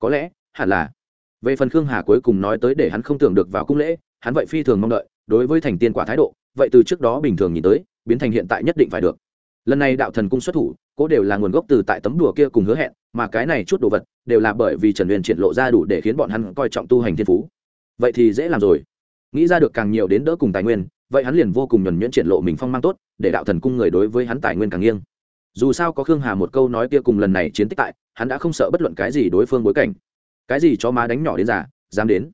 có lẽ, hẳn là. Về phần khương hà cuối cùng nói tới để hắn không tưởng được vào cung lễ, hắn vậy phi thường mong đợi, đối với thành tiên quả thái độ, vậy từ trước đó bình thường nhìn tới, biến thành hiện tại nhất định phải được. Lần này đạo thần cung xuất thủ, cố đều là nguồn gốc từ tại tấm đùa kia cùng hứa hẹn, mà cái này chút đồ vật đều là bởi vì trần huyền triển lộ ra đủ để khiến bọn hắn coi trọng tu hành thiên phú. Vậy thì dễ làm rồi. Nghĩ ra được càng nhiều đến đỡ cùng tài nguyên, vậy hắn liền vô cùng nhuẩn nhuyễn triển lộ mình phong mang tốt, để đạo thần cung người đối với hắn tài nguyên càng nghiêng. Dù sao có khương hà một câu nói kia cùng lần này chiến tích tại hắn đã không sợ bất luận cái gì đối phương bối cảnh. Cái gì cho má đánh nhỏ đến giả dám đến.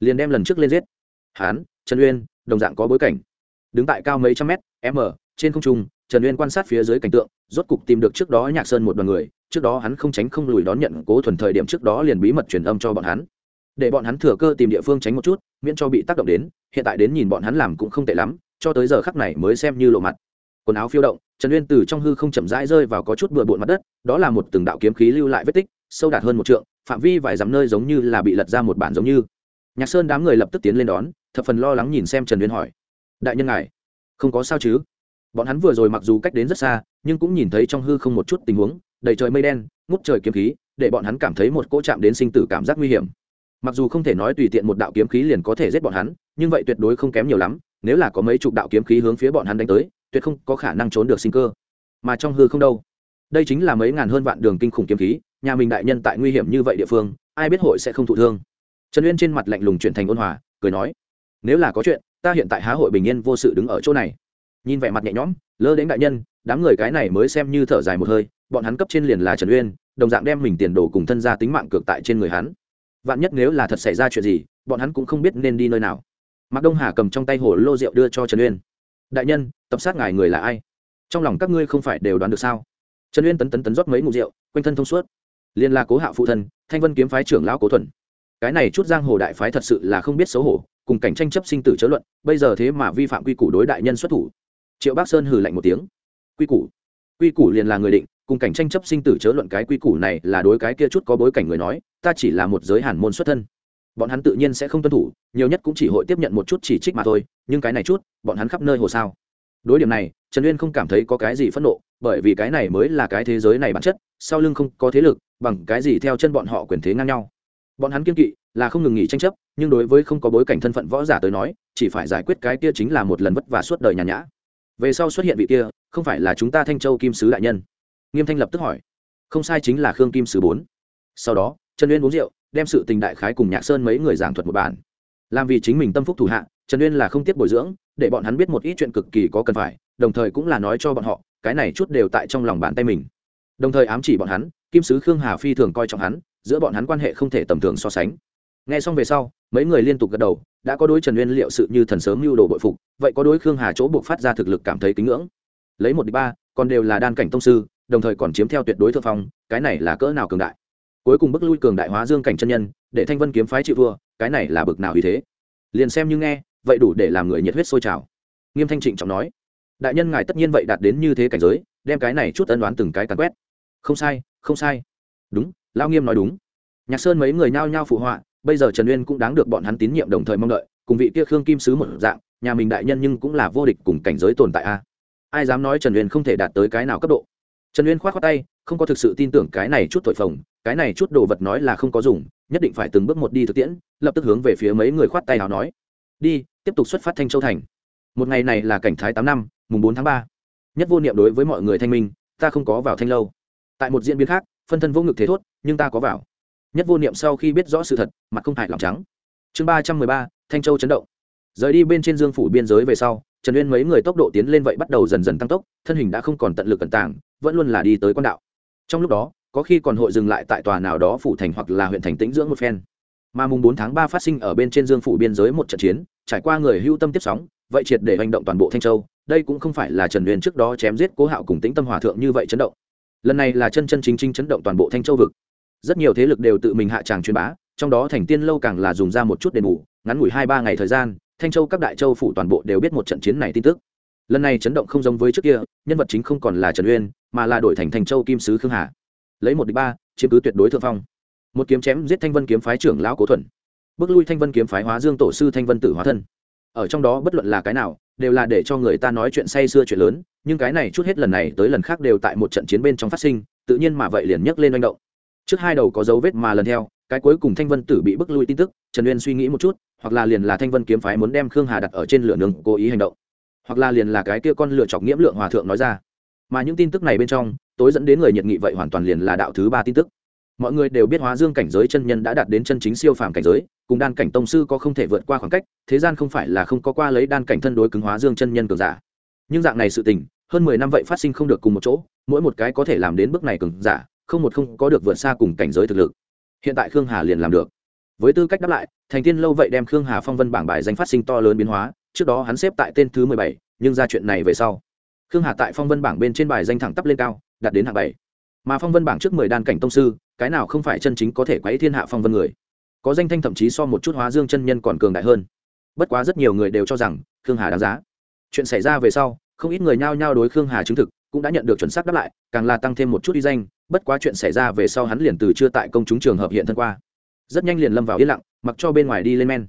Liền đem lần trước lên giết. Hắn, trần uyên, đồng dạng có bối cảnh. Đứng tại cao mấy trăm mét, m, trên không trung, trần uyên quan sát phía dưới cảnh tượng, rốt cục tìm được trước đó nhạc sơn một đoàn người. Trước đó hắn không tránh không lùi đón nhận cố thuần thời điểm trước đó liền bí mật truyền âm cho bọn hắn. Để bọn hắn thừa cơ tìm địa phương tránh một chút, miễn cho bị tác động đến. Hiện tại đến nhìn bọn hắn làm cũng không tệ lắm, cho tới giờ khắc này mới xem như lộ mặt quần áo phiêu động, trần uyên từ trong hư không chậm rãi rơi vào có chút bừa bộn mặt đất, đó là một từng đạo kiếm khí lưu lại vết tích, sâu đạt hơn một trượng, phạm vi vài dặm nơi giống như là bị lật ra một bản giống như. Nhạc sơn đám người lập tức tiến lên đón, thập phần lo lắng nhìn xem trần uyên hỏi, đại nhân ngài, không có sao chứ? Bọn hắn vừa rồi mặc dù cách đến rất xa, nhưng cũng nhìn thấy trong hư không một chút tình huống, đầy trời mây đen, ngút trời kiếm khí, để bọn hắn cảm thấy một cỗ chạm đến sinh tử cảm giác nguy hiểm. Mặc dù không thể nói tùy tiện một đạo kiếm khí liền có thể giết bọn hắn, nhưng vậy tuyệt đối không kém nhiều lắm, nếu là có mấy chục đạo kiếm khí hướng phía bọn hắn đánh tới tuyệt không có khả năng trốn được sinh cơ. Mà trong hư không đâu? Đây chính là mấy ngàn hơn vạn đường kinh khủng kiếm khí, nhà mình đại nhân tại nguy hiểm như vậy địa phương, ai biết hội sẽ không thụ thương. Trần uyên trên mặt lạnh lùng chuyển thành ôn hòa, cười nói, nếu là có chuyện, ta hiện tại há hội bình yên vô sự đứng ở chỗ này. Nhìn vẻ mặt nhẹ nhõm, lơ đến đại nhân, đám người cái này mới xem như thở dài một hơi, bọn hắn cấp trên liền là trần uyên, đồng dạng đem mình tiền đồ cùng thân gia tính mạng cược tại trên người hắn. Vạn nhất nếu là thật xảy ra chuyện gì, bọn hắn cũng không biết nên đi nơi nào. Mạc đông hà cầm trong tay hồ lô rượu đưa cho trần uyên đại nhân, tập sát ngài người là ai? Trong lòng các ngươi không phải đều đoán được sao? Trần uyên tấn tấn tấn rót mấy ngụ rượu, quanh thân thông suốt. Liên là cố hạo phụ thân, thanh vân kiếm phái trưởng lão cố thuần. Cái này chút giang hồ đại phái thật sự là không biết xấu hổ, cùng cảnh tranh chấp sinh tử chớ luận, bây giờ thế mà vi phạm quy củ đối đại nhân xuất thủ. Triệu bắc sơn hừ lạnh một tiếng. Quy củ? Quy củ liền là người định, cùng cảnh tranh chấp sinh tử chớ luận cái quy củ này là đối cái kia chút có bối cảnh người nói, ta chỉ là một giới hàn môn xuất thân bọn hắn tự nhiên sẽ không tuân thủ, nhiều nhất cũng chỉ hội tiếp nhận một chút chỉ trích mà thôi, nhưng cái này chút, bọn hắn khắp nơi hồ sao. Đối điểm này, trần uyên không cảm thấy có cái gì phẫn nộ, bởi vì cái này mới là cái thế giới này bản chất, sau lưng không có thế lực, bằng cái gì theo chân bọn họ quyền thế ngang nhau. Bọn hắn kiên kỵ, là không ngừng nghỉ tranh chấp, nhưng đối với không có bối cảnh thân phận võ giả tới nói, chỉ phải giải quyết cái kia chính là một lần vất vả suốt đời nhàn nhã. Về sau xuất hiện vị kia, không phải là chúng ta thanh châu kim sứ đại nhân? Nghiêm thanh lập tức hỏi. Không sai chính là khương kim sứ bốn. Sau đó, trần uyên uống rượu đem sự tình đại khái cùng nhạc sơn mấy người giảng thuật một bản. Làm vì chính mình tâm phúc thủ hạ, trần uyên là không tiếp bồi dưỡng, để bọn hắn biết một ít chuyện cực kỳ có cần phải, đồng thời cũng là nói cho bọn họ, cái này chút đều tại trong lòng bàn tay mình. Đồng thời ám chỉ bọn hắn, kim sứ khương hà phi thường coi trọng hắn, giữa bọn hắn quan hệ không thể tầm thường so sánh. Nghe xong về sau, mấy người liên tục gật đầu, đã có đối trần uyên liệu sự như thần sớm mưu đồ bội phục, vậy có đối khương hà chỗ buộc phát ra thực lực cảm thấy kính ngưỡng. Lấy một đi ba, còn đều là đan cảnh tông sư, đồng thời còn chiếm theo tuyệt đối thượng phong, cái này là cỡ nào cường đại? Cuối cùng bức lui cường đại hóa dương cảnh chân nhân, để thanh vân kiếm phái chịu vua cái này là bực nào như thế. Liền xem như nghe, vậy đủ để làm người nhiệt huyết sôi trào. Nghiêm thanh trịnh trọng nói, đại nhân ngài tất nhiên vậy đạt đến như thế cảnh giới, đem cái này chút ân đoán từng cái càn quét. Không sai không sai. Đúng lao nghiêm nói đúng. Nhạc sơn mấy người nhao nhao phụ họa, bây giờ trần uyên cũng đáng được bọn hắn tín nhiệm đồng thời mong đợi, cùng vị kia khương kim sứ một dạng, nhà mình đại nhân nhưng cũng là vô địch cùng cảnh giới tồn tại a. Ai dám nói trần uyên không thể đạt tới cái nào cấp độ? Trần uyên k h o á t khoác tay, không có thực sự tin tưởng cái này chút thổi phồng, cái này chút đồ vật nói là không có dùng, nhất định phải từng bước một đi thực tiễn, lập tức hướng về phía mấy người khoát tay nào nói. Đi, tiếp tục xuất phát thanh châu thành. Một ngày này là cảnh thái tám năm, mùng bốn tháng ba. Nhất vô niệm đối với mọi người thanh minh, ta không có vào thanh lâu. Tại một diễn biến khác, phân thân vô ngực thế thốt, nhưng ta có vào. Nhất vô niệm sau khi biết rõ sự thật, mặt không hại lòng trắng. Chương ba trăm mười ba, thanh châu chấn động. Rời đi bên trên dương phủ biên giới về sau, trần uyên mấy người tốc độ tiến lên vậy bắt đầu dần dần tăng tốc, thân hình đã không còn tận lực cẩn tàng vẫn luôn là đi tới quan đạo. Trong lúc đó, có khi còn hội dừng lại tại tòa nào đó phủ thành hoặc là huyện thành tĩnh dưỡng một phen. Mà mùng bốn tháng ba phát sinh ở bên trên dương phủ biên giới một trận chiến, trải qua người hưu tâm tiếp sóng, vậy triệt để hành động toàn bộ thanh châu. Đây cũng không phải là trần uyên trước đó chém giết cố hạo cùng tĩnh tâm hòa thượng như vậy chấn động. Lần này là chân chân chính chính chấn động toàn bộ thanh châu vực. Rất nhiều thế lực đều tự mình hạ tràng truyền bá, trong đó thành tiên lâu càng là dùng ra một chút đền bù, ngắn ngủi hai ba ngày thời gian, thanh châu các đại châu phủ toàn bộ đều biết một trận chiến này tin tức lần này chấn động không giống với trước kia, nhân vật chính không còn là trần uyên, mà là đổi thành thành châu kim sứ khương hà. Lấy một đ ba, chiếm cứ tuyệt đối thượng phong. Một kiếm chém giết thanh vân kiếm phái trưởng lão cố thuần. Bước lui thanh vân kiếm phái hóa dương tổ sư thanh vân tử hóa thân. Ở trong đó bất luận là cái nào, đều là để cho người ta nói chuyện say xưa chuyện lớn, nhưng cái này chút hết lần này tới lần khác đều tại một trận chiến bên trong phát sinh, tự nhiên mà vậy liền nhấc lên manh động. Trước hai đầu có dấu vết mà lần theo, cái cuối cùng thanh vân tử bị bức lui tin tức, trần uyên suy nghĩ một chút, hoặc là liền là thanh vân kiếm phái muốn đem khương hà đặt ở trên lửa nương cố ý hành động hoặc là liền là cái kia con lựa chọc nghiễm lượng hòa thượng nói ra. Mà những tin tức này bên trong, tối dẫn đến người nhiệt nghị vậy hoàn toàn liền là đạo thứ ba tin tức. Mọi người đều biết hóa dương cảnh giới chân nhân đã đạt đến chân chính siêu phàm cảnh giới, cùng đan cảnh tông sư có không thể vượt qua khoảng cách, thế gian không phải là không có qua lấy đan cảnh thân đối cứng hóa dương chân nhân cường giả. Nhưng dạng này sự tình, hơn mười năm vậy phát sinh không được cùng một chỗ, mỗi một cái có thể làm đến bước này cường giả, không một không có được vượt xa cùng cảnh giới thực lực. Hiện tại khương hà liền làm được. Với tư cách đáp lại, thành tiên lâu vậy đem khương hà phong vân bảng bài danh phát sinh to lớn biến hóa trước đó hắn xếp tại tên thứ mười bảy, nhưng ra chuyện này về sau. Khương hà tại phong vân bảng bên trên bài danh thẳng tắp lên cao, đạt đến hạng bảy. Mà phong vân bảng trước mười đan cảnh tông sư, cái nào không phải chân chính có thể quấy thiên hạ phong vân người. Có danh thanh thậm chí so một chút hóa dương chân nhân còn cường đại hơn. Bất quá rất nhiều người đều cho rằng, khương hà đáng giá. Chuyện xảy ra về sau, không ít người nhao nhao đối khương hà chứng thực, cũng đã nhận được chuẩn xác đáp lại, càng là tăng thêm một chút uy danh, bất quá chuyện xảy ra về sau hắn liền từ chưa tại công chúng trường hợp hiện thân qua. Rất nhanh liền lâm vào yên lặng, mặc cho bên ngoài đi lên men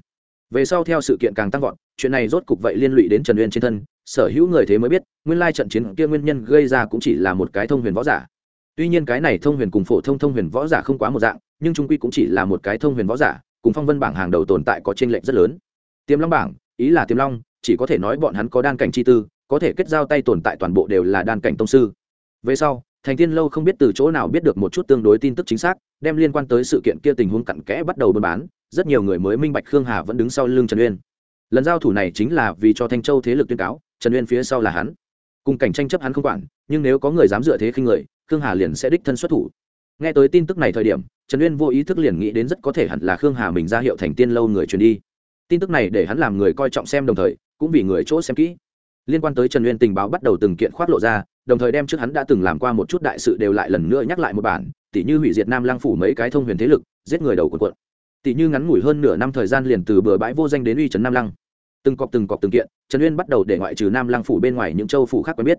về sau theo sự kiện càng tăng vọt, chuyện này rốt cục vậy liên lụy đến trần uyên trên thân. Sở hữu người thế mới biết, nguyên lai trận chiến kia nguyên nhân gây ra cũng chỉ là một cái thông huyền võ giả. Tuy nhiên cái này thông huyền cùng phổ thông thông huyền võ giả không quá một dạng, nhưng trung quy cũng chỉ là một cái thông huyền võ giả, cùng phong vân bảng hàng đầu tồn tại có t r ê n lệch rất lớn. Tiềm long bảng, ý là tiềm long, chỉ có thể nói bọn hắn có đan cảnh chi tư, có thể kết giao tay tồn tại toàn bộ đều là đan cảnh tông sư. Về sau, thành tiên lâu không biết từ chỗ nào biết được một chút tương đối tin tức chính xác, đem liên quan tới sự kiện kia tình huống cặn kẽ bắt đầu buôn bán rất nhiều người mới minh bạch khương hà vẫn đứng sau lưng trần uyên. Lần giao thủ này chính là vì cho thanh châu thế lực tuyên cáo, trần uyên phía sau là hắn. Cùng cảnh tranh chấp hắn không quản, nhưng nếu có người dám dựa thế khinh người, khương hà liền sẽ đích thân xuất thủ. Nghe tới tin tức này thời điểm, trần uyên vô ý thức liền nghĩ đến rất có thể hẳn là khương hà mình ra hiệu thành tiên lâu người truyền đi. Tin tức này để hắn làm người coi trọng xem đồng thời, cũng vì người chỗ xem kỹ. Liên quan tới trần uyên tình báo bắt đầu từng kiện khoác lộ ra, đồng thời đem trước hắn đã từng làm qua một chút đại sự đều lại lần nữa nhắc lại một bản tỷ như hủy diệt nam lang phủ mấy cái thông huyền thế lực, giết người đầu quần quận tỷ như ngắn ngủi hơn nửa năm thời gian liền từ bừa bãi vô danh đến uy trấn nam lăng. Từng cọc từng cọc từng kiện, trần uyên bắt đầu để ngoại trừ nam lăng phủ bên ngoài những châu phủ khác quen biết.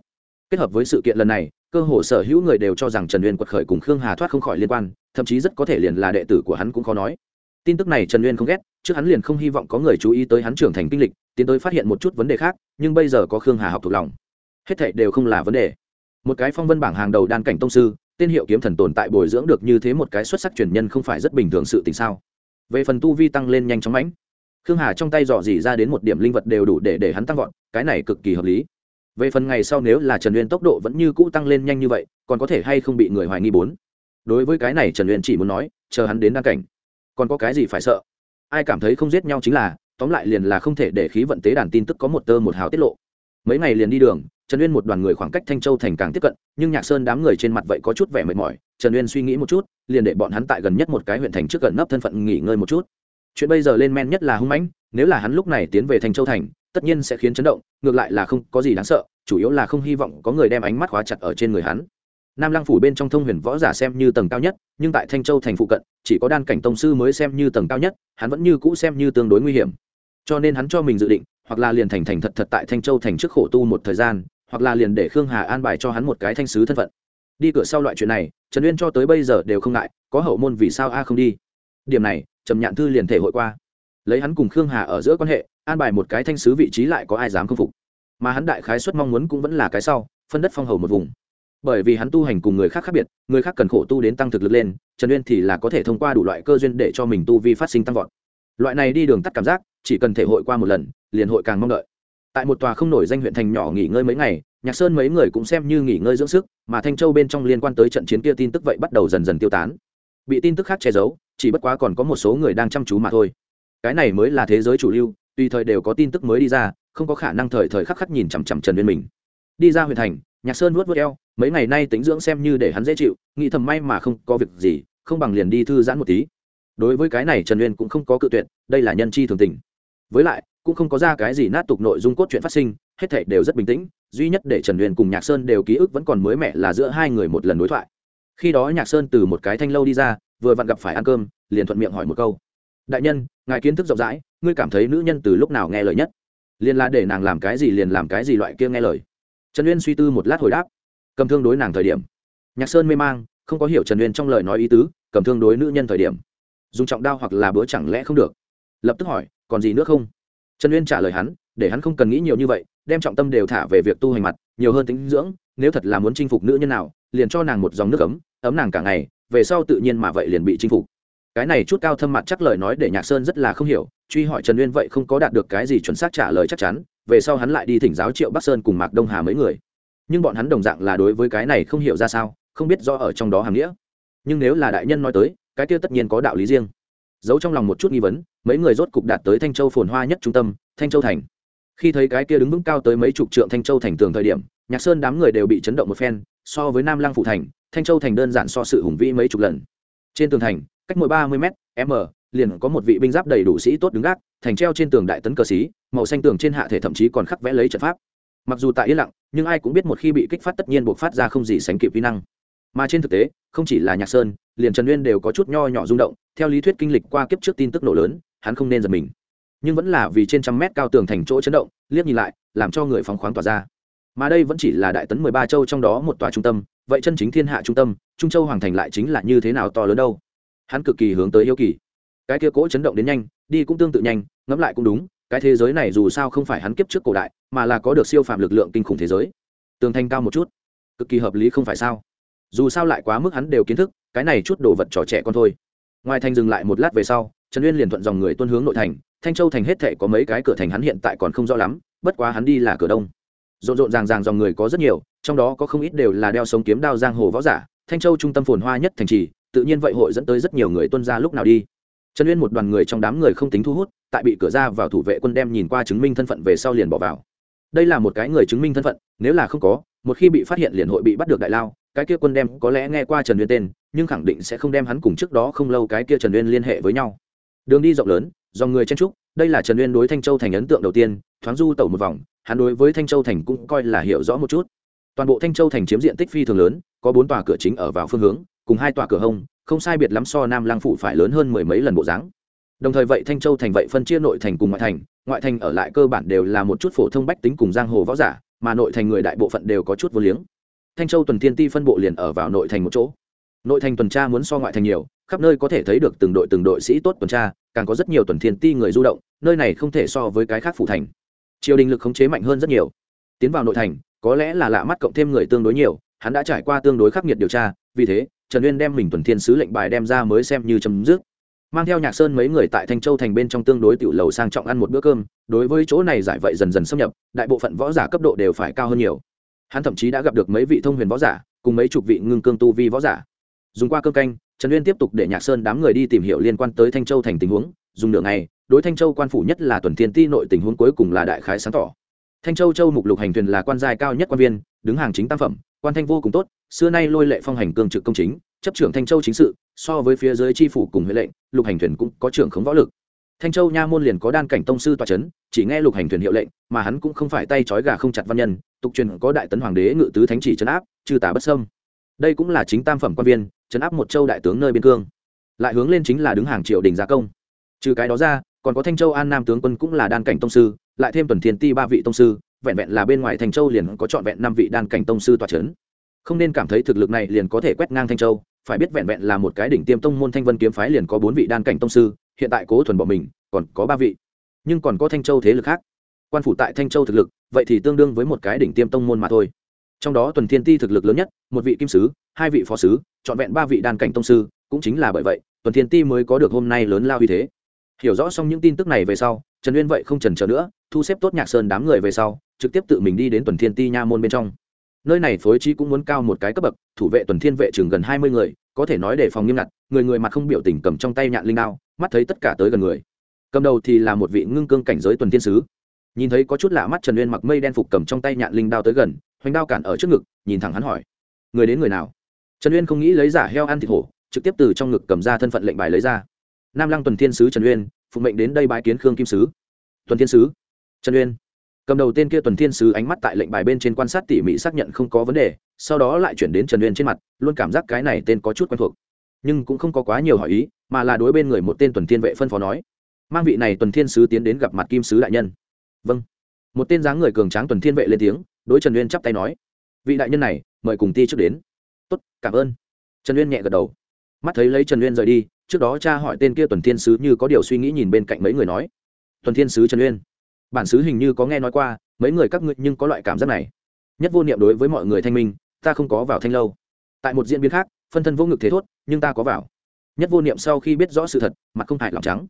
Kết hợp với sự kiện lần này, cơ hồ sở hữu người đều cho rằng trần uyên quật khởi cùng khương hà thoát không khỏi liên quan, thậm chí rất có thể liền là đệ tử của hắn cũng khó nói. Tin tức này trần uyên không ghét, trước hắn liền không hy vọng có người chú ý tới hắn trưởng thành kinh lịch, tiến tới phát hiện một chút vấn đề khác, nhưng bây giờ có khương hà học thuộc lòng. Hết thệ đều không là vấn đề. Một cái phong vân bảng hàng đầu đan cảnh tông sư, tên hiệu kiếm thần tồn tại bồi dưỡng được như thế một cái xuất sắc truyền nhân không phải rất bình thường sự tình sao? Về phần tu vi tăng lên nhanh chóng mãnh. Khương hà trong tay dò dỉ ra đến một điểm linh vật đều đủ để để hắn tăng vọt, cái này cực kỳ hợp lý. Về phần ngày sau nếu là trần uyên tốc độ vẫn như cũ tăng lên nhanh như vậy, còn có thể hay không bị người hoài nghi bốn? Đối với cái này trần uyên chỉ muốn nói, chờ hắn đến đăng cảnh. Còn có cái gì phải sợ? Ai cảm thấy không giết nhau chính là, tóm lại liền là không thể để khí vận tế đàn tin tức có một tơ một hào tiết lộ. Mấy ngày liền đi đường, trần uyên một đoàn người khoảng cách thanh châu thành càng tiếp cận, nhưng nhạc sơn đám người trên mặt vậy có chút vẻ mệt mỏi. Trần uyên suy nghĩ một chút liền để bọn hắn tại gần nhất một cái huyện thành trước gần nấp thân phận nghỉ ngơi một chút. Chuyện bây giờ lên men nhất là hung mãnh, nếu là hắn lúc này tiến về thanh châu thành, tất nhiên sẽ khiến chấn động, ngược lại là không có gì đáng sợ, chủ yếu là không hy vọng có người đem ánh mắt khóa chặt ở trên người hắn. Nam lăng phủ bên trong thông huyền võ giả xem như tầng cao nhất, nhưng tại thanh châu thành phụ cận, chỉ có đan cảnh tông sư mới xem như tầng cao nhất, hắn vẫn như cũ xem như tương đối nguy hiểm. Cho nên hắn cho mình dự định, hoặc là liền thành thành thật thật tại thanh châu thành trước khổ tu một thời gian, hoặc là liền để khương hà an bài cho hắn một cái thanh sứ thân phận đi cửa sau loại chuyện này, trần uyên cho tới bây giờ đều không ngại, có hậu môn vì sao a không đi? Điểm này, trầm nhạn thư liền thể hội qua. Lấy hắn cùng khương hà ở giữa quan hệ, an bài một cái thanh sứ vị trí lại có ai dám k phục. Mà hắn đại khái xuất mong muốn cũng vẫn là cái sau, phân đất phong hầu một vùng. Bởi vì hắn tu hành cùng người khác khác biệt, người khác cần khổ tu đến tăng thực lực lên, trần uyên thì là có thể thông qua đủ loại cơ duyên để cho mình tu vi phát sinh tăng vọt. Loại này đi đường tắt cảm giác, chỉ cần thể hội qua một lần, liền hội càng mong đợi. Tại một tòa không nổi danh huyện thành nhỏ nghỉ ngơi mấy ngày nhạc sơn mấy người cũng xem như nghỉ ngơi dưỡng sức, mà thanh châu bên trong liên quan tới trận chiến kia tin tức vậy bắt đầu dần dần tiêu tán. Bị tin tức khác che giấu, chỉ bất quá còn có một số người đang chăm chú mà thôi. Cái này mới là thế giới chủ lưu, tùy thời đều có tin tức mới đi ra, không có khả năng thời thời khắc khắc nhìn chằm chằm trần uyên mình đi ra huyện thành, nhạc sơn vuốt vuốt eo, mấy ngày nay tính dưỡng xem như để hắn dễ chịu, nghĩ thầm may mà không có việc gì, không bằng liền đi thư giãn một tí. Đối với cái này trần uyên cũng không có cự tuyệt, đây là nhân chi thường tình. Với lại, cũng không có ra cái gì nát tục nội dung cốt chuyện phát sinh, hết thảy đều rất bình tĩnh duy nhất để trần huyền cùng nhạc sơn đều ký ức vẫn còn mới mẻ là giữa hai người một lần đối thoại. Khi đó nhạc sơn từ một cái thanh lâu đi ra, vừa vặn gặp phải ăn cơm, liền thuận miệng hỏi một câu. Đại nhân, ngài kiến thức rộng rãi, ngươi cảm thấy nữ nhân từ lúc nào nghe lời nhất? Liền là để nàng làm cái gì liền làm cái gì loại kia nghe lời. Trần uyên suy tư một lát hồi đáp. Cầm thương đối nàng thời điểm. Nhạc sơn mê mang, không có hiểu trần uyên trong lời nói ý tứ, cầm thương đối nữ nhân thời điểm. Dùng trọng đao hoặc là bữa chẳng lẽ không được? Lập tức hỏi, còn gì nữa không? Trần uyên trả lời hắn để hắn không cần nghĩ nhiều như vậy, đem trọng tâm đều thả về việc tu hành mặt, nhiều hơn tính dưỡng, nếu thật là muốn chinh phục nữ nhân nào, liền cho nàng một dòng nước ấm ấm nàng cả ngày, về sau tự nhiên mà vậy liền bị chinh phục. Cái này chút cao thâm mặt chắc lời nói để nhạc sơn rất là không hiểu, truy hỏi trần uyên vậy không có đạt được cái gì chuẩn xác trả lời chắc chắn, về sau hắn lại đi thỉnh giáo triệu bắc sơn cùng mạc đông hà mấy người. Nhưng bọn hắn đồng dạng là đối với cái này không hiểu ra sao, không biết do ở trong đó hàm nghĩa. Nhưng nếu là đại nhân nói tới, cái kia tất nhiên có đạo lý riêng. Giấu trong lòng một chút nghi vấn, mấy người rốt cục đạt tới thanh châu phồn hoa nhất trung tâm, thanh châu thành khi thấy cái kia đứng vững cao tới mấy chục trượng thanh châu thành tường thời điểm, nhạc sơn đám người đều bị chấn động một phen, so với nam lăng phủ thành, thanh châu thành đơn giản so sự hùng vĩ mấy chục lần. Trên tường thành, cách mỗi ba mươi m m, liền có một vị binh giáp đầy đủ sĩ tốt đứng gác, thành treo trên tường đại tấn cờ xí, màu xanh tường trên hạ thể thậm chí còn khắc vẽ lấy trận pháp. Mặc dù tại yên lặng, nhưng ai cũng biết một khi bị kích phát tất nhiên buộc phát ra không gì sánh kịp vi năng. Mà trên thực tế, không chỉ là nhạc sơn, liền trần uyên đều có chút nho nhỏ rung động, theo lý thuyết kinh lịch qua kiếp trước tin tức nổ lớn, hắn không nên giật mình nhưng vẫn là vì trên trăm mét cao tường thành chỗ chấn động, liếc nhìn lại, làm cho người phóng khoáng tỏa ra. Mà đây vẫn chỉ là đại tấn mười ba châu trong đó một tòa trung tâm, vậy chân chính thiên hạ trung tâm, trung châu hoàng thành lại chính là như thế nào to lớn đâu? Hắn cực kỳ hướng tới yêu kỳ. Cái kia cỗ chấn động đến nhanh, đi cũng tương tự nhanh, ngẫm lại cũng đúng, cái thế giới này dù sao không phải hắn kiếp trước cổ đại, mà là có được siêu phạm lực lượng kinh khủng thế giới. Tường thành cao một chút, cực kỳ hợp lý không phải sao? Dù sao lại quá mức hắn đều kiến thức, cái này chút đồ vật trò trẻ con thôi. Ngoài thành dừng lại một lát về sau, trần uyên liền thuận dòng người tuân hướng nội thành thanh châu thành hết thệ có mấy cái cửa thành hắn hiện tại còn không rõ lắm, bất quá hắn đi là cửa đông. Rộn rộn ràng ràng dòng người có rất nhiều, trong đó có không ít đều là đeo sống kiếm đao giang hồ võ giả. Thanh châu trung tâm phồn hoa nhất thành trì, tự nhiên vậy hội dẫn tới rất nhiều người tuân ra lúc nào đi. Trần uyên một đoàn người trong đám người không tính thu hút, tại bị cửa ra vào thủ vệ quân đem nhìn qua chứng minh thân phận về sau liền bỏ vào. Đây là một cái người chứng minh thân phận, nếu là không có, một khi bị phát hiện liền hội bị bắt được đại lao, cái kia quân đem có lẽ nghe qua trần uyên tên, nhưng khẳng định sẽ không đem hắn cùng trước đó không lâu cái kia trần uyên liên hệ với nhau. Đường đi rộng lớn do người chen trúc đây là trần uyên đối thanh châu thành ấn tượng đầu tiên, thoáng du tẩu một vòng, hắn đối với thanh châu thành cũng coi là hiểu rõ một chút. Toàn bộ thanh châu thành chiếm diện tích phi thường lớn, có bốn tòa cửa chính ở vào phương hướng, cùng hai tòa cửa hông, không sai biệt lắm so nam lang phủ phải lớn hơn mười mấy lần bộ dáng. Đồng thời vậy thanh châu thành vậy phân chia nội thành cùng ngoại thành ngoại thành ở lại cơ bản đều là một chút phổ thông bách tính cùng giang hồ võ giả, mà nội thành người đại bộ phận đều có chút vô liếng. Thanh châu tuần thiên ti phân bộ liền ở vào nội thành một chỗ nội thành tuần tra muốn so ngoại thành nhiều, khắp nơi có thể thấy được từng đội từng đội sĩ tốt tuần tra, càng có rất nhiều tuần thiên ti người du động, nơi này không thể so với cái khác phủ thành. Triều đình lực khống chế mạnh hơn rất nhiều. Tiến vào nội thành, có lẽ là lạ mắt cộng thêm người tương đối nhiều, hắn đã trải qua tương đối khắc nghiệt điều tra, vì thế, trần uyên đem mình tuần thiên sứ lệnh bài đem ra mới xem như chấm dứt. Mang theo nhạc sơn mấy người tại thanh châu thành bên trong tương đối tiểu lầu sang trọng ăn một bữa cơm, đối với chỗ này giải vậy dần dần xâm nhập, đại bộ phận võ giả cấp độ đều phải cao hơn nhiều. Hắn thậm chí đã gặp được mấy vị thông huyền võ giả, cùng mấy chục vị ngưng cương tu vi võ giả dùng qua cơm canh, trần uyên tiếp tục để nhạc sơn đám người đi tìm hiểu liên quan tới thanh châu thành tình huống. Dùng nửa ngày, đối thanh châu quan phủ nhất là tuần thiên ti nội tình huống cuối cùng là đại khái sáng tỏ. Thanh châu châu mục lục hành thuyền là quan giai cao nhất quan viên, đứng hàng chính tam phẩm, quan thanh vô cùng tốt, xưa nay lôi lệ phong hành cương trực công chính, chấp trưởng thanh châu chính sự, so với phía dưới tri phủ cùng huệ lệnh, lục hành thuyền cũng có trưởng khống võ lực. Thanh châu nha môn liền có đan cảnh tông sư tòa c h ấ n chỉ nghe lục hành thuyền hiệu lệnh, mà hắn cũng không phải tay trói gà không chặt văn nhân, tục truyền có đại tấn hoàng đế ngự tứ thánh chỉ trấn áp trừ tà bất sâm đây cũng là chính tam phẩm quan viên trấn áp một châu đại tướng nơi biên cương. Lại hướng lên chính là đứng hàng triều đình gia công. Trừ cái đó ra, còn có thanh châu an nam tướng quân cũng là đan cảnh tông sư, lại thêm tuần thiên ti ba vị tông sư, vẹn vẹn là bên ngoài thanh châu liền có trọn vẹn năm vị đan cảnh tông sư tòa c h ấ n không nên cảm thấy thực lực này liền có thể quét ngang thanh châu, phải biết vẹn vẹn là một cái đỉnh tiêm tông môn thanh vân kiếm phái liền có bốn vị đan cảnh tông sư, hiện tại cố thuần bỏ mình, còn có ba vị. Nhưng còn có thanh châu thế lực khác. Quan phủ tại thanh châu thực lực, vậy thì tương đương với một cái đỉnh tiêm tông môn mà thôi trong đó tuần thiên ti thực lực lớn nhất, một vị kim sứ, hai vị phó sứ, trọn vẹn ba vị đan cảnh tông sư, cũng chính là bởi vậy, tuần thiên ti mới có được hôm nay lớn lao như thế. Hiểu rõ xong những tin tức này về sau, trần uyên vậy không trần chờ nữa, thu xếp tốt nhạc sơn đám người về sau, trực tiếp tự mình đi đến tuần thiên ti nha môn bên trong. Nơi này phối trí cũng muốn cao một cái cấp bậc, thủ vệ tuần thiên vệ chừng gần hai mươi người, có thể nói để phòng nghiêm ngặt, người người mặt không biểu tình cầm trong tay nhạn linh đao, mắt thấy tất cả tới gần người. Cầm đầu thì là một vị ngưng cương cảnh giới tuần thiên sứ. Nhìn thấy có chút lạ mắt, trần uyên mặc mây đen phục cầm trong tay nhạn linh đao tới gần hoành đao cản ở trước ngực, nhìn thẳng hắn hỏi, người đến người nào? Trần uyên không nghĩ lấy giả heo ăn thịt hổ, trực tiếp từ trong ngực cầm ra thân phận lệnh bài lấy ra. Nam lăng tuần thiên sứ trần uyên, phụ mệnh đến đây bái kiến khương kim sứ. Tuần thiên sứ? Trần uyên cầm đầu tên kia tuần thiên sứ ánh mắt tại lệnh bài bên trên quan sát tỉ mỉ xác nhận không có vấn đề, sau đó lại chuyển đến trần uyên trên mặt, luôn cảm giác cái này tên có chút quen thuộc, nhưng cũng không có quá nhiều hỏi ý, mà là đối bên người một tên tuần thiên vệ phân phó nói, mang vị này tuần thiên sứ tiến đến gặp mặt kim sứ đại nhân. Vâng. Một tên dáng người cường tráng tuần thiên vệ lên tiếng đối trần uyên chắp tay nói vị đại nhân này mời cùng ti trước đến tốt cảm ơn trần uyên nhẹ gật đầu mắt thấy lấy trần uyên rời đi trước đó cha hỏi tên kia tuần thiên sứ như có điều suy nghĩ nhìn bên cạnh mấy người nói tuần thiên sứ trần uyên bản sứ hình như có nghe nói qua mấy người các ngươi nhưng có loại cảm giác này nhất vô niệm đối với mọi người thanh minh ta không có vào thanh lâu tại một diễn biến khác phân thân vô ngực thế thốt nhưng ta có vào nhất vô niệm sau khi biết rõ sự thật mặt không hại lòng trắng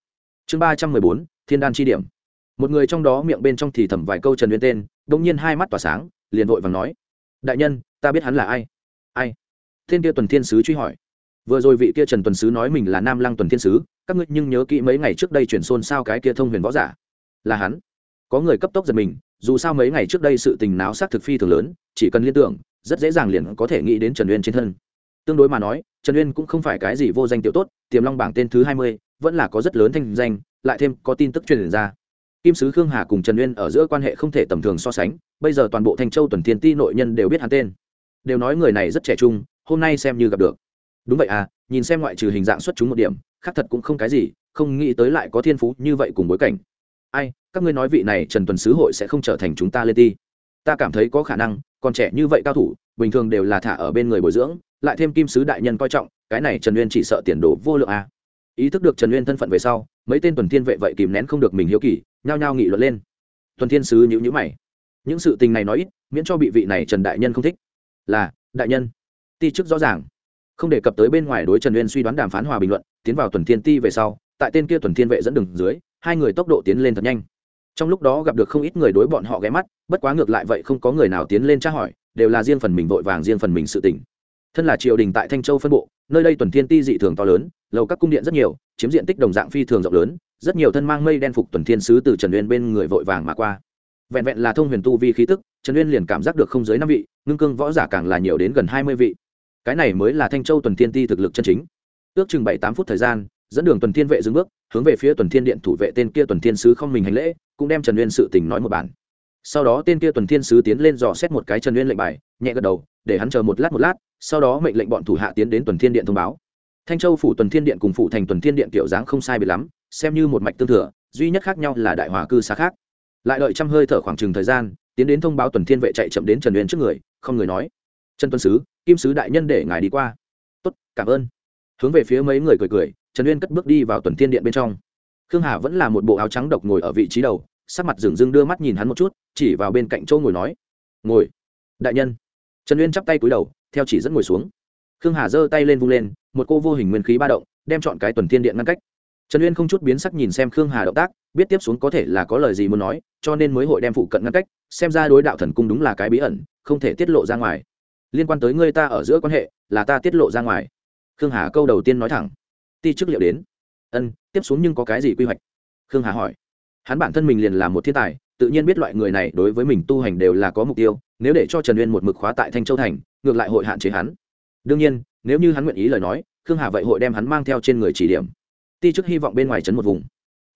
chương ba trăm mười bốn thiên đan chi điểm một người trong đó miệng bên trong thì thầm vài câu trần uyên tên đ nhiên hai mắt tỏa sáng, liền vội và nói, đại nhân, ta biết hắn là ai. Ai? Thiên kia tuần thiên sứ truy hỏi. Vừa rồi vị kia trần tuần sứ nói mình là nam lăng tuần thiên sứ, các ngươi nhưng nhớ kỹ mấy ngày trước đây chuyển xôn sao cái kia thông huyền võ giả. Là hắn. Có người cấp tốc giật mình, dù sao mấy ngày trước đây sự tình náo xác thực phi thường lớn, chỉ cần liên tưởng, rất dễ dàng liền có thể nghĩ đến trần uyên trên thân. Tương đối mà nói, trần uyên cũng không phải cái gì vô danh tiểu tốt, tiềm long bảng tên thứ hai mươi, vẫn là có rất lớn thanh danh, lại thêm có tin tức truyền ra kim sứ khương hà cùng trần uyên ở giữa quan hệ không thể tầm thường so sánh, bây giờ toàn bộ thanh châu tuần thiên ti nội nhân đều biết hắn tên. Đều nói người này rất trẻ trung, hôm nay xem như gặp được. Đúng vậy à nhìn xem ngoại trừ hình dạng xuất chúng một điểm, khác thật cũng không cái gì, không nghĩ tới lại có thiên phú như vậy cùng bối cảnh. Ai, các ngươi nói vị này trần tuần sứ hội sẽ không trở thành chúng ta lên ti. Ta cảm thấy có khả năng, còn trẻ như vậy cao thủ, bình thường đều là thả ở bên người bồi dưỡng, lại thêm kim sứ đại nhân coi trọng, cái này trần uyên chỉ sợ tiền đồ vô lượng à. ý thức được trần uyên thân phận về sau mấy tên tuần thiên vệ vậy kìm nén không được mình hiếu kỳ, nhao nhao nghị luận lên. Tuần thiên sứ nhữ nhữ mày. Những sự tình này nói ít, miễn cho bị vị này trần đại nhân không thích. Là, đại nhân, ti chức rõ ràng. Không đề cập tới bên ngoài đối trần uyên suy đoán đàm phán hòa bình luận, tiến vào tuần thiên ti về sau, tại tên kia tuần thiên vệ dẫn đường dưới, hai người tốc độ tiến lên thật nhanh. Trong lúc đó gặp được không ít người đối bọn họ ghé mắt, bất quá ngược lại vậy không có người nào tiến lên tra hỏi, đều là riêng phần mình vội vàng riêng phần mình sự tỉnh thân là triều đình tại thanh châu phân bộ, nơi đây tuần thiên ti dị thường to lớn lầu các cung điện rất nhiều, chiếm diện tích đồng dạng phi thường rộng lớn, rất nhiều thân mang mây đen phục tuần thiên sứ từ trần uyên bên người vội vàng mà qua. Vẹn vẹn là thông huyền tu vi khí tức, trần uyên liền cảm giác được không dưới năm vị, ngưng cương võ giả càng là nhiều đến gần hai mươi vị. Cái này mới là thanh châu tuần thiên ti thực lực chân chính. Ước chừng bảy tám phút thời gian, dẫn đường tuần thiên vệ dừng bước, hướng về phía tuần thiên điện thủ vệ tên kia tuần thiên sứ không mình hành lễ, cũng đem trần uyên sự tình nói một bản. Sau đó tên kia tuần thiên sứ tiến lên dò xét một cái trần uyên lệnh bài, nhẹ gật đầu, để hắn chờ một lát một lát, sau đó mệnh lệnh bọn thủ hạ tiến đến tuần thiên điện thông báo thanh châu phủ tuần thiên điện cùng phủ thành tuần thiên điện kiểu dáng không sai biệt lắm, xem như một mạch tương thừa, duy nhất khác nhau là đại hòa cư xa khác. Lại đợi trăm hơi thở khoảng chừng thời gian, tiến đến thông báo tuần thiên vệ chạy chậm đến trần uyên trước người, không người nói. Trần tuân sứ, kim sứ đại nhân để ngài đi qua. Tốt, cảm ơn. Hướng về phía mấy người cười cười, trần uyên cất bước đi vào tuần thiên điện bên trong. Khương hà vẫn là một bộ áo trắng độc ngồi ở vị trí đầu, sắc mặt dừng dưng đưa mắt nhìn hắn một chút, chỉ vào bên cạnh chỗ ngồi nói. Ngồi. Đại nhân. Trần uyên chắp tay cúi đầu, theo chỉ dẫn ngồi xuống. Khương hà giơ tay lên vung lên một cô vô hình nguyên khí ba động, đem chọn cái tuần thiên điện ngăn cách. Trần uyên không chút biến sắc nhìn xem khương hà động tác, biết tiếp xuống có thể là có lời gì muốn nói, cho nên mới hội đem phụ cận ngăn cách, xem ra đối đạo thần cung đúng là cái bí ẩn, không thể tiết lộ ra ngoài. Liên quan tới ngươi ta ở giữa quan hệ, là ta tiết lộ ra ngoài. Khương hà câu đầu tiên nói thẳng. Ti chức liệu đến. Ân, tiếp xuống nhưng có cái gì quy hoạch? Khương hà hỏi. Hắn bản thân mình liền là một thiên tài, tự nhiên biết loại người này đối với mình tu hành đều là có mục tiêu, nếu để cho trần uyên một mực khóa tại thanh châu thành, ngược lại hội hạn chế hắn. Đương nhiên nếu như hắn nguyện ý lời nói, khương hà vậy hội đem hắn mang theo trên người chỉ điểm. Ti chức hy vọng bên ngoài trấn một vùng.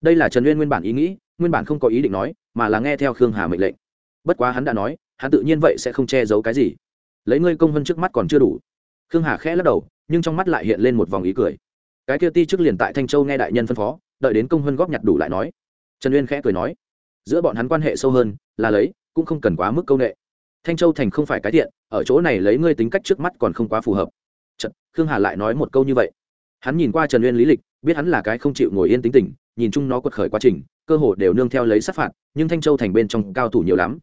Đây là trần uyên nguyên bản ý nghĩ, nguyên bản không có ý định nói, mà là nghe theo khương hà mệnh lệnh. Bất quá hắn đã nói, hắn tự nhiên vậy sẽ không che giấu cái gì. Lấy ngươi công hơn trước mắt còn chưa đủ. Khương hà khẽ lắc đầu, nhưng trong mắt lại hiện lên một vòng ý cười. Cái kia ti chức liền tại thanh châu nghe đại nhân phân phó, đợi đến công hơn góp nhặt đủ lại nói. Trần uyên khẽ cười nói, giữa bọn hắn quan hệ sâu hơn, là lấy, cũng không cần quá mức công nghệ thanh châu thành không phải cái thiện ở chỗ này lấy ngươi tính cách trước mắt còn không quá phù hợp khương hà lại nói một câu như vậy. Hắn nhìn qua trần uyên lý lịch, biết hắn là cái không chịu ngồi yên tính tình, nhìn chung nó quật khởi quá trình, cơ hồ đều nương theo lấy sát phạt, nhưng thanh châu thành bên trong cao thủ nhiều lắm.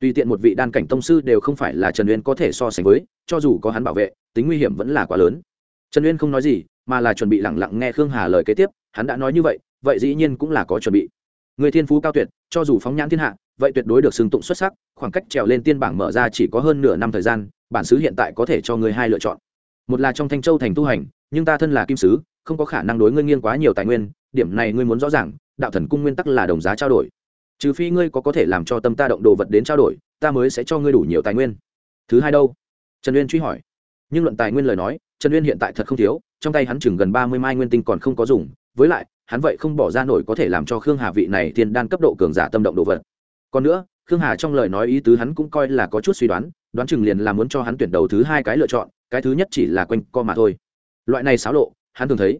Tùy tiện một vị đan cảnh tông sư đều không phải là trần uyên có thể so sánh với, cho dù có hắn bảo vệ, tính nguy hiểm vẫn là quá lớn. Trần uyên không nói gì, mà là chuẩn bị lẳng lặng nghe khương hà lời kế tiếp, hắn đã nói như vậy vậy dĩ nhiên cũng là có chuẩn bị. Người thiên phú cao tuyệt, cho dù phóng nhãn thiên hạ, vậy tuyệt đối được xưng tụng xuất sắc, khoảng cách trèo lên tiên bảng mở ra chỉ có hơn nửa năm thời gian, bản xứ hiện tại có thể cho người hai lựa chọn một là trong thanh châu thành tu hành, nhưng ta thân là kim sứ, không có khả năng đối ngươi nghiêng quá nhiều tài nguyên, điểm này ngươi muốn rõ ràng, đạo thần cung nguyên tắc là đồng giá trao đổi. Trừ phi ngươi có có thể làm cho tâm ta động đồ vật đến trao đổi, ta mới sẽ cho ngươi đủ nhiều tài nguyên. Thứ hai đâu? Trần uyên truy hỏi. Nhưng luận tài nguyên lời nói, trần uyên hiện tại thật không thiếu, trong tay hắn chừng gần ba mươi mai nguyên tinh còn không có dùng, với lại, hắn vậy không bỏ ra nổi có thể làm cho khương hà vị này thiên đan cấp độ cường giả tâm động đồ vật. Còn nữa, khương hà trong lời nói ý tứ hắn cũng coi là có chút suy đoán đoán chừng liền là muốn cho hắn tuyển đầu thứ hai cái lựa chọn cái thứ nhất chỉ là quanh co mà thôi. Loại này xáo lộ, hắn thường thấy.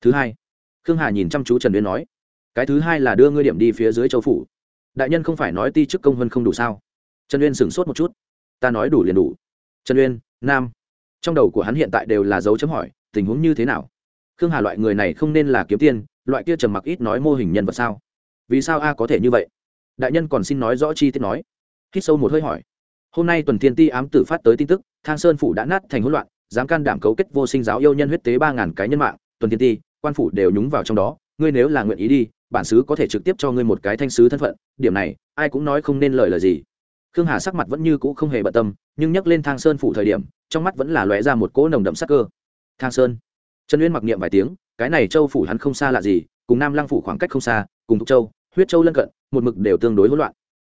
Thứ hai, khương hà nhìn chăm chú trần uyên nói, cái thứ hai là đưa ngươi điểm đi phía dưới châu phủ. Đại nhân không phải nói ti chức công hơn không đủ sao? Trần uyên sửng sốt một chút. Ta nói đủ liền đủ. Trần uyên, nam. Trong đầu của hắn hiện tại đều là dấu chấm hỏi, tình huống như thế nào? Khương hà loại người này không nên là kiếm tiền, loại kia trầm mặc ít nói mô hình nhân vật sao? Vì sao a có thể như vậy? Đại nhân còn xin nói rõ chi tiết nói. Hít sâu một hơi hỏi. Hôm nay tuần thiên ti ám tử phát tới tin tức thang sơn phủ đã nát thành hỗn loạn, dám can đảm cấu kết vô sinh giáo yêu nhân huyết tế ba ngàn cái nhân mạng, tuần tiên ti, quan phủ đều nhúng vào trong đó, ngươi nếu là nguyện ý đi, bản sứ có thể trực tiếp cho ngươi một cái thanh sứ thân phận, điểm này, ai cũng nói không nên lời là gì. Khương hà sắc mặt vẫn như cũ không hề bận tâm, nhưng nhắc lên thang sơn phủ thời điểm, trong mắt vẫn là lóe ra một cỗ nồng đậm sắc cơ. Thang sơn. Trần uyên mặc niệm vài tiếng, cái này châu phủ hắn không xa lạ gì, cùng nam lăng phủ khoảng cách không xa, cùng thục châu, huyết châu lân cận, một mực đều tương đối hỗn loạn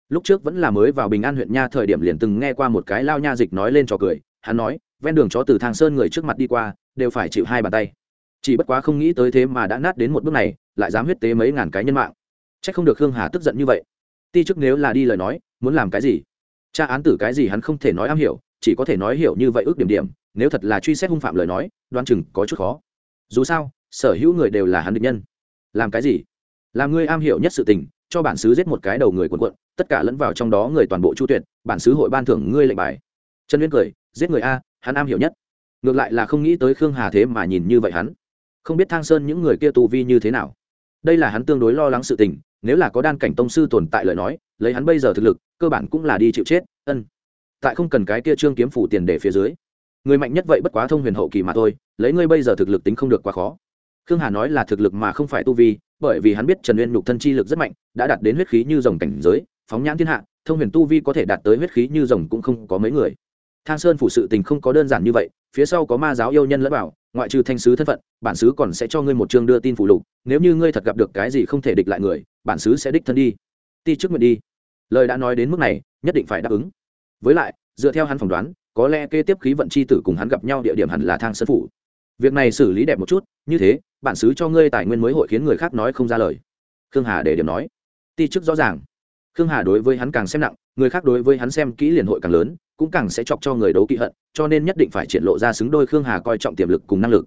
lúc trước vẫn là mới vào bình an huyện nha, thời điểm liền từng nghe qua một cái lao nha dịch nói lên trò cười. Hắn nói, ven đường chó từ thang sơn người trước mặt đi qua, đều phải chịu hai bàn tay. Chỉ bất quá không nghĩ tới thế mà đã nát đến một bước này, lại dám huyết tế mấy ngàn cái nhân mạng. C h ắ c không được khương hà tức giận như vậy. Ti chức nếu là đi lời nói, muốn làm cái gì? Tra án tử cái gì hắn không thể nói am hiểu, chỉ có thể nói hiểu như vậy ước điểm điểm, nếu thật là truy xét hung phạm lời nói đoan chừng có chút khó. Dù sao, sở hữu người đều là hắn định nhân. Làm cái gì? Làm ngươi am hiểu nhất sự tình cho bản xứ giết một cái đầu người quần quận tất cả lẫn vào trong đó người toàn bộ chu tuyệt, bản xứ hội ban thưởng ngươi lệnh bài. Trần uyên cười, giết người a, hắn am hiểu nhất. Ngược lại là không nghĩ tới khương hà thế mà nhìn như vậy hắn. Không biết thang sơn những người kia tu vi như thế nào. Đây là hắn tương đối lo lắng sự tình, nếu là có đan cảnh tông sư tồn tại lời nói, lấy hắn bây giờ thực lực, cơ bản cũng là đi chịu chết, ân. Tại không cần cái kia trương kiếm phủ tiền để phía dưới. Người mạnh nhất vậy bất quá thông huyền hậu kỳ mà thôi, lấy ngươi bây giờ thực lực tính không được quá khó. Khương hà nói là thực lực mà không phải tu vi bởi vì hắn biết trần uyên nhục thân chi lực rất mạnh đã đạt đến huyết khí như rồng cảnh giới phóng nhãn thiên hạ thông huyền tu vi có thể đạt tới huyết khí như rồng cũng không có mấy người. Thang sơn phủ sự tình không có đơn giản như vậy phía sau có ma giáo yêu nhân lẫn bảo, ngoại trừ thanh sứ thân phận bản sứ còn sẽ cho ngươi một chương đưa tin phụ lục nếu như ngươi thật gặp được cái gì không thể địch lại người bản sứ sẽ đích thân đi. Ti trước nguyện đi. Lời đã nói đến mức này nhất định phải đáp ứng. Với lại dựa theo hắn phỏng đoán có lẽ kế tiếp khí vận c h i tử cùng hắn gặp nhau địa điểm hẳn là thang sơn phủ. Việc này xử lý đẹp một chút như thế bản xứ cho ngươi tài nguyên mới hội khiến người khác nói không ra lời. Khương hà để điểm nói. Ti chức rõ ràng. Khương hà đối với hắn càng xem nặng, người khác đối với hắn xem kỹ liền hội càng lớn, cũng càng sẽ chọc cho người đấu kỵ hận, cho nên nhất định phải triển lộ ra xứng đôi khương hà coi trọng tiềm lực cùng năng lực.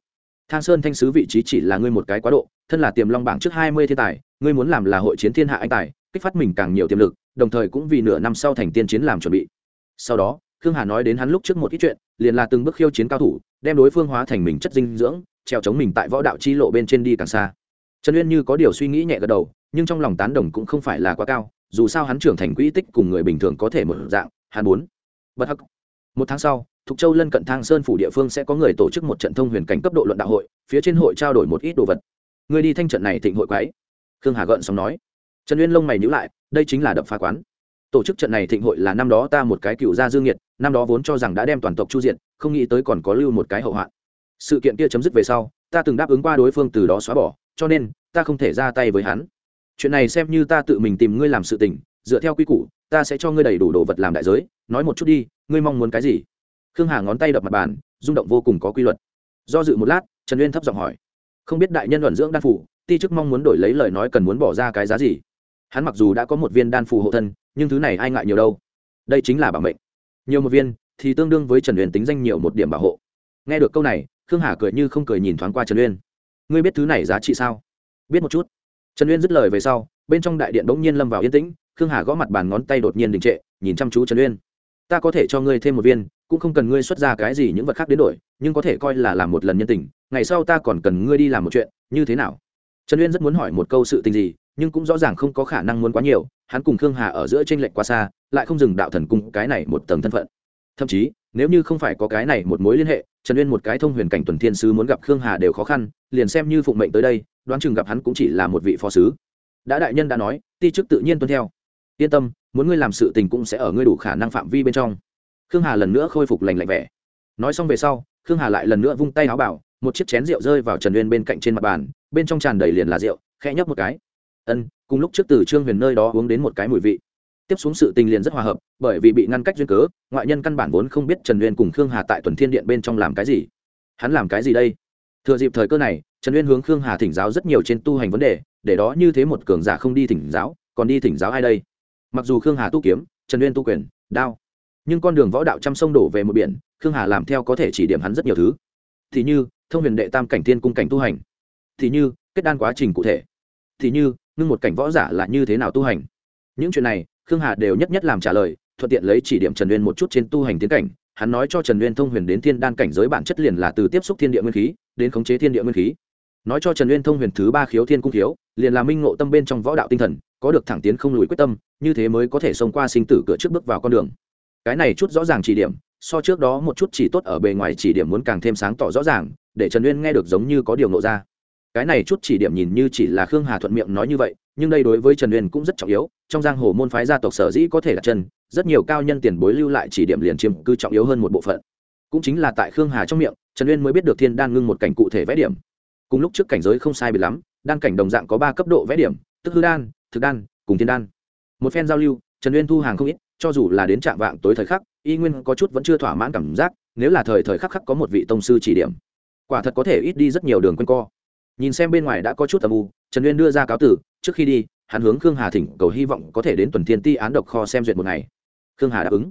Thang sơn thanh sứ vị trí chỉ là ngươi một cái quá độ, thân là tiềm long bảng trước hai mươi thiên tài, ngươi muốn làm là hội chiến thiên hạ anh tài, kích phát mình càng nhiều tiềm lực, đồng thời cũng vì nửa năm sau thành tiên chiến làm chuẩn bị. Sau đó, khương hà nói đến hắn lúc trước một ít chuyện, liền là từng bước khiêu chiến cao thủ, đem đối phương hóa thành mình chất dinh dưỡng treo chống mình tại võ đạo chi lộ bên trên đi càng xa. Trần uyên như có điều suy nghĩ nhẹ gật đầu, nhưng trong lòng tán đồng cũng không phải là quá cao, dù sao hắn trưởng thành quỹ tích cùng người bình thường có thể một dạng, hắn bốn bất hắc. Một tháng sau, thục châu lân cận thang sơn phủ địa phương sẽ có người tổ chức một trận thông huyền cảnh cấp độ luận đạo hội, phía trên hội trao đổi một ít đồ vật. Người đi thanh trận này thịnh hội quái. Khương hà gợn xong nói. Trần uyên lông mày nhữ lại, đây chính là đập phá quán. Tổ chức trận này thịnh hội là năm đó ta một cái cựu gia dương nhiệt năm đó vốn cho rằng đã đem toàn tộc chu diện, không nghĩ tới còn có lưu một cái hậu hoạn sự kiện kia chấm dứt về sau, ta từng đáp ứng qua đối phương từ đó xóa bỏ, cho nên, ta không thể ra tay với hắn. Chuyện này xem như ta tự mình tìm ngươi làm sự tình, dựa theo quy củ, ta sẽ cho ngươi đầy đủ đồ vật làm đại giới. Nói một chút đi, ngươi mong muốn cái gì? Khương hà ngón tay đập mặt bàn, rung động vô cùng có quy luật. Do dự một lát, trần uyên thấp giọng hỏi. Không biết đại nhân luận dưỡng đan phủ, ti chức mong muốn đổi lấy lời nói cần muốn bỏ ra cái giá gì? Hắn mặc dù đã có một viên đan phù hộ thân, nhưng thứ này ai ngại nhiều đâu? Đây chính là bảo mệnh. Nhiều một viên, thì tương đương với trần uyên tính danh nhiều một điểm bảo hộ. Nghe được câu này khương hà cười như không cười nhìn thoáng qua trần uyên. Ngươi biết thứ này giá trị sao? Biết một chút. Trần uyên dứt lời về sau, bên trong đại điện bỗng nhiên lâm vào yên tĩnh, khương hà gõ mặt bàn ngón tay đột nhiên đình trệ, nhìn chăm chú trần uyên. Ta có thể cho ngươi thêm một viên, cũng không cần ngươi xuất ra cái gì những vật khác đến đổi, nhưng có thể coi là làm một lần nhân tình, ngày sau ta còn cần ngươi đi làm một chuyện, như thế nào? Trần uyên rất muốn hỏi một câu sự tình gì, nhưng cũng rõ ràng không có khả năng muốn quá nhiều, hắn cùng khương hà ở giữa tranh lệch quá xa, lại không dừng đạo thần cung cái này một tầng thân phận thậm chí, nếu như không phải có cái này một mối liên hệ, trần uyên một cái thông huyền cảnh tuần thiên sứ muốn gặp khương hà đều khó khăn, liền xem như phụng mệnh tới đây, đoán chừng gặp hắn cũng chỉ là một vị phó sứ. Đã đại nhân đã nói, ti chức tự nhiên tuân theo. Yên tâm, muốn ngươi làm sự tình cũng sẽ ở ngươi đủ khả năng phạm vi bên trong. Khương hà lần nữa khôi phục lành lạnh vẻ. Nói xong về sau, khương hà lại lần nữa vung tay áo bảo, một chiếc chén rượu rơi vào trần uyên bên cạnh trên mặt bàn, bên trong tràn đầy liền là rượu, khẽ nhấp một cái. Ân, cùng lúc trước từ trương huyền nơi đó uống đến một cái mùi vị tiếp xuống sự tình liền rất hòa hợp, bởi vì bị ngăn cách duyên cớ, ngoại nhân căn bản vốn không biết trần uyên cùng khương hà tại tuần thiên điện bên trong làm cái gì. Hắn làm cái gì đây? Thừa dịp thời cơ này, trần uyên hướng khương hà thỉnh giáo rất nhiều trên tu hành vấn đề, để đó như thế một cường giả không đi thỉnh giáo, còn đi thỉnh giáo ai đây? Mặc dù khương hà tu kiếm, trần uyên tu quyền, đao, nhưng con đường võ đạo trăm sông đổ về một biển, khương hà làm theo có thể chỉ điểm hắn rất nhiều thứ. Thì như, thông huyền đệ tam cảnh tiên cung cảnh tu hành. Thì như, kết đan quá trình cụ thể. Thì như, ngưng một cảnh võ giả là như thế nào tu hành? Những chuyện này, khương hà đều nhất nhất làm trả lời, thuận tiện lấy chỉ điểm trần uyên một chút trên tu hành tiến cảnh. Hắn nói cho trần uyên thông huyền đến thiên đan cảnh giới bản chất liền là từ tiếp xúc thiên địa nguyên khí, đến khống chế thiên địa nguyên khí. Nói cho trần uyên thông huyền thứ ba khiếu thiên cung khiếu, liền là minh ngộ tâm bên trong võ đạo tinh thần, có được thẳng tiến không lùi quyết tâm, như thế mới có thể xông qua sinh tử cửa trước bước vào con đường. Cái này chút rõ ràng chỉ điểm, so trước đó một chút chỉ tốt ở bề ngoài chỉ điểm muốn càng thêm sáng tỏ rõ ràng, để trần uyên nghe được giống như có điều nộ ra cái này chút chỉ điểm nhìn như chỉ là khương hà thuận miệng nói như vậy, nhưng đây đối với trần uyên cũng rất trọng yếu, trong giang hồ môn phái gia tộc sở dĩ có thể đặt chân, rất nhiều cao nhân tiền bối lưu lại chỉ điểm liền chiếm cư trọng yếu hơn một bộ phận. Cũng chính là tại khương hà trong miệng, trần uyên mới biết được thiên đan ngưng một cảnh cụ thể vẽ điểm. Cùng lúc trước cảnh giới không sai biệt lắm, đan cảnh đồng dạng có ba cấp độ vẽ điểm, tức hư đan, thực đan, cùng thiên đan. Một phen giao lưu, trần uyên thu hàng không ít, cho dù là đến trạng vạng tối thời khắc, y nguyên có chút vẫn chưa thỏa mãn cảm giác, nếu là thời thời khắc khắc có một vị tông sư chỉ điểm. Quả thật có thể ít đi rất nhiều đường q u a n co nhìn xem bên ngoài đã có chút âm u, trần uyên đưa ra cáo tử, trước khi đi, hắn hướng khương hà thỉnh cầu hy vọng có thể đến tuần thiên ti án độc kho xem duyệt một ngày. Khương hà đáp ứng.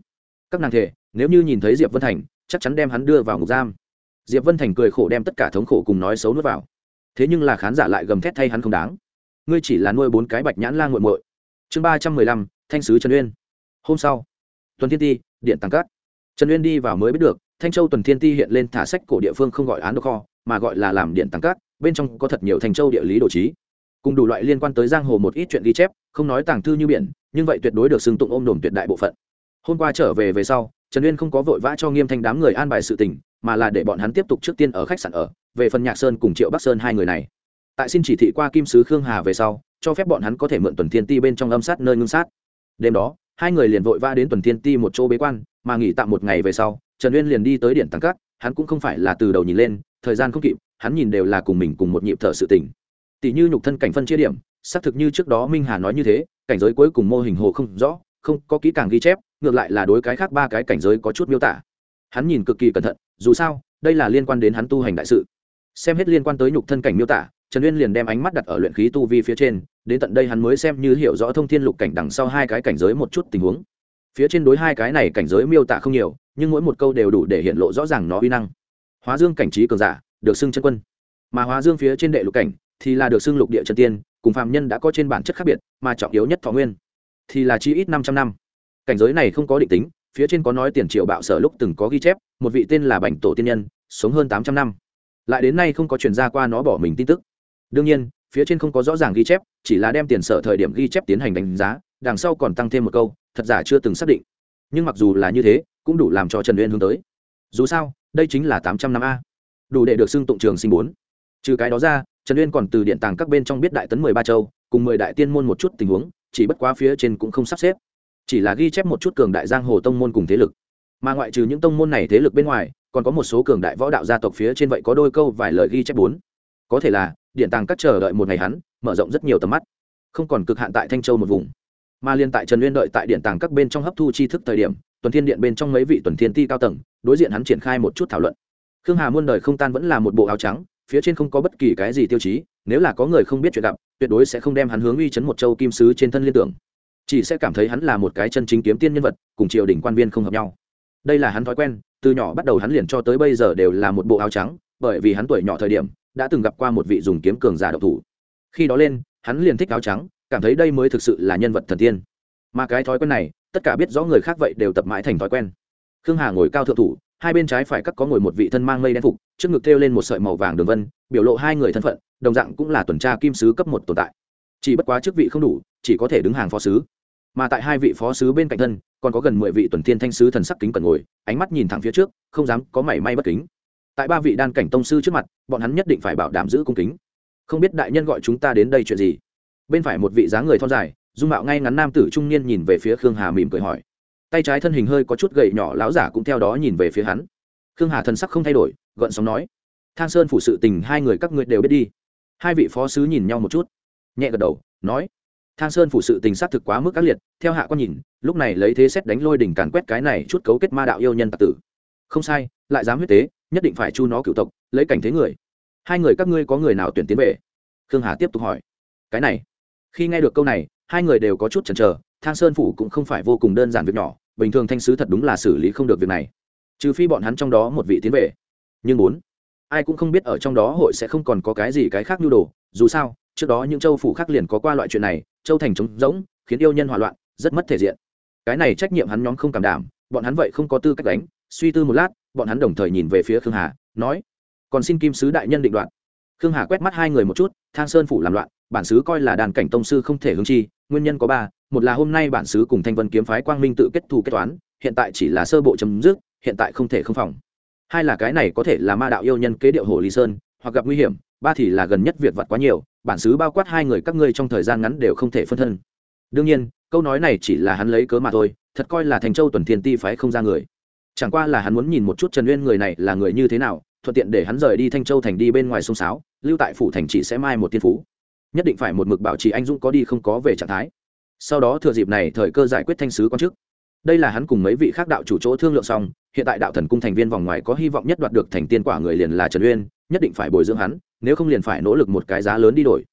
Các nàng thể, nếu như nhìn thấy diệp vân thành, chắc chắn đem hắn đưa vào ngục giam. Diệp vân thành cười khổ đem tất cả thống khổ cùng nói xấu nuốt vào. Thế nhưng là khán giả lại gầm thét thay hắn không đáng. Ngươi chỉ là nuôi bốn cái bạch nhãn la g u muội. Chương ba trăm mười lăm, thanh sứ trần uyên. Hôm sau, tuần thiên ti, điện tăng cát. Trần uyên đi vào mới biết được, thanh châu tuần thiên ti hiện lên thả sách cổ địa phương không gọi án độc kho, mà gọi là làm điện tăng cát bên trong có thật nhiều thành châu địa lý đồ trí. Cùng đủ loại liên quan tới giang hồ một ít chuyện ghi chép, không nói tàng thư như biển, nhưng vậy tuyệt đối được xưng tụng ôm đồm tuyệt đại bộ phận. Hôm qua trở về về sau, trần uyên không có vội vã cho nghiêm thanh đám người an bài sự tình, mà là để bọn hắn tiếp tục trước tiên ở khách sạn ở, về phần nhạc sơn cùng triệu bắc sơn hai người này. Tại xin chỉ thị qua kim sứ khương hà về sau, cho phép bọn hắn có thể mượn tuần thiên ti bên trong âm sát nơi ngưng sát. Đêm đó, hai người liền vội vã đến tuần thiên ti một chỗ bế quan, mà nghỉ tạm một ngày về sau, trần uyên liền đi tới điện tăng cát hắn cũng không phải là từ đầu nhìn lên, thời gian không kịp hắn nhìn đều là cùng mình cùng một nhịp thở sự tỉnh tỷ như nhục thân cảnh phân chia điểm, xác thực như trước đó minh hà nói như thế, cảnh giới cuối cùng mô hình hồ không rõ, không có kỹ càng ghi chép, ngược lại là đối cái khác ba cái cảnh giới có chút miêu tả. Hắn nhìn cực kỳ cẩn thận, dù sao, đây là liên quan đến hắn tu hành đại sự. Xem hết liên quan tới nhục thân cảnh miêu tả, trần uyên liền đem ánh mắt đặt ở luyện khí tu vi phía trên, đến tận đây hắn mới xem như hiểu rõ thông thiên lục cảnh đằng sau hai cái cảnh giới một chút tình huống. Phía trên đối hai cái này cảnh giới miêu tả không nhiều, nhưng mỗi một câu đều đủ để hiện lộ rõ ràng nó uy năng. Hóa dương cảnh trí cường giả được xưng chân quân. Mà hóa dương phía trên đệ lục cảnh thì là được xưng lục địa chân tiên, cùng phạm nhân đã có trên bản chất khác biệt, mà trọng yếu nhất thọ nguyên thì là chi ít năm trăm năm. Cảnh giới này không có định tính, phía trên có nói tiền triệu bạo sở lúc từng có ghi chép, một vị tên là bành tổ tiên nhân, sống hơn tám trăm năm. Lại đến nay không có chuyển ra qua nó bỏ mình tin tức. Đương nhiên, phía trên không có rõ ràng ghi chép, chỉ là đem tiền sở thời điểm ghi chép tiến hành đánh giá, đằng sau còn tăng thêm một câu, thật giả chưa từng xác định. Nhưng mặc dù là như thế, cũng đủ làm cho trần uyên hướng tới. Dù sao, đây chính là tám trăm năm a đủ để được xưng tụng trường sinh bốn. Trừ cái đó ra, trần uyên còn từ điện tàng các bên trong biết đại tấn mười ba châu, cùng mười đại tiên môn một chút tình huống, chỉ bất quá phía trên cũng không sắp xếp. Chỉ là ghi chép một chút cường đại giang hồ tông môn cùng thế lực. Mà ngoại trừ những tông môn này thế lực bên ngoài, còn có một số cường đại võ đạo gia tộc phía trên vậy có đôi câu vài lời ghi chép bốn. Có thể là, điện tàng các chờ đợi một ngày hắn, mở rộng rất nhiều tầm mắt. Không còn cực hạn tại thanh châu một vùng. Mà liên tại trần uyên đợi tại điện tàng các bên trong hấp thu tri thức thời điểm, tuần thiên điện bên trong mấy vị tuần thiên ti cao tầng, đối diện hắn triển khai một chút thảo luận khương hà muôn đời không tan vẫn là một bộ áo trắng, phía trên không có bất kỳ cái gì tiêu chí, nếu là có người không biết chuyện gặp, tuyệt đối sẽ không đem hắn hướng uy chấn một châu kim sứ trên thân liên tưởng. Chỉ sẽ cảm thấy hắn là một cái chân chính kiếm tiên nhân vật, cùng triều đình quan viên không hợp nhau. Đây là hắn thói quen, từ nhỏ bắt đầu hắn liền cho tới bây giờ đều là một bộ áo trắng, bởi vì hắn tuổi nhỏ thời điểm, đã từng gặp qua một vị dùng kiếm cường giả độc thủ. Khi đó lên, hắn liền thích áo trắng, cảm thấy đây mới thực sự là nhân vật thần tiên. Mà cái thói quen này, tất cả biết rõ người khác vậy đều tập mãi thành thói quen. Khương hà ngồi cao thượng thủ hai bên trái phải cắt có ngồi một vị thân mang mây đen phục, trước ngực thêu lên một sợi màu vàng đường vân, biểu lộ hai người thân phận, đồng dạng cũng là tuần tra kim sứ cấp một tồn tại. Chỉ bất quá chức vị không đủ, chỉ có thể đứng hàng phó sứ. Mà tại hai vị phó sứ bên cạnh thân, còn có gần mười vị tuần thiên thanh sứ thần sắc kính cần ngồi, ánh mắt nhìn thẳng phía trước, không dám có mảy may bất kính. Tại ba vị đan cảnh tông sư trước mặt, bọn hắn nhất định phải bảo đảm giữ cung kính. Không biết đại nhân gọi chúng ta đến đây chuyện gì? Bên phải một vị dáng người thon dài, dung mạo ngay ngắn nam tử trung niên nhìn về phía khương hà mỉm cười hỏi tay trái thân hình hơi có chút gậy nhỏ lão giả cũng theo đó nhìn về phía hắn. Khương hà thần sắc không thay đổi, gợn sóng nói, thang sơn phủ sự tình hai người các ngươi đều biết đi. Hai vị phó sứ nhìn nhau một chút, nhẹ gật đầu, nói, thang sơn phủ sự tình xác thực quá mức ác liệt, theo hạ quan nhìn, lúc này lấy thế xét đánh lôi đỉnh càn quét cái này chút cấu kết ma đạo yêu nhân tạc tử. Không sai, lại dám huyết tế, nhất định phải chu nó cựu tộc, lấy cảnh thế người. Hai người các ngươi có người nào tuyển tiến về? Khương hà tiếp tục hỏi, cái này. Khi nghe được câu này, hai người đều có chút chần chờ thang sơn phủ cũng không phải vô cùng đơn giản việc nhỏ, bình thường thanh sứ thật đúng là xử lý không được việc này. Trừ phi bọn hắn trong đó một vị tiến về. Nhưng bốn, ai cũng không biết ở trong đó hội sẽ không còn có cái gì cái khác nhu đồ. Dù sao, trước đó những châu phủ khác liền có qua loại chuyện này, châu thành trống rỗng, khiến yêu nhân hỏa loạn, rất mất thể diện. Cái này trách nhiệm hắn nhóm không cảm đảm, bọn hắn vậy không có tư cách đánh. Suy tư một lát, bọn hắn đồng thời nhìn về phía khương hà, nói, còn xin kim sứ đại nhân định đoạn. Khương hà quét mắt hai người một chút, thang sơn phủ làm loạn, bản sứ coi là đàn cảnh tông sư không thể hứng chi, nguyên nhân có ba một là hôm nay bản xứ cùng thanh vân kiếm phái quang minh tự kết thù kết toán, hiện tại chỉ là sơ bộ chấm dứt, hiện tại không thể không phòng. Hai là cái này có thể là ma đạo yêu nhân kế điệu hồ lý sơn, hoặc gặp nguy hiểm, ba thì là gần nhất việc vặt quá nhiều, bản xứ bao quát hai người các ngươi trong thời gian ngắn đều không thể phân thân. Đương nhiên, câu nói này chỉ là hắn lấy cớ mà thôi, thật coi là thành châu tuần thiên ti phái không ra người. Chẳng qua là hắn muốn nhìn một chút trần uyên người này là người như thế nào, thuận tiện để hắn rời đi thanh châu thành đi bên ngoài sông sáo, lưu tại phủ thành chỉ sẽ mai một tiên phú. Nhất định phải một mực bảo trì anh dũng có đi không có về trạng thái sau đó thừa dịp này thời cơ giải quyết thanh sứ quan chức. Đây là hắn cùng mấy vị khác đạo chủ chỗ thương lượng xong, hiện tại đạo thần cung thành viên vòng ngoài có hy vọng nhất đoạt được thành tiên quả người liền là trần uyên, nhất định phải bồi dưỡng hắn, nếu không liền phải nỗ lực một cái giá lớn đi đổi.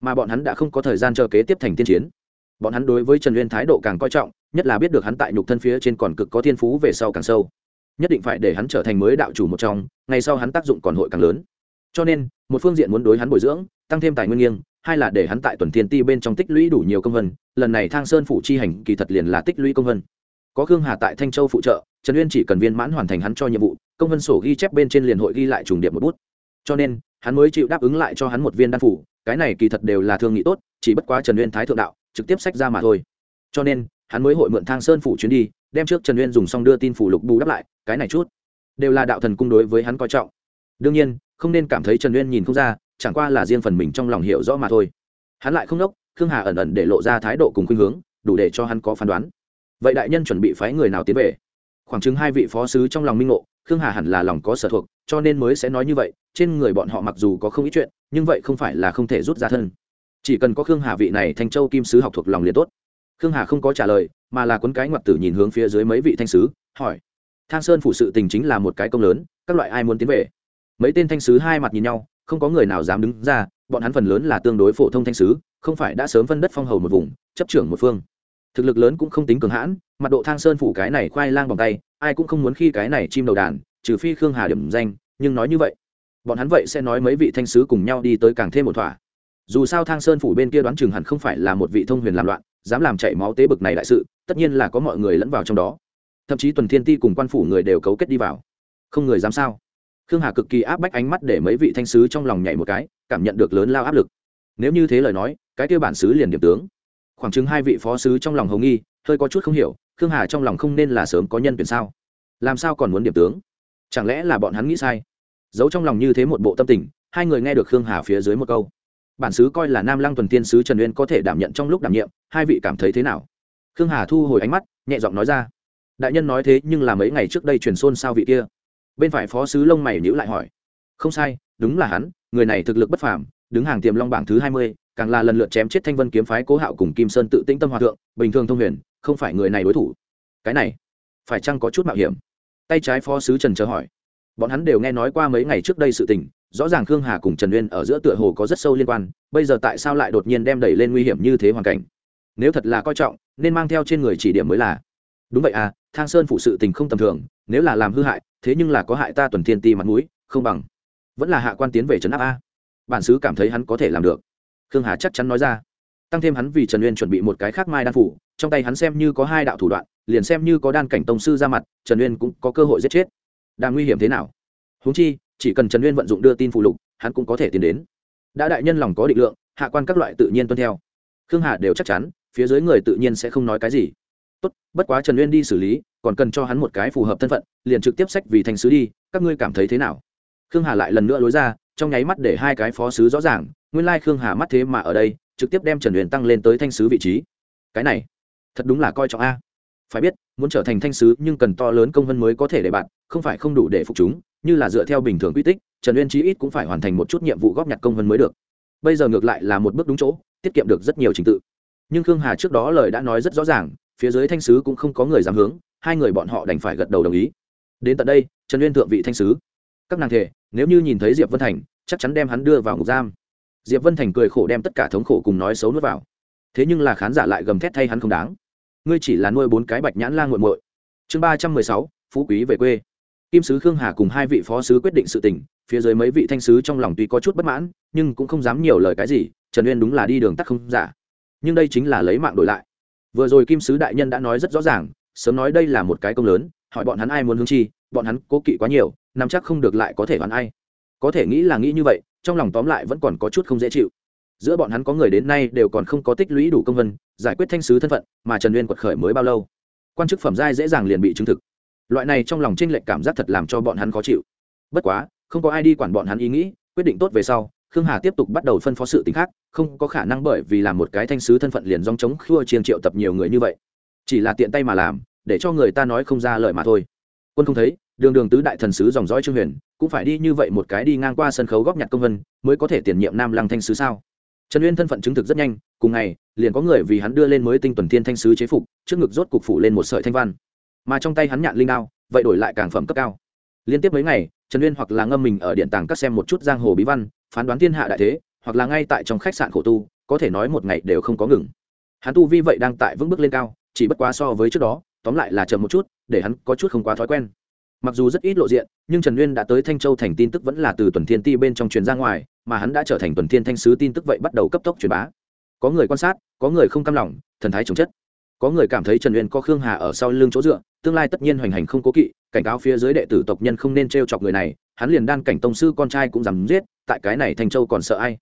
Mà bọn hắn đã không có thời gian chờ kế tiếp thành tiên chiến. Bọn hắn đối với trần uyên thái độ càng coi trọng, nhất là biết được hắn tại nhục thân phía trên còn cực có thiên phú về sau càng sâu. Nhất định phải để hắn trở thành mới đạo chủ một trong, ngày sau hắn tác dụng còn hội càng lớn. Cho nên, một phương diện muốn đối hắn bồi dưỡng, tăng thêm tài nguyên nghiêng hai là để hắn tại tuần thiên ti bên trong tích lũy đủ nhiều công vân, lần này thang sơn phủ chi hành kỳ thật liền là tích lũy công vân. Có khương hà tại thanh châu phụ trợ, trần uyên chỉ cần viên mãn hoàn thành hắn cho nhiệm vụ, công vân sổ ghi chép bên trên liền hội ghi lại trùng điểm một bút. Cho nên, hắn mới chịu đáp ứng lại cho hắn một viên đan phủ, cái này kỳ thật đều là thương nghị tốt, chỉ bất quá trần uyên thái thượng đạo, trực tiếp sách ra mà thôi. Cho nên, hắn mới hội mượn thang sơn phủ chuyến đi, đem trước trần uyên dùng xong đưa tin phủ lục bù đắp lại, cái này chút, đều là đạo thần cung đối với hắn coi trọng. Đương nhiên không nên cảm thấy trần uyên nhìn không ra, chẳng qua là riêng phần mình trong lòng hiểu rõ mà thôi. Hắn lại không đốc khương hà ẩn ẩn để lộ ra thái độ cùng khuynh hướng, đủ để cho hắn có phán đoán. Vậy đại nhân chuẩn bị phái người nào tiến về? Khoảng chừng hai vị phó sứ trong lòng minh ngộ, khương hà hẳn là lòng có sở thuộc, cho nên mới sẽ nói như vậy, trên người bọn họ mặc dù có không ít chuyện, nhưng vậy không phải là không thể rút ra thân. Chỉ cần có khương hà vị này thanh châu kim sứ học thuộc lòng liền tốt. Khương hà không có trả lời, mà là quấn cái ngoặt tử nhìn hướng phía dưới mấy vị thanh sứ, hỏi thang sơn phủ sự tình chính là một cái công lớn, các loại ai muốn tiến về? Mấy tên thanh sứ hai mặt nhìn nhau, không có người nào dám đứng ra, bọn hắn phần lớn là tương đối phổ thông thanh sứ, không phải đã sớm phân đất phong hầu một vùng, chấp trưởng một phương. Thực lực lớn cũng không tính cường hãn, mặt độ thang sơn phủ cái này khoai lang bằng tay, ai cũng không muốn khi cái này chim đầu đàn, trừ phi khương hà điểm danh, nhưng nói như vậy, bọn hắn vậy sẽ nói mấy vị thanh sứ cùng nhau đi tới càng thêm một thỏa. Dù sao thang sơn phủ bên kia đoán chừng hẳn không phải là một vị thông huyền làm loạn, dám làm chảy máu tế bực này đại sự, tất nhiên là có mọi người lẫn vào trong đó. Thậm chí tuần thiên ti cùng quan phủ người đều cấu kết đi vào. Không người dám sao? Khương hà cực kỳ áp bách ánh mắt để mấy vị thanh sứ trong lòng nhảy một cái, cảm nhận được lớn lao áp lực. Nếu như thế lời nói, cái kêu bản sứ liền điểm tướng. Khoảng chừng hai vị phó sứ trong lòng hồng nghi, hơi có chút không hiểu, khương hà trong lòng không nên là sớm có nhân tuyển sao? Làm sao còn muốn điểm tướng? Chẳng lẽ là bọn hắn nghĩ sai? Giấu trong lòng như thế một bộ tâm tình, hai người nghe được khương hà phía dưới một câu. Bản sứ coi là nam lăng tuần tiên sứ trần uyên có thể đảm nhận trong lúc đảm nhiệm, hai vị cảm thấy thế nào? Khương hà thu hồi ánh mắt, nhẹ giọng nói ra. Đại nhân nói thế nhưng là mấy ngày trước đây truyền xôn sao vị kia bên phải phó sứ lông mày nhữ lại hỏi. Không sai, đúng là hắn, người này thực lực bất phàm, đứng hàng tiềm long bảng thứ hai mươi, càng là lần lượt chém chết thanh vân kiếm phái cố hạo cùng kim sơn tự tĩnh tâm hòa thượng, bình thường thông huyền, không phải người này đối thủ. Cái này, phải chăng có chút mạo hiểm? Tay trái phó sứ trần chờ hỏi. Bọn hắn đều nghe nói qua mấy ngày trước đây sự tình, rõ ràng khương hà cùng trần uyên ở giữa tựa hồ có rất sâu liên quan, bây giờ tại sao lại đột nhiên đem đẩy lên nguy hiểm như thế hoàn cảnh? Nếu thật là coi trọng, nên mang theo trên người chỉ điểm mới là. Đúng vậy à thang sơn phụ sự tình không tầm thường, nếu là làm hư hại thế nhưng là có hại ta tuần thiên ti mặt mũi, không bằng. Vẫn là hạ quan tiến về trấn áp a. Bản sứ cảm thấy hắn có thể làm được. Khương hà chắc chắn nói ra. Tăng thêm hắn vì trần uyên chuẩn bị một cái khác mai đan phủ, trong tay hắn xem như có hai đạo thủ đoạn, liền xem như có đan cảnh tông sư ra mặt, trần uyên cũng có cơ hội giết chết. Đang nguy hiểm thế nào? Húng chi, chỉ cần trần uyên vận dụng đưa tin phụ lục, hắn cũng có thể tiến đến. Đã đại nhân lòng có định lượng, hạ quan các loại tự nhiên tuân theo. Khương hà đều chắc chắn, phía dưới người tự nhiên sẽ không nói cái gì tốt, bất quá trần uyên đi xử lý, còn cần cho hắn một cái phù hợp thân phận, liền trực tiếp sách vì thành sứ đi, các ngươi cảm thấy thế nào? Khương hà lại lần nữa lối ra, trong nháy mắt để hai cái phó sứ rõ ràng, nguyên lai khương hà mắt thế mà ở đây, trực tiếp đem trần uyên tăng lên tới thanh sứ vị trí. Cái này, thật đúng là coi trọng a. Phải biết, muốn trở thành thanh sứ nhưng cần to lớn công vân mới có thể để bạn, không phải không đủ để phục chúng, như là dựa theo bình thường quy tích, trần uyên chí ít cũng phải hoàn thành một chút nhiệm vụ góp nhặt công vân mới được. Bây giờ ngược lại là một bước đúng chỗ, tiết kiệm được rất nhiều trình tự. Nhưng khương hà trước đó lời đã nói rất rõ ràng phía dưới thanh sứ cũng không có người dám hướng, hai người bọn họ đành phải gật đầu đồng ý. Đến tận đây, trần uyên thượng vị thanh sứ. Các nàng thể nếu như nhìn thấy diệp vân thành, chắc chắn đem hắn đưa vào ngục giam. Diệp vân thành cười khổ đem tất cả thống khổ cùng nói xấu nuốt vào. Thế nhưng là khán giả lại gầm thét thay hắn không đáng. Ngươi chỉ là nuôi bốn cái bạch nhãn lan g u muội. Chương ba trăm mười sáu, phú quý về quê. Kim sứ khương hà cùng hai vị phó sứ quyết định sự tình, phía dưới mấy vị thanh sứ trong lòng tuy có chút bất mãn, nhưng cũng không dám nhiều lời cái gì, trần uyên đúng là đi đường tắt không giả. Nhưng đây chính là lấy mạng đổi lại vừa rồi kim sứ đại nhân đã nói rất rõ ràng, sớm nói đây là một cái công lớn, hỏi bọn hắn ai muốn hướng chi, bọn hắn cố kỵ quá nhiều, nắm chắc không được lại có thể đoán ai. Có thể nghĩ là nghĩ như vậy, trong lòng tóm lại vẫn còn có chút không dễ chịu. Giữa bọn hắn có người đến nay đều còn không có tích lũy đủ công vân, giải quyết thanh sứ thân phận mà trần uyên quật khởi mới bao lâu. Quan chức phẩm giai dễ dàng liền bị chứng thực. Loại này trong lòng tranh lệch cảm giác thật làm cho bọn hắn khó chịu. Bất quá, không có ai đi quản bọn hắn ý nghĩ, quyết định tốt về sau khương hà tiếp tục bắt đầu phân phó sự t ì n h khác, không có khả năng bởi vì làm một cái thanh sứ thân phận liền dòng chống khua chiên triệu tập nhiều người như vậy. Chỉ là tiện tay mà làm, để cho người ta nói không ra lời mà thôi. Quân không thấy, đường đường tứ đại thần sứ dòng dõi trương huyền, cũng phải đi như vậy một cái đi ngang qua sân khấu góp nhặt công vân, mới có thể tiền nhiệm nam lăng thanh sứ sao? Trần uyên thân phận chứng thực rất nhanh, cùng ngày, liền có người vì hắn đưa lên mới tinh tuần thiên thanh sứ chế phục, trước ngực rốt cục phủ lên một sợi thanh văn. Mà trong tay hắn nhạn linh đao, vậy đổi lại càng phẩm cấp cao. Liên tiếp mấy ngày, trần uyên hoặc là ngâm mình ở điện tàng các xem một chút giang hồ bí văn phán đoán thiên hạ đại thế, hoặc là ngay tại trong khách sạn khổ tu, có thể nói một ngày đều không có ngừng. Hắn tu vi vậy đang tại vững bước lên cao, chỉ bất quá so với trước đó, tóm lại là chậm một chút, để hắn có chút không quá thói quen. Mặc dù rất ít lộ diện, nhưng trần nguyên đã tới thanh châu thành tin tức vẫn là từ tuần thiên ti bên trong truyền ra ngoài, mà hắn đã trở thành tuần thiên thanh sứ tin tức vậy bắt đầu cấp tốc truyền bá. Có người quan sát, có người không cam lòng, thần thái chống chất. Có người cảm thấy trần nguyên có khương hà ở sau lưng chỗ dựa, tương lai tất nhiên hoành hành không cố kỵ, cảnh cáo phía dưới đệ tử tộc nhân không nên t r e o chọc người này, hắn liền đan cảnh tông sư con trai cũng dám giết tại cái này thanh châu còn sợ ai?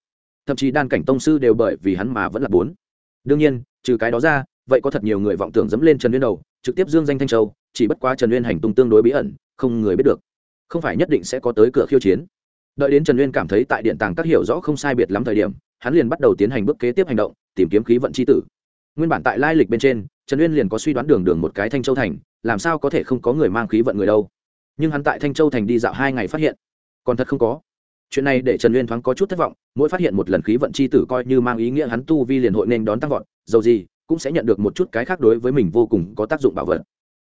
Thậm chí đan cảnh tông sư đều bởi vì hắn mà vẫn là bốn. Đương nhiên, trừ cái đó ra, vậy có thật nhiều người vọng tưởng dẫm lên trần uyên đầu, trực tiếp dương danh thanh châu, chỉ bất quá trần uyên hành tung tương đối bí ẩn, không người biết được. Không phải nhất định sẽ có tới cửa khiêu chiến. Đợi đến trần uyên cảm thấy tại điện tàng các hiểu rõ không sai biệt lắm thời điểm, hắn liền bắt đầu tiến hành bước kế tiếp hành động, tìm kiếm khí vận c h i tử. Nguyên bản tại lai lịch bên trên, trần uyên liền có suy đoán đường đường một cái thanh châu thành, làm sao có thể không có người mang khí vận người đâu. Nhưng hắn tại thanh châu thành đi dạo hai ngày phát hiện, còn thật không có chuyện này để trần uyên thoáng có chút thất vọng, mỗi phát hiện một lần khí vận c h i tử coi như mang ý nghĩa hắn tu vi liền hội nên đón tăng vọt, dầu gì, cũng sẽ nhận được một chút cái khác đối với mình vô cùng có tác dụng bảo vật.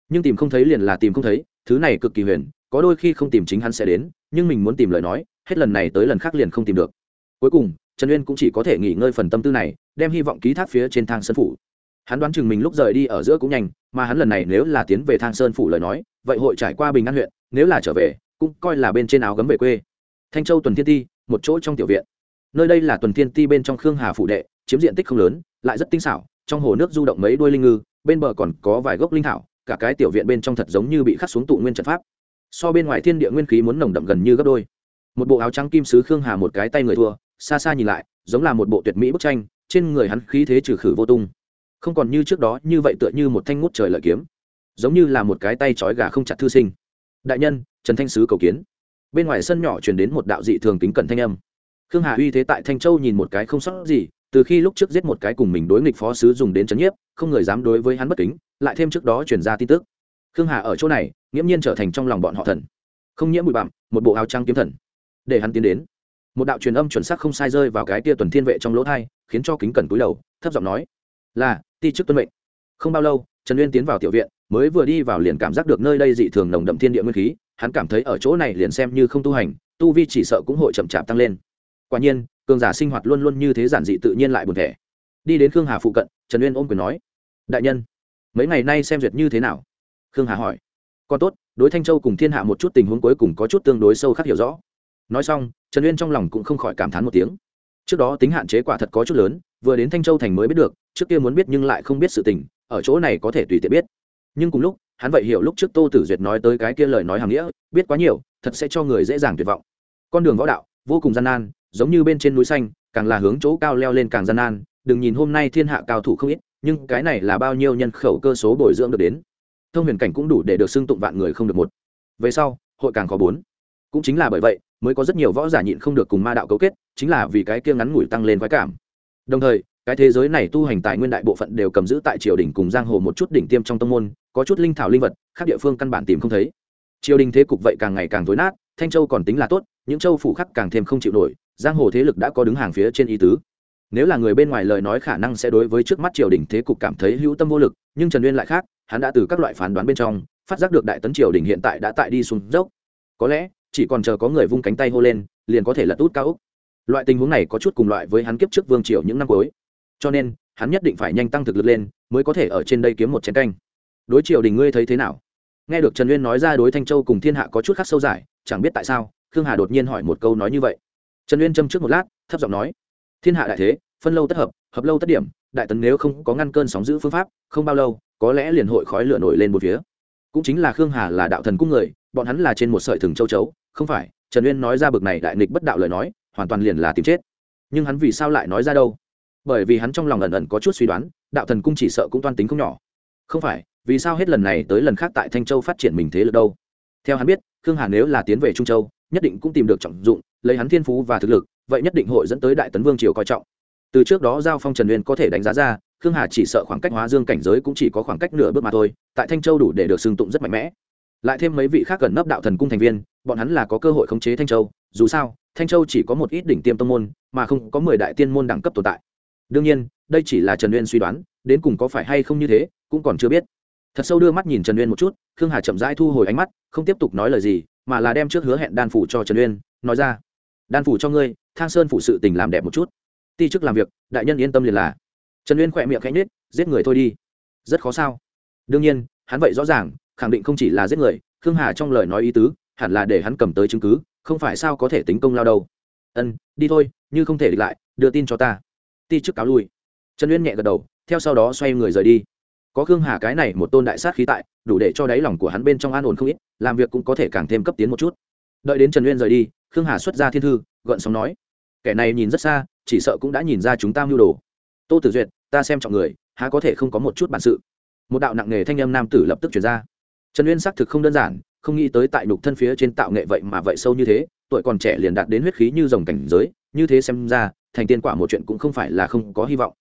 Nhưng tìm không thấy liền là tìm không thấy, thứ này cực kỳ huyền, có đôi khi không tìm chính hắn sẽ đến, nhưng mình muốn tìm lời nói, hết lần này tới lần khác liền không tìm được. Cuối cùng, trần uyên cũng chỉ có thể nghỉ ngơi phần tâm tư này, đem hy vọng ký thác phía trên thang sân phủ. Hắn đoán chừng mình lúc rời đi ở giữa cũng nhanh, mà hắn lần này nếu là tiến về thang sơn phủ lời nói, vậy hội trải qua bình an huyện, nếu là trở về, cũng coi là bên trên áo gấm về quê thanh châu tuần thiên ti, một chỗ trong tiểu viện. Nơi đây là tuần thiên ti bên trong khương hà phủ đệ, chiếm diện tích không lớn, lại rất tinh xảo, trong hồ nước du động mấy đuôi linh ngư, bên bờ còn có vài gốc linh thảo, cả cái tiểu viện bên trong thật giống như bị khắc xuống tụ nguyên trận pháp. So bên ngoài thiên địa nguyên khí muốn nồng đậm gần như gấp đôi. Một bộ áo trắng kim sứ khương hà một cái tay người thua, xa xa nhìn lại, giống là một bộ tuyệt mỹ bức tranh, trên người hắn khí thế trừ khử vô tung. Không còn như trước đó, như vậy tựa như một thanh ngút trời lợi kiếm. Giống như là một cái tay trói gà không chặt thư sinh. Đại nhân, trần thanh sứ cầu kiến bên ngoài sân nhỏ truyền đến một đạo dị thường kính cẩn thanh âm. Khương hà uy thế tại thanh châu nhìn một cái không sót gì, từ khi lúc trước giết một cái cùng mình đối nghịch phó sứ dùng đến c nhiếp, không người dám đối với hắn bất kính, lại thêm trước đó truyền ra tin tức. Khương hà ở chỗ này, nghiễm nhiên trở thành trong lòng bọn họ thần. Không nhiễm bụi bặm, một bộ áo trăng kiếm thần. Để hắn tiến đến. Một đạo truyền âm chuẩn xác không sai rơi vào cái tia tuần thiên vệ trong lỗ thai, khiến cho kính cẩn cúi đầu, thấp giọng nói, là, ti chức tuân mệnh. Không bao lâu, trần uyên tiến vào tiểu viện, mới vừa đi vào liền cảm giác được nơi đây dị thường nồng đậm thiên địa nguyên khí hắn cảm thấy ở chỗ này liền xem như không tu hành, tu vi chỉ sợ cũng hội chậm chạp tăng lên. Quả nhiên, cường giả sinh hoạt luôn luôn như thế giản dị tự nhiên lại buồn thẻ. Đi đến khương hà phụ cận, trần uyên ôm quyền nói, đại nhân, mấy ngày nay xem duyệt như thế nào? Khương hà hỏi. Còn tốt, đối thanh châu cùng thiên hạ một chút tình huống cuối cùng có chút tương đối sâu khác hiểu rõ. Nói xong, trần uyên trong lòng cũng không khỏi cảm thán một tiếng. Trước đó tính hạn chế quả thật có chút lớn, vừa đến thanh châu thành mới biết được, trước kia muốn biết nhưng lại không biết sự tình, ở chỗ này có thể tùy tiện biết. Nhưng cùng lúc hắn vậy hiểu lúc trước tô tử duyệt nói tới cái kia lời nói hàm nghĩa, biết quá nhiều, thật sẽ cho người dễ dàng tuyệt vọng. Con đường võ đạo, vô cùng gian nan, giống như bên trên núi xanh, càng là hướng chỗ cao leo lên càng gian nan, đừng nhìn hôm nay thiên hạ cao thủ không ít, nhưng cái này là bao nhiêu nhân khẩu cơ số bồi dưỡng được đến. Thông huyền cảnh cũng đủ để được xưng tụng vạn người không được một. Về sau, hội càng có bốn. Cũng chính là bởi vậy, mới có rất nhiều võ giả nhịn không được cùng ma đạo cấu kết, chính là vì cái kia ngắn ngủi tăng lên khoái cảm. Đồng thời, cái thế giới này tu hành tài nguyên đại bộ phận đều cầm giữ tại triều đình cùng giang hồ một chút đỉnh tiêm trong tông môn có chút linh thảo linh vật, khác địa phương căn bản tìm không thấy. Triều đình thế cục vậy càng ngày càng tối nát, thanh châu còn tính là tốt, những châu phủ khác càng thêm không chịu nổi, giang hồ thế lực đã có đứng hàng phía trên ý tứ. Nếu là người bên ngoài lời nói khả năng sẽ đối với trước mắt triều đình thế cục cảm thấy hữu tâm vô lực, nhưng trần uyên lại khác, hắn đã từ các loại phán đoán bên trong, phát giác được đại tấn triều đình hiện tại đã tại đi xuống dốc. Có lẽ, chỉ còn chờ có người vung cánh tay hô lên, liền có thể lật út cao úc loại tình huống này có chút cùng loại với hắn kiếp trước vương triều những năm cuối. Cho nên, hắn nhất định phải nhanh tăng thực lực lên, mới có thể ở trên đây kiếm một chén canh đối triều đình ngươi thấy thế nào? Nghe được trần uyên nói ra đối thanh châu cùng thiên hạ có chút khác sâu dài, chẳng biết tại sao, khương hà đột nhiên hỏi một câu nói như vậy. Trần uyên châm trước một lát, thấp giọng nói, thiên hạ đại thế, phân lâu tất hợp hợp lâu tất điểm, đại tấn nếu không có ngăn cơn sóng giữ phương pháp, không bao lâu, có lẽ liền hội khói lửa nổi lên một phía. Cũng chính là khương hà là đạo thần cung người, bọn hắn là trên một sợi thừng châu chấu, không phải, trần uyên nói ra bực này đại nghịch bất đạo lời nói, hoàn toàn liền là tìm chết. Nhưng hắn vì sao lại nói ra đâu? Bởi vì hắn trong lòng ẩn ẩn có chút suy đoán, đạo thần cung chỉ sợ cũng toan tính không nhỏ. Không phải vì sao hết lần này tới lần khác tại thanh châu phát triển mình thế lực đâu? Theo hắn biết, khương hà nếu là tiến về trung châu, nhất định cũng tìm được trọng dụng, lấy hắn thiên phú và thực lực, vậy nhất định hội dẫn tới đại tấn vương triều coi trọng. Từ trước đó giao phong trần uyên có thể đánh giá ra, khương hà chỉ sợ khoảng cách hóa dương cảnh giới cũng chỉ có khoảng cách nửa bước mà thôi, tại thanh châu đủ để được xưng tụng rất mạnh mẽ. Lại thêm mấy vị khác gần nấp đạo thần cung thành viên, bọn hắn là có cơ hội khống chế thanh châu, dù sao, thanh châu chỉ có một ít đỉnh tiêm tông môn, mà không có mười đại tiên môn đẳng cấp tồn tại. Đương nhiên, đây chỉ là trần uyên suy đoán, đến cùng có phải hay không như thế, cũng còn chưa biết thật sâu đưa mắt nhìn trần uyên một chút, khương hà chậm rãi thu hồi ánh mắt, không tiếp tục nói lời gì, mà là đem trước hứa hẹn đan phủ cho trần uyên, nói ra. Đan phủ cho ngươi, thang sơn phủ sự tình làm đẹp một chút. Ti chức làm việc, đại nhân yên tâm liền là. Trần uyên khỏe miệng khẽ nhết giết người thôi đi. Rất khó sao? Đương nhiên, hắn vậy rõ ràng, khẳng định không chỉ là giết người, khương hà trong lời nói ý tứ, hẳn là để hắn cầm tới chứng cứ, không phải sao có thể tính công lao đâu. Ân, đi thôi, như không thể địch lại, đưa tin cho ta. Ti chức cáo lui. Trần uyên nhẹ gật đầu, theo sau đó xoay người rời đi có khương hà cái này một tôn đại sát khí tại, đủ để cho đáy lòng của hắn bên trong an ổn không ít, làm việc cũng có thể càng thêm cấp tiến một chút. Đợi đến trần uyên rời đi, khương hà xuất ra thiên thư gợn sóng nói, kẻ này nhìn rất xa, chỉ sợ cũng đã nhìn ra chúng ta mưu đồ. Tô tử duyệt, ta xem trọng người, há có thể không có một chút bản sự? Một đạo nặng nghề thanh âm nam tử lập tức chuyển ra. Trần uyên xác thực không đơn giản, không nghĩ tới tại nhục thân phía trên tạo nghệ vậy mà vậy sâu như thế, tuổi còn trẻ liền đạt đến huyết khí như dòng cảnh giới, như thế xem ra, thành tiên quả một chuyện cũng không phải là không có hy vọng.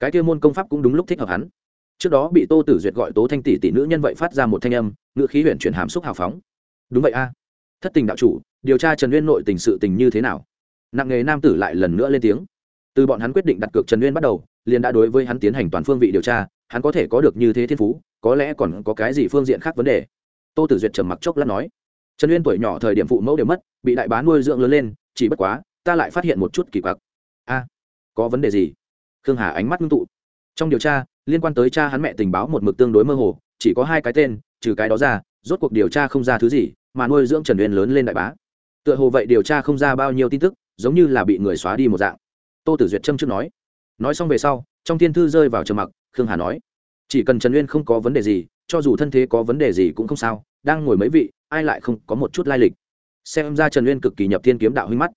Cái kia môn công pháp cũng đúng lúc thích hợp hắn trước đó bị tô tử duyệt gọi tố thanh tỷ tỷ nữ nhân vậy phát ra một thanh âm, ngữ khí huyện chuyển hàm xúc hào phóng. Đúng vậy a. Thất tình đạo chủ, điều tra trần uyên nội tình sự tình như thế nào? Nặng nghề nam tử lại lần nữa lên tiếng. Từ bọn hắn quyết định đặt cược trần uyên bắt đầu, liền đã đối với hắn tiến hành toàn phương vị điều tra, hắn có thể có được như thế thiên phú, có lẽ còn có cái gì phương diện khác vấn đề? Tô tử duyệt trầm mặc chốc lát nói. Trần uyên tuổi nhỏ thời điểm phụ mẫu đều mất, bị đại bá nuôi dưỡng lớn lên, chỉ bất quá, ta lại phát hiện một chút kỳ quặc. A, có vấn đề gì? Khương hà ánh mắt ngưng tụ trong điều tra, liên quan tới cha hắn mẹ tình báo một mực tương đối mơ hồ, chỉ có hai cái tên, trừ cái đó ra, rốt cuộc điều tra không ra thứ gì, mà nuôi dưỡng trần uyên lớn lên đại bá. Tựa hồ vậy điều tra không ra bao nhiêu tin tức, giống như là bị người xóa đi một dạng. Tô tử duyệt trâm trước nói. Nói xong về sau, trong thiên thư rơi vào trầm mặc, khương hà nói. Chỉ cần trần uyên không có vấn đề gì, cho dù thân thế có vấn đề gì cũng không sao, đang ngồi mấy vị, ai lại không có một chút lai lịch. Xem ra trần uyên cực kỳ nhập thiên kiếm đạo huynh mắt.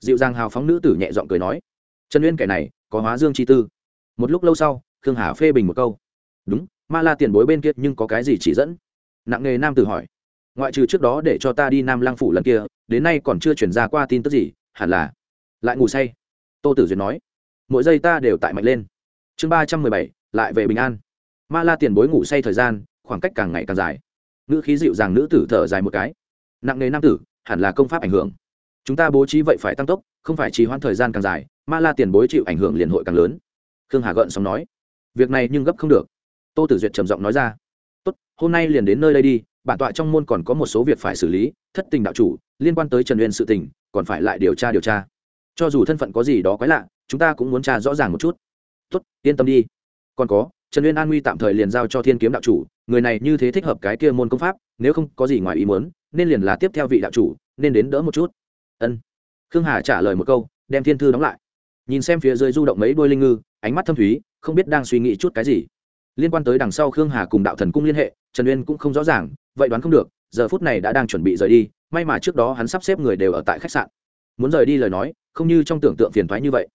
Dịu dàng hào phóng nữ tử nhẹ giọng cười nói. Trần uyên kẻ này, có hóa dương chi tư. Một lúc lâu sau khương hà phê bình một câu. Đúng, ma la tiền bối bên kia nhưng có cái gì chỉ dẫn? Nặng nghề nam tử hỏi. Ngoại trừ trước đó để cho ta đi nam lang phủ lần kia, đến nay còn chưa chuyển ra qua tin tức gì, hẳn là. Lại ngủ say. Tô tử duyệt nói. Mỗi giây ta đều tại mạnh lên. Chương ba trăm mười bảy, lại về bình an. Ma la tiền bối ngủ say thời gian, khoảng cách càng ngày càng dài. Ngữ khí dịu dàng nữ tử thở dài một cái. Nặng nề nam tử, hẳn là công pháp ảnh hưởng. Chúng ta bố trí vậy phải tăng tốc, không phải trì hoãn thời gian càng dài, ma la tiền bối chịu ảnh hưởng liền hội càng lớn. Khương hà gợn xong nói việc này nhưng gấp không được. Tô tử duyệt trầm giọng nói ra. Tốt, hôm nay liền đến nơi đây đi, bản tọa trong môn còn có một số việc phải xử lý, thất tình đạo chủ, liên quan tới trần uyên sự tình, còn phải lại điều tra điều tra. Cho dù thân phận có gì đó quái lạ, chúng ta cũng muốn tra rõ ràng một chút. Tốt, yên tâm đi. Còn có, trần uyên an nguy tạm thời liền giao cho thiên kiếm đạo chủ, người này như thế thích hợp cái kia môn công pháp, nếu không có gì ngoài ý muốn, nên liền là tiếp theo vị đạo chủ, nên đến đỡ một chút. Ân. Khương hà trả lời một câu, đem thiên thư đóng lại. Nhìn xem phía dưới du động mấy đôi linh ngư, ánh mắt thâm thúy không biết đang suy nghĩ chút cái gì. Liên quan tới đằng sau khương hà cùng đạo thần cung liên hệ, trần uyên cũng không rõ ràng, vậy đoán không được, giờ phút này đã đang chuẩn bị rời đi, may mà trước đó hắn sắp xếp người đều ở tại khách sạn. Muốn rời đi lời nói, không như trong tưởng tượng phiền thoái như vậy.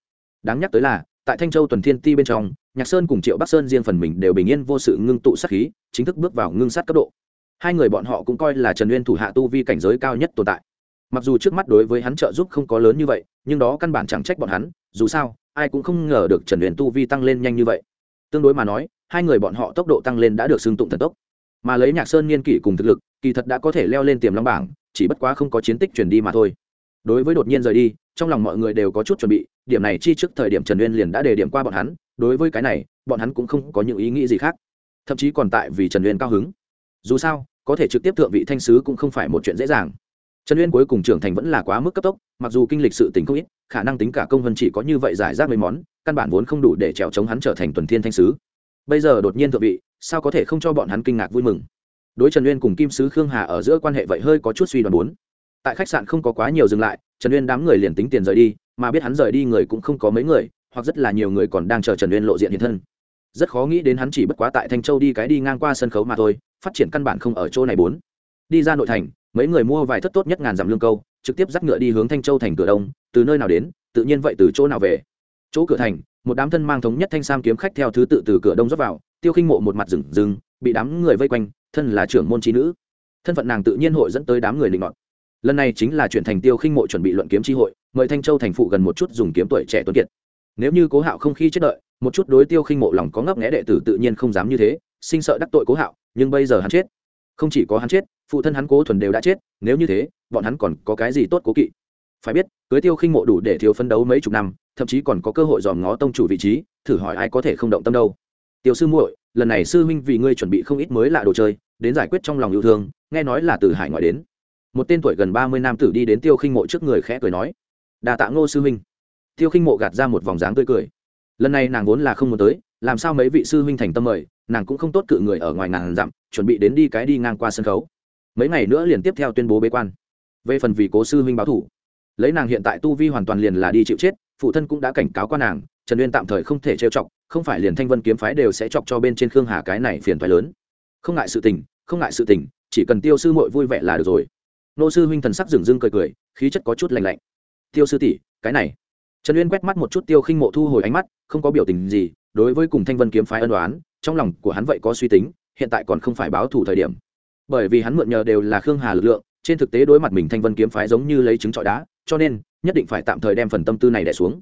Đáng nhắc tới là, tại thanh châu tuần thiên ti bên trong, nhạc sơn cùng triệu bắc sơn riêng phần mình đều bình yên vô sự ngưng tụ sát khí, chính thức bước vào ngưng sát cấp độ. Hai người bọn họ cũng coi là trần uyên thủ hạ tu vi cảnh giới cao nhất tồn tại. Mặc dù trước mắt đối với hắn trợ giúp không có lớn như vậy, nhưng đó căn bản chẳng trách bọn hắn, dù sao ai cũng không ngờ được trần uyên tu vi tăng lên nhanh như vậy. Tương đối mà nói, hai người bọn họ tốc độ tăng lên đã được xưng tụng thần tốc. Mà lấy nhạc sơn niên kỷ cùng thực lực, kỳ thật đã có thể leo lên tiềm long bảng, chỉ bất quá không có chiến tích truyền đi mà thôi. Đối với đột nhiên rời đi, trong lòng mọi người đều có chút chuẩn bị, điểm này chi trước thời điểm trần uyên liền đã đề điểm qua bọn hắn, đối với cái này, bọn hắn cũng không có những ý nghĩ gì khác. Thậm chí còn tại vì trần uyên cao hứng. Dù sao, có thể trực tiếp thượng vị thanh sứ cũng không phải một chuyện dễ dàng trần uyên cuối cùng trưởng thành vẫn là quá mức cấp tốc, mặc dù kinh lịch sự tình không ít, khả năng tính cả công vân chỉ có như vậy giải rác mấy món, căn bản vốn không đủ để trèo chống hắn trở thành tuần thiên thanh sứ. Bây giờ đột nhiên thượng vị, sao có thể không cho bọn hắn kinh ngạc vui mừng? Đối trần uyên cùng kim sứ khương hà ở giữa quan hệ vậy hơi có chút suy đoán bốn. Tại khách sạn không có quá nhiều dừng lại, trần uyên đám người liền tính tiền rời đi, mà biết hắn rời đi người cũng không có mấy người, hoặc rất là nhiều người còn đang chờ trần uyên lộ diện hiện thân. Rất khó nghĩ đến hắn chỉ bất quá tại thanh châu đi cái đi ngang qua sân khấu mà thôi, phát triển căn bản không ở chỗ này bốn. Đi ra nội thành mấy người mua vài thất tốt nhất ngàn dặm lương câu, trực tiếp dắt ngựa đi hướng thanh châu thành cửa đông, từ nơi nào đến, tự nhiên vậy từ chỗ nào về. Chỗ cửa thành, một đám thân mang thống nhất thanh sam kiếm khách theo thứ tự từ cửa đông rót vào, tiêu khinh mộ một mặt rừng rừng, bị đám người vây quanh, thân là trưởng môn trí nữ. Thân phận nàng tự nhiên hội dẫn tới đám người linh mọn lần này chính là chuyển thành tiêu khinh mộ chuẩn bị luận kiếm tri hội, mời thanh châu thành phụ gần một chút dùng kiếm tuổi trẻ tuấn kiệt. Nếu như cố hạo không khi chết đợi, một chút đối tiêu khinh mộ lòng có ngấp nghẽ đệ tử tự nhiên không dám như thế, sinh sợ đắc tội cố hạo, nhưng bây giờ hắn chết không chỉ có hắn chết, phụ thân hắn cố thuần đều đã chết, nếu như thế, bọn hắn còn có cái gì tốt cố kỵ? Phải biết, cưới tiêu khinh mộ đủ để thiếu phấn đấu mấy chục năm, thậm chí còn có cơ hội dòm ngó tông chủ vị trí, thử hỏi ai có thể không động tâm đâu. Tiểu sư muội, lần này sư huynh vì ngươi chuẩn bị không ít mới lạ đồ chơi, đến giải quyết trong lòng yêu thương, nghe nói là từ hải ngoại đến. Một tên tuổi gần ba mươi nam tử đi đến tiêu khinh mộ trước người khẽ cười nói đà tạ ngô sư huynh. Tiêu khinh mộ gạt ra một vòng dáng tươi cười. Lần này nàng vốn là không muốn tới, làm sao mấy vị sư huynh thành tâm mời, nàng cũng không tốt cự người ở ngoài ngàn dặm chuẩn bị đến đi cái đi ngang qua sân khấu. Mấy ngày nữa liền tiếp theo tuyên bố bế quan. Về phần vì cố sư huynh báo thủ, lấy nàng hiện tại tu vi hoàn toàn liền là đi chịu chết, phụ thân cũng đã cảnh cáo qua nàng, trần uyên tạm thời không thể trêu chọc, không phải liền thanh vân kiếm phái đều sẽ chọc cho bên trên khương hà cái này phiền thoái lớn. Không ngại sự tình, không ngại sự tình, chỉ cần tiêu sư mội vui vẻ là được rồi. Nô sư huynh thần sắc dừng dưng cười cười, khí chất có chút lành lạnh. Tiêu sư tỷ, cái này. Trần uyên quét mắt một chút tiêu khinh mộ thu hồi ánh mắt, không có biểu tình gì, đối với cùng thanh vân kiếm phái ân đoán trong lòng của hắn vậy có suy tính hiện tại còn không phải báo thủ thời điểm. Bởi vì hắn mượn nhờ đều là khương hà lực lượng, trên thực tế đối mặt mình thanh vân kiếm phái giống như lấy trứng trọi đá, cho nên, nhất định phải tạm thời đem phần tâm tư này đẻ xuống.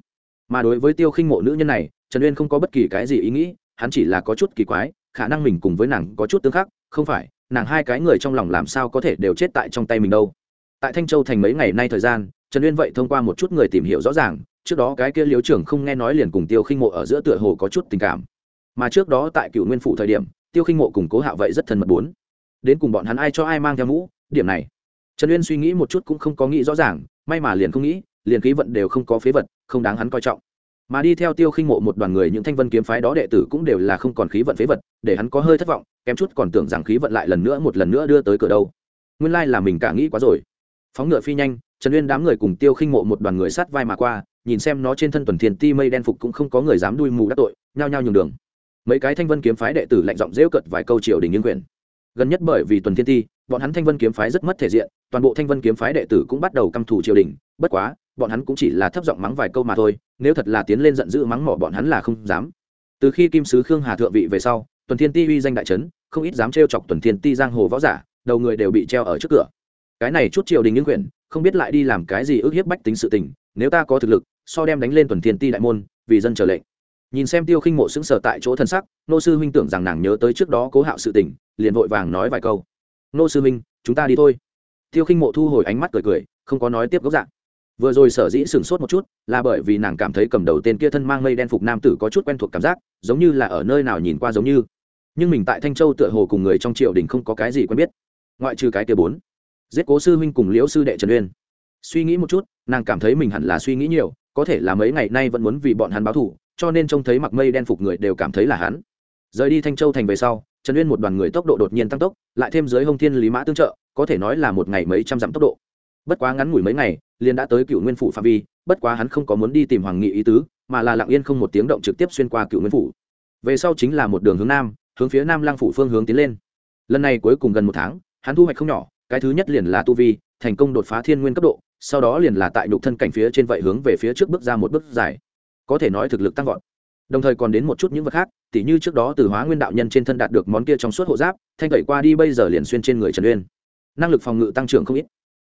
Mà đối với tiêu khinh mộ nữ nhân này, trần uyên không có bất kỳ cái gì ý nghĩ, hắn chỉ là có chút kỳ quái, khả năng mình cùng với nàng có chút tương khắc, không phải, nàng hai cái người trong lòng làm sao có thể đều chết tại trong tay mình đâu. Tại thanh châu thành mấy ngày nay thời gian, trần uyên vậy thông qua một chút người tìm hiểu rõ ràng, trước đó cái kia liếu trưởng không nghe nói liền cùng tiêu khinh mộ ở giữa tựa hồ có chút tình cảm. Mà trước đó tại cựu nguyên phụ thời điểm tiêu khinh mộ cùng cố hạo vậy rất thân mật bốn. Đến cùng bọn hắn ai cho ai mang theo mũ, điểm này. Trần uyên suy nghĩ một chút cũng không có nghĩ rõ ràng, may mà liền không nghĩ, liền khí vận đều không có phế vật, không đáng hắn coi trọng. Mà đi theo tiêu khinh mộ một đoàn người những thanh vân kiếm phái đó đệ tử cũng đều là không còn khí vận phế vật, để hắn có hơi thất vọng, kém chút còn tưởng rằng khí vận lại lần nữa một lần nữa đưa tới cửa đâu. Nguyên lai là mình cả nghĩ quá rồi. Phóng ngựa phi nhanh, trần uyên đám người cùng tiêu khinh mộ một đoàn người sát vai mà qua, nhìn xem nó trên thân tuần thiền ti mây đen phục cũng không có người dám đuôi mù đắc tội, nhao nhao nhường đường mấy cái thanh vân kiếm phái đệ tử lạnh giọng rêu cợt vài câu triều đình nghiêng quyền. Gần nhất bởi vì tuần thiên ti bọn hắn thanh vân kiếm phái rất mất thể diện, toàn bộ thanh vân kiếm phái đệ tử cũng bắt đầu căm thủ triều đình, bất quá, bọn hắn cũng chỉ là thấp giọng mắng vài câu mà thôi, nếu thật là tiến lên giận dữ mắng mỏ bọn hắn là không dám. Từ khi kim sứ khương hà thượng vị về sau, tuần thiên ti uy danh đại trấn không ít dám trêu chọc tuần thiên ti giang hồ võ giả, đầu người đều bị treo ở trước cửa. Cái này chút triều đình nghiêng quyền, không biết lại đi làm cái gì ức hiếp bách tính sự tình, nếu ta có thực lực, so đem đánh lên tuần thiên ti đại môn, vì dân trở lệnh nhìn xem tiêu khinh mộ sững sờ tại chỗ thân sắc, nô sư huynh tưởng rằng nàng nhớ tới trước đó cố hạo sự tình, liền vội vàng nói vài câu. Nô sư huynh chúng ta đi thôi. Tiêu khinh mộ thu hồi ánh mắt cười cười, không có nói tiếp gốc dạng. Vừa rồi sở dĩ sửng sốt một chút, là bởi vì nàng cảm thấy cầm đầu tên kia thân mang mây đen phục nam tử có chút quen thuộc cảm giác, giống như là ở nơi nào nhìn qua giống như. Nhưng mình tại thanh châu tựa hồ cùng người trong triều đình không có cái gì quen biết. Ngoại trừ cái kia bốn. Giết cố sư huynh cùng liễu sư đệ trần uyên. Suy nghĩ một chút, nàng cảm thấy mình hẳn là suy nghĩ nhiều, có thể là mấy ngày nay vẫn muốn vì bọn hắn báo thù cho nên trông thấy mặc mây đen phục người đều cảm thấy là hắn. Rời đi thanh châu thành về sau, trần uyên một đoàn người tốc độ đột nhiên tăng tốc, lại thêm dưới hông thiên lý mã tương trợ, có thể nói là một ngày mấy trăm dặm tốc độ. Bất quá ngắn ngủi mấy ngày, liền đã tới cựu nguyên phủ phạm vi, bất quá hắn không có muốn đi tìm hoàng nghị ý tứ, mà là lặng yên không một tiếng động trực tiếp xuyên qua cựu nguyên phủ. Về sau chính là một đường hướng nam, hướng phía nam lang phủ phương hướng tiến lên. Lần này cuối cùng gần một tháng, hắn thu hoạch không nhỏ, cái thứ nhất liền là tu vi, thành công đột phá thiên nguyên cấp độ, sau đó liền là tại nhục thân cảnh phía trên vậy hướng về phía trước bước ra một bước dài có thể nói thực lực tăng vọt. Đồng thời còn đến một chút những vật khác, tỉ như trước đó từ hóa nguyên đạo nhân trên thân đạt được món kia trong suốt hộ giáp, thanh tẩy qua đi bây giờ liền xuyên trên người trần uyên. Năng lực phòng ngự tăng trưởng không ít.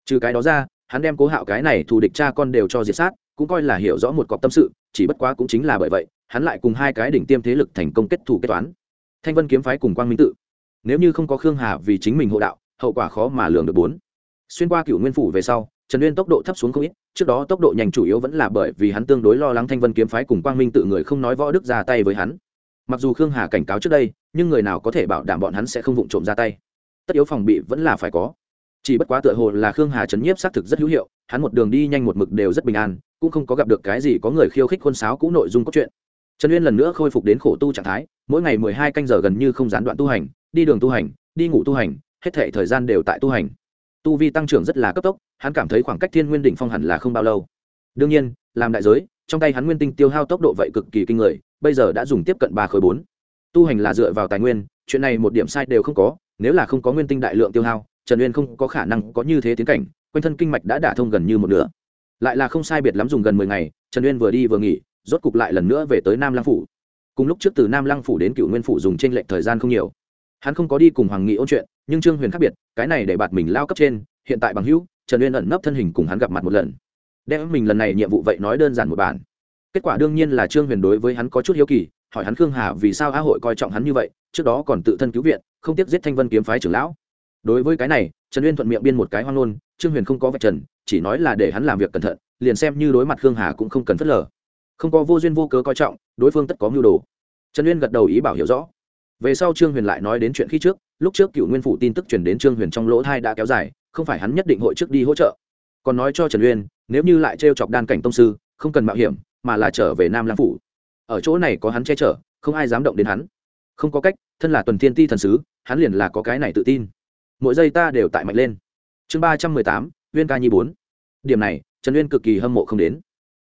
Trừ cái đó ra, hắn đem cố hạo cái này thù địch cha con đều cho diệt sát, cũng coi là hiểu rõ một cọc tâm sự, chỉ bất quá cũng chính là bởi vậy, hắn lại cùng hai cái đỉnh tiêm thế lực thành công kết thù kết toán. Thanh vân kiếm phái cùng quang minh tự. Nếu như không có khương hà vì chính mình hộ đạo, hậu quả khó mà lường được bốn. Xuyên qua cựu nguyên phủ về sau, trần uyên tốc độ thấp xuống không ít trước đó tốc độ nhanh chủ yếu vẫn là bởi vì hắn tương đối lo lắng thanh vân kiếm phái cùng quang minh tự người không nói võ đức ra tay với hắn. Mặc dù khương hà cảnh cáo trước đây, nhưng người nào có thể bảo đảm bọn hắn sẽ không vụng trộm ra tay. Tất yếu phòng bị vẫn là phải có. Chỉ bất quá tựa hồ là khương hà chấn nhiếp xác thực rất hữu hiệu, hắn một đường đi nhanh một mực đều rất bình an, cũng không có gặp được cái gì có người khiêu khích khuôn sáo cũ nội dung cốt truyện. Trần uyên lần nữa khôi phục đến khổ tu trạng thái, mỗi ngày mười hai canh giờ gần như không gián đoạn tu hành, đi đường tu hành, đi ngủ tu hành, hết thể thời gian đều tại tu hành tu vi tăng trưởng rất là cấp tốc, hắn cảm thấy khoảng cách thiên nguyên đỉnh phong hẳn là không bao lâu. Đương nhiên, làm đại giới, trong tay hắn nguyên tinh tiêu hao tốc độ vậy cực kỳ kinh người, bây giờ đã dùng tiếp cận ba khối bốn. Tu hành là dựa vào tài nguyên, chuyện này một điểm sai đều không có, nếu là không có nguyên tinh đại lượng tiêu hao, trần uyên không có khả năng có như thế tiến cảnh, quanh thân kinh mạch đã đả thông gần như một nửa. Lại là không sai biệt lắm dùng gần mười ngày, trần uyên vừa đi vừa nghỉ, rốt cục lại lần nữa về tới nam lăng phủ. Cùng lúc trước từ nam lăng phủ đến cựu nguyên phủ dùng t r ê n lệch thời gian không nhiều. Hắn không có đi cùng hoàng nghị ôn chuyện nhưng trương huyền khác biệt, cái này để bạt mình lao cấp trên, hiện tại bằng hữu, trần uyên ẩn nấp thân hình cùng hắn gặp mặt một lần. Đem mình lần này nhiệm vụ vậy nói đơn giản một bản. Kết quả đương nhiên là trương huyền đối với hắn có chút hiếu kỳ, hỏi hắn khương hà vì sao á hội coi trọng hắn như vậy, trước đó còn tự thân cứu viện, không tiếc giết thanh vân kiếm phái trưởng lão. Đối với cái này, trần uyên thuận miệng biên một cái hoang ngôn, trương huyền không có vạch trần, chỉ nói là để hắn làm việc cẩn thận, liền xem như đối mặt khương hà cũng không cần phớt lờ. Không có vô duyên vô cớ coi trọng, đối phương tất có mưu đồ. Trần uyên gật đầu ý bảo hiểu rõ. Về sau trương huyền lại nói đến chuyện khi trước lúc trước cựu nguyên phủ tin tức chuyển đến trương huyền trong lỗ thai đã kéo dài, không phải hắn nhất định hội trước đi hỗ trợ. Còn nói cho trần uyên, nếu như lại trêu chọc đan cảnh tông sư, không cần mạo hiểm, mà là trở về nam lam phủ. Ở chỗ này có hắn che chở, không ai dám động đến hắn. Không có cách, thân là tuần thiên ti thần sứ, hắn liền là có cái này tự tin. Mỗi giây ta đều tại mạnh lên. Chương ba trăm mười tám, uyên ca nhi bốn. Điểm này, trần uyên cực kỳ hâm mộ không đến.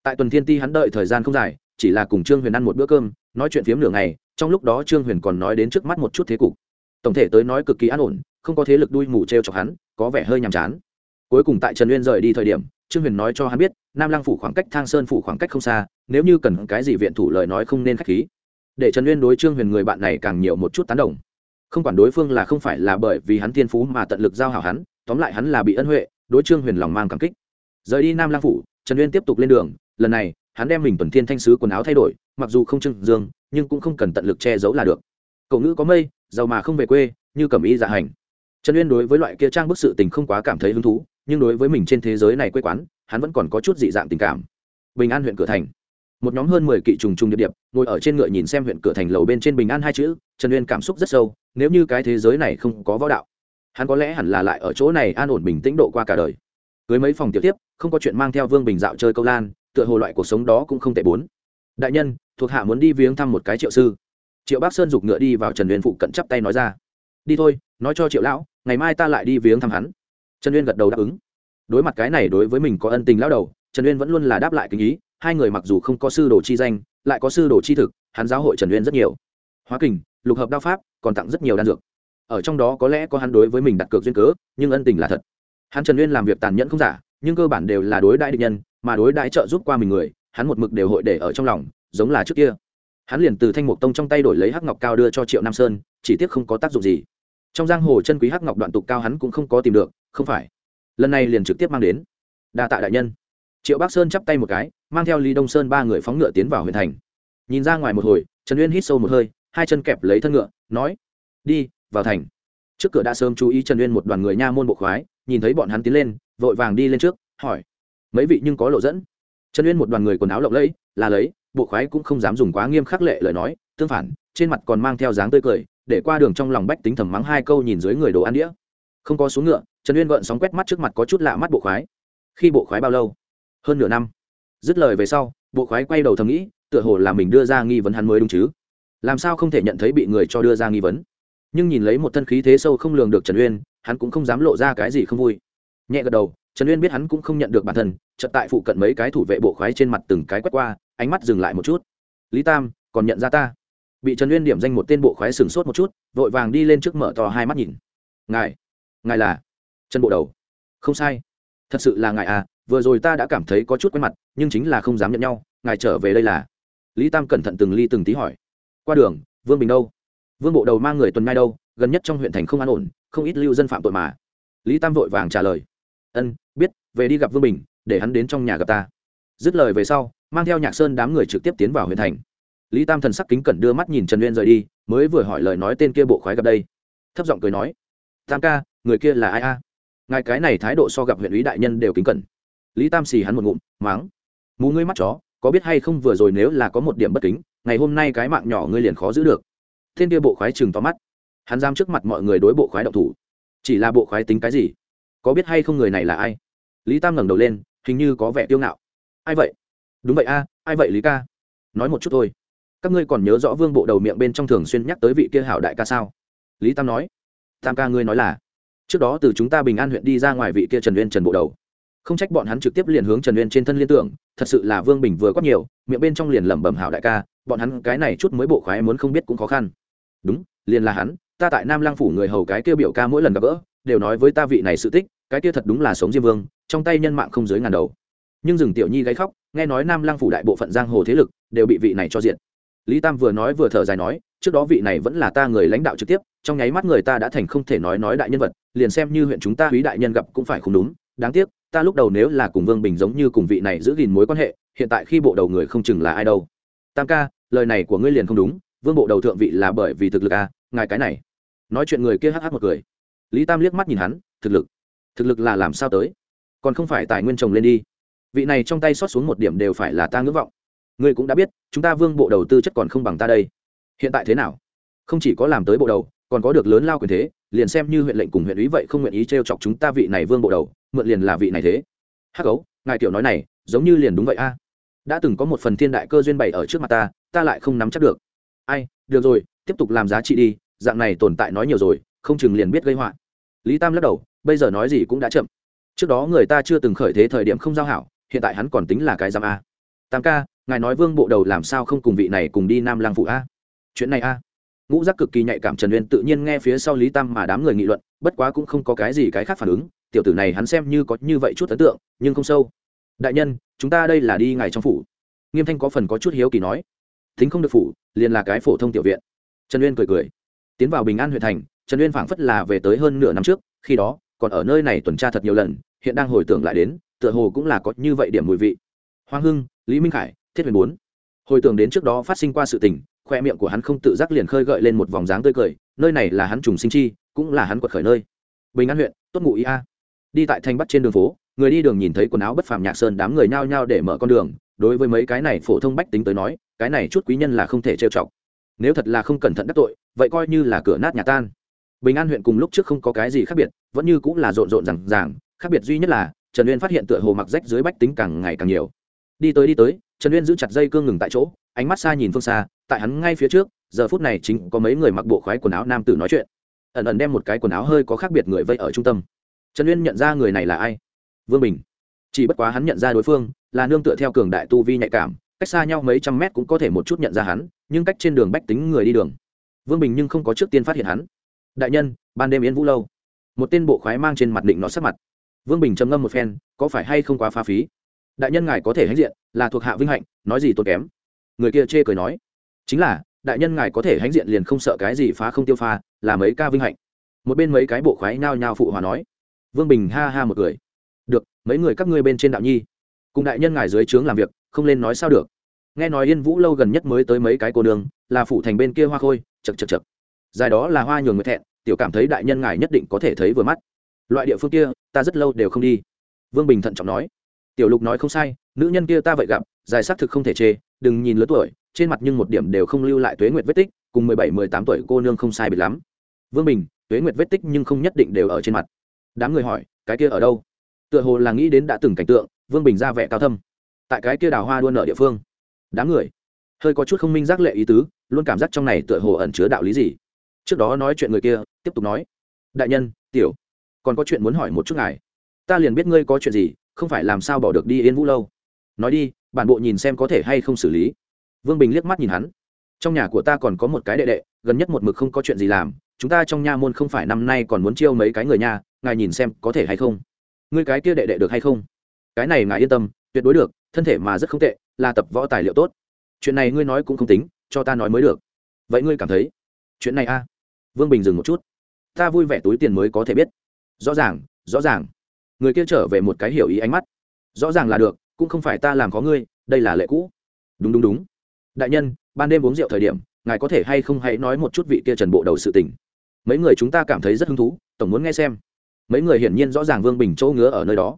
Tại tuần thiên ti hắn đợi thời gian không dài, chỉ là cùng trương huyền ăn một bữa cơm, nói chuyện phiếm nửa ngày, trong lúc đó trương huyền còn nói đến trước mắt một chút thế cục tổng thể tới nói cực kỳ an ổn, không có thế lực đuôi mù t r e o chọc hắn, có vẻ hơi nhàm chán. Cuối cùng tại trần uyên rời đi thời điểm, trương huyền nói cho hắn biết, nam lăng phủ khoảng cách thang sơn phủ khoảng cách không xa, nếu như cần cái gì viện thủ lời nói không nên k h á c h khí. Để trần uyên đối trương huyền người bạn này càng nhiều một chút tán đồng. Không quản đối phương là không phải là bởi vì hắn tiên phú mà tận lực giao hảo hắn, tóm lại hắn là bị ân huệ, đối trương huyền lòng mang cảm kích. Rời đi nam lang phủ, trần uyên tiếp tục lên đường, lần này, hắn đem mình tuần thiên thanh sứ quần áo thay đổi, mặc dù không trưng dương, nhưng cũng không cần tận lực che giấu là được. Cậu ngữ có mây giàu mà không về quê, như cầm ý dạ hành. Trần uyên đối với loại kia trang bức sự tình không quá cảm thấy hứng thú, nhưng đối với mình trên thế giới này quê quán, hắn vẫn còn có chút dị dạng tình cảm. Bình an huyện cửa thành. Một nhóm hơn mười kỵ trùng trùng điệp điệp ngồi ở trên ngựa nhìn xem huyện cửa thành lầu bên trên bình an hai chữ, trần uyên cảm xúc rất sâu, nếu như cái thế giới này không có võ đạo, hắn có lẽ hẳn là lại ở chỗ này an ổn bình tĩnh độ qua cả đời. Cưới mấy phòng tiểu tiếp, không có chuyện mang theo vương bình dạo chơi câu lan, tựa hồ loại cuộc sống đó cũng không tệ bốn. Đại nhân, thuộc hạ muốn đi viếng thăm một cái triệu sư triệu bác sơn giục ngựa đi vào trần uyên phụ cận chắp tay nói ra. Đi thôi, nói cho triệu lão, ngày mai ta lại đi viếng thăm hắn. Trần uyên gật đầu đáp ứng. Đối mặt cái này đối với mình có ân tình lão đầu, trần uyên vẫn luôn là đáp lại kinh ý, hai người mặc dù không có sư đồ chi danh, lại có sư đồ chi thực, hắn giáo hội trần uyên rất nhiều. Hóa kình, lục hợp đao pháp, còn tặng rất nhiều đan dược. Ở trong đó có lẽ có hắn đối với mình đặt cược duyên cớ, nhưng ân tình là thật. Hắn trần uyên làm việc tàn nhẫn không giả, nhưng cơ bản đều là đối đại địch nhân, mà đối đại trợ giúp qua mình người, hắn một mực đều hội để ở trong lòng, giống là trước kia hắn liền từ thanh mục tông trong tay đổi lấy hắc ngọc cao đưa cho triệu nam sơn, chỉ tiếc không có tác dụng gì. trong giang hồ chân quý hắc ngọc đoạn tục cao hắn cũng không có tìm được, không phải. lần này liền trực tiếp mang đến. đa tạ đại nhân. triệu bắc sơn chắp tay một cái, mang theo lý đông sơn ba người phóng ngựa tiến vào huyện thành. nhìn ra ngoài một hồi, trần uyên hít sâu một hơi, hai chân kẹp lấy thân ngựa, nói, đi, vào thành. trước cửa đã sớm chú ý trần uyên một đoàn người nha môn bộ khoái, nhìn thấy bọn hắn tiến lên, vội vàng đi lên trước, hỏi, mấy vị nhưng có lộ dẫn? trần uyên một đoàn người quần áo lộng lẫy là lấy bộ khoái cũng không dám dùng quá nghiêm khắc lệ lời nói, tương phản, trên mặt còn mang theo dáng tươi cười, để qua đường trong lòng bách tính thầm mắng hai câu nhìn dưới người đồ ăn đĩa. Không có xuống ngựa, trần uyên gợn sóng quét mắt trước mặt có chút lạ mắt bộ khoái. Khi bộ khoái bao lâu? Hơn nửa năm. Dứt lời về sau, bộ khoái quay đầu thầm nghĩ, tựa hồ là mình đưa ra nghi vấn hắn mới đúng chứ. Làm sao không thể nhận thấy bị người cho đưa ra nghi vấn? Nhưng nhìn lấy một thân khí thế sâu không lường được trần uyên, hắn cũng không dám lộ ra cái gì không vui. Nhẹ gật đầu trần uyên biết hắn cũng không nhận được bản thân, chợt tại phụ cận mấy cái thủ vệ bộ khoái trên mặt từng cái quét qua, ánh mắt dừng lại một chút. Lý tam, còn nhận ra ta? Bị trần uyên điểm danh một tên bộ khoái sừng sốt một chút, vội vàng đi lên trước mở to hai mắt nhìn. Ngài ngài là? Trần bộ đầu. Không sai. Thật sự là ngài à vừa rồi ta đã cảm thấy có chút quen mặt, nhưng chính là không dám nhận nhau, ngài trở về đây là? Lý tam cẩn thận từng ly từng tí hỏi. Qua đường, vương bình đâu? Vương bộ đầu mang người tuần ngay đâu, gần nhất trong huyện thành không an ổn, không ít lưu dân phạm tội mà. Lý tam vội vàng trả lời. Ân về đi gặp vương bình, để hắn đến trong nhà gặp ta. Dứt lời về sau, mang theo nhạc sơn đám người trực tiếp tiến vào huyện thành. Lý tam thần sắc kính cẩn đưa mắt nhìn trần uyên rời đi, mới vừa hỏi lời nói tên kia bộ khoái gặp đây. Thấp giọng cười nói, tam ca, người kia là ai a? Ngài cái này thái độ so gặp huyện ý đại nhân đều kính cẩn. Lý tam xì hắn một ngụm, máng, mù ngươi mắt chó, có biết hay không vừa rồi nếu là có một điểm bất kính, ngày hôm nay cái mạng nhỏ ngươi liền khó giữ được. Thiên kia bộ khoái chừng to mắt. Hắn giam trước mặt mọi người đối bộ khoái động thủ. Chỉ là bộ khoái tính cái gì? Có biết hay không người này là ai? Lý tam ngẩng đầu lên, hình như có vẻ tiêu ngạo. Ai vậy? Đúng vậy a, ai vậy lý ca? Nói một chút thôi. Các ngươi còn nhớ rõ vương bộ đầu miệng bên trong thường xuyên nhắc tới vị kia hảo đại ca sao? Lý tam nói. Tam ca ngươi nói là. Trước đó từ chúng ta bình an huyện đi ra ngoài vị kia trần uyên trần bộ đầu. Không trách bọn hắn trực tiếp liền hướng trần uyên trên thân liên tưởng, thật sự là vương bình vừa có nhiều, miệng bên trong liền lẩm bẩm hảo đại ca, bọn hắn cái này chút mới bộ khoái muốn không biết cũng khó khăn. Đúng, liền là hắn, ta tại nam lang phủ người hầu cái kia biểu ca mỗi lần gặp gỡ, đều nói với ta vị này sự tích, cái kia thật đúng là sống diêm vương trong tay nhân mạng không dưới ngàn đầu. Nhưng rừng tiểu nhi gáy khóc, nghe nói nam lang phủ đại bộ phận giang hồ thế lực đều bị vị này cho diện lý tam vừa nói vừa thở dài nói, trước đó vị này vẫn là ta người lãnh đạo trực tiếp, trong nháy mắt người ta đã thành không thể nói nói đại nhân vật, liền xem như huyện chúng ta quý đại nhân gặp cũng phải không đúng. Đáng tiếc, ta lúc đầu nếu là cùng vương bình giống như cùng vị này giữ gìn mối quan hệ, hiện tại khi bộ đầu người không chừng là ai đâu. Tam ca, lời này của ngươi liền không đúng, vương bộ đầu thượng vị là bởi vì thực lực à ngài cái này. Nói chuyện người kia hắc hắc một cười. Lý tam liếc mắt nhìn hắn, thực lực. Thực lực là làm sao tới? Còn không phải tài nguyên trồng lên đi. Vị này trong tay xót xuống một điểm đều phải là ta ngưỡng vọng. Ngươi cũng đã biết, chúng ta vương bộ đầu tư chất còn không bằng ta đây. Hiện tại thế nào? Không chỉ có làm tới bộ đầu, còn có được lớn lao quyền thế, liền xem như huyện lệnh cùng huyện ý vậy không nguyện ý t r e o chọc chúng ta vị này vương bộ đầu, mượn liền là vị này thế. Hắc ấu, ngài tiểu nói này, giống như liền đúng vậy a. Đã từng có một phần thiên đại cơ duyên bày ở trước mặt ta ta lại không nắm chắc được. Ai, được rồi, tiếp tục làm giá trị đi, dạng này tồn tại nói nhiều rồi, không chừng liền biết gây họa. Lý tam lắc đầu, bây giờ nói gì cũng đã chậm trước đó người ta chưa từng khởi thế thời điểm không giao hảo, hiện tại hắn còn tính là cái giam a. Tam ca, ngài nói vương bộ đầu làm sao không cùng vị này cùng đi nam lang phụ a? Chuyện này a. Ngũ giác cực kỳ nhạy cảm trần uyên tự nhiên nghe phía sau lý tam mà đám người nghị luận, bất quá cũng không có cái gì cái khác phản ứng, tiểu tử này hắn xem như có như vậy chút ấn tượng, nhưng không sâu. Đại nhân, chúng ta đây là đi ngài trong phủ. Nghiêm thanh có phần có chút hiếu kỳ nói. Thính không được phủ, liền là cái phổ thông tiểu viện. Trần uyên cười cười. Tiến vào bình an huyện thành, trần uyên phảng phất là về tới hơn nửa năm trước, khi đó còn ở nơi này tuần tra thật nhiều lần, hiện đang hồi tưởng lại đến, tựa hồ cũng là có như vậy điểm mùi vị. Hoàng hưng, lý minh khải, thiết huyền bốn. Hồi tưởng đến trước đó phát sinh qua sự tình, khoe miệng của hắn không tự giác liền khơi gợi lên một vòng dáng tươi cười, nơi này là hắn trùng sinh chi, cũng là hắn quật khởi nơi. Bình an huyện, tốt ngụ ý a. Đi tại thanh bắc trên đường phố, người đi đường nhìn thấy quần áo bất phàm nhạc sơn đám người nhao nhao để mở con đường, đối với mấy cái này phổ thông bách tính tới nói, cái này chút quý nhân là không thể trêu chọc. Nếu thật là không cẩn thận đắc tội, vậy coi như là cửa nát nhà tan bình an huyện cùng lúc trước không có cái gì khác biệt, vẫn như cũng là rộn rộn rằng ràng, khác biệt duy nhất là, trần uyên phát hiện tựa hồ mặc rách dưới bách tính càng ngày càng nhiều. Đi tới đi tới, trần uyên giữ chặt dây cương ngừng tại chỗ, ánh mắt xa nhìn phương xa, tại hắn ngay phía trước, giờ phút này chính có mấy người mặc bộ khoái quần áo nam tử nói chuyện. Ẩn ẩn đem một cái quần áo hơi có khác biệt người vây ở trung tâm. Trần uyên nhận ra người này là ai? Vương bình. Chỉ bất quá hắn nhận ra đối phương, là nương tựa theo cường đại tu vi nhạy cảm, cách xa nhau mấy trăm mét cũng có thể một chút nhận ra hắn, nhưng cách trên đường bách tính người đi đường. Vương bình nhưng không có trước tiên phát hiện hắn đại nhân, ban đêm yến vũ lâu. Một tên bộ khoái mang trên mặt định nó sắc mặt. Vương bình trầm ngâm một phen, có phải hay không quá pha phí? Đại nhân ngài có thể hãnh diện, là thuộc hạ vinh hạnh, nói gì tốn kém. Người kia chê cười nói, chính là, đại nhân ngài có thể hãnh diện liền không sợ cái gì phá không tiêu pha, là mấy ca vinh hạnh. Một bên mấy cái bộ khoái nhao nhao phụ hòa nói. Vương bình ha ha một cười. Được, mấy người các ngươi bên trên đạo nhi. Cùng đại nhân ngài dưới trướng làm việc, không lên nói sao được. Nghe nói yên vũ lâu gần nhất mới tới mấy cái cô đường là phủ thành bên kia hoa khôi chật chật chật dài đó là hoa nhường người thẹn, tiểu cảm thấy đại nhân ngài nhất định có thể thấy vừa mắt. Loại địa phương kia, ta rất lâu đều không đi. Vương bình thận trọng nói. Tiểu lục nói không sai, nữ nhân kia ta vậy gặp, dài xác thực không thể chê, đừng nhìn lớn tuổi, trên mặt nhưng một điểm đều không lưu lại tuế nguyệt vết tích, cùng mười bảy, mười tám tuổi cô nương không sai bị lắm. Vương bình, tuế nguyệt vết tích nhưng không nhất định đều ở trên mặt. Đám người hỏi, cái kia ở đâu? Tựa hồ là nghĩ đến đã từng cảnh tượng, vương bình ra vẻ cao thâm. Tại cái kia đào hoa đua nợ địa phương. Đám người, hơi có chút không minh giác lệ ý tứ, luôn cảm giác trong này tựa hồ ẩn chứa đạo lý gì trước đó nói chuyện người kia, tiếp tục nói, đại nhân, tiểu, còn có chuyện muốn hỏi một chút ngài. Ta liền biết ngươi có chuyện gì, không phải làm sao bỏ được đi yên vũ lâu. Nói đi, bản bộ nhìn xem có thể hay không xử lý. Vương bình liếc mắt nhìn hắn. Trong nhà của ta còn có một cái đệ đệ, gần nhất một mực không có chuyện gì làm, chúng ta trong nha môn không phải năm nay còn muốn chiêu mấy cái người nha, ngài nhìn xem có thể hay không? Ngươi cái kia đệ đệ được hay không? Cái này ngài yên tâm, tuyệt đối được, thân thể mà rất không tệ, là tập võ tài liệu tốt. Chuyện này ngươi nói cũng không tính, cho ta nói mới được. Vậy ngươi cảm thấy? Chuyện này a. Vương bình dừng một chút. Ta vui vẻ túi tiền mới có thể biết. Rõ ràng rõ ràng. Người kia trở về một cái hiểu ý ánh mắt. Rõ ràng là được, cũng không phải ta làm có ngươi, đây là lệ cũ. Đúng đúng đúng. Đại nhân, ban đêm uống rượu thời điểm, ngài có thể hay không hãy nói một chút vị kia trần bộ đầu sự tình. Mấy người chúng ta cảm thấy rất hứng thú, tổng muốn nghe xem. Mấy người hiển nhiên rõ ràng vương bình châu ngứa ở nơi đó.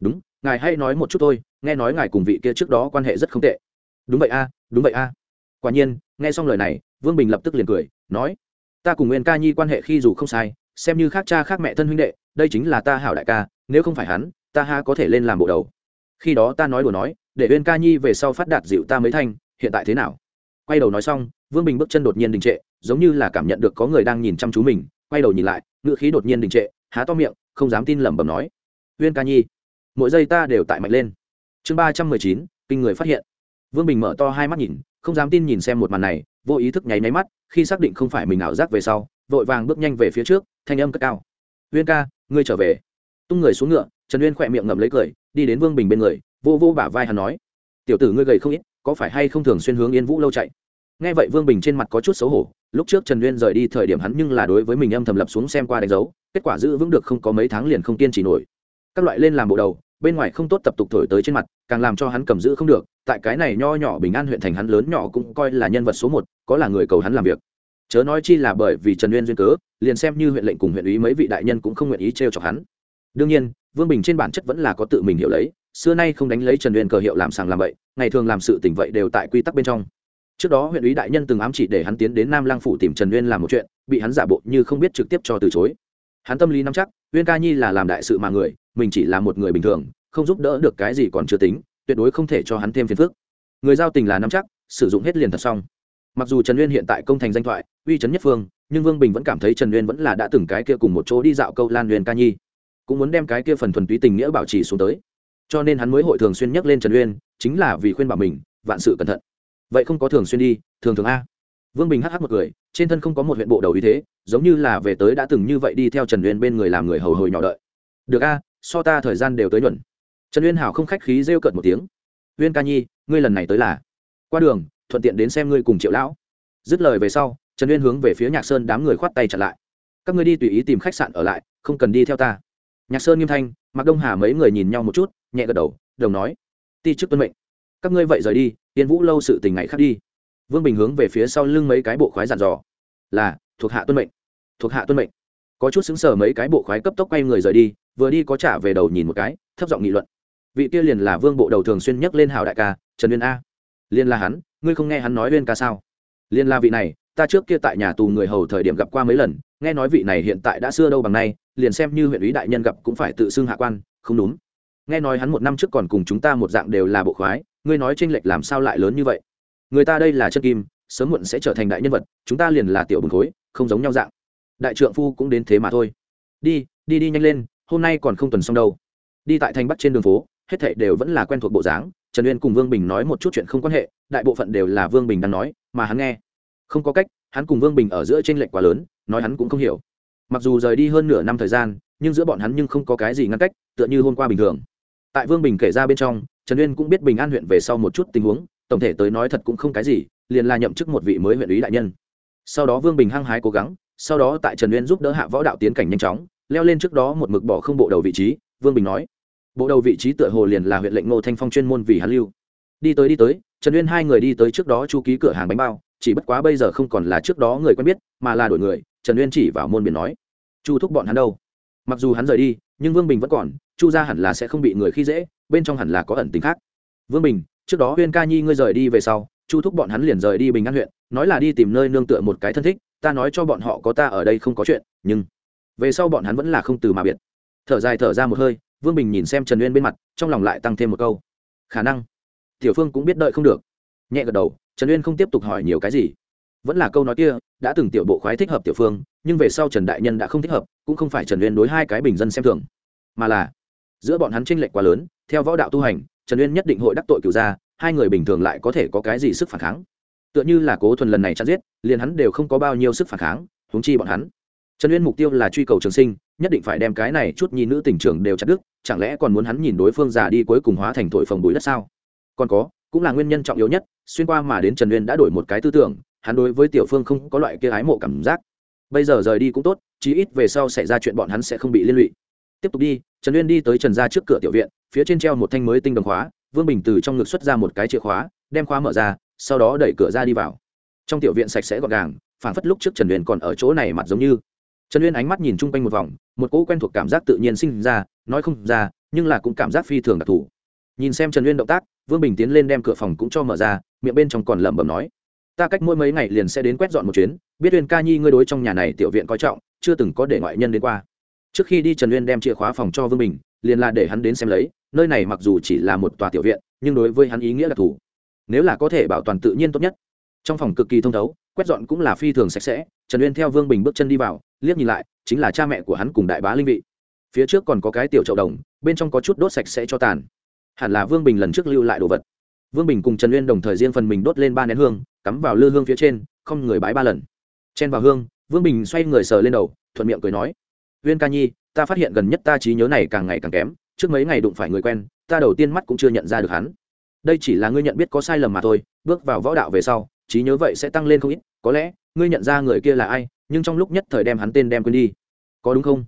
Đúng, ngài hãy nói một chút thôi, nghe nói ngài cùng vị kia trước đó quan hệ rất không tệ. Đúng vậy a, đúng vậy a. Quả nhiên, nghe xong lời này, vương bình lập tức liền cười nói, ta cùng nguyên ca nhi quan hệ khi dù không sai, xem như khác cha khác mẹ thân huynh đệ, đây chính là ta hảo đại ca, nếu không phải hắn, ta ha có thể lên làm bộ đầu. Khi đó ta nói đùa nói, để Nguyên ca nhi về sau phát đạt dịu ta mới thanh hiện tại thế nào? Quay đầu nói xong, vương bình bước chân đột nhiên đình trệ, giống như là cảm nhận được có người đang nhìn chăm chú mình, quay đầu nhìn lại, ngữ khí đột nhiên đình trệ, há to miệng, không dám tin lẩm bẩm nói uyên ca nhi, mỗi giây ta đều tại mạnh lên. Chương ba trăm mười chín, kinh người phát hiện. Vương bình mở to hai mắt nhìn, không dám tin nhìn xem một màn này vô ý thức nháy máy mắt, khi xác định không phải mình ảo giác về sau, vội vàng bước nhanh về phía trước, thanh âm cất cao. Uyên ca, ngươi trở về. Tung người xuống ngựa, trần uyên khỏe miệng ngậm lấy cười, đi đến vương bình bên người, vô vô bả vai hắn nói, tiểu tử ngươi gầy không ít, có phải hay không thường xuyên hướng yên vũ lâu chạy? Nghe vậy vương bình trên mặt có chút xấu hổ, lúc trước trần uyên rời đi thời điểm hắn nhưng là đối với mình âm thầm lập xuống xem qua đánh dấu, kết quả giữ vững được không có mấy tháng liền không kiên trì nổi. Các loại lên làm bộ đầu bên ngoài không tốt tập tục thổi tới trên mặt, càng làm cho hắn cầm giữ không được, tại cái này nho nhỏ bình an huyện thành hắn lớn nhỏ cũng coi là nhân vật số một, có là người cầu hắn làm việc. Chớ nói chi là bởi vì trần uyên duyên cớ, liền xem như huyện lệnh cùng huyện ý mấy vị đại nhân cũng không nguyện ý trêu chọc hắn. Đương nhiên, vương bình trên bản chất vẫn là có tự mình hiểu lấy, xưa nay không đánh lấy trần uyên cờ hiệu làm sàng làm bậy, ngày thường làm sự tỉnh vậy đều tại quy tắc bên trong. Trước đó huyện ý đại nhân từng ám chỉ để hắn tiến đến nam lang phủ tìm trần uyên làm một chuyện, bị hắn giả bộ như không biết trực tiếp cho từ chối hắn tâm lý nắm chắc, uyên ca nhi là làm đại sự mà người, mình chỉ là một người bình thường, không giúp đỡ được cái gì còn chưa tính, tuyệt đối không thể cho hắn thêm phiền phức. Người giao tình là nắm chắc, sử dụng hết liền thật xong. Mặc dù trần uyên hiện tại công thành danh thoại, uy chấn nhất phương, nhưng vương bình vẫn cảm thấy trần uyên vẫn là đã từng cái kia cùng một chỗ đi dạo câu lan uyên ca nhi. Cũng muốn đem cái kia phần thuần túy tình nghĩa bảo trì xuống tới. Cho nên hắn mới hội thường xuyên nhắc lên trần uyên, chính là vì khuyên bảo mình, vạn sự cẩn thận. Vậy không có thường xuyên đi, thường thường a vương bình hh một người trên thân không có một huyện bộ đầu ý thế, giống như là về tới đã từng như vậy đi theo trần uyên bên người làm người hầu hồi nhỏ đợi. Được a, so ta thời gian đều tới nhuận. Trần uyên hảo không khách khí rêu cợt một tiếng. Uyên ca nhi, ngươi lần này tới là? Qua đường, thuận tiện đến xem ngươi cùng triệu lão. Dứt lời về sau, trần uyên hướng về phía nhạc sơn đám người khoát tay chặn lại. Các ngươi đi tùy ý tìm khách sạn ở lại, không cần đi theo ta. Nhạc sơn nghiêm thanh mặc đông hà mấy người nhìn nhau một chút, nhẹ gật đầu, đồng nói. Ti chức tuân mệnh. Các ngươi vậy rời đi tiên vũ lâu sự tình ngày khác đi vương bình hướng về phía sau lưng mấy cái bộ khoái dàn dò. Là, thuộc hạ tuân mệnh. Thuộc hạ tuân mệnh. Có chút xứng sở mấy cái bộ khoái cấp tốc quay người rời đi, vừa đi có trả về đầu nhìn một cái, thấp giọng nghị luận. Vị kia liền là vương bộ đầu thường xuyên nhắc lên hào đại ca, trần uyên a. Liên là hắn, ngươi không nghe hắn nói uyên ca sao? Liên là vị này, ta trước kia tại nhà tù người hầu thời điểm gặp qua mấy lần, nghe nói vị này hiện tại đã xưa đâu bằng nay, liền xem như huyện ủy đại nhân gặp cũng phải tự xưng hạ quan, không đúng. Nghe nói hắn một năm trước còn cùng chúng ta một dạng đều là bộ khoái, ngươi nói tranh lệch làm sao lại lớn như vậy? Người ta đây là chân kim, sớm muộn sẽ trở thành đại nhân vật, chúng ta liền là tiểu bùn khối, không giống nhau dạng. Đại trượng phu cũng đến thế mà thôi. Đi đi đi nhanh lên, hôm nay còn không tuần xong đâu. Đi tại thành bắc trên đường phố, hết thảy đều vẫn là quen thuộc bộ dáng. Trần uyên cùng vương bình nói một chút chuyện không quan hệ, đại bộ phận đều là vương bình đang nói, mà hắn nghe. Không có cách, hắn cùng vương bình ở giữa tranh lệch quá lớn, nói hắn cũng không hiểu. Mặc dù rời đi hơn nửa năm thời gian, nhưng giữa bọn hắn nhưng không có cái gì ngăn cách, tựa như hôm qua bình thường. Tại vương bình kể ra bên trong, trần uyên cũng biết bình an huyện về sau một chút tình huống tổng thể tới nói thật cũng không cái gì, liền là nhậm chức một vị mới huyện ủy đại nhân. Sau đó vương bình hăng hái cố gắng, sau đó tại trần uyên giúp đỡ hạ võ đạo tiến cảnh nhanh chóng, leo lên trước đó một mực bỏ không bộ đầu vị trí, vương bình nói. Bộ đầu vị trí tựa hồ liền là huyện lệnh ngô thanh phong chuyên môn vì hắn lưu. Đi tới đi tới, trần uyên hai người đi tới trước đó chu ký cửa hàng bánh bao, chỉ bất quá bây giờ không còn là trước đó người quen biết, mà là đổi người, trần uyên chỉ vào môn biển nói. Chu thúc bọn hắn đâu? Mặc dù hắn rời đi, nhưng vương bình vẫn còn, chu ra hẳn là sẽ không bị người khi dễ, bên trong hẳn là có ẩn tính khác. Vương bình trước đó huyên ca nhi ngươi rời đi về sau, chu thúc bọn hắn liền rời đi bình an huyện, nói là đi tìm nơi nương tựa một cái thân thích, ta nói cho bọn họ có ta ở đây không có chuyện, nhưng về sau bọn hắn vẫn là không từ mà biệt. Thở dài thở ra một hơi, vương bình nhìn xem trần uyên bên mặt, trong lòng lại tăng thêm một câu. Khả năng, tiểu phương cũng biết đợi không được. Nhẹ gật đầu, trần uyên không tiếp tục hỏi nhiều cái gì. Vẫn là câu nói kia, đã từng tiểu bộ khoái thích hợp tiểu phương, nhưng về sau trần đại nhân đã không thích hợp, cũng không phải trần uyên đối hai cái bình dân xem thường, mà là giữa bọn hắn tranh lệch quá lớn, theo võ đạo tu hành trần uyên nhất định hội đắc tội cựu gia, hai người bình thường lại có thể có cái gì sức phản kháng? Tựa như là cố thuần lần này chặt giết, liền hắn đều không có bao nhiêu sức phản kháng, huống chi bọn hắn. Trần uyên mục tiêu là truy cầu trường sinh, nhất định phải đem cái này chút nhi nữ tình trường đều chặt đứt, chẳng lẽ còn muốn hắn nhìn đối phương già đi cuối cùng hóa thành thổi phồng bụi đất sao? Còn có, cũng là nguyên nhân trọng yếu nhất, xuyên qua mà đến trần uyên đã đổi một cái tư tưởng, hắn đối với tiểu phương không có loại kia ái mộ cảm giác. Bây giờ rời đi cũng tốt, chí ít về sau xảy ra chuyện bọn hắn sẽ không bị liên lụy tiếp tục đi, trần uyên đi tới trần ra trước cửa tiểu viện, phía trên treo một thanh mới tinh đồng khóa, vương bình từ trong ngực xuất ra một cái chìa khóa, đem khóa mở ra, sau đó đẩy cửa ra đi vào. Trong tiểu viện sạch sẽ gọn gàng, phảng phất lúc trước trần uyên còn ở chỗ này mặt giống như. Trần uyên ánh mắt nhìn chung quanh một vòng, một cỗ quen thuộc cảm giác tự nhiên sinh ra, nói không ra, nhưng là cũng cảm giác phi thường đặc thù. Nhìn xem trần uyên động tác, vương bình tiến lên đem cửa phòng cũng cho mở ra, miệng bên trong còn lẩm bẩm nói, ta cách mỗi mấy ngày liền sẽ đến quét dọn một chuyến, biết uyên ca nhi ngươi đối trong nhà này tiểu viện coi trọng, chưa từng có để ngoại nhân đến qua trước khi đi trần uyên đem chìa khóa phòng cho vương bình, liền là để hắn đến xem lấy, nơi này mặc dù chỉ là một tòa tiểu viện, nhưng đối với hắn ý nghĩa đặc thù. nếu là có thể bảo toàn tự nhiên tốt nhất. Trong phòng cực kỳ thông thấu, quét dọn cũng là phi thường sạch sẽ, trần uyên theo vương bình bước chân đi vào, liếc nhìn lại, chính là cha mẹ của hắn cùng đại bá linh vị. Phía trước còn có cái tiểu chậu đồng, bên trong có chút đốt sạch sẽ cho tàn. Hẳn là vương bình lần trước lưu lại đồ vật. Vương bình cùng trần uyên đồng thời riêng phần mình đốt lên ba nén hương, cắm vào lư hương phía trên, không người bái ba lần. Chen vào hương, vương bình xoay người sờ lên đầu, thuận miệng cười nói uyên ca nhi, ta phát hiện gần nhất ta trí nhớ này càng ngày càng kém, trước mấy ngày đụng phải người quen, ta đầu tiên mắt cũng chưa nhận ra được hắn. Đây chỉ là ngươi nhận biết có sai lầm mà thôi, bước vào võ đạo về sau, trí nhớ vậy sẽ tăng lên không ít, có lẽ, ngươi nhận ra người kia là ai, nhưng trong lúc nhất thời đem hắn tên đem quên đi. Có đúng không?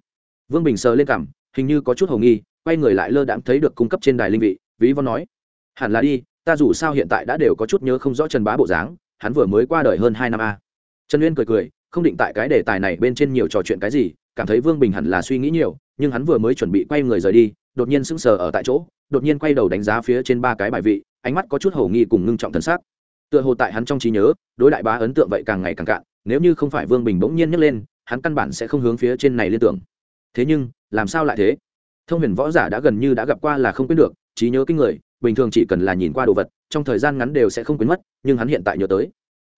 Vương bình sờ lên cảm, hình như có chút hầu nghi, quay người lại lơ đãng thấy được cung cấp trên đài linh vị, ví von nói, hẳn là đi, ta dù sao hiện tại đã đều có chút nhớ không rõ trần bá bộ dáng, hắn vừa mới qua đời hơn hai năm a. Trần uyên cười cười, không định tại cái đề tài này bên trên nhiều trò chuyện cái gì cảm thấy vương bình hẳn là suy nghĩ nhiều, nhưng hắn vừa mới chuẩn bị quay người rời đi, đột nhiên sững sờ ở tại chỗ, đột nhiên quay đầu đánh giá phía trên ba cái bài vị, ánh mắt có chút hồ nghi cùng ngưng trọng thần sắc. Tựa hồ tại hắn trong trí nhớ, đối đại bá ấn tượng vậy càng ngày càng cạn, nếu như không phải vương bình bỗng nhiên nhấc lên, hắn căn bản sẽ không hướng phía trên này liên tưởng. Thế nhưng, làm sao lại thế? Thông huyền võ giả đã gần như đã gặp qua là không quên được, trí nhớ kinh người, bình thường chỉ cần là nhìn qua đồ vật, trong thời gian ngắn đều sẽ không quên mất, nhưng hắn hiện tại nhớ tới.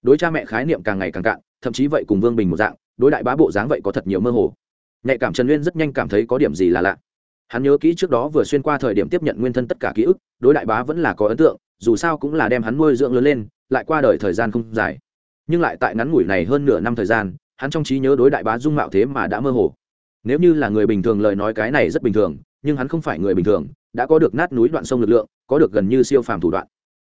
Đối cha mẹ khái niệm càng ngày càng cạn, thậm chí vậy cùng vương bình một dạng, đối đại bá bộ dáng vậy có thật nhiều mơ hồ nhạy cảm trần nguyên rất nhanh cảm thấy có điểm gì là lạ. Hắn nhớ kỹ trước đó vừa xuyên qua thời điểm tiếp nhận nguyên thân tất cả ký ức, đối đại bá vẫn là có ấn tượng, dù sao cũng là đem hắn nuôi dưỡng lớn lên, lại qua đời thời gian không dài. Nhưng lại tại ngắn ngủi này hơn nửa năm thời gian, hắn trong trí nhớ đối đại bá dung mạo thế mà đã mơ hồ. Nếu như là người bình thường lời nói cái này rất bình thường, nhưng hắn không phải người bình thường, đã có được nát núi đoạn sông lực lượng, có được gần như siêu phàm thủ đoạn.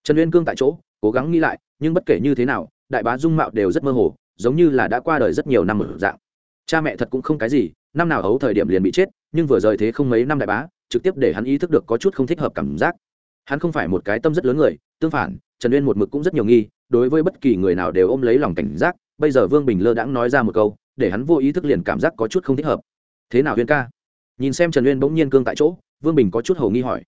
Trần uyên cương tại chỗ, cố gắng nghĩ lại, nhưng bất kể như thế nào, đại bá dung mạo đều rất mơ hồ, giống như là đã qua đời rất nhiều năm ở dạng cha mẹ thật cũng không cái gì, năm nào ấu thời điểm liền bị chết, nhưng vừa rời thế không mấy năm đại bá, trực tiếp để hắn ý thức được có chút không thích hợp cảm giác. Hắn không phải một cái tâm rất lớn người, tương phản, trần uyên một mực cũng rất nhiều nghi, đối với bất kỳ người nào đều ôm lấy lòng cảnh giác, bây giờ vương bình lơ đãng nói ra một câu, để hắn vô ý thức liền cảm giác có chút không thích hợp. Thế nào Uyên ca? Nhìn xem trần uyên bỗng nhiên cương tại chỗ, vương bình có chút hầu nghi hỏi.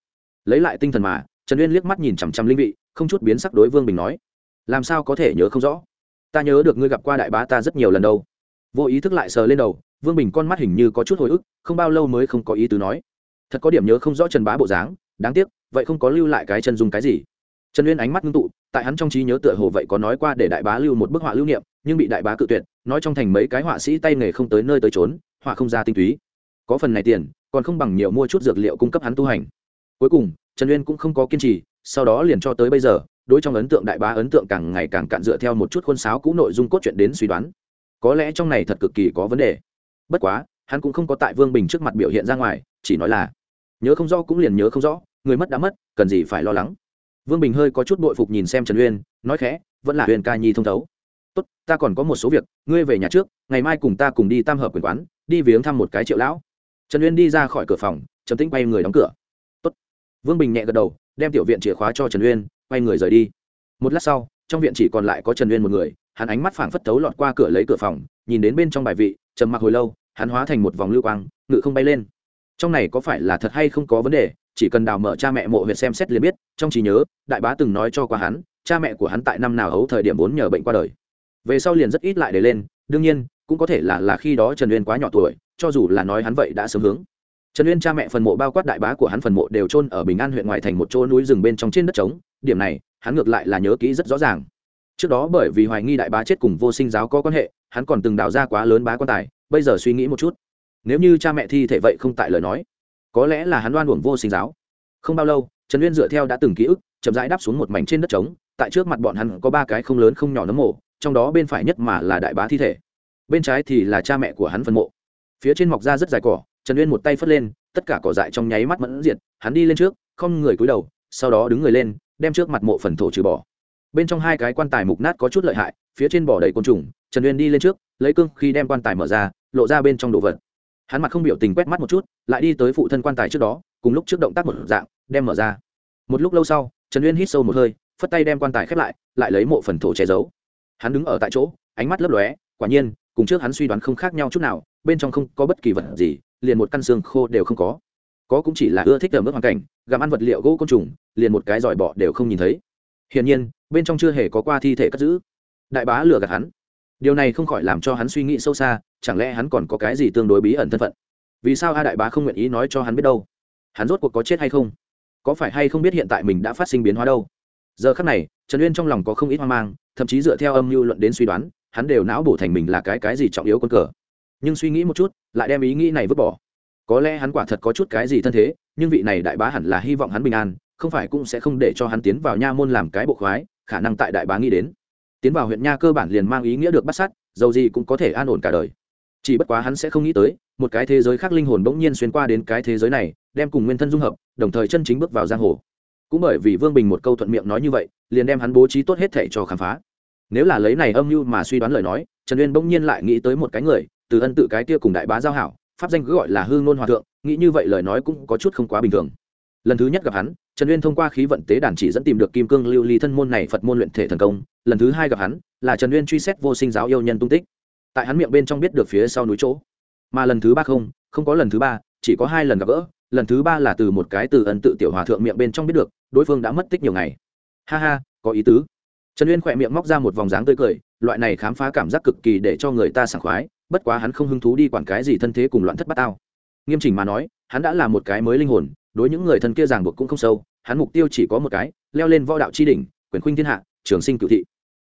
Lấy lại tinh thần mà, trần uyên liếc mắt nhìn chằm chằm linh vị, không chút biến sắc đối vương bình nói. Làm sao có thể nhớ không rõ? Ta nhớ được ngươi gặp qua đại bá ta rất nhiều lần đâu vô ý thức lại sờ lên đầu, vương bình con mắt hình như có chút hồi ức, không bao lâu mới không có ý tứ nói. Thật có điểm nhớ không rõ trần bá bộ dáng, đáng tiếc, vậy không có lưu lại cái chân dung cái gì. Trần uyên ánh mắt ngưng tụ, tại hắn trong trí nhớ tựa hồ vậy có nói qua để đại bá lưu một bức họa lưu niệm, nhưng bị đại bá cự tuyệt, nói trong thành mấy cái họa sĩ tay nghề không tới nơi tới trốn họa không ra tinh túy. Có phần này tiền, còn không bằng nhiều mua chút dược liệu cung cấp hắn tu hành. Cuối cùng, trần uyên cũng không có kiên trì, sau đó liền cho tới bây giờ, đối trong ấn tượng đại bá ấn tượng càng ngày càng cạn dựa theo một chút khuôn sáo cũ nội dung cốt truyện đến suy đoán có lẽ trong này thật cực kỳ có vấn đề. Bất quá, hắn cũng không có tại vương bình trước mặt biểu hiện ra ngoài, chỉ nói là, nhớ không rõ cũng liền nhớ không rõ, người mất đã mất, cần gì phải lo lắng. Vương bình hơi có chút bội phục nhìn xem trần uyên, nói khẽ, vẫn là huyền ca nhi thông thấu. Tốt, ta còn có một số việc, ngươi về nhà trước, ngày mai cùng ta cùng đi tam hợp quyền quán, đi viếng thăm một cái triệu lão. Trần uyên đi ra khỏi cửa phòng, trầm tĩnh bay người đóng cửa. Tốt. vương bình nhẹ gật đầu, đem tiểu viện chìa khóa cho trần uyên, quay người rời đi. Một lát sau, trong viện chỉ còn lại có trần uyên một người hắn ánh mắt phảng phất tấu lọt qua cửa lấy cửa phòng, nhìn đến bên trong bài vị, trầm mặc hồi lâu, hắn hóa thành một vòng lưu quang, ngự không bay lên. Trong này có phải là thật hay không có vấn đề, chỉ cần đào mở cha mẹ mộ huyệt xem xét liền biết, trong trí nhớ, đại bá từng nói cho qua hắn, cha mẹ của hắn tại năm nào hấu thời điểm vốn nhờ bệnh qua đời. Về sau liền rất ít lại để lên, đương nhiên, cũng có thể là là khi đó trần uyên quá nhỏ tuổi, cho dù là nói hắn vậy đã sớm hướng. Trần uyên cha mẹ phần mộ bao quát đại bá của hắn phần mộ đều trôn ở bình an huyện ngoại thành một chỗ núi rừng bên trong trên đất trống, điểm này, hắn ngược lại là nhớ kỹ rất rõ ràng trước đó bởi vì hoài nghi đại bá chết cùng vô sinh giáo có quan hệ, hắn còn từng đào ra quá lớn bá quan tài, bây giờ suy nghĩ một chút. Nếu như cha mẹ thi thể vậy không tại lời nói, có lẽ là hắn đoan uổng vô sinh giáo. Không bao lâu, trần uyên dựa theo đã từng ký ức, chậm rãi đáp xuống một mảnh trên đất trống, tại trước mặt bọn hắn có ba cái không lớn không nhỏ nấm mộ, trong đó bên phải nhất mà là đại bá thi thể. Bên trái thì là cha mẹ của hắn phân mộ. Phía trên mọc ra rất dài cỏ, trần uyên một tay phất lên, tất cả cỏ dại trong nháy mắt mẫn diệt, hắn đi lên trước, không người cúi đầu, sau đó đứng người lên, đem trước mặt mộ phần thổ trừ bỏ bên trong hai cái quan tài mục nát có chút lợi hại, phía trên bỏ đầy côn trùng, trần uyên đi lên trước, lấy cương khi đem quan tài mở ra, lộ ra bên trong đồ vật. Hắn mặt không biểu tình quét mắt một chút, lại đi tới phụ thân quan tài trước đó, cùng lúc trước động tác một dạng, đem mở ra. Một lúc lâu sau, trần uyên hít sâu một hơi, phất tay đem quan tài khép lại lại lấy mộ phần thổ che giấu. Hắn đứng ở tại chỗ, ánh mắt lấp lóe, quả nhiên, cùng trước hắn suy đoán không khác nhau chút nào, bên trong không có bất kỳ vật gì, liền một căn xương khô đều không có. Có cũng chỉ là ưa thích ở mức hoàn cảnh, gặm ăn vật liệu gỗ côn trùng, liền một cái giỏi bọ đều không nhìn thấy hiển nhiên, bên trong chưa hề có qua thi thể cất giữ. Đại bá lừa gạt hắn. Điều này không khỏi làm cho hắn suy nghĩ sâu xa, chẳng lẽ hắn còn có cái gì tương đối bí ẩn thân phận? Vì sao a đại bá không nguyện ý nói cho hắn biết đâu? Hắn rốt cuộc có chết hay không? Có phải hay không biết hiện tại mình đã phát sinh biến hóa đâu? Giờ khắc này, trần uyên trong lòng có không ít hoang mang, thậm chí dựa theo âm mưu luận đến suy đoán, hắn đều não bổ thành mình là cái cái gì trọng yếu con cờ. Nhưng suy nghĩ một chút, lại đem ý nghĩ này vứt bỏ. Có lẽ hắn quả thật có chút cái gì thân thế, nhưng vị này đại bá hẳn là hy vọng hắn bình an không phải cũng sẽ không để cho hắn tiến vào nha môn làm cái bộ khoái, khả năng tại đại bá nghĩ đến. Tiến vào huyện nha cơ bản liền mang ý nghĩa được bắt sát, dầu gì cũng có thể an ổn cả đời. Chỉ bất quá hắn sẽ không nghĩ tới, một cái thế giới khác linh hồn bỗng nhiên xuyên qua đến cái thế giới này, đem cùng nguyên thân dung hợp, đồng thời chân chính bước vào giang hồ. Cũng bởi vì vương bình một câu thuận miệng nói như vậy, liền đem hắn bố trí tốt hết thể cho khám phá. Nếu là lấy này âm mưu mà suy đoán lời nói, trần uyên bỗng nhiên lại nghĩ tới một cái người, từ ân tự cái kia cùng đại bá giao hảo, pháp danh cứ gọi là hư ngôn hòa thượng, nghĩ như vậy lời nói cũng có chút không quá bình thường. Lần thứ nhất gặp hắn trần uyên thông qua khí vận tế đàn chỉ dẫn tìm được kim cương lưu ly thân môn này phật môn luyện thể thần công, lần thứ hai gặp hắn, là trần uyên truy xét vô sinh giáo yêu nhân tung tích. Tại hắn miệng bên trong biết được phía sau núi chỗ. Mà lần thứ ba không không có lần thứ ba, chỉ có hai lần gặp gỡ, lần thứ ba là từ một cái từ ẩn tự tiểu hòa thượng miệng bên trong biết được, đối phương đã mất tích nhiều ngày. Ha ha, có ý tứ. Trần uyên khỏe miệng móc ra một vòng dáng tươi cười, loại này khám phá cảm giác cực kỳ để cho người ta sảng khoái, bất quá hắn không hứng thú đi quản cái gì thân thế cùng loạn thất bát tao. Nghiêm chỉnh mà nói, hắn đã là một cái mới linh hồn, đối những người thân kia ràng buộc cũng không sâu hắn mục tiêu chỉ có một cái leo lên võ đạo tri đỉnh quyền khuynh thiên hạ trường sinh cựu thị.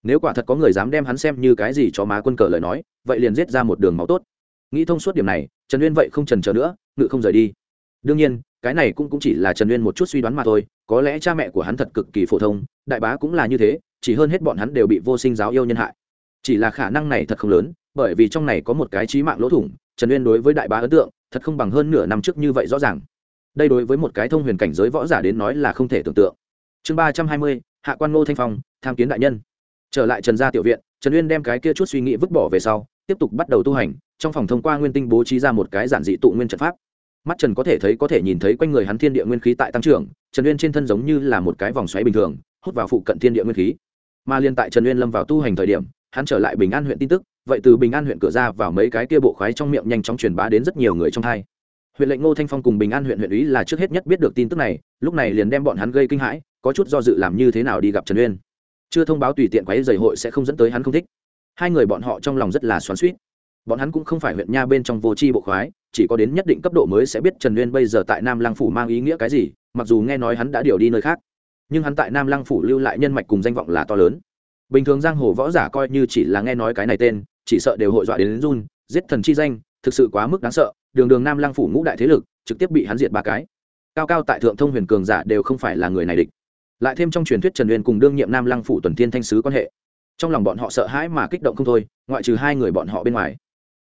Nếu quả thật có người dám đem hắn xem như cái gì cho má quân cờ lời nói vậy liền giết ra một đường máu tốt. Nghĩ thông suốt điểm này trần uyên vậy không trần chờ nữa ngự không rời đi. Đương nhiên cái này cũng, cũng chỉ là trần uyên một chút suy đoán mà thôi có lẽ cha mẹ của hắn thật cực kỳ phổ thông đại bá cũng là như thế chỉ hơn hết bọn hắn đều bị vô sinh giáo yêu nhân hại. Chỉ là khả năng này thật không lớn bởi vì trong này có một cái trí mạng lỗ thủng trần uyên đối với đại bá ấn tượng thật không bằng hơn nửa năm trước như vậy rõ ràng đây đối với một cái thông huyền cảnh giới võ giả đến nói là không thể tưởng tượng. Chương ba trăm hai mươi, hạ quan ngô thanh phong, tham kiến đại nhân. Trở lại trần gia tiểu viện, trần uyên đem cái kia chút suy nghĩ vứt bỏ về sau, tiếp tục bắt đầu tu hành, trong phòng thông qua nguyên tinh bố trí ra một cái giản dị tụ nguyên trận pháp. Mắt trần có thể thấy có thể nhìn thấy quanh người hắn thiên địa nguyên khí tại tăng trưởng, trần uyên trên thân giống như là một cái vòng xoáy bình thường, hút vào phụ cận thiên địa nguyên khí. Mà liên tại trần uyên lâm vào tu hành thời điểm, hắn trở lại bình an huyện tin tức, vậy từ bình an huyện cửa ra vào mấy cái kia bộ khoái trong miệng nhanh chóng truyền bá đến rất nhiều người trong thai huyện lệnh ngô thanh phong cùng bình an huyện huyện ủy là trước hết nhất biết được tin tức này lúc này liền đem bọn hắn gây kinh hãi có chút do dự làm như thế nào đi gặp trần uyên. Chưa thông báo tùy tiện quấy dày hội sẽ không dẫn tới hắn không thích. Hai người bọn họ trong lòng rất là xoắn suýt bọn hắn cũng không phải huyện nha bên trong vô tri bộ khoái chỉ có đến nhất định cấp độ mới sẽ biết trần uyên bây giờ tại nam lăng phủ mang ý nghĩa cái gì mặc dù nghe nói hắn đã điều đi nơi khác. Nhưng hắn tại nam lăng phủ lưu lại nhân mạch cùng danh vọng là to lớn. Bình thường giang hồ võ giả coi như chỉ là nghe nói cái này tên chỉ sợ đều hội dọa đến, đến run giết thần chi danh thực sự quá mức đáng sợ đường đường nam lang phủ ngũ đại thế lực trực tiếp bị hắn diệt ba cái. Cao cao tại thượng thông huyền cường giả đều không phải là người này địch. Lại thêm trong truyền thuyết trần uyên cùng đương nhiệm nam lăng phủ tuần thiên thanh sứ quan hệ. Trong lòng bọn họ sợ hãi mà kích động không thôi, ngoại trừ hai người bọn họ bên ngoài.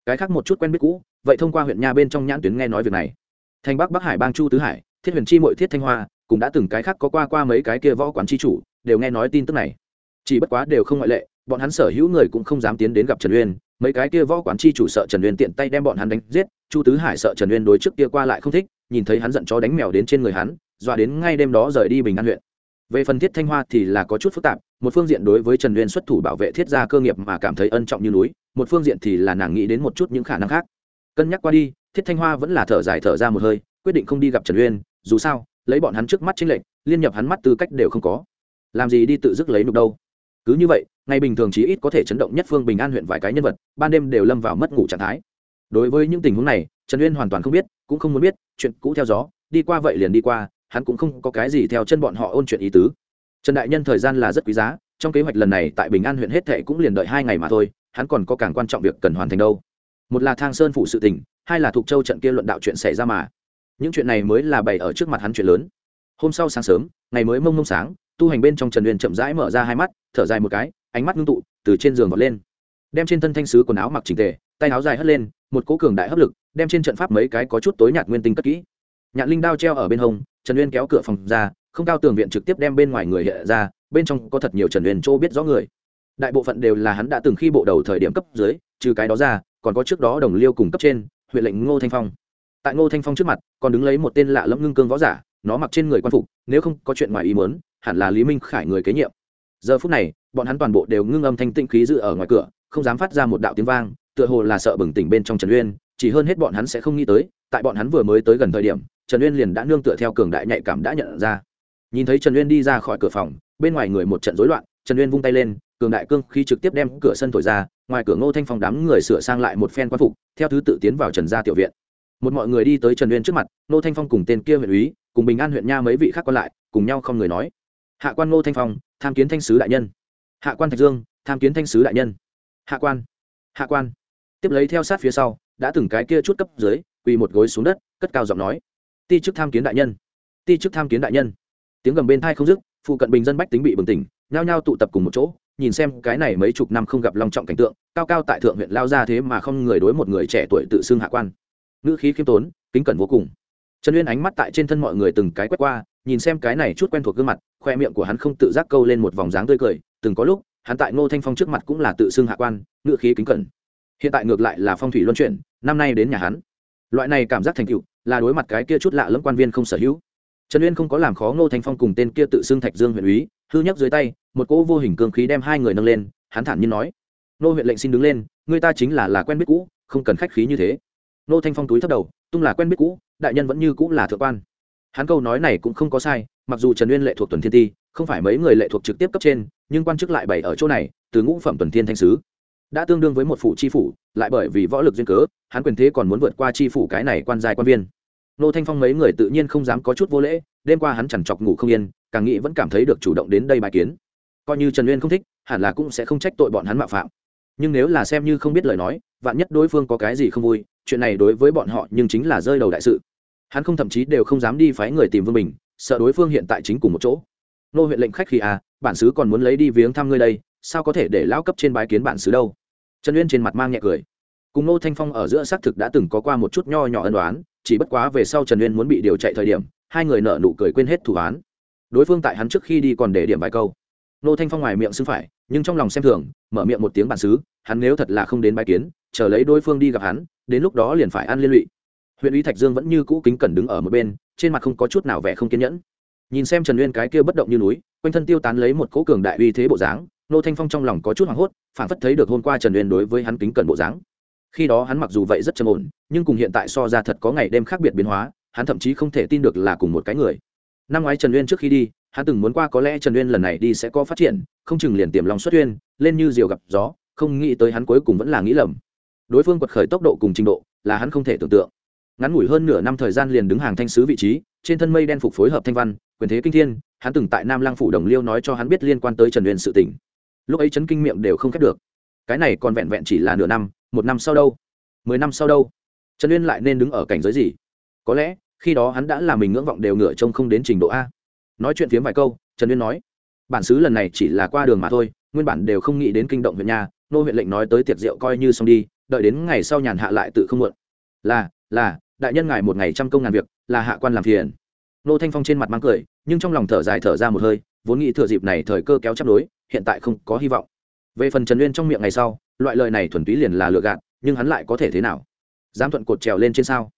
Cái khác một chút quen biết cũ, vậy thông qua huyện nha bên trong nhãn tuyến nghe nói việc này. Thành bắc bắc hải bang chu tứ hải, thiết huyền chi mội thiết thanh hoa, cũng đã từng cái khác có qua qua mấy cái kia võ quán chi chủ, đều nghe nói tin tức này. Chỉ bất quá đều không ngoại lệ, bọn hắn sở hữu người cũng không dám tiến đến gặp trần uyên mấy cái kia võ quán chi chủ sợ trần uyên tiện tay đem bọn hắn đánh giết, chu tứ hải sợ trần uyên đối trước kia qua lại không thích, nhìn thấy hắn giận chó đánh mèo đến trên người hắn, dọa đến ngay đêm đó rời đi bình an huyện. Về phần thiết thanh hoa thì là có chút phức tạp, một phương diện đối với trần uyên xuất thủ bảo vệ thiết gia cơ nghiệp mà cảm thấy ân trọng như núi, một phương diện thì là nàng nghĩ đến một chút những khả năng khác. Cân nhắc qua đi, thiết thanh hoa vẫn là thở dài thở ra một hơi, quyết định không đi gặp trần uyên, dù sao, lấy bọn hắn trước mắt chính lệnh liên nhập hắn mắt tư cách đều không có. Làm gì đi tự dứt lấy nục đâu? Cứ như vậy, ngày bình thường chí ít có thể chấn động nhất phương bình an huyện vài cái nhân vật, ban đêm đều lâm vào mất ngủ trạng thái. Đối với những tình huống này, trần uyên hoàn toàn không biết, cũng không muốn biết, chuyện cũ theo gió, đi qua vậy liền đi qua, hắn cũng không có cái gì theo chân bọn họ ôn chuyện ý tứ. Trần đại nhân thời gian là rất quý giá, trong kế hoạch lần này tại bình an huyện hết thệ cũng liền đợi hai ngày mà thôi, hắn còn có càng quan trọng việc cần hoàn thành đâu. Một là thang sơn phụ sự tình, hai là thuộc châu trận kia luận đạo chuyện xảy ra mà. Những chuyện này mới là bày ở trước mặt hắn chuyện lớn. Hôm sau sáng sớm, ngày mới mông mông sáng tu hành bên trong trần uyên chậm rãi mở ra hai mắt, thở dài một cái, ánh mắt ngưng tụ, từ trên giường vọt lên. Đem trên thân thanh sứ quần áo mặc chỉnh tề, tay áo dài hất lên, một cố cường đại hấp lực, đem trên trận pháp mấy cái có chút tối nhạt nguyên tinh cất kỹ. Nhạn linh đao treo ở bên hông, trần uyên kéo cửa phòng ra, không cao tường viện trực tiếp đem bên ngoài người hiện ra, bên trong có thật nhiều trần uyên chỗ biết rõ người. Đại bộ phận đều là hắn đã từng khi bộ đầu thời điểm cấp dưới, trừ cái đó ra, còn có trước đó đồng liêu cùng cấp trên, huyện lệnh ngô thanh phong. Tại ngô thanh phong trước mặt, còn đứng lấy một tên lạ lẫm ngưng cương võ giả, nó mặc trên người quan phục, nếu không có chuyện ngoài ý muốn hẳn là lý minh khải người kế nhiệm. Giờ phút này, bọn hắn toàn bộ đều ngưng âm thanh tinh khí dự ở ngoài cửa, không dám phát ra một đạo tiếng vang, tựa hồ là sợ bừng tỉnh bên trong trần uyên, chỉ hơn hết bọn hắn sẽ không nghĩ tới, tại bọn hắn vừa mới tới gần thời điểm, trần uyên liền đã nương tựa theo cường đại nhạy cảm đã nhận ra. Nhìn thấy trần uyên đi ra khỏi cửa phòng, bên ngoài người một trận rối loạn, trần uyên vung tay lên, cường đại cương khi trực tiếp đem cửa sân thổi ra, ngoài cửa ngô thanh phong đám người sửa sang lại một phen quan phục, theo thứ tự tiến vào trần gia tiểu viện. Một mọi người đi tới trần uyên trước mặt, ngô thanh phong cùng tên kia huyện úy, cùng bình an huyện nha mấy vị khác còn lại, cùng nhau không người nói hạ quan ngô thanh phong, tham kiến thanh sứ đại nhân. Hạ quan thạch dương, tham kiến thanh sứ đại nhân. Hạ quan hạ quan. Tiếp lấy theo sát phía sau, đã từng cái kia chút cấp dưới, quỳ một gối xuống đất, cất cao giọng nói. Ti chức tham kiến đại nhân. Ti chức tham kiến đại nhân. Tiếng gầm bên thai không dứt, phụ cận bình dân bách tính bị bừng tỉnh, nhao nhao tụ tập cùng một chỗ, nhìn xem cái này mấy chục năm không gặp long trọng cảnh tượng, cao cao tại thượng huyện lao ra thế mà không người đối một người trẻ tuổi tự xưng hạ quan. Ngữ khí khiêm tốn, kính cẩn vô cùng. Trần uyên ánh mắt tại trên thân mọi người từng cái quét qua nhìn xem cái này chút quen thuộc gương mặt khoe miệng của hắn không tự giác câu lên một vòng dáng tươi cười từng có lúc hắn tại ngô thanh phong trước mặt cũng là tự xưng hạ quan ngự khí kính cẩn. Hiện tại ngược lại là phong thủy luân chuyển năm nay đến nhà hắn. Loại này cảm giác thành cựu, là đối mặt cái kia chút lạ lẫm quan viên không sở hữu. Trần uyên không có làm khó ngô thanh phong cùng tên kia tự xưng thạch dương huyện úy hư nhấc dưới tay một cỗ vô hình cương khí đem hai người nâng lên hắn thản nhiên nói nô huyện lệnh xin đứng lên người ta chính là là quen biết cũ không cần khách khí như thế. Nô thanh phong túi thấp đầu tung là quen biết cũ đại nhân vẫn như cũ là thượng quan hắn câu nói này cũng không có sai, mặc dù trần uyên lệ thuộc tuần thiên ti, không phải mấy người lệ thuộc trực tiếp cấp trên, nhưng quan chức lại bày ở chỗ này, từ ngũ phẩm tuần thiên thanh sứ. Đã tương đương với một phủ chi phủ, lại bởi vì võ lực duyên cớ, hắn quyền thế còn muốn vượt qua chi phủ cái này quan giai quan viên. Nô thanh phong mấy người tự nhiên không dám có chút vô lễ, đêm qua hắn chẳng chọc ngủ không yên, càng nghĩ vẫn cảm thấy được chủ động đến đây bài kiến. Coi như trần uyên không thích, hẳn là cũng sẽ không trách tội bọn hắn mạo phạm. Nhưng nếu là xem như không biết lời nói, vạn nhất đối phương có cái gì không vui, chuyện này đối với bọn họ nhưng chính là rơi đầu đại sự hắn không thậm chí đều không dám đi phái người tìm vương bình, sợ đối phương hiện tại chính cùng một chỗ. Nô huyện lệnh khách khi à bản xứ còn muốn lấy đi viếng thăm ngươi đây, sao có thể để lao cấp trên bái kiến bản xứ đâu? Trần uyên trên mặt mang nhẹ cười. Cùng nô thanh phong ở giữa xác thực đã từng có qua một chút nho nhỏ ân đoán chỉ bất quá về sau trần uyên muốn bị điều chạy thời điểm, hai người nợ nụ cười quên hết thủ án đối phương tại hắn trước khi đi còn để điểm vài câu. Nô thanh phong ngoài miệng xưng phải, nhưng trong lòng xem thường, mở miệng một tiếng bản xứ, hắn nếu thật là không đến bái kiến, chờ lấy đối phương đi gặp hắn, đến lúc đó liền phải ăn liên lụy huyện ủy thạch dương vẫn như cũ kính cẩn đứng ở một bên, trên mặt không có chút nào vẻ không kiên nhẫn. Nhìn xem trần uyên cái kia bất động như núi, quanh thân tiêu tán lấy một cỗ cường đại uy thế bộ dáng, nô thanh phong trong lòng có chút hoảng hốt phản phất thấy được hôm qua trần uyên đối với hắn kính cẩn bộ dáng. Khi đó hắn mặc dù vậy rất trầm ổn, nhưng cùng hiện tại so ra thật có ngày đêm khác biệt biến hóa, hắn thậm chí không thể tin được là cùng một cái người. Năm ngoái trần uyên trước khi đi, hắn từng muốn qua có lẽ trần uyên lần này đi sẽ có phát triển, không chừng liền tiềm lòng xuất uyên lên như diều gặp gió, không nghĩ tới hắn cuối cùng vẫn là nghĩ lầm. Đối phương quật khởi tốc độ cùng trình độ, là hắn không thể tưởng tượng ngắn ngủi hơn nửa năm thời gian liền đứng hàng thanh sứ vị trí, trên thân mây đen phục phối hợp thanh văn, quyền thế kinh thiên, hắn từng tại nam lang phủ đồng liêu nói cho hắn biết liên quan tới trần uyên sự tỉnh lúc ấy chấn kinh miệng đều không khép được. Cái này còn vẹn vẹn chỉ là nửa năm, một năm sau đâu? Mười năm sau đâu? Trần uyên lại nên đứng ở cảnh giới gì? Có lẽ, khi đó hắn đã làm mình ngưỡng vọng đều ngựa trông không đến trình độ a. Nói chuyện phiếm vài câu, trần uyên nói, bản xứ lần này chỉ là qua đường mà thôi, nguyên bản đều không nghĩ đến kinh động huyện nhà, nô huyện lệnh nói tới tiệc rượu coi như xong đi, đợi đến ngày sau nhàn hạ lại tự không muộn. Là là đại nhân ngài một ngày trăm công ngàn việc, là hạ quan làm phiền. Nô thanh phong trên mặt mang cười, nhưng trong lòng thở dài thở ra một hơi, vốn nghĩ thừa dịp này thời cơ kéo chấp đối, hiện tại không có hy vọng. Về phần trần uyên trong miệng ngày sau, loại lời này thuần túy liền là lừa gạt, nhưng hắn lại có thể thế nào? Dám thuận cột trèo lên trên sao?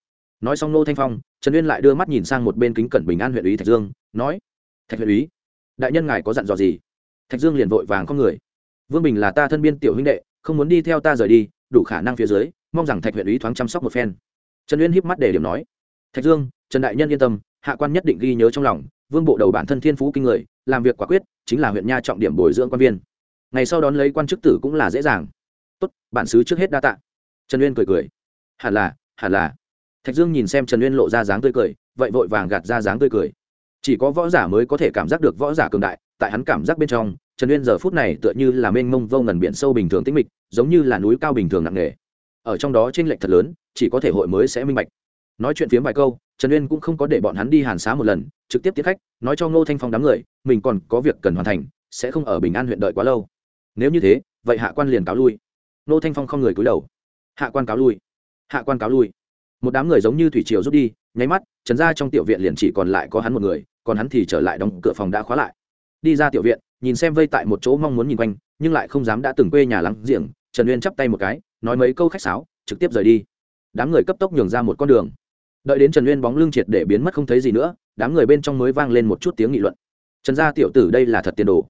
Nói xong nô thanh phong, trần uyên lại đưa mắt nhìn sang một bên kính cẩn bình an huyện ủy thạch dương, nói, thạch huyện ủy, đại nhân ngài có dặn dò gì? Thạch dương liền vội vàng con người. Vương bình là ta thân biên tiểu huynh đệ, không muốn đi theo ta rời đi, đủ khả năng phía dưới, mong rằng thạch huyện ủy thoáng chăm sóc một phen trần uyên híp mắt để điểm nói, thạch dương, trần đại nhân yên tâm, hạ quan nhất định ghi nhớ trong lòng, vương bộ đầu bản thân thiên phú kinh người, làm việc quả quyết, chính là huyện nha trọng điểm bồi dưỡng quan viên. Ngày sau đón lấy quan chức tử cũng là dễ dàng. Tốt, bản xứ trước hết đa tạ. Trần uyên cười cười, hẳn là hẳn là. Thạch dương nhìn xem trần uyên lộ ra dáng tươi cười, vậy vội vàng gạt ra dáng tươi cười. Chỉ có võ giả mới có thể cảm giác được võ giả cường đại, tại hắn cảm giác bên trong, trần uyên giờ phút này tựa như là mênh mông vô ngần biển sâu bình thường tĩnh mịch, giống như là núi cao bình thường nặng nề. Ở trong đó trên lệch thật lớn chỉ có thể hội mới sẽ minh bạch. Nói chuyện phiếm vài câu, trần uyên cũng không có để bọn hắn đi hàn xá một lần, trực tiếp tiếp khách, nói cho ngô thanh phong đám người, mình còn có việc cần hoàn thành, sẽ không ở bình an huyện đợi quá lâu. Nếu như thế, vậy hạ quan liền cáo lui. Ngô thanh phong không người cúi đầu. Hạ quan cáo lui. Hạ quan cáo lui. Một đám người giống như thủy triều rút đi, nháy mắt, trần ra trong tiểu viện liền chỉ còn lại có hắn một người, còn hắn thì trở lại đóng cửa phòng đã khóa lại. Đi ra tiểu viện, nhìn xem vây tại một chỗ mong muốn nhìn quanh, nhưng lại không dám đã từng quê nhà lắng giềng, trần uyên chắp tay một cái, nói mấy câu khách sáo, trực tiếp rời đi đám người cấp tốc nhường ra một con đường. Đợi đến trần uyên bóng lưng triệt để biến mất không thấy gì nữa đám người bên trong mới vang lên một chút tiếng nghị luận. Trần gia tiểu tử đây là thật tiền đồ.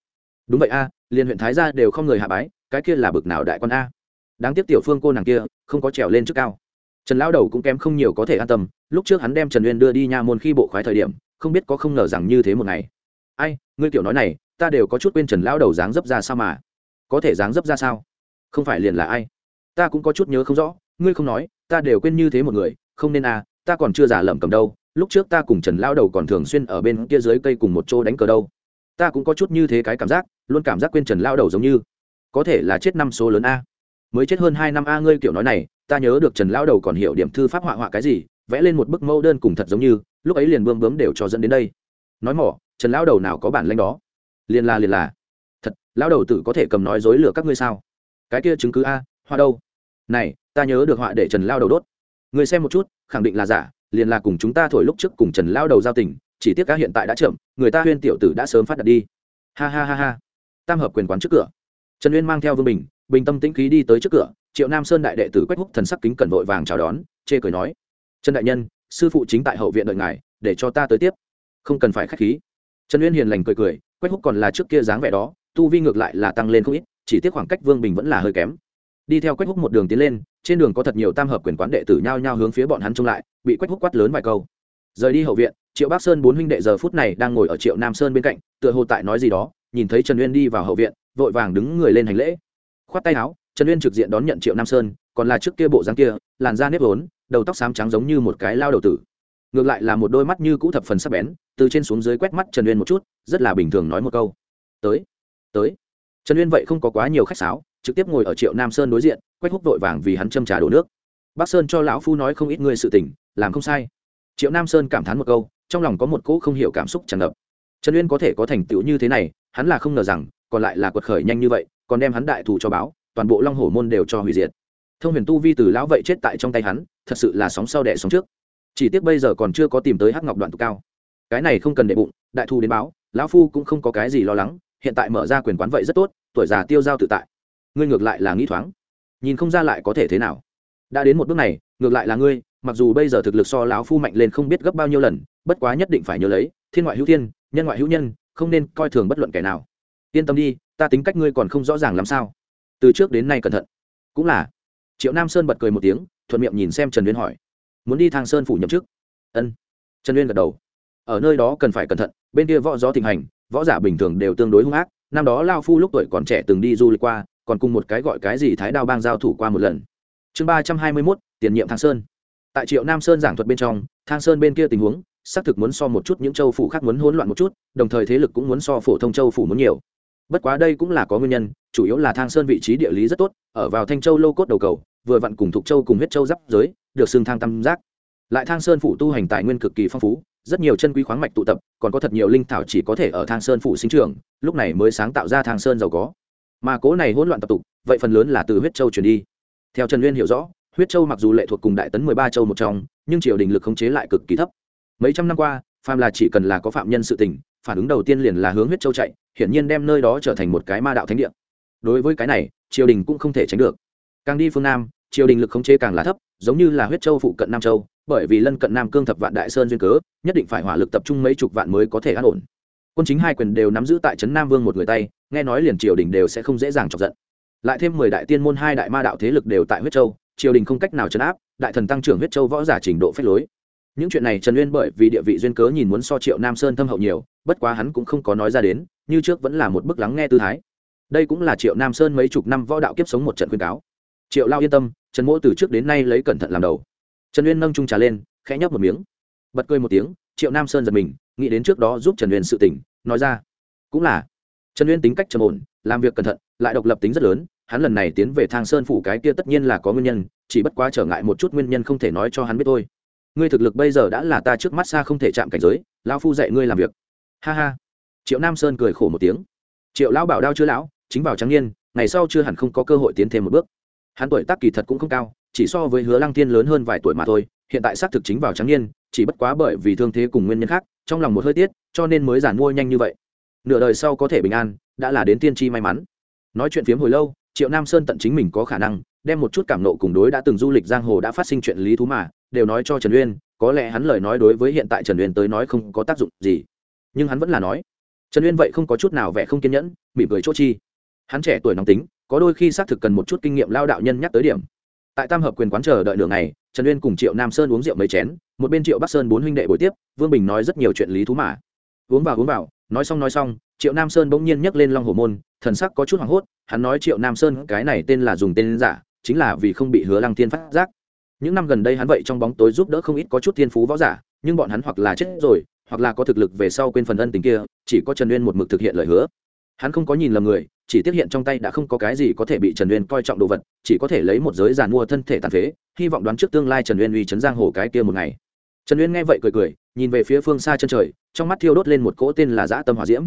Đúng vậy a à, liền huyện thái gia đều không người hạ bái cái kia là bực nào đại quan a. Đáng tiếc tiểu phương cô nàng kia không có trèo lên trước cao. Trần lão đầu cũng kém không nhiều có thể an tâm lúc trước hắn đem trần uyên đưa đi nha môn khi bộ khoái thời điểm không biết có không ngờ rằng như thế một ngày. Ai ngươi kiểu nói này ta đều có chút quên trần lão đầu dáng dấp ra sao mà. Có thể dáng dấp ra sao? Không phải liền là ai. Ta cũng có chút nhớ không rõ ngươi không nói, ta đều quên như thế một người, không nên à ta còn chưa giả lẩm cầm đâu, lúc trước ta cùng trần lao đầu còn thường xuyên ở bên kia dưới cây cùng một chỗ đánh cờ đâu. Ta cũng có chút như thế cái cảm giác, luôn cảm giác quên trần lao đầu giống như, có thể là chết năm số lớn a. Mới chết hơn hai năm a, ngươi kiểu nói này, ta nhớ được trần lao đầu còn hiểu điểm thư pháp họa họa cái gì, vẽ lên một bức mẫu đơn cùng thật giống như, lúc ấy liền bươm bướm đều cho dẫn đến đây. Nói mỏ, trần lao đầu nào có bản lanh đó? Liền là liền là. Thật, lao đầu tử có thể cầm nói dối lừa các ngươi sao? Cái kia chứng cứ a hoa đâu? Này, ta nhớ được họa để trần lao đầu đốt. Người xem một chút, khẳng định là giả, liền là cùng chúng ta thổi lúc trước cùng trần lao đầu giao tình, chỉ tiếc cá hiện tại đã chậm, người ta huyên tiểu tử đã sớm phát đặt đi. Ha ha ha ha. Tam hợp quyền quán trước cửa. Trần uyên mang theo vương bình bình tâm tĩnh khí đi tới trước cửa, triệu nam sơn đại đệ tử quách húc thần sắc kính cẩn vội vàng chào đón, chê cười nói, trần đại nhân, sư phụ chính tại hậu viện đợi ngài, để cho ta tới tiếp. Không cần phải k h á c h khí. Trần uyên hiền lành cười cười, quách húc còn là trước kia dáng vẻ đó, tu vi ngược lại là tăng lên không ít, chỉ tiếc khoảng cách vương bình vẫn là hơi kém đi theo quách húc một đường tiến lên, trên đường có thật nhiều tam hợp quyền quán đệ tử nhao nhao hướng phía bọn hắn trông lại, bị quách húc quát lớn vài câu. Rời đi hậu viện, triệu bắc sơn bốn huynh đệ giờ phút này đang ngồi ở triệu nam sơn bên cạnh, tựa hồ tại nói gì đó, nhìn thấy trần uyên đi vào hậu viện, vội vàng đứng người lên hành lễ. Khoát tay áo, trần uyên trực diện đón nhận triệu nam sơn, còn là trước kia bộ dáng kia, làn da nếp vốn, đầu tóc xám trắng giống như một cái lao đầu tử. Ngược lại là một đôi mắt như cũ thập phần sắc bén, từ trên xuống dưới quét mắt trần uyên một chút, rất là bình thường nói một câu. Tới tới. Trần uyên vậy không có quá nhiều khách sáo trực tiếp ngồi ở triệu nam sơn đối diện, quách húc vội vàng vì hắn châm trà đổ nước. Bác sơn cho lão phu nói không ít người sự tình, làm không sai. Triệu nam sơn cảm thán một câu, trong lòng có một cỗ không hiểu cảm xúc tràn ngập. Trần uyên có thể có thành tựu như thế này, hắn là không ngờ rằng, còn lại là quật khởi nhanh như vậy, còn đem hắn đại thù cho báo, toàn bộ long hổ môn đều cho hủy diệt. Thông huyền tu vi từ lão vậy chết tại trong tay hắn, thật sự là sóng sau đẻ sóng trước. Chỉ tiếc bây giờ còn chưa có tìm tới hắc ngọc đoạn tục cao. Cái này không cần đệ bụng, đại thù đến báo, lão phu cũng không có cái gì lo lắng, hiện tại mở ra quyền quán vậy rất tốt, tuổi già tiêu giao tự tại ngươi ngược lại là nghĩ thoáng, nhìn không ra lại có thể thế nào. Đã đến một bước này, ngược lại là ngươi, mặc dù bây giờ thực lực so lão phu mạnh lên không biết gấp bao nhiêu lần, bất quá nhất định phải nhớ lấy, thiên ngoại hữu thiên, nhân ngoại hữu nhân, không nên coi thường bất luận kẻ nào. Yên tâm đi, ta tính cách ngươi còn không rõ ràng làm sao. Từ trước đến nay cẩn thận. Cũng là. Triệu nam sơn bật cười một tiếng, thuận miệng nhìn xem trần uyên hỏi. Muốn đi thang sơn phủ nhậm chức? Ân. Trần uyên gật đầu. Ở nơi đó cần phải cẩn thận, bên kia võ gió thịnh hành, võ giả bình thường đều tương đối hung ác, năm đó lao phu lúc tuổi còn trẻ từng đi du lịch qua còn cùng một cái gọi cái gì thái đao bang giao thủ qua một lần. Chương ba trăm hai mươi mốt, tiền nhiệm thang sơn. Tại triệu nam sơn giảng thuật bên trong, thang sơn bên kia tình huống, xác thực muốn so một chút những châu phủ khác muốn hỗn loạn một chút, đồng thời thế lực cũng muốn so phổ thông châu phủ muốn nhiều. Bất quá đây cũng là có nguyên nhân, chủ yếu là thang sơn vị trí địa lý rất tốt, ở vào thanh châu lô cốt đầu cầu, vừa vặn cùng thục châu cùng huyết châu giáp giới, được xưng thang tam giác. Lại thang sơn phủ tu hành tài nguyên cực kỳ phong phú, rất nhiều chân quý khoáng mạch tụ tập, còn có thật nhiều linh thảo chỉ có thể ở thang sơn phủ sinh trưởng, lúc này mới sáng tạo ra thang sơn giàu có mà cố này hỗn loạn tập tục, vậy phần lớn là từ huyết châu chuyển đi. Theo trần nguyên hiểu rõ, huyết châu mặc dù lệ thuộc cùng đại tấn mười ba châu một trong, nhưng triều đình lực khống chế lại cực kỳ thấp. Mấy trăm năm qua, phàm là chỉ cần là có phạm nhân sự tình, phản ứng đầu tiên liền là hướng huyết châu chạy, hiển nhiên đem nơi đó trở thành một cái ma đạo thánh địa. Đối với cái này, triều đình cũng không thể tránh được. Càng đi phương nam, triều đình lực khống chế càng là thấp, giống như là huyết châu phụ cận nam châu, bởi vì lân cận nam cương thập vạn đại sơn duyên cớ, nhất định phải hỏa lực tập trung mấy chục vạn mới có thể an ổn quân chính hai quyền đều nắm giữ tại trấn nam vương một người tay, nghe nói liền triều đình đều sẽ không dễ dàng chọc giận. Lại thêm mười đại tiên môn, hai đại ma đạo thế lực đều tại huyết châu, triều đình không cách nào chấn áp, đại thần tăng trưởng huyết châu võ giả trình độ phép lối. Những chuyện này trần uyên bởi vì địa vị duyên cớ nhìn muốn so triệu nam sơn thâm hậu nhiều, bất quá hắn cũng không có nói ra đến, như trước vẫn là một bức lắng nghe tư thái. Đây cũng là triệu nam sơn mấy chục năm võ đạo kiếp sống một trận khuyên cáo. Triệu lao yên tâm, trần mỗ từ trước đến nay lấy cẩn thận làm đầu. Trần uyên nâng trung trà lên, khẽ nhấp một miếng. Bật cười một tiếng, triệu nam sơn giật mình, nghĩ đến trước đó giúp trần uyên sự tỉnh nói ra. Cũng là. Trần uyên tính cách trầm ổn, làm việc cẩn thận, lại độc lập tính rất lớn, hắn lần này tiến về thang sơn phủ cái kia tất nhiên là có nguyên nhân, chỉ bất quá trở ngại một chút nguyên nhân không thể nói cho hắn biết thôi. Ngươi thực lực bây giờ đã là ta trước mắt xa không thể chạm cảnh giới, lão phu dạy ngươi làm việc. Ha ha. Triệu nam sơn cười khổ một tiếng. Triệu lão bảo đao chưa lão, chính vào trắng niên, ngày sau chưa hẳn không có cơ hội tiến thêm một bước. Hắn tuổi tác kỳ thật cũng không cao, chỉ so với hứa lăng Thiên lớn hơn vài tuổi mà thôi, hiện tại xác thực chính vào trắng niên, chỉ bất quá bởi vì thương thế cùng nguyên nhân khác trong lòng một hơi tiết, cho nên mới giản mua nhanh như vậy. Nửa đời sau có thể bình an, đã là đến tiên tri may mắn. Nói chuyện phiếm hồi lâu, triệu nam sơn tận chính mình có khả năng, đem một chút cảm nộ cùng đối đã từng du lịch giang hồ đã phát sinh chuyện lý thú mà, đều nói cho trần uyên, có lẽ hắn lời nói đối với hiện tại trần uyên tới nói không có tác dụng gì. Nhưng hắn vẫn là nói, trần uyên vậy không có chút nào vẻ không kiên nhẫn, mỉm cười chỗ chi. Hắn trẻ tuổi nóng tính, có đôi khi xác thực cần một chút kinh nghiệm lao đạo nhân nhắc tới điểm. Tại tam hợp quyền quán chờ đợi đường này trần uyên cùng triệu nam sơn uống rượu mấy chén một bên triệu bắc sơn bốn huynh đệ buổi tiếp vương bình nói rất nhiều chuyện lý thú mà uống vào uống vào nói xong nói xong triệu nam sơn bỗng nhiên nhắc lên long hồ môn thần sắc có chút hoảng hốt hắn nói triệu nam sơn cái này tên là dùng tên giả chính là vì không bị hứa lăng Thiên phát giác những năm gần đây hắn vậy trong bóng tối giúp đỡ không ít có chút thiên phú võ giả nhưng bọn hắn hoặc là chết rồi hoặc là có thực lực về sau quên phần ân tình kia chỉ có trần uyên một mực thực hiện lời hứa hắn không có nhìn lầm người chỉ tiếp hiện trong tay đã không có cái gì có thể bị trần uyên coi trọng đồ vật chỉ có thể lấy một giới giàn mua thân thể tàn phế hy vọng đoán trước tương lai trần uyên uy trấn giang hồ cái kia một ngày trần uyên nghe vậy cười cười, nhìn về phía phương xa chân trời, trong mắt thiêu đốt lên một cỗ tên là dã tâm hòa diễm.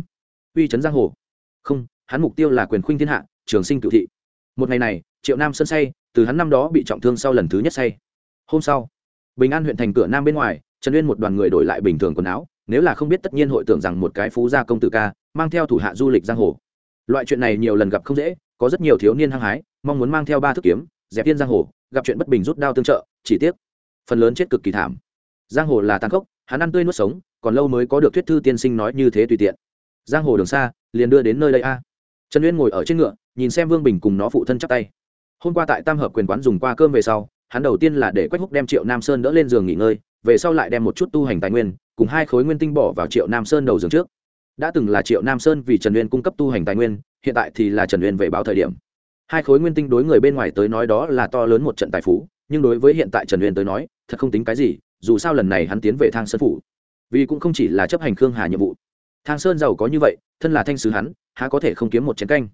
Uy trấn giang hồ. Không, hắn mục tiêu là quyền khuynh thiên hạ, trường sinh cựu thị. Một ngày này, triệu nam sân say, từ hắn năm đó bị trọng thương sau lần thứ nhất say. Hôm sau, bình an huyện thành cửa nam bên ngoài, trần uyên một đoàn người đổi lại bình thường quần áo, nếu là không biết tất nhiên hội tưởng rằng một cái phú gia công tử ca, mang theo thủ hạ du lịch giang hồ. Loại chuyện này nhiều lần gặp không dễ, có rất nhiều thiếu niên hăng hái, mong muốn mang theo ba thức kiếm, dẹp tiên giang hồ, gặp chuyện bất bình rút đao tương trợ, chỉ tiếc, phần lớn chết cực kỳ thảm giang hồ là tàn khốc, hắn ăn tươi nuốt sống, còn lâu mới có được thuyết thư tiên sinh nói như thế tùy tiện. Giang hồ đường xa, liền đưa đến nơi đây a. Trần uyên ngồi ở trên ngựa, nhìn xem vương bình cùng nó phụ thân chắp tay. Hôm qua tại tam hợp quyền quán dùng qua cơm về sau, hắn đầu tiên là để quách húc đem triệu nam sơn đỡ lên giường nghỉ ngơi, về sau lại đem một chút tu hành tài nguyên, cùng hai khối nguyên tinh bỏ vào triệu nam sơn đầu giường trước. Đã từng là triệu nam sơn vì trần uyên cung cấp tu hành tài nguyên, hiện tại thì là trần uyên về báo thời điểm. Hai khối nguyên tinh đối người bên ngoài tới nói đó là to lớn một trận tài phú, nhưng đối với hiện tại trần uyên tới nói, thật không tính cái gì dù sao lần này hắn tiến về thang sơn phủ, vì cũng không chỉ là chấp hành khương hà nhiệm vụ. Thang sơn giàu có như vậy, thân là thanh sứ hắn, há có thể không kiếm một chén canh.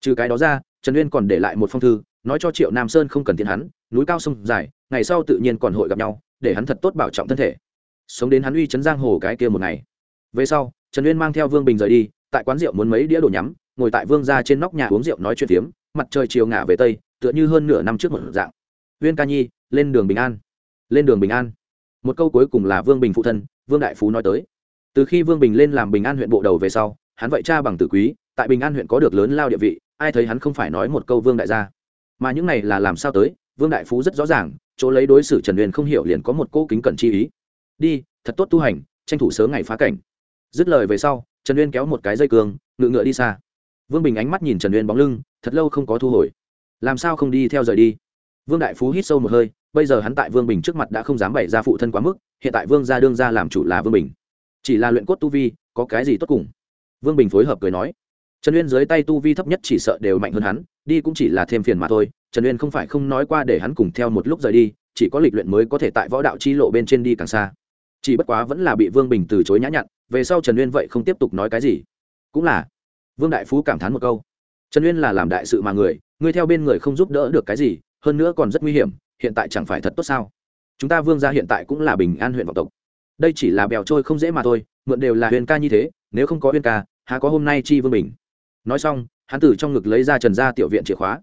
Trừ cái đó ra, trần uyên còn để lại một phong thư, nói cho triệu nam sơn không cần tiền hắn, núi cao sông dài, ngày sau tự nhiên còn hội gặp nhau, để hắn thật tốt bảo trọng thân thể. Sống đến hắn uy chấn giang hồ cái kia một ngày. Về sau, trần uyên mang theo vương bình rời đi, tại quán rượu muốn mấy đĩa đồ nhắm, ngồi tại vương ra trên nóc nhà uống rượu nói chuyện phiếm, mặt trời chiều ngả về tây, tựa như hơn nửa năm trước một dạng. Uyên ca nhi, lên đường bình an. Lên đường bình an một câu cuối cùng là vương bình phụ thân, vương đại phú nói tới. Từ khi vương bình lên làm bình an huyện bộ đầu về sau, hắn vậy cha bằng tử quý, tại bình an huyện có được lớn lao địa vị, ai thấy hắn không phải nói một câu vương đại gia. Mà những này là làm sao tới, vương đại phú rất rõ ràng, chỗ lấy đối xử trần huyền không hiểu liền có một cô kính cẩn chi ý. Đi, thật tốt tu hành, tranh thủ sớm ngày phá cảnh. Dứt lời về sau, trần uyên kéo một cái dây cường ngự ngựa đi xa. Vương bình ánh mắt nhìn trần uyên bóng lưng, thật lâu không có thu hồi. Làm sao không đi theo rời đi? Vương đại phú hít sâu một hơi bây giờ hắn tại vương bình trước mặt đã không dám bày ra phụ thân quá mức, hiện tại vương gia đương ra làm chủ là vương bình. Chỉ là luyện cốt tu vi, có cái gì tốt cùng? Vương bình phối hợp cười nói. Trần uyên dưới tay tu vi thấp nhất chỉ sợ đều mạnh hơn hắn, đi cũng chỉ là thêm phiền mà thôi. Trần uyên không phải không nói qua để hắn cùng theo một lúc rời đi, chỉ có lịch luyện mới có thể tại võ đạo chi lộ bên trên đi càng xa. Chỉ bất quá vẫn là bị vương bình từ chối nhã nhặn, về sau trần uyên vậy không tiếp tục nói cái gì. Cũng là, vương đại phú cảm thán một câu. Trần uyên là làm đại sự mà người ngươi theo bên người không giúp đỡ được cái gì, hơn nữa còn rất nguy hiểm hiện tại chẳng phải thật tốt sao? Chúng ta vương gia hiện tại cũng là bình an huyện vọng tộc. Đây chỉ là bèo trôi không dễ mà thôi, mượn đều là huyền ca như thế, nếu không có huyền ca, há có hôm nay chi vương bình? Nói xong, hắn từ trong ngực lấy ra trần gia tiểu viện chìa khóa.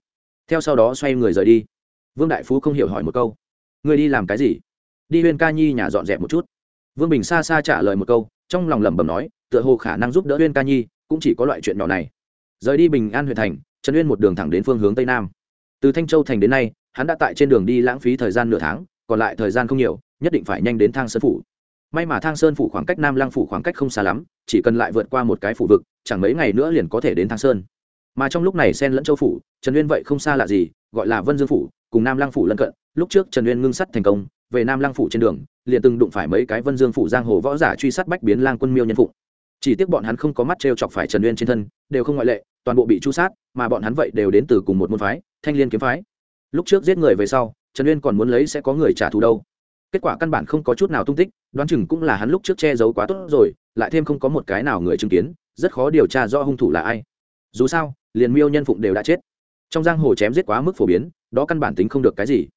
Theo sau đó xoay người rời đi. Vương đại phú không hiểu hỏi một câu. Người đi làm cái gì? Đi huyền ca nhi nhà dọn dẹp một chút. Vương bình xa xa trả lời một câu, trong lòng lẩm bẩm nói, tựa hồ khả năng giúp đỡ huyền ca nhi, cũng chỉ có loại chuyện nhỏ này. Rời đi bình an huyện thành, trần uyên một đường thẳng đến phương hướng tây nam. Từ thanh châu thành đến nay hắn đã tại trên đường đi lãng phí thời gian nửa tháng, còn lại thời gian không nhiều, nhất định phải nhanh đến thang sơn phủ. May mà thang sơn phủ khoảng cách nam lang phủ khoảng cách không xa lắm, chỉ cần lại vượt qua một cái phủ vực, chẳng mấy ngày nữa liền có thể đến thang sơn. Mà trong lúc này sen lẫn châu phủ, trần uyên vậy không xa lạ gì, gọi là vân dương phủ, cùng nam lang phủ lân cận. Lúc trước trần uyên ngưng sắt thành công, về nam lang phủ trên đường, liền từng đụng phải mấy cái vân dương phủ giang hồ võ giả truy sát bách biến lang quân miêu nhân phụng. Chỉ tiếc bọn hắn không có mắt t r e o chọc phải trần uyên trên thân, đều không ngoại lệ, toàn bộ bị chu sát, mà bọn hắn vậy đều đến từ cùng một môn phái, thanh liên kiếm phái lúc trước giết người về sau, trần uyên còn muốn lấy sẽ có người trả thù đâu. Kết quả căn bản không có chút nào tung tích, đoán chừng cũng là hắn lúc trước che giấu quá tốt rồi, lại thêm không có một cái nào người chứng kiến, rất khó điều tra do hung thủ là ai. Dù sao, liền miêu nhân phụng đều đã chết. Trong giang hồ chém giết quá mức phổ biến, đó căn bản tính không được cái gì.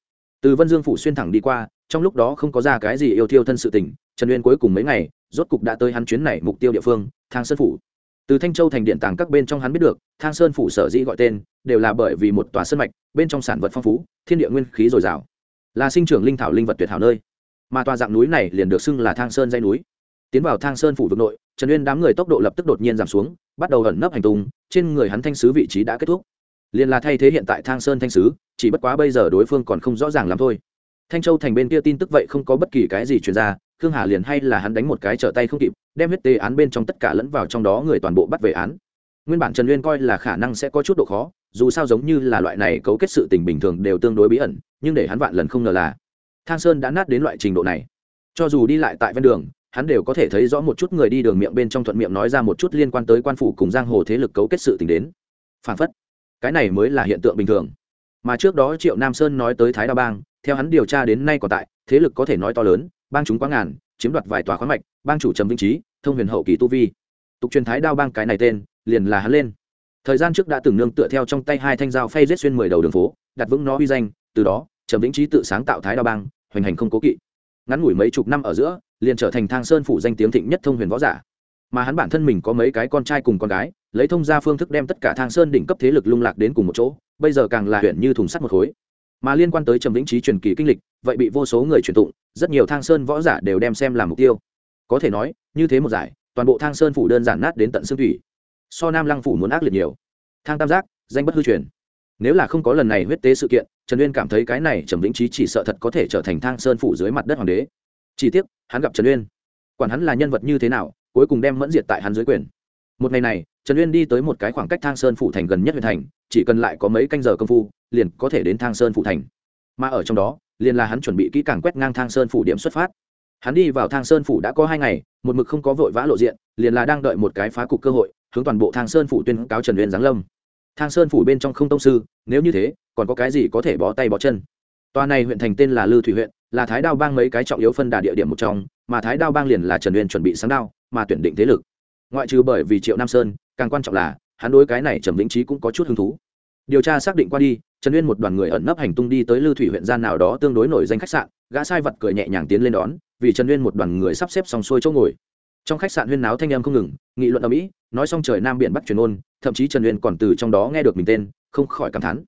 Từ vân dương phủ xuyên thẳng đi qua, trong lúc đó không có ra cái gì yêu thiêu thân sự tình, trần uyên cuối cùng mấy ngày, rốt cục đã tới hắn chuyến này mục tiêu địa phương, thang sơn phủ từ thanh châu thành điện tàng các bên trong hắn biết được, thang sơn phủ sở dĩ gọi tên, đều là bởi vì một tòa sơn mạch, bên trong sản vật phong phú, thiên địa nguyên khí dồi dào, là sinh trưởng linh thảo linh vật tuyệt hảo nơi. Mà tòa dạng núi này liền được xưng là thang sơn dây núi. Tiến vào thang sơn phủ vực nội, trần uyên đám người tốc độ lập tức đột nhiên giảm xuống, bắt đầu ẩn nấp hành tung, trên người hắn thanh sứ vị trí đã kết thúc. Liền là thay thế hiện tại thang sơn thanh sứ, chỉ bất quá bây giờ đối phương còn không rõ ràng lắm thôi thanh châu thành bên kia tin tức vậy không có bất kỳ cái gì chuyển ra, khương hà liền hay là hắn đánh một cái trở tay không kịp, đem huyết tế án bên trong tất cả lẫn vào trong đó người toàn bộ bắt về án. Nguyên bản trần uyên coi là khả năng sẽ có chút độ khó, dù sao giống như là loại này cấu kết sự tình bình thường đều tương đối bí ẩn, nhưng để hắn vạn lần không ngờ là, thang sơn đã nát đến loại trình độ này. Cho dù đi lại tại ven đường, hắn đều có thể thấy rõ một chút người đi đường miệng bên trong thuận miệng nói ra một chút liên quan tới quan phủ cùng giang hồ thế lực cấu kết sự tình đến. Phản phất, cái này mới là hiện tượng bình thường. Mà trước đó triệu nam sơn nói tới thái đa bang theo hắn điều tra đến nay còn tại, thế lực có thể nói to lớn, bang chúng quá ngàn, chiếm đoạt vài tòa khoáng mạch, bang chủ trầm vĩnh trí thông huyền hậu kỳ tu vi. Tục truyền thái đao bang cái này tên, liền là hắn lên. Thời gian trước đã từng nương tựa theo trong tay hai thanh dao phay rết xuyên mười đầu đường phố, đặt vững nó uy danh, từ đó, trầm vĩnh trí tự sáng tạo thái đao bang, hoành hành không cố kỵ. Ngắn ngủi mấy chục năm ở giữa, liền trở thành thang sơn phủ danh tiếng thịnh nhất thông huyền võ giả. Mà hắn bản thân mình có mấy cái con trai cùng con gái, lấy thông ra phương thức đem tất cả thang sơn đỉnh cấp thế lực lung lạc đến cùng một chỗ, bây giờ càng là huyện như thùng sắt một khối mà liên quan tới trầm vĩnh trí truyền kỳ kinh lịch, vậy bị vô số người truyền tụng, rất nhiều thang sơn võ giả đều đem xem làm mục tiêu. Có thể nói, như thế một giải, toàn bộ thang sơn phủ đơn giản nát đến tận xương thủy. So nam lăng phủ muốn ác liệt nhiều. Thang tam giác, danh bất hư truyền. Nếu là không có lần này huyết tế sự kiện, trần uyên cảm thấy cái này trầm vĩnh trí chỉ sợ thật có thể trở thành thang sơn phủ dưới mặt đất hoàng đế. Chỉ tiếc, hắn gặp trần uyên. Quản hắn là nhân vật như thế nào, cuối cùng đem mẫn diệt tại hắn dưới quyền. Một ngày này, trần uyên đi tới một cái khoảng cách thang sơn phủ thành gần nhất huyện thành, chỉ cần lại có mấy canh giờ công phu liền có thể đến thang sơn phủ thành. Mà ở trong đó, liền là hắn chuẩn bị kỹ càng quét ngang thang sơn phủ điểm xuất phát. Hắn đi vào thang sơn phủ đã có hai ngày, một mực không có vội vã lộ diện, liền là đang đợi một cái phá cục cơ hội, hướng toàn bộ thang sơn phủ tuyên cáo trần uyên giáng lâm. Thang sơn phủ bên trong không tông sư, nếu như thế, còn có cái gì có thể bó tay bó chân? Tòa này huyện thành tên là lư thủy huyện, là thái đao bang mấy cái trọng yếu phân đà địa điểm một trong, mà thái đao bang liền là trần uyên chuẩn bị sáng đao, mà tuyển định thế lực. Ngoại trừ bởi vì triệu nam sơn, càng quan trọng là, hắn đối cái này trầm vĩnh trí cũng có chút hứng thú. Điều tra xác định qua đi trần uyên một đoàn người ẩn nấp hành tung đi tới lư thủy huyện gian nào đó tương đối nổi danh khách sạn, gã sai vật cười nhẹ nhàng tiến lên đón, vì trần uyên một đoàn người sắp xếp xong xuôi chỗ ngồi. Trong khách sạn huyên náo thanh em không ngừng, nghị luận ở mỹ, nói xong trời nam biển bắc truyền ôn, thậm chí trần uyên còn từ trong đó nghe được mình tên, không khỏi cảm thán.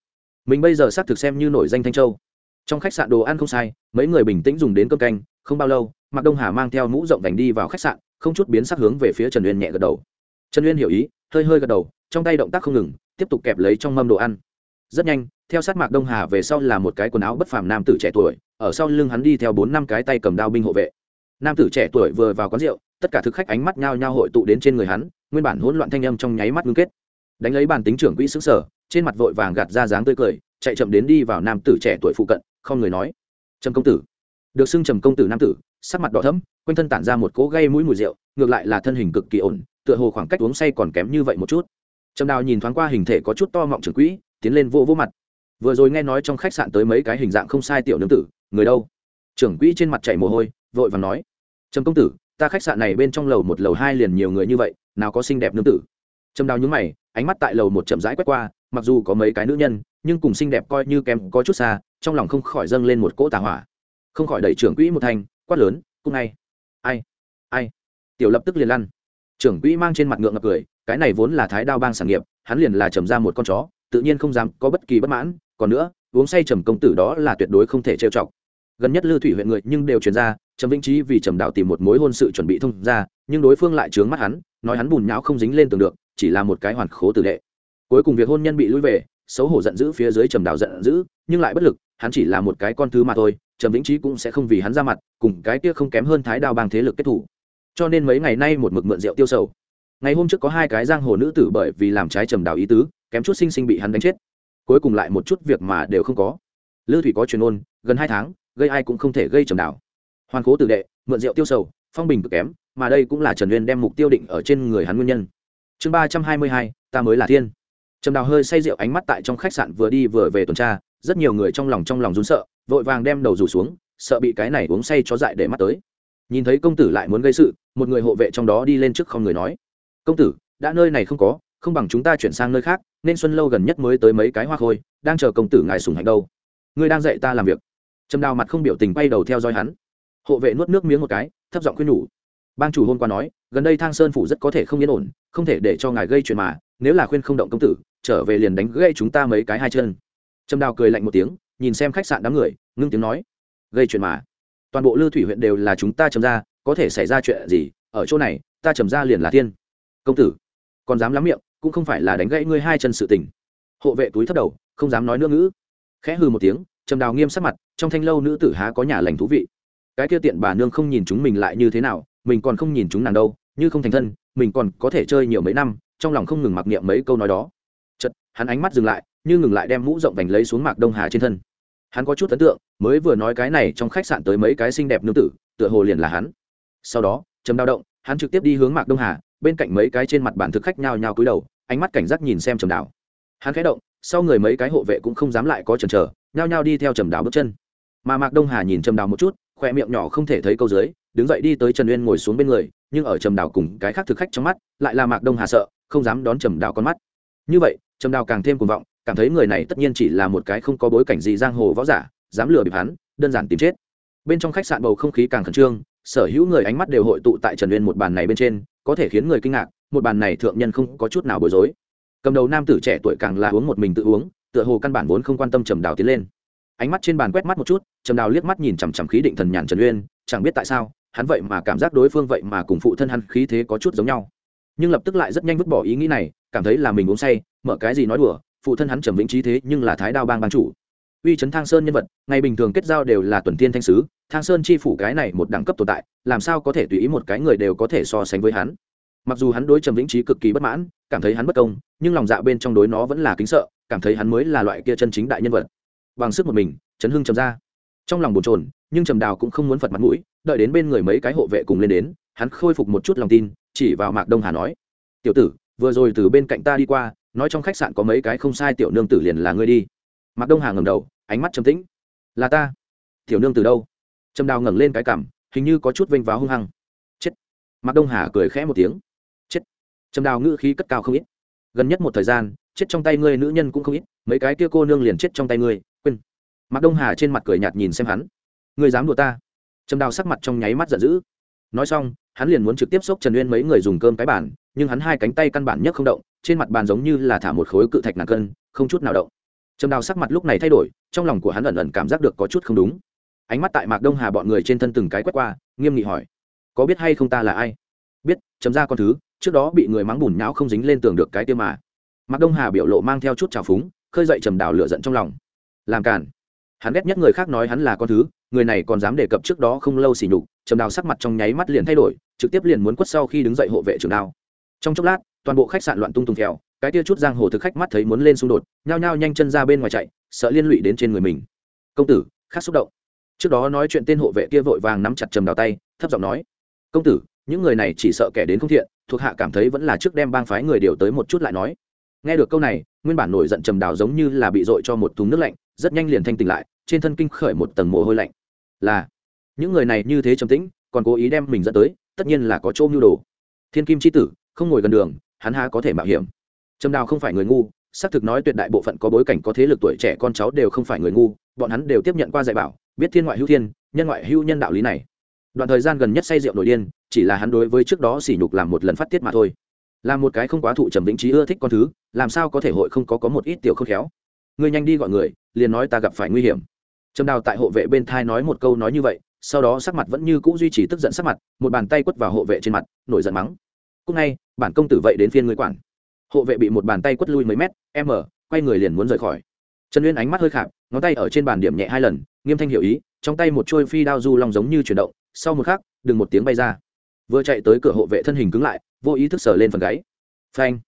Mình bây giờ xác thực xem như nổi danh thanh châu. Trong khách sạn đồ ăn không sai, mấy người bình tĩnh dùng đến cơm canh, không bao lâu, mạc đông hà mang theo mũ rộng vành đi vào khách sạn, không chút biến sắc hướng về phía trần uyên nhẹ gật đầu. Trần uyên hiểu ý, hơi hơi gật đầu, trong tay động tác không ngừng, tiếp tục kẹp lấy trong mâm đồ ăn. Rất nhanh theo sát mạc đông hà về sau là một cái quần áo bất phàm nam tử trẻ tuổi, ở sau lưng hắn đi theo bốn năm cái tay cầm đao binh hộ vệ. Nam tử trẻ tuổi vừa vào quán rượu, tất cả thực khách ánh mắt nhao nhao hội tụ đến trên người hắn, nguyên bản hỗn loạn thanh âm trong nháy mắt ngưng kết. Đánh lấy bàn tính trưởng quỹ xứ sở trên mặt vội vàng gạt ra dáng tươi cười, chạy chậm đến đi vào nam tử trẻ tuổi phụ cận, không người nói. Trầm công tử. Được xưng trầm công tử nam tử, sắc mặt đỏ thẫm, quanh thân tản ra một cỗ gây mũi mùi rượu, ngược lại là thân hình cực kỳ ổn, tựa hồ khoảng cách uống say còn kém như vậy một chút. Trầm đào nhìn thoáng qua hình thể có chút to mọng trưởng quỹ, tiến lên vô vô mặt vừa rồi nghe nói trong khách sạn tới mấy cái hình dạng không sai tiểu nương tử, người đâu? Trưởng quỹ trên mặt chảy mồ hôi, vội vàng nói. Trầm công tử, ta khách sạn này bên trong lầu một, lầu hai liền nhiều người như vậy, nào có xinh đẹp nương tử. Trầm đào nhúng mày, ánh mắt tại lầu một chậm rãi quét qua, mặc dù có mấy cái nữ nhân, nhưng cùng xinh đẹp coi như kém có chút xa, trong lòng không khỏi dâng lên một cỗ tà hỏa. Không khỏi đẩy trưởng quỹ một thành quát lớn, cung ngay. Ai? Ai? Tiểu lập tức liền lăn. Trưởng quỹ mang trên mặt ngượng ngập cười, cái này vốn là thái đao bang sản nghiệp, hắn liền là trầm ra một con chó, tự nhiên không dám có bất kỳ bất mãn còn nữa, uống say trầm công tử đó là tuyệt đối không thể trêu chọc. Gần nhất lư thủy huyện người nhưng đều chuyển ra, trầm vĩnh trí vì trầm đạo tìm một mối hôn sự chuẩn bị thông ra, nhưng đối phương lại trướng mắt hắn, nói hắn bùn nhão không dính lên tường được, chỉ là một cái hoàn khố tử đệ. Cuối cùng việc hôn nhân bị lũi về, xấu hổ giận dữ phía dưới trầm đạo giận dữ, nhưng lại bất lực, hắn chỉ là một cái con thứ mà thôi, trầm vĩnh trí cũng sẽ không vì hắn ra mặt, cùng cái kia không kém hơn thái đao bang thế lực kết thủ. Cho nên mấy ngày nay một mực mượn rượu tiêu sầu. Ngày hôm trước có hai cái giang hồ nữ tử bởi vì làm trái trầm đạo ý tứ, kém chút sinh sinh bị hắn đánh chết cuối cùng lại một chút việc mà đều không có. Lư thủy có truyền ôn, gần hai tháng, gây ai cũng không thể gây trầm đảo. Hoàn cố tử đệ, mượn rượu tiêu sầu, phong bình cực kém, mà đây cũng là trần uyên đem mục tiêu định ở trên người hắn nguyên nhân. Chương ba trăm hai mươi hai, ta mới là thiên. Trầm đào hơi say rượu ánh mắt tại trong khách sạn vừa đi vừa về tuần tra, rất nhiều người trong lòng trong lòng rún sợ, vội vàng đem đầu rủ xuống, sợ bị cái này uống say cho dại để mắt tới. Nhìn thấy công tử lại muốn gây sự, một người hộ vệ trong đó đi lên trước không người nói. Công tử, đã nơi này không có, không bằng chúng ta chuyển sang nơi khác nên xuân lâu gần nhất mới tới mấy cái hoa khôi, đang chờ công tử ngài sùng hạnh đâu. Ngươi đang dạy ta làm việc. Trầm đào mặt không biểu tình bay đầu theo dõi hắn. Hộ vệ nuốt nước miếng một cái, thấp giọng khuyên nhủ. Bang chủ hôm qua nói, gần đây thang sơn phủ rất có thể không yên ổn, không thể để cho ngài gây chuyện mà, nếu là khuyên không động công tử, trở về liền đánh gây chúng ta mấy cái hai chân. Trầm đào cười lạnh một tiếng, nhìn xem khách sạn đám người, ngưng tiếng nói. Gây chuyện mà. Toàn bộ lưu thủy huyện đều là chúng ta trầm ra có thể xảy ra chuyện gì, ở chỗ này, ta trầm ra liền là thiên. Công tử, còn dám lắm miệng cũng không phải là đánh gãy ngươi hai chân sự tình. Hộ vệ túi thấp đầu, không dám nói nữa ngữ. Khẽ hư một tiếng, trầm đào nghiêm sắc mặt, trong thanh lâu nữ tử há có nhà lành thú vị. Cái kia tiện bà nương không nhìn chúng mình lại như thế nào, mình còn không nhìn chúng nàng đâu, như không thành thân, mình còn có thể chơi nhiều mấy năm, trong lòng không ngừng mặc niệm mấy câu nói đó. Chật hắn ánh mắt dừng lại, như ngừng lại đem mũ rộng vành lấy xuống mạc đông hà trên thân. Hắn có chút ấn tượng, mới vừa nói cái này trong khách sạn tới mấy cái xinh đẹp nữ tử, tựa hồ liền là hắn. Sau đó, trầm đao động, hắn trực tiếp đi hướng mạc đông hà bên cạnh mấy cái trên mặt bản thực khách nhao nhao cúi đầu, ánh mắt cảnh giác nhìn xem trầm đảo. Hắn khẽ động, sau người mấy cái hộ vệ cũng không dám lại có chần chờ, nhao nhao đi theo trầm đảo bước chân. Mà mạc đông hà nhìn trầm đảo một chút khoe miệng nhỏ không thể thấy câu dưới, đứng dậy đi tới trần uyên ngồi xuống bên người, nhưng ở trầm đảo cùng cái khác thực khách trong mắt, lại là mạc đông hà sợ, không dám đón trầm đảo con mắt. Như vậy, trầm đảo càng thêm cuồng vọng, cảm thấy người này tất nhiên chỉ là một cái không có bối cảnh gì giang hồ võ giả, dám lừa bịp hắn, đơn giản tìm chết. Bên trong khách sạn bầu không khí càng khẩn trương, sở hữu người ánh mắt đều hội tụ tại trần uyên một bàn này bên trên có thể khiến người kinh ngạc, một bàn này thượng nhân không có chút nào bối rối. Cầm đầu nam tử trẻ tuổi càng là uống một mình tự uống, tựa hồ căn bản vốn không quan tâm trầm đào tiến lên. Ánh mắt trên bàn quét mắt một chút, trầm đào liếc mắt nhìn chằm chằm khí định thần nhàn trần uyên, chẳng biết tại sao, hắn vậy mà cảm giác đối phương vậy mà cùng phụ thân hắn khí thế có chút giống nhau. Nhưng lập tức lại rất nhanh vứt bỏ ý nghĩ này, cảm thấy là mình uống say, mở cái gì nói đùa, phụ thân hắn trầm vĩnh trí thế nhưng là thái đao bang bang chủ uy trấn thang sơn nhân vật, ngày bình thường kết giao đều là tuần tiên thanh sứ, thang sơn chi phủ cái này một đẳng cấp tồn tại, làm sao có thể tùy ý một cái người đều có thể so sánh với hắn? Mặc dù hắn đối trầm vĩnh trí cực kỳ bất mãn, cảm thấy hắn bất công, nhưng lòng dạ bên trong đối nó vẫn là kính sợ, cảm thấy hắn mới là loại kia chân chính đại nhân vật. Bằng sức một mình, chấn hưng trầm ra. Trong lòng bồn trồn nhưng trầm đào cũng không muốn phật mặt mũi, đợi đến bên người mấy cái hộ vệ cùng lên đến, hắn khôi phục một chút lòng tin, chỉ vào mạc đông hà nói, tiểu tử, vừa rồi từ bên cạnh ta đi qua, nói trong khách sạn có mấy cái không sai tiểu nương tử liền là ngươi đi. Mạc đông hà ngẩng đầu ánh mắt trầm tĩnh. Là ta. Tiểu nương từ đâu? Trầm đào ngẩng lên cái cảm hình như có chút vênh váo hung hăng. Chết. Mạc đông hà cười khẽ một tiếng. Chết. Trầm đào ngữ khí cất cao không ít. Gần nhất một thời gian, chết trong tay ngươi nữ nhân cũng không ít, mấy cái kia cô nương liền chết trong tay ngươi, quên. Mạc đông hà trên mặt cười nhạt nhìn xem hắn. Ngươi dám đùa ta? Trầm đào sắc mặt trong nháy mắt giận dữ. Nói xong, hắn liền muốn trực tiếp xốc trần uyên mấy người dùng cơm cái bàn, nhưng hắn hai cánh tay căn bản nhất không động, trên mặt bàn giống như là thả một khối cự thạch nặng cân, không chút nào động. Trầm đào sắc mặt lúc này thay đổi trong lòng của hắn ẩn ẩn cảm giác được có chút không đúng. Ánh mắt tại mạc đông hà bọn người trên thân từng cái quét qua, nghiêm nghị hỏi, có biết hay không ta là ai? Biết, chấm ra con thứ, trước đó bị người mắng bùn nhão không dính lên tường được cái tiêu mà. Mạc đông hà biểu lộ mang theo chút trào phúng, khơi dậy trầm đào lửa giận trong lòng. Làm cản hắn ghét nhất người khác nói hắn là con thứ, người này còn dám đề cập trước đó không lâu xỉ nhục, trầm đào sắc mặt trong nháy mắt liền thay đổi, trực tiếp liền muốn quất sau khi đứng dậy hộ vệ trường đao. Trong chốc lát, toàn bộ khách sạn loạn tung tung theo cái tia chút giang hồ thực khách mắt thấy muốn lên xung đột, nhao nhao nhanh chân ra bên ngoài chạy sợ liên lụy đến trên người mình. Công tử khác xúc động. Trước đó nói chuyện tên hộ vệ kia vội vàng nắm chặt trầm đào tay, thấp giọng nói, công tử, những người này chỉ sợ kẻ đến không thiện, thuộc hạ cảm thấy vẫn là trước đem bang phái người điều tới một chút lại nói. Nghe được câu này, nguyên bản nổi giận trầm đào giống như là bị dội cho một thùng nước lạnh, rất nhanh liền thanh tỉnh lại, trên thân kinh khởi một tầng mồ hôi lạnh. Là, những người này như thế trầm tĩnh, còn cố ý đem mình dẫn tới, tất nhiên là có chỗ mưu đồ. Thiên kim c h i tử không ngồi gần đường, hắn há có thể mạo hiểm. Trầm đào không phải người ngu xác thực nói tuyệt đại bộ phận có bối cảnh có thế lực tuổi trẻ con cháu đều không phải người ngu, bọn hắn đều tiếp nhận qua dạy bảo, biết thiên ngoại hữu thiên, nhân ngoại hữu nhân đạo lý này. Đoạn thời gian gần nhất say rượu nổi điên, chỉ là hắn đối với trước đó sỉ nhục làm một lần phát tiết mà thôi. Là một cái không quá thụ trầm vĩnh trí ưa thích con thứ, làm sao có thể hội không có có một ít tiểu khôn khéo. Ngươi nhanh đi gọi người, liền nói ta gặp phải nguy hiểm. Trầm đào tại hộ vệ bên thai nói một câu nói như vậy, sau đó sắc mặt vẫn như cũ duy trì tức giận sắc mặt, một bàn tay quất vào hộ vệ trên mặt, nổi giận mắng. Cúc ngay, bản công tử vậy đến phiên ngươi quản hộ vệ bị một bàn tay quất lui mấy mét, m, quay người liền muốn rời khỏi. Trần uyên ánh mắt hơi khạp, ngón tay ở trên bàn điểm nhẹ hai lần, nghiêm thanh hiểu ý, trong tay một trôi phi đao du long giống như chuyển động, sau một khắc, đừng một tiếng bay ra. Vừa chạy tới cửa hộ vệ thân hình cứng lại, vô ý thức sờ lên phần gáy. Phanh!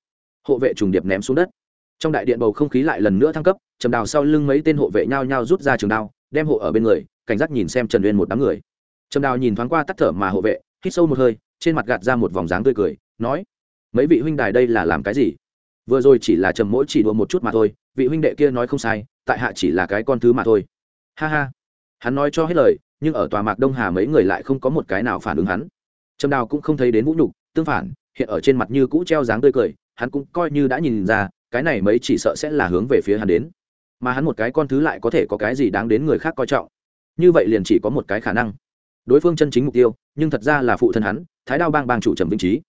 Hộ vệ trùng điệp ném xuống đất. Trong đại điện bầu không khí lại lần nữa thăng cấp, trầm đào sau lưng mấy tên hộ vệ nhao nhao rút ra trường đao, đem hộ ở bên người, cảnh giác nhìn xem trần uyên một đám người. Trầm đào nhìn thoáng qua tắt thở mà hộ vệ, hít sâu một hơi, trên mặt gạt ra một vòng dáng tươi cười, nói mấy vị huynh đài đây là làm cái gì? Vừa rồi chỉ là trầm mỗi chỉ đùa một chút mà thôi, vị huynh đệ kia nói không sai, tại hạ chỉ là cái con thứ mà thôi. Ha ha. Hắn nói cho hết lời, nhưng ở tòa mạc đông hà mấy người lại không có một cái nào phản ứng hắn. Trầm đào cũng không thấy đến vũ nhục, tương phản, hiện ở trên mặt như cũ treo dáng tươi cười, hắn cũng coi như đã nhìn ra, cái này mấy chỉ sợ sẽ là hướng về phía hắn đến. Mà hắn một cái con thứ lại có thể có cái gì đáng đến người khác coi trọng. Như vậy liền chỉ có một cái khả năng. Đối phương chân chính mục tiêu, nhưng thật ra là phụ thân hắn, thái đao bang bang chủ trầm vĩnh trí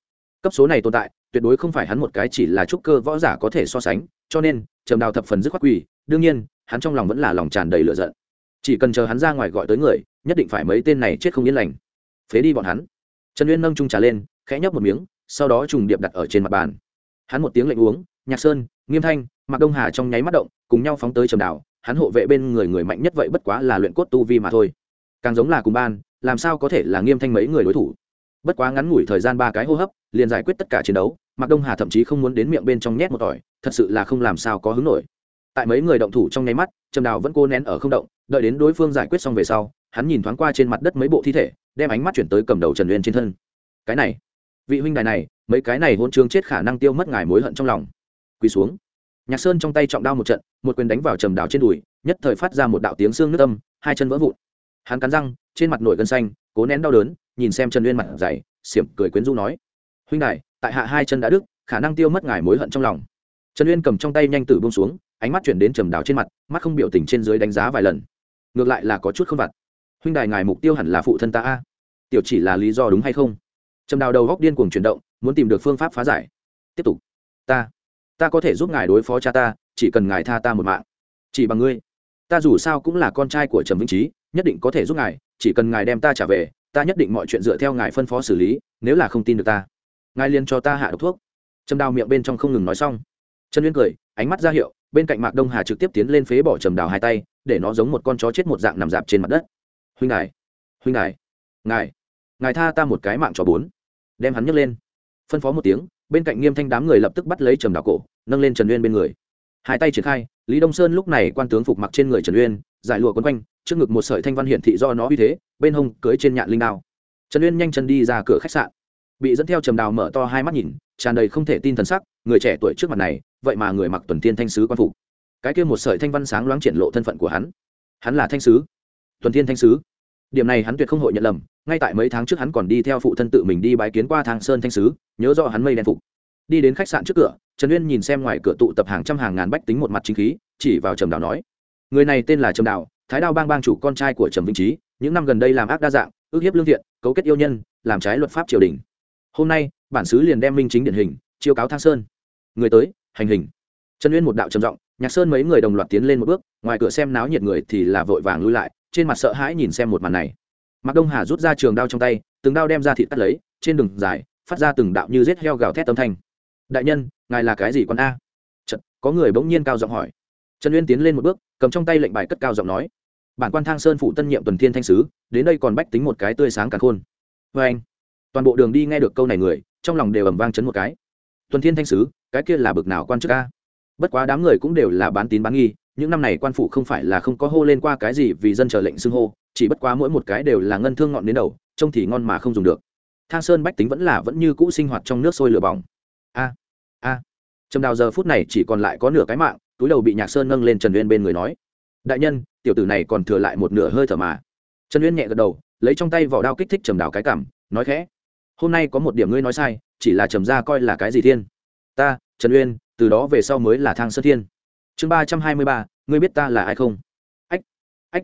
cấp số này tồn tại tuyệt đối không phải hắn một cái chỉ là trúc cơ võ giả có thể so sánh, cho nên, trầm đào thập phần dứt khoát quỳ, đương nhiên, hắn trong lòng vẫn là lòng tràn đầy lửa giận. Chỉ cần chờ hắn ra ngoài gọi tới người, nhất định phải mấy tên này chết không yên lành. Phế đi bọn hắn. Trần uyên nâng trung trà lên, khẽ nhấp một miếng, sau đó trùng điệp đặt ở trên mặt bàn. Hắn một tiếng lệnh uống, nhạc sơn, nghiêm thanh, mạc đông hà trong nháy mắt động, cùng nhau phóng tới trầm đảo hắn hộ vệ bên người người mạnh nhất vậy bất quá là luyện cốt tu vi mà thôi. Càng giống là cùng ban, làm sao có thể là nghiêm thanh mấy người đối thủ? Bất quá ngắn ngủi thời gian ba cái hô hấp liền giải quyết tất cả chiến đấu, mạc đông hà thậm chí không muốn đến miệng bên trong nhét một tỏi, thật sự là không làm sao có hứng nổi. Tại mấy người động thủ trong nháy mắt, trầm đào vẫn cố nén ở không động, đợi đến đối phương giải quyết xong về sau, hắn nhìn thoáng qua trên mặt đất mấy bộ thi thể, đem ánh mắt chuyển tới cầm đầu trần uyên trên thân. Cái này, vị huynh đài này, mấy cái này hôn trương chết khả năng tiêu mất ngài mối hận trong lòng. Quỳ xuống. Nhạc sơn trong tay trọng đao một trận, một quyền đánh vào trầm đào trên đùi, nhất thời phát ra một đạo tiếng xương nước âm, hai chân vỡ vụn. Hắn cắn răng, trên mặt nổi gân xanh, cố nén đau đớn, nhìn xem trần uyên mặt dày, xiểm cười quyến rũ nói huynh đài tại hạ hai chân đã đức, khả năng tiêu mất ngài mối hận trong lòng. Trần uyên cầm trong tay nhanh tử bông xuống ánh mắt chuyển đến trầm đào trên mặt mắt không biểu tình trên dưới đánh giá vài lần. Ngược lại là có chút không vặt. Huynh đài ngài mục tiêu hẳn là phụ thân ta a. Tiểu chỉ là lý do đúng hay không? Trầm đào đầu góc điên cuồng chuyển động muốn tìm được phương pháp phá giải. Tiếp tục. Ta ta có thể giúp ngài đối phó cha ta chỉ cần ngài tha ta một mạng. Chỉ bằng ngươi. Ta dù sao cũng là con trai của trầm vĩnh trí nhất định có thể giúp ngài chỉ cần ngài đem ta trả về ta nhất định mọi chuyện dựa theo ngài phân phó xử lý nếu là không tin được ta ngài liền cho ta hạ độc thuốc. Trầm đào miệng bên trong không ngừng nói xong. Trần uyên cười, ánh mắt ra hiệu, bên cạnh mạc đông hà trực tiếp tiến lên phế bỏ trầm đào hai tay, để nó giống một con chó chết một dạng nằm dạp trên mặt đất. Huynh ngài huynh ngài ngài ngài tha ta một cái mạng cho bốn. Đem hắn nhấc lên. Phân phó một tiếng, bên cạnh nghiêm thanh đám người lập tức bắt lấy trầm đào cổ, nâng lên trần uyên bên người. Hai tay triển khai, lý đông sơn lúc này quan tướng phục mặc trên người trần uyên, giải lụa quấn quanh, trước ngực một sợi thanh văn hiển thị do nó uy thế, bên hông cưới trên nhạn linh đao. Trần uyên nhanh chân đi ra cửa khách sạn bị dẫn theo trầm đào mở to hai mắt nhìn, tràn đầy không thể tin thần sắc, người trẻ tuổi trước mặt này, vậy mà người mặc tuần tiên thanh sứ quan phục. Cái kia một sợi thanh văn sáng loáng triển lộ thân phận của hắn. Hắn là thanh sứ. Tuần tiên thanh sứ. Điểm này hắn tuyệt không hội nhận lầm, ngay tại mấy tháng trước hắn còn đi theo phụ thân tự mình đi bái kiến qua thang sơn thanh sứ, nhớ rõ hắn mây đen phục. Đi đến khách sạn trước cửa, trần uyên nhìn xem ngoài cửa tụ tập hàng trăm hàng ngàn bách tính một mặt chính khí, chỉ vào trầm đào nói, người này tên là trầm đào, thái đao bang bang chủ con trai của trầm vĩnh trí những năm gần đây làm ác đa dạng, ước hiếp lương thiện, cấu kết yêu nhân, làm trái luật pháp triều đình hôm nay bản xứ liền đem minh chính điển hình chiêu cáo thang sơn. Người tới hành hình. Trần uyên một đạo trầm giọng nhạc sơn mấy người đồng loạt tiến lên một bước ngoài cửa xem náo nhiệt người thì là vội vàng lui lại trên mặt sợ hãi nhìn xem một màn này. Mạc đông hà rút ra trường đao trong tay từng đao đem ra thịt cắt lấy trên đường dài phát ra từng đạo như rết heo gào thét tâm thanh. Đại nhân ngài là cái gì con a? Chật, có người bỗng nhiên cao giọng hỏi. Trần uyên tiến lên một bước cầm trong tay lệnh bài cất cao giọng nói. Bản quan thang sơn phụ tân nhiệm tuần thiên thanh sứ đến đây còn bách tính một cái tươi sáng càng khôn. Vê anh toàn bộ đường đi nghe được câu này người, trong lòng đều ầm vang chấn một cái. Tuần thiên thanh sứ, cái kia là bực nào quan chức ca? bất quá đám người cũng đều là bán tín bán nghi, những năm này quan phủ không phải là không có hô lên qua cái gì vì dân chờ lệnh xưng hô, chỉ bất quá mỗi một cái đều là ngân thương ngọn đến đầu, trông thì ngon mà không dùng được. Thang sơn bách tính vẫn là vẫn như cũ sinh hoạt trong nước sôi lửa bỏng. A a. Trầm đào giờ phút này chỉ còn lại có nửa cái mạng, túi đầu bị nhạc sơn nâng lên trần uyên bên người nói, đại nhân, tiểu tử này còn thừa lại một nửa hơi thở mà. Trần uyên nhẹ gật đầu, lấy trong tay vỏ đao kích thích trầm đào cái cảm nói khẽ hôm nay có một điểm ngươi nói sai, chỉ là trầm ra coi là cái gì thiên? Ta, trần uyên, từ đó về sau mới là thang sơn thiên. Chương ba trăm hai mươi ba, ngươi biết ta là ai không? Ách ách.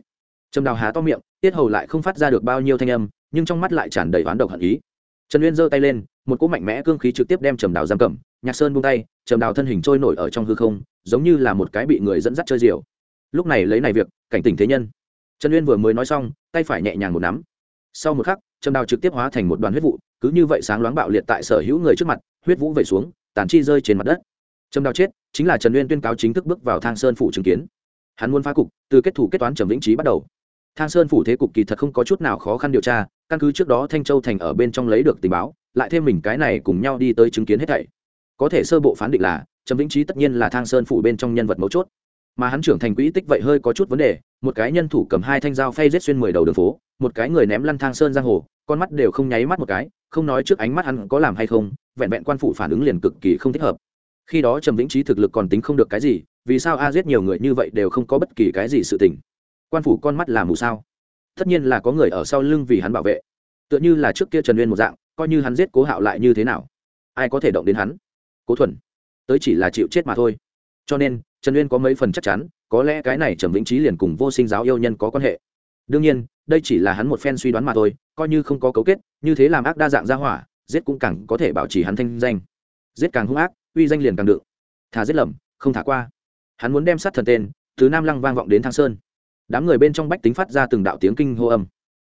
Trầm đào há to miệng, tiết hầu lại không phát ra được bao nhiêu thanh âm, nhưng trong mắt lại tràn đầy oán độc hận ý. Trần uyên giơ tay lên, một cỗ mạnh mẽ cương khí trực tiếp đem trầm đào giam cầm, nhạc sơn buông tay, trầm đào thân hình trôi nổi ở trong hư không, giống như là một cái bị người dẫn dắt chơi diều lúc này lấy này việc, cảnh tỉnh thế nhân. Trần uyên vừa mới nói xong, tay phải nhẹ nhàng một nắm. Sau một khắc trầm đào trực tiếp hóa thành một đoàn huyết vụ, cứ như vậy sáng loáng bạo liệt tại sở hữu người trước mặt, huyết vũ về xuống, tàn chi rơi trên mặt đất. Trầm đào chết, chính là trần uyên tuyên cáo chính thức bước vào thang sơn phủ chứng kiến. Hắn muốn phá cục, từ kết thủ kết toán trầm vĩnh trí bắt đầu. Thang sơn phủ thế cục kỳ thật không có chút nào khó khăn điều tra, căn cứ trước đó thanh châu thành ở bên trong lấy được tình báo, lại thêm mình cái này cùng nhau đi tới chứng kiến hết thảy. Có thể sơ bộ phán định là, trầm vĩnh trí tất nhiên là thang sơn phủ bên trong nhân vật mấu chốt. Mà hắn trưởng thành quỹ tích vậy hơi có chút vấn đề, một cái nhân thủ cầm hai thanh dao phay rết xuyên mười đầu đường phố, một cái người ném lăn thang sơn giang hồ con mắt đều không nháy mắt một cái, không nói trước ánh mắt hắn có làm hay không, vẹn vẹn quan phụ phản ứng liền cực kỳ không thích hợp. Khi đó trầm vĩnh trí thực lực còn tính không được cái gì, vì sao a giết nhiều người như vậy đều không có bất kỳ cái gì sự tình? Quan phủ con mắt là mù sao? Tất nhiên là có người ở sau lưng vì hắn bảo vệ. Tựa như là trước kia trần uyên một dạng, coi như hắn giết cố hạo lại như thế nào? Ai có thể động đến hắn? Cố thuần, tới chỉ là chịu chết mà thôi. Cho nên, trần uyên có mấy phần chắc chắn, có lẽ cái này trầm vĩnh trí liền cùng vô sinh giáo yêu nhân có quan hệ. Đương nhiên đây chỉ là hắn một phen suy đoán mà thôi, coi như không có cấu kết, như thế làm ác đa dạng ra hỏa, giết cũng càng có thể bảo trì hắn thanh danh. Giết càng hung ác, uy danh liền càng được. thà giết lầm, không thả qua. Hắn muốn đem sát thần tên từ nam lăng vang vọng đến thang sơn. Đám người bên trong bách tính phát ra từng đạo tiếng kinh hô âm.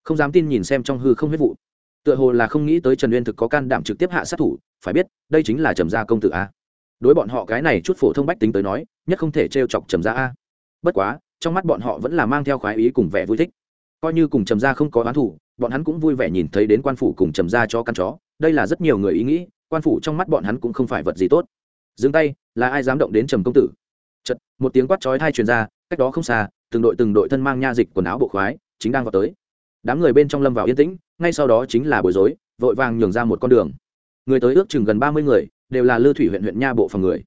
Không dám tin nhìn xem trong hư không huyết vụ. Tựa hồ là không nghĩ tới trần uyên thực có can đảm trực tiếp hạ sát thủ, phải biết, đây chính là trầm gia công tử a. Đối bọn họ cái này chút phổ thông bách tính tới nói, nhất không thể t chọc trầm gia a. Bất quá, trong mắt bọn họ vẫn là mang theo khoái ý cùng vẻ vui thích coi như cùng trầm gia không có oán thủ bọn hắn cũng vui vẻ nhìn thấy đến quan phủ cùng trầm gia cho căn chó. Đây là rất nhiều người ý nghĩ, quan phủ trong mắt bọn hắn cũng không phải vật gì tốt. Dừng tay, là ai dám động đến trầm công tử? Chật một tiếng quát chói thai truyền ra, cách đó không xa, từng đội từng đội thân mang nha dịch quần áo bộ khoái, chính đang vào tới. Đám người bên trong lâm vào yên tĩnh, ngay sau đó chính là bối rối, vội vàng nhường ra một con đường. Người tới ước chừng gần ba mươi người, đều là lư thủy huyện huyện nha bộ phòng người.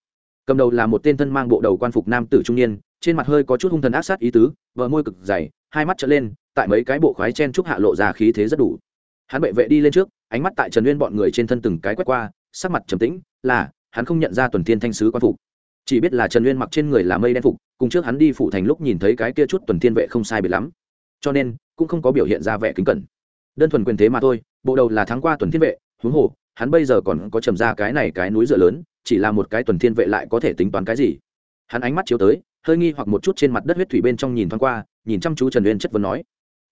Cầm đầu là một tên thân mang bộ đầu quan phục nam tử trung niên, trên mặt hơi có chút hung thần ác sát ý tứ vợ môi cực dày, hai mắt trở lên tại mấy cái bộ khoái chen trúc hạ lộ ra khí thế rất đủ. Hắn bệ vệ đi lên trước, ánh mắt tại trần Nguyên bọn người trên thân từng cái quét qua, sắc mặt trầm tĩnh, là, hắn không nhận ra tuần thiên thanh sứ quan phục. Chỉ biết là trần Nguyên mặc trên người là mây đen phục, cùng trước hắn đi phủ thành lúc nhìn thấy cái kia chút tuần thiên vệ không sai biệt lắm. Cho nên, cũng không có biểu hiện ra vẻ kính cẩn. Đơn thuần quyền thế mà thôi, bộ đầu là thắng qua tuần thiên vệ, huống hồ, hắn bây giờ còn có trầm ra cái này cái núi dựa lớn, chỉ là một cái tuần thiên vệ lại có thể tính toán cái gì? Hắn ánh mắt chiếu tới, hơi nghi hoặc một chút trên mặt đất huyết thủy bên trong nhìn thoáng qua, nhìn chăm chú trần uyên chất vấn nói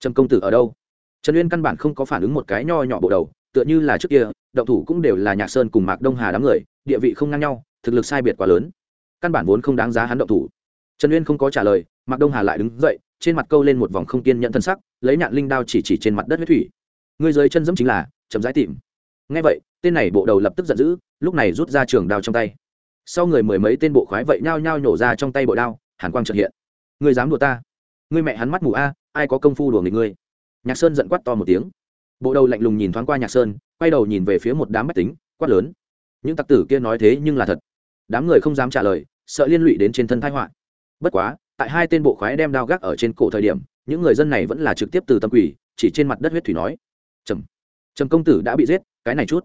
trầm công tử ở đâu? Trần uyên căn bản không có phản ứng một cái nho nhỏ bộ đầu, tựa như là trước kia, động thủ cũng đều là nhạc sơn cùng mạc đông hà đám người, địa vị không ngang nhau, thực lực sai biệt quá lớn. Căn bản vốn không đáng giá hắn động thủ. Trần uyên không có trả lời, mạc đông hà lại đứng dậy, trên mặt câu lên một vòng không kiên nhận thân sắc, lấy nhạn linh đao chỉ chỉ trên mặt đất huyết thủy. Ngươi dưới chân dẫm chính là chấm dãi tìm. Ngay vậy, tên này bộ đầu lập tức giận dữ, lúc này rút ra trường đao trong tay. Sau người mười mấy tên bộ khoái vậy nhao nhao nhổ ra trong tay bộ đao, hàn quang trợ hiện. Ngươi dám đùa ta? Ngươi mẹ hắn mắt mù a, ai có công phu đùa nghịch ngươi? Nhạc sơn giận quát to một tiếng. Bộ đầu lạnh lùng nhìn thoáng qua nhạc sơn, quay đầu nhìn về phía một đám bách tính, quát lớn. Những tặc tử kia nói thế nhưng là thật. Đám người không dám trả lời, sợ liên lụy đến trên thân thái họa. Bất quá, tại hai tên bộ khoái đem đao gác ở trên cổ thời điểm, những người dân này vẫn là trực tiếp từ tâm quỷ chỉ trên mặt đất huyết thủy nói. Trầm trầm công tử đã bị giết, cái này chút.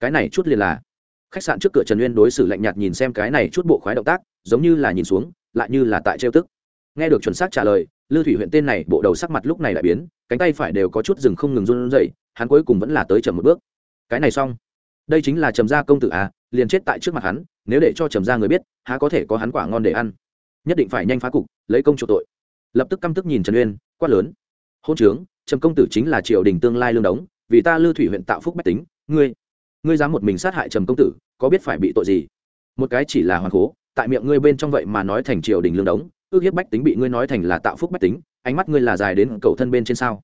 Cái này chút liền là. Khách sạn trước cửa trần uyên đối xử lạnh nhạt nhìn xem cái này chút bộ khoái động tác, giống như là nhìn xuống, lại như là tại trêu tức. Nghe được chuẩn xác trả lời lưu thủy huyện tên này, bộ đầu sắc mặt lúc này lại biến, cánh tay phải đều có chút dừng không ngừng run rẩy, hắn cuối cùng vẫn là tới chậm một bước. Cái này xong. Đây chính là trầm gia công tử à liền chết tại trước mặt hắn, nếu để cho trầm gia người biết, há có thể có hắn quả ngon để ăn. Nhất định phải nhanh phá cục, lấy công chủ tội. Lập tức căm tức nhìn trần uyên, quát lớn. Hôn trướng, trầm công tử chính là triều đình tương lai lương đống, vì ta lưu thủy huyện tạo phúc bách tính, ngươi ngươi dám một mình sát hại trầm công tử, có biết phải bị tội gì? Một cái chỉ là hoàn cố, tại miệng ngươi bên trong vậy mà nói thành triều đình lương đống ước hiếp bách tính bị ngươi nói thành là tạo phúc bách tính, ánh mắt ngươi là dài đến cầu thân bên trên sao?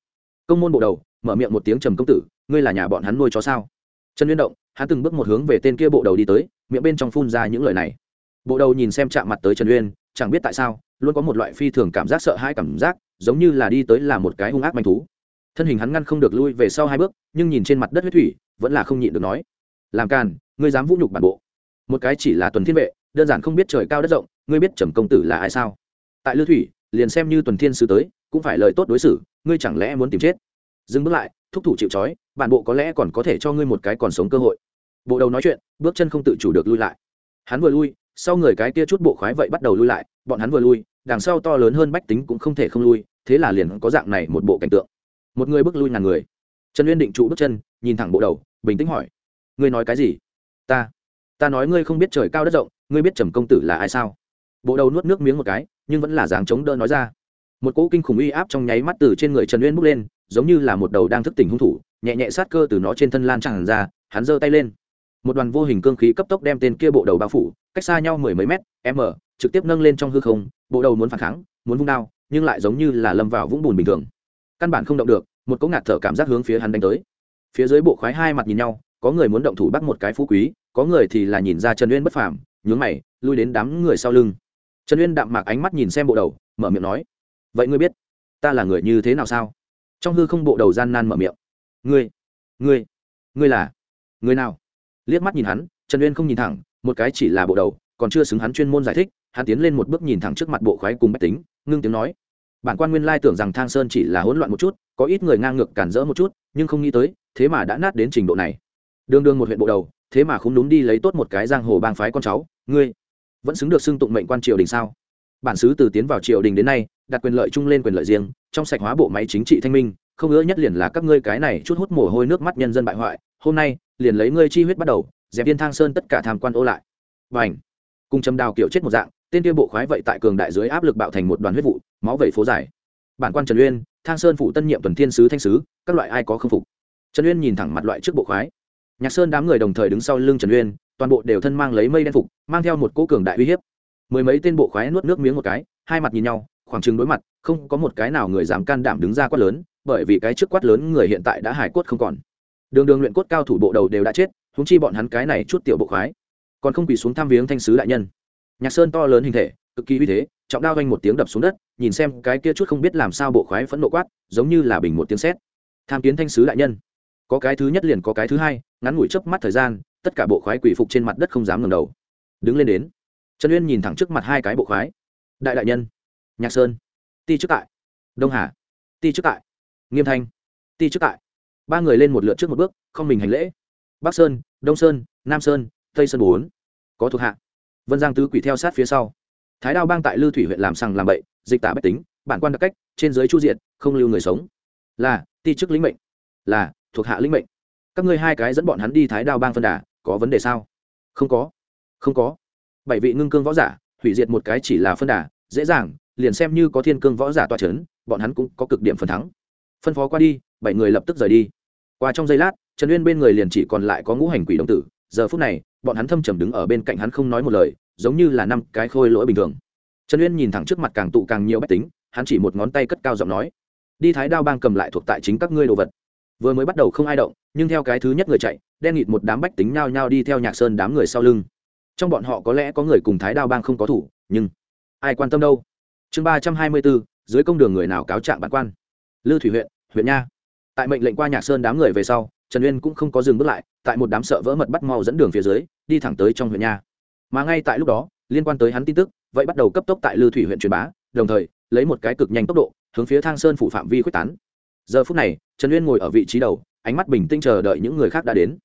Công môn bộ đầu, mở miệng một tiếng trầm công tử, ngươi là nhà bọn hắn nuôi chó sao? Trần liên động, hắn từng bước một hướng về tên kia bộ đầu đi tới, miệng bên trong phun ra những lời này. Bộ đầu nhìn xem chạm mặt tới trần uyên chẳng biết tại sao, luôn có một loại phi thường cảm giác sợ hãi cảm giác, giống như là đi tới là một cái hung ác manh thú. Thân hình hắn ngăn không được lui về sau hai bước, nhưng nhìn trên mặt đất huyết thủy, vẫn là không nhịn được nói, làm càn, ngươi dám vũ nhục bản bộ. Một cái chỉ là tuần thiên vệ, đơn giản không biết trời cao đất rộng, ngươi biết trầm công tử là ai sao? Tại lưu thủy, liền xem như tuần thiên sứ tới, cũng phải lời tốt đối xử, ngươi chẳng lẽ muốn tìm chết? Dừng bước lại, thúc thủ chịu trói, bản bộ có lẽ còn có thể cho ngươi một cái còn sống cơ hội. Bộ đầu nói chuyện, bước chân không tự chủ được lui lại. Hắn vừa lui, sau người cái kia chút bộ khoái vậy bắt đầu lui lại, bọn hắn vừa lui, đằng sau to lớn hơn bách tính cũng không thể không lui, thế là liền có dạng này một bộ cảnh tượng. Một người bước lui ngàn người. Trần uyên định trụ bước chân, nhìn thẳng bộ đầu, bình tĩnh hỏi. Ngươi nói cái gì? Ta ta nói ngươi không biết trời cao đất rộng, ngươi biết trầm công tử là ai sao? Bộ đầu nuốt nước miếng một cái, nhưng vẫn là dáng chống đỡ nói ra. Một cỗ kinh khủng uy áp trong nháy mắt từ trên người trần uyên bước lên, giống như là một đầu đang thức tỉnh hung thủ, nhẹ nhẹ sát cơ từ nó trên thân lan tràn ra, hắn giơ tay lên. Một đoàn vô hình cương khí cấp tốc đem tên kia bộ đầu bao phủ, cách xa nhau mười mấy mét, m, trực tiếp nâng lên trong hư không, bộ đầu muốn phản kháng, muốn vung đao, nhưng lại giống như là lâm vào vũng bùn bình thường. Căn bản không động được, một cỗ ngạt thở cảm giác hướng phía hắn đánh tới. Phía dưới bộ khoái hai mặt nhìn nhau, có người muốn động thủ bắt một cái phú quý, có người thì là nhìn ra trần uyên bất phàm, nhướng mày, lui đến đám người sau lưng trần uyên đạm mạc ánh mắt nhìn xem bộ đầu, mở miệng nói, vậy ngươi biết ta là người như thế nào sao? Trong hư không bộ đầu gian nan mở miệng, ngươi ngươi ngươi là người nào? Liếc mắt nhìn hắn, trần uyên không nhìn thẳng, một cái chỉ là bộ đầu, còn chưa xứng hắn chuyên môn giải thích, hắn tiến lên một bước nhìn thẳng trước mặt bộ khoái cùng bách tính, ngưng tiếng nói, bản quan nguyên lai tưởng rằng thang sơn chỉ là hỗn loạn một chút, có ít người ngang ngược cản rỡ một chút, nhưng không nghĩ tới, thế mà đã nát đến trình độ này. Đương đương một huyện bộ đầu, thế mà không đúng đi lấy tốt một cái giang hồ bang phái con cháu, ngươi vẫn xứng được xưng tụng mệnh quan triều đình sao? Bản xứ từ tiến vào triều đình đến nay, đặt quyền lợi chung lên quyền lợi riêng, trong sạch hóa bộ máy chính trị thanh minh, không ngỡ nhất liền là các ngươi cái này chút hút mồ hôi nước mắt nhân dân bại hoại, hôm nay, liền lấy ngươi chi huyết bắt đầu, dẹp viên thang sơn tất cả tham quan ô lại. Và ảnh cùng châm đào kiểu chết một dạng, tên kia bộ khoái vậy tại cường đại dưới áp lực bạo thành một đoàn huyết vụ, máu vẩy phố dài. Bản quan trần uyên, thang sơn phụ tân nhiệm tuần thiên sứ thanh sứ, các loại ai có không phục? Trần uyên nhìn thẳng mặt loại trước bộ khoái. Nhạc sơn đám người đồng thời đứng sau lưng trần uyên toàn bộ đều thân mang lấy mây đen phục, mang theo một cỗ cường đại uy hiếp. Mười mấy tên bộ khoái nuốt nước miếng một cái, hai mặt nhìn nhau, khoảng chừng đối mặt, không có một cái nào người dám can đảm đứng ra quát lớn, bởi vì cái trước quát lớn người hiện tại đã hài cốt không còn. Đường đường luyện cốt cao thủ bộ đầu đều đã chết húng chi bọn hắn cái này chút tiểu bộ khoái, còn không quỳ xuống thăm viếng thanh sứ đại nhân. Nhạc sơn to lớn hình thể, cực kỳ uy thế, trọng đao vanh một tiếng đập xuống đất, nhìn xem cái kia chút không biết làm sao bộ khoái phẫn nộ quát, giống như là bình một tiếng sét. Tham kiến thanh sứ đại nhân. Có cái thứ nhất liền có cái thứ hai, ngắn ngủi chớp mắt thời gian tất cả bộ khoái quỷ phục trên mặt đất không dám ngẩng đầu. Đứng lên đến. Trần uyên nhìn thẳng trước mặt hai cái bộ khoái. Đại đại nhân. Nhạc sơn. Ti trước tại. Đông hà. Ti trước tại. Nghiêm thanh. Ti trước tại. Ba người lên một lượt trước một bước, không mình hành lễ. Bắc sơn, đông sơn, nam sơn, tây sơn bốn. Có thuộc hạ. Vân giang tứ quỷ theo sát phía sau. Thái đao bang tại Lư thủy huyện làm sằng làm bậy, dịch tả bách tính, bản quan đặc cách, trên dưới chu diện, không lưu người sống. Là, ti chức lĩnh mệnh. Là, thuộc hạ lĩnh mệnh. Các ngươi hai cái dẫn bọn hắn đi thái đao bang phân đà có vấn đề sao? Không có. Không có. Bảy vị ngưng cương võ giả, hủy diệt một cái chỉ là phân đà, dễ dàng, liền xem như có thiên cương võ giả toa c h ấ n bọn hắn cũng có cực điểm phần thắng. Phân phó qua đi, bảy người lập tức rời đi. Qua trong giây lát, trần uyên bên người liền chỉ còn lại có ngũ hành quỷ đồng tử. Giờ phút này, bọn hắn thâm trầm đứng ở bên cạnh hắn không nói một lời, giống như là năm cái khôi lỗi bình thường. Trần uyên nhìn thẳng trước mặt càng tụ càng nhiều bách tính, hắn chỉ một ngón tay cất cao giọng nói, đi thái đao bang cầm lại thuộc tại chính các ngươi đồ vật vừa mới bắt đầu không ai động, nhưng theo cái thứ nhất người chạy, đen nghịt một đám bách tính nhao nhao đi theo nhạc sơn đám người sau lưng. Trong bọn họ có lẽ có người cùng thái đao bang không có thủ, nhưng ai quan tâm đâu? Chương ba trăm hai mươi bốn dưới công đường người nào cáo trạng bản quan? Lư thủy huyện huyện nha. Tại mệnh lệnh qua nhạc sơn đám người về sau, trần uyên cũng không có dừng bước lại, tại một đám sợ vỡ mật bắt mau dẫn đường phía dưới, đi thẳng tới trong huyện nha. Mà ngay tại lúc đó, liên quan tới hắn tin tức, vậy bắt đầu cấp tốc tại lư thủy huyện truyền bá, đồng thời, lấy một cái cực nhanh tốc độ, hướng phía thang sơn phủ phạm vi quyết tán giờ phút này, trần uyên ngồi ở vị trí đầu, ánh mắt bình tĩnh chờ đợi những người khác đã đến.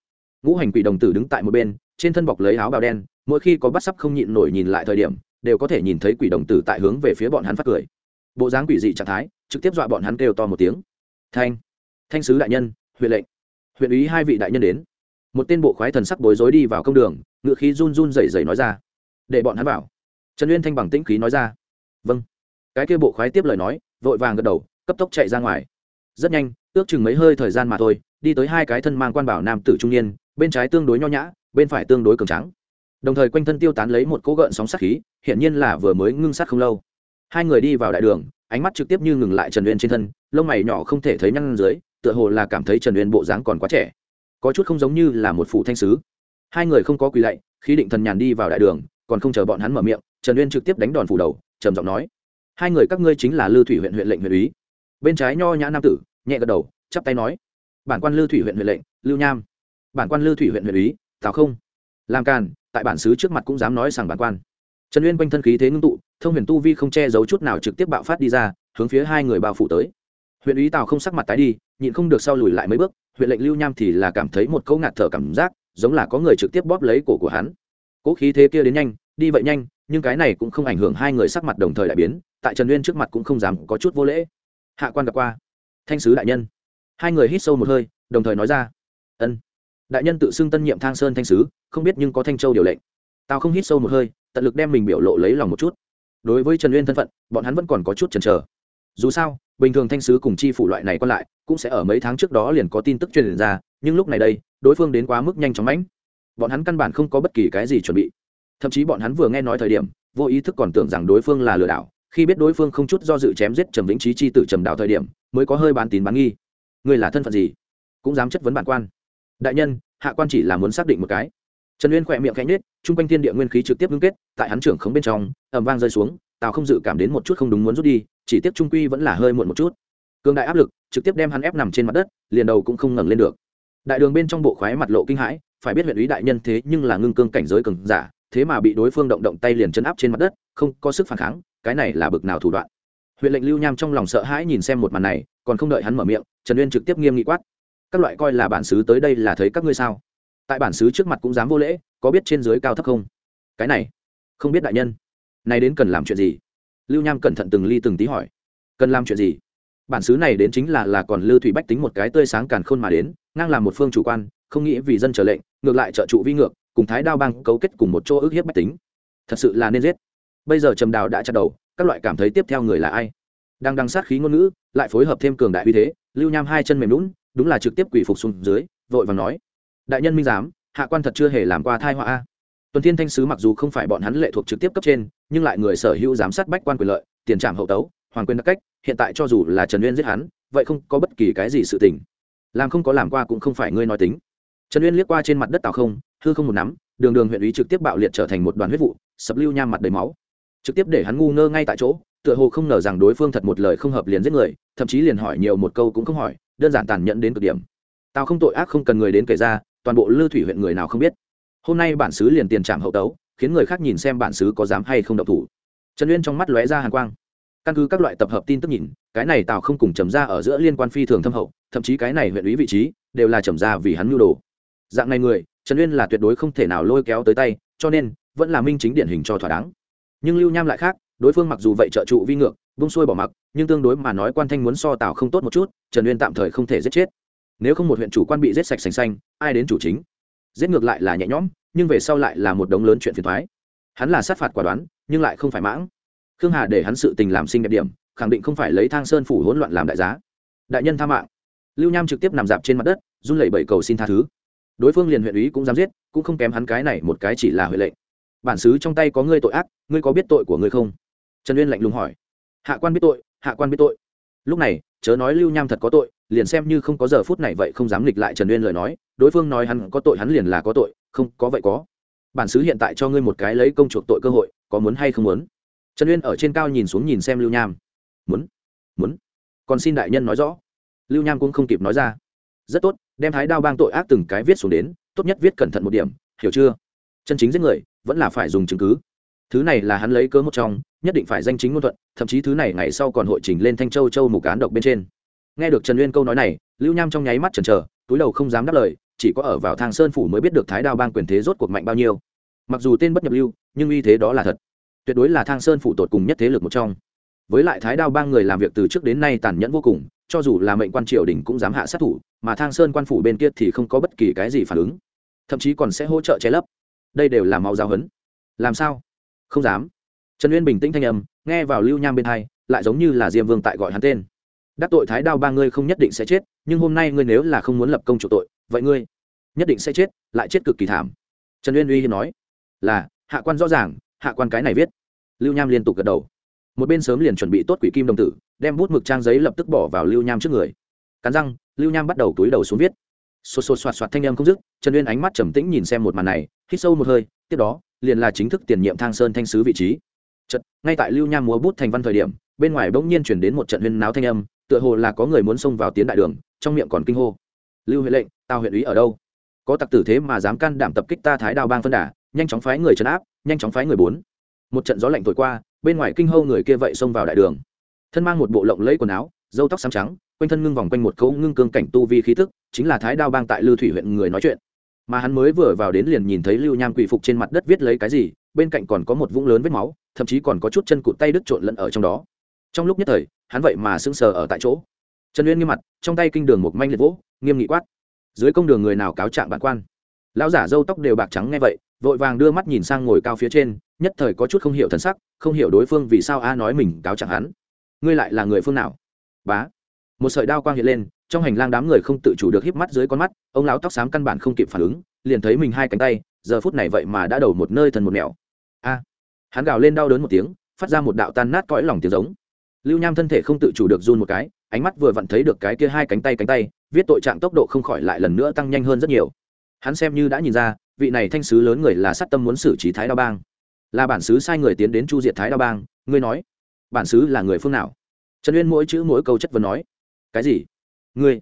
Ngũ hành quỷ đồng tử đứng tại một bên, trên thân bọc lấy áo bào đen, mỗi khi có bắt sắp không nhịn nổi nhìn lại thời điểm, đều có thể nhìn thấy quỷ đồng tử tại hướng về phía bọn hắn phát cười. Bộ dáng quỷ dị trạng thái, trực tiếp dọa bọn hắn kêu to một tiếng. Thanh thanh sứ đại nhân, huyện lệnh. Huyện ý hai vị đại nhân đến. Một tên bộ khoái thần sắc bối rối đi vào công đường, ngựa khí run run rẩy rẩy nói ra. Để bọn hắn vào. Trần uyên thanh bằng tĩnh khí nói ra. Vâng. Cái kia bộ khoái tiếp lời nói, vội vàng gật đầu, cấp tốc chạy ra ngoài rất nhanh, ước chừng mấy hơi thời gian mà thôi, đi tới hai cái thân mang quan bảo nam tử trung niên, bên trái tương đối nho nhã, bên phải tương đối cường trắng đồng thời quanh thân tiêu tán lấy một cỗ gợn sóng sát khí, hiển nhiên là vừa mới ngưng sát không lâu. Hai người đi vào đại đường, ánh mắt trực tiếp như ngừng lại trần uyên trên thân, lông mày nhỏ không thể thấy nhăn dưới, tựa hồ là cảm thấy trần uyên bộ dáng còn quá trẻ. Có chút không giống như là một phụ thanh sứ. Hai người không có quỳ lạy khi định thần nhàn đi vào đại đường, còn không chờ bọn hắn mở miệng, trần uyên trực tiếp đánh đòn phủ đầu, trầm giọng nói, hai người các ngươi chính là lư thủy huyện huyện lệnh huyện úy. Bên trái nho nhã nam tử nhẹ gật đầu, chắp tay nói, bản quan lư thủy huyện huyện lệnh, lưu nham. Bản quan lư thủy huyện huyện ý, tào không. Làm càn, tại bản xứ trước mặt cũng dám nói rằng bản quan. Trần uyên quanh thân khí thế ngưng tụ, thông huyền tu vi không che giấu chút nào trực tiếp bạo phát đi ra, hướng phía hai người bao phủ tới. Huyện ý tào không sắc mặt tái đi, nhịn không được sau lùi lại mấy bước, huyện lệnh lưu nham thì là cảm thấy một câu ngạt thở cảm giác, giống là có người trực tiếp bóp lấy cổ của hắn. Cỗ khí thế kia đến nhanh, đi vậy nhanh, nhưng cái này cũng không ảnh hưởng hai người sắc mặt đồng thời đại biến, tại trần uyên trước mặt cũng không dám có chút vô lễ. Hạ quan gặp qua thanh sứ đại nhân. Hai người hít sâu một hơi, đồng thời nói ra. Ân. Đại nhân tự xưng tân nhiệm thang sơn thanh sứ, không biết nhưng có thanh châu điều lệnh. Tao không hít sâu một hơi, tận lực đem mình biểu lộ lấy lòng một chút. Đối với trần uyên thân phận, bọn hắn vẫn còn có chút chần chờ. Dù sao, bình thường thanh sứ cùng chi phủ loại này còn lại, cũng sẽ ở mấy tháng trước đó liền có tin tức truyền ra, nhưng lúc này đây, đối phương đến quá mức nhanh chóng mãnh. Bọn hắn căn bản không có bất kỳ cái gì chuẩn bị. Thậm chí bọn hắn vừa nghe nói thời điểm, vô ý thức còn tưởng rằng đối phương là lừa đảo. Khi biết đối phương không chút do dự chém giết trầm vĩnh trí chi tử trầm đạo thời điểm mới có hơi bán tín bán nghi. Người là thân phận gì? Cũng dám chất vấn bản quan. Đại nhân, hạ quan chỉ là muốn xác định một cái. Trần uyên khỏe miệng khẽ nhết chung quanh thiên địa nguyên khí trực tiếp ngưng kết, tại hắn trưởng khống bên trong ẩm vang rơi xuống, tào không dự cảm đến một chút không đúng muốn rút đi, chỉ tiếp trung quy vẫn là hơi muộn một chút. Cường đại áp lực, trực tiếp đem hắn ép nằm trên mặt đất, liền đầu cũng không ngẩng lên được. Đại đường bên trong bộ khoái mặt lộ kinh hãi, phải biết huyện ý đại nhân thế nhưng là ngưng cương cảnh giới cường giả, thế mà bị đối phương động động tay liền chân áp trên mặt đất, không có sức phản kháng, cái này là bực nào thủ đoạn huyện lệnh lưu nham trong lòng sợ hãi nhìn xem một màn này, còn không đợi hắn mở miệng, trần uyên trực tiếp nghiêm nghị quát, các loại coi là bản xứ tới đây là thấy các ngươi sao? Tại bản xứ trước mặt cũng dám vô lễ, có biết trên dưới cao thấp không? Cái này, không biết đại nhân, này đến cần làm chuyện gì? Lưu nham cẩn thận từng ly từng tí hỏi, cần làm chuyện gì? Bản xứ này đến chính là là còn lưu thủy bách tính một cái tươi sáng càn khôn mà đến, ngang làm một phương chủ quan, không nghĩ vì dân trở lệnh, ngược lại trợ trụ vi ngược, cùng thái đao bang cấu kết cùng một chỗ ức hiếp bách tính. Thật sự là nên giết. Bây giờ trầm đào đã chặt đầu các loại cảm thấy tiếp theo người là ai? Đang đăng sát khí ngôn ngữ, lại phối hợp thêm cường đại uy thế, lưu nham hai chân mềm lún đúng là trực tiếp quỷ phục xuống dưới, vội vàng nói, đại nhân minh giám, hạ quan thật chưa hề làm qua thai họa a. Tuần thiên thanh sứ mặc dù không phải bọn hắn lệ thuộc trực tiếp cấp trên, nhưng lại người sở hữu giám sát bách quan quyền lợi, tiền trảm hậu tấu, hoàng quyền đặc cách, hiện tại cho dù là trần uyên giết hắn, vậy không có bất kỳ cái gì sự tình. Làm không có làm qua cũng không phải ngươi nói tính. Trần uyên liếc qua trên mặt đất tào không, hư không một nắm, đường đường huyện ý trực tiếp bạo liệt trở thành một đoàn huyết vụ, sập lưu nham mặt đầy máu trực tiếp để hắn ngu ngơ ngay tại chỗ, tựa hồ không ngờ rằng đối phương thật một lời không hợp liền giết người, thậm chí liền hỏi nhiều một câu cũng không hỏi, đơn giản tàn nhẫn đến cực điểm. Tao không tội ác không cần người đến kể ra, toàn bộ lư thủy huyện người nào không biết. Hôm nay bản xứ liền tiền trảm hậu tấu, khiến người khác nhìn xem bản xứ có dám hay không động thủ. Trần uyên trong mắt lóe ra hàn quang. Căn cứ các loại tập hợp tin tức nhìn, cái này tào không cùng trầm ra ở giữa liên quan phi thường thâm hậu, thậm chí cái này huyện ý vị trí đều là trầm ra vì hắn nhu đồ. Dạng này người, trần uyên là tuyệt đối không thể nào lôi kéo tới tay, cho nên vẫn là minh chính điển hình cho thỏa đáng nhưng lưu nham lại khác, đối phương mặc dù vậy trợ trụ vi ngược bung xuôi bỏ mặc, nhưng tương đối mà nói quan thanh muốn so tào không tốt một chút, trần uyên tạm thời không thể giết chết. Nếu không một huyện chủ quan bị giết sạch sành xanh, ai đến chủ chính? Giết ngược lại là nhẹ nhõm, nhưng về sau lại là một đống lớn chuyện phiền thoái hắn là sát phạt quả đoán, nhưng lại không phải mãng. Khương hà để hắn sự tình làm sinh đẹp điểm, khẳng định không phải lấy thang sơn phủ hỗn loạn làm đại giá. Đại nhân tha mạng. Lưu nham trực tiếp nằm dạp trên mặt đất, run lẩy bẩy cầu xin tha thứ. Đối phương liền huyện ý cũng dám giết, cũng không kém hắn cái này một cái chỉ là huệ lệnh bản xứ trong tay có ngươi tội ác, ngươi có biết tội của ngươi không? Trần uyên lạnh lùng hỏi. Hạ quan biết tội, hạ quan biết tội. Lúc này, chớ nói lưu nham thật có tội, liền xem như không có giờ phút này vậy không dám nghịch lại trần uyên lời nói, đối phương nói hắn có tội hắn liền là có tội, không, có vậy có. Bản xứ hiện tại cho ngươi một cái lấy công chuộc tội cơ hội, có muốn hay không muốn? Trần uyên ở trên cao nhìn xuống nhìn xem lưu nham. Muốn muốn. Còn xin đại nhân nói rõ. Lưu nham cũng không kịp nói ra. Rất tốt, đem thái đao bang tội ác từng cái viết xuống đến, tốt nhất viết cẩn thận một điểm, hiểu chưa? Chân chính giết người, vẫn là phải dùng chứng cứ. Thứ này là hắn lấy cớ một trong, nhất định phải danh chính ngôn thuận, thậm chí thứ này ngày sau còn hội trình lên thanh châu châu mục án độc bên trên. Nghe được trần uyên câu nói này, lưu nham trong nháy mắt chần chờ, túi đầu không dám đáp lời, chỉ có ở vào thang sơn phủ mới biết được thái đao bang quyền thế rốt cuộc mạnh bao nhiêu. Mặc dù tên bất nhập lưu, nhưng uy thế đó là thật. Tuyệt đối là thang sơn phủ tột cùng nhất thế lực một trong. Với lại thái đao bang người làm việc từ trước đến nay tàn nhẫn vô cùng, cho dù là mệnh quan triều đình cũng dám hạ sát thủ, mà thang sơn quan phủ bên kia thì không có bất kỳ cái gì phản ứng. Thậm chí còn sẽ hỗ trợ che lấp đây đều là mau giáo hấn làm sao? Không dám. Trần uyên bình tĩnh thanh âm, nghe vào lưu nham bên hai, lại giống như là diêm vương tại gọi hắn tên. Đắc tội thái đao ba ngươi không nhất định sẽ chết, nhưng hôm nay ngươi nếu là không muốn lập công chủ tội, vậy ngươi nhất định sẽ chết, lại chết cực kỳ thảm. Trần uyên uy hiếp nói, là, hạ quan rõ ràng, hạ quan cái này viết. Lưu nham liên tục gật đầu. Một bên sớm liền chuẩn bị tốt quỷ kim đồng tử, đem bút mực trang giấy lập tức bỏ vào lưu nham trước người. Cắn răng, lưu nham bắt đầu túi đầu xuống viết xô xô xoạt xoạt thanh âm không dứt trần uyên ánh mắt trầm tĩnh nhìn xem một màn này hít sâu một hơi tiếp đó liền là chính thức tiền nhiệm thang sơn thanh sứ vị trí. Chợt, ngay tại lưu nham múa bút thành văn thời điểm bên ngoài bỗng nhiên chuyển đến một trận huyên náo thanh âm tựa hồ là có người muốn xông vào tiến đại đường trong miệng còn kinh hô. Lưu huyện lệnh tao huyện úy ở đâu? Có tặc tử thế mà dám can đảm tập kích ta thái đao bang phân đà nhanh chóng phái người trấn áp nhanh chóng phái người bốn. Một trận gió lạnh thổi qua bên ngoài kinh hô người kia vậy xông vào đại đường. Thân mang một bộ lộng lẫy quần áo dâu tóc xám trắng, quanh thân ngưng vòng quanh một cấu ngưng cương cảnh tu vi khí tức, chính là thái đao bang tại lưu thủy huyện người nói chuyện. Mà hắn mới vừa vào đến liền nhìn thấy lưu nham quỳ phục trên mặt đất viết lấy cái gì, bên cạnh còn có một vũng lớn vết máu, thậm chí còn có chút chân cụt tay đứt trộn lẫn ở trong đó. Trong lúc nhất thời, hắn vậy mà sững sờ ở tại chỗ. Trần uyên nghiêm mặt, trong tay kinh đường một manh liệt vỗ, nghiêm nghị quát. Dưới công đường người nào cáo trạng bản quan? Lão giả râu tóc đều bạc trắng nghe vậy, vội vàng đưa mắt nhìn sang ngồi cao phía trên, nhất thời có chút không hiểu thân sắc, không hiểu đối phương vì sao a nói mình cáo trạng hắn. Ngươi lại là người phương nào? Bá. Một sợi đao quang hiện lên, trong hành lang đám người không tự chủ được híp mắt dưới con mắt, ông lão tóc xám căn bản không kịp phản ứng, liền thấy mình hai cánh tay, giờ phút này vậy mà đã đầu một nơi thần một mèo a. Hắn gào lên đau đớn một tiếng, phát ra một đạo tan nát cõi lòng tiếng giống. Lưu nham thân thể không tự chủ được run một cái, ánh mắt vừa vặn thấy được cái kia hai cánh tay cánh tay, viết tội trạng tốc độ không khỏi lại lần nữa tăng nhanh hơn rất nhiều. Hắn xem như đã nhìn ra, vị này thanh sứ lớn người là sát tâm muốn xử trí thái đao bang. Là bản sứ sai người tiến đến chu diệt thái đao bang, ngươi nói, bản sứ là người phương nào? Trần uyên mỗi chữ mỗi câu chất vấn nói cái gì ngươi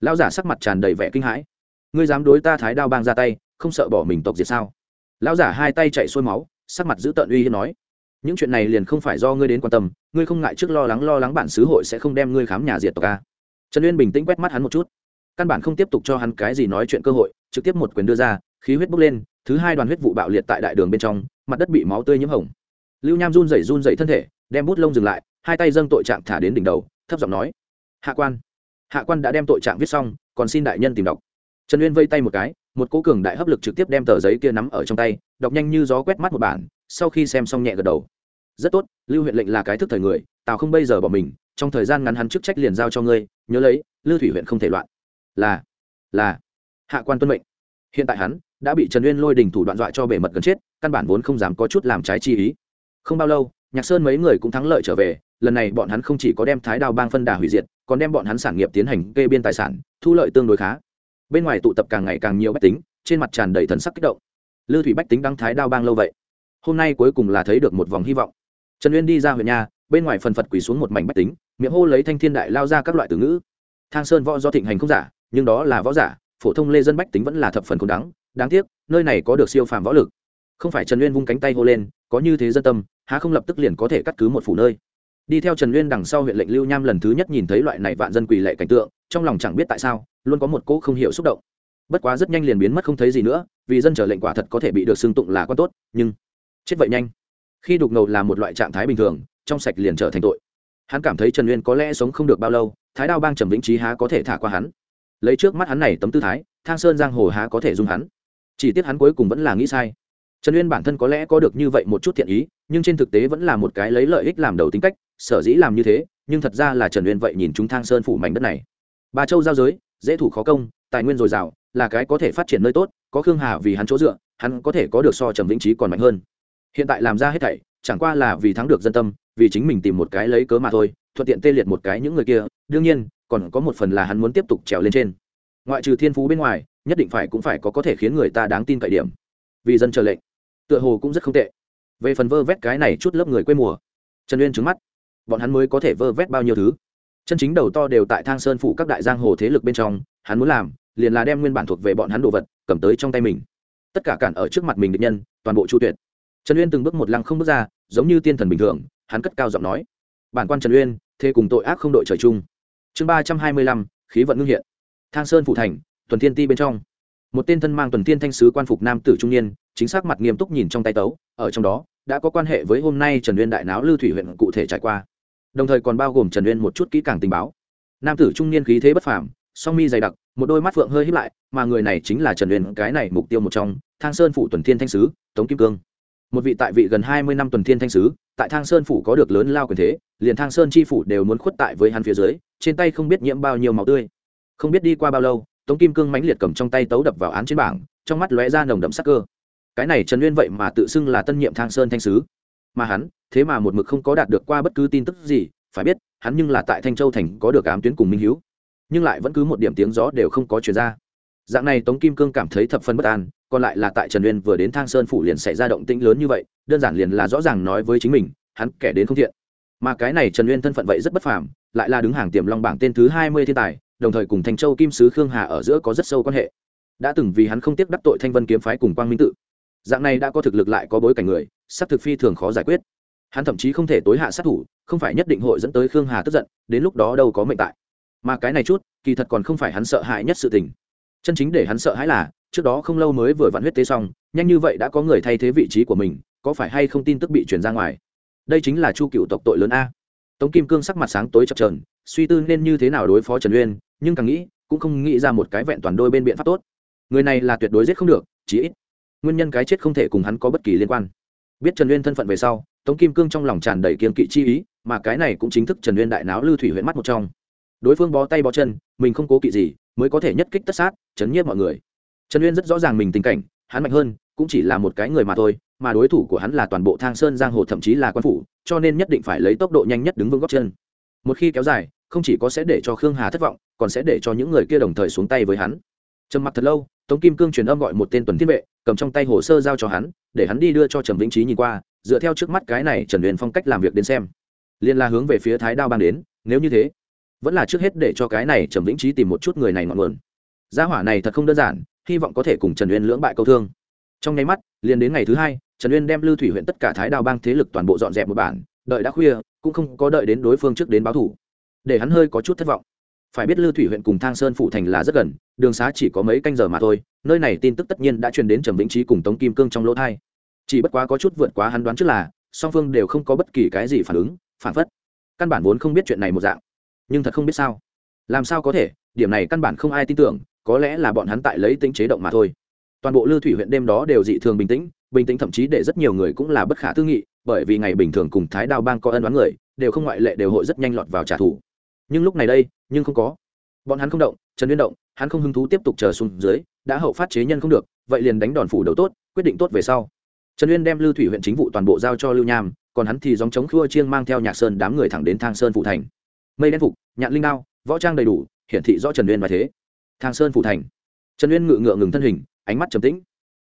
lão giả sắc mặt tràn đầy vẻ kinh hãi ngươi dám đối ta thái đao bang ra tay không sợ bỏ mình tộc diệt sao lão giả hai tay chạy xuôi máu sắc mặt giữ tợn uy hiếp nói những chuyện này liền không phải do ngươi đến quan tâm ngươi không ngại trước lo lắng lo lắng bản sứ hội sẽ không đem ngươi khám nhà diệt tộc ca trần uyên bình tĩnh quét mắt hắn một chút căn bản không tiếp tục cho hắn cái gì nói chuyện cơ hội trực tiếp một quyền đưa ra khí huyết bốc lên thứ hai đoàn huyết vụ bạo liệt tại đại đường bên trong mặt đất bị máu tươi nhiễm hồng lưu nham run rẩy run rẩy thân thể đem bút lông dừng lại hai tay dâng tội trạng thả đến đỉnh đầu, thấp giọng nói, hạ quan hạ quan đã đem tội trạng viết xong, còn xin đại nhân tìm đọc. Trần uyên vây tay một cái, một cố cường đại hấp lực trực tiếp đem tờ giấy kia nắm ở trong tay, đọc nhanh như gió quét mắt một bản, sau khi xem xong nhẹ gật đầu. Rất tốt, lưu huyện lệnh là cái thức thời người, tào không bây giờ bỏ mình, trong thời gian ngắn hắn chức trách liền giao cho ngươi, nhớ lấy, lưu thủy huyện không thể loạn. Là là, hạ quan tuân mệnh. Hiện tại hắn đã bị trần uyên lôi đình thủ đoạn dọa cho bể mật gần chết, căn bản vốn không dám có chút làm trái chi ý. Không bao lâu, nhạc sơn mấy người cũng thắng lợi trở về lần này bọn hắn không chỉ có đem thái đao bang phân đà hủy diệt, còn đem bọn hắn sản nghiệp tiến hành kê biên tài sản, thu lợi tương đối khá. Bên ngoài tụ tập càng ngày càng nhiều bách tính, trên mặt tràn đầy thần sắc kích động. Lư thủy bách tính đăng thái đao bang lâu vậy. Hôm nay cuối cùng là thấy được một vòng hy vọng. Trần uyên đi ra huyện nhà, bên ngoài phần phật quỳ xuống một mảnh bách tính, miệng hô lấy thanh thiên đại lao ra các loại từ ngữ. Thang sơn võ do thịnh hành không giả, nhưng đó là võ giả, phổ thông lê dân bách tính vẫn là thập phần không đáng đáng tiếc, nơi này có được siêu phàm võ lực. Không phải trần uyên vung cánh tay hô lên, có như thế dân tâm, há không lập tức liền có thể cắt cứ một phủ nơi đi theo trần uyên đằng sau huyện lệnh lưu nham lần thứ nhất nhìn thấy loại này vạn dân quỳ lệ cảnh tượng, trong lòng chẳng biết tại sao, luôn có một cỗ không hiểu xúc động. Bất quá rất nhanh liền biến mất không thấy gì nữa, vì dân trở lệnh quả thật có thể bị được xưng tụng là con tốt, nhưng chết vậy nhanh. Khi đục ngầu là một loại trạng thái bình thường, trong sạch liền trở thành tội. Hắn cảm thấy trần uyên có lẽ sống không được bao lâu, thái đao bang trầm vĩnh trí há có thể thả qua hắn. Lấy trước mắt hắn này tấm tư thái, thang sơn giang hồ há có thể dung hắn. Chỉ tiếc hắn cuối cùng vẫn là nghĩ sai. Trần uyên bản thân có lẽ có được như vậy một chút thiện ý, nhưng trên thực tế vẫn là một cái lấy lợi ích làm đầu tính cách sở dĩ làm như thế, nhưng thật ra là trần uyên vậy nhìn chúng thang sơn phủ mảnh đất này. Ba châu giao giới, dễ thủ khó công, tài nguyên dồi dào, là cái có thể phát triển nơi tốt, có khương hà vì hắn chỗ dựa, hắn có thể có được so trầm vĩnh trí còn mạnh hơn. Hiện tại làm ra hết thảy, chẳng qua là vì thắng được dân tâm, vì chính mình tìm một cái lấy cớ mà thôi, thuận tiện tê liệt một cái những người kia, đương nhiên, còn có một phần là hắn muốn tiếp tục trèo lên trên. Ngoại trừ thiên phú bên ngoài, nhất định phải cũng phải có có thể khiến người ta đáng tin cậy điểm. Vì dân chờ lệnh, tựa hồ cũng rất không tệ. Về phần vơ vét cái này chút lớp người quê mùa, trần uyên trứng mắt bọn hắn mới có thể vơ vét bao nhiêu thứ. Chân chính đầu to đều tại thang sơn phụ các đại giang hồ thế lực bên trong, hắn muốn làm, liền là đem nguyên bản thuộc về bọn hắn đồ vật, cầm tới trong tay mình. Tất cả cản ở trước mặt mình địch nhân, toàn bộ chu tuyệt. Trần uyên từng bước một lăng không bước ra, giống như tiên thần bình thường, hắn cất cao giọng nói. Bản quan trần uyên, thế cùng tội ác không đội trời chung. Chương ba trăm hai mươi lăm, khí vận ngưng hiện. Thang sơn phụ thành, tuần thiên ti bên trong. Một tên thân mang tuần thiên thanh sứ quan phục nam tử trung niên, chính xác mặt nghiêm túc nhìn trong tay tấu, ở trong đó, đã có quan hệ với hôm nay trần uyên đại náo lưu thủy huyện cụ thể trải qua đồng thời còn bao gồm trần uyên một chút kỹ càng tình báo. Nam tử trung niên khí thế bất phàm, song mi dày đặc, một đôi mắt phượng hơi hít lại, mà người này chính là trần uyên, cái này mục tiêu một trong, thang sơn phủ tuần thiên thanh sứ, tống kim cương. Một vị tại vị gần hai mươi năm tuần thiên thanh sứ, tại thang sơn phủ có được lớn lao quyền thế, liền thang sơn chi phủ đều muốn khuất tại với hắn phía dưới, trên tay không biết nhiễm bao nhiêu máu tươi. Không biết đi qua bao lâu, tống kim cương mãnh liệt cầm trong tay tấu đập vào án trên bảng, trong mắt lóe ra nồng đậm sắc cơ. Cái này trần uyên vậy mà tự xưng là tân nhiệm thang sơn thanh sứ mà hắn, thế mà một mực không có đạt được qua bất cứ tin tức gì, phải biết, hắn nhưng là tại thanh châu thành có được ám tuyến cùng minh hiếu. Nhưng lại vẫn cứ một điểm tiếng gió đều không có chuyển ra. Dạng này tống kim cương cảm thấy thập phân bất an, còn lại là tại trần uyên vừa đến thang sơn phủ liền xảy ra động tĩnh lớn như vậy, đơn giản liền là rõ ràng nói với chính mình, hắn kẻ đến không thiện. Mà cái này trần uyên thân phận vậy rất bất phàm, lại là đứng hàng tiềm long bảng tên thứ hai mươi thiên tài, đồng thời cùng thanh châu kim sứ khương hà ở giữa có rất sâu quan hệ. Đã từng vì hắn không tiếc đắc tội thanh vân kiếm phái cùng quang minh tự dạng này đã có thực lực lại có bối cảnh người sắc thực phi thường khó giải quyết. Hắn thậm chí không thể tối hạ sát thủ, không phải nhất định hội dẫn tới khương hà tức giận, đến lúc đó đâu có mệnh tại. Mà cái này chút, kỳ thật còn không phải hắn sợ hãi nhất sự tình. Chân chính để hắn sợ hãi là, trước đó không lâu mới vừa vặn huyết tế xong, nhanh như vậy đã có người thay thế vị trí của mình, có phải hay không tin tức bị chuyển ra ngoài? Đây chính là chu cựu tộc tội lớn a. Tống kim cương sắc mặt sáng tối chập trờn suy tư nên như thế nào đối phó trần uyên, nhưng càng nghĩ, cũng không nghĩ ra một cái vẹn toàn đôi bên biện pháp tốt. Người này là tuyệt đối giết không được, chí ít nguyên nhân cái chết không thể cùng hắn có bất kỳ liên quan. Biết trần uyên thân phận về sau, tống kim cương trong lòng tràn đầy kiên kỵ chi ý, mà cái này cũng chính thức trần uyên đại náo lưu thủy huyện mắt một trong. Đối phương bó tay bó chân, mình không cố kỵ gì, mới có thể nhất kích tất sát, chấn nhiếp mọi người. Trần uyên rất rõ ràng mình tình cảnh, hắn mạnh hơn, cũng chỉ là một cái người mà thôi, mà đối thủ của hắn là toàn bộ thang sơn giang hồ, thậm chí là quan phủ, cho nên nhất định phải lấy tốc độ nhanh nhất đứng vững góc chân. Một khi kéo dài, không chỉ có sẽ để cho khương hà thất vọng, còn sẽ để cho những người kia đồng thời xuống tay với hắn. Trầm mặc thật lâu, tống kim cương truyền âm gọi một tên tuần thiên vệ cầm trong tay hồ sơ giao cho hắn, để hắn đi đưa cho trầm vĩnh trí nhìn qua, dựa theo trước mắt cái này trần huyền phong cách làm việc đến xem. Liên la hướng về phía thái đao bang đến, nếu như thế, vẫn là trước hết để cho cái này trầm vĩnh trí tìm một chút người này ngọn nguồn. Gia hỏa này thật không đơn giản, hy vọng có thể cùng trần uyên lưỡng bại câu thương. Trong nháy mắt, liền đến ngày thứ hai, trần uyên đem lưu thủy huyện tất cả thái đao bang thế lực toàn bộ dọn dẹp một bản, đợi đã khuya, cũng không có đợi đến đối phương trước đến báo thủ. Để hắn hơi có chút thất vọng. Phải biết lưu thủy huyện cùng thang sơn phụ thành là rất gần đường xá chỉ có mấy canh giờ mà thôi, nơi này tin tức tất nhiên đã truyền đến trầm vĩnh trí cùng tống kim cương trong lỗ thai. Chỉ bất quá có chút vượt quá hắn đoán trước là, song phương đều không có bất kỳ cái gì phản ứng, phản phất. Căn bản vốn không biết chuyện này một dạng. Nhưng thật không biết sao. Làm sao có thể, điểm này căn bản không ai tin tưởng, có lẽ là bọn hắn tại lấy tính chế động mà thôi. Toàn bộ lưu thủy huyện đêm đó đều dị thường bình tĩnh bình tĩnh thậm chí để rất nhiều người cũng là bất khả tư nghị, bởi vì ngày bình thường cùng thái đao bang có ân đoán người, đều không ngoại lệ đều hội rất nhanh lọt vào trả thù. Nhưng lúc này đây, nhưng không có. Bọn hắn không động trần uyên động, hắn không hứng thú tiếp tục chờ xuống dưới, đã hậu phát chế nhân không được, vậy liền đánh đòn phủ đầu tốt, quyết định tốt về sau. Trần uyên đem lưu thủy huyện chính vụ toàn bộ giao cho lưu nham, còn hắn thì dòng chống khua chiêng mang theo nhạc sơn đám người thẳng đến thang sơn phủ thành. Mây đen phục, nhạn linh đao, võ trang đầy đủ, hiển thị rõ trần uyên và thế. Thang sơn phủ thành. Trần uyên ngự ngựa ngừng thân hình, ánh mắt trầm tĩnh.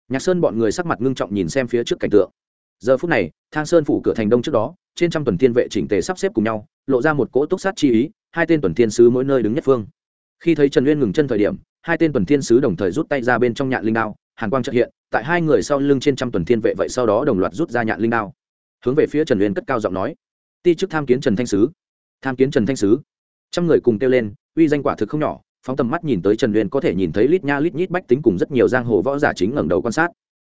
Nhạc sơn bọn người sắc mặt ngưng trọng nhìn xem phía trước cảnh tượng. Giờ phút này, thang sơn phủ cửa thành đông trước đó, trên trăm tuần tiên vệ chỉnh tề sắp xếp cùng nhau, lộ ra một cỗ túc sát chi ý, hai tên tuần tiên sứ mỗi nơi đứng nhất phương khi thấy trần uyên ngừng chân thời điểm, hai tên tuần thiên sứ đồng thời rút tay ra bên trong nhạn linh đao, hàn quang trợ hiện, tại hai người sau lưng trên trăm tuần thiên vệ vậy sau đó đồng loạt rút ra nhạn linh đao. Hướng về phía trần uyên cất cao giọng nói, ti chức tham kiến trần thanh sứ. Tham kiến trần thanh sứ. Trăm người cùng kêu lên, uy danh quả thực không nhỏ, phóng tầm mắt nhìn tới trần uyên có thể nhìn thấy lít nha lít nhít bách tính cùng rất nhiều giang hồ võ giả chính ngẩng đầu quan sát.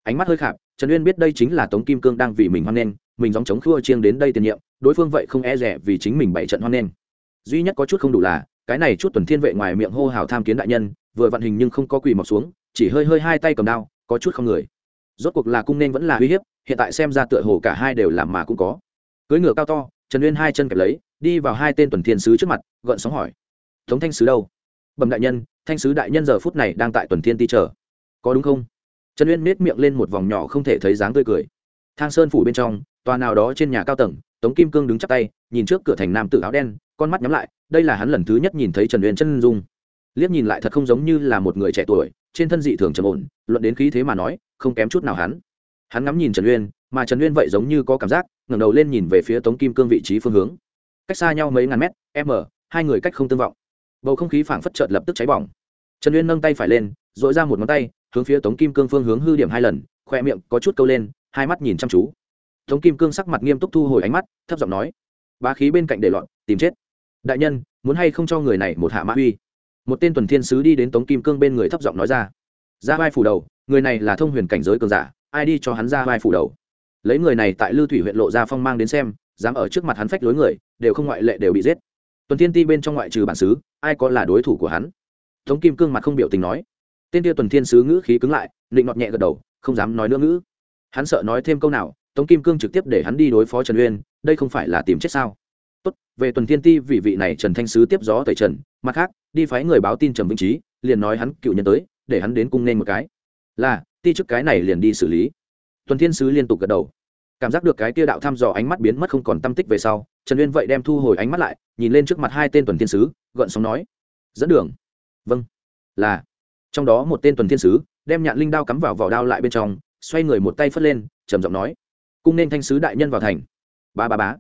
Ánh mắt hơi khạp, trần uyên biết đây chính là tống kim cương đang vì mình hoan nghênh, mình dòng chống khua chiêng đến đây tiền nhiệm, đối phương vậy không e rẻ vì chính mình bảy trận hoan nghênh. Duy nhất có chút không đủ là cái này chút tuần thiên vệ ngoài miệng hô hào tham kiến đại nhân, vừa vận hình nhưng không có quỳ mọc xuống, chỉ hơi hơi hai tay cầm đao, có chút không người. Rốt cuộc là cung nên vẫn là uy hiếp, hiện tại xem ra tựa hồ cả hai đều làm mà cũng có. Cưới ngựa cao to, trần uyên hai chân kẹp lấy, đi vào hai tên tuần thiên sứ trước mặt, gợn sóng hỏi, tống thanh sứ đâu? Bẩm đại nhân, thanh sứ đại nhân giờ phút này đang tại tuần thiên ti chờ. Có đúng không? Trần uyên nết miệng lên một vòng nhỏ không thể thấy dáng tươi cười. Thang sơn phủ bên trong, tòa nào đó trên nhà cao tầng, tống kim cương đứng chắp tay, nhìn trước cửa thành nam tử áo đen con mắt nhắm lại, đây là hắn lần thứ nhất nhìn thấy trần uyên chân dung. Liếc nhìn lại thật không giống như là một người trẻ tuổi, trên thân dị thường trầm ổn, luận đến khí thế mà nói, không kém chút nào hắn. Hắn ngắm nhìn trần uyên, mà trần uyên vậy giống như có cảm giác, ngẩng đầu lên nhìn về phía tống kim cương vị trí phương hướng. Cách xa nhau mấy ngàn mét, m, hai người cách không tương vọng. Bầu không khí phảng phất chợt lập tức cháy bỏng. Trần uyên nâng tay phải lên dội ra một ngón tay, hướng phía tống kim cương phương hướng hư điểm hai lần, khoe miệng có chút câu lên, hai mắt nhìn chăm chú. Tống kim cương sắc mặt nghiêm túc thu hồi ánh mắt, thấp giọng nói, bá khí bên cạnh để lọn tìm chết đại nhân, muốn hay không cho người này một hạ mã uy? Một tên tuần thiên sứ đi đến tống kim cương bên người thấp giọng nói ra. Ra vai phủ đầu, người này là thông huyền cảnh giới cường giả, ai đi cho hắn ra vai phủ đầu? Lấy người này tại lưu thủy huyện lộ ra phong mang đến xem, dám ở trước mặt hắn phách lối người, đều không ngoại lệ đều bị giết. Tuần thiên ti bên trong ngoại trừ bản xứ, ai có là đối thủ của hắn? Tống kim cương mặt không biểu tình nói. Tên tia tuần thiên sứ ngữ khí cứng lại định ngọt nhẹ gật đầu, không dám nói nữa ngữ. Hắn sợ nói thêm câu nào, tống kim cương trực tiếp để hắn đi đối phó trần uyên, đây không phải là tìm chết sao? Tốt, về tuần thiên ti vị vị này trần thanh sứ tiếp gió tẩy trần, mặt khác, đi phái người báo tin trầm vĩnh trí, liền nói hắn cựu nhân tới, để hắn đến cung nên một cái. Là, ti chức cái này liền đi xử lý. Tuần thiên sứ liên tục gật đầu. Cảm giác được cái kia đạo thăm dò ánh mắt biến mất không còn tâm tích về sau, trần uyên vậy đem thu hồi ánh mắt lại, nhìn lên trước mặt hai tên tuần thiên sứ, gợn sóng nói. Dẫn đường. Vâng. Là. Trong đó một tên tuần thiên sứ, đem nhạn linh đao cắm vào vỏ đao lại bên trong, xoay người một tay phất lên, trầm giọng nói. Cung nên thanh sứ đại nhân vào thành. Ba ba bá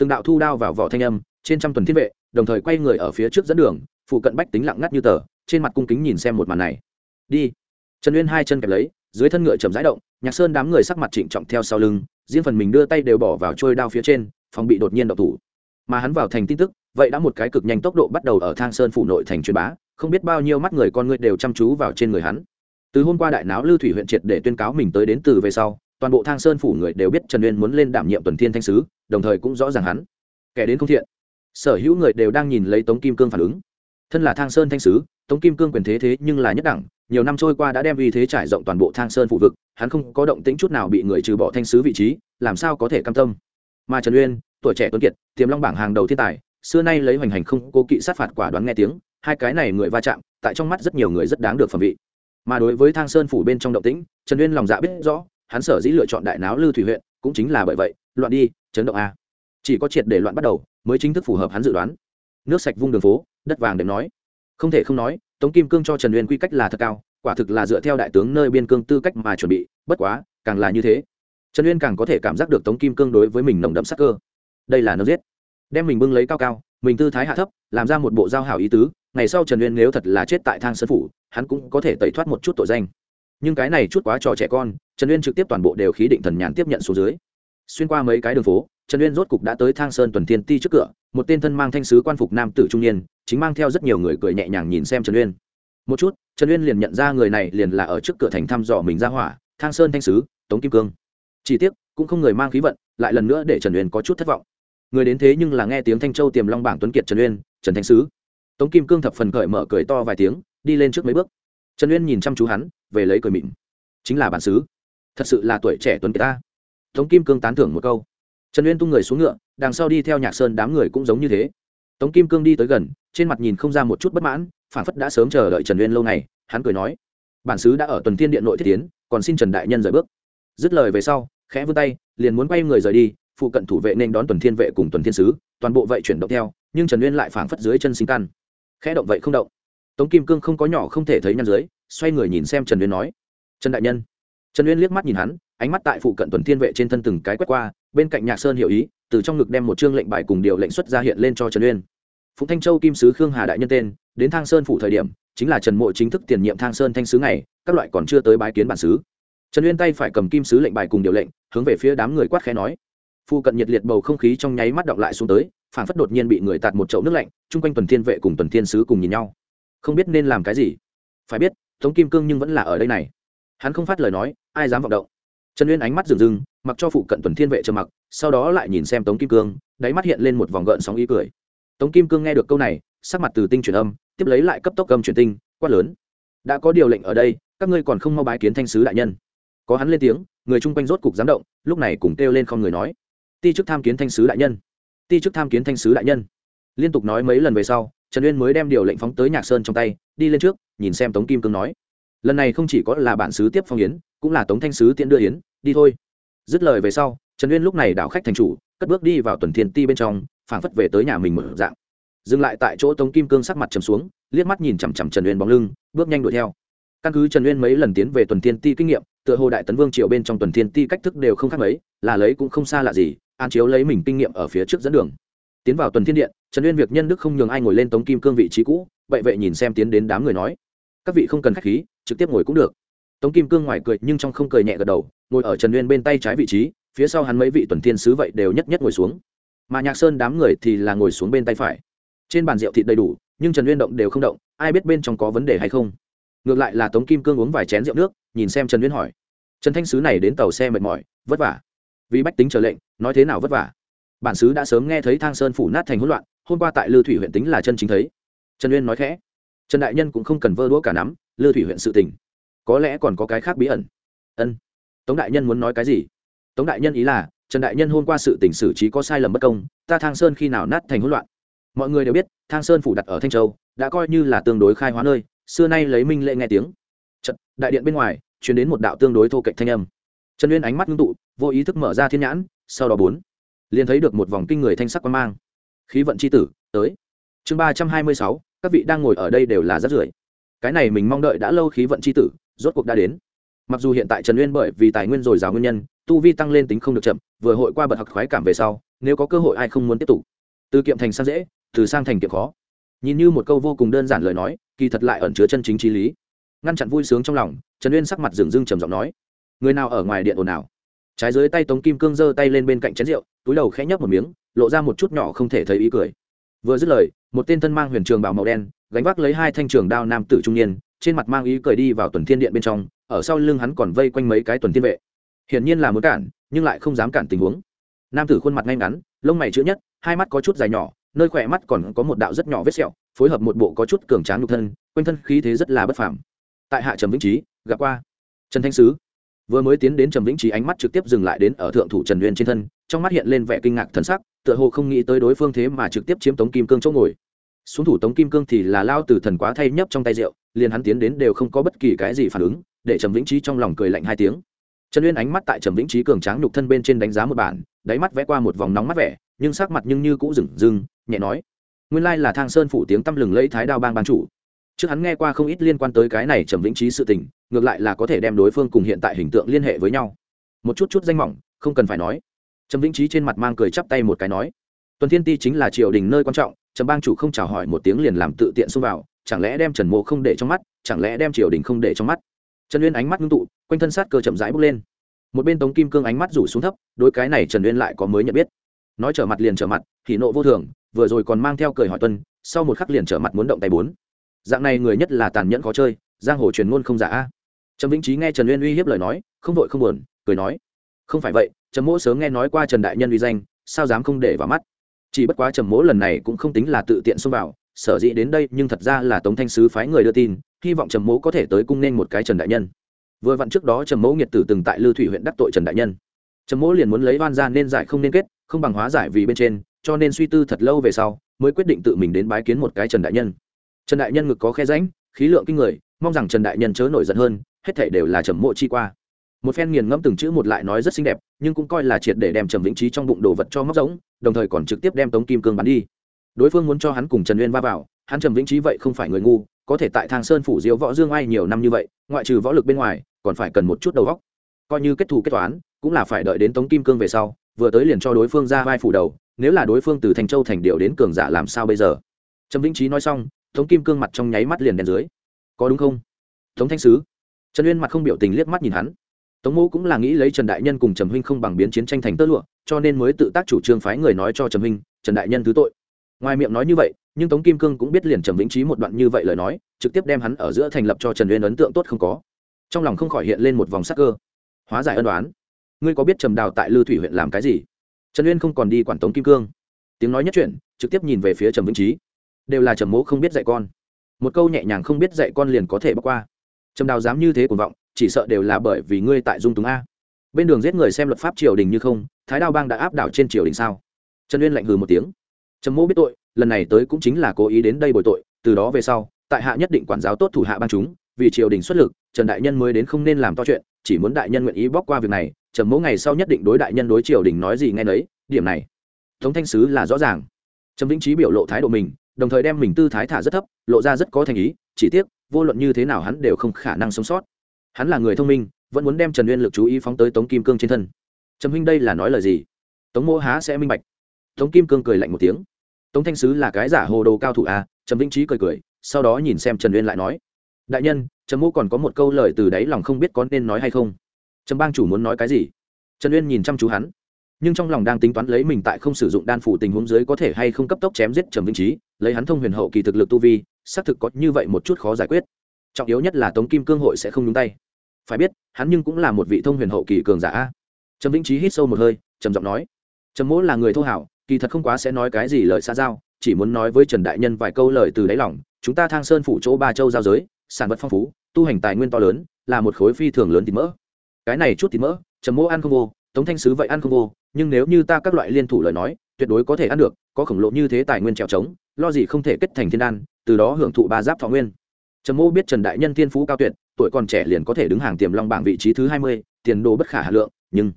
từng đạo thu đao vào vỏ thanh âm, trên trăm tuần thiên vệ, đồng thời quay người ở phía trước dẫn đường, phụ cận bách tính lặng ngắt như tờ, trên mặt cung kính nhìn xem một màn này. Đi. Trần uyên hai chân kẹp lấy, dưới thân ngựa chầm rãi động, nhạc sơn đám người sắc mặt trịnh trọng theo sau lưng, riêng phần mình đưa tay đều bỏ vào trôi đao phía trên, phòng bị đột nhiên đậu thủ. Mà hắn vào thành tin tức, vậy đã một cái cực nhanh tốc độ bắt đầu ở thang sơn phủ nội thành truyền bá, không biết bao nhiêu mắt người con người đều chăm chú vào trên người hắn. Từ hôm qua đại náo lưu thủy huyện triệt để tuyên cáo mình tới đến từ về sau toàn bộ thang sơn phủ người đều biết trần uyên muốn lên đảm nhiệm tuần thiên thanh sứ, đồng thời cũng rõ ràng hắn. Kẻ đến không thiện. Sở hữu người đều đang nhìn lấy tống kim cương phản ứng. Thân là thang sơn thanh sứ, tống kim cương quyền thế thế nhưng là nhất đẳng, nhiều năm trôi qua đã đem uy thế trải rộng toàn bộ thang sơn phụ vực, hắn không có động tĩnh chút nào bị người trừ bỏ thanh sứ vị trí, làm sao có thể cam tâm. Mà trần uyên, tuổi trẻ tuấn kiệt, tiềm long bảng hàng đầu thiên tài, xưa nay lấy hoành hành không cố kỵ sát phạt quả đoán nghe tiếng, hai cái này người va chạm, tại trong mắt rất nhiều người rất đáng được phẩm vị. Mà đối với thang sơn phủ bên trong động tĩnh, trần uyên lòng dạ biết rõ hắn sở dĩ lựa chọn đại náo lư thủy huyện cũng chính là bởi vậy, loạn đi, chấn động a. Chỉ có triệt để loạn bắt đầu mới chính thức phù hợp hắn dự đoán. Nước sạch vung đường phố, đất vàng đệm nói. Không thể không nói, tống kim cương cho trần uyên quy cách là thật cao, quả thực là dựa theo đại tướng nơi biên cương tư cách mà chuẩn bị, bất quá, càng là như thế. Trần uyên càng có thể cảm giác được tống kim cương đối với mình nồng đậm sắc cơ. Đây là nó giết. Đem mình bưng lấy cao cao, mình tư thái hạ thấp, làm ra một bộ giao hảo ý tứ, ngày sau trần uyên nếu thật là chết tại thang sân phủ, hắn cũng có thể tẩy thoát một chút tội danh nhưng cái này chút quá trò trẻ con, trần uyên trực tiếp toàn bộ đều khí định thần nhàn tiếp nhận số dưới. Xuyên qua mấy cái đường phố, trần uyên rốt cục đã tới thang sơn tuần thiên ti trước cửa, một tên thân mang thanh sứ quan phục nam tử trung niên, chính mang theo rất nhiều người cười nhẹ nhàng nhìn xem trần uyên. Một chút, trần uyên liền nhận ra người này liền là ở trước cửa thành thăm dò mình ra hỏa, thang sơn thanh sứ, tống kim cương. Chỉ tiếc, cũng không người mang khí vận, lại lần nữa để trần uyên có chút thất vọng. Người đến thế nhưng là nghe tiếng thanh châu tiềm long bảng tuấn kiệt trần uyên, trần thanh sứ. Tống kim cương thập phần cởi mở cười to vài tiếng, đi lên trước mấy bước. Trần uyên nhìn chăm chú hắn về lấy cười mịn. Chính là bản xứ. Thật sự là tuổi trẻ tuấn kiệt ta. Tống kim cương tán thưởng một câu. Trần uyên tung người xuống ngựa, đằng sau đi theo nhạc sơn đám người cũng giống như thế. Tống kim cương đi tới gần, trên mặt nhìn không ra một chút bất mãn, phản phất đã sớm chờ đợi trần uyên lâu ngày hắn cười nói, bản xứ đã ở tuần thiên điện nội thiết tiến, còn xin trần đại nhân rời bước. Dứt lời về sau, khẽ vươn tay, liền muốn quay người rời đi, phụ cận thủ vệ nên đón tuần thiên vệ cùng tuần thiên sứ, toàn bộ vậy chuyển động theo, nhưng trần uyên lại phảng phất dưới chân sinh căn. Khẽ động vậy không động. Tống kim cương không có nhỏ không thể thấy nhăn dưới xoay người nhìn xem trần uyên nói, trần đại nhân. Trần uyên liếc mắt nhìn hắn, ánh mắt tại phụ cận tuần thiên vệ trên thân từng cái quét qua, bên cạnh nhạc sơn hiểu ý, từ trong ngực đem một chương lệnh bài cùng điều lệnh xuất ra hiện lên cho trần uyên. Phụng thanh châu kim sứ khương hà đại nhân tên, đến thang sơn phủ thời điểm, chính là trần mộ chính thức tiền nhiệm thang sơn thanh sứ này các loại còn chưa tới bái kiến bản sứ trần uyên tay phải cầm kim sứ lệnh bài cùng điều lệnh, hướng về phía đám người quát khẽ nói. Phụ cận nhiệt liệt bầu không khí trong nháy mắt động lại xuống tới phản phất đột nhiên bị người tạt một chậu nước lạnh, chung quanh tuần thiên vệ cùng tuần thiên sứ cùng nhìn nhau. Không biết nên làm cái gì. Phải biết tống kim cương nhưng vẫn là ở đây này. Hắn không phát lời nói, ai dám vọng động. Trần uyên ánh mắt rừng rừng, mặc cho phụ cận tuần thiên vệ trầm mặc, sau đó lại nhìn xem tống kim cương, đáy mắt hiện lên một vòng gợn sóng ý cười. Tống kim cương nghe được câu này, sắc mặt từ tinh chuyển âm, tiếp lấy lại cấp tốc cầm chuyển tinh, quát lớn. Đã có điều lệnh ở đây, các ngươi còn không mau bái kiến thanh sứ đại nhân. Có hắn lên tiếng, người chung quanh rốt cục dám động, lúc này cùng kêu lên không người nói. Ti chức tham kiến thanh sứ đại nhân. Ti chức tham kiến thanh sứ đại nhân. Liên tục nói mấy lần về sau trần uyên mới đem điều lệnh phóng tới nhạc sơn trong tay, đi lên trước, nhìn xem tống kim cương nói. Lần này không chỉ có là bản sứ tiếp phong yến, cũng là tống thanh sứ tiễn đưa yến, đi thôi. Dứt lời về sau, trần uyên lúc này đảo khách thành chủ, cất bước đi vào tuần thiên ti bên trong, phảng phất về tới nhà mình mở dạng. Dừng lại tại chỗ tống kim cương sắc mặt trầm xuống, liếc mắt nhìn chằm chằm trần uyên bóng lưng, bước nhanh đuổi theo. Căn cứ trần uyên mấy lần tiến về tuần thiên ti kinh nghiệm, tựa hồ đại tấn vương triều bên trong tuần thiên ti cách thức đều không khác mấy, là lấy cũng không xa lạ gì, an chiếu lấy mình kinh nghiệm ở phía trước dẫn đường tiến vào tuần thiên điện, trần uyên việc nhân đức không nhường ai ngồi lên tống kim cương vị trí cũ, vậy vậy nhìn xem tiến đến đám người nói. Các vị không cần khách khí, trực tiếp ngồi cũng được. Tống kim cương ngoài cười nhưng trong không cười nhẹ gật đầu, ngồi ở trần uyên bên tay trái vị trí, phía sau hắn mấy vị tuần thiên sứ vậy đều nhất nhất ngồi xuống. Mà nhạc sơn đám người thì là ngồi xuống bên tay phải. Trên bàn rượu thịt đầy đủ, nhưng trần uyên động đều không động, ai biết bên trong có vấn đề hay không. Ngược lại là tống kim cương uống vài chén rượu nước, nhìn xem trần uyên hỏi. Trần thanh sứ này đến tàu xe mệt mỏi, vất vả. Vì bách tính chờ lệnh, nói thế nào vất vả? Bản sứ đã sớm nghe thấy thang sơn phủ nát thành hỗn loạn hôm qua tại lư thủy huyện tính là chân chính thấy. Trần uyên nói khẽ trần đại nhân cũng không cần vơ đũa cả nắm lư thủy huyện sự tình có lẽ còn có cái khác bí ẩn. Ân. Tống đại nhân muốn nói cái gì? Tống đại nhân ý là trần đại nhân hôm qua sự tình xử trí có sai lầm bất công ta thang sơn khi nào nát thành hỗn loạn? Mọi người đều biết thang sơn phủ đặt ở thanh châu đã coi như là tương đối khai hóa nơi xưa nay lấy minh lệ nghe tiếng. Trận, đại điện bên ngoài chuyển đến một đạo tương đối thô cạnh thanh âm. Trần uyên ánh mắt ngưng tụ vô ý thức mở ra thiên nhãn sau đó bốn liền thấy được một vòng kinh người thanh sắc quan mang. Khí vận c h i tử, tới. Chương ba trăm hai mươi sáu, các vị đang ngồi ở đây đều là rất rưởi cái này mình mong đợi đã lâu khí vận c h i tử, rốt cuộc đã đến. Mặc dù hiện tại trần uyên bởi vì tài nguyên dồi dào nguyên nhân, tu vi tăng lên tính không được chậm, vừa hội qua bật học khoái cảm về sau, nếu có cơ hội ai không muốn tiếp tục. Từ kiệm thành sang dễ, từ sang thành kiệm khó. Nhìn như một câu vô cùng đơn giản lời nói, kỳ thật lại ẩn chứa chân chính trí lý. Ngăn chặn vui sướng trong lòng, trần uyên sắc mặt dừng dưng trầm giọng nói, người nào ở ngoài điện ồn ào? Trái dưới tay tống kim cương giơ tay lên bên cạnh chén rượu, túi đầu khẽ nhấp một miếng, lộ ra một chút nhỏ không thể thấy ý cười. Vừa dứt lời, một tên thân mang huyền trường bào màu đen, gánh vác lấy hai thanh trường đao nam tử trung niên, trên mặt mang ý cười đi vào tuần thiên điện bên trong, ở sau lưng hắn còn vây quanh mấy cái tuần thiên vệ. Hiển nhiên là muốn cản, nhưng lại không dám cản tình huống. Nam tử khuôn mặt ngay ngắn, lông mày chữ nhất, hai mắt có chút dài nhỏ, nơi khỏe mắt còn có một đạo rất nhỏ vết sẹo, phối hợp một bộ có chút cường tráng nhục thân, quanh thân khí thế rất là bất phàm. Tại hạ trầm vĩnh trí, gặp qua. Trần thanh sứ vừa mới tiến đến trầm vĩnh trí ánh mắt trực tiếp dừng lại đến ở thượng thủ trần uyên trên thân trong mắt hiện lên vẻ kinh ngạc thần sắc tựa hồ không nghĩ tới đối phương thế mà trực tiếp chiếm tống kim cương chỗ ngồi xuống thủ tống kim cương thì là lao từ thần quá thay nhấp trong tay rượu liền hắn tiến đến đều không có bất kỳ cái gì phản ứng để trầm vĩnh trí trong lòng cười lạnh hai tiếng trần uyên ánh mắt tại trầm vĩnh trí cường tráng nhục thân bên trên đánh giá một bản đáy mắt vẽ qua một vòng nóng mắt vẻ nhưng sắc mặt nhưng như cũ rừng dừng nhẹ nói nguyên lai là thang sơn phủ tiếng tăm lừng lấy thái đao bang ban chủ trước hắn nghe qua không ít liên quan tới cái này trầm vĩnh trí sự tình, ngược lại là có thể đem đối phương cùng hiện tại hình tượng liên hệ với nhau. Một chút chút danh mỏng, không cần phải nói. Trầm vĩnh trí trên mặt mang cười chắp tay một cái nói, tuần thiên ti chính là triều đình nơi quan trọng, trầm bang chủ không chào hỏi một tiếng liền làm tự tiện xông vào, chẳng lẽ đem trần mộ không để trong mắt, chẳng lẽ đem triều đình không để trong mắt? Trần uyên ánh mắt ngưng tụ, quanh thân sát cơ chậm rãi bước lên. Một bên tống kim cương ánh mắt rủ xuống thấp đôi cái này trần uyên lại có mới nhận biết. Nói trở mặt liền trở mặt thì nộ vô thường, vừa rồi còn mang theo cười hỏi tuân, sau một khắc liền trở mặt muốn động tay bốn dạng này người nhất là tàn nhẫn khó chơi, giang hồ truyền ngôn không giả a. Trầm vĩnh trí nghe trần uyên uy hiếp lời nói, không vội không buồn, cười nói, không phải vậy, trầm mỗ sớm nghe nói qua trần đại nhân uy danh, sao dám không để vào mắt? Chỉ bất quá trầm mỗ lần này cũng không tính là tự tiện xông vào, sở dĩ đến đây nhưng thật ra là tống thanh sứ phái người đưa tin, hy vọng trầm mỗ có thể tới cung nên một cái trần đại nhân. Vừa vặn trước đó trầm mỗ nghiệt tử từng tại lư thủy huyện đắc tội trần đại nhân. Trầm mỗ liền muốn lấy oan ra nên giải không nên kết, không bằng hóa giải vì bên trên, cho nên suy tư thật lâu về sau, mới quyết định tự mình đến bái kiến một cái trần đại nhân trần đại nhân ngực có khe ránh khí lượng kinh người, mong rằng trần đại nhân chớ nổi giận hơn, hết thể đều là trầm mộ chi qua. Một phen nghiền ngẫm từng chữ một lại nói rất xinh đẹp, nhưng cũng coi là triệt để đem trầm vĩnh trí trong bụng đồ vật cho móc giống đồng thời còn trực tiếp đem tống kim cương bắn đi. Đối phương muốn cho hắn cùng trần uyên va vào, hắn trầm vĩnh trí vậy không phải người ngu, có thể tại thang sơn phủ diễu võ dương ai nhiều năm như vậy, ngoại trừ võ lực bên ngoài, còn phải cần một chút đầu góc coi như kết thù kết toán, cũng là phải đợi đến tống kim cương về sau, vừa tới liền cho đối phương ra vai phủ đầu, nếu là đối phương từ thành châu thành điệu đến cường giả làm sao bây giờ? Trầm vĩnh trí nói xong tống kim cương mặt trong nháy mắt liền đèn dưới. Có đúng không? Tống thanh sứ. Trần uyên mặt không biểu tình liếc mắt nhìn hắn. Tống mẫu cũng là nghĩ lấy trần đại nhân cùng trầm huynh không bằng biến chiến tranh thành tơ lụa, cho nên mới tự tác chủ trương phái người nói cho trầm huynh, trần đại nhân thứ tội. Ngoài miệng nói như vậy, nhưng tống kim cương cũng biết liền trầm vĩnh trí một đoạn như vậy lời nói, trực tiếp đem hắn ở giữa thành lập cho trần uyên ấn tượng tốt không có. Trong lòng không khỏi hiện lên một vòng sắc cơ. Hóa giải ân đoán ngươi có biết trầm đào tại lư thủy huyện làm cái gì? Trần uyên không còn đi quản tống kim cương. Tiếng nói nhất chuyện trực tiếp nhìn về phía trầm vĩnh trí đều là trầm mỗ không biết dạy con. Một câu nhẹ nhàng không biết dạy con liền có thể bỏ qua. Trầm đào dám như thế cuồng vọng, chỉ sợ đều là bởi vì ngươi tại dung túng a. Bên đường giết người xem luật pháp triều đình như không, thái đao bang đã áp đảo trên triều đình sao? Trần uyên lạnh hừ một tiếng. Trầm mỗ biết tội, lần này tới cũng chính là cố ý đến đây bồi tội, từ đó về sau, tại hạ nhất định quản giáo tốt thủ hạ bang chúng, vì triều đình xuất lực, trần đại nhân mới đến không nên làm to chuyện, chỉ muốn đại nhân nguyện ý bóc qua việc này, trầm Mỗ ngày sau nhất định đối đại nhân đối triều đình nói gì nghe nấy, điểm này, tống thanh sứ là rõ ràng. Trầm vĩnh trí biểu lộ thái độ mình đồng thời đem mình tư thái thả rất thấp, lộ ra rất có thành ý, chỉ tiếc, vô luận như thế nào hắn đều không khả năng sống sót. Hắn là người thông minh, vẫn muốn đem trần uyên lực chú ý phóng tới tống kim cương trên thân. Trầm huynh đây là nói lời gì? Tống mô há sẽ minh bạch. Tống kim cương cười lạnh một tiếng. Tống thanh sứ là cái giả hồ đồ cao thủ à? Trầm vĩnh trí cười cười, sau đó nhìn xem trần uyên lại nói. Đại nhân, trầm mô còn có một câu lời từ đáy lòng không biết có nên nói hay không. Trầm bang chủ muốn nói cái gì? Trần uyên nhìn chăm chú hắn nhưng trong lòng đang tính toán lấy mình tại không sử dụng đan phủ tình huống dưới có thể hay không cấp tốc chém giết trầm vĩnh trí lấy hắn thông huyền hậu kỳ thực lực tu vi, xác thực có như vậy một chút khó giải quyết. Trọng yếu nhất là tống kim cương hội sẽ không nhúng tay. Phải biết, hắn nhưng cũng là một vị thông huyền hậu kỳ cường giả. Trầm vĩnh trí hít sâu một hơi, trầm giọng nói, trầm mỗ là người thô hảo, kỳ thật không quá sẽ nói cái gì lời xa giao, chỉ muốn nói với trần đại nhân vài câu lời từ đáy lòng, chúng ta thang sơn phủ chỗ ba châu giao giới, sản vật phong phú, tu hành tài nguyên to lớn, là một khối phi thường lớn thịt mỡ. Cái này chút thịt mỡ, trầm mỗ ăn không vô, tống thanh sứ vậy ăn không vô nhưng nếu như ta các loại liên thủ lời nói, tuyệt đối có thể ăn được, có khổng lồ như thế tài nguyên trèo trống, lo gì không thể kết thành thiên đan, từ đó hưởng thụ ba giáp thọ nguyên. Trầm mô biết trần đại nhân thiên phú cao tuyệt, tuổi còn trẻ liền có thể đứng hàng tiềm long bảng vị trí thứ hai mươi, tiền đồ bất khả hà lượng, nhưng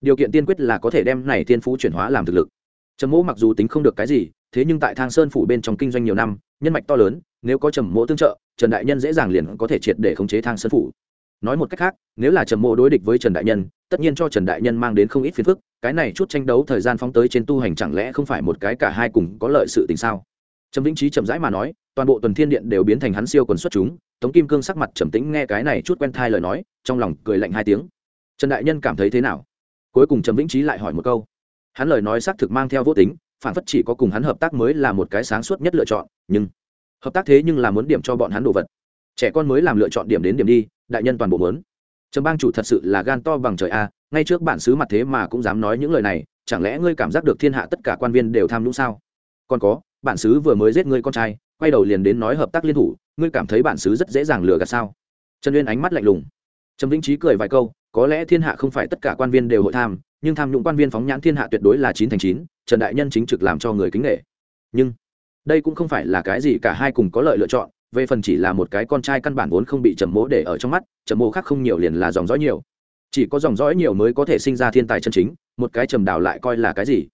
điều kiện tiên quyết là có thể đem này thiên phú chuyển hóa làm thực lực. Trầm mỗ mặc dù tính không được cái gì, thế nhưng tại thang sơn phủ bên trong kinh doanh nhiều năm, nhân mạch to lớn, nếu có trầm mỗ tương trợ, trần đại nhân dễ dàng liền có thể triệt để khống chế thang sơn phủ. Nói một cách khác, nếu là trầm mỗ đối địch với trần đại nhân tất nhiên cho trần đại nhân mang đến không ít phiền phức, cái này chút tranh đấu thời gian phóng tới trên tu hành chẳng lẽ không phải một cái cả hai cùng có lợi sự tình sao? Trầm vĩnh trí chậm rãi mà nói, toàn bộ tuần thiên điện đều biến thành hắn siêu quần xuất chúng, tống kim cương sắc mặt trầm tĩnh nghe cái này chút quen thai lời nói, trong lòng cười lạnh hai tiếng. Trần đại nhân cảm thấy thế nào? Cuối cùng trầm vĩnh trí lại hỏi một câu. Hắn lời nói xác thực mang theo vô tính, phản phất chỉ có cùng hắn hợp tác mới là một cái sáng suốt nhất lựa chọn, nhưng hợp tác thế nhưng là muốn điểm cho bọn hắn đồ vật. Trẻ con mới làm lựa chọn điểm đến điểm đi, đại nhân toàn bộ muốn trầm bang chủ thật sự là gan to bằng trời a, ngay trước bản xứ mặt thế mà cũng dám nói những lời này, chẳng lẽ ngươi cảm giác được thiên hạ tất cả quan viên đều tham nhũng sao? Còn có, bản xứ vừa mới giết ngươi con trai, quay đầu liền đến nói hợp tác liên thủ, ngươi cảm thấy bản xứ rất dễ dàng lừa gạt sao? Trần uyên ánh mắt lạnh lùng. Trầm vĩnh trí cười vài câu, có lẽ thiên hạ không phải tất cả quan viên đều hội tham, nhưng tham nhũng quan viên phóng nhãn thiên hạ tuyệt đối là chín thành chín, trần đại nhân chính trực làm cho người kính nghệ nhưng, đây cũng không phải là cái gì cả hai cùng có lợi lựa chọn về phần chỉ là một cái con trai căn bản vốn không bị trầm mỗ để ở trong mắt, trầm mỗ khác không nhiều liền là dòng dõi nhiều. Chỉ có dòng dõi nhiều mới có thể sinh ra thiên tài chân chính, một cái trầm đào lại coi là cái gì?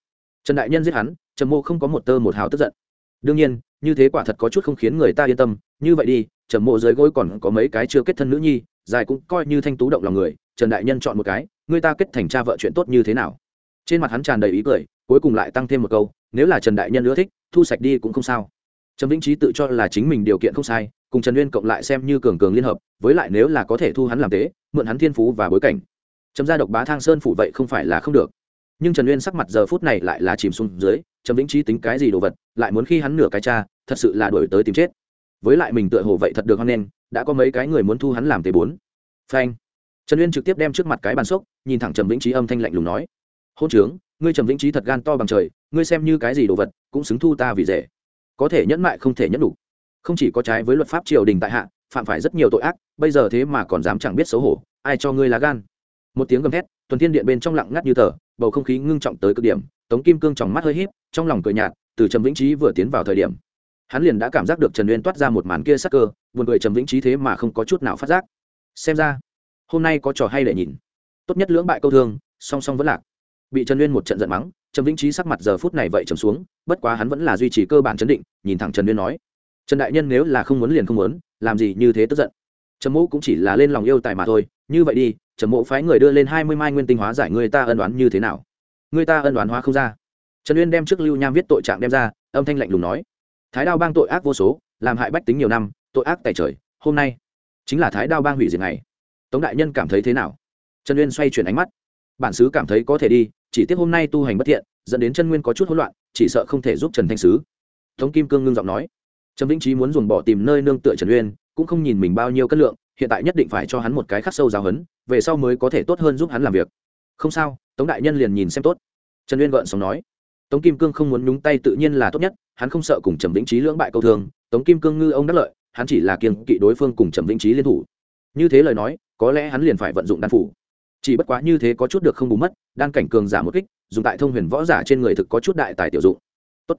Trần đại nhân giết hắn, trầm mô không có một tơ một hào tức giận. Đương nhiên, như thế quả thật có chút không khiến người ta yên tâm, như vậy đi, trầm mộ dưới gối còn có mấy cái chưa kết thân nữ nhi, dài cũng coi như thanh tú động lòng người, trần đại nhân chọn một cái, người ta kết thành cha vợ chuyện tốt như thế nào? Trên mặt hắn tràn đầy ý cười, cuối cùng lại tăng thêm một câu, nếu là trần đại nhân ưa thích, thu sạch đi cũng không sao trầm vĩnh trí tự cho là chính mình điều kiện không sai, cùng trần uyên cộng lại xem như cường cường liên hợp, với lại nếu là có thể thu hắn làm tế, mượn hắn thiên phú và bối cảnh. Trầm gia độc bá thang sơn phủ vậy không phải là không được. Nhưng trần uyên sắc mặt giờ phút này lại là chìm xuống dưới, trầm vĩnh trí tính cái gì đồ vật, lại muốn khi hắn nửa cái cha, thật sự là đổi tới tìm chết. Với lại mình tựa hồ vậy thật được hăng lên đã có mấy cái người muốn thu hắn làm tế bốn. Phanh. Trần uyên trực tiếp đem trước mặt cái bàn xốc, nhìn thẳng trầm vĩnh trí âm thanh lạnh lùng nói. Hôn trướng, ngươi trầm vĩnh trí thật gan to bằng trời, ngươi xem như cái gì đồ vật, cũng xứng thu ta vì rẻ có thể nhẫn mại không thể nhẫn đủ. Không chỉ có trái với luật pháp triều đình tại hạ, phạm phải rất nhiều tội ác, bây giờ thế mà còn dám chẳng biết xấu hổ, ai cho ngươi lá gan? Một tiếng gầm thét, tuần thiên điện bên trong lặng ngắt như tờ, bầu không khí ngưng trọng tới cực điểm, tống kim cương trong mắt hơi híp, trong lòng cười nhạt, từ trầm vĩnh trí vừa tiến vào thời điểm, hắn liền đã cảm giác được trần uyên toát ra một màn kia sắc cơ, buồn cười trầm vĩnh trí thế mà không có chút nào phát giác. Xem ra, hôm nay có trò hay để nhìn. Tốt nhất lưỡng bại câu thương, song song vẫn lạc. Bị trần uyên một trận giận mắng trầm vĩnh trí sắc mặt giờ phút này vậy trầm xuống, bất quá hắn vẫn là duy trì cơ bản chấn định, nhìn thẳng trần uyên nói, trần đại nhân nếu là không muốn liền không muốn, làm gì như thế tức giận? Trầm mộ cũng chỉ là lên lòng yêu tài mà thôi, như vậy đi, trầm mộ phái người đưa lên hai mươi mai nguyên tinh hóa giải người ta ân đoán như thế nào? Người ta ân đoán hóa không ra. Trần uyên đem trước lưu nham viết tội trạng đem ra, âm thanh lạnh lùng nói, thái đao bang tội ác vô số, làm hại bách tính nhiều năm, tội ác tại trời, hôm nay chính là thái đao bang hủy diệt này tống đại nhân cảm thấy thế nào? Trần uyên xoay chuyển ánh mắt, bản xứ cảm thấy có thể đi chỉ tiếc hôm nay tu hành bất thiện, dẫn đến chân nguyên có chút hỗn loạn, chỉ sợ không thể giúp trần thanh sứ. Tống kim cương ngưng giọng nói. Trần vĩnh trí muốn dồn bỏ tìm nơi nương tựa trần uyên, cũng không nhìn mình bao nhiêu cân lượng, hiện tại nhất định phải cho hắn một cái khắc sâu giáo hấn về sau mới có thể tốt hơn giúp hắn làm việc. Không sao, tống đại nhân liền nhìn xem tốt. Trần uyên gợn sống nói. Tống kim cương không muốn nhúng tay tự nhiên là tốt nhất, hắn không sợ cùng trầm vĩnh trí lưỡng bại câu thương, tống kim cương ngư ông đắc lợi, hắn chỉ là kiêng kỵ đối phương cùng trầm vĩnh trí liên thủ. Như thế lời nói, có lẽ hắn liền phải vận dụng đan phủ chỉ bất quá như thế có chút được không bù mất, đan cảnh cường giả một kích, dùng tại thông huyền võ giả trên người thực có chút đại tài tiểu dụng. Tốt.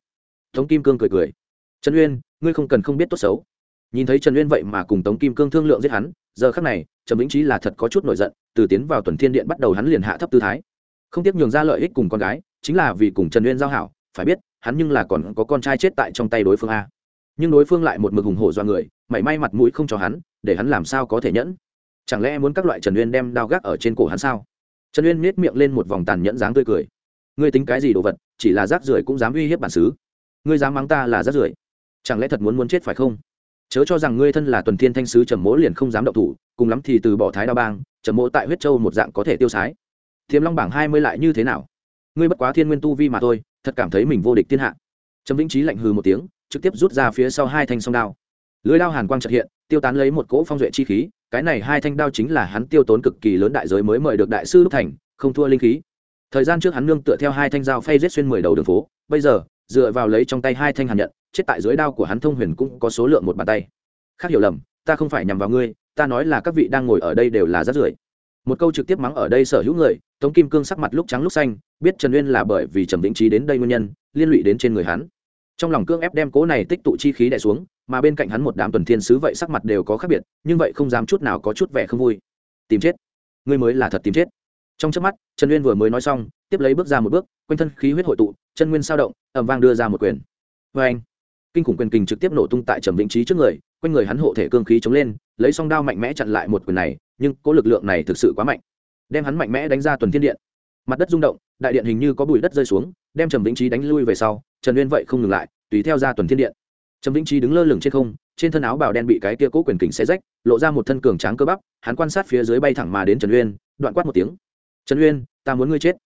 Tống kim cương cười cười. Trần uyên, ngươi không cần không biết tốt xấu. Nhìn thấy trần uyên vậy mà cùng tống kim cương thương lượng giết hắn, giờ khắc này, trầm vĩnh trí là thật có chút nổi giận, từ tiến vào tuần thiên điện bắt đầu hắn liền hạ thấp tư thái. Không tiếc nhường ra lợi ích cùng con gái, chính là vì cùng trần uyên giao hảo, phải biết, hắn nhưng là còn có con trai chết tại trong tay đối phương a. Nhưng đối phương lại một mực hùng hổ do người, mảy may mặt mũi không cho hắn, để hắn làm sao có thể nhẫn chẳng lẽ muốn các loại trần uyên đem đao gác ở trên cổ hắn sao? Trần uyên nết miệng lên một vòng tàn nhẫn dáng tươi cười. Ngươi tính cái gì đồ vật, chỉ là rác rưởi cũng dám uy hiếp bản xứ. Ngươi dám mắng ta là rác rưởi. Chẳng lẽ thật muốn muốn chết phải không? Chớ cho rằng ngươi thân là tuần thiên thanh sứ trầm mỗ liền không dám động thủ, cùng lắm thì từ bỏ thái đao bang, trầm mỗ tại huyết châu một dạng có thể tiêu sái. Thiếm long bảng hai mươi lại như thế nào? Ngươi bất quá thiên nguyên tu vi mà thôi, thật cảm thấy mình vô địch thiên hạ. Trầm vĩnh trí lạnh hừ một tiếng, trực tiếp rút ra phía sau hai thanh song đao. Lưới đao hàn quang trật hiện, tiêu tán lấy một cỗ phong duệ chi khí cái này hai thanh đao chính là hắn tiêu tốn cực kỳ lớn đại giới mới mời được đại sư đúc thành, không thua linh khí. Thời gian trước hắn nương tựa theo hai thanh dao phay rết xuyên mười đầu đường phố, bây giờ, dựa vào lấy trong tay hai thanh hàn nhận, chết tại dưới đao của hắn thông huyền cũng có số lượng một bàn tay. Khác hiểu lầm, ta không phải nhằm vào ngươi, ta nói là các vị đang ngồi ở đây đều là rát rưởi. Một câu trực tiếp mắng ở đây sở hữu người, tống kim cương sắc mặt lúc trắng lúc xanh, biết trần uyên là bởi vì trầm vĩnh trí đến đây nguyên nhân, liên lụy đến trên người hắn trong lòng cương ép đem cố này tích tụ chi khí đẻ xuống, mà bên cạnh hắn một đám tuần thiên sứ vậy sắc mặt đều có khác biệt, nhưng vậy không dám chút nào có chút vẻ không vui. Tìm chết. Ngươi mới là thật tìm chết. Trong trước mắt, trần uyên vừa mới nói xong, tiếp lấy bước ra một bước, quanh thân khí huyết hội tụ, chân nguyên sao động ẩm vang đưa ra một quyền. Vê anh, kinh khủng quyền kình trực tiếp nổ tung tại trầm vĩnh trí trước người, quanh người hắn hộ thể cương khí chống lên, lấy song đao mạnh mẽ chặn lại một quyền này, nhưng cỗ lực lượng này thực sự quá mạnh. Đem hắn mạnh mẽ đánh ra tuần thiên điện. Mặt đất rung động, đại điện hình như có bụi đất rơi xuống, đem trầm vĩnh trí đánh lui về sau trần uyên vậy không ngừng lại, tùy theo ra tuần thiên điện. Trầm vĩnh trí đứng lơ lửng trên không, trên thân áo bào đen bị cái kia cố quyền kình xe rách, lộ ra một thân cường tráng cơ bắp, hắn quan sát phía dưới bay thẳng mà đến trần uyên, đoạn quát một tiếng. Trần uyên, ta muốn ngươi chết.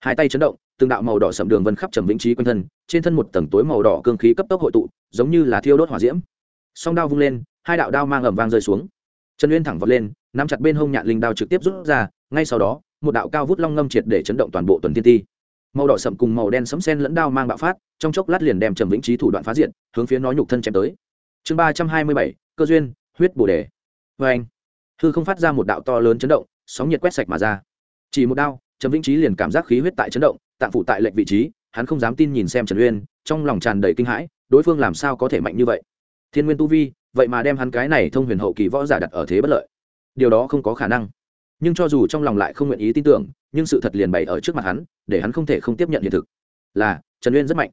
Hai tay chấn động, từng đạo màu đỏ sậm đường vân khắp trầm vĩnh trí quanh thân, trên thân một tầng tối màu đỏ cương khí cấp tốc hội tụ, giống như là thiêu đốt hỏa diễm. Song đao vung lên, hai đạo đao mang ẩm vang rơi xuống. Trần uyên thẳng vọt lên, nắm chặt bên hông nhạn linh đao trực tiếp rút ra, ngay sau đó, một đạo cao vút long ngâm triệt để chấn động toàn bộ tuần thiên ti màu đỏ sậm cùng màu đen sẫm sen lẫn đao mang bạo phát, trong chốc lát liền đem trầm vĩnh trí thủ đoạn phá diện hướng phía nó nhục thân chém tới. Chương ba trăm hai mươi bảy, cơ duyên, huyết bồ đề. Vê anh, hư không phát ra một đạo to lớn chấn động, sóng nhiệt quét sạch mà ra. Chỉ một đao, trầm vĩnh trí liền cảm giác khí huyết tại chấn động tạm phụ tại lệnh vị trí, hắn không dám tin nhìn xem trần uyên, trong lòng tràn đầy kinh hãi, đối phương làm sao có thể mạnh như vậy? Thiên nguyên tu vi, vậy mà đem hắn cái này thông huyền hậu kỳ võ giả đặt ở thế bất lợi. Điều đó không có khả năng nhưng cho dù trong lòng lại không nguyện ý tin tưởng, nhưng sự thật liền bày ở trước mặt hắn, để hắn không thể không tiếp nhận hiện thực. Là, trần uyên rất mạnh.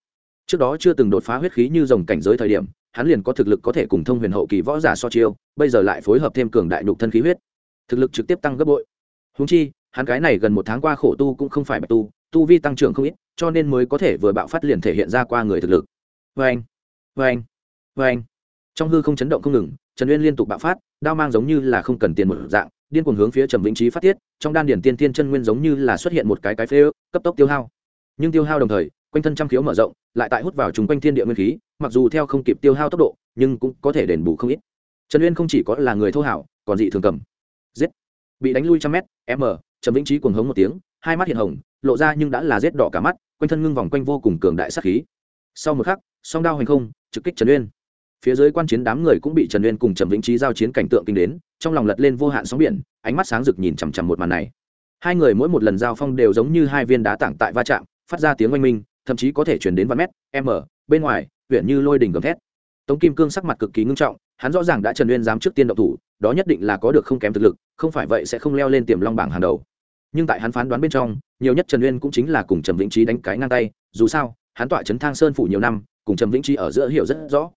Trước đó chưa từng đột phá huyết khí như dòng cảnh giới thời điểm, hắn liền có thực lực có thể cùng thông huyền hậu kỳ võ giả so chiêu, bây giờ lại phối hợp thêm cường đại nhục thân khí huyết. Thực lực trực tiếp tăng gấp bội. Húng chi, hắn cái này gần một tháng qua khổ tu cũng không phải bạch tu tu vi tăng trưởng không ít, cho nên mới có thể vừa bạo phát liền thể hiện ra qua người thực lực. Vê anh vê anh vê anh trong hư không chấn động không ngừng, trần uyên liên tục bạo phát, đao mang giống như là không cần tiền một dạng điên cuồng hướng phía trầm vĩnh trí phát tiết, trong đan điển tiên tiên chân nguyên giống như là xuất hiện một cái cái phê ước, cấp tốc tiêu hao. Nhưng tiêu hao đồng thời, quanh thân trăm khiếu mở rộng, lại tại hút vào chung quanh thiên địa nguyên khí, mặc dù theo không kịp tiêu hao tốc độ, nhưng cũng có thể đền bù không ít. Trần uyên không chỉ có là người thô hảo, còn dị thường cầm. Giết. Bị đánh lui trăm mét, m, trầm vĩnh trí cuồng hống một tiếng, hai mắt hiện hồng, lộ ra nhưng đã là rét đỏ cả mắt, quanh thân ngưng vòng quanh vô cùng cường đại sắc khí. Sau một khắc, song đao hành không, trực kích trần uyên phía dưới quan chiến đám người cũng bị trần uyên cùng trầm vĩnh trí giao chiến cảnh tượng kinh đến, trong lòng lật lên vô hạn sóng biển, ánh mắt sáng rực nhìn chằm chằm một màn này. Hai người mỗi một lần giao phong đều giống như hai viên đá tảng tại va chạm, phát ra tiếng oanh minh, thậm chí có thể chuyển đến vài mét, m, bên ngoài, huyện như lôi đỉnh gầm thét. Tống kim cương sắc mặt cực kỳ ngưng trọng, hắn rõ ràng đã trần uyên dám trước tiên động thủ, đó nhất định là có được không kém thực lực, không phải vậy sẽ không leo lên tiềm long bảng hàng đầu. Nhưng tại hắn phán đoán bên trong, nhiều nhất trần uyên cũng chính là cùng trầm vĩnh trí đánh cái ngang tay, dù sao, hắn tọa trấn thang sơn phủ nhiều năm, cùng trầm vĩnh trí ở giữa hiểu rất rõ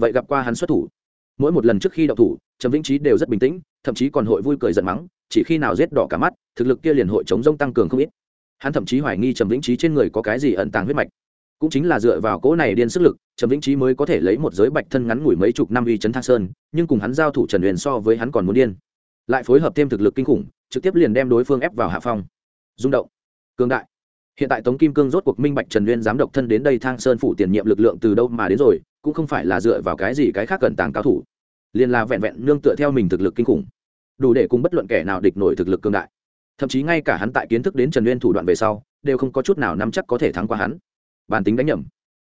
vậy gặp qua hắn xuất thủ. Mỗi một lần trước khi đậu thủ, trầm vĩnh trí đều rất bình tĩnh, thậm chí còn hội vui cười giận mắng, chỉ khi nào rết đỏ cả mắt, thực lực kia liền hội chống rông tăng cường không ít. Hắn thậm chí hoài nghi trầm vĩnh trí trên người có cái gì ẩn tàng huyết mạch. Cũng chính là dựa vào cỗ này điên sức lực, trầm vĩnh trí mới có thể lấy một giới bạch thân ngắn ngủi mấy chục năm uy chấn thang sơn, nhưng cùng hắn giao thủ trần huyền so với hắn còn muốn điên. Lại phối hợp thêm thực lực kinh khủng, trực tiếp liền đem đối phương ép vào hạ phong. Rung động. Cương đại. Hiện tại tống kim cương rốt cuộc minh bạch trần uyên dám độc thân đến đây thang sơn phủ tiền nhiệm lực lượng từ đâu mà đến rồi cũng không phải là dựa vào cái gì cái khác cần tàng cao thủ, liền là vẹn vẹn nương tựa theo mình thực lực kinh khủng, đủ để cùng bất luận kẻ nào địch nổi thực lực cương đại. Thậm chí ngay cả hắn tại kiến thức đến trần uyên thủ đoạn về sau, đều không có chút nào nắm chắc có thể thắng qua hắn. Bản tính đánh nhầm.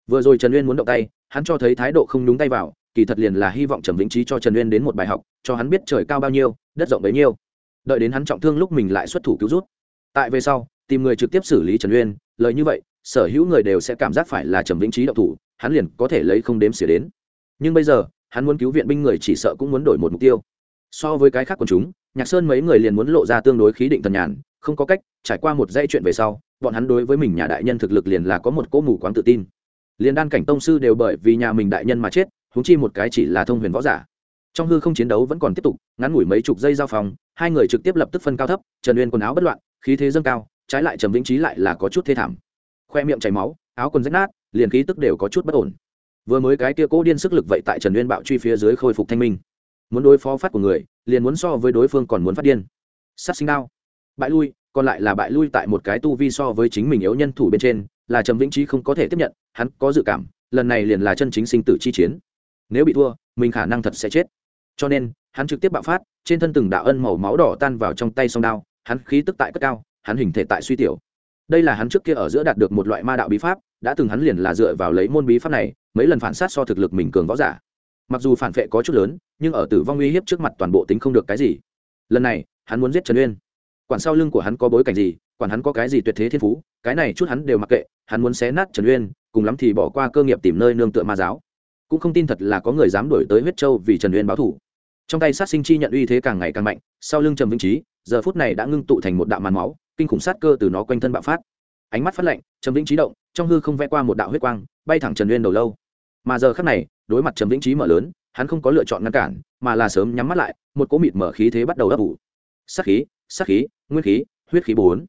Vừa rồi trần uyên muốn động tay, hắn cho thấy thái độ không nhúng tay vào, kỳ thật liền là hy vọng trầm vĩnh trí cho trần uyên đến một bài học, cho hắn biết trời cao bao nhiêu, đất rộng bấy nhiêu. Đợi đến hắn trọng thương lúc mình lại xuất thủ cứu rút. Tại về sau, tìm người trực tiếp xử lý trần uyên, lời như vậy, sở hữu người đều sẽ cảm giác phải là trầm vĩnh trí động thủ hắn liền có thể lấy không đếm xỉa đến. Nhưng bây giờ, hắn muốn cứu viện binh người chỉ sợ cũng muốn đổi một mục tiêu. So với cái khác của chúng, nhạc sơn mấy người liền muốn lộ ra tương đối khí định thần nhàn, không có cách, trải qua một dây chuyện về sau, bọn hắn đối với mình nhà đại nhân thực lực liền là có một cỗ mù quáng tự tin. Liền đan cảnh tông sư đều bởi vì nhà mình đại nhân mà chết húng chi một cái chỉ là thông huyền võ giả. Trong hư không chiến đấu vẫn còn tiếp tục, ngắn ngủi mấy chục giây giao phòng, hai người trực tiếp lập tức phân cao thấp, trần uyên quần áo bất loạn, khí thế dâng cao, trái lại trầm vĩnh trí lại là có chút thê thảm. Khoe miệng chảy máu, áo quần rách nát liền khí tức đều có chút bất ổn. Vừa mới cái kia cố điên sức lực vậy tại trần uyên bạo truy phía dưới khôi phục thanh minh. Muốn đối phó phát của người, liền muốn so với đối phương còn muốn phát điên. Sát sinh đao. Bại lui, còn lại là bại lui tại một cái tu vi so với chính mình yếu nhân thủ bên trên, là trầm vĩnh trí không có thể tiếp nhận, hắn có dự cảm, lần này liền là chân chính sinh tử chi chiến. Nếu bị thua, mình khả năng thật sẽ chết. Cho nên, hắn trực tiếp bạo phát, trên thân từng đạo ân màu máu đỏ tan vào trong tay song đao, hắn khí tức tại cất cao, hắn hình thể tại suy tiểu đây là hắn trước kia ở giữa đạt được một loại ma đạo bí pháp, đã từng hắn liền là dựa vào lấy môn bí pháp này, mấy lần phản sát so thực lực mình cường võ giả. Mặc dù phản vệ có chút lớn, nhưng ở tử vong uy hiếp trước mặt toàn bộ tính không được cái gì. Lần này, hắn muốn giết trần uyên. Quản sau lưng của hắn có bối cảnh gì, quản hắn có cái gì tuyệt thế thiên phú, cái này chút hắn đều mặc kệ, hắn muốn xé nát trần uyên, cùng lắm thì bỏ qua cơ nghiệp tìm nơi nương tựa ma giáo. Cũng không tin thật là có người dám đổi tới huyết châu vì trần uyên báo thủ. Trong tay sát sinh chi nhận uy thế càng ngày càng mạnh, sau lưng trầm vĩnh trí giờ phút này đã ngưng tụ thành một đạo màn máu kinh khủng sát cơ từ nó quanh thân bạo phát. Ánh mắt phát lạnh, trầm vĩnh trí động, trong hư không vẽ qua một đạo huyết quang, bay thẳng trần uyên đầu lâu. Mà giờ khắc này, đối mặt trầm vĩnh trí mở lớn, hắn không có lựa chọn ngăn cản, mà là sớm nhắm mắt lại, một cỗ mịt mở khí thế bắt đầu ấp ủ. Sát khí sát khí, nguyên khí, huyết khí bốn.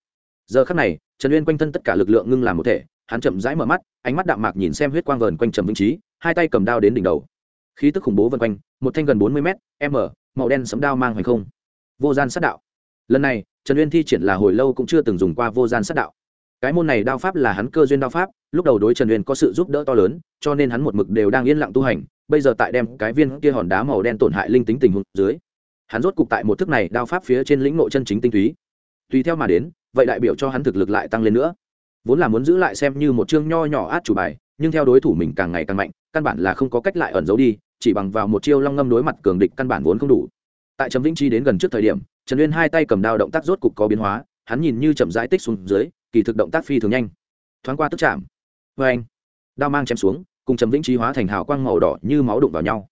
Giờ khắc này, trần uyên quanh thân tất cả lực lượng ngưng làm một thể, hắn chậm rãi mở mắt, ánh mắt đạm mạc nhìn xem huyết quang vờn quanh trầm vĩnh trí, hai tay cầm đao đến đỉnh đầu. Khí tức khủng bố vân quanh, một thanh gần bốn mươi m m, màu đen sấm đao mang hoành không. Vô gian sát đạo. Lần này trần uyên thi triển là hồi lâu cũng chưa từng dùng qua vô gian sát đạo. Cái môn này đao pháp là hắn cơ duyên đao pháp, lúc đầu đối trần uyên có sự giúp đỡ to lớn, cho nên hắn một mực đều đang yên lặng tu hành, bây giờ tại đem cái viên kia hòn đá màu đen tổn hại linh tính tình huống dưới, hắn rốt cục tại một thức này đao pháp phía trên lĩnh nội chân chính tinh túy. Tùy theo mà đến, vậy đại biểu cho hắn thực lực lại tăng lên nữa. Vốn là muốn giữ lại xem như một chương nho nhỏ át chủ bài, nhưng theo đối thủ mình càng ngày càng mạnh, căn bản là không có cách lại ẩn giấu đi, chỉ bằng vào một chiêu long ngâm đối mặt cường địch căn bản vốn không đủ. Tại chấm vĩnh chi đến gần trước thời điểm trần uyên hai tay cầm đao động tác rốt cục có biến hóa, hắn nhìn như chậm rãi tích xuống dưới, kỳ thực động tác phi thường nhanh. Thoáng qua tức chạm. Vê anh, đao mang chém xuống, cùng trầm vĩnh trí hóa thành hào quang màu đỏ như máu đụng vào nhau.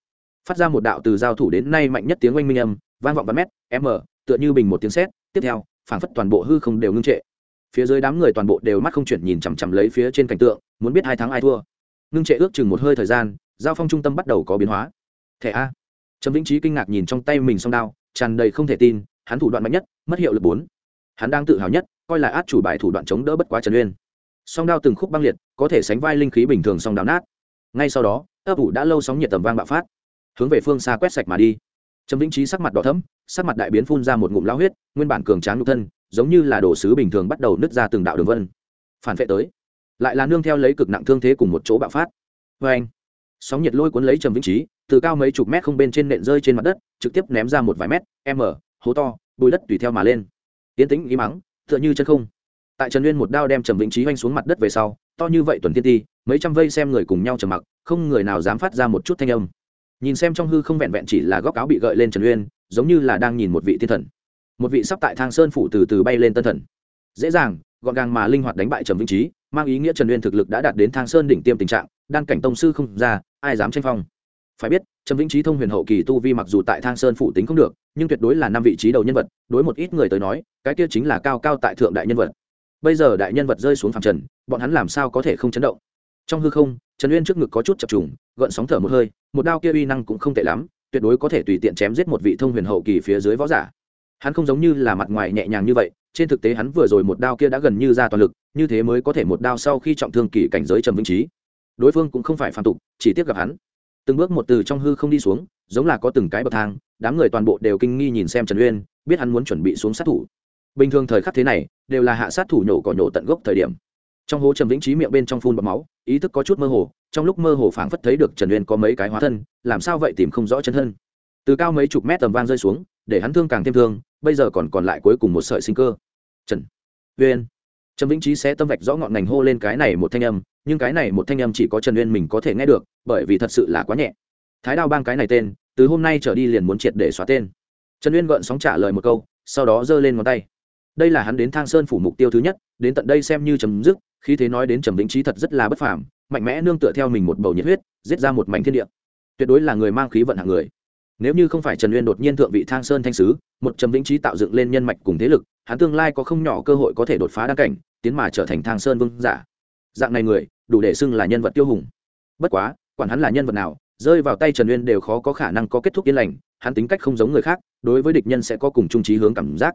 Phát ra một đạo từ giao thủ đến nay mạnh nhất tiếng oanh minh âm, vang vọng vạn mét, m, tựa như bình một tiếng sét, tiếp theo, phảng phất toàn bộ hư không đều ngưng trệ. Phía dưới đám người toàn bộ đều mắt không chuyển nhìn chằm chằm lấy phía trên cảnh tượng, muốn biết hai tháng ai thua. Ngưng trệ ước chừng một hơi thời gian, giao phong trung tâm bắt đầu có biến hóa. Thẻ a. Trầm vĩnh trí kinh ngạc nhìn trong tay mình song đao, tràn đầy không thể tin hắn thủ đoạn mạnh nhất, mất hiệu lực bốn. Hắn đang tự hào nhất, coi là át chủ bài thủ đoạn chống đỡ bất quá trần uyên. Song đao từng khúc băng liệt, có thể sánh vai linh khí bình thường song đao nát. Ngay sau đó, ấp ủ đã lâu sóng nhiệt tầm vang bạo phát. Hướng về phương xa quét sạch mà đi. Trầm vĩnh trí sắc mặt đỏ thấm sắc mặt đại biến phun ra một ngụm lao huyết, nguyên bản cường tráng nhục thân, giống như là đồ sứ bình thường bắt đầu nứt ra từng đạo đường vân. Phản vệ tới. Lại là nương theo lấy cực nặng thương thế cùng một chỗ bạo phát. Vê anh, sóng nhiệt lôi cuốn lấy trầm vĩnh trí, từ cao mấy chục mét không bên trên nện rơi trên mặt đất, trực tiếp ném ra một vài mét, m hố to, bùi đất tùy theo mà lên. Yến tĩnh, ý mắng, tựa như chân không. Tại trần uyên một đao đem trầm vĩnh trí oanh xuống mặt đất về sau, to như vậy tuần thiên ti, mấy trăm vây xem người cùng nhau trầm mặc, không người nào dám phát ra một chút thanh âm. Nhìn xem trong hư không vẹn vẹn chỉ là góc áo bị gợi lên trần uyên, giống như là đang nhìn một vị thiên thần. Một vị sắp tại thang sơn phủ từ từ bay lên tân thần. Dễ dàng, gọn gàng mà linh hoạt đánh bại trầm vĩnh trí mang ý nghĩa trần uyên thực lực đã đạt đến thang sơn đỉnh tiêm tình trạng, đan cảnh tông sư không ra, ai dám tranh phong? Phải biết trầm vĩnh trí thông huyền hậu kỳ tu vi mặc dù tại thang sơn phủ tính không được, nhưng tuyệt đối là năm vị trí đầu nhân vật, đối một ít người tới nói, cái kia chính là cao cao tại thượng đại nhân vật. Bây giờ đại nhân vật rơi xuống phàm trần, bọn hắn làm sao có thể không chấn động? Trong hư không, trần uyên trước ngực có chút chập trùng, gợn sóng thở một hơi, một đao kia uy năng cũng không tệ lắm, tuyệt đối có thể tùy tiện chém giết một vị thông huyền hậu kỳ phía dưới võ giả. Hắn không giống như là mặt ngoài nhẹ nhàng như vậy, trên thực tế hắn vừa rồi một đao kia đã gần như ra toàn lực, như thế mới có thể một đao sau khi trọng thương kỳ cảnh giới trầm vĩnh trí. Đối phương cũng không phải phản tục, chỉ tiếp gặp hắn từng bước một từ trong hư không đi xuống, giống là có từng cái bậc thang, đám người toàn bộ đều kinh nghi nhìn xem trần uyên, biết hắn muốn chuẩn bị xuống sát thủ. Bình thường thời khắc thế này, đều là hạ sát thủ nhổ cỏ nhổ tận gốc thời điểm. Trong hố trầm vĩnh trí miệng bên trong phun bọc máu, ý thức có chút mơ hồ, trong lúc mơ hồ phảng phất thấy được trần uyên có mấy cái hóa thân, làm sao vậy tìm không rõ chân thân. Từ cao mấy chục mét tầm vang rơi xuống, để hắn thương càng thêm thương, bây giờ còn còn lại cuối cùng một sợi sinh cơ. Trần uyên. Trầm vĩnh trí sẽ tâm vạch rõ ngọn ngành hô lên cái này một thanh âm nhưng cái này một thanh âm chỉ có trần uyên mình có thể nghe được, bởi vì thật sự là quá nhẹ. Thái đao bang cái này tên, từ hôm nay trở đi liền muốn triệt để xóa tên. Trần uyên gợn sóng trả lời một câu, sau đó giơ lên ngón tay. Đây là hắn đến thang sơn phủ mục tiêu thứ nhất, đến tận đây xem như chấm dứt khi thế nói đến trầm vĩnh trí thật rất là bất phàm, mạnh mẽ nương tựa theo mình một bầu nhiệt huyết, giết ra một mảnh thiên địa. Tuyệt đối là người mang khí vận hạng người. Nếu như không phải trần uyên đột nhiên thượng vị thang sơn thanh sứ, một trầm vĩnh trí tạo dựng lên nhân mạch cùng thế lực, hắn tương lai có không nhỏ cơ hội có thể đột phá đăng cảnh, tiến mà trở thành thang sơn vương giả dạng này người, đủ để xưng là nhân vật tiêu hùng. Bất quá, quản hắn là nhân vật nào, rơi vào tay trần uyên đều khó có khả năng có kết thúc yên lành, hắn tính cách không giống người khác, đối với địch nhân sẽ có cùng trung trí hướng cảm giác.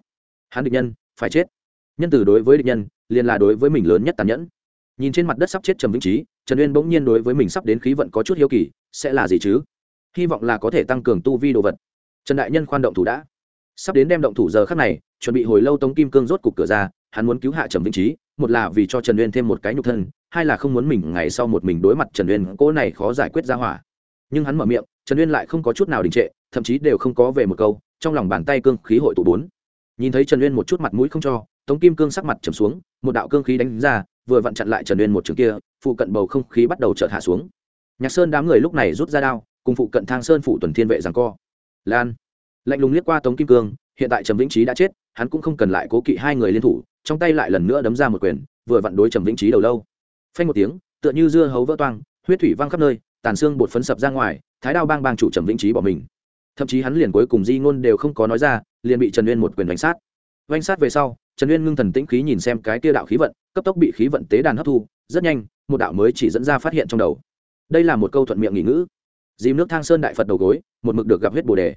Hắn địch nhân, phải chết. Nhân từ đối với địch nhân, liền là đối với mình lớn nhất tàn nhẫn. Nhìn trên mặt đất sắp chết trầm vĩnh trí trần uyên bỗng nhiên đối với mình sắp đến khí vận có chút hiếu kỳ, sẽ là gì chứ? Hy vọng là có thể tăng cường tu vi đồ vật. Trần đại nhân khoan động thủ đã. Sắp đến đem động thủ giờ khắc này, chuẩn bị hồi lâu tống kim cương rốt cục cửa ra, hắn muốn cứu hạ trầm vĩnh trí một là vì cho trần uyên thêm một cái nhục thân, hai là không muốn mình ngày sau một mình đối mặt trần uyên cỗ này khó giải quyết ra hỏa. Nhưng hắn mở miệng, trần uyên lại không có chút nào đình trệ, thậm chí đều không có về một câu, trong lòng bàn tay cương khí hội tụ bốn. Nhìn thấy trần uyên một chút mặt mũi không cho, tống kim cương sắc mặt trầm xuống, một đạo cương khí đánh ra, vừa vặn chặn lại trần uyên một trường kia, phụ cận bầu không khí bắt đầu chợt hạ xuống. Nhạc sơn đám người lúc này rút ra đao, cùng phụ cận thang sơn phụ tuần thiên vệ rằng co. Lan. Lạnh lùng liếc qua tống kim cương, hiện tại trầm vĩnh trí đã chết, hắn cũng không cần lại cố kỵ hai người liên thủ trong tay lại lần nữa đấm ra một quyền, vừa vặn đối trầm vĩnh trí đầu lâu. Phanh một tiếng, tựa như dưa hấu vỡ toang, huyết thủy văng khắp nơi, tàn xương bột phấn sập ra ngoài, thái đao bang bang chủ trầm vĩnh trí bỏ mình. Thậm chí hắn liền cuối cùng di ngôn đều không có nói ra, liền bị trần uyên một quyền đánh sát. Vanh sát về sau, trần uyên ngưng thần tĩnh khí nhìn xem cái kia đạo khí vận, cấp tốc bị khí vận tế đàn hấp thu, rất nhanh, một đạo mới chỉ dẫn ra phát hiện trong đầu. Đây là một câu thuận miệng nghỉ ngữ. Dìm nước thang sơn đại phật đầu gối, một mực được gặp huyết bồ đề.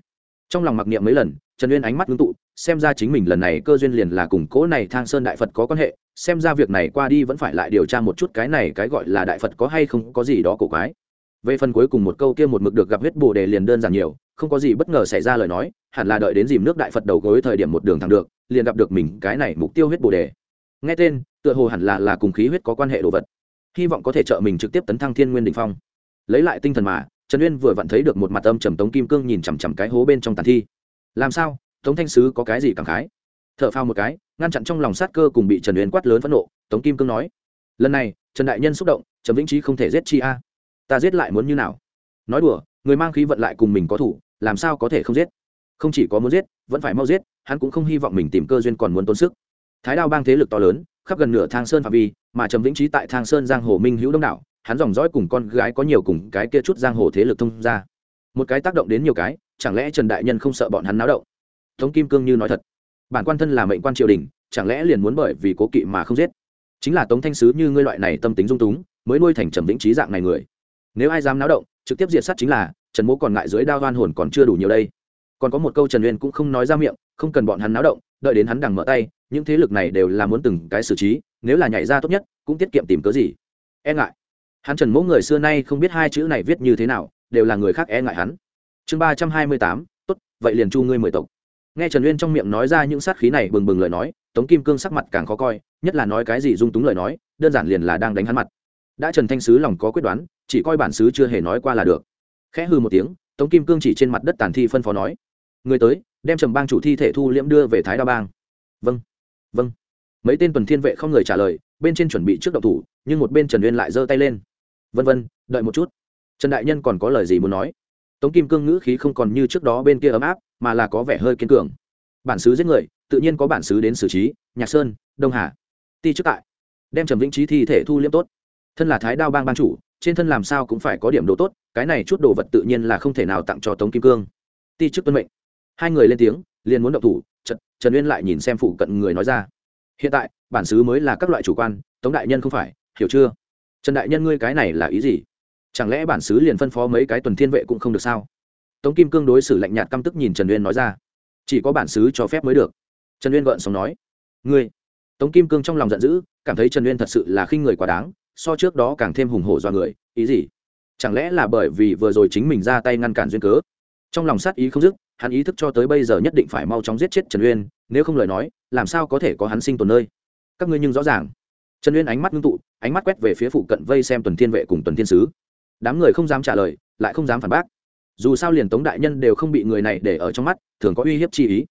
Trong lòng mặc niệm mấy lần, trần uyên ánh mắt ngưng tụ xem ra chính mình lần này cơ duyên liền là cùng cố này thang sơn đại phật có quan hệ, xem ra việc này qua đi vẫn phải lại điều tra một chút cái này cái gọi là đại phật có hay không có gì đó cổ quái. Về phần cuối cùng một câu kia một mực được gặp huyết bồ đề liền đơn giản nhiều, không có gì bất ngờ xảy ra lời nói, hẳn là đợi đến dìm nước đại phật đầu gối thời điểm một đường thẳng được, liền gặp được mình cái này mục tiêu huyết bồ đề. Nghe tên, tựa hồ hẳn là là cùng khí huyết có quan hệ đồ vật. Hy vọng có thể trợ mình trực tiếp tấn thăng thiên nguyên đình phong. Lấy lại tinh thần mà, trần uyên vừa vặn thấy được một mặt âm trầm tống kim cương nhìn chằm chằm cái hố bên trong tàn thi. Làm sao? Tống thanh sứ có cái gì cảm khái? T h ở phao một cái, ngăn chặn trong lòng sát cơ cùng bị trần uyên quát lớn phẫn nộ, tống kim cương nói, lần này, trần đại nhân xúc động trần vĩnh trí không thể giết chi a. Ta giết lại muốn như nào? Nói đùa, người mang khí vận lại cùng mình có thủ, làm sao có thể không giết? Không chỉ có muốn giết, vẫn phải mau giết, hắn cũng không hy vọng mình tìm cơ duyên còn muốn tốn sức. Thái đao bang thế lực to lớn, khắp gần nửa thang sơn phạm vi, mà trầm vĩnh trí tại thang sơn giang hồ minh hữu đông đảo, hắn dòng dõi cùng con gái có nhiều cùng cái kia chút giang hồ thế lực thông ra. Một cái tác động đến nhiều cái, chẳng lẽ trần đại nhân không sợ bọn hắn náo động? Tống kim cương như nói thật. Bản quan thân là mệnh quan triều đình, chẳng lẽ liền muốn bởi vì cố kỵ mà không giết? Chính là tống thanh sứ như ngươi loại này tâm tính dung túng, mới nuôi thành trầm vĩnh trí dạng này người. Nếu ai dám náo động, trực tiếp diệt sát chính là, trần mỗ còn ngại dưới đao đoan hồn còn chưa đủ nhiều đây. Còn có một câu trần uyên cũng không nói ra miệng, không cần bọn hắn náo động, đợi đến hắn đằng mở tay, những thế lực này đều là muốn từng cái xử trí, nếu là nhảy ra tốt nhất, cũng tiết kiệm tìm cớ gì. E ngại. Hắn trần mỗ người xưa nay không biết hai chữ này viết như thế nào, đều là người khác e ngại hắn. Chương ba trăm hai mươi tám, tốt, vậy liền chu ngươi mười tộc nghe trần uyên trong miệng nói ra những sát khí này bừng bừng lời nói, tống kim cương sắc mặt càng khó coi, nhất là nói cái gì dung túng lời nói, đơn giản liền là đang đánh hắn mặt. Đã trần thanh sứ lòng có quyết đoán, chỉ coi bản sứ chưa hề nói qua là được. Khẽ hư một tiếng, tống kim cương chỉ trên mặt đất tàn thi phân phó nói. Người tới, đem trầm bang chủ thi thể thu liễm đưa về thái đa bang. Vâng vâng. Mấy tên tuần thiên vệ không người trả lời, bên trên chuẩn bị trước động thủ, nhưng một bên trần uyên lại giơ tay lên. Vân vân, đợi một chút. Trần đại nhân còn có lời gì muốn nói? Tống kim cương ngữ khí không còn như trước đó bên kia ấm áp mà là có vẻ hơi kiên cường. Bản xứ giết người tự nhiên có bản xứ đến xử trí nhạc sơn đông hà. Ti trước tại. Đem trầm vĩnh trí thi thể thu liêm tốt. Thân là thái đao bang ban chủ trên thân làm sao cũng phải có điểm đồ tốt cái này chút đồ vật tự nhiên là không thể nào tặng cho tống kim cương. Ti chức tuân mệnh. Hai người lên tiếng liền muốn động thủ trần, trần uyên lại nhìn xem phụ cận người nói ra. Hiện tại bản xứ mới là các loại chủ quan tống đại nhân không phải hiểu chưa? Trần đại nhân ngươi cái này là ý gì? Chẳng lẽ bản xứ liền phân phó mấy cái tuần thiên vệ cũng không được sao? Tống kim cương đối xử lạnh nhạt căm tức nhìn trần uyên nói ra. Chỉ có bản xứ cho phép mới được. Trần uyên gợn sống nói. Ngươi. Tống kim cương trong lòng giận dữ, cảm thấy trần uyên thật sự là khinh người quá đáng, so trước đó càng thêm hùng hổ do người, ý gì? Chẳng lẽ là bởi vì vừa rồi chính mình ra tay ngăn cản duyên cớ? Trong lòng sát ý không dứt, hắn ý thức cho tới bây giờ nhất định phải mau chóng giết chết trần uyên, nếu không lời nói, làm sao có thể có hắn sinh tồn nơi? Các ngươi nhưng rõ ràng. Trần uyên ánh mắt ngưng tụ, ánh mắt quét về phía phụ cận vây xem tuần thiên vệ cùng tuần thiên sứ đám người không dám trả lời, lại không dám phản bác. Dù sao liền tống đại nhân đều không bị người này để ở trong mắt, thường có uy hiếp chi ý.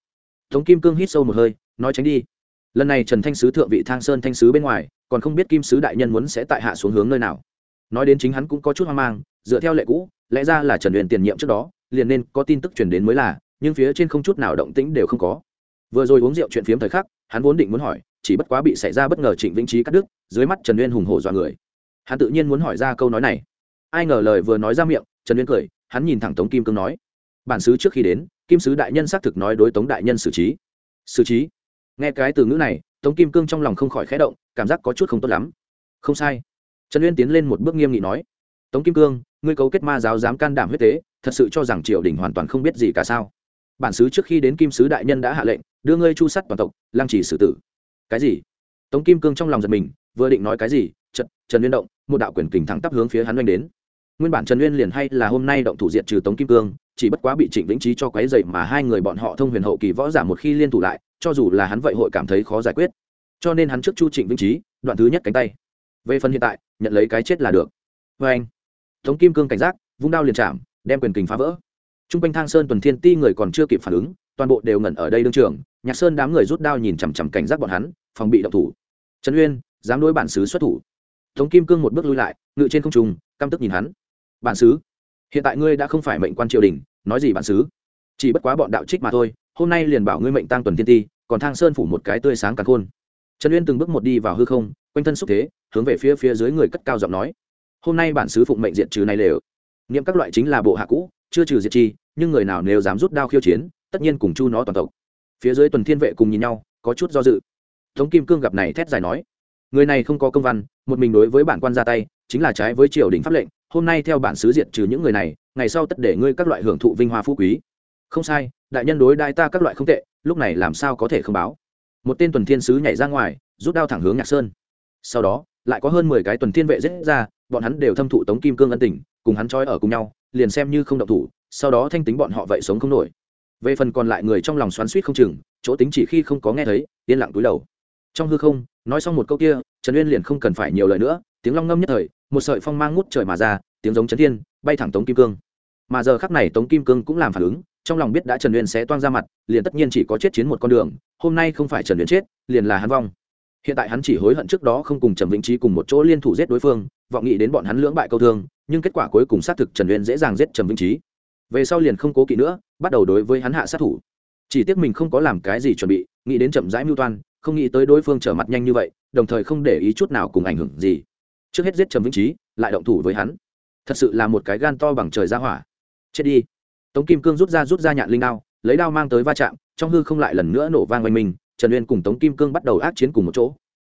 Tống kim cương hít sâu một hơi, nói tránh đi. Lần này trần thanh sứ thượng vị thang sơn thanh sứ bên ngoài, còn không biết kim sứ đại nhân muốn sẽ tại hạ xuống hướng nơi nào. Nói đến chính hắn cũng có chút hoang mang, dựa theo lệ cũ, lẽ ra là trần luyện tiền nhiệm trước đó, liền nên có tin tức truyền đến mới là, nhưng phía trên không chút nào động tĩnh đều không có. Vừa rồi uống rượu chuyện phiếm thời khắc, hắn vốn định muốn hỏi, chỉ bất quá bị xảy ra bất ngờ trịnh vĩnh trí cắt đứt, dưới mắt trần uyên hùng hổ dọa người. Hắn tự nhiên muốn hỏi ra câu nói này ai ngờ lời vừa nói ra miệng, trần uyên cười, hắn nhìn thẳng tống kim cương nói. Bản sứ trước khi đến, kim sứ đại nhân xác thực nói đối tống đại nhân xử trí. Xử trí? Nghe cái từ ngữ này, tống kim cương trong lòng không khỏi khẽ động, cảm giác có chút không tốt lắm. Không sai. Trần uyên tiến lên một bước nghiêm nghị nói. Tống kim cương, ngươi cấu kết ma giáo dám can đảm huyết tế, thật sự cho rằng triều đình hoàn toàn không biết gì cả sao? Bản sứ trước khi đến kim sứ đại nhân đã hạ lệnh, đưa ngươi chu sắt toàn tộc lang chỉ xử tử. Cái gì? Tống kim cương trong lòng giật mình, vừa định nói cái gì trần trần liên động một đạo quyền kình thẳng tắp hướng phía hắn oanh đến. Nguyên bản trần uyên liền hay là hôm nay động thủ diện trừ tống kim cương, chỉ bất quá bị trịnh vĩnh trí cho quấy dậy mà hai người bọn họ thông huyền hậu kỳ võ giả một khi liên thủ lại, cho dù là hắn vậy hội cảm thấy khó giải quyết. Cho nên hắn trước chu trịnh vĩnh trí, đoạn thứ nhất cánh tay. Về phần hiện tại, nhận lấy cái chết là được. Vê anh, tống kim cương cảnh giác, vung đao liền chạm, đem quyền kình phá vỡ. T r u n g quanh thang sơn tuần thiên ti người còn chưa kịp phản ứng, toàn bộ đều ngẩn ở đây đương trường, nhạc sơn đám người rút đao nhìn chằm chằm cảnh giác bọn hắn, phòng bị động thủ. Trần uyên, dám đối bản xứ xuất thủ tống kim cương một bước lui lại, ngự trên không trùng căm tức nhìn hắn. Bản xứ, hiện tại ngươi đã không phải mệnh quan triều đình, nói gì bản xứ? Chỉ bất quá bọn đạo trích mà thôi, hôm nay liền bảo ngươi mệnh tăng tuần thiên ti, còn thang sơn phủ một cái tươi sáng càng khôn. Trần uyên từng bước một đi vào hư không, quanh thân xúc thế, hướng về phía phía dưới người cất cao giọng nói, hôm nay bản sứ phụng mệnh diện trừ này lều. Nghiệm các loại chính là bộ hạ cũ, chưa trừ diệt chi, nhưng người nào nếu dám rút đao khiêu chiến, tất nhiên cùng chu nó toàn tộc. Phía dưới tuần thiên vệ cùng nhìn nhau, có chút do dự. Tống kim cương gặp này thét dài nói người này không có công văn, một mình đối với bản quan ra tay, chính là trái với triều đình pháp lệnh, hôm nay theo bản sứ diệt trừ những người này, ngày sau tất để ngươi các loại hưởng thụ vinh hoa phú quý. Không sai, đại nhân đối đại ta các loại không tệ, lúc này làm sao có thể không báo? Một tên tuần thiên sứ nhảy ra ngoài, rút đao thẳng hướng nhạc sơn. Sau đó, lại có hơn mười cái tuần thiên vệ giết ra, bọn hắn đều thâm thụ tống kim cương ân tình, cùng hắn trói ở cùng nhau, liền xem như không động thủ, sau đó thanh tính bọn họ vậy sống không nổi. Về phần còn lại người trong lòng xoắn suýt không chừng, chỗ tính chỉ khi không có nghe thấy, yên lặng túi đầu. Trong hư không nói xong một câu kia, trần uyên liền không cần phải nhiều lời nữa, tiếng long ngâm nhất thời, một sợi phong mang ngút trời mà ra, tiếng giống trấn thiên, bay thẳng tống kim cương. Mà giờ khắc này tống kim cương cũng làm phản ứng, trong lòng biết đã trần uyên sẽ toang ra mặt, liền tất nhiên chỉ có chết chiến một con đường, hôm nay không phải trần uyên chết, liền là hắn vong. Hiện tại hắn chỉ hối hận trước đó không cùng trầm vĩnh trí cùng một chỗ liên thủ giết đối phương, vọng nghĩ đến bọn hắn lưỡng bại câu thương, nhưng kết quả cuối cùng xác thực trần uyên dễ dàng giết trầm vĩnh trí. Về sau liền không cố kỵ nữa, bắt đầu đối với hắn hạ sát thủ. Chỉ tiếc mình không có làm cái gì chuẩn bị, nghĩ đến chậm rãi mưu toan không nghĩ tới đối phương trở mặt nhanh như vậy, đồng thời không để ý chút nào cùng ảnh hưởng gì. Trước hết giết trầm vĩnh trí lại động thủ với hắn. Thật sự là một cái gan to bằng trời ra hỏa. Chết đi. Tống kim cương rút ra rút ra nhạn linh đao, lấy đao mang tới va chạm, trong hư không lại lần nữa nổ vang quanh mình trần uyên cùng tống kim cương bắt đầu ác chiến cùng một chỗ.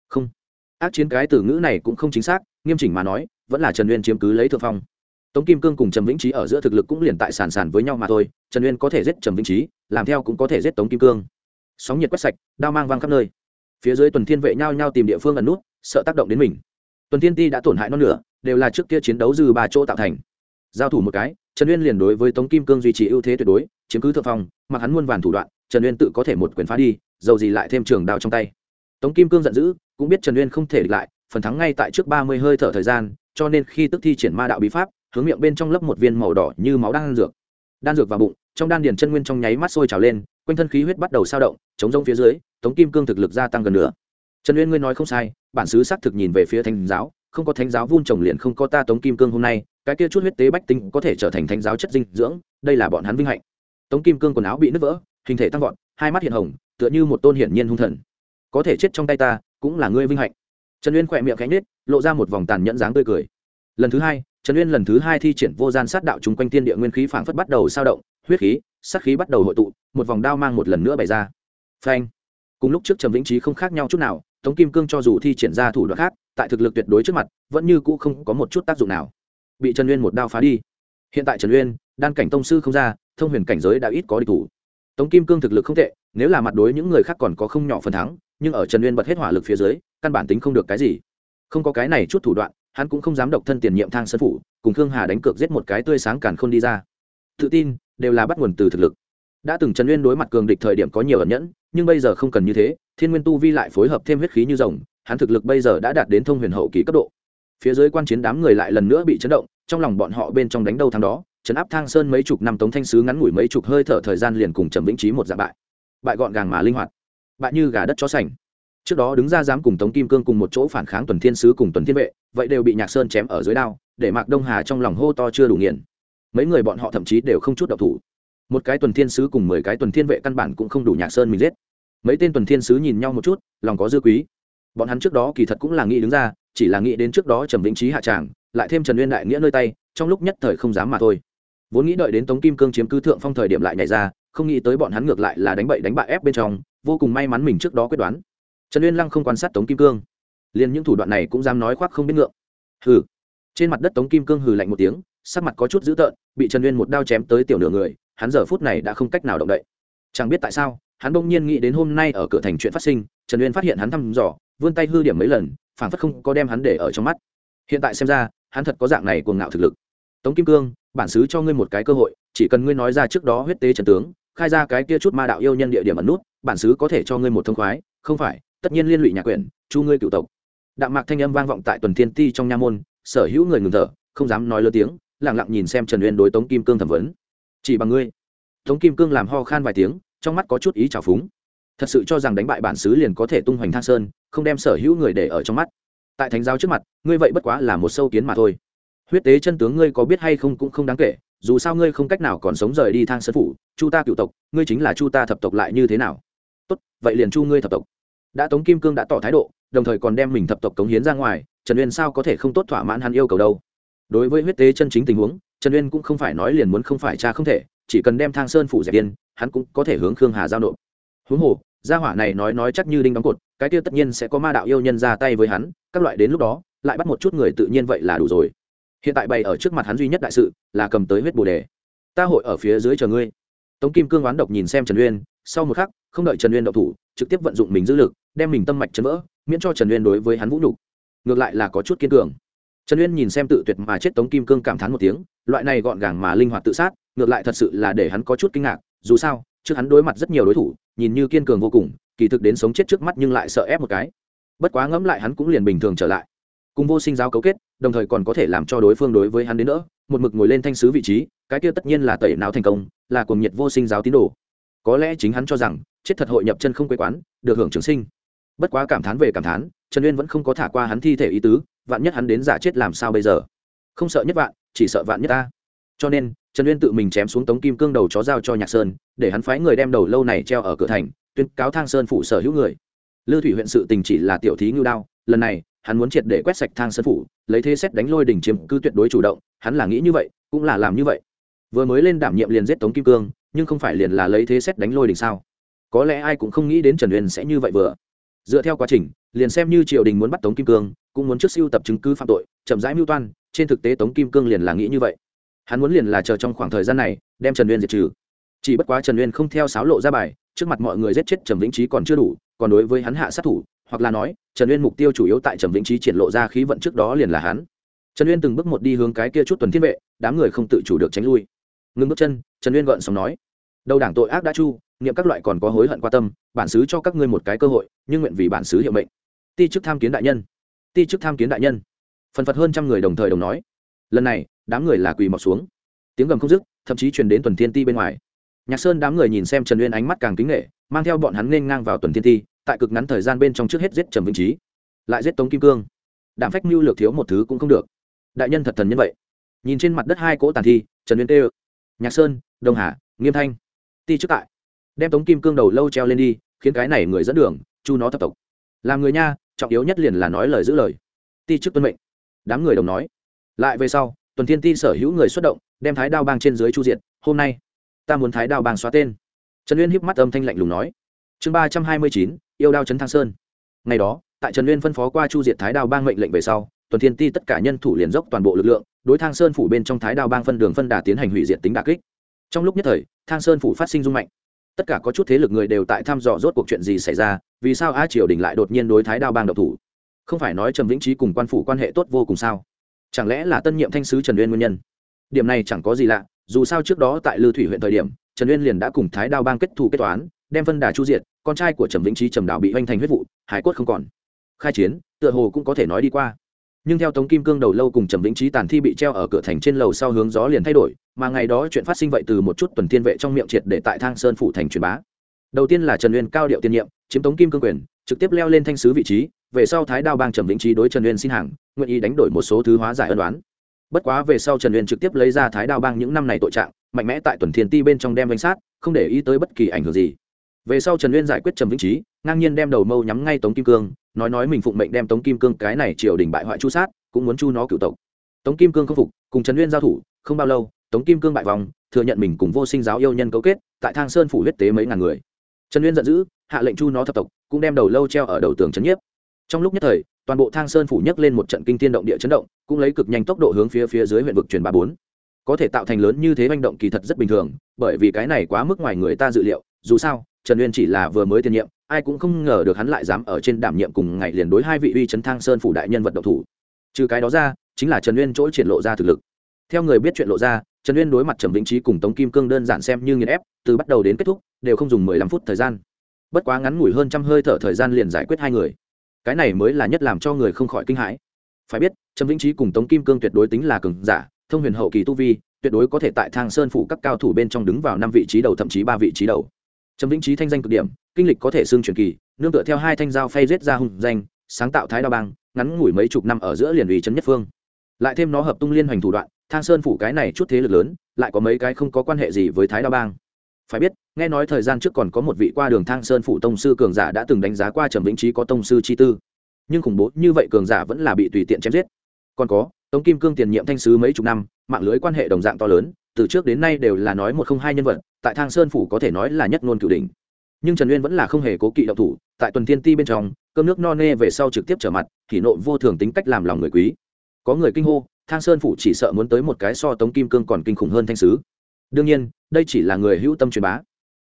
Không. Ác chiến cái từ ngữ này cũng không chính xác, nghiêm chỉnh mà nói, vẫn là trần uyên chiếm cứ lấy thượng phong. Tống kim cương cùng trầm vĩnh trí ở giữa thực lực cũng liền tại sàn sàn với nhau mà thôi, trần uyên có thể giết trầm vĩnh trí làm theo cũng có thể giết tống kim cương. Sóng nhiệt quét sạch, đao mang vang khắp nơi phía dưới tuần thiên vệ nhau nhau tìm địa phương ẩn nút, sợ tác động đến mình. Tuần thiên ti đã tổn hại non nửa, đều là trước kia chiến đấu dư ba chỗ tạo thành. Giao thủ một cái, trần uyên liền đối với tống kim cương duy trì ưu thế tuyệt đối, chiếm cứ thượng phong, mặc hắn muôn vàn thủ đoạn, trần uyên tự có thể một quyền phá đi, dầu gì lại thêm trường đao trong tay. Tống kim cương giận dữ, cũng biết trần uyên không thể địch lại, phần thắng ngay tại trước ba mươi hơi thở thời gian, cho nên khi tức thi triển ma đạo bí pháp, hướng miệng bên trong lấp một viên màu đỏ như máu đan dược đan dược vào bụng, trong đan điền chân nguyên trong nháy mắt sôi trào lên, quanh thân khí huyết bắt đầu sao động, chống rông phía dưới, tống kim cương thực lực gia tăng gần nữa trần uyên ngươi nói không sai, bản xứ xác thực nhìn về phía thánh giáo, không có thánh giáo vun trồng liền không có ta tống kim cương hôm nay, cái kia chút huyết tế bách tinh có thể trở thành thánh giáo chất dinh dưỡng, đây là bọn hắn vinh hạnh. Tống kim cương quần áo bị nứt vỡ, hình thể tăng vọt, hai mắt hiện hồng, tựa như một tôn hiển nhiên hung thần. Có thể chết trong tay ta, cũng là ngươi vinh hạnh. Trần uyên khỏe miệng cánh nết lộ ra một vòng tàn nhẫn dáng tươi cười. Lần thứ hai trần uyên lần thứ hai thi triển vô gian sát đạo chung quanh thiên địa nguyên khí phảng phất bắt đầu sao động, huyết khí, sát khí bắt đầu hội tụ, một vòng đao mang một lần nữa bày ra. Phanh. Cùng lúc trước trầm vĩnh trí không khác nhau chút nào, tống kim cương cho dù thi triển ra thủ đoạn khác, tại thực lực tuyệt đối trước mặt, vẫn như cũ không có một chút tác dụng nào. Bị trần uyên một đao phá đi. Hiện tại trần uyên, đan cảnh tông sư không ra, thông huyền cảnh giới đã ít có địch thủ. Tống kim cương thực lực không tệ, nếu là mặt đối những người khác còn có không nhỏ phần thắng, nhưng ở trần uyên bật hết hỏa lực phía dưới, căn bản tính không được cái gì. Không có cái này chút thủ đoạn hắn cũng không dám độc thân tiền nhiệm thang sân phủ, cùng khương hà đánh cược giết một cái tươi sáng càn khôn đi ra. Tự tin, đều là bắt nguồn từ thực lực. Đã từng trần uyên đối mặt cường địch thời điểm có nhiều ẩn nhẫn, nhưng bây giờ không cần như thế, thiên nguyên tu vi lại phối hợp thêm huyết khí như rồng, hắn thực lực bây giờ đã đạt đến thông huyền hậu kỳ cấp độ. Phía dưới quan chiến đám người lại lần nữa bị chấn động, trong lòng bọn họ bên trong đánh đâu thắng đó, chấn áp thang sơn mấy chục năm tống thanh sứ ngắn ngủi mấy chục hơi thở thời gian liền cùng trầm vĩnh trí một dạng bại. Bại gọn gàng mà linh hoạt, bại như gà đất chó sành. Trước đó đứng ra dám cùng tống kim cương cùng một chỗ phản kháng tuần thiên sứ cùng tuần thiên vệ vậy đều bị nhạc sơn chém ở dưới đao, để mạc đông hà trong lòng hô to chưa đủ nghiền. Mấy người bọn họ thậm chí đều không chút độc thủ. Một cái tuần thiên sứ cùng mười cái tuần thiên vệ căn bản cũng không đủ nhạc sơn mình giết. Mấy tên tuần thiên sứ nhìn nhau một chút, lòng có dư quý. Bọn hắn trước đó kỳ thật cũng là nghĩ đứng ra, chỉ là nghĩ đến trước đó trầm vĩnh trí hạ tràng, lại thêm trần uyên đại nghĩa nơi tay, trong lúc nhất thời không dám mà thôi. Vốn nghĩ đợi đến tống kim cương chiếm cứ thượng phong thời điểm lại nhảy ra, không nghĩ tới bọn hắn ngược lại là đánh bậy đánh bại ép bên trong, vô cùng may mắn mình trước đó quyết đoán. Trần uyên lăng không quan sát tống kim cương liền những thủ đoạn này cũng dám nói khoác không biết ngượng. Hừ. Trên mặt đất tống kim cương hừ lạnh một tiếng, sắc mặt có chút dữ tợn, bị trần uyên một đao chém tới tiểu nửa người, hắn giờ phút này đã không cách nào động đậy. Chẳng biết tại sao, hắn bỗng nhiên nghĩ đến hôm nay ở cửa thành chuyện phát sinh, trần uyên phát hiện hắn thăm dò, vươn tay hư điểm mấy lần phản phất không có đem hắn để ở trong mắt. Hiện tại xem ra, hắn thật có dạng này cuồng ngạo thực lực. Tống kim cương, bản xứ cho ngươi một cái cơ hội, chỉ cần ngươi nói ra trước đó huyết tế trần tướng, khai ra cái kia chút ma đạo yêu nhân địa điểm ẩn nút, bản xứ có thể cho ngươi một thông khoái, không phải, tất nhiên liên lụy nhà quyển chu ngươi cựu tộc đạm mạc thanh âm vang vọng tại tuần thiên ti trong nha môn, sở hữu người ngừng thở, không dám nói lớn tiếng lẳng lặng nhìn xem trần uyên đối tống kim cương thẩm vấn. Chỉ bằng ngươi. Tống kim cương làm ho khan vài tiếng, trong mắt có chút ý trào phúng. Thật sự cho rằng đánh bại bản xứ liền có thể tung hoành thang sơn, không đem sở hữu người để ở trong mắt. Tại thánh giáo trước mặt, ngươi vậy bất quá là một sâu kiến mà thôi. Huyết tế chân tướng ngươi có biết hay không cũng không đáng kể, dù sao ngươi không cách nào còn sống rời đi thang sơn phủ, chu ta cựu tộc, ngươi chính là chu ta thập tộc lại như thế nào? Tốt, vậy liền chu ngươi thập tộc đã tống kim cương đã tỏ thái độ, đồng thời còn đem mình thập tộc cống hiến ra ngoài, trần uyên sao có thể không tốt thỏa mãn hắn yêu cầu đâu? Đối với huyết tế chân chính tình huống, trần uyên cũng không phải nói liền muốn không phải cha không thể, chỉ cần đem thang sơn phủ dẹp yên, hắn cũng có thể hướng khương hà giao nộp. Huống hồ, gia hỏa này nói nói chắc như đinh đóng cột, cái kia tất nhiên sẽ có ma đạo yêu nhân ra tay với hắn, các loại đến lúc đó, lại bắt một chút người tự nhiên vậy là đủ rồi. Hiện tại bày ở trước mặt hắn duy nhất đại sự, là cầm tới huyết bồ đề. Ta hội ở phía dưới chờ ngươi. Tống kim cương oán độc nhìn xem trần uyên, sau một khắc, không đợi trần uyên độc thủ, trực tiếp vận dụng mình dữ lực đem mình tâm mạch chấn vỡ, miễn cho trần uyên đối với hắn vũ nhục. Ngược lại là có chút kiên cường. Trần uyên nhìn xem tự tuyệt mà chết tống kim cương cảm thán một tiếng, loại này gọn gàng mà linh hoạt tự sát, ngược lại thật sự là để hắn có chút kinh ngạc, dù sao, trước hắn đối mặt rất nhiều đối thủ, nhìn như kiên cường vô cùng, kỳ thực đến sống chết trước mắt nhưng lại sợ ép một cái. Bất quá ngẫm lại hắn cũng liền bình thường trở lại. Cùng vô sinh giáo cấu kết, đồng thời còn có thể làm cho đối phương đối với hắn đến nữa một mực ngồi lên thanh sứ vị trí, cái kia tất nhiên là tẩy não thành công, là cuồng nhiệt vô sinh giáo tín đồ. Có lẽ chính hắn cho rằng, chết thật hội nhập chân không quê quán, được hưởng trường sinh bất quá cảm thán về cảm thán, trần uyên vẫn không có thả qua hắn thi thể ý tứ, vạn nhất hắn đến giả chết làm sao bây giờ? Không sợ nhất vạn, chỉ sợ vạn nhất ta. Cho nên, trần uyên tự mình chém xuống tống kim cương đầu chó giao cho nhạc sơn, để hắn phái người đem đầu lâu này treo ở cửa thành, tuyên cáo thang sơn phủ sở hữu người. Lư thủy huyện sự tình chỉ là tiểu thí ngưu đao, lần này, hắn muốn triệt để quét sạch thang sơn phủ, lấy thế xét đánh lôi đỉnh chiếm cứ tuyệt đối chủ động, hắn là nghĩ như vậy, cũng là làm như vậy. Vừa mới lên đảm nhiệm liền giết tống kim cương, nhưng không phải liền là lấy thế xét đánh lôi đỉnh sao? Có lẽ ai cũng không nghĩ đến trần uyên sẽ như vậy vừa dựa theo quá trình, liền xem như triều đình muốn bắt tống kim cương, cũng muốn trước siêu tập chứng cứ phạm tội, chậm rãi mưu toan, trên thực tế tống kim cương liền là nghĩ như vậy. Hắn muốn liền là chờ trong khoảng thời gian này, đem trần uyên diệt trừ. Chỉ bất quá trần uyên không theo sáo lộ ra bài, trước mặt mọi người giết chết trầm vĩnh trí còn chưa đủ, còn đối với hắn hạ sát thủ, hoặc là nói, trần uyên mục tiêu chủ yếu tại trầm vĩnh trí triển lộ ra khí vận trước đó liền là hắn. Trần uyên từng bước một đi hướng cái kia chút tuần thiên vệ, đám người không tự chủ được tránh lui. Ngưng bước chân, trần uyên gợn sóng nói, đầu đảng tội ác đã chu nghiệm các loại còn có hối hận qua tâm, bản xứ cho các ngươi một cái cơ hội nhưng nguyện vì bản xứ hiệu mệnh. Ti chức tham kiến đại nhân. Ti chức tham kiến đại nhân. Phần phật hơn trăm người đồng thời đồng nói. Lần này, đám người là quỳ mọc xuống. Tiếng gầm không dứt, thậm chí truyền đến tuần thiên ti bên ngoài. Nhạc sơn đám người nhìn xem trần uyên ánh mắt càng kính nghệ mang theo bọn hắn nên ngang vào tuần thiên ti, tại cực ngắn thời gian bên trong trước hết giết trầm vĩnh trí lại giết tống kim cương. Đạm phách mưu lược thiếu một thứ cũng không được. Đại nhân thật thần như vậy. Nhìn trên mặt đất hai cỗ tàn thi, trần uyên tê nhạc sơn, đông hà, nghiêm thanh, ti trước tại. Đem tống kim cương đầu lâu treo lên đi, khiến cái này người dẫn đường chu nó thập tộc. Làm người nha, trọng yếu nhất liền là nói lời giữ lời. Ti chức tuân mệnh. Đám người đồng nói. Lại về sau, tuần thiên ti sở hữu người xuất động, đem thái đao bang trên dưới chu diện hôm nay, ta muốn thái đao bang xóa tên. Trần uyên híp mắt âm thanh lạnh lùng nói. Chương ba trăm hai mươi chín, yêu đao trấn thang sơn. Ngày đó, tại trần uyên phân phó qua chu diệt thái đao bang mệnh lệnh về sau, tuần thiên ti tất cả nhân thủ liền dốc toàn bộ lực lượng, đối thang sơn phủ bên trong thái đao bang phân đường phân đà tiến hành hủy diệt tính đà kích. Trong lúc nhất thời, thang sơn phủ phát sinh rung mạnh tất cả có chút thế lực người đều tại thăm dò rốt cuộc chuyện gì xảy ra, vì sao a triều đình lại đột nhiên đối thái đao bang độc thủ? Không phải nói trầm vĩnh trí cùng quan phủ quan hệ tốt vô cùng sao? Chẳng lẽ là tân nhiệm thanh sứ trần uyên nguyên nhân? Điểm này chẳng có gì lạ, dù sao trước đó tại lư thủy huyện thời điểm, trần uyên liền đã cùng thái đao bang kết thù kết toán, đem phân đà chu diệt, con trai của trầm vĩnh trí trầm đào bị hoành thành huyết vụ, hải quất không còn. Khai chiến, tựa hồ cũng có thể nói đi qua. Nhưng theo tống kim cương đầu lâu cùng trầm vĩnh trí tàn thi bị treo ở cửa thành trên lầu sau hướng gió liền thay đổi mà ngày đó chuyện phát sinh vậy từ một chút tuần thiên vệ trong miệng triệt để tại thang sơn phủ thành truyền bá. Đầu tiên là trần uyên cao điệu tiên nhiệm, chiếm tống kim cương quyền, trực tiếp leo lên thanh sứ vị trí, về sau thái đao bang trầm vĩnh trí đối trần uyên xin hàng, nguyện ý đánh đổi một số thứ hóa giải ân đoán bất quá về sau trần uyên trực tiếp lấy ra thái đao bang những năm này tội trạng, mạnh mẽ tại tuần thiên ti bên trong đem danh sát, không để ý tới bất kỳ ảnh hưởng gì. Về sau trần uyên giải quyết trầm vĩnh trí, ngang nhiên đem đầu mâu nhắm ngay tống kim cương, nói nói mình phụng mệnh đem tống kim cương cái này triều đình bại hoại chu sát, cũng muốn chu nó cựu tộc. Tống kim cương không phục, cùng trần uyên giao thủ, không bao lâu tống kim cương bại vòng, thừa nhận mình cùng vô sinh giáo yêu nhân cấu kết, tại thang sơn phủ huyết tế mấy ngàn người. Trần uyên giận dữ, hạ lệnh chu nó thập tộc, cũng đem đầu lâu treo ở đầu tường trấn nhiếp. Trong lúc nhất thời, toàn bộ thang sơn phủ nhấc lên một trận kinh thiên động địa chấn động, cũng lấy cực nhanh tốc độ hướng phía phía dưới huyện vực truyền ba bốn. Có thể tạo thành lớn như thế manh động kỳ thật rất bình thường, bởi vì cái này quá mức ngoài người ta dự liệu, dù sao, trần uyên chỉ là vừa mới tiền nhiệm, ai cũng không ngờ được hắn lại dám ở trên đảm nhiệm cùng ngày liền đối hai vị uy chấn thang sơn phủ đại nhân vật độc thủ. Trừ cái đó ra, chính là trần uyên chỗ triển lộ ra thực lực. Theo người biết chuyện lộ ra trần uyên đối mặt trầm vĩnh trí cùng tống kim cương đơn giản xem như nghiền ép, từ bắt đầu đến kết thúc, đều không dùng mười lăm phút thời gian. Bất quá ngắn ngủi hơn trăm hơi thở thời gian liền giải quyết hai người. Cái này mới là nhất làm cho người không khỏi kinh hãi. Phải biết, trầm vĩnh trí cùng tống kim cương tuyệt đối tính là cường giả, thông huyền hậu kỳ tu vi, tuyệt đối có thể tại thang sơn phủ các cao thủ bên trong đứng vào năm vị trí đầu thậm chí ba vị trí đầu. Trầm vĩnh trí thanh danh cực điểm, kinh lịch có thể xương truyền kỳ, nương tựa theo hai thanh dao phay rết ra hùng danh, sáng tạo thái đao bang, ngắn ngủi mấy chục năm ở giữa liền ủy trấn nhất phương. Lại thêm nó hợp tung liên hoành thủ đoạn thang sơn phủ cái này chút thế lực lớn, lại có mấy cái không có quan hệ gì với thái đao bang. Phải biết, nghe nói thời gian trước còn có một vị qua đường thang sơn phủ tông sư cường giả đã từng đánh giá qua trầm vĩnh trí có tông sư chi tư. Nhưng khủng bố như vậy cường giả vẫn là bị tùy tiện chém giết. Còn có, tống kim cương tiền nhiệm thanh sứ mấy chục năm, mạng lưới quan hệ đồng dạng to lớn, từ trước đến nay đều là nói một không hai nhân vật, tại thang sơn phủ có thể nói là nhất ngôn cửu đỉnh. Nhưng trần uyên vẫn là không hề cố kỵ động thủ, tại tuần thiên ti bên trong, cơm nước no nê về sau trực tiếp trở mặt thì nộ vô thường tính cách làm lòng người quý. Có người kinh hô thang sơn phủ chỉ sợ muốn tới một cái so tống kim cương còn kinh khủng hơn thanh sứ. Đương nhiên, đây chỉ là người hữu tâm truyền bá.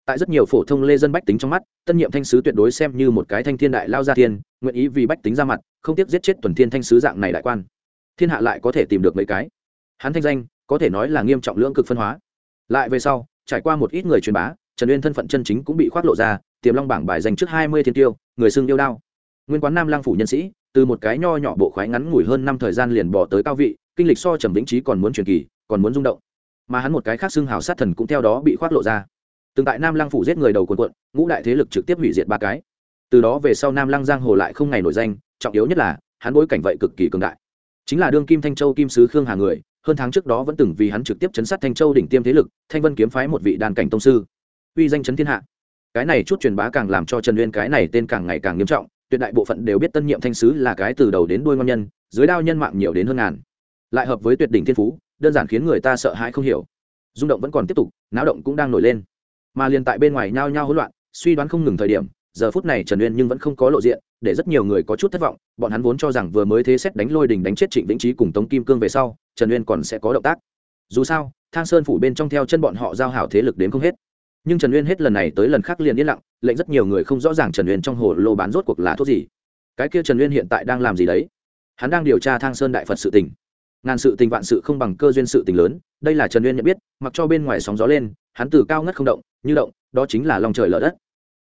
Tại rất nhiều phổ thông lê dân bách tính trong mắt, tân nhiệm thanh sứ tuyệt đối xem như một cái thanh thiên đại lao gia thiên, nguyện ý vì bách tính ra mặt, không tiếc giết chết tuần thiên thanh sứ dạng này đại quan. Thiên hạ lại có thể tìm được mấy cái. Hắn thanh danh, có thể nói là nghiêm trọng lưỡng cực phân hóa. Lại về sau, trải qua một ít người truyền bá, trần uyên thân phận chân chính cũng bị khoác lộ ra, tiềm long bảng bài dành trước hai mươi thiên tiêu, người xưng yêu đao. Nguyên quán nam lang phủ nhân sĩ, từ một cái nho nhỏ bộ khoái ngắn ngủi hơn năm thời gian liền bỏ tới cao vị kinh lịch so trầm vĩnh trí còn muốn truyền kỳ, còn muốn rung động. Mà hắn một cái khác xưng hào sát thần cũng theo đó bị khoác lộ ra. Từng tại nam lăng phủ giết người đầu quần quận ngũ đại thế lực trực tiếp hủy diệt ba cái. Từ đó về sau nam lăng giang hồ lại không ngày nổi danh, trọng yếu nhất là, hắn bối cảnh vậy cực kỳ cường đại. Chính là đương kim thanh châu kim sứ khương hà người, hơn tháng trước đó vẫn từng vì hắn trực tiếp chấn sát thanh châu đỉnh tiêm thế lực, thanh vân kiếm phái một vị đàn cảnh tông sư. Uy danh chấn thiên hạ. Cái này chút truyền bá càng làm cho trần uyên cái này tên càng ngày càng nghiêm trọng, tuyệt đại bộ phận đều biết tân nhiệm thanh sứ là cái từ đầu đến đuôi ngon nhân, dưới đao nhân mạng nhiều đến hơn ngàn lại hợp với tuyệt đỉnh thiên phú, đơn giản khiến người ta sợ hãi không hiểu. Rung động vẫn còn tiếp tục, náo động cũng đang nổi lên. Mà liền tại bên ngoài nhao nhao hỗn loạn, suy đoán không ngừng thời điểm, giờ phút này trần uyên nhưng vẫn không có lộ diện, để rất nhiều người có chút thất vọng, bọn hắn vốn cho rằng vừa mới thế xét đánh lôi đình đánh chết trịnh vĩnh trí cùng tống kim cương về sau, trần uyên còn sẽ có động tác. Dù sao, thang sơn phủ bên trong theo chân bọn họ giao hảo thế lực đến không hết. Nhưng trần uyên hết lần này tới lần khác liền yên lặng, lệnh rất nhiều người không rõ ràng trần uyên trong hồ lô bán rốt cuộc là thuốc gì. Cái kia trần uyên hiện tại đang làm gì đấy? Hắn đang điều tra thang sơn đại phật sự tình ngàn sự tình vạn sự không bằng cơ duyên sự tình lớn, đây là trần uyên nhận biết, mặc cho bên ngoài sóng gió lên, hắn từ cao ngất không động, như động, đó chính là lòng trời lở đất.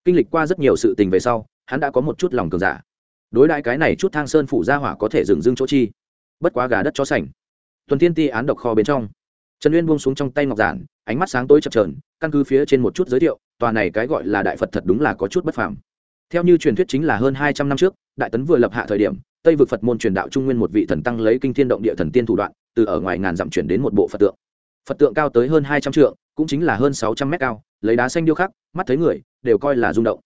Kinh lịch qua rất nhiều sự tình về sau, hắn đã có một chút lòng cường giả. Đối đại cái này chút thang sơn phủ ra hỏa có thể dừng dưng chỗ chi. Bất quá gà đất cho sảnh. tuần thiên ti án độc kho bên trong. Trần uyên buông xuống trong tay ngọc giản, ánh mắt sáng tối chập trờn căn cứ phía trên một chút giới thiệu, tòa này cái gọi là đại phật thật đúng là có chút bất phàm. Theo như truyền thuyết chính là hơn hai trăm năm trước, đại tấn vừa lập hạ thời điểm tây vực phật môn truyền đạo trung nguyên một vị thần tăng lấy kinh thiên động địa thần tiên thủ đoạn, từ ở ngoài ngàn dặm chuyển đến một bộ phật tượng. Phật tượng cao tới hơn hai trăm trượng, cũng chính là hơn sáu trăm mét cao, lấy đá xanh điêu khắc, mắt thấy người, đều coi là rung động.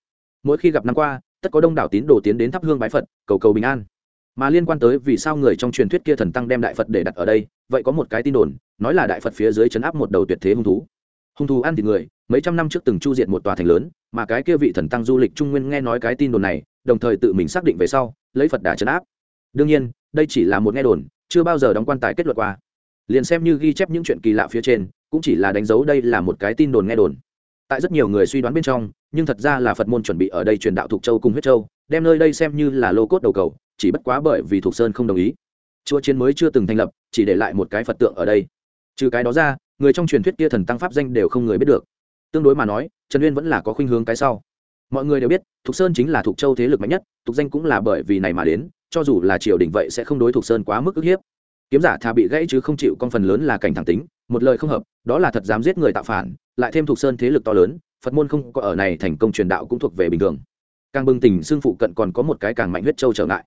Mỗi khi gặp năm qua, tất có đông đảo tín đồ tiến đến thắp hương bái phật, cầu cầu bình an. Mà liên quan tới vì sao người trong truyền thuyết kia thần tăng đem đại phật để đặt ở đây, vậy có một cái tin đồn, nói là đại phật phía dưới chấn áp một đầu tuyệt thế hung thú. Hung thú ăn thịt người, mấy trăm năm trước từng chu diệt một tòa thành lớn, mà cái kia vị thần tăng du lịch trung nguyên nghe nói cái tin đồn này, đồng thời tự mình xác định về sau lấy phật đà chấn áp. Đương nhiên, đây chỉ là một nghe đồn, chưa bao giờ đóng quan tài kết luận qua. Liền xem như ghi chép những chuyện kỳ lạ phía trên, cũng chỉ là đánh dấu đây là một cái tin đồn nghe đồn. Tại rất nhiều người suy đoán bên trong, nhưng thật ra là phật môn chuẩn bị ở đây truyền đạo thuộc châu cùng huyết châu, đem nơi đây xem như là lô cốt đầu cầu, chỉ bất quá bởi vì thuộc sơn không đồng ý. Chùa chiến mới chưa từng thành lập, chỉ để lại một cái phật tượng ở đây. Trừ cái đó ra, người trong truyền thuyết kia thần tăng pháp danh đều không người biết được. Tương đối mà nói, trần uyên vẫn là có khuynh hướng cái sau mọi người đều biết, thục sơn chính là thục châu thế lực mạnh nhất, thục danh cũng là bởi vì này mà đến, cho dù là triều đình vậy sẽ không đối thục sơn quá mức ức hiếp. Kiếm giả thà bị gãy chứ không chịu, con phần lớn là cảnh thẳng tính, một lời không hợp, đó là thật dám giết người tạo phản, lại thêm thục sơn thế lực to lớn, phật môn không có ở này thành công truyền đạo cũng thuộc về bình thường. Càng bừng tỉnh xương phụ cận còn có một cái càng mạnh huyết châu trở ngại.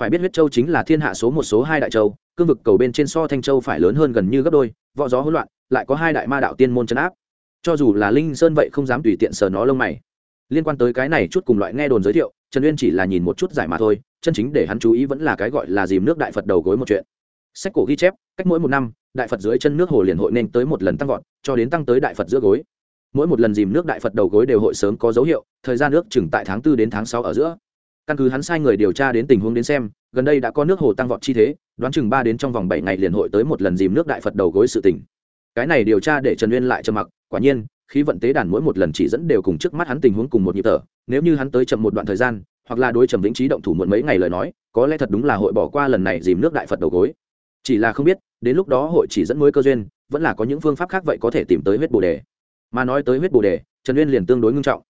Phải biết huyết châu chính là thiên hạ số một số hai đại châu, cương vực cầu bên trên so thanh châu phải lớn hơn gần như gấp đôi, võ gió hỗn loạn, lại có hai đại ma đạo tiên môn chấn áp. Cho dù là linh sơn vậy không dám tùy tiện sờ nó lông mày liên quan tới cái này chút cùng loại nghe đồn giới thiệu, trần uyên chỉ là nhìn một chút giải mà thôi, chân chính để hắn chú ý vẫn là cái gọi là dìm nước đại phật đầu gối một chuyện. Sách cổ ghi chép, cách mỗi một năm, đại phật dưới chân nước hồ liền hội nên tới một lần tăng vọt, cho đến tăng tới đại phật giữa gối. Mỗi một lần dìm nước đại phật đầu gối đều hội sớm có dấu hiệu, thời gian nước chừng tại tháng tư đến tháng sáu ở giữa. Căn cứ hắn sai người điều tra đến tình huống đến xem, gần đây đã có nước hồ tăng vọt chi thế, đoán chừng ba đến trong vòng bảy ngày liền hội tới một lần dìm nước đại phật đầu gối sự tỉnh cái này điều tra để trần uyên lại trầm mặc, quả nhiên khí vận tế đàn mỗi một lần chỉ dẫn đều cùng trước mắt hắn tình huống cùng một nhịp thở, nếu như hắn tới chậm một đoạn thời gian, hoặc là đối trầm vĩnh trí động thủ muộn mấy ngày lời nói, có lẽ thật đúng là hội bỏ qua lần này dìm nước đại phật đầu gối. Chỉ là không biết, đến lúc đó hội chỉ dẫn mới cơ duyên, vẫn là có những phương pháp khác vậy có thể tìm tới huyết bồ đề. Mà nói tới huyết bồ đề, trần uyên liền tương đối ngưng trọng.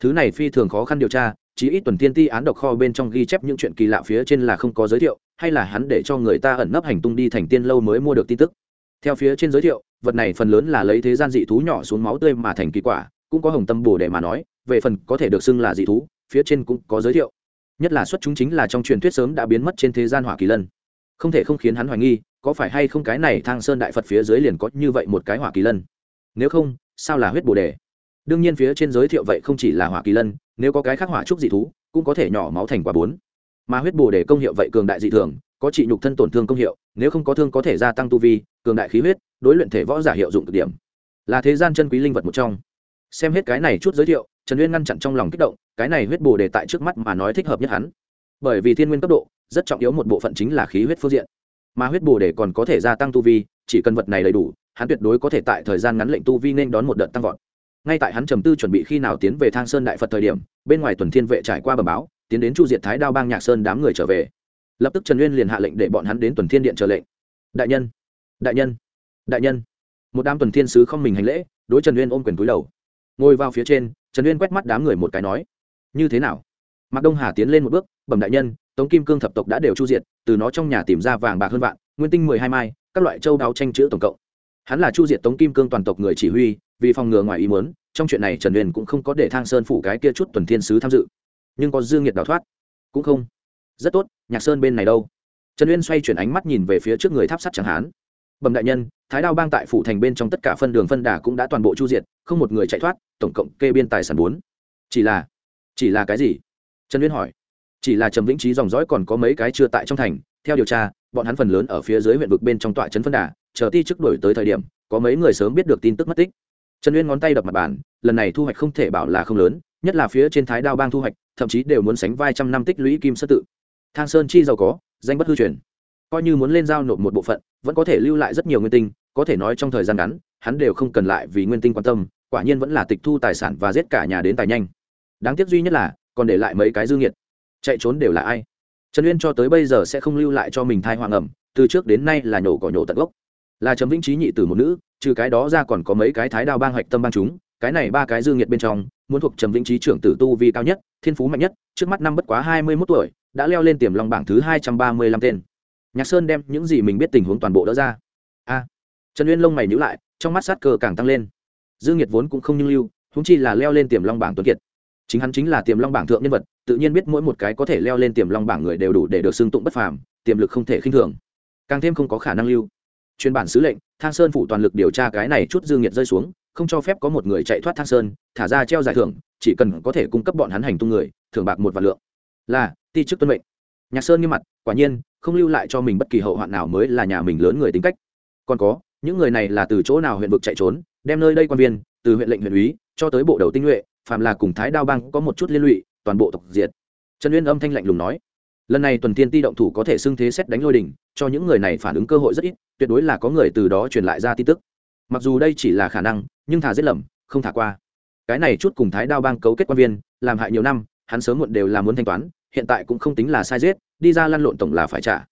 Thứ này phi thường khó khăn điều tra, chí ít tuần tiên ti án độc kho bên trong ghi chép những chuyện kỳ lạ phía trên là không có giới thiệu, hay là hắn để cho người ta ẩn nấp hành tung đi thành tiên lâu mới mua được tin tức theo phía trên giới thiệu, vật này phần lớn là lấy thế gian dị thú nhỏ xuống máu tươi mà thành kỳ quả, cũng có hồng tâm bồ để mà nói, về phần có thể được xưng là dị thú, phía trên cũng có giới thiệu. Nhất là xuất chúng chính là trong truyền thuyết sớm đã biến mất trên thế gian hỏa kỳ lân. Không thể không khiến hắn hoài nghi, có phải hay không cái này thang sơn đại phật phía dưới liền có như vậy một cái hỏa kỳ lân? Nếu không, sao là huyết bồ đề đương nhiên phía trên giới thiệu vậy không chỉ là hỏa kỳ lân, nếu có cái khác hỏa trúc dị thú, cũng có thể nhỏ máu thành quả bốn. Mà huyết bồ đề công hiệu vậy cường đại dị thường, có trị nhục thân tổn thương công hiệu, nếu không có thương có thể gia tăng tu vi cường đại khí huyết, đối luyện thể võ giả hiệu dụng cực điểm. Là thế gian chân quý linh vật một trong. Xem hết cái này chút giới thiệu, trần uyên ngăn chặn trong lòng kích động, cái này huyết bồ đề tại trước mắt mà nói thích hợp nhất hắn. Bởi vì thiên nguyên cấp độ, rất trọng yếu một bộ phận chính là khí huyết phương diện. Mà huyết bồ đề còn có thể gia tăng tu vi, chỉ cần vật này đầy đủ, hắn tuyệt đối có thể tại thời gian ngắn lệnh tu vi nên đón một đợt tăng vọt. Ngay tại hắn trầm tư chuẩn bị khi nào tiến về thang sơn đại phật thời điểm, bên ngoài tuần thiên vệ trải qua bờ báo, tiến đến chu diệt thái đao bang nhạc sơn đám người trở về. Lập tức trần uyên liền hạ lệnh để bọn hắn đến tuần thiên điện chờ lệnh. Đại nhân đại nhân đại nhân. Một đám tuần thiên sứ không mình hành lễ, đối trần uyên ôm quyền túi đầu. Ngồi vào phía trên, trần uyên quét mắt đám người một cái nói, như thế nào? Mạc đông hà tiến lên một bước, bẩm đại nhân, tống kim cương thập tộc đã đều chu diệt, từ nó trong nhà tìm ra vàng bạc hơn vạn, nguyên tinh mười hai mai, các loại châu đáo tranh chữ tổng cộng. Hắn là chu diệt tống kim cương toàn tộc người chỉ huy, vì phòng ngừa ngoài ý muốn, trong chuyện này trần uyên cũng không có để thang sơn phủ cái kia chút tuần thiên sứ tham dự. Nhưng có dương nhiệt đào thoát, cũng không. Rất tốt, nhạc sơn bên này đâu? Trần uyên xoay chuyển ánh mắt nhìn về phía trước người tháp sắt chẳng hán bẩm đại nhân, thái đao bang tại phủ thành bên trong tất cả phân đường phân đà cũng đã toàn bộ chu diệt, không một người chạy thoát, tổng cộng kê biên tài sản bốn. Chỉ là chỉ là cái gì? Trần liên hỏi. Chỉ là trầm vĩnh trí dòng dõi còn có mấy cái chưa tại trong thành, theo điều tra, bọn hắn phần lớn ở phía dưới huyện vực bên trong tọa trấn phân đà, chờ ti chức đổi tới thời điểm, có mấy người sớm biết được tin tức mất tích. Trần uyên ngón tay đập mặt bàn, lần này thu hoạch không thể bảo là không lớn, nhất là phía trên thái đao bang thu hoạch, thậm chí đều muốn sánh vai trăm năm tích lũy kim sơ tự. Thang sơn chi giàu có, danh bất hư truyền coi như muốn lên giao nộp một bộ phận, vẫn có thể lưu lại rất nhiều nguyên tinh, có thể nói trong thời gian ngắn, hắn đều không cần lại vì nguyên tinh quan tâm, quả nhiên vẫn là tịch thu tài sản và giết cả nhà đến tài nhanh. Đáng tiếc duy nhất là, còn để lại mấy cái dư nghiệt. Chạy trốn đều là ai? Trần uyên cho tới bây giờ sẽ không lưu lại cho mình thai hoàng ẩm, từ trước đến nay là nhổ cỏ nhổ tận gốc. Là chấm vĩnh trí nhị từ một nữ, trừ cái đó ra còn có mấy cái thái đao bang hoạch tâm bang chúng, cái này ba cái dương nhiệt bên trong, muốn thuộc trầm vĩnh trí trưởng tử tu vi cao nhất, thiên phú mạnh nhất, trước mắt năm bất quá hai mươi mốt tuổi, đã leo lên tiềm long bảng thứ hai trăm ba mươi lăm tên nhạc sơn đem những gì mình biết tình huống toàn bộ đỡ ra. A, trần uyên lông mày nhữ lại, trong mắt sát cờ càng tăng lên. Dương nhiệt vốn cũng không như lưu húng chi là leo lên tiềm long bảng tuấn kiệt. Chính hắn chính là tiềm long bảng thượng nhân vật, tự nhiên biết mỗi một cái có thể leo lên tiềm long bảng người đều đủ để được xưng tụng bất phàm, tiềm lực không thể khinh thường. Càng thêm không có khả năng lưu. Chuyên bản sứ lệnh, thang sơn phụ toàn lực điều tra cái này chút dương nhiệt rơi xuống, không cho phép có một người chạy thoát thang sơn, thả ra treo giải thưởng, chỉ cần có thể cung cấp bọn hắn hành tung người, thưởng bạc một vạn lượng. Là, ti chức tuân mệnh. Nhạc sơn như mặt, quả nhiên không lưu lại cho mình bất kỳ hậu hoạn nào mới là nhà mình lớn người tính cách. Còn có, những người này là từ chỗ nào huyện vực chạy trốn, đem nơi đây quan viên, từ huyện lệnh huyện úy, cho tới bộ đầu tinh nhuệ, phàm là cùng thái đao bang có một chút liên lụy, toàn bộ tộc diệt. Trần uyên âm thanh lạnh lùng nói, lần này tuần tiên ti động thủ có thể xưng thế xét đánh lôi đình cho những người này phản ứng cơ hội rất ít, tuyệt đối là có người từ đó truyền lại ra tin tức. Mặc dù đây chỉ là khả năng, nhưng thả giết lầm, không thả qua. Cái này chút cùng thái đao bang cấu kết quan viên, làm hại nhiều năm, hắn sớm muộn đều là muốn thanh toán, hiện tại cũng không tính là sai giết đi ra lăn lộn tổng là phải trả.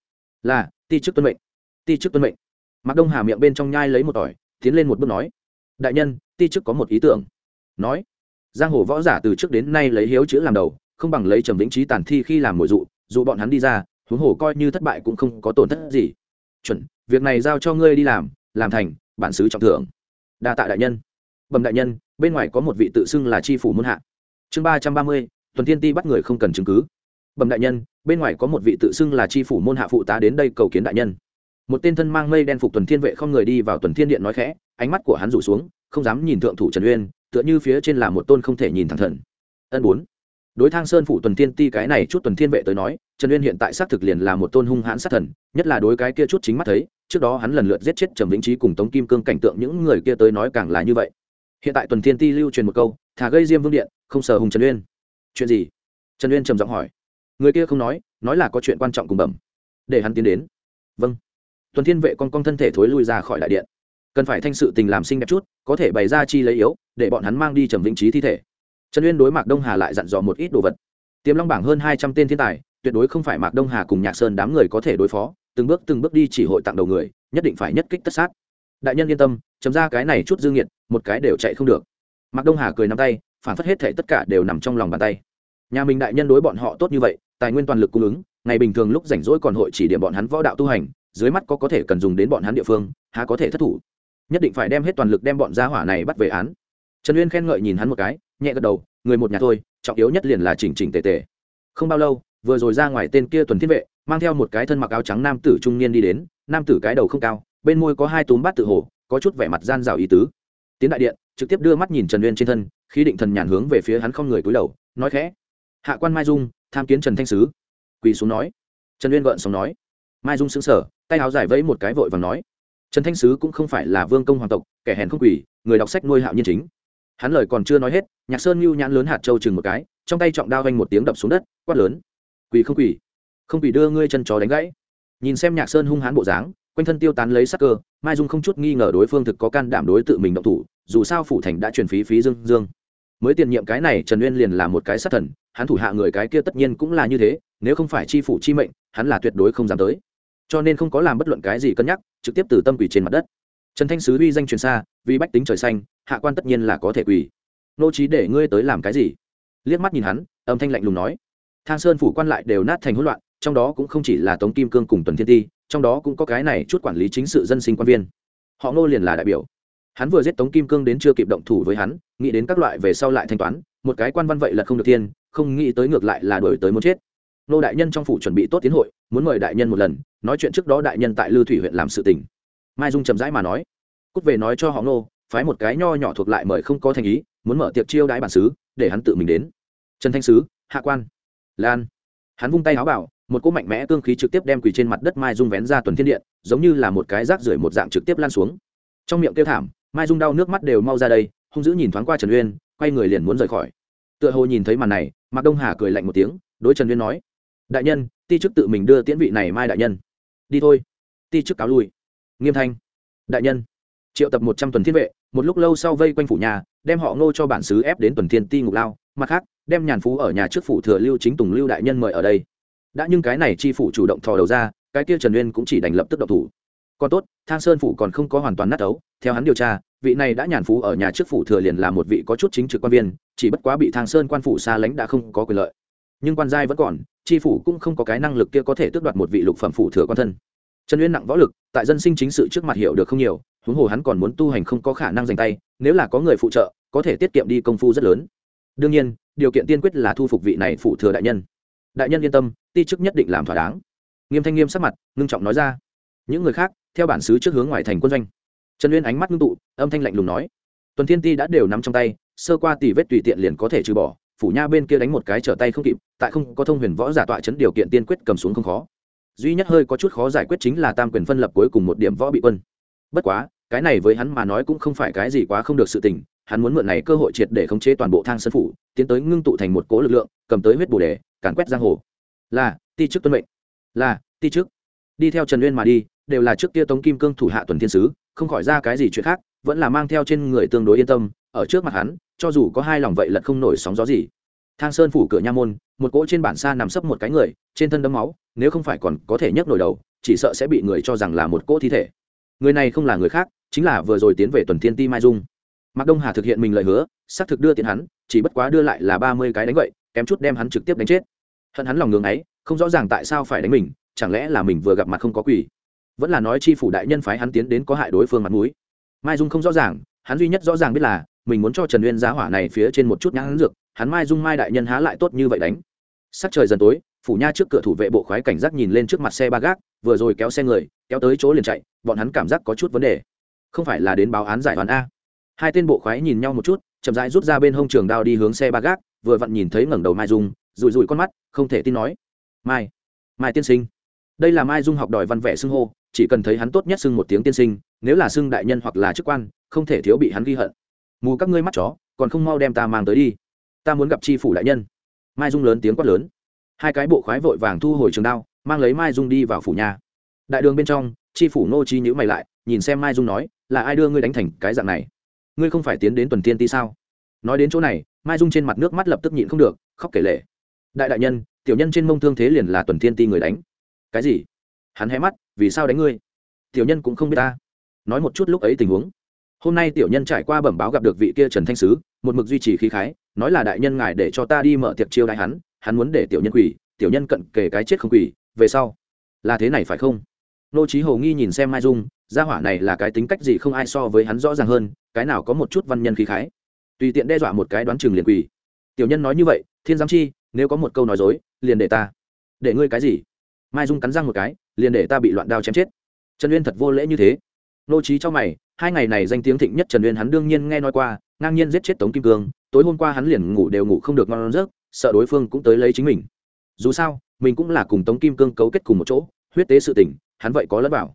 Là, ti chức tuân mệnh. Ti chức tuân mệnh. Mạc đông hà miệng bên trong nhai lấy một tỏi, tiến lên một bước nói, đại nhân, ti chức có một ý tưởng. Nói, giang hồ võ giả từ trước đến nay lấy hiếu chữ làm đầu, không bằng lấy trầm vĩnh trí tàn thi khi làm mồi dụ dù bọn hắn đi ra, huống hồ coi như thất bại cũng không có tổn thất gì. Chuẩn, việc này giao cho ngươi đi làm làm thành, bản xứ trọng thưởng. Đa tạ đại nhân. Bẩm đại nhân, bên ngoài có một vị tự xưng là tri phủ muôn hạ. Chương ba trăm ba mươi, tuần thiên ti bắt người không cần chứng cứ bẩm đại nhân, bên ngoài có một vị tự xưng là tri phủ môn hạ phụ tá đến đây cầu kiến đại nhân. Một tên thân mang mây đen phục tuần thiên vệ không người đi vào tuần thiên điện nói khẽ, ánh mắt của hắn rủ xuống, không dám nhìn thượng thủ trần uyên, tựa như phía trên là một tôn không thể nhìn thẳng thần. Ân bốn. Đối thang sơn phủ tuần thiên ti cái này chút tuần thiên vệ tới nói, trần uyên hiện tại xác thực liền là một tôn hung hãn sát thần, nhất là đối cái kia chút chính mắt thấy, trước đó hắn lần lượt giết chết trầm vĩnh trí cùng tống kim cương cảnh tượng những người kia tới nói càng là như vậy. Hiện tại tuần thiên ti lưu truyền một câu, thả gây diêm vương điện, không sờ hùng trần uyên. Chuyện gì? Trần uyên trầm giọng hỏi người kia không nói nói là có chuyện quan trọng cùng bẩm. Để hắn tiến đến. Vâng. Tuần thiên vệ con con thân thể thối lui ra khỏi đại điện. Cần phải thanh sự tình làm xinh đẹp chút, có thể bày ra chi lấy yếu, để bọn hắn mang đi trầm vĩnh trí thi thể. Trần uyên đối mạc đông hà lại dặn dò một ít đồ vật. Tiềm long bảng hơn hai trăm tên thiên tài, tuyệt đối không phải mạc đông hà cùng nhạc sơn đám người có thể đối phó, từng bước từng bước đi chỉ hội tặng đầu người, nhất định phải nhất kích tất sát. Đại nhân yên tâm, chấm ra cái này chút dương nhiệt, một cái đều chạy không được. Mạc đông hà cười nắm tay, phản phất hết thể tất cả đều nằm trong lòng bàn tay. Nhà mình đại nhân đối bọn họ tốt như vậy tài nguyên toàn lực cung ứng, ngày bình thường lúc rảnh rỗi còn hội chỉ điểm bọn hắn võ đạo tu hành, dưới mắt có có thể cần dùng đến bọn hắn địa phương, há có thể thất thủ. Nhất định phải đem hết toàn lực đem bọn gia hỏa này bắt về án. Trần uyên khen ngợi nhìn hắn một cái, nhẹ gật đầu, người một nhà thôi, trọng yếu nhất liền là chỉnh chỉnh tề tề. Không bao lâu, vừa rồi ra ngoài tên kia tuần thiên vệ, mang theo một cái thân mặc áo trắng nam tử trung niên đi đến, nam tử cái đầu không cao, bên môi có hai túm bát tự hồ, có chút vẻ mặt gian rào ý tứ. Tiến đại điện, trực tiếp đưa mắt nhìn trần uyên trên thân, khí định thần nhàn hướng về phía hắn không người cúi đầu, nói khẽ hạ quan mai dung, tham kiến trần thanh sứ. Quỳ xuống nói. Trần uyên gợn xong nói. Mai dung xứng sở tay áo giải vẫy một cái vội và nói. Trần thanh sứ cũng không phải là vương công hoàng tộc, kẻ hèn không quỳ, người đọc sách nuôi hạo nhiên chính. Hắn lời còn chưa nói hết, nhạc sơn mưu nhãn lớn hạt châu chừng một cái, trong tay trọng đao vanh một tiếng đập xuống đất, quát lớn. Quỳ không quỳ. Không quỳ đưa ngươi chân chó đánh gãy. Nhìn xem nhạc sơn hung hãn bộ dáng, quanh thân tiêu tán lấy sắc cơ, mai dung không chút nghi ngờ đối phương thực có can đảm đối tự mình động thủ, dù sao phủ thành đã truyền phí phí dương dương. Mới tiền nhiệm cái này, trần uyên liền là một cái sát thần hắn thủ hạ người cái kia tất nhiên cũng là như thế, nếu không phải chi phủ chi mệnh, hắn là tuyệt đối không dám tới. Cho nên không có làm bất luận cái gì cân nhắc, trực tiếp từ tâm quỷ trên mặt đất. Trần thanh sứ uy danh truyền xa, vì bách tính trời xanh, hạ quan tất nhiên là có thể quỳ. Nô trí để ngươi tới làm cái gì? Liếc mắt nhìn hắn, âm thanh lạnh lùng nói. Thang sơn phủ quan lại đều nát thành hỗn loạn, trong đó cũng không chỉ là tống kim cương cùng tuần thiên ti, trong đó cũng có cái này chút quản lý chính sự dân sinh quan viên. Họ ngô liền là đại biểu hắn vừa giết tống kim cương đến chưa kịp động thủ với hắn, nghĩ đến các loại về sau lại thanh toán, một cái quan văn vậy là không được thiên, không nghĩ tới ngược lại là đổi tới muốn chết. Nô đại nhân trong phủ chuẩn bị tốt tiến hội, muốn mời đại nhân một lần, nói chuyện trước đó đại nhân tại lư thủy huyện làm sự tình. Mai dung chậm rãi mà nói, cút về nói cho họ nô phái một cái nho nhỏ thuộc lại mời không có thành ý, muốn mở tiệc chiêu đãi bản xứ, để hắn tự mình đến. Trần thanh sứ, hạ quan, lan. Hắn vung tay áo bảo, một cỗ mạnh mẽ cương khí trực tiếp đem quỳ trên mặt đất mai dung vén ra tuần thiên điện, giống như là một cái rác rưởi một dạng trực tiếp lan xuống. Trong miệng kêu thảm mai dung đau nước mắt đều mau ra đây, hung dữ nhìn thoáng qua trần uyên, quay người liền muốn rời khỏi. Tựa hồ nhìn thấy màn này, mạc đông hà cười lạnh một tiếng, đối trần uyên nói, đại nhân, ti chức tự mình đưa tiễn vị này mai đại nhân. Đi thôi. Ti chức cáo lui. Nghiêm thanh, đại nhân, triệu tập một trăm tuần thiên vệ, một lúc lâu sau vây quanh phủ nhà, đem họ ngô cho bản xứ ép đến tuần thiên ti ngục lao. Mặt khác, đem nhàn phú ở nhà trước phủ thừa lưu chính tùng lưu đại nhân mời ở đây. Đã nhưng cái này chi phủ chủ động thò đầu ra, cái kia trần uyên cũng chỉ đành lập tức độc thủ còn tốt, thang sơn phủ còn không có hoàn toàn nát ấu. Theo hắn điều tra, vị này đã nhàn phú ở nhà trước phủ thừa liền là một vị có chút chính trực quan viên, chỉ bất quá bị thang sơn quan phủ xa lánh đã không có quyền lợi. Nhưng quan giai vẫn còn tri phủ cũng không có cái năng lực kia có thể tước đoạt một vị lục phẩm phủ thừa quan thân. Trần uyên nặng võ lực, tại dân sinh chính sự trước mặt hiểu được không nhiều, huống hồ hắn còn muốn tu hành không có khả năng dành tay, nếu là có người phụ trợ, có thể tiết kiệm đi công phu rất lớn. Đương nhiên, điều kiện tiên quyết là thu phục vị này phủ thừa đại nhân. Đại nhân yên tâm, ti chức nhất định làm thỏa đáng. Nghiêm thanh nghiêm sắc mặt, ngưng trọng nói ra những người khác, theo bản xứ trước hướng ngoài thành quân doanh. Trần uyên ánh mắt ngưng tụ, âm thanh lạnh lùng nói, tuần thiên ti đã đều nắm trong tay, sơ qua tỷ vết tùy tiện liền có thể trừ bỏ, phủ nha bên kia đánh một cái trở tay không kịp, tại không có thông huyền võ giả tọa chấn điều kiện tiên quyết cầm xuống không khó. Duy nhất hơi có chút khó giải quyết chính là tam quyền phân lập cuối cùng một điểm võ bị quân. Bất quá, cái này với hắn mà nói cũng không phải cái gì quá không được sự tình, hắn muốn mượn này cơ hội triệt để khống chế toàn bộ thang sân phủ, tiến tới ngưng tụ thành một cố lực lượng, cầm tới huyết bồ đề, càn quét giang hồ. Là, ti chức tuân mệnh. Là, ti chức. Đi theo trần uyên mà đi đều là trước kia tống kim cương thủ hạ tuần thiên sứ, không khỏi ra cái gì chuyện khác, vẫn là mang theo trên người tương đối yên tâm, ở trước mặt hắn, cho dù có hai lòng vậy lật không nổi sóng gió gì. Thang sơn phủ cửa nha môn, một cỗ trên bản xa nằm sấp một cái người, trên thân đấm máu, nếu không phải còn có thể nhấc nổi đầu, chỉ sợ sẽ bị người cho rằng là một cỗ thi thể. Người này không là người khác, chính là vừa rồi tiến về tuần thiên ti mai dung. Mạc đông hà thực hiện mình lời hứa, xác thực đưa tiền hắn, chỉ bất quá đưa lại là ba mươi cái đánh vậy kém chút đem hắn trực tiếp đánh chết. Hận hắn lòng ngưng ấy, không rõ ràng tại sao phải đánh mình, chẳng lẽ là mình vừa gặp mặt không có quỷ vẫn là nói chi phủ đại nhân phái hắn tiến đến có hại đối phương mặt mũi. Mai dung không rõ ràng, hắn duy nhất rõ ràng biết là, mình muốn cho trần uyên giá hỏa này phía trên một chút nhãn dược, hắn mai dung mai đại nhân há lại tốt như vậy đánh. Sắc trời dần tối, phủ nha trước cửa thủ vệ bộ khoái cảnh giác nhìn lên trước mặt xe ba gác, vừa rồi kéo xe người, kéo tới chỗ liền chạy, bọn hắn cảm giác có chút vấn đề. Không phải là đến báo án giải đoàn a. Hai tên bộ khoái nhìn nhau một chút, chậm rãi rút ra bên hông trường đao đi hướng xe ba gác, vừa vặn nhìn thấy ngẩng đầu mai dung rụi rụi con mắt, không thể tin nói. Mai mai tiên sinh. Đây là mai dung học đòi văn vẻ xưng hô chỉ cần thấy hắn tốt nhất xưng một tiếng tiên sinh, nếu là xưng đại nhân hoặc là chức quan, không thể thiếu bị hắn ghi hận. Mù các ngươi mắt chó, còn không mau đem ta mang tới đi. Ta muốn gặp tri phủ đại nhân. Mai dung lớn tiếng quát lớn. Hai cái bộ khoái vội vàng thu hồi trường đao, mang lấy mai dung đi vào phủ nhà. Đại đường bên trong tri phủ nô chi nhữ mày lại, nhìn xem mai dung nói, là ai đưa ngươi đánh thành cái dạng này? Ngươi không phải tiến đến tuần tiên ti sao? Nói đến chỗ này, mai dung trên mặt nước mắt lập tức nhịn không được, khóc kể lệ đại đại nhân, tiểu nhân trên mông thương thế liền là tuần tiên ti người đánh. Cái gì? Hắn hé mắt vì sao đánh ngươi? Tiểu nhân cũng không biết ta. Nói một chút lúc ấy tình huống. Hôm nay tiểu nhân trải qua bẩm báo gặp được vị kia trần thanh sứ, một mực duy trì khí khái, nói là đại nhân ngài để cho ta đi mở tiệc chiêu đại hắn hắn muốn để tiểu nhân quỷ tiểu nhân cận kề cái chết không quỷ về sau. Là thế này phải không? Nô trí hồ nghi nhìn xem mai dung, gia hỏa này là cái tính cách gì không ai so với hắn rõ ràng hơn, cái nào có một chút văn nhân khí khái. Tùy tiện đe dọa một cái đoán chừng liền quỷ tiểu nhân nói như vậy, thiên giám chi, nếu có một câu nói dối, liền để ta. Để ngươi cái gì? Mai dung cắn răng một cái liền để ta bị loạn đao chém chết. Trần uyên thật vô lễ như thế. Nô trí cho mày, hai ngày này danh tiếng thịnh nhất trần uyên hắn đương nhiên nghe nói qua, ngang nhiên giết chết tống kim cương, tối hôm qua hắn liền ngủ đều ngủ không được ngon giấc, sợ đối phương cũng tới lấy chính mình. Dù sao, mình cũng là cùng tống kim cương cấu kết cùng một chỗ, huyết tế sự tỉnh hắn vậy có lẫn bảo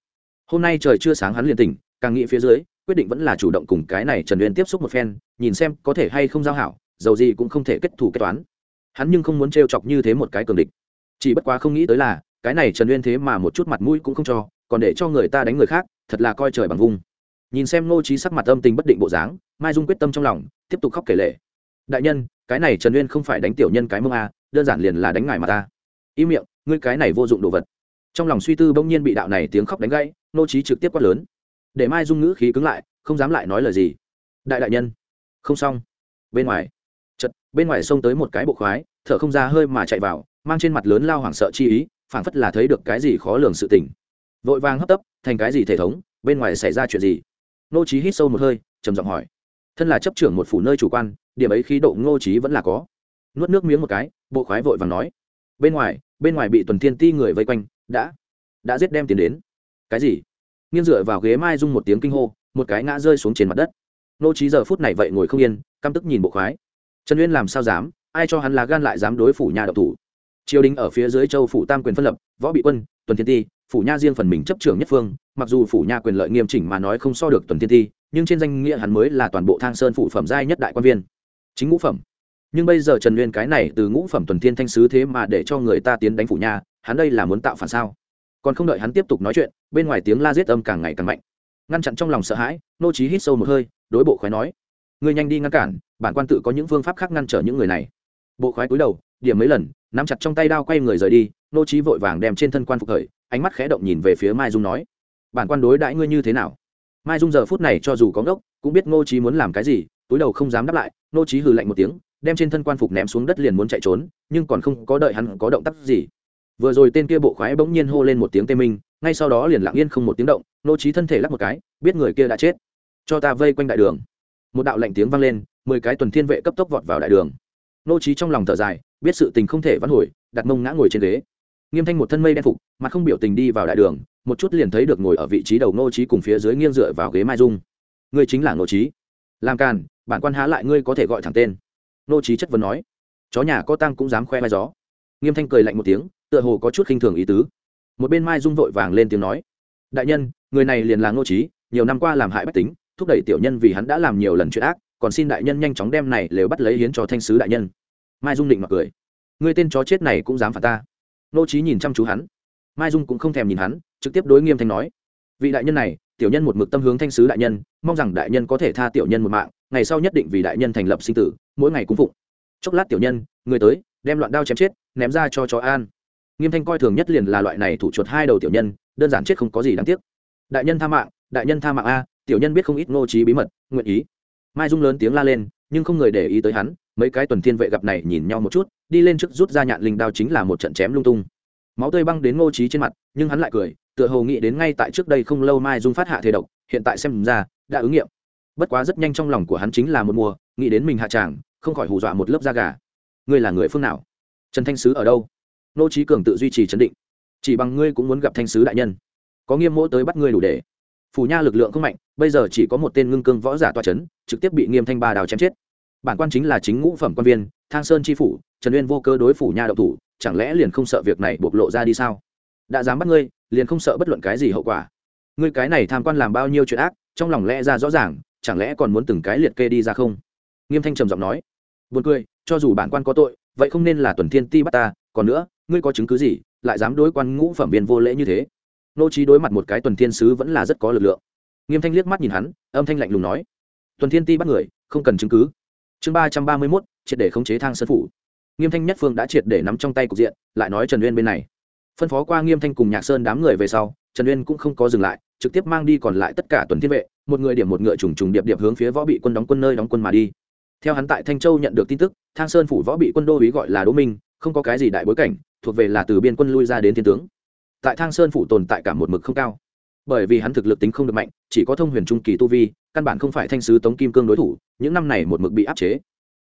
hôm nay trời chưa sáng hắn liền tỉnh, càng nghĩ phía dưới, quyết định vẫn là chủ động cùng cái này trần uyên tiếp xúc một phen, nhìn xem có thể hay không giao hảo, dầu gì cũng không thể kết thủ kết toán. Hắn nhưng không muốn trêu chọc như thế một cái cường địch. Chỉ bất quá không nghĩ tới là cái này trần uyên thế mà một chút mặt mũi cũng không cho, còn để cho người ta đánh người khác, thật là coi trời bằng vung. Nhìn xem ngô trí sắc mặt âm tình bất định bộ dáng, mai dung quyết tâm trong lòng, tiếp tục khóc kể lệ đại nhân, cái này trần uyên không phải đánh tiểu nhân cái mông a, đơn giản liền là đánh ngài mà ta. Im miệng, ngươi cái này vô dụng đồ vật. Trong lòng suy tư bỗng nhiên bị đạo này tiếng khóc đánh gãy, ngô trí trực tiếp quát lớn. Để mai dung ngữ khí cứng lại, không dám lại nói lời gì. Đại đại nhân, không xong. Bên ngoài chật bên ngoài xông tới một cái bộ khoái, thở không ra hơi mà chạy vào, mang trên mặt lớn lao hoảng sợ chi ý phảng phất là thấy được cái gì khó lường sự tình. Vội vàng hấp tấp, thành cái gì thể thống, bên ngoài xảy ra chuyện gì? Ngô trí hít sâu một hơi, trầm giọng hỏi. Thân là chấp trưởng một phủ nơi chủ quan, điểm ấy khí độ ngô trí vẫn là có. Nuốt nước miếng một cái, bộ khoái vội vàng nói. Bên ngoài bên ngoài bị tuần thiên ti người vây quanh, đã đã giết đem tiền đến. Cái gì? Nghiêng dựa vào ghế mai rung một tiếng kinh hô, một cái ngã rơi xuống trên mặt đất. Nô trí giờ phút này vậy ngồi không yên, căm tức nhìn bộ khoái. Trần uyên làm sao dám, ai cho hắn là gan lại dám đối phủ nhà đậu thủ? Triều đình ở phía dưới châu phủ tam quyền phân lập, võ bị quân, tuần thiên ti, phủ nha riêng phần mình chấp trưởng nhất phương, mặc dù phủ nha quyền lợi nghiêm chỉnh mà nói không so được tuần thiên ti, nhưng trên danh nghĩa hắn mới là toàn bộ thang sơn phủ phẩm giai nhất đại quan viên. Chính ngũ phẩm. Nhưng bây giờ trần nguyên cái này từ ngũ phẩm tuần thiên thanh sứ thế mà để cho người ta tiến đánh phủ nha, hắn đây là muốn tạo phản sao? Còn không đợi hắn tiếp tục nói chuyện, bên ngoài tiếng la giết âm càng ngày càng mạnh. Ngăn chặn trong lòng sợ hãi, nô trí hít sâu một hơi, đối bộ khoái nói, ngươi nhanh đi ngăn cản, bản quan tự có những phương pháp khác ngăn trở những người này. Bộ khoái cúi đầu điểm mấy lần, nắm chặt trong tay đao quay người rời đi, nô trí vội vàng đem trên thân quan phục khởi, ánh mắt khẽ động nhìn về phía mai dung nói, bản quan đối đãi ngươi như thế nào? Mai dung giờ phút này cho dù có ngốc, cũng biết ngô trí muốn làm cái gì, túi đầu không dám đáp lại ngô trí hừ lạnh một tiếng, đem trên thân quan phục ném xuống đất liền muốn chạy trốn, nhưng còn không có đợi hắn có động tác gì. Vừa rồi tên kia bộ khoái bỗng nhiên hô lên một tiếng tê minh, ngay sau đó liền lặng yên không một tiếng động ngô trí thân thể lắc một cái, biết người kia đã chết. Cho ta vây quanh đại đường. Một đạo lạnh tiếng vang lên, mười cái tuần thiên vệ cấp tốc vọt vào đại đường. Ngô trí trong lòng thở dài biết sự tình không thể vãn hồi, đặt mông ngã ngồi trên ghế. Nghiêm thanh một thân mây đen phục, mặt không biểu tình đi vào đại đường, một chút liền thấy được ngồi ở vị trí đầu ngô trí cùng phía dưới nghiêng dựa vào ghế mai dung. Ngươi chính là ngô trí làm càn, bản quan há lại ngươi có thể gọi thẳng tên. Ngô trí chất vấn nói. Chó nhà có tăng cũng dám khoe mai gió. Nghiêm thanh cười lạnh một tiếng, tựa hồ có chút khinh thường ý tứ. Một bên mai dung vội vàng lên tiếng nói. Đại nhân, người này liền là ngô trí nhiều năm qua làm hại bách tính, thúc đẩy tiểu nhân vì hắn đã làm nhiều lần chuyện ác, còn xin đại nhân nhanh chóng đem này lều bắt lấy hiến cho thanh sứ đại nhân mai dung định mặc cười. Người tên chó chết này cũng dám phạt ta. Nô trí nhìn chăm chú hắn. Mai dung cũng không thèm nhìn hắn, trực tiếp đối nghiêm thanh nói. Vị đại nhân này, tiểu nhân một mực tâm hướng thanh sứ đại nhân, mong rằng đại nhân có thể tha tiểu nhân một mạng, ngày sau nhất định vì đại nhân thành lập sinh tử, mỗi ngày cung phụng. Chốc lát tiểu nhân, người tới, đem loạn đao chém chết, ném ra cho chó an. Nghiêm thanh coi thường nhất liền là loại này thủ chuột hai đầu tiểu nhân, đơn giản chết không có gì đáng tiếc. Đại nhân tha mạng, đại nhân tha mạng a, tiểu nhân biết không ít ngô trí bí mật, nguyện ý. Mai dung lớn tiếng la lên, nhưng không người để ý tới hắn mấy cái tuần thiên vệ gặp này nhìn nhau một chút, đi lên trước rút ra nhạn linh đao chính là một trận chém lung tung. Máu tươi băng đến ngô trí trên mặt, nhưng hắn lại cười, tựa hồ nghĩ đến ngay tại trước đây không lâu mai dung phát hạ thế độc, hiện tại xem ra, đã ứng nghiệm. Bất quá rất nhanh trong lòng của hắn chính là một mùa, nghĩ đến mình hạ tràng, không khỏi hù dọa một lớp da gà. Ngươi là người phương nào? Trần thanh sứ ở đâu? Ngô trí cường tự duy trì chấn định. Chỉ bằng ngươi cũng muốn gặp thanh sứ đại nhân. Có nghiêm mỗ tới bắt ngươi đủ để. Phủ nha lực lượng không mạnh, bây giờ chỉ có một tên ngưng cương võ giả toa c h ấ n trực tiếp bị nghiêm thanh ba đào chém chết bản quan chính là chính ngũ phẩm quan viên, thang sơn tri phủ, trần uyên vô cơ đối phủ nha đậu thủ, chẳng lẽ liền không sợ việc này bộc lộ ra đi sao? Đã dám bắt ngươi, liền không sợ bất luận cái gì hậu quả. Ngươi cái này tham quan làm bao nhiêu chuyện ác, trong lòng lẽ ra rõ ràng, chẳng lẽ còn muốn từng cái liệt kê đi ra không? Nghiêm thanh trầm giọng nói. Buồn cười, cho dù bản quan có tội, vậy không nên là tuần thiên ti bắt ta, còn nữa, ngươi có chứng cứ gì, lại dám đối quan ngũ phẩm viên vô lễ như thế? Nô trí đối mặt một cái tuần thiên sứ vẫn là rất có lực lượng. Nghiêm thanh liếc mắt nhìn hắn, âm thanh lạnh lùng nói. Tuần thiên ti bắt người, không cần chứng cứ chương ba trăm ba mươi mốt, triệt để khống chế thang sân phủ. Nghiêm thanh nhất phương đã triệt để nắm trong tay cục diện, lại nói trần uyên bên này. Phân phó qua nghiêm thanh cùng nhạc sơn đám người về sau, trần uyên cũng không có dừng lại, trực tiếp mang đi còn lại tất cả tuần thiên vệ, một người điểm một ngựa trùng trùng điệp điệp hướng phía võ bị quân đóng quân nơi đóng quân mà đi. Theo hắn tại thanh châu nhận được tin tức, thang sơn phủ võ bị quân đô ý gọi là đỗ minh, không có cái gì đại bối cảnh, thuộc về là từ biên quân lui ra đến thiên tướng. Tại thang sơn phủ tồn tại cả một mực không cao bởi vì hắn thực lực tính không được mạnh, chỉ có thông huyền trung kỳ tu vi, căn bản không phải thanh sứ tống kim cương đối thủ, những năm này một mực bị áp chế.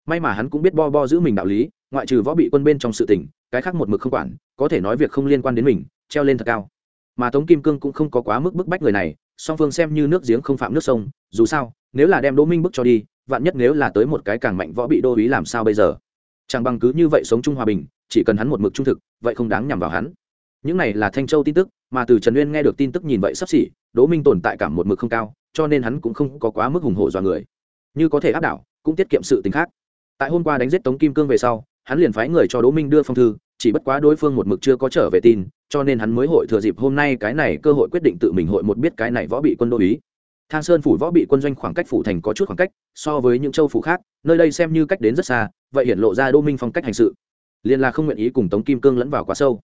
May mà hắn cũng biết bo bo giữ mình đạo lý, ngoại trừ võ bị quân bên trong sự tình, cái khác một mực không quản, có thể nói việc không liên quan đến mình, treo lên thật cao. Mà tống kim cương cũng không có quá mức bức bách người này, song phương xem như nước giếng không phạm nước sông, dù sao, nếu là đem đỗ minh bức cho đi, vạn nhất nếu là tới một cái càng mạnh võ bị đô ý làm sao bây giờ? Chẳng bằng cứ như vậy sống chung hòa bình, chỉ cần hắn một mực trung thực, vậy không đáng nhằm vào hắn những này là thanh châu tin tức, mà từ trần uyên nghe được tin tức nhìn vậy sắp xỉ, đỗ minh tồn tại cảm một mực không cao, cho nên hắn cũng không có quá mức hùng hổ dọa người. Như có thể áp đảo, cũng tiết kiệm sự tính khác. Tại hôm qua đánh giết tống kim cương về sau, hắn liền phái người cho đỗ minh đưa phong thư, chỉ bất quá đối phương một mực chưa có trở về tin, cho nên hắn mới hội thừa dịp hôm nay cái này cơ hội quyết định tự mình hội một biết cái này võ bị quân đô ý. Thang sơn phủ võ bị quân doanh khoảng cách phủ thành có chút khoảng cách, so với những châu phủ khác, nơi đây xem như cách đến rất xa, vậy hiện lộ ra đô minh phong cách hành sự. Liền là không nguyện ý cùng tống kim cương lẫn vào quá sâu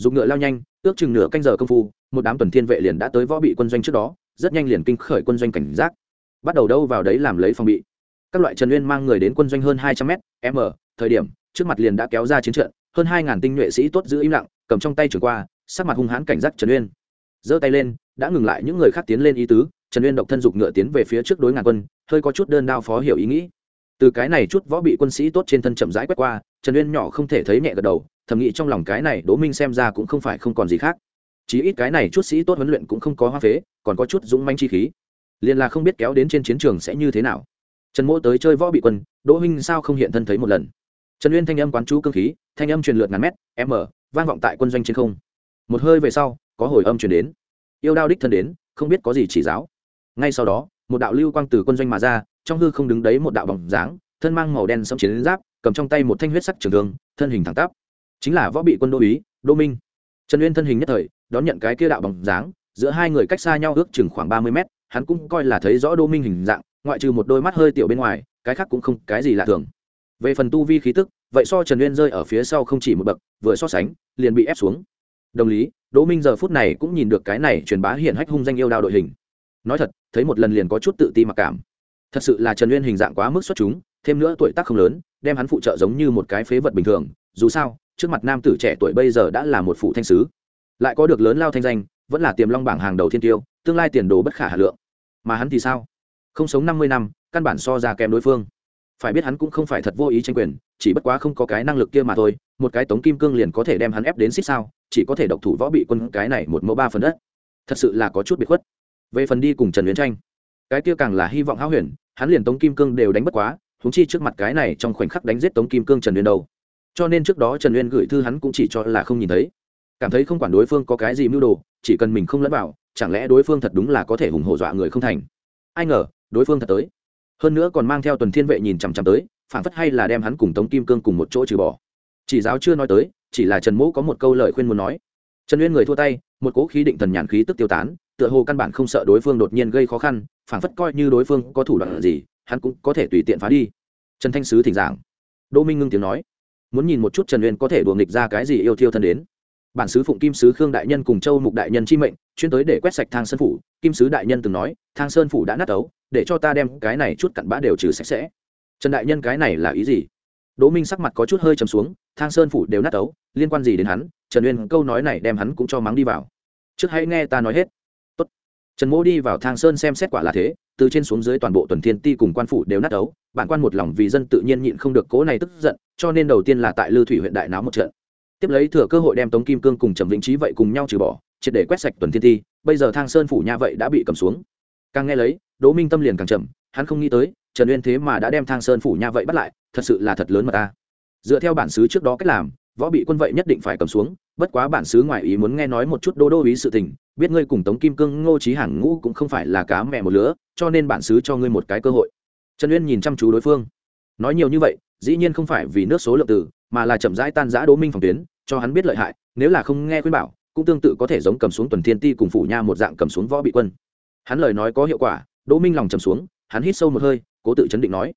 dùng ngựa lao nhanh, ước chừng nửa canh giờ công phu, một đám tuần thiên vệ liền đã tới võ bị quân doanh trước đó, rất nhanh liền kinh khởi quân doanh cảnh giác. Bắt đầu đâu vào đấy làm lấy phòng bị. Các loại trần nguyên mang người đến quân doanh hơn hai trăm m m, thời điểm, trước mặt liền đã kéo ra chiến trận, hơn hai ngàn tinh nhuệ sĩ tốt giữ im lặng, cầm trong tay trường qua, sắc mặt hung hãn cảnh giác trần uyên. Giơ tay lên, đã ngừng lại những người khác tiến lên ý tứ, trần uyên độc thân dục ngựa tiến về phía trước đối ngàn quân, hơi có chút đơn đao phó hiểu ý nghĩ. Từ cái này chút võ bị quân sĩ tốt trên thân chậm rãi quét qua, trần uyên nhỏ không thể thấy nhẹ gật đầu thầm nghĩ trong lòng cái này đỗ minh xem ra cũng không phải không còn gì khác. Chí ít cái này chút sĩ tốt huấn luyện cũng không có hoa phế, còn có chút dũng manh chi khí. Liền là không biết kéo đến trên chiến trường sẽ như thế nào. Trần mỗ tới chơi võ bị quân, đỗ minh sao không hiện thân thấy một lần? Trần uyên thanh âm quán chú cơ khí, thanh âm truyền lượt ngàn mét, m, vang vọng tại quân doanh trên không. Một hơi về sau, có hồi âm truyền đến. Yêu đao đích thân đến, không biết có gì chỉ giáo. Ngay sau đó, một đạo lưu quang từ quân doanh mà ra, trong hư không đứng đấy một đạo bóng dáng, thân mang màu đen sẫm chiến giáp, cầm trong tay một thanh huyết sắc trường thương, thân hình thẳng tắp chính là võ bị quân đô úy, đô minh. Trần uyên thân hình nhất thời, đón nhận cái kia đạo bóng dáng, giữa hai người cách xa nhau ước chừng khoảng ba mươi mét, hắn cũng coi là thấy rõ đô minh hình dạng, ngoại trừ một đôi mắt hơi tiểu bên ngoài, cái khác cũng không cái gì lạ thường. Về phần tu vi khí tức, vậy so trần uyên rơi ở phía sau không chỉ một bậc, vừa so sánh, liền bị ép xuống. Đồng lý đỗ minh giờ phút này cũng nhìn được cái này truyền bá hiện hách hung danh yêu đao đội hình. Nói thật, thấy một lần liền có chút tự ti mặc cảm. Thật sự là trần uyên hình dạng quá mức xuất chúng, thêm nữa tuổi tác không lớn, đem hắn phụ trợ giống như một cái phế vật bình thường, dù sao trước mặt nam tử trẻ tuổi bây giờ đã là một phụ thanh sứ. Lại có được lớn lao thanh danh, vẫn là tiềm long bảng hàng đầu thiên tiêu, tương lai tiền đồ bất khả hà lượng. Mà hắn thì sao? Không sống năm mươi năm, căn bản so ra kém đối phương. Phải biết hắn cũng không phải thật vô ý tranh quyền, chỉ bất quá không có cái năng lực kia mà thôi, một cái tống kim cương liền có thể đem hắn ép đến xích sao, chỉ có thể độc thủ võ bị quân cái này một mẫu ba phần đất. Thật sự là có chút bị khuất. Về phần đi cùng trần huyền tranh, cái kia càng là hy vọng háo huyền, hắn liền tống kim cương đều đánh bất quá húng chi trước mặt cái này trong khoảnh khắc đánh giết tống kim cương trần huyền đâu cho nên trước đó trần Uyên gửi thư hắn cũng chỉ cho là không nhìn thấy. Cảm thấy không quản đối phương có cái gì mưu đồ, chỉ cần mình không lẫn vào, chẳng lẽ đối phương thật đúng là có thể hùng hổ dọa người không thành? Ai ngờ, đối phương thật tới. Hơn nữa còn mang theo tuần thiên vệ nhìn chằm chằm tới, phản phất hay là đem hắn cùng tống kim cương cùng một chỗ trừ bỏ. Chỉ giáo chưa nói tới, chỉ là trần mỗ có một câu lời khuyên muốn nói. Trần uyên người thua tay, một cố khí định thần nhàn khí tức tiêu tán, tựa hồ căn bản không sợ đối phương đột nhiên gây khó khăn, phản phất coi như đối phương có thủ đoạn gì, hắn cũng có thể tùy tiện phá đi. Trần thanh sứ thỉnh giảng. Đỗ minh ngưng tiếng nói muốn nhìn một chút trần uyên có thể đùa nghịch ra cái gì yêu thiêu thân đến. Bản sứ phụng kim sứ khương đại nhân cùng châu mục đại nhân chi mệnh, chuyên tới để quét sạch thang sơn phủ, kim sứ đại nhân từng nói, thang sơn phủ đã nát ấu, để cho ta đem cái này chút cặn bã đều trừ sạch sẽ. Trần đại nhân cái này là ý gì? Đỗ minh sắc mặt có chút hơi trầm xuống, thang sơn phủ đều nát ấu, liên quan gì đến hắn? Trần uyên câu nói này đem hắn cũng cho mắng đi vào. Trước hãy nghe ta nói hết trần mỗ đi vào thang sơn xem xét quả là thế, từ trên xuống dưới toàn bộ tuần thiên ti cùng quan phủ đều nát ấu, bản quan một lòng vì dân tự nhiên nhịn không được cố này tức giận, cho nên đầu tiên là tại lư thủy huyện đại náo một trận. Tiếp lấy thừa cơ hội đem tống kim cương cùng trầm vĩnh trí vậy cùng nhau trừ bỏ, triệt để quét sạch tuần thiên ti, bây giờ thang sơn phủ nha vậy đã bị cầm xuống. Càng nghe lấy, đỗ minh tâm liền càng chậm hắn không nghĩ tới, trần uyên thế mà đã đem thang sơn phủ nha vậy bắt lại, thật sự là thật lớn mà ta. Dựa theo bản xứ trước đó cách làm, võ bị quân vậy nhất định phải cầm xuống, bất quá bản xứ ngoại ý muốn nghe nói một chút đô đô ý sự tình biết ngươi cùng tống kim cương, ngô trí hàng ngũ cũng không phải là cá mẹ một lứa, cho nên bản xứ cho ngươi một cái cơ hội. Trần uyên nhìn chăm chú đối phương. Nói nhiều như vậy, dĩ nhiên không phải vì nước số lượng từ mà là chậm rãi tan giã đỗ minh phòng tuyến, cho hắn biết lợi hại, nếu là không nghe khuyên bảo, cũng tương tự có thể giống cầm xuống tuần thiên ti cùng phủ nha một dạng cầm xuống võ bị quân. Hắn lời nói có hiệu quả, đỗ minh lòng trầm xuống, hắn hít sâu một hơi, cố tự chấn định nói,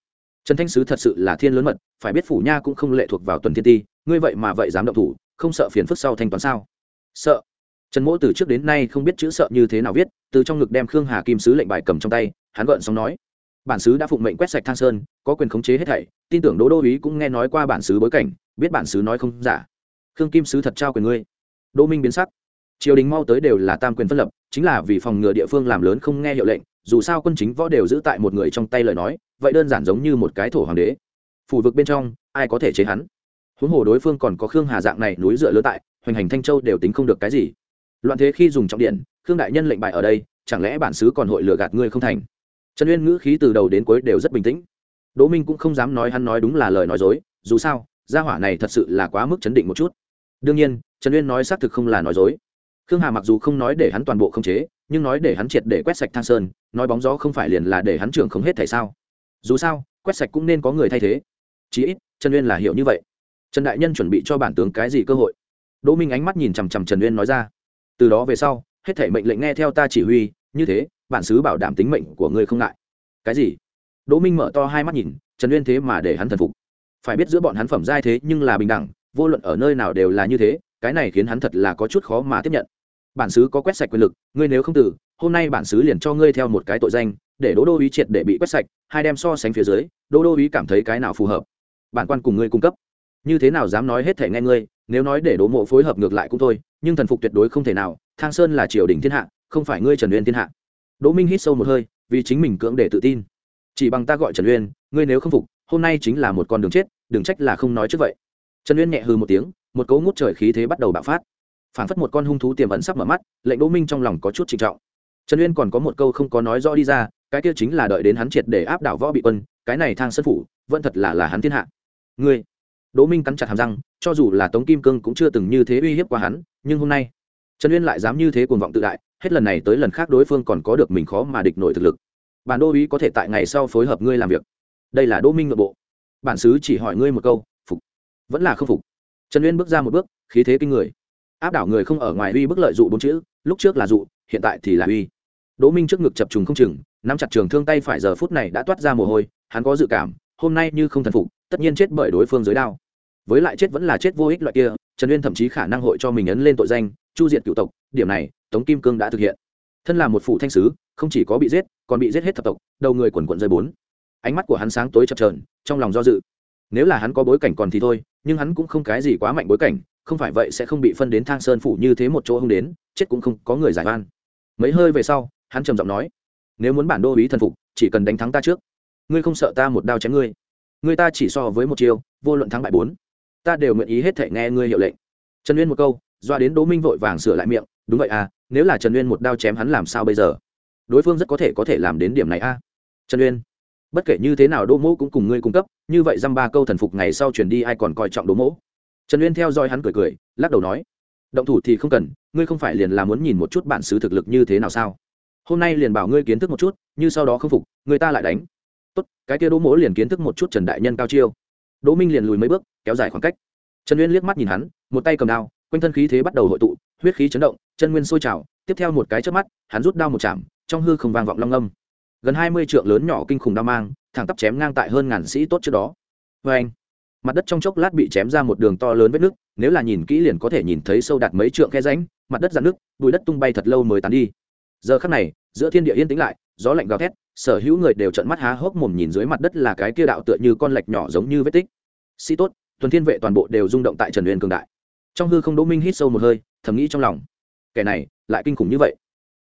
trần thanh sứ thật sự là thiên lớn mật, phải biết phủ nha cũng không lệ thuộc vào tuần thiên ti, ngươi vậy mà vậy dám động thủ, không sợ phiền phức sau thanh toán sao? Sợ trần mỗ từ trước đến nay không biết chữ sợ như thế nào viết, từ trong ngực đem khương hà kim sứ lệnh bài cầm trong tay, hắn gợn xong nói, bản sứ đã phụng mệnh quét sạch thang sơn, có quyền khống chế hết thảy, tin tưởng đỗ đô ý cũng nghe nói qua bản sứ bối cảnh, biết bản sứ nói không giả. Khương kim sứ thật trao quyền ngươi. Đỗ minh biến sắc. Triều đình mau tới đều là tam quyền phân lập, chính là vì phòng ngừa địa phương làm lớn không nghe hiệu lệnh, dù sao quân chính võ đều giữ tại một người trong tay lời nói, vậy đơn giản giống như một cái thổ hoàng đế. Phủ vực bên trong, ai có thể chế hắn? Huống hồ đối phương còn có khương hà dạng này núi dựa lớn tại, hoành hành thanh châu đều tính không được cái gì loạn thế khi dùng trọng điện, khương đại nhân lệnh bại ở đây, chẳng lẽ bản xứ còn hội lừa gạt ngươi không thành? Trần uyên ngữ khí từ đầu đến cuối đều rất bình tĩnh. Đỗ minh cũng không dám nói hắn nói đúng là lời nói dối, dù sao, gia hỏa này thật sự là quá mức chấn định một chút. Đương nhiên, trần uyên nói xác thực không là nói dối. Khương hà mặc dù không nói để hắn toàn bộ không chế, nhưng nói để hắn triệt để quét sạch thang sơn, nói bóng gió không phải liền là để hắn trưởng không hết tại sao? Dù sao, quét sạch cũng nên có người thay thế. Chí ít, trần uyên là hiểu như vậy. Trần đại nhân chuẩn bị cho bản tướng cái gì cơ hội? Đỗ minh ánh mắt nhìn chằm chằm trần uyên nói ra từ đó về sau, hết thể mệnh lệnh nghe theo ta chỉ huy, như thế, bản xứ bảo đảm tính mệnh của ngươi không ngại. Cái gì? Đỗ minh mở to hai mắt nhìn, trần uyên thế mà để hắn thần phục. Phải biết giữa bọn hắn phẩm giai thế nhưng là bình đẳng, vô luận ở nơi nào đều là như thế, cái này khiến hắn thật là có chút khó mà tiếp nhận. Bản xứ có quét sạch quyền lực, ngươi nếu không từ hôm nay bản xứ liền cho ngươi theo một cái tội danh, để đỗ đô ý triệt để bị quét sạch, hai đem so sánh phía dưới, đỗ đô ý cảm thấy cái nào phù hợp? Bản quan cùng ngươi cung cấp. Như thế nào dám nói hết thể nghe ngươi, nếu nói để đỗ mộ phối hợp ngược lại cũng thôi nhưng thần phục tuyệt đối không thể nào, thang sơn là triều đình thiên hạ, không phải ngươi trần uyên thiên hạ. Đỗ minh hít sâu một hơi, vì chính mình cưỡng để tự tin. Chỉ bằng ta gọi trần uyên, ngươi nếu không phục, hôm nay chính là một con đường chết, đừng trách là không nói trước vậy. Trần uyên nhẹ hư một tiếng, một cấu ngút trời khí thế bắt đầu bạo phát. Phảng phất một con hung thú tiềm ẩn sắp mở mắt, lệnh đỗ minh trong lòng có chút trịnh trọng. Trần uyên còn có một câu không có nói rõ đi ra, cái kia chính là đợi đến hắn triệt để áp đảo võ bị quân, cái này thang sân phủ, vẫn thật là là hắn thiên hạ. Ngươi! Đỗ minh cắn chặt hàm răng, cho dù là tống kim cương cũng chưa từng như thế uy hiếp qua hắn nhưng hôm nay, trần uyên lại dám như thế cuồng vọng tự đại, hết lần này tới lần khác đối phương còn có được mình khó mà địch nổi thực lực. Bản đô uý có thể tại ngày sau phối hợp ngươi làm việc. Đây là đỗ minh nội bộ. Bản xứ chỉ hỏi ngươi một câu, phục. Vẫn là không phục. Trần uyên bước ra một bước, khí thế kinh người. Áp đảo người không ở ngoài uy bức lợi dụ bốn chữ, lúc trước là dụ, hiện tại thì là uy. Đỗ minh trước ngực chập trùng không chừng, nắm chặt trường thương tay phải giờ phút này đã toát ra mồ hôi, hắn có dự cảm, hôm nay như không thần phục, tất nhiên chết bởi đối phương dưới đao. Với lại chết vẫn là chết vô ích loại kia trần uyên thậm chí khả năng hội cho mình ấn lên tội danh, chu diệt cựu tộc, điểm này, tống kim cương đã thực hiện. Thân là một phủ thanh sứ, không chỉ có bị giết, còn bị giết hết thập tộc, đầu người quần quận rơi bốn. Ánh mắt của hắn sáng tối chập trờn trong lòng do dự. Nếu là hắn có bối cảnh còn thì thôi, nhưng hắn cũng không cái gì quá mạnh bối cảnh, không phải vậy sẽ không bị phân đến thang sơn phủ như thế một chỗ không đến, chết cũng không có người giải van mấy hơi về sau, hắn trầm giọng nói, nếu muốn bản đô ý thần phục, chỉ cần đánh thắng ta trước. Ngươi không sợ ta một đao chém ngươi. Ngươi ta chỉ so với một chiêu, vô luận thắng bại bốn ta đều nguyện ý hết thể nghe ngươi hiệu lệnh. Trần uyên một câu, doa đến đỗ minh vội vàng sửa lại miệng, đúng vậy à nếu là trần uyên một đao chém hắn làm sao bây giờ? Đối phương rất có thể có thể làm đến điểm này a à? trần uyên, bất kể như thế nào đỗ mỗ cũng cùng ngươi cung cấp, như vậy dăm ba câu thần phục ngày sau chuyển đi ai còn coi trọng đỗ mỗ? Trần uyên theo dõi hắn cười cười, lắc đầu nói, động thủ thì không cần, ngươi không phải liền là muốn nhìn một chút bản xứ thực lực như thế nào sao? Hôm nay liền bảo ngươi kiến thức một chút, như sau đó không phục, người ta lại đánh. Tốt, cái kia đỗ mỗ liền kiến thức một chút trần đại nhân cao chiêu. Đỗ minh liền lùi mấy bước kéo dài khoảng cách. Trần uyên liếc mắt nhìn hắn, một tay cầm đao, quanh thân khí thế bắt đầu hội tụ, huyết khí chấn động, chân nguyên sôi trào. Tiếp theo một cái trước mắt, hắn rút đao một chạm, trong hư không vang vọng long âm. Gần hai mươi trượng lớn nhỏ kinh khủng đao mang, thẳng tắp chém ngang tại hơn ngàn sĩ tốt trước đó. Vê anh, mặt đất trong chốc lát bị chém ra một đường to lớn vết nước nếu là nhìn kỹ liền có thể nhìn thấy sâu đạt mấy trượng khe ránh mặt đất dạn nước bụi đất tung bay thật lâu mới tán đi. Giờ khắc này, giữa thiên địa yên tĩnh lại, gió lạnh gào thét, sở hữu người đều trận mắt há hốc mồm nhìn dưới mặt đất là cái kia đạo tựa như con lạch nhỏ giống như vết tích. Sĩ tốt tuần thiên vệ toàn bộ đều rung động tại trần Uyên cường đại. Trong hư không đỗ minh hít sâu một hơi, thầm nghĩ trong lòng. Kẻ này, lại kinh khủng như vậy.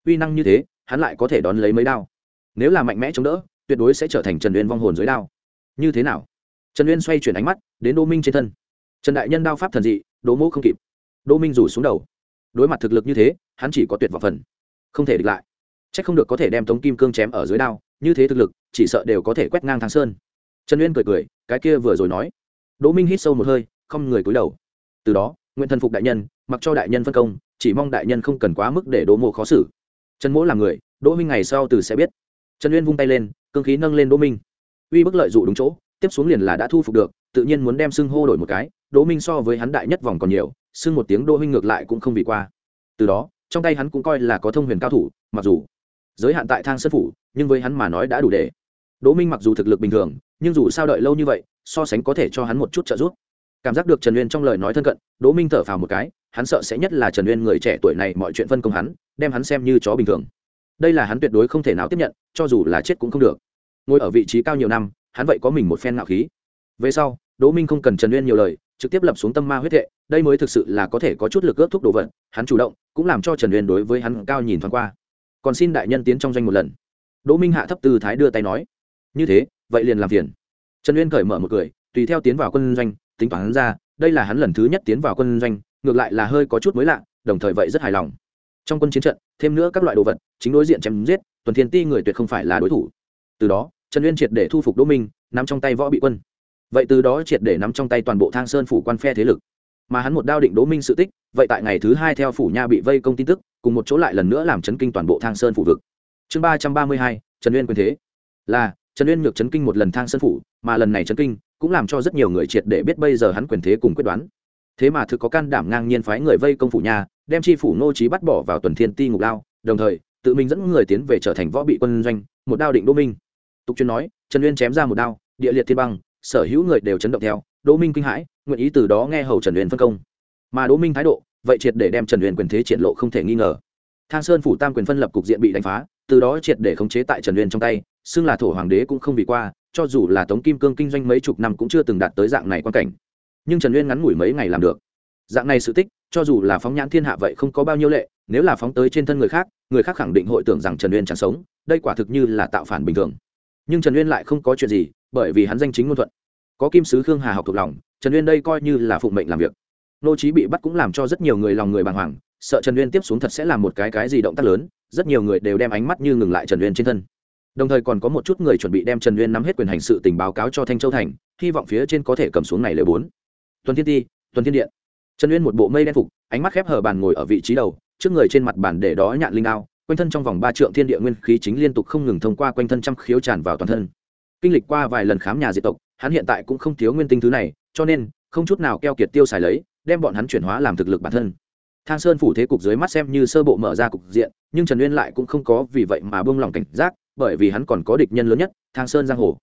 Uy năng như thế, hắn lại có thể đón lấy mấy đao. Nếu là mạnh mẽ chống đỡ, tuyệt đối sẽ trở thành trần uyên vong hồn dưới đao. Như thế nào? Trần uyên xoay chuyển ánh mắt, đến đỗ minh trên thân. Trần đại nhân đao pháp thần dị, đỗ mỗ không kịp. Đỗ minh rủ xuống đầu. Đối mặt thực lực như thế, hắn chỉ có tuyệt vọng phần. Không thể địch lại. C h ắ c không được có thể đem tống kim cương chém ở dưới đao. Như thế thực lực, chỉ sợ đều có thể quét ngang thang sơn. Trần uyên cười cười, cái kia vừa rồi nói đỗ minh hít sâu một hơi, không người cúi đầu. Từ đó nguyện thần phục đại nhân, mặc cho đại nhân phân công, chỉ mong đại nhân không cần quá mức để đỗ mộ khó xử. Trần mỗ là người, đỗ minh ngày sau từ sẽ biết. Trần uyên vung tay lên, cương khí nâng lên đỗ minh. Uy bức lợi dụ đúng chỗ, tiếp xuống liền là đã thu phục được, tự nhiên muốn đem xưng hô đổi một cái, đỗ minh so với hắn đại nhất vòng còn nhiều, xưng một tiếng đỗ minh ngược lại cũng không vì qua. Từ đó, trong tay hắn cũng coi là có thông huyền cao thủ, mặc dù giới hạn tại thang sân phủ, nhưng với hắn mà nói đã đủ để đỗ minh mặc dù thực lực bình thường, nhưng dù sao đợi lâu như vậy, so sánh có thể cho hắn một chút trợ giúp. Cảm giác được trần uyên trong lời nói thân cận, đỗ minh thở phào một cái, hắn sợ sẽ nhất là trần uyên người trẻ tuổi này mọi chuyện phân công hắn, đem hắn xem như chó bình thường. Đây là hắn tuyệt đối không thể nào tiếp nhận, cho dù là chết cũng không được. Ngồi ở vị trí cao nhiều năm, hắn vậy có mình một phen ngạo khí. Về sau, đỗ minh không cần trần uyên nhiều lời, trực tiếp lập xuống tâm ma huyết hệ, đây mới thực sự là có thể có chút lực ước thúc đồ vận. hắn chủ động, cũng làm cho trần uyên đối với hắn cao nhìn thoáng qua. Còn xin đại nhân tiến trong doanh một lần. Đỗ minh hạ thấp tư thái đưa tay nói như thế, vậy liền làm phiền. Trần uyên cởi mở một cười, tùy theo tiến vào quân doanh, tính toán hắn ra, đây là hắn lần thứ nhất tiến vào quân doanh, ngược lại là hơi có chút mới lạ, đồng thời vậy rất hài lòng. Trong quân chiến trận, thêm nữa các loại đồ vật, chính đối diện chém giết, tuần thiên ti người tuyệt không phải là đối thủ. Từ đó, trần uyên triệt để thu phục đỗ minh, nắm trong tay võ bị quân. Vậy từ đó triệt để nắm trong tay toàn bộ thang sơn phủ quan phe thế lực. Mà hắn một đao định đỗ minh sự tích, vậy tại ngày thứ hai theo phủ nha bị vây công tin tức, cùng một chỗ lại lần nữa làm chấn kinh toàn bộ thang sơn phủ vực. Chương ba trăm ba mươi hai, trần uyên quyền thế. Là trần uyên ngược chấn kinh một lần thang sơn phủ, mà lần này chấn kinh cũng làm cho rất nhiều người triệt để biết bây giờ hắn quyền thế cùng quyết đoán. Thế mà thực có can đảm ngang nhiên phái người vây công phủ nhà, đem tri phủ nô trí bắt bỏ vào tuần thiên ti ngục lao, đồng thời, tự mình dẫn người tiến về trở thành võ bị quân doanh, một đao định đỗ minh. Tục chuyên nói, trần uyên chém ra một đao, địa liệt thiên băng, sở hữu người đều chấn động theo, đỗ minh kinh hãi, nguyện ý từ đó nghe hầu trần uyên phân công. Mà đỗ minh thái độ, vậy triệt để đem trần uyên quyền thế triển lộ không thể nghi ngờ. Thang sơn phủ tam quyền phân lập cục diện bị đánh phá, từ đó triệt để khống chế tại trần uyên trong tay xưng là thổ hoàng đế cũng không vì qua, cho dù là tống kim cương kinh doanh mấy chục năm cũng chưa từng đạt tới dạng này quan cảnh. Nhưng trần uyên ngắn ngủi mấy ngày làm được. Dạng này sự tích, cho dù là phóng nhãn thiên hạ vậy không có bao nhiêu lệ, nếu là phóng tới trên thân người khác người khác khẳng định hội tưởng rằng trần uyên chẳng sống, đây quả thực như là tạo phản bình thường. Nhưng trần uyên lại không có chuyện gì, bởi vì hắn danh chính ngôn thuận. Có kim sứ khương hà học thuộc lòng, trần uyên đây coi như là phụng mệnh làm việc. Nô trí bị bắt cũng làm cho rất nhiều người lòng người bàng hoàng, sợ trần uyên tiếp xuống thật sẽ làm một cái cái gì động tác lớn, rất nhiều người đều đem ánh mắt như ngừng lại trần uyên trên thân đồng thời còn có một chút người chuẩn bị đem trần uyên nắm hết quyền hành sự tình báo cáo cho thanh châu thành, hy vọng phía trên có thể cầm xuống này lời bốn. Tuần thiên ti, tuần thiên điện. Trần uyên một bộ mây đen phục, ánh mắt khép hờ bàn ngồi ở vị trí đầu, trước người trên mặt bàn để đó nhạn linh ao quanh thân trong vòng ba trượng thiên địa nguyên khí chính liên tục không ngừng thông qua quanh thân trăm khiếu tràn vào toàn thân. Kinh lịch qua vài lần khám nhà diệt tộc, hắn hiện tại cũng không thiếu nguyên tinh thứ này, cho nên, không chút nào keo kiệt tiêu xài lấy, đem bọn hắn chuyển hóa làm thực lực bản thân. Thang sơn phủ thế cục dưới mắt xem như sơ bộ mở ra cục diện, nhưng trần uyên lại cũng không có vì vậy mà buông lỏng cảnh giác bởi vì hắn còn có địch nhân lớn nhất, thang sơn giang hồ.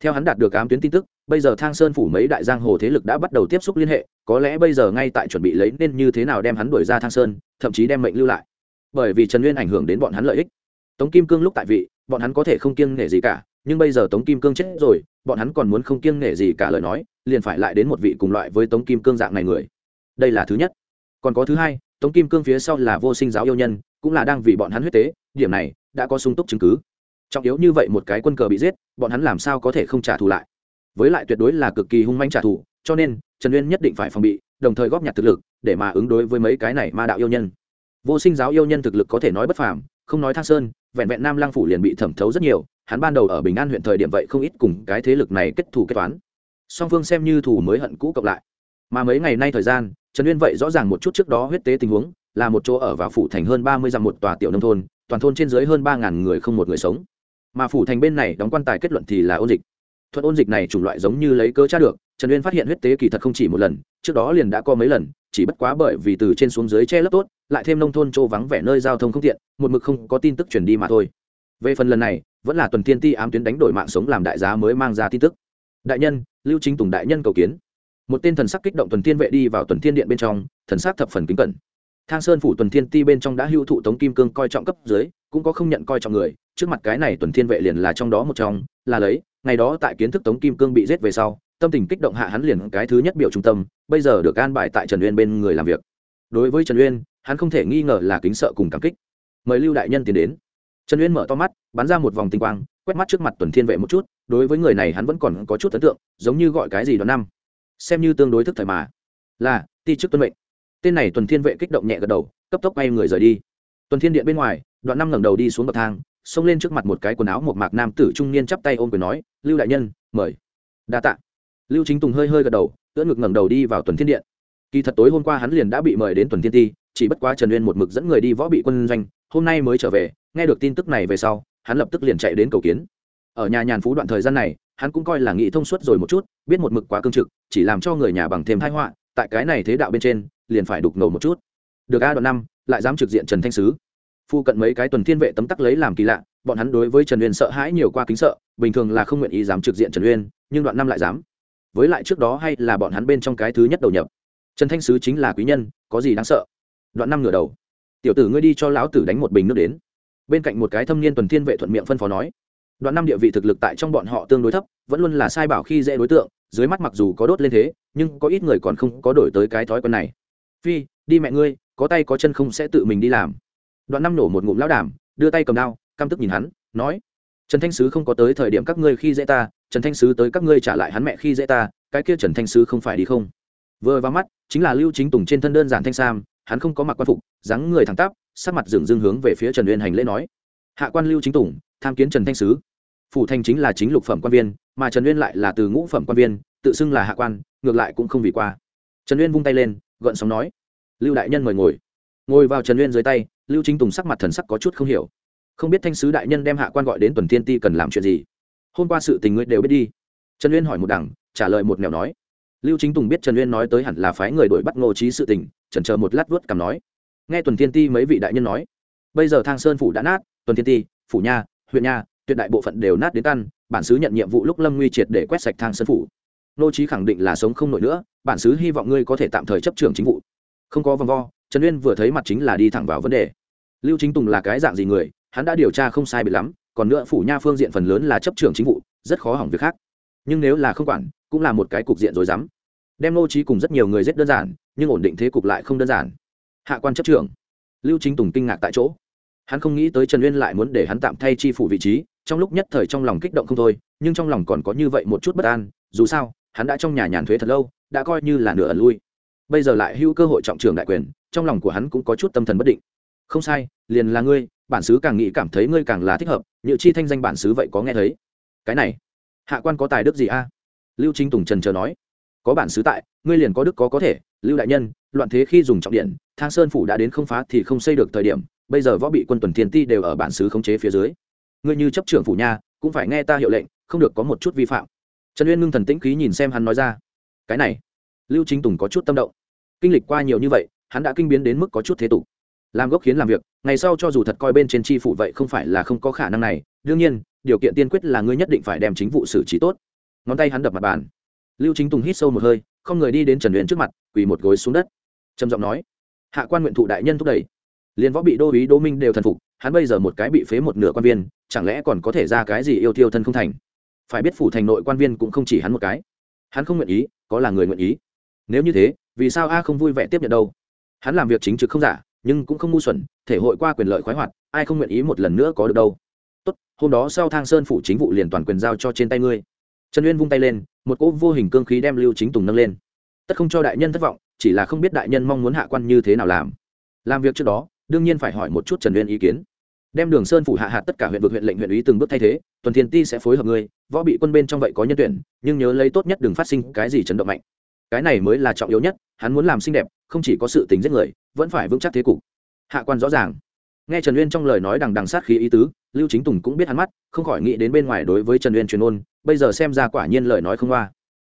Theo hắn đạt được ám tuyến tin tức, bây giờ thang sơn phủ mấy đại giang hồ thế lực đã bắt đầu tiếp xúc liên hệ, có lẽ bây giờ ngay tại chuẩn bị lấy nên như thế nào đem hắn đuổi ra thang sơn, thậm chí đem mệnh lưu lại. Bởi vì trần Nguyên ảnh hưởng đến bọn hắn lợi ích. Tống kim cương lúc tại vị, bọn hắn có thể không kiêng nể gì cả, nhưng bây giờ tống kim cương chết rồi, bọn hắn còn muốn không kiêng nể gì cả lời nói, liền phải lại đến một vị cùng loại với tống kim cương dạng này người. Đây là thứ nhất. Còn có thứ hai, tống kim cương phía sau là vô sinh giáo yêu nhân, cũng là đang vì bọn hắn huyết tế, điểm này đã có sung túc chứng cứ trọng yếu như vậy một cái quân cờ bị giết, bọn hắn làm sao có thể không trả thù lại? Với lại tuyệt đối là cực kỳ hung manh trả thù, cho nên, trần uyên nhất định phải phòng bị, đồng thời góp nhặt thực lực, để mà ứng đối với mấy cái này ma đạo yêu nhân. Vô sinh giáo yêu nhân thực lực có thể nói bất phàm, không nói thang sơn, vẹn vẹn nam lang phủ liền bị thẩm thấu rất nhiều, hắn ban đầu ở bình an huyện thời điểm vậy không ít cùng cái thế lực này kết thù kết toán. Song phương xem như thù mới hận cũ cộng lại. Mà mấy ngày nay thời gian, trần uyên vậy rõ ràng một chút trước đó huyết tế tình huống, là một chỗ ở vào phủ thành hơn ba mươi dặm một tòa tiểu nông thôn, toàn thôn trên dưới hơn ba ngàn người không một người sống mà phủ thành bên này đóng quan tài kết luận thì là ôn dịch. Thuận ôn dịch này chủng loại giống như lấy cơ tra được, trần uyên phát hiện huyết tế kỳ thật không chỉ một lần, trước đó liền đã có mấy lần, chỉ bất quá bởi vì từ trên xuống dưới che lấp tốt, lại thêm nông thôn chỗ vắng vẻ nơi giao thông không tiện, một mực không có tin tức truyền đi mà thôi. Về phần lần này, vẫn là tuần Thiên ti ám tuyến đánh đổi mạng sống làm đại giá mới mang ra tin tức. Đại nhân, lưu chính tùng đại nhân cầu kiến. Một tên thần sắc kích động tuần Thiên vệ đi vào tuần thiên điện bên trong, thần sắc thập phần kính cẩn. Thang sơn phủ tuần thiên ti bên trong đã hưu thụ tống kim cương coi trọng cấp dưới cũng có không nhận coi trọng người, trước mặt cái này tuần thiên vệ liền là trong đó một trong, là lấy, ngày đó tại kiến thức tống kim cương bị giết về sau, tâm tình kích động hạ hắn liền cái thứ nhất biểu trung tâm, bây giờ được an bài tại trần uyên bên người làm việc. Đối với trần uyên, hắn không thể nghi ngờ là kính sợ cùng cảm kích. Mời lưu đại nhân tiến đến. Trần uyên mở to mắt, bắn ra một vòng tinh quang, quét mắt trước mặt tuần thiên vệ một chút, đối với người này hắn vẫn còn có chút ấn tượng, giống như gọi cái gì đó năm. Xem như tương đối thức thời mà. Là, ti chức tuân mệnh. Tên này tuần thiên vệ kích động nhẹ gật đầu, cấp tốc bay người rời đi. Tuần thiên điện bên ngoài đoạn năm ngẩng đầu đi xuống bậc thang, xông lên trước mặt một cái quần áo một mạc nam tử trung niên chắp tay ôm quyền nói, lưu đại nhân, mời. Đa tạ. Lưu chính tùng hơi hơi gật đầu ưỡn ngực ngẩng đầu đi vào tuần thiên điện. Kỳ thật tối hôm qua hắn liền đã bị mời đến tuần thiên ti, chỉ bất quá trần uyên một mực dẫn người đi võ bị quân doanh, hôm nay mới trở về, nghe được tin tức này về sau, hắn lập tức liền chạy đến cầu kiến. Ở nhà nhàn phú đoạn thời gian này, hắn cũng coi là nghĩ thông suốt rồi một chút, biết một mực quá cương trực, chỉ làm cho người nhà bằng thêm thái họa, tại cái này thế đạo bên trên, liền phải đục ngầu một chút. Được a đoạn năm, lại dám trực diện trần thanh sứ phu cận mấy cái tuần thiên vệ tấm tắc lấy làm kỳ lạ, bọn hắn đối với trần uyên sợ hãi nhiều qua kính sợ, bình thường là không nguyện ý dám trực diện trần uyên, nhưng đoạn năm lại dám. Với lại trước đó hay là bọn hắn bên trong cái thứ nhất đầu nhập. Trần thanh sứ chính là quý nhân, có gì đáng sợ? Đoạn năm ngửa đầu. Tiểu tử ngươi đi cho lão tử đánh một bình nước đến. Bên cạnh một cái thâm niên tuần thiên vệ thuận miệng phân phó nói. Đoạn năm địa vị thực lực tại trong bọn họ tương đối thấp, vẫn luôn là sai bảo khi dễ đối tượng, dưới mắt mặc dù có đốt lên thế, nhưng có ít người còn không có đổi tới cái thói quen này. Phi, đi mẹ ngươi, có tay có chân không sẽ tự mình đi làm đoạn năm nổ một ngụm lão đảm đưa tay cầm đao, căm tức nhìn hắn, nói, trần thanh sứ không có tới thời điểm các ngươi khi dễ ta, trần thanh sứ tới các ngươi trả lại hắn mẹ khi dễ ta, cái kia trần thanh sứ không phải đi không? Vừa vào mắt, chính là lưu chính tùng trên thân đơn giản thanh sam, hắn không có mặc quan phục, dáng người thẳng tắp, sắc mặt dừng dưng hướng về phía trần uyên hành lễ nói, hạ quan lưu chính tùng, tham kiến trần thanh sứ. Phủ thanh chính là chính lục phẩm quan viên, mà trần uyên lại là từ ngũ phẩm quan viên, tự xưng là hạ quan, ngược lại cũng không vì qua. Trần uyên vung tay lên, gợn sóng nói, lưu đại nhân mời ngồi. Ngồi vào trần uyên dưới tay lưu chính tùng sắc mặt thần sắc có chút không hiểu. Không biết thanh sứ đại nhân đem hạ quan gọi đến tuần thiên ti cần làm chuyện gì. Hôm qua sự tình ngươi đều biết đi. Trần uyên hỏi một đằng, trả lời một nẻo nói. Lưu chính tùng biết trần uyên nói tới hẳn là phái người đuổi bắt ngô trí sự tình trần chờ một lát vuốt cằm nói. Nghe tuần thiên ti mấy vị đại nhân nói, bây giờ thang sơn phủ đã nát, tuần thiên ti, phủ nha, huyện nha, tuyệt đại bộ phận đều nát đến căn, bản sứ nhận nhiệm vụ lúc lâm nguy triệt để quét sạch thang sơn phủ. Ngô trí khẳng định là sống không nổi nữa, bản sứ hy vọng ngươi có thể tạm thời chấp trường chính vụ. Không có vòng vo trần uyên vừa thấy mặt chính là đi thẳng vào vấn đề. Lưu chính tùng là cái dạng gì người? Hắn đã điều tra không sai bị lắm, còn nữa phủ nha phương diện phần lớn là chấp trưởng chính vụ, rất khó hỏng việc khác. Nhưng nếu là không quản, cũng là một cái cục diện rồi dám đem nô trí cùng rất nhiều người rất đơn giản, nhưng ổn định thế cục lại không đơn giản. Hạ quan chấp trưởng. Lưu chính tùng kinh ngạc tại chỗ. Hắn không nghĩ tới trần uyên lại muốn để hắn tạm thay chi phủ vị trí, trong lúc nhất thời trong lòng kích động không thôi, nhưng trong lòng còn có như vậy một chút bất an, dù sao, hắn đã trong nhà nhàn thuế thật lâu, đã coi như là nửa ẩn lui. Bây giờ lại hữu cơ hội trọng trường đại quyền trong lòng của hắn cũng có chút tâm thần bất định. Không sai, liền là ngươi, bản xứ càng nghĩ cảm thấy ngươi càng là thích hợp nhựa chi thanh danh bản xứ vậy có nghe thấy? Cái này, hạ quan có tài đức gì a? Lưu chính tùng trần chờ nói. Có bản xứ tại, ngươi liền có đức có có thể, lưu đại nhân, loạn thế khi dùng trọng điện, thang sơn phủ đã đến không phá thì không xây được thời điểm, bây giờ võ bị quân tuần thiên ti đều ở bản xứ khống chế phía dưới. Ngươi như chấp trưởng phủ nha, cũng phải nghe ta hiệu lệnh, không được có một chút vi phạm. Trần uyên ngưng thần tĩnh khí nhìn xem hắn nói ra. Cái này, lưu chính tùng có chút tâm động. Kinh lịch qua nhiều như vậy hắn đã kinh biến đến mức có chút thế tục. Làm gốc khiến làm việc, ngày sau cho dù thật coi bên trên tri phủ vậy không phải là không có khả năng này. Đương nhiên, điều kiện tiên quyết là ngươi nhất định phải đem chính vụ xử trí tốt. Ngón tay hắn đập mặt bàn. Lưu chính tùng hít sâu một hơi, không người đi đến trần luyện trước mặt, quỳ một gối xuống đất. Trầm giọng nói, hạ quan nguyện thụ đại nhân thúc đẩy. Liền võ bị đô ý đô minh đều thần phục, hắn bây giờ một cái bị phế một nửa quan viên, chẳng lẽ còn có thể ra cái gì yêu tiêu thân không thành? Phải biết phủ thành nội quan viên cũng không chỉ hắn một cái. Hắn không nguyện ý, có là người nguyện ý. Nếu như thế, vì sao a không vui vẻ tiếp nhận đâu? Hắn làm việc chính trực không giả, nhưng cũng không ngu xuẩn, thể hội qua quyền lợi khoái hoạt, ai không nguyện ý một lần nữa có được đâu. Tốt, hôm đó sau thang sơn phủ chính vụ liền toàn quyền giao cho trên tay ngươi. Trần uyên vung tay lên, một cỗ vô hình cương khí đem lưu chính tùng nâng lên. Tất không cho đại nhân thất vọng, chỉ là không biết đại nhân mong muốn hạ quan như thế nào làm. Làm việc trước đó, đương nhiên phải hỏi một chút trần uyên ý kiến. Đem đường sơn phủ hạ hạt tất cả huyện vực huyện lệnh huyện ý từng bước thay thế, tuần thiên ti sẽ phối hợp ngươi, võ bị quân bên trong vậy có nhân tuyển, nhưng nhớ lấy tốt nhất đừng phát sinh cái gì chấn động mạnh. Cái này mới là trọng yếu nhất hắn muốn làm xinh đẹp, không chỉ có sự tính giết người, vẫn phải vững chắc thế cục. Hạ quan rõ ràng. Nghe trần uyên trong lời nói đằng đằng sát khí ý tứ, lưu chính tùng cũng biết hắn mắt, không khỏi nghĩ đến bên ngoài đối với trần uyên truyền ôn, bây giờ xem ra quả nhiên lời nói không qua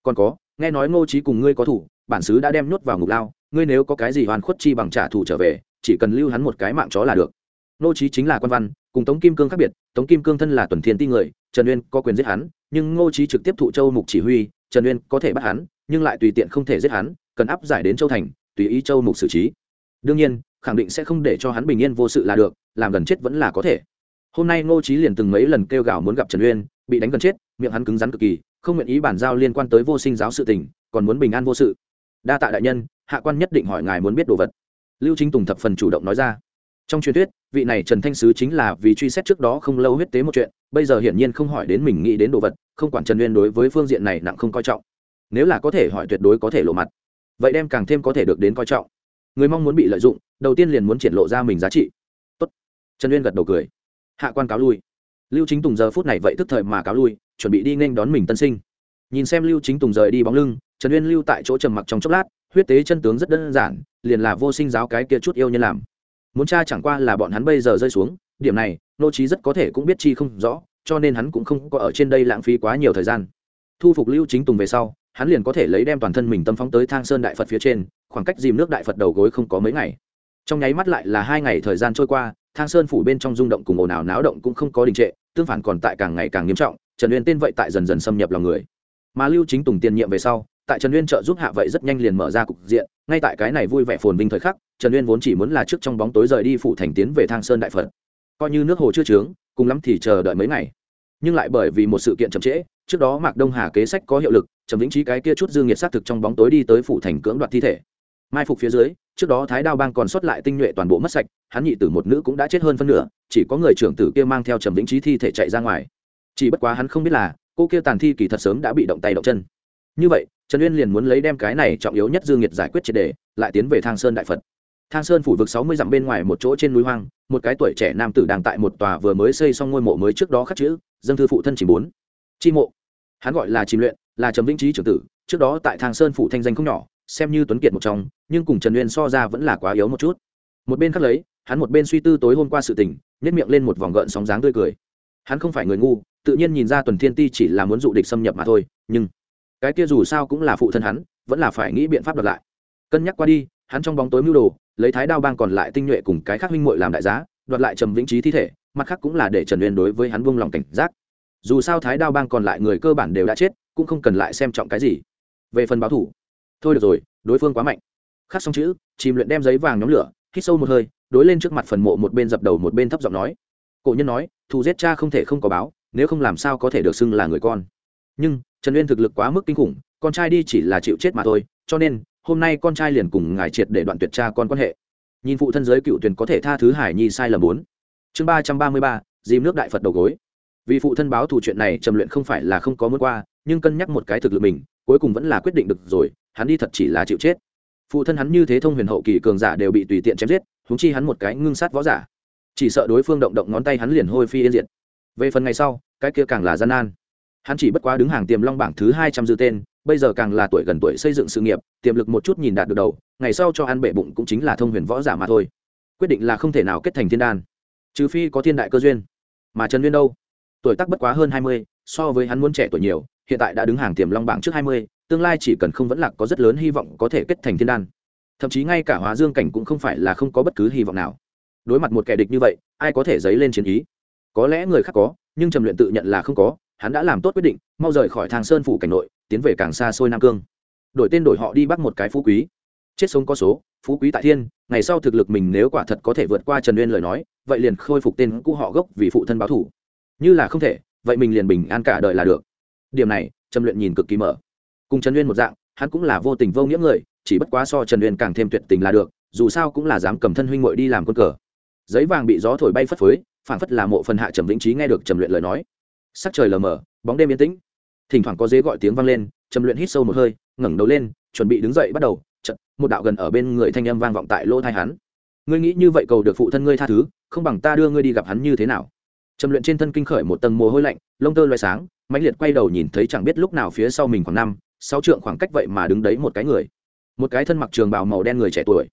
còn có, nghe nói ngô trí cùng ngươi có thủ, bản xứ đã đem nhốt vào ngục lao, ngươi nếu có cái gì hoàn khuất chi bằng trả thù trở về, chỉ cần lưu hắn một cái mạng chó là được. Ngô trí chính là quan văn, cùng tống kim cương khác biệt, tống kim cương thân là tuần thiên ti người, trần uyên có quyền giết hắn, nhưng ngô trí trực tiếp thụ châu mục chỉ huy, trần uyên có thể bắt hắn, nhưng lại tùy tiện không thể giết hắn cần áp giải đến châu thành, tùy ý châu mục xử trí. Đương nhiên, khẳng định sẽ không để cho hắn bình yên vô sự là được, làm gần chết vẫn là có thể. Hôm nay ngô trí liền từng mấy lần kêu gào muốn gặp trần uyên, bị đánh gần chết, miệng hắn cứng rắn cực kỳ, không nguyện ý bản giao liên quan tới vô sinh giáo sự tình, còn muốn bình an vô sự. Đa tạ đại nhân, hạ quan nhất định hỏi ngài muốn biết đồ vật. Lưu chính tùng thập phần chủ động nói ra. Trong truyền thuyết, vị này trần thanh sứ chính là vì truy xét trước đó không lâu huyết tế một chuyện, bây giờ hiển nhiên không hỏi đến mình nghĩ đến đồ vật, không quản trần uyên đối với phương diện này nặng không coi trọng. Nếu là có thể hỏi tuyệt đối có thể lộ mặt vậy đem càng thêm có thể được đến coi trọng. Người mong muốn bị lợi dụng, đầu tiên liền muốn triển lộ ra mình giá trị. Tốt. trần uyên gật đầu cười. Hạ quan cáo lui. Lưu chính tùng giờ phút này vậy tức thời mà cáo lui, chuẩn bị đi nên đón mình tân sinh. Nhìn xem lưu chính tùng rời đi bóng lưng, trần uyên lưu tại chỗ trầm mặc trong chốc lát, huyết tế chân tướng rất đơn giản, liền là vô sinh giáo cái kia chút yêu nhân làm. Muốn cha chẳng qua là bọn hắn bây giờ rơi xuống, điểm này, nô trí rất có thể cũng biết chi không rõ, cho nên hắn cũng không có ở trên đây lãng phí quá nhiều thời gian. Thu phục lưu chính tùng về sau hắn liền có thể lấy đem toàn thân mình tâm phóng tới thang sơn đại phật phía trên khoảng cách dìm nước đại phật đầu gối không có mấy ngày trong nháy mắt lại là hai ngày thời gian trôi qua thang sơn phủ bên trong rung động cùng ồn ào náo động cũng không có đình trệ tương phản còn tại càng ngày càng nghiêm trọng trần uyên tên vậy tại dần dần xâm nhập lòng người mà lưu chính tùng tiền nhiệm về sau tại trần uyên trợ giúp hạ vậy rất nhanh liền mở ra cục diện ngay tại cái này vui vẻ phồn vinh thời khắc trần uyên vốn chỉ muốn là trước trong bóng tối rời đi phủ thành tiến về thang sơn đại phật coi như nước hồ chưa trướng cùng lắm thì chờ đợi mấy ngày nhưng lại bởi vì một sự kiện chậm trễ trước đó mạc đông hà kế sách có hiệu lực, trầm vĩnh trí cái kia chút dương nghiệt xác thực trong bóng tối đi tới phủ thành cưỡng đoạt thi thể. Mai phục phía dưới, trước đó thái đao bang còn sót lại tinh nhuệ toàn bộ mất sạch, hắn nhị tử một nữ cũng đã chết hơn phân nửa, chỉ có người trưởng tử kia mang theo trầm vĩnh trí thi thể chạy ra ngoài. Chỉ bất quá hắn không biết là, cô kia tàn thi kỳ thật sớm đã bị động tay động chân. Như vậy, trần uyên liền muốn lấy đem cái này trọng yếu nhất dương nhiệt giải quyết triệt đề, lại tiến về thang sơn đại phật. Thang sơn phủ vực sáu mươi dặm bên ngoài một chỗ trên núi hoang, một cái tuổi trẻ nam tử đang tại một tòa vừa mới xây xong ngôi mộ mới trước đó khắc chữ, dân thư phụ thân chỉ bốn chi mộ hắn gọi là chìm luyện, là trầm vĩnh trí trưởng tử, trước đó tại thang sơn phủ thanh danh không nhỏ, xem như tuấn kiệt một trong, nhưng cùng trần uyên so ra vẫn là quá yếu một chút. Một bên khắc lấy, hắn một bên suy tư tối hôm qua sự tình nhét miệng lên một vòng gợn sóng dáng tươi cười. Hắn không phải người ngu, tự nhiên nhìn ra tuần thiên ti chỉ là muốn dụ địch xâm nhập mà thôi, nhưng cái kia dù sao cũng là phụ thân hắn, vẫn là phải nghĩ biện pháp đợt lại. Cân nhắc qua đi, hắn trong bóng tối mưu đồ, lấy thái đao bang còn lại tinh nhuệ cùng cái khác huynh muội làm đại giá, đoạt lại trầm vĩnh trí thi thể, mặt khác cũng là để trần uyên đối với hắn buông lòng cảnh giác dù sao thái đao bang còn lại người cơ bản đều đã chết, cũng không cần lại xem trọng cái gì. Về phần báo thủ, thôi được rồi, đối phương quá mạnh. Khắc xong chữ, chìm luyện đem giấy vàng nhóm lửa, hít sâu một hơi, đối lên trước mặt phần mộ một bên dập đầu một bên thấp giọng nói. Cổ nhân nói, thù giết cha không thể không có báo, nếu không làm sao có thể được xưng là người con. Nhưng, trần uyên thực lực quá mức kinh khủng, con trai đi chỉ là chịu chết mà thôi, cho nên, hôm nay con trai liền cùng ngài triệt để đoạn tuyệt cha con quan hệ. Nhìn phụ thân giới cựu tuyển có thể tha thứ hải nhi sai lầm bốn. Chương ba trăm ba mươi ba, dìm nước đại phật đầu gối vì phụ thân báo thù chuyện này trầm luyện không phải là không có muốn qua, nhưng cân nhắc một cái thực lực mình, cuối cùng vẫn là quyết định được rồi, hắn đi thật chỉ là chịu chết. Phụ thân hắn như thế thông huyền hậu kỳ cường giả đều bị tùy tiện chém giết húng chi hắn một cái ngưng sát võ giả. Chỉ sợ đối phương động động ngón tay hắn liền hôi phi yên diệt. Về phần ngày sau, cái kia càng là gian nan. Hắn chỉ bất quá đứng hàng tiềm long bảng thứ hai trăm dư tên, bây giờ càng là tuổi gần tuổi xây dựng sự nghiệp, tiềm lực một chút nhìn đạt được đầu, ngày sau cho ăn bể bụng cũng chính là thông huyền võ giả mà thôi. Quyết định là không thể nào kết thành thiên đan. Trừ phi có thiên đại cơ duyên. Mà trần nguyên đâu? Tuổi tác bất quá hơn hai mươi, so với hắn muốn trẻ tuổi nhiều, hiện tại đã đứng hàng tiềm long bảng trước hai mươi, tương lai chỉ cần không vẫn lạc có rất lớn hy vọng có thể kết thành thiên đan. Thậm chí ngay cả hóa dương cảnh cũng không phải là không có bất cứ hy vọng nào. Đối mặt một kẻ địch như vậy, ai có thể dấy lên chiến ý? Có lẽ người khác có, nhưng trầm luyện tự nhận là không có, hắn đã làm tốt quyết định, mau rời khỏi thang sơn phủ cảnh nội, tiến về càng xa xôi nam cương. Đổi tên đổi họ đi bắt một cái phú quý. Chết sống có số, phú quý tại thiên, ngày sau thực lực mình nếu quả thật có thể vượt qua trần uyên lời nói, vậy liền khôi phục tên cũ họ gốc vì phụ thân báo thủ như là không thể, vậy mình liền bình an cả đời là được. Điểm này trầm luyện nhìn cực kỳ mở. Cùng trần uyên một dạng, hắn cũng là vô tình vô nghĩa người, chỉ bất quá so trần uyên càng thêm tuyệt tình là được, dù sao cũng là dám cầm thân huynh muội đi làm quân cờ. Giấy vàng bị gió thổi bay phất phới phản phất là mộ phần hạ trầm vĩnh trí nghe được trầm luyện lời nói. Sắc trời lờ mờ, bóng đêm yên tĩnh. Thỉnh thoảng có dế gọi tiếng vang lên trầm luyện hít sâu một hơi, ngẩng đầu lên, chuẩn bị đứng dậy bắt đầu chật một đạo gần ở bên người thanh âm vang vọng tại lỗ thai hắn. Ngươi nghĩ như vậy cầu được phụ thân ngươi tha thứ, không bằng ta đưa ngươi đi gặp hắn như thế nào? Trầm luyện trên thân kinh khởi một tầng mồ hôi lạnh, lông tơ loay sáng, mãnh liệt quay đầu nhìn thấy chẳng biết lúc nào phía sau mình khoảng năm, sáu trượng khoảng cách vậy mà đứng đấy một cái người. Một cái thân mặc trường bào màu đen người trẻ tuổi.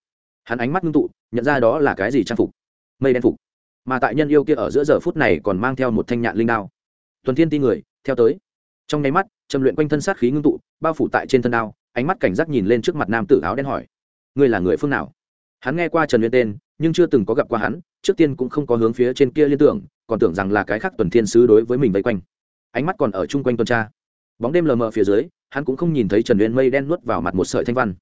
Hắn ánh mắt ngưng tụ, nhận ra đó là cái gì trang phục? Mây đen phục. Mà tại nhân yêu kia ở giữa giờ phút này còn mang theo một thanh nhạn linh đao. Tuần thiên ti người, theo tới. Trong nháy mắt, trầm luyện quanh thân sát khí ngưng tụ, bao phủ tại trên thân đao, ánh mắt cảnh giác nhìn lên trước mặt nam tử áo đen hỏi, ngươi là người phương nào? Hắn nghe qua trần luyện tên, nhưng chưa từng có gặp qua hắn, trước tiên cũng không có hướng phía trên kia liên tưởng còn tưởng rằng là cái khác tuần thiên sứ đối với mình vây quanh. Ánh mắt còn ở chung quanh tuần tra. Bóng đêm lờ mờ phía dưới, hắn cũng không nhìn thấy trần uyên mây đen nuốt vào mặt một sợi thanh văn.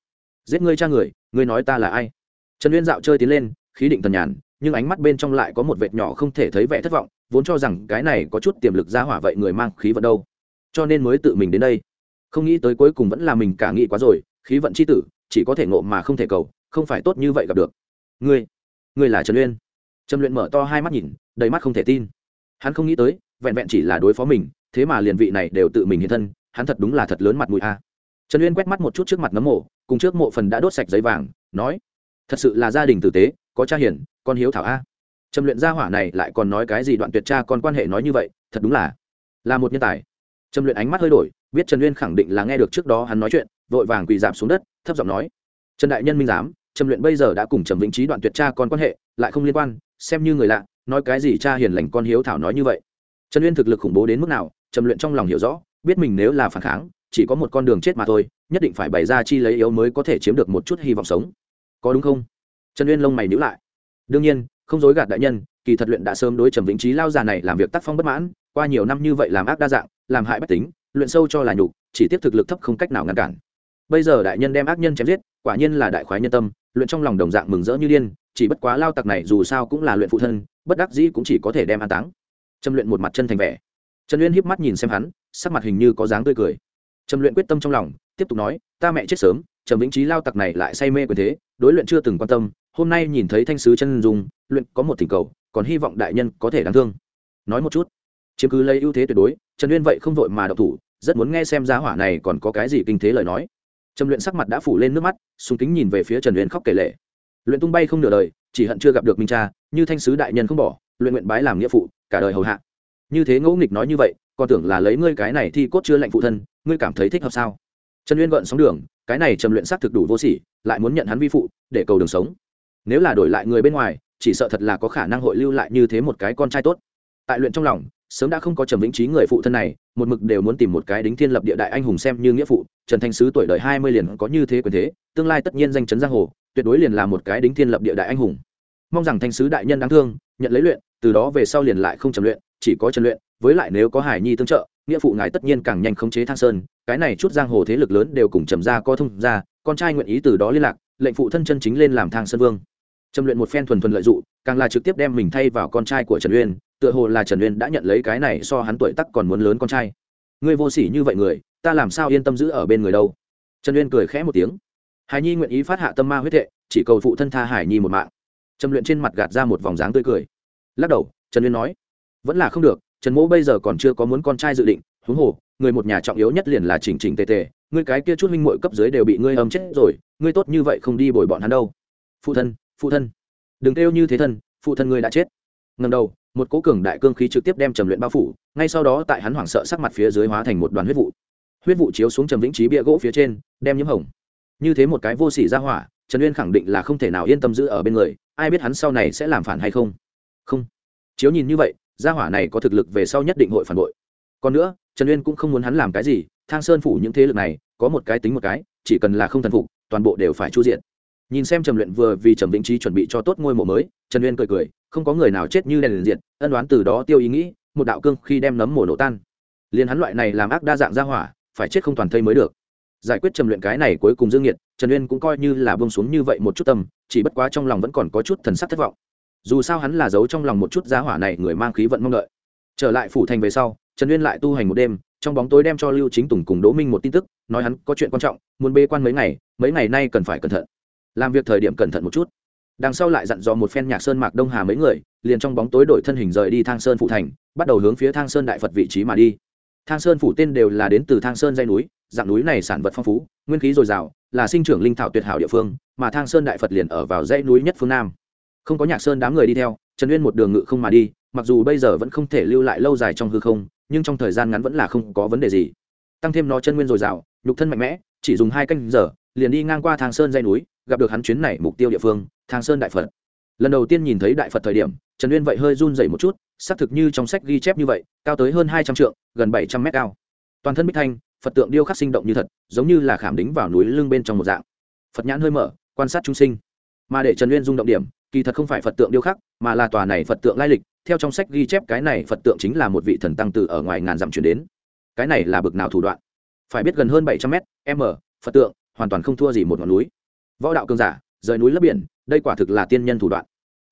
Giết ngươi cha người, ngươi nói ta là ai? Trần uyên dạo chơi tiến lên, khí định tần nhàn, nhưng ánh mắt bên trong lại có một vệt nhỏ không thể thấy vẻ thất vọng, vốn cho rằng cái này có chút tiềm lực ra hỏa vậy người mang khí vận đâu. Cho nên mới tự mình đến đây. Không nghĩ tới cuối cùng vẫn là mình cả nghĩ quá rồi, khí vận c h i tử, chỉ có thể ngộ mà không thể cầu, không phải tốt như vậy gặp được. Ngươi ngươi là trần uyên. Trần luyện mở to hai mắt nhìn đầy mắt không thể tin. Hắn không nghĩ tới, vẹn vẹn chỉ là đối phó mình, thế mà liền vị này đều tự mình hiện thân, hắn thật đúng là thật lớn mặt mũi a. Trần uyên quét mắt một chút trước mặt nấm mộ, cùng trước mộ phần đã đốt sạch giấy vàng, nói, thật sự là gia đình tử tế, có cha hiển con hiếu thảo a. Trầm luyện gia hỏa này lại còn nói cái gì đoạn tuyệt cha con quan hệ nói như vậy, thật đúng là là một nhân tài. Trầm luyện ánh mắt hơi đổi, biết trần uyên khẳng định là nghe được trước đó hắn nói chuyện, vội vàng quỳ dạp xuống đất, thấp giọng nói, trần đại nhân minh giám trầm luyện bây giờ đã cùng trầm vĩnh trí đoạn tuyệt cha con quan hệ, lại không liên quan, xem như người lạ, nói cái gì cha hiền lành con hiếu thảo nói như vậy. Trần uyên thực lực khủng bố đến mức nào, trầm luyện trong lòng hiểu rõ, biết mình nếu là phản kháng, chỉ có một con đường chết mà thôi, nhất định phải bày ra chi lấy yếu mới có thể chiếm được một chút hy vọng sống. Có đúng không? Trần uyên lông mày nhữ lại. Đương nhiên, không dối gạt đại nhân, kỳ thật luyện đã sớm đối trầm vĩnh trí lao già này làm việc tác phong bất mãn, qua nhiều năm như vậy làm ác đa dạng, làm hại bách tính, luyện sâu cho là nhục, chỉ tiếp thực lực thấp không cách nào ngăn cản. Bây giờ đại nhân đem ác nhân chém giết, quả nhiên là đại khoái nhân tâm luyện trong lòng đồng dạng mừng rỡ như điên, chỉ bất quá lao tặc này dù sao cũng là luyện phụ thân, bất đắc dĩ cũng chỉ có thể đem an táng. Trâm luyện một mặt chân thành vẻ. Trần uyên hiếp mắt nhìn xem hắn, sắc mặt hình như có dáng tươi cười. Trâm luyện quyết tâm trong lòng, tiếp tục nói, ta mẹ chết sớm, trầm vĩnh trí lao tặc này lại say mê quyền thế, đối luyện chưa từng quan tâm, hôm nay nhìn thấy thanh sứ chân dung, luyện có một thỉnh cầu, còn hy vọng đại nhân có thể đáng thương. Nói một chút, chiếm cứ lấy ưu thế tuyệt đối, trần uyên vậy không vội mà độc thủ, rất muốn nghe xem giá hỏa này còn có cái gì kinh thế lời nói trầm luyện sắc mặt đã phủ lên nước mắt súng kính nhìn về phía trần luyện khóc kể lệ luyện tung bay không nửa đời, chỉ hận chưa gặp được minh cha, như thanh sứ đại nhân không bỏ, luyện nguyện bái làm nghĩa phụ, cả đời hầu hạ. Như thế ngẫu nghịch nói như vậy, còn tưởng là lấy ngươi cái này thi cốt chưa lạnh phụ thân, ngươi cảm thấy thích hợp sao? Trần uyên gợn sóng đường, cái này trầm luyện xác thực đủ vô sỉ, lại muốn nhận hắn vi phụ, để cầu đường sống. Nếu là đổi lại người bên ngoài, chỉ sợ thật là có khả năng hội lưu lại như thế một cái con trai tốt. Tại luyện trong lòng sớm đã không có trầm vĩnh trí người phụ thân này, một mực đều muốn tìm một cái đính thiên lập địa đại anh hùng xem như nghĩa phụ, trần thanh sứ tuổi đời hai mươi liền có như thế quyền thế, tương lai tất nhiên danh chấn giang hồ, tuyệt đối liền là một cái đính thiên lập địa đại anh hùng. Mong rằng thanh sứ đại nhân đáng thương, nhận lấy luyện, từ đó về sau liền lại không trầm luyện, chỉ có trần luyện, với lại nếu có hải nhi tương trợ, nghĩa phụ ngài tất nhiên càng nhanh khống chế thang sơn, cái này chút giang hồ thế lực lớn đều cùng trầm ra co thông ra con trai nguyện ý từ đó liên lạc, lệnh phụ thân chân chính lên làm thang sơn vương. Trầm luyện một phen thuần thuần lợi dụng càng là trực tiếp đem mình thay vào con trai của trần uyên tựa hồ là trần uyên đã nhận lấy cái này so hắn tuổi tắc còn muốn lớn con trai. Ngươi vô sỉ như vậy người, ta làm sao yên tâm giữ ở bên người đâu? Trần uyên cười khẽ một tiếng. Hải nhi nguyện ý phát hạ tâm ma huyết thệ, chỉ cầu phụ thân tha hải nhi một mạng. Trầm luyện trên mặt gạt ra một vòng dáng tươi cười. Lắc đầu, trần uyên nói, vẫn là không được, trần mỗ bây giờ còn chưa có muốn con trai dự định, huống hồ, người một nhà trọng yếu nhất liền là chỉnh chỉnh tề tề, ngươi cái kia chút minh mội cấp dưới đều bị ngươi âm chết rồi, ngươi tốt như vậy không đi bồi bọn hắn đâu. Phụ thân phụ thân, đừng kêu như thế thân, phụ thân ngươi đã chết. Ngần đầu một cố cường đại cương khí trực tiếp đem trầm luyện bao phủ, ngay sau đó tại hắn hoảng sợ sắc mặt phía dưới hóa thành một đoàn huyết vụ. Huyết vụ chiếu xuống trầm vĩnh trí bia gỗ phía trên, đem nhiễm hồng. Như thế một cái vô sỉ ra hỏa, trần uyên khẳng định là không thể nào yên tâm giữ ở bên người, ai biết hắn sau này sẽ làm phản hay không? Không. Chiếu nhìn như vậy gia hỏa này có thực lực về sau nhất định hội phản bội. Còn nữa, trần uyên cũng không muốn hắn làm cái gì, thang sơn phủ những thế lực này, có một cái tính một cái, chỉ cần là không thần phục, toàn bộ đều phải chu diện nhìn xem trầm luyện vừa vì trầm vĩnh trí chuẩn bị cho tốt ngôi mộ mới, trần uyên cười cười, không có người nào chết như đèn liền diện ân đoán từ đó tiêu ý nghĩ, một đạo cương khi đem nấm mổ nổ tan. Liền hắn loại này làm ác đa dạng ra hỏa, phải chết không toàn thây mới được. Giải quyết trầm luyện cái này cuối cùng dương nhiệt trần uyên cũng coi như là bông xuống như vậy một chút tâm, chỉ bất quá trong lòng vẫn còn có chút thần sắc thất vọng. Dù sao hắn là giấu trong lòng một chút giá hỏa này người mang khí vận mong đợi. Trở lại phủ thành về sau, trần uyên lại tu hành một đêm, trong bóng tối đem cho lưu chính tùng cùng đỗ minh một tin tức, nói hắn có chuyện quan trọng, muốn bê quan mấy ngày mấy ngày nay cần phải cẩn thận làm việc thời điểm cẩn thận một chút. Đằng sau lại dặn dò một phen nhạc sơn mạc đông hà mấy người, liền trong bóng tối đổi thân hình rời đi thang sơn phủ thành, bắt đầu hướng phía thang sơn đại phật vị trí mà đi. Thang sơn phủ tên đều là đến từ thang sơn dây núi, dạng núi này sản vật phong phú, nguyên khí dồi dào, là sinh trưởng linh thảo tuyệt hảo địa phương, mà thang sơn đại phật liền ở vào dãy núi nhất phương nam. Không có nhạc sơn đám người đi theo, trần uyên một đường ngự không mà đi, mặc dù bây giờ vẫn không thể lưu lại lâu dài trong hư không, nhưng trong thời gian ngắn vẫn là không có vấn đề gì. Tăng thêm nó chân nguyên dồi dào, nhục thân mạnh mẽ, chỉ dùng hai canh giờ liền đi ngang qua thang sơn dây núi, gặp được hắn chuyến này mục tiêu địa phương, thang sơn đại phật. Lần đầu tiên nhìn thấy đại phật thời điểm, trần uyên vậy hơi run dày một chút, xác thực như trong sách ghi chép như vậy, cao tới hơn hai trăm trượng, gần bảy trăm mét cao. Toàn thân bích thanh, phật tượng điêu khắc sinh động như thật, giống như là khảm đính vào núi lưng bên trong một dạng. Phật nhãn hơi mở, quan sát chúng sinh. Mà để trần uyên rung động điểm, kỳ thật không phải phật tượng điêu khắc, mà là tòa này phật tượng lai lịch. Theo trong sách ghi chép, cái này phật tượng chính là một vị thần tăng từ ở ngoài ngàn dặm chuyển đến. Cái này là bực nào thủ đoạn? Phải biết gần hơn bảy trăm mét, m, phật tượng hoàn toàn không thua gì một ngọn núi. Võ đạo cường giả, rời núi lấp biển, đây quả thực là tiên nhân thủ đoạn.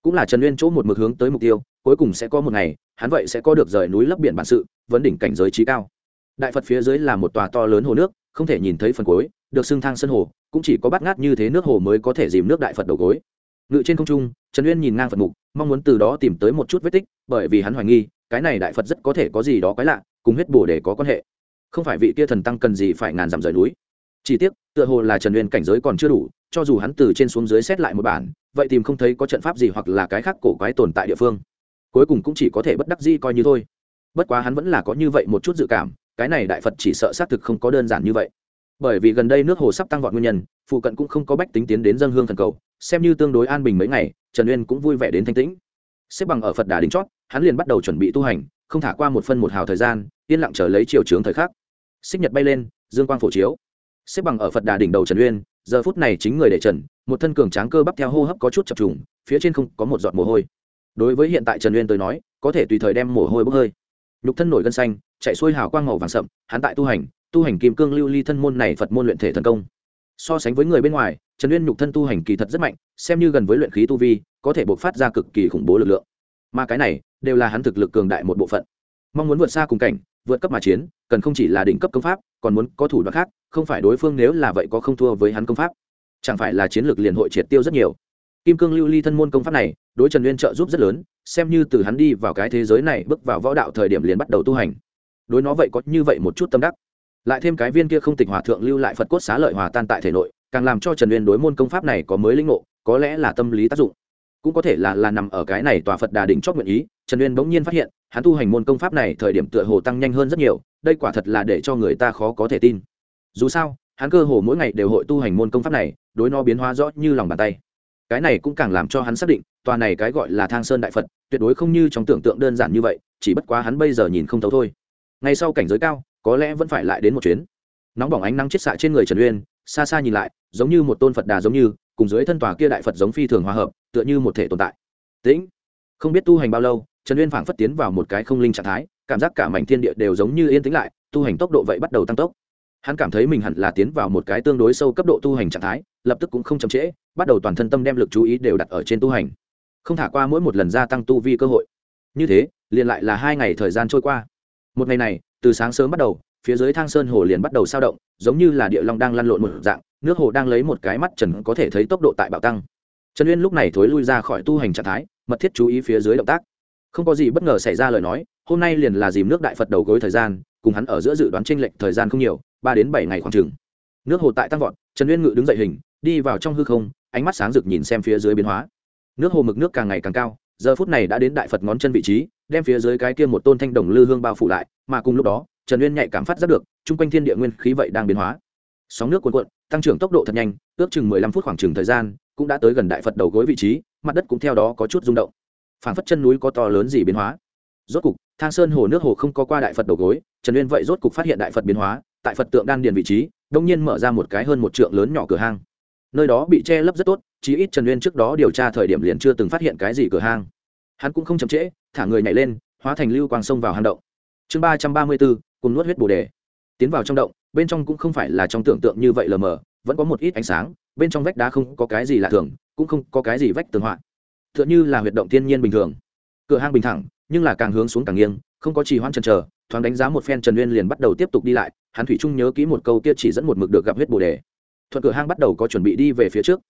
Cũng là trần uyên chỗ một mực hướng tới mục tiêu, cuối cùng sẽ có một ngày, hắn vậy sẽ có được rời núi lấp biển bản sự, vấn đỉnh cảnh giới trí cao. Đại phật phía dưới là một tòa to lớn hồ nước, không thể nhìn thấy phần cuối, được xưng thang sân hồ, cũng chỉ có bắt ngát như thế nước hồ mới có thể dìm nước đại phật đầu gối. Ngự trên không trung, trần uyên nhìn ngang phật mục, mong muốn từ đó tìm tới một chút vết tích, bởi vì hắn hoài nghi, cái này đại phật rất có thể có gì đó quái lạ, cùng huyết bổ để có quan hệ. Không phải vị kia thần tăng cần gì phải ngàn dặm rời núi chỉ tiếc, tựa hồ là trần uyên cảnh giới còn chưa đủ, cho dù hắn từ trên xuống dưới xét lại một bản, vậy tìm không thấy có trận pháp gì hoặc là cái khác cổ quái tồn tại địa phương. Cuối cùng cũng chỉ có thể bất đắc di coi như thôi. Bất quá hắn vẫn là có như vậy một chút dự cảm, cái này đại phật chỉ sợ xác thực không có đơn giản như vậy. Bởi vì gần đây nước hồ sắp tăng vọt nguyên nhân, phụ cận cũng không có bách tính tiến đến dân hương thần cầu, xem như tương đối an bình mấy ngày, trần uyên cũng vui vẻ đến thanh tĩnh. Xếp bằng ở phật đà đính chót, hắn liền bắt đầu chuẩn bị tu hành, không thả qua một phân một hào thời gian, yên lặng chờ lấy chiều trướng thời khắc. Xích nhật bay lên, dương quang phổ chiếu xếp bằng ở phật đà đỉnh đầu trần uyên, giờ phút này chính người để trần, một thân cường tráng cơ bắp theo hô hấp có chút chập trùng, phía trên không có một giọt mồ hôi. Đối với hiện tại trần uyên tới nói, có thể tùy thời đem mồ hôi bốc hơi. Nhục thân nổi gân xanh, chạy xuôi hào quang màu vàng sậm, hắn tại tu hành tu hành kim cương lưu ly thân môn này phật môn luyện thể thần công. So sánh với người bên ngoài, trần uyên nhục thân tu hành kỳ thật rất mạnh, xem như gần với luyện khí tu vi, có thể bộc phát ra cực kỳ khủng bố lực lượng. Mà cái này, đều là hắn thực lực cường đại một bộ phận. Mong muốn vượt xa cùng cảnh, vượt cấp mà chiến cần không chỉ là đỉnh cấp công pháp, còn muốn có thủ đoạn khác, không phải đối phương nếu là vậy có không thua với hắn công pháp. Chẳng phải là chiến lược liền hội triệt tiêu rất nhiều. Kim cương lưu ly thân môn công pháp này, đối trần uyên trợ giúp rất lớn, xem như từ hắn đi vào cái thế giới này bước vào võ đạo thời điểm liền bắt đầu tu hành. Đối nó vậy có như vậy một chút tâm đắc. Lại thêm cái viên kia không tịch hòa thượng lưu lại phật cốt xá lợi hòa tan tại thể nội, càng làm cho trần uyên đối môn công pháp này có mới linh ngộ, có lẽ là tâm lý tác dụng. Cũng có thể là là nằm ở cái này tòa phật đà đỉnh chót nguyện ý, trần uyên bỗng nhiên phát hiện, hắn tu hành môn công pháp này thời điểm tựa hồ tăng nhanh hơn rất nhiều đây quả thật là để cho người ta khó có thể tin. Dù sao, hắn cơ hồ mỗi ngày đều hội tu hành môn công pháp này, đối nó biến hóa rõ như lòng bàn tay. Cái này cũng càng làm cho hắn xác định, tòa này cái gọi là thang sơn đại phật, tuyệt đối không như trong tưởng tượng đơn giản như vậy, chỉ bất quá hắn bây giờ nhìn không thấu thôi. Ngay sau cảnh giới cao, có lẽ vẫn phải lại đến một chuyến. Nóng bỏng ánh nắng chết xạ trên người trần uyên, xa xa nhìn lại, giống như một tôn phật đà giống như, cùng dưới thân tòa kia đại phật giống phi thường hòa hợp, tựa như một thể tồn tại. Tĩnh. Không biết tu hành bao lâu, trần uyên phảng phất tiến vào một cái không linh trạng thái cảm giác cả mảnh thiên địa đều giống như yên tĩnh lại, tu hành tốc độ vậy bắt đầu tăng tốc. Hắn cảm thấy mình hẳn là tiến vào một cái tương đối sâu cấp độ tu hành trạng thái, lập tức cũng không chậm trễ, bắt đầu toàn thân tâm đem lực chú ý đều đặt ở trên tu hành. Không thả qua mỗi một lần gia tăng tu vi cơ hội. Như thế, liền lại là hai ngày thời gian trôi qua. Một ngày này, từ sáng sớm bắt đầu, phía dưới thang sơn hồ liền bắt đầu sao động, giống như là địa long đang lăn lộn một dạng, nước hồ đang lấy một cái mắt trần có thể thấy tốc độ tại bạo tăng. Trần uyên lúc này thối lui ra khỏi tu hành trạng thái, mật thiết chú ý phía dưới động tác không có gì bất ngờ xảy ra lời nói, hôm nay liền là dìm nước đại phật đầu gối thời gian, cùng hắn ở giữa dự đoán tranh lệch thời gian không nhiều, ba đến bảy ngày khoảng chừng. Nước hồ tại tăng vọt, trần uyên ngự đứng dậy hình, đi vào trong hư không, ánh mắt sáng rực nhìn xem phía dưới biến hóa. Nước hồ mực nước càng ngày càng cao, giờ phút này đã đến đại phật ngón chân vị trí, đem phía dưới cái kia một tôn thanh đồng lư hương bao phủ lại, mà cùng lúc đó, trần uyên nhạy cảm phát giác được, chung quanh thiên địa nguyên khí vậy đang biến hóa. Sóng nước cuồn cuộn, tăng trưởng tốc độ thật nhanh, ước chừng mười lăm phút khoảng chừng thời gian, cũng đã tới gần đại phật đầu gối vị trí, mặt đất cũng theo đó có chút rung động phảng phất chân núi có to lớn gì biến hóa. Rốt cục, thang sơn hồ nước hồ không có qua đại phật đầu gối, trần uyên vậy rốt cục phát hiện đại phật biến hóa, tại phật tượng đan điền vị trí, đông nhiên mở ra một cái hơn một trượng lớn nhỏ cửa hang. Nơi đó bị che lấp rất tốt, chí ít trần uyên trước đó điều tra thời điểm liền chưa từng phát hiện cái gì cửa hang. Hắn cũng không chậm trễ, thả người nhảy lên, hóa thành lưu quang sông vào hang động. Chương ba trăm ba mươi bốn, cùng nuốt huyết bồ đề. Tiến vào trong động, bên trong cũng không phải là trong tưởng tượng như vậy lờ mờ, vẫn có một ít ánh sáng, bên trong vách đá không có cái gì lạ thường, cũng không có cái gì vách tường họa t h ư ợ n là huyệt động thiên nhiên bình thường. Cửa hang bình thẳng, nhưng là càng hướng xuống càng nghiêng, không có trì hoãn chần chờ, thoáng đánh giá một phen trần uyên liền bắt đầu tiếp tục đi lại, hắn thủy trung nhớ kỹ một câu kia chỉ dẫn một mực được gặp huyết bồ đề. Thuận cửa hang bắt đầu có chuẩn bị đi về phía trước.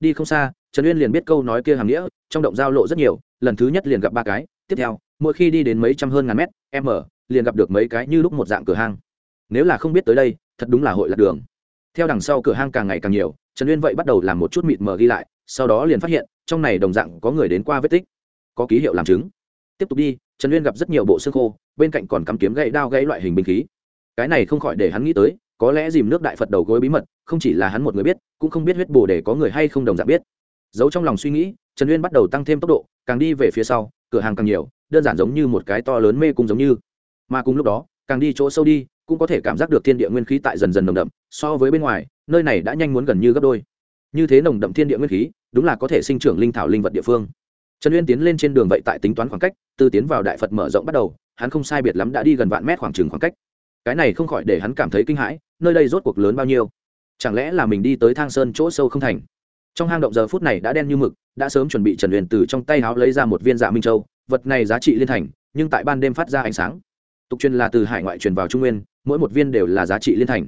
Đi không xa, trần uyên liền biết câu nói kia hàm nghĩa, trong động giao lộ rất nhiều, lần thứ nhất liền gặp ba cái, tiếp theo, mỗi khi đi đến mấy trăm hơn ngàn mét m liền gặp được mấy cái như lúc một dạng cửa hang. Nếu là không biết tới đây, thật đúng là hội lạc đường. Theo đằng sau cửa hang càng ngày càng nhiều, trần uyên vậy bắt đầu làm một chút mịt mờ ghi lại sau đó liền phát hiện, trong này đồng dạng có người đến qua vết tích. Có ký hiệu làm chứng. Tiếp tục đi, trần uyên gặp rất nhiều bộ xương khô, bên cạnh còn cắm kiếm gậy đao gãy loại hình binh khí. Cái này không khỏi để hắn nghĩ tới, có lẽ dìm nước đại phật đầu gối bí mật, không chỉ là hắn một người biết, cũng không biết huyết bồ để có người hay không đồng dạng biết. Giấu trong lòng suy nghĩ, trần uyên bắt đầu tăng thêm tốc độ, càng đi về phía sau, cửa hàng càng nhiều, đơn giản giống như một cái to lớn mê cung giống như. Mà cùng lúc đó, càng đi chỗ sâu đi, cũng có thể cảm giác được thiên địa nguyên khí tại dần dần nồng đậm, so với bên ngoài, nơi này đã nhanh muốn gần như gấp đôi như thế nồng đậm thiên địa nguyên khí, đúng là có thể sinh trưởng linh thảo linh vật địa phương. Trần uyên tiến lên trên đường vậy tại tính toán khoảng cách, từ tiến vào đại phật mở rộng bắt đầu, hắn không sai biệt lắm đã đi gần vạn mét khoảng trừng khoảng cách. Cái này không khỏi để hắn cảm thấy kinh hãi, nơi đây rốt cuộc lớn bao nhiêu? Chẳng lẽ là mình đi tới thang sơn chỗ sâu không thành? Trong hang động giờ phút này đã đen như mực, đã sớm chuẩn bị trần uyên từ trong tay háo lấy ra một viên dạ minh châu, vật này giá trị liên thành, nhưng tại ban đêm phát ra ánh sáng. Tục truyền là từ hải ngoại truyền vào trung nguyên, mỗi một viên đều là giá trị liên thành.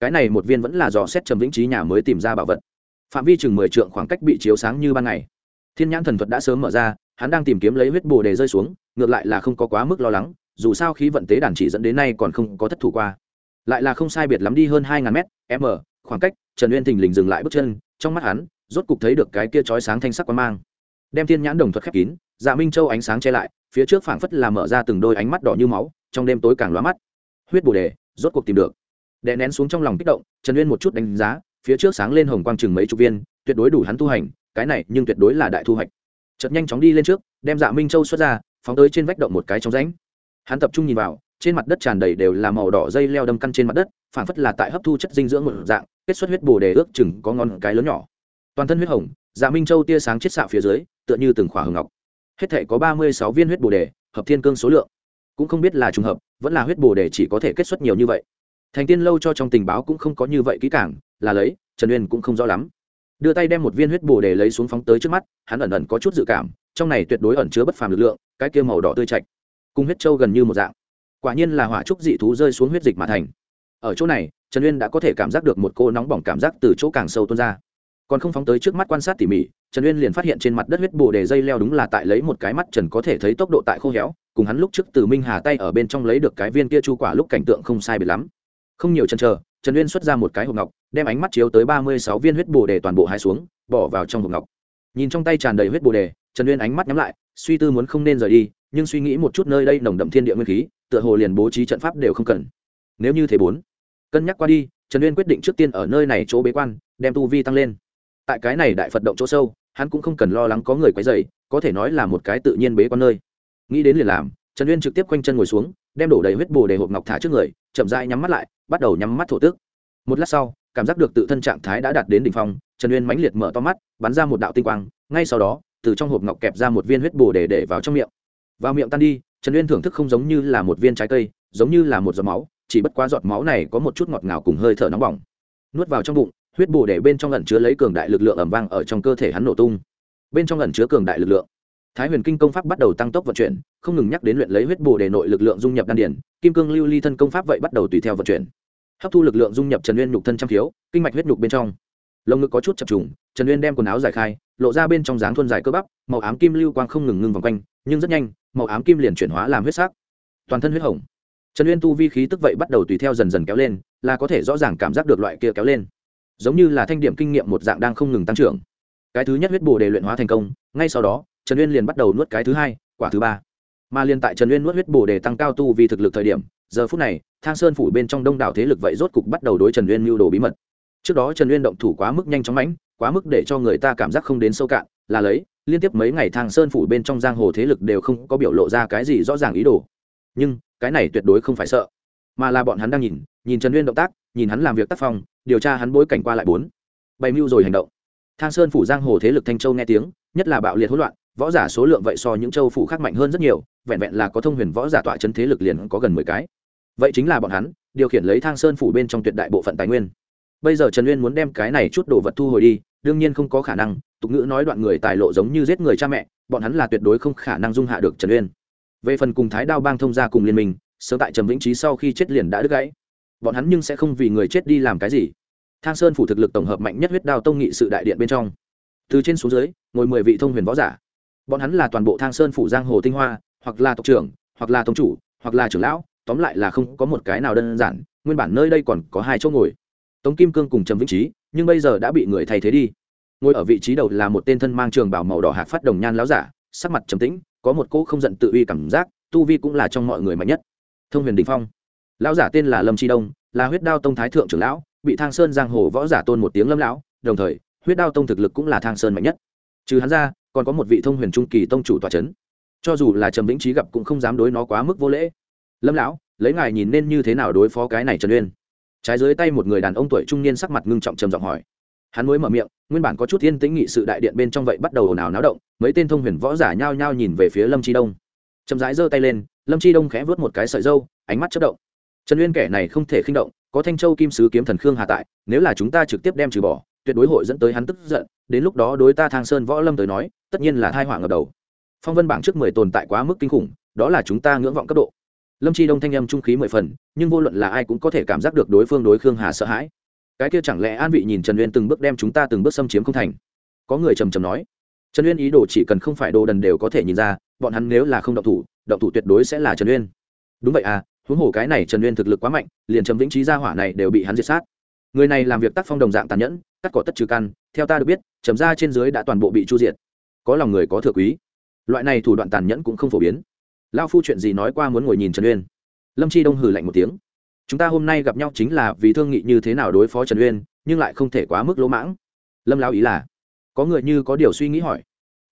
Cái này một viên vẫn là dò xét trầm vĩnh trí nhà mới tìm ra bảo vật phạm vi chừng mười trượng khoảng cách bị chiếu sáng như ban ngày. Thiên nhãn thần thuật đã sớm mở ra, hắn đang tìm kiếm lấy huyết bồ đề rơi xuống, ngược lại là không có quá mức lo lắng, dù sao khí vận tế đàn chỉ dẫn đến nay còn không có thất thủ qua. Lại là không sai biệt lắm đi hơn hai ngàn mét, m, khoảng cách, trần uyên thình lình dừng lại bước chân, trong mắt hắn, rốt cục thấy được cái kia chói sáng thanh sắc quang mang. Đem thiên nhãn đồng thuật khép kín dạ minh châu ánh sáng che lại, phía trước phảng phất là mở ra từng đôi ánh mắt đỏ như máu, trong đêm tối càng lóa mắt. Huyết bồ đề, rốt cuộc tìm được. Đè nén xuống trong lòng kích động, trần uyên một chút đánh giá phía trước sáng lên hồng quang chừng mấy chục viên, tuyệt đối đủ hắn tu hành, cái này nhưng tuyệt đối là đại thu hoạch. Chợt nhanh chóng đi lên trước, đem dạ minh châu xuất ra, phóng tới trên vách động một cái trong rãnh. Hắn tập trung nhìn vào, trên mặt đất tràn đầy đều là màu đỏ dây leo đâm căn trên mặt đất phản phất là tại hấp thu chất dinh dưỡng một dạng, kết xuất huyết bồ đề ước chừng có ngon cái lớn nhỏ. Toàn thân huyết hồng dạ minh châu tia sáng chết xạ phía dưới, tựa như từng khỏa hồng ngọc. Hết thể có ba mươi sáu viên huyết bồ đề, hợp thiên cương số lượng. Cũng không biết là trùng hợp, vẫn là huyết bồ đề chỉ có thể kết xuất nhiều như vậy. Thành tiên lâu cho trong tình báo cũng không có như vậy kỹ càng là lấy, trần uyên cũng không rõ lắm. Đưa tay đem một viên huyết bồ đề lấy xuống phóng tới trước mắt, hắn ẩn ẩn có chút dự cảm, trong này tuyệt đối ẩn chứa bất phàm lực lượng, cái kia màu đỏ tươi chạch cùng huyết trâu gần như một dạng. Quả nhiên là hỏa trúc dị thú rơi xuống huyết dịch mà thành. Ở chỗ này, trần uyên đã có thể cảm giác được một cô nóng bỏng cảm giác từ chỗ càng sâu tuôn ra. Còn không phóng tới trước mắt quan sát tỉ mỉ, trần uyên liền phát hiện trên mặt đất huyết bồ đề dây leo đúng là tại lấy một cái mắt trần có thể thấy tốc độ tại khô héo, cùng hắn lúc trước từ minh hà tay ở bên trong lấy được cái viên kia chu quả lúc cảnh tượng không sai biệt lắm. Không nhiều chần chờ trần uyên xuất ra một cái hộp ngọc, đem ánh mắt chiếu tới ba mươi sáu viên huyết bồ đề toàn bộ hai xuống, bỏ vào trong hộp ngọc. Nhìn trong tay tràn đầy huyết bồ đề, trần uyên ánh mắt nhắm lại, suy tư muốn không nên rời đi, nhưng suy nghĩ một chút nơi đây nồng đậm thiên địa nguyên khí, tựa hồ liền bố trí trận pháp đều không cần. Nếu như thế bốn, cân nhắc qua đi, trần uyên quyết định trước tiên ở nơi này chỗ bế quan, đem tu vi tăng lên. Tại cái này đại phật động chỗ sâu, hắn cũng không cần lo lắng có người quấy dày có thể nói là một cái tự nhiên bế quan nơi. Nghĩ đến liền làm, trần uyên trực tiếp quanh chân ngồi xuống, đem đổ đầy huyết bồ đề hộp ngọc thả trước người, chậm rãi nhắm mắt lại bắt đầu nhắm mắt thổ tức. Một lát sau, cảm giác được tự thân trạng thái đã đạt đến đỉnh phong, trần uyên mãnh liệt mở to mắt, bắn ra một đạo tinh quang, ngay sau đó, từ trong hộp ngọc kẹp ra một viên huyết bồ để để vào trong miệng. Vào miệng tan đi, trần uyên thưởng thức không giống như là một viên trái cây, giống như là một giọt máu, chỉ bất quá giọt máu này có một chút ngọt ngào cùng hơi thở nóng bỏng. Nuốt vào trong bụng, huyết bồ để bên trong ẩn chứa lấy cường đại lực lượng ẩm vang ở trong cơ thể hắn nổ tung. Bên trong ẩn chứa cường đại lực lượng. Thái huyền kinh công pháp bắt đầu tăng tốc vận chuyển, không ngừng nhắc đến luyện lấy huyết bồ để nội lực lượng dung nhập đan điển kim cương lưu ly thân công pháp vậy bắt đầu tùy theo vận chuyển hấp thu lực lượng dung nhập trần uyên nhục thân trăm khiếu, kinh mạch huyết nhục bên trong. Lồng ngực có chút chập trùng, trần uyên đem quần áo giải khai, lộ ra bên trong dáng thuôn dài cơ bắp, màu ám kim lưu quang không ngừng ngưng vòng quanh, nhưng rất nhanh, màu ám kim liền chuyển hóa làm huyết sắc. Toàn thân huyết hồng. Trần uyên tu vi khí tức vậy bắt đầu tùy theo dần dần kéo lên, là có thể rõ ràng cảm giác được loại kia kéo lên. Giống như là thanh điểm kinh nghiệm một dạng đang không ngừng tăng trưởng. Cái thứ nhất huyết bồ đề luyện hóa thành công, ngay sau đó, trần uyên liền bắt đầu nuốt cái thứ hai, quả thứ ba. Mà liên tại trần uyên nuốt huyết bồ đề tăng cao tu vì thực lực thời điểm giờ phút này, thang sơn phủ bên trong đông đảo thế lực vậy rốt cục bắt đầu đối trần uyên mưu đồ bí mật. Trước đó trần uyên động thủ quá mức nhanh chóng mãnh, quá mức để cho người ta cảm giác không đến sâu cạn, là lấy, liên tiếp mấy ngày thang sơn phủ bên trong giang hồ thế lực đều không có biểu lộ ra cái gì rõ ràng ý đồ. Nhưng, cái này tuyệt đối không phải sợ. Mà là bọn hắn đang nhìn nhìn trần uyên động tác, nhìn hắn làm việc tác phong, điều tra hắn bối cảnh qua lại bốn. Bày mưu rồi hành động. Thang sơn phủ giang hồ thế lực thanh châu nghe tiếng, nhất là bạo liệt hỗn loạn, võ giả số lượng vậy so những châu phủ khác mạnh hơn rất nhiều, vẹn vẹn là có thông huyền võ giả tọa chân thế lực liền có gần mười cái vậy chính là bọn hắn, điều khiển lấy thang sơn phủ bên trong tuyệt đại bộ phận tài nguyên. Bây giờ trần uyên muốn đem cái này chút đồ vật thu hồi đi, đương nhiên không có khả năng, tục ngữ nói đoạn người tài lộ giống như giết người cha mẹ, bọn hắn là tuyệt đối không khả năng dung hạ được trần uyên. Về phần cùng thái đao bang thông gia cùng liên minh, sớm tại trầm vĩnh trí sau khi chết liền đã đứt gãy. Bọn hắn nhưng sẽ không vì người chết đi làm cái gì. Thang sơn phủ thực lực tổng hợp mạnh nhất huyết đao tông nghị sự đại điện bên trong. Từ trên xuống dưới, ngồi mười vị thông huyền võ giả. Bọn hắn là toàn bộ thang sơn phủ giang hồ tinh hoa, hoặc là tộc trưởng, hoặc là tông chủ, hoặc là trưởng lão tóm lại là không có một cái nào đơn giản, nguyên bản nơi đây còn có hai chỗ ngồi. Tống kim cương cùng trầm vĩnh trí, nhưng bây giờ đã bị người thay thế đi. Ngồi ở vị trí đầu là một tên thân mang trường bảo màu đỏ hạc phát đồng nhan láo giả, sắc mặt trầm tĩnh, có một cỗ không giận tự uy cảm giác, tu vi cũng là trong mọi người mạnh nhất. Thông huyền đình phong. Lão giả tên là lâm tri đông, là huyết đao tông thái thượng trưởng lão, bị thang sơn giang hồ võ giả tôn một tiếng lâm lão, đồng thời, huyết đao tông thực lực cũng là thang sơn mạnh nhất. Trừ hắn ra, còn có một vị thông huyền trung kỳ tông chủ tòa c h ấ n cho dù là trầm vĩnh trí gặp cũng không dám đối nó quá mức vô lễ lâm lão lấy ngài nhìn nên như thế nào đối phó cái này trần uyên trái dưới tay một người đàn ông tuổi trung niên sắc mặt ngưng trọng trầm giọng hỏi hắn mới mở miệng nguyên bản có chút yên tĩnh nghị sự đại điện bên trong vậy bắt đầu ồn ào náo động mấy tên thông huyền võ giả nhao nhao nhìn về phía lâm tri đông chậm rãi giơ tay lên lâm tri đông khẽ vớt một cái sợi dâu ánh mắt chất động trần uyên kẻ này không thể khinh động có thanh châu kim sứ kiếm thần khương hà tại nếu là chúng ta trực tiếp đem trừ bỏ tuyệt đối hội dẫn tới hắn tức giận đến lúc đó đối ta thang sơn võ lâm tới nói tất nhiên là thai họa ngập đầu phong vân bảng trước mười tồn tại quá mức kinh khủng đó là chúng ta ngưỡng vọng cấp độ lâm chi đông thanh âm trung khí mười phần, nhưng vô luận là ai cũng có thể cảm giác được đối phương đối khương hà sợ hãi. Cái kia chẳng lẽ an vị nhìn trần uyên từng bước đem chúng ta từng bước xâm chiếm không thành? Có người trầm trầm nói. Trần uyên ý đồ chỉ cần không phải đồ đần đều có thể nhìn ra, bọn hắn nếu là không động thủ động thủ tuyệt đối sẽ là trần uyên. Đúng vậy à huống hồ cái này trần uyên thực lực quá mạnh, liền trầm vĩnh trí gia hỏa này đều bị hắn diệt sát. Người này làm việc tác phong đồng dạng tàn nhẫn, cắt cỏ tất trừ căn, theo ta được biết, trầm ra trên dưới đã toàn bộ bị chu diệt. Có lòng người có thừa quý. Loại này thủ đoạn tàn nhẫn cũng không phổ biến lao phu chuyện gì nói qua muốn ngồi nhìn trần uyên? Lâm chi đông hừ lạnh một tiếng. Chúng ta hôm nay gặp nhau chính là vì thương nghị như thế nào đối phó trần uyên, nhưng lại không thể quá mức lỗ mãng. Lâm lão ý là, có người như có điều suy nghĩ hỏi.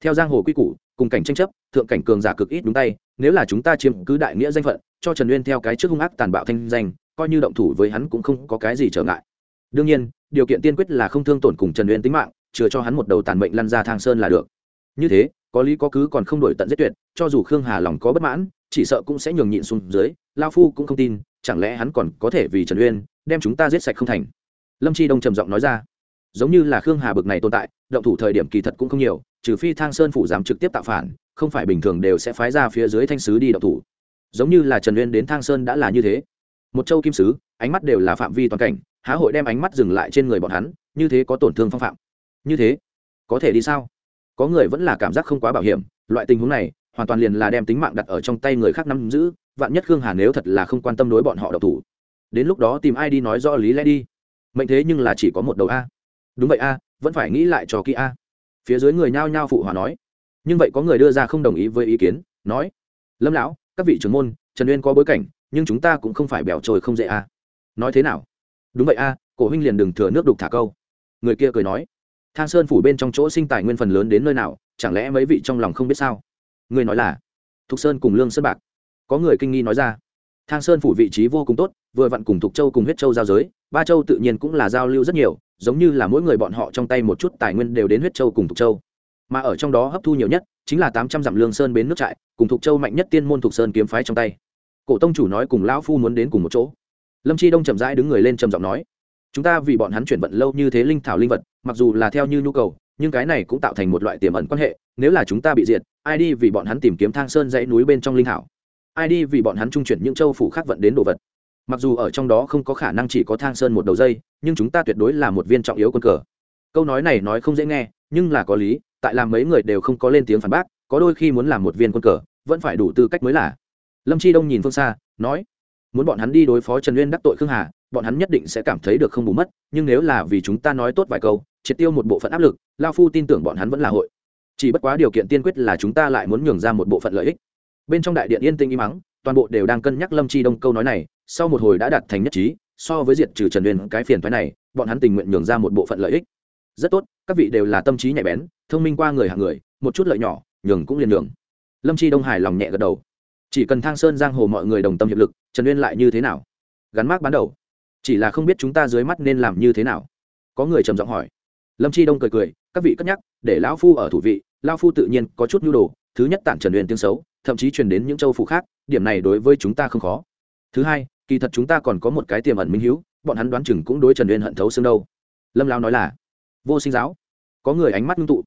Theo giang hồ quy củ, cùng cảnh tranh chấp, thượng cảnh cường giả cực ít đúng tay, nếu là chúng ta chiếm cứ đại nghĩa danh phận, cho trần uyên theo cái trước hung ác tàn bạo thanh danh, coi như động thủ với hắn cũng không có cái gì trở ngại. Đương nhiên, điều kiện tiên quyết là không thương tổn cùng trần uyên tính mạng, chừa cho hắn một đầu tàn mệnh lăn ra thang sơn là được như thế, có lý có cứ còn không đổi tận giết tuyệt, cho dù khương hà lòng có bất mãn, chỉ sợ cũng sẽ nhường nhịn xuống dưới, lao phu cũng không tin, chẳng lẽ hắn còn có thể vì trần uyên, đem chúng ta giết sạch không thành? Lâm chi đông trầm giọng nói ra. Giống như là khương hà bực này tồn tại, động thủ thời điểm kỳ thật cũng không nhiều, trừ phi thang sơn phủ dám trực tiếp tạo phản, không phải bình thường đều sẽ phái ra phía dưới thanh sứ đi động thủ. Giống như là trần uyên đến thang sơn đã là như thế. Một châu kim sứ, ánh mắt đều là phạm vi toàn cảnh, há hội đem ánh mắt dừng lại trên người bọn hắn, như thế có tổn thương phong phạm. Như thế, có thể đi sao? Có người vẫn là cảm giác không quá bảo hiểm, loại tình huống này, hoàn toàn liền là đem tính mạng đặt ở trong tay người khác nắm giữ, vạn nhất khương hà nếu thật là không quan tâm đối bọn họ độc thủ. Đến lúc đó tìm ai đi nói rõ lý lẽ đi. Mệnh thế nhưng là chỉ có một đầu a. Đúng vậy a, vẫn phải nghĩ lại cho kỹ a. Phía dưới người nhao nhao phụ hòa nói. Nhưng vậy có người đưa ra không đồng ý với ý kiến, nói. Lâm lão, các vị trưởng môn, trần uyên có bối cảnh, nhưng chúng ta cũng không phải bèo trồi không dễ a. Nói thế nào? Đúng vậy a, cổ huynh liền đừng thừa nước đục thả câu. Người kia cười nói thang sơn phủ bên trong chỗ sinh tài nguyên phần lớn đến nơi nào, chẳng lẽ mấy vị trong lòng không biết sao? Người nói là, thục sơn cùng lương sơn bạc. Có người kinh nghi nói ra, thang sơn phủ vị trí vô cùng tốt, vừa vặn cùng thục châu cùng huyết châu giao giới, ba châu tự nhiên cũng là giao lưu rất nhiều, giống như là mỗi người bọn họ trong tay một chút tài nguyên đều đến huyết châu cùng thục châu. Mà ở trong đó hấp thu nhiều nhất, chính là tám trăm dặm lương sơn bến nước trại, cùng thục châu mạnh nhất tiên môn thục sơn kiếm phái trong tay. Cổ tông chủ nói cùng lão phu muốn đến cùng một chỗ. Lâm chi đông chậm rãi đứng người lên trầm giọng nói chúng ta vì bọn hắn chuyển vận lâu như thế linh thảo linh vật, mặc dù là theo như nhu cầu, nhưng cái này cũng tạo thành một loại tiềm ẩn quan hệ. Nếu là chúng ta bị diệt, ai đi vì bọn hắn tìm kiếm thang sơn dãy núi bên trong linh thảo? Ai đi vì bọn hắn trung chuyển những châu phủ khác vận đến đồ vật? Mặc dù ở trong đó không có khả năng chỉ có thang sơn một đầu dây, nhưng chúng ta tuyệt đối là một viên trọng yếu quân cờ. Câu nói này nói không dễ nghe, nhưng là có lý, tại làm mấy người đều không có lên tiếng phản bác, có đôi khi muốn làm một viên quân cờ, vẫn phải đủ tư cách mới là. Lâm chi đông nhìn phương xa, nói muốn bọn hắn đi đối phó trần Uyên đắc tội khương hà, bọn hắn nhất định sẽ cảm thấy được không bù mất, nhưng nếu là vì chúng ta nói tốt vài câu, triệt tiêu một bộ phận áp lực, lao phu tin tưởng bọn hắn vẫn là hội. Chỉ bất quá điều kiện tiên quyết là chúng ta lại muốn nhường ra một bộ phận lợi ích. Bên trong đại điện yên tĩnh im mắng toàn bộ đều đang cân nhắc lâm chi đông câu nói này, sau một hồi đã đạt thành nhất trí, so với diệt trừ trần uyên cái phiền thoái này, bọn hắn tình nguyện nhường ra một bộ phận lợi ích. Rất tốt, các vị đều là tâm trí nhạy bén, thông minh qua người hạng người, một chút lợi nhỏ, nhường cũng liền đường lâm chi đông hài lòng nhẹ gật đầu chỉ cần thang sơn giang hồ mọi người đồng tâm hiệp lực, trần uyên lại như thế nào? Gắn mác ban đầu. Chỉ là không biết chúng ta dưới mắt nên làm như thế nào. Có người trầm giọng hỏi. Lâm chi đông cười cười, các vị cất nhắc, để lão phu ở thủ vị, lão phu tự nhiên có chút nhu đồ, thứ nhất tản trần uyên tiếng xấu, thậm chí truyền đến những châu phủ khác, điểm này đối với chúng ta không khó. Thứ hai, kỳ thật chúng ta còn có một cái tiềm ẩn minh hữu, bọn hắn đoán chừng cũng đối trần uyên hận thấu xương đâu. Lâm lao nói là, vô sinh giáo, có người ánh mắt ngưng tụ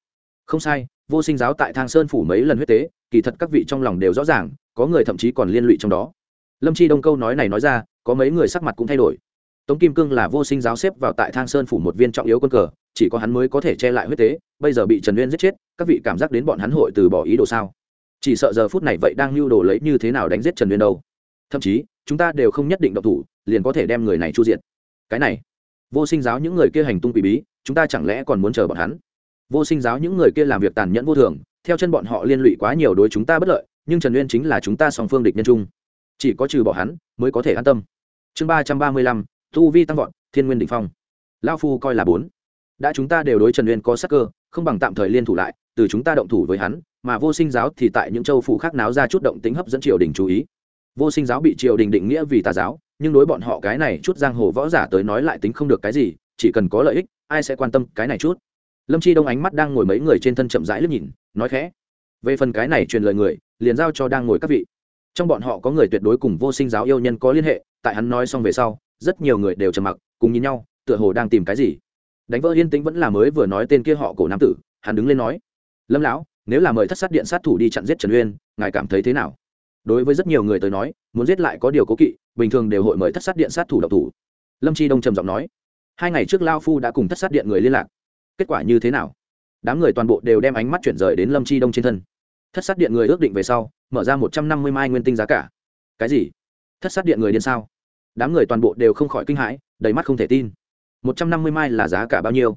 không sai, vô sinh giáo tại thang sơn phủ mấy lần huyết tế, kỳ thật các vị trong lòng đều rõ ràng, có người thậm chí còn liên lụy trong đó. Lâm chi đông câu nói này nói ra, có mấy người sắc mặt cũng thay đổi. Tống kim cương là vô sinh giáo xếp vào tại thang sơn phủ một viên trọng yếu quân cờ, chỉ có hắn mới có thể che lại huyết tế, bây giờ bị trần uyên giết chết, các vị cảm giác đến bọn hắn hội từ bỏ ý đồ sao? Chỉ sợ giờ phút này vậy đang lưu đồ lấy như thế nào đánh giết trần uyên đâu? Thậm chí, chúng ta đều không nhất định độc thủ, liền có thể đem người này chu diện cái này, vô sinh giáo những người kia hành tung quỷ bí, chúng ta chẳng lẽ còn muốn chờ bọn hắn? Vô sinh giáo những người kia làm việc tàn nhẫn vô thường, theo chân bọn họ liên lụy quá nhiều đối chúng ta bất lợi, nhưng trần uyên chính là chúng ta song phương địch nhân chung. Chỉ có trừ bỏ hắn, mới có thể an tâm. Chương ba trăm ba mươi lăm, tu vi tăng vọt, thiên nguyên định phong. Lao phu coi là bốn. Đã chúng ta đều đối trần uyên có sắc cơ, không bằng tạm thời liên thủ lại, từ chúng ta động thủ với hắn, mà vô sinh giáo thì tại những châu phủ khác náo ra chút động tính hấp dẫn triều đình chú ý. Vô sinh giáo bị triều đình định nghĩa vì tà giáo, nhưng đối bọn họ cái này chút giang hồ võ giả tới nói lại tính không được cái gì, chỉ cần có lợi ích, ai sẽ quan tâm cái này chút? Lâm chi đông ánh mắt đang ngồi mấy người trên thân chậm rãi lướt nhìn, nói khẽ. Về phần cái này truyền lời người, liền giao cho đang ngồi các vị. Trong bọn họ có người tuyệt đối cùng vô sinh giáo yêu nhân có liên hệ, tại hắn nói xong về sau, rất nhiều người đều trầm mặc, cùng nhìn nhau, tựa hồ đang tìm cái gì. Đánh vỡ yên tĩnh vẫn là mới vừa nói tên kia họ cổ nam tử, hắn đứng lên nói. Lâm lão, nếu là mời thất sát điện sát thủ đi chặn giết trần uyên, ngài cảm thấy thế nào? Đối với rất nhiều người tới nói, muốn giết lại có điều cố kỵ, bình thường đều hội mời thất sát điện sát thủ độc thủ. Lâm chi đông trầm giọng nói. Hai ngày trước lao phu đã cùng thất sát điện người liên lạc kết quả như thế nào? Đám người toàn bộ đều đem ánh mắt chuyển rời đến lâm chi đông trên thân. Thất sát điện người ước định về sau, mở ra một trăm năm mươi mai nguyên tinh giá cả. Cái gì? Thất sát điện người điên sao? Đám người toàn bộ đều không khỏi kinh hãi, đầy mắt không thể tin. Một trăm năm mươi mai là giá cả bao nhiêu?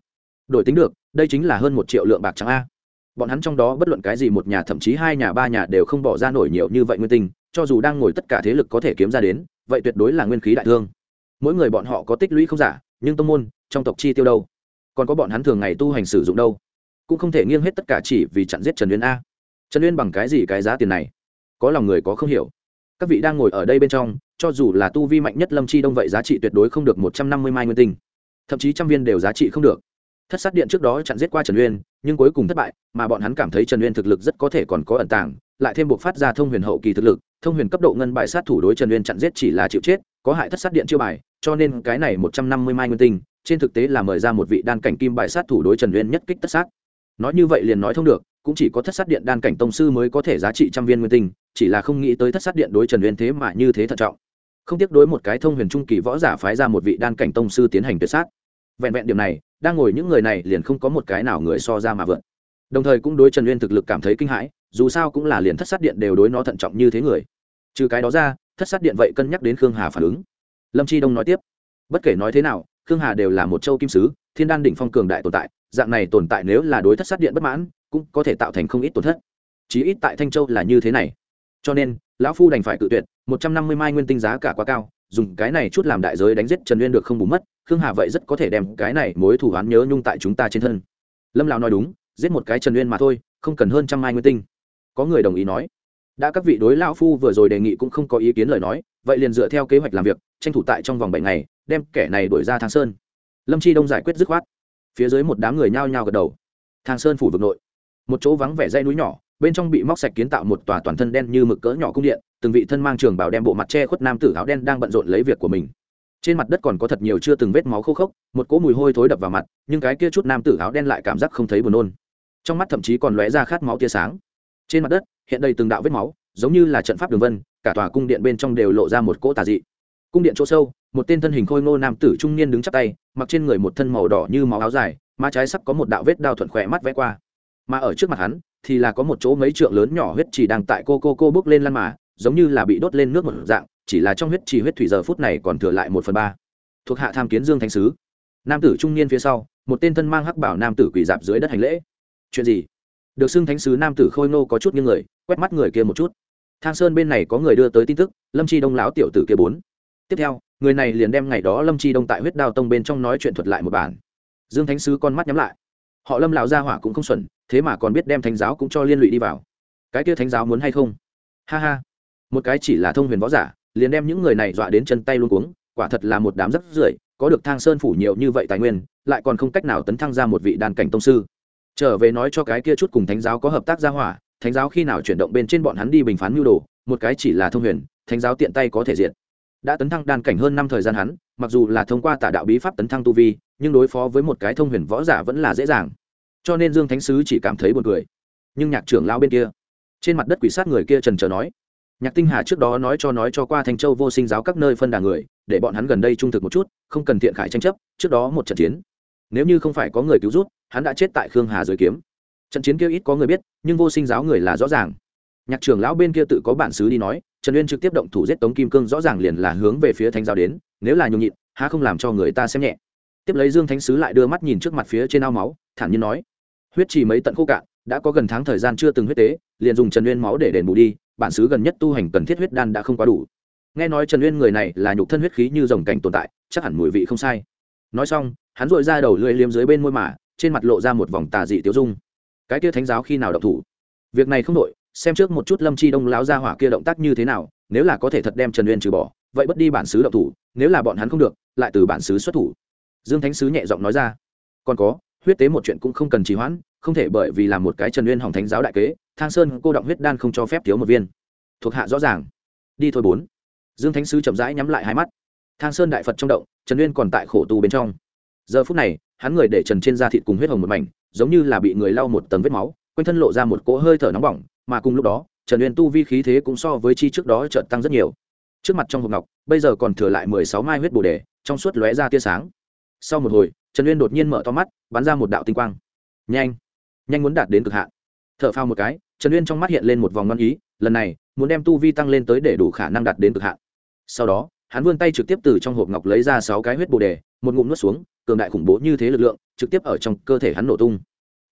Đổi tính được, đây chính là hơn một triệu lượng bạc trắng a. Bọn hắn trong đó bất luận cái gì một nhà, thậm chí hai nhà, ba nhà đều không bỏ ra nổi nhiều như vậy nguyên tinh, cho dù đang ngồi tất cả thế lực có thể kiếm ra đến, vậy tuyệt đối là nguyên khí đại thương. Mỗi người bọn họ có tích lũy không giả, nhưng tông môn, trong tộc chi tiêu đâu? Còn có bọn hắn thường ngày tu hành sử dụng đâu? Cũng không thể nghiêng hết tất cả chỉ vì chặn giết trần uyên a. Trần uyên bằng cái gì cái giá tiền này? Có lòng người có không hiểu. Các vị đang ngồi ở đây bên trong, cho dù là tu vi mạnh nhất lâm chi đông vậy giá trị tuyệt đối không được một trăm năm mươi mai nguyên tinh. Thậm chí trăm viên đều giá trị không được. Thất sát điện trước đó chặn giết qua trần uyên, nhưng cuối cùng thất bại, mà bọn hắn cảm thấy trần uyên thực lực rất có thể còn có ẩn tàng, lại thêm buộc phát ra thông huyền hậu kỳ thực lực, thông huyền cấp độ ngân bại sát thủ đối trần uyên chặn giết chỉ là chịu chết, có hại thất sát điện chiêu bài, cho nên cái này một trăm năm mươi mai nguyên tinh trên thực tế là mời ra một vị đan cảnh kim bại sát thủ đối trần uyên nhất kích tất sát. Nói như vậy liền nói thông được, cũng chỉ có thất sát điện đan cảnh tông sư mới có thể giá trị trăm viên nguyên tinh, chỉ là không nghĩ tới thất sát điện đối trần uyên thế mà như thế thận trọng. Không tiếc đối một cái thông huyền trung kỳ võ giả phái ra một vị đan cảnh tông sư tiến hành tuyệt sát. Vẹn vẹn điểm này, đang ngồi những người này liền không có một cái nào người so ra mà vượn đồng thời cũng đối trần uyên thực lực cảm thấy kinh hãi, dù sao cũng là liền thất sát điện đều đối nó thận trọng như thế người. Trừ cái đó ra, thất sát điện vậy cân nhắc đến khương hà phản ứng. Lâm chi đông nói tiếp, bất kể nói thế nào khương hà đều là một châu kim sứ, thiên đan đỉnh phong cường đại tồn tại, dạng này tồn tại nếu là đối thất sát điện bất mãn, cũng có thể tạo thành không ít tổn thất. Chí ít tại thanh châu là như thế này. Cho nên, lão phu đành phải cự tuyệt, một trăm năm mươi mai nguyên tinh giá cả quá cao, dùng cái này chút làm đại giới đánh giết trần uyên được không bù mất, khương hà vậy rất có thể đem cái này mối thủ án nhớ nhung tại chúng ta trên thân. Lâm lão nói đúng, giết một cái trần uyên mà thôi, không cần hơn trăm mai nguyên tinh. Có người đồng ý nói. Đã các vị đối lão phu vừa rồi đề nghị cũng không có ý kiến lời nói, vậy liền dựa theo kế hoạch làm việc, tranh thủ tại trong vòng bảy ngày đem kẻ này đuổi ra thang sơn. Lâm chi đông giải quyết dứt khoát. Phía dưới một đám người nhao nhao gật đầu. Thang sơn phủ vực nội, một chỗ vắng vẻ dây núi nhỏ, bên trong bị móc sạch kiến tạo một tòa toàn thân đen như mực cỡ nhỏ cung điện, từng vị thân mang trường bảo đem bộ mặt che khuất nam tử áo đen đang bận rộn lấy việc của mình. Trên mặt đất còn có thật nhiều chưa từng vết máu khô khốc, một cỗ mùi hôi thối đập vào mặt, nhưng cái kia chút nam tử áo đen lại cảm giác không thấy buồn nôn. Trong mắt thậm chí còn lóe ra khát máu tia sáng. Trên mặt đất, hiện đầy từng đạo vết máu, giống như là trận pháp đường vân, cả tòa cung điện bên trong đều lộ ra một cỗ tà dị cung điện chỗ sâu, một tên thân hình khôi ngô nam tử trung niên đứng chắp tay, mặc trên người một thân màu đỏ như máu áo dài, má trái sắp có một đạo vết đao thuận khỏe mắt vẽ qua. Mà ở trước mặt hắn, thì là có một chỗ mấy trượng lớn nhỏ huyết chỉ đang tại cô cô cô bước lên lăn mà, giống như là bị đốt lên nước một dạng, chỉ là trong huyết trì huyết thủy giờ phút này còn thừa lại một phần ba. Thuộc hạ tham kiến dương thánh sứ. Nam tử trung niên phía sau, một tên thân mang hắc bảo nam tử quỳ dạp dưới đất hành lễ. Chuyện gì? Được xưng thánh sứ nam tử khôi nô có chút như người, quét mắt người kia một chút. Thang sơn bên này có người đưa tới tin tức, lâm chi đông lão tiểu tử kia bốn tiếp theo, người này liền đem ngày đó lâm chi đông tại huyết đao tông bên trong nói chuyện thuật lại một bản. Dương thánh sứ con mắt nhắm lại. Họ lâm lão gia hỏa cũng không xuẩn, thế mà còn biết đem thánh giáo cũng cho liên lụy đi vào. Cái kia thánh giáo muốn hay không? Ha ha. Một cái chỉ là thông huyền võ giả, liền đem những người này dọa đến chân tay luôn cuống, quả thật là một đám rất rưởi, có được thang sơn phủ nhiều như vậy tài nguyên, lại còn không cách nào tấn thăng ra một vị đàn cảnh tông sư. Trở về nói cho cái kia chút cùng thánh giáo có hợp tác gia hỏa, thánh giáo khi nào chuyển động bên trên bọn hắn đi bình phán mưu đồ, một cái chỉ là thông huyền, thánh giáo tiện tay có thể diệt đã tấn thăng đan cảnh hơn năm thời gian hắn, mặc dù là thông qua tả đạo bí pháp tấn thăng tu vi, nhưng đối phó với một cái thông huyền võ giả vẫn là dễ dàng. Cho nên dương thánh sứ chỉ cảm thấy buồn cười. Nhưng nhạc trưởng lao bên kia, trên mặt đất quỷ sát người kia trần trờ nói, nhạc tinh hà trước đó nói cho nói cho qua thanh châu vô sinh giáo các nơi phân đà người, để bọn hắn gần đây trung thực một chút, không cần thiện khải tranh chấp, trước đó một trận chiến. Nếu như không phải có người cứu rút hắn đã chết tại khương hà dưới kiếm. Trận chiến kia ít có người biết, nhưng vô sinh giáo người là rõ ràng nhạc trưởng lão bên kia tự có bản xứ đi nói, trần uyên trực tiếp động thủ giết tống kim cương rõ ràng liền là hướng về phía thánh giáo đến, nếu là nhung nhịn, há không làm cho người ta xem nhẹ. Tiếp lấy dương thánh sứ lại đưa mắt nhìn trước mặt phía trên ao máu, thản nhiên nói, huyết chỉ mấy tận khô cạn, đã có gần tháng thời gian chưa từng huyết tế, liền dùng trần uyên máu để đền bù đi, bản xứ gần nhất tu hành cần thiết huyết đan đã không quá đủ. Nghe nói trần uyên người này là nhục thân huyết khí như dòng cảnh tồn tại, chắc hẳn mùi vị không sai. Nói xong, hắn dội ra đầu lưỡi liếm dưới bên môi mà, trên mặt lộ ra một vòng tà dị tiêu dung. Cái kia thánh giáo khi nào độc thủ? Việc này không đội xem trước một chút lâm chi đông láo ra hỏa kia động tác như thế nào, nếu là có thể thật đem trần uyên trừ bỏ, vậy bất đi bản xứ độc thủ, nếu là bọn hắn không được, lại từ bản xứ xuất thủ. Dương thánh sứ nhẹ giọng nói ra. Còn có, huyết tế một chuyện cũng không cần trì hoãn, không thể bởi vì làm một cái trần uyên hỏng thánh giáo đại kế, thang sơn cô động huyết đan không cho phép thiếu một viên. Thuộc hạ rõ ràng. Đi thôi bốn. Dương thánh sứ chậm rãi nhắm lại hai mắt. Thang sơn đại phật trong động, trần uyên còn tại khổ tu bên trong. Giờ phút này, hắn người để trần trên da thịt cùng huyết hồng một mảnh, giống như là bị người lau một tầng vết máu, quanh thân lộ ra một cỗ hơi thở nóng bỏng mà cùng lúc đó, trần uyên tu vi khí thế cũng so với chi trước đó chợt tăng rất nhiều. Trước mặt trong hộp ngọc, bây giờ còn thừa lại mười sáu mai huyết bồ đề, trong suốt lóe ra tia sáng. Sau một hồi, trần uyên đột nhiên mở to mắt, bắn ra một đạo tinh quang. Nhanh! Nhanh muốn đạt đến cực hạn. T h ở phao một cái, trần uyên trong mắt hiện lên một vòng ngon ý, lần này, muốn đem tu vi tăng lên tới để đủ khả năng đạt đến cực hạn. Sau đó, hắn vươn tay trực tiếp từ trong hộp ngọc lấy ra sáu cái huyết bồ đề, một ngụm nuốt xuống, cường đại khủng bố như thế lực lượng, trực tiếp ở trong cơ thể hắn nổ tung.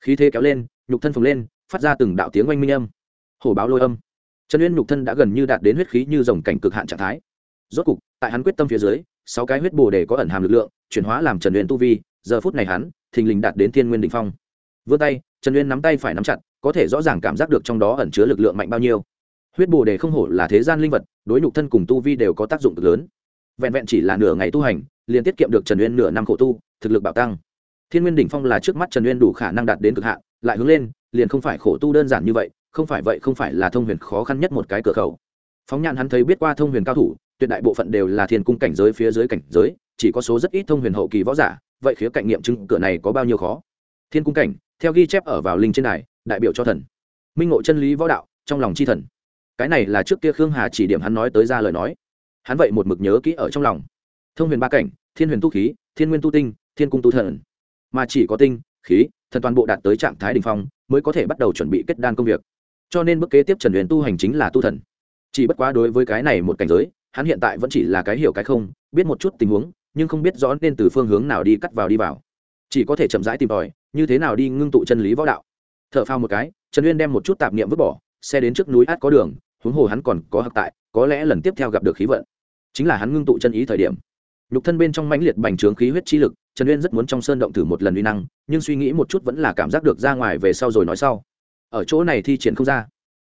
Khí thế kéo lên, nhục thân phồng lên, phát ra từng đạo tiếng oanh minh âm hổ báo lôi âm. Trần uyên nhục thân đã gần như đạt đến huyết khí như dòng cảnh cực hạn trạng thái. Rốt cục, tại hắn quyết tâm phía dưới, sáu cái huyết bồ đề có ẩn hàm lực lượng, chuyển hóa làm trần uyên tu vi, giờ phút này hắn, thình lình đạt đến thiên nguyên đình phong. Vươn tay, trần uyên nắm tay phải nắm chặt, có thể rõ ràng cảm giác được trong đó ẩn chứa lực lượng mạnh bao nhiêu. Huyết bồ đề không hổ là thế gian linh vật, đối nhục thân cùng tu vi đều có tác dụng cực lớn. Vẹn vẹn chỉ là nửa ngày tu hành, liền tiết kiệm được trần uyên nửa năm khổ tu, thực lực bạo tăng. Thiên nguyên đỉnh phong là trước mắt trần uyên đủ khả năng đạt đến cực hạn, lại hướng lên, liền không phải khổ tu đơn giản như vậy không phải vậy không phải là thông huyền khó khăn nhất một cái cửa khẩu. Phóng nhãn hắn thấy biết qua thông huyền cao thủ, tuyệt đại bộ phận đều là thiên cung cảnh giới phía dưới cảnh giới, chỉ có số rất ít thông huyền hậu kỳ võ giả, vậy khía cạnh nghiệm chứng cửa này có bao nhiêu khó? Thiên cung cảnh, theo ghi chép ở vào linh trên này, đại biểu cho thần. Minh ngộ chân lý võ đạo, trong lòng chi thần. Cái này là trước kia khương hà chỉ điểm hắn nói tới ra lời nói. Hắn vậy một mực nhớ kỹ ở trong lòng. Thông huyền ba cảnh, thiên huyền tu khí, thiên nguyên tu tinh, thiên cung tu thần. Mà chỉ có tinh, khí, thần toàn bộ đạt tới trạng thái đ ỉ n h phong, mới có thể bắt đầu chuẩn bị kết đan công việc cho nên bước kế tiếp trần huyền tu hành chính là tu thần. Chỉ bất quá đối với cái này một cảnh giới, hắn hiện tại vẫn chỉ là cái hiểu cái không, biết một chút tình huống, nhưng không biết rõ nên từ phương hướng nào đi cắt vào đi vào. Chỉ có thể chậm rãi tìm tòi, như thế nào đi ngưng tụ chân lý võ đạo. T h ở phao một cái, trần uyên đem một chút tạp niệm vứt bỏ, xe đến trước núi át có đường, huống hồ hắn còn có hặc tại, có lẽ lần tiếp theo gặp được khí vận. Chính là hắn ngưng tụ chân ý thời điểm. Nhục thân bên trong mãnh liệt bành trướng khí huyết chi lực, trần uyên rất muốn trong sơn động thử một lần uy năng, nhưng suy nghĩ một chút vẫn là cảm giác được ra ngoài về sau rồi nói sau ở chỗ này thi triển không ra.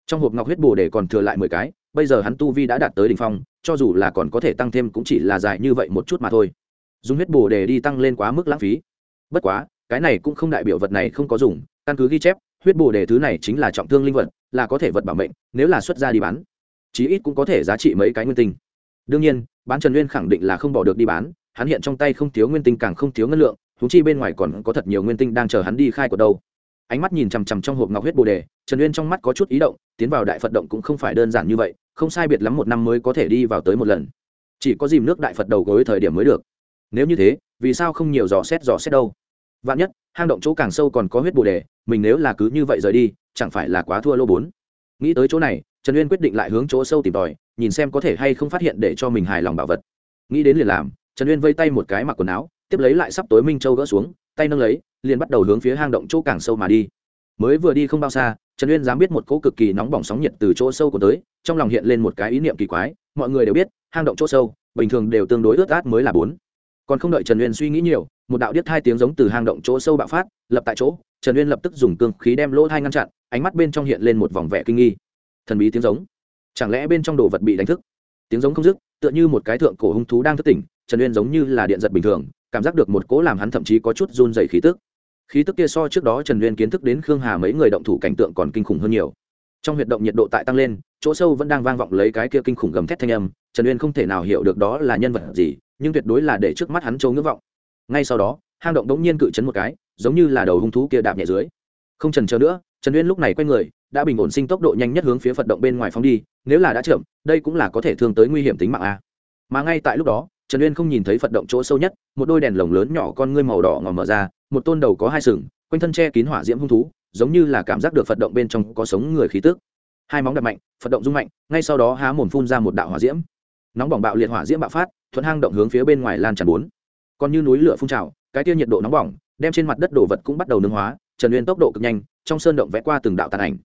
Trong hộp ngọc huyết bồ để còn thừa lại mười cái, bây giờ hắn tu vi đã đạt tới đ ỉ n h phong, cho dù là còn có thể tăng thêm cũng chỉ là dài như vậy một chút mà thôi. Dùng huyết bồ để đi tăng lên quá mức lãng phí. Bất quá, cái này cũng không đại biểu vật này không có dùng, căn cứ ghi chép, huyết bồ đề thứ này chính là trọng thương linh vật, là có thể vật bảo mệnh, nếu là xuất ra đi bán, chí ít cũng có thể giá trị mấy cái nguyên tinh. Đương nhiên, bán trần nguyên khẳng định là không bỏ được đi bán, hắn hiện trong tay không thiếu nguyên tinh càng không thiếu ngân lượng thú chi bên ngoài còn có thật nhiều nguyên tinh đang chờ hắn đi khai của đâu ánh mắt nhìn chằm chằm trong hộp ngọc huyết bồ đề, trần Uyên trong mắt có chút ý động, tiến vào đại phật động cũng không phải đơn giản như vậy, không sai biệt lắm một năm mới có thể đi vào tới một lần. Chỉ có dìm nước đại phật đầu gối thời điểm mới được. Nếu như thế, vì sao không nhiều dò xét dò xét đâu? Vạn nhất, hang động chỗ càng sâu còn có huyết bồ đề, mình nếu là cứ như vậy rời đi, chẳng phải là quá thua lô bốn? Nghĩ tới chỗ này, trần uyên quyết định lại hướng chỗ sâu tìm tòi, nhìn xem có thể hay không phát hiện để cho mình hài lòng bảo vật. Nghĩ đến liền làm, trần uyên vây tay một cái mặc quần áo, tiếp lấy lại sắp tối minh châu gỡ xuống tay nâng lấy, liền bắt đầu hướng phía hang động chỗ càng sâu mà đi. Mới vừa đi không bao xa, trần uyên dám biết một cỗ cực kỳ nóng bỏng sóng nhiệt từ chỗ sâu của tới, trong lòng hiện lên một cái ý niệm kỳ quái, mọi người đều biết, hang động chỗ sâu, bình thường đều tương đối ướt át mới là bốn. Còn không đợi trần uyên suy nghĩ nhiều, một đạo điếc hai tiếng giống từ hang động chỗ sâu bạo phát, lập tại chỗ, trần uyên lập tức dùng cương khí đem lỗ thai ngăn chặn, ánh mắt bên trong hiện lên một vòng vẻ kinh nghi. Thần bí tiếng giống. Chẳng lẽ bên trong đồ vật bị đánh thức? Tiếng giống không dứt, tựa như một cái thượng cổ hung thú đang thức tỉnh, trần uyên giống như là điện giật bình thường cảm giác được một cỗ làm hắn thậm chí có chút run dày khí tức. Khí tức kia so trước đó trần uyên kiến thức đến khương hà mấy người động thủ cảnh tượng còn kinh khủng hơn nhiều. Trong huyệt động nhiệt độ tại tăng lên, chỗ sâu vẫn đang vang vọng lấy cái kia kinh khủng gầm thét thanh âm, trần uyên không thể nào hiểu được đó là nhân vật gì, nhưng tuyệt đối là để trước mắt hắn châu ngưỡng vọng. Ngay sau đó, hang động đống nhiên cự chấn một cái, giống như là đầu hung thú kia đạp nhẹ dưới. Không trần chờ nữa, trần uyên lúc này quay người, đã bình ổn sinh tốc độ nhanh nhất hướng phía phật động bên ngoài phóng đi, nếu là đã chậm, đây cũng là có thể thương tới nguy hiểm tính mạng a. Mà ngay tại lúc đó trần uyên không nhìn thấy phật động chỗ sâu nhất, một đôi đèn lồng lớn nhỏ con ngươi màu đỏ ngòm mở ra, một tôn đầu có hai sừng, quanh thân che kín hỏa diễm hung thú, giống như là cảm giác được phật động bên trong có sống người khí tức. Hai móng đập mạnh, phật động rung mạnh, ngay sau đó há mồm phun ra một đạo hỏa diễm. Nóng bỏng bạo liệt hỏa diễm bạo phát, thuận hang động hướng phía bên ngoài lan tràn bốn. Còn như núi lửa phun trào, cái tiêu nhiệt độ nóng bỏng, đem trên mặt đất đổ vật cũng bắt đầu nương hóa, trần uyên tốc độ cực nhanh, trong sơn động vẽ qua từng đạo tàn ảnh.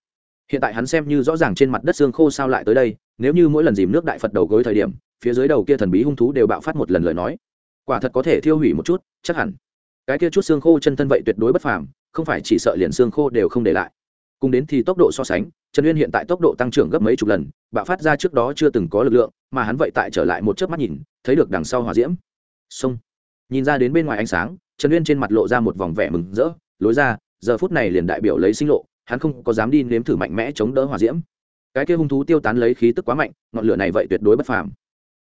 Hiện tại hắn xem như rõ ràng trên mặt đất xương khô sao lại tới đây, nếu như mỗi lần dìm nước đại phật đầu gối thời điểm phía dưới đầu kia thần bí hung thú đều bạo phát một lần lời nói. Quả thật có thể thiêu hủy một chút, chắc hẳn. Cái kia chút xương khô chân thân vậy tuyệt đối bất phàm, không phải chỉ sợ liền xương khô đều không để lại. Cùng đến thì tốc độ so sánh, trần uyên hiện tại tốc độ tăng trưởng gấp mấy chục lần, bạo phát ra trước đó chưa từng có lực lượng, mà hắn vậy tại trở lại một chớp mắt nhìn, thấy được đằng sau hòa diễm. Sông nhìn ra đến bên ngoài ánh sáng, trần uyên trên mặt lộ ra một vòng vẻ mừng rỡ, lối ra, giờ phút này liền đại biểu lấy sinh lộ, hắn không có dám đi nếm thử mạnh mẽ chống đỡ hỏa diễm. Cái kia hung thú tiêu tán lấy khí tức quá mạnh, ngọn lửa này vậy tuyệt đối bất phàm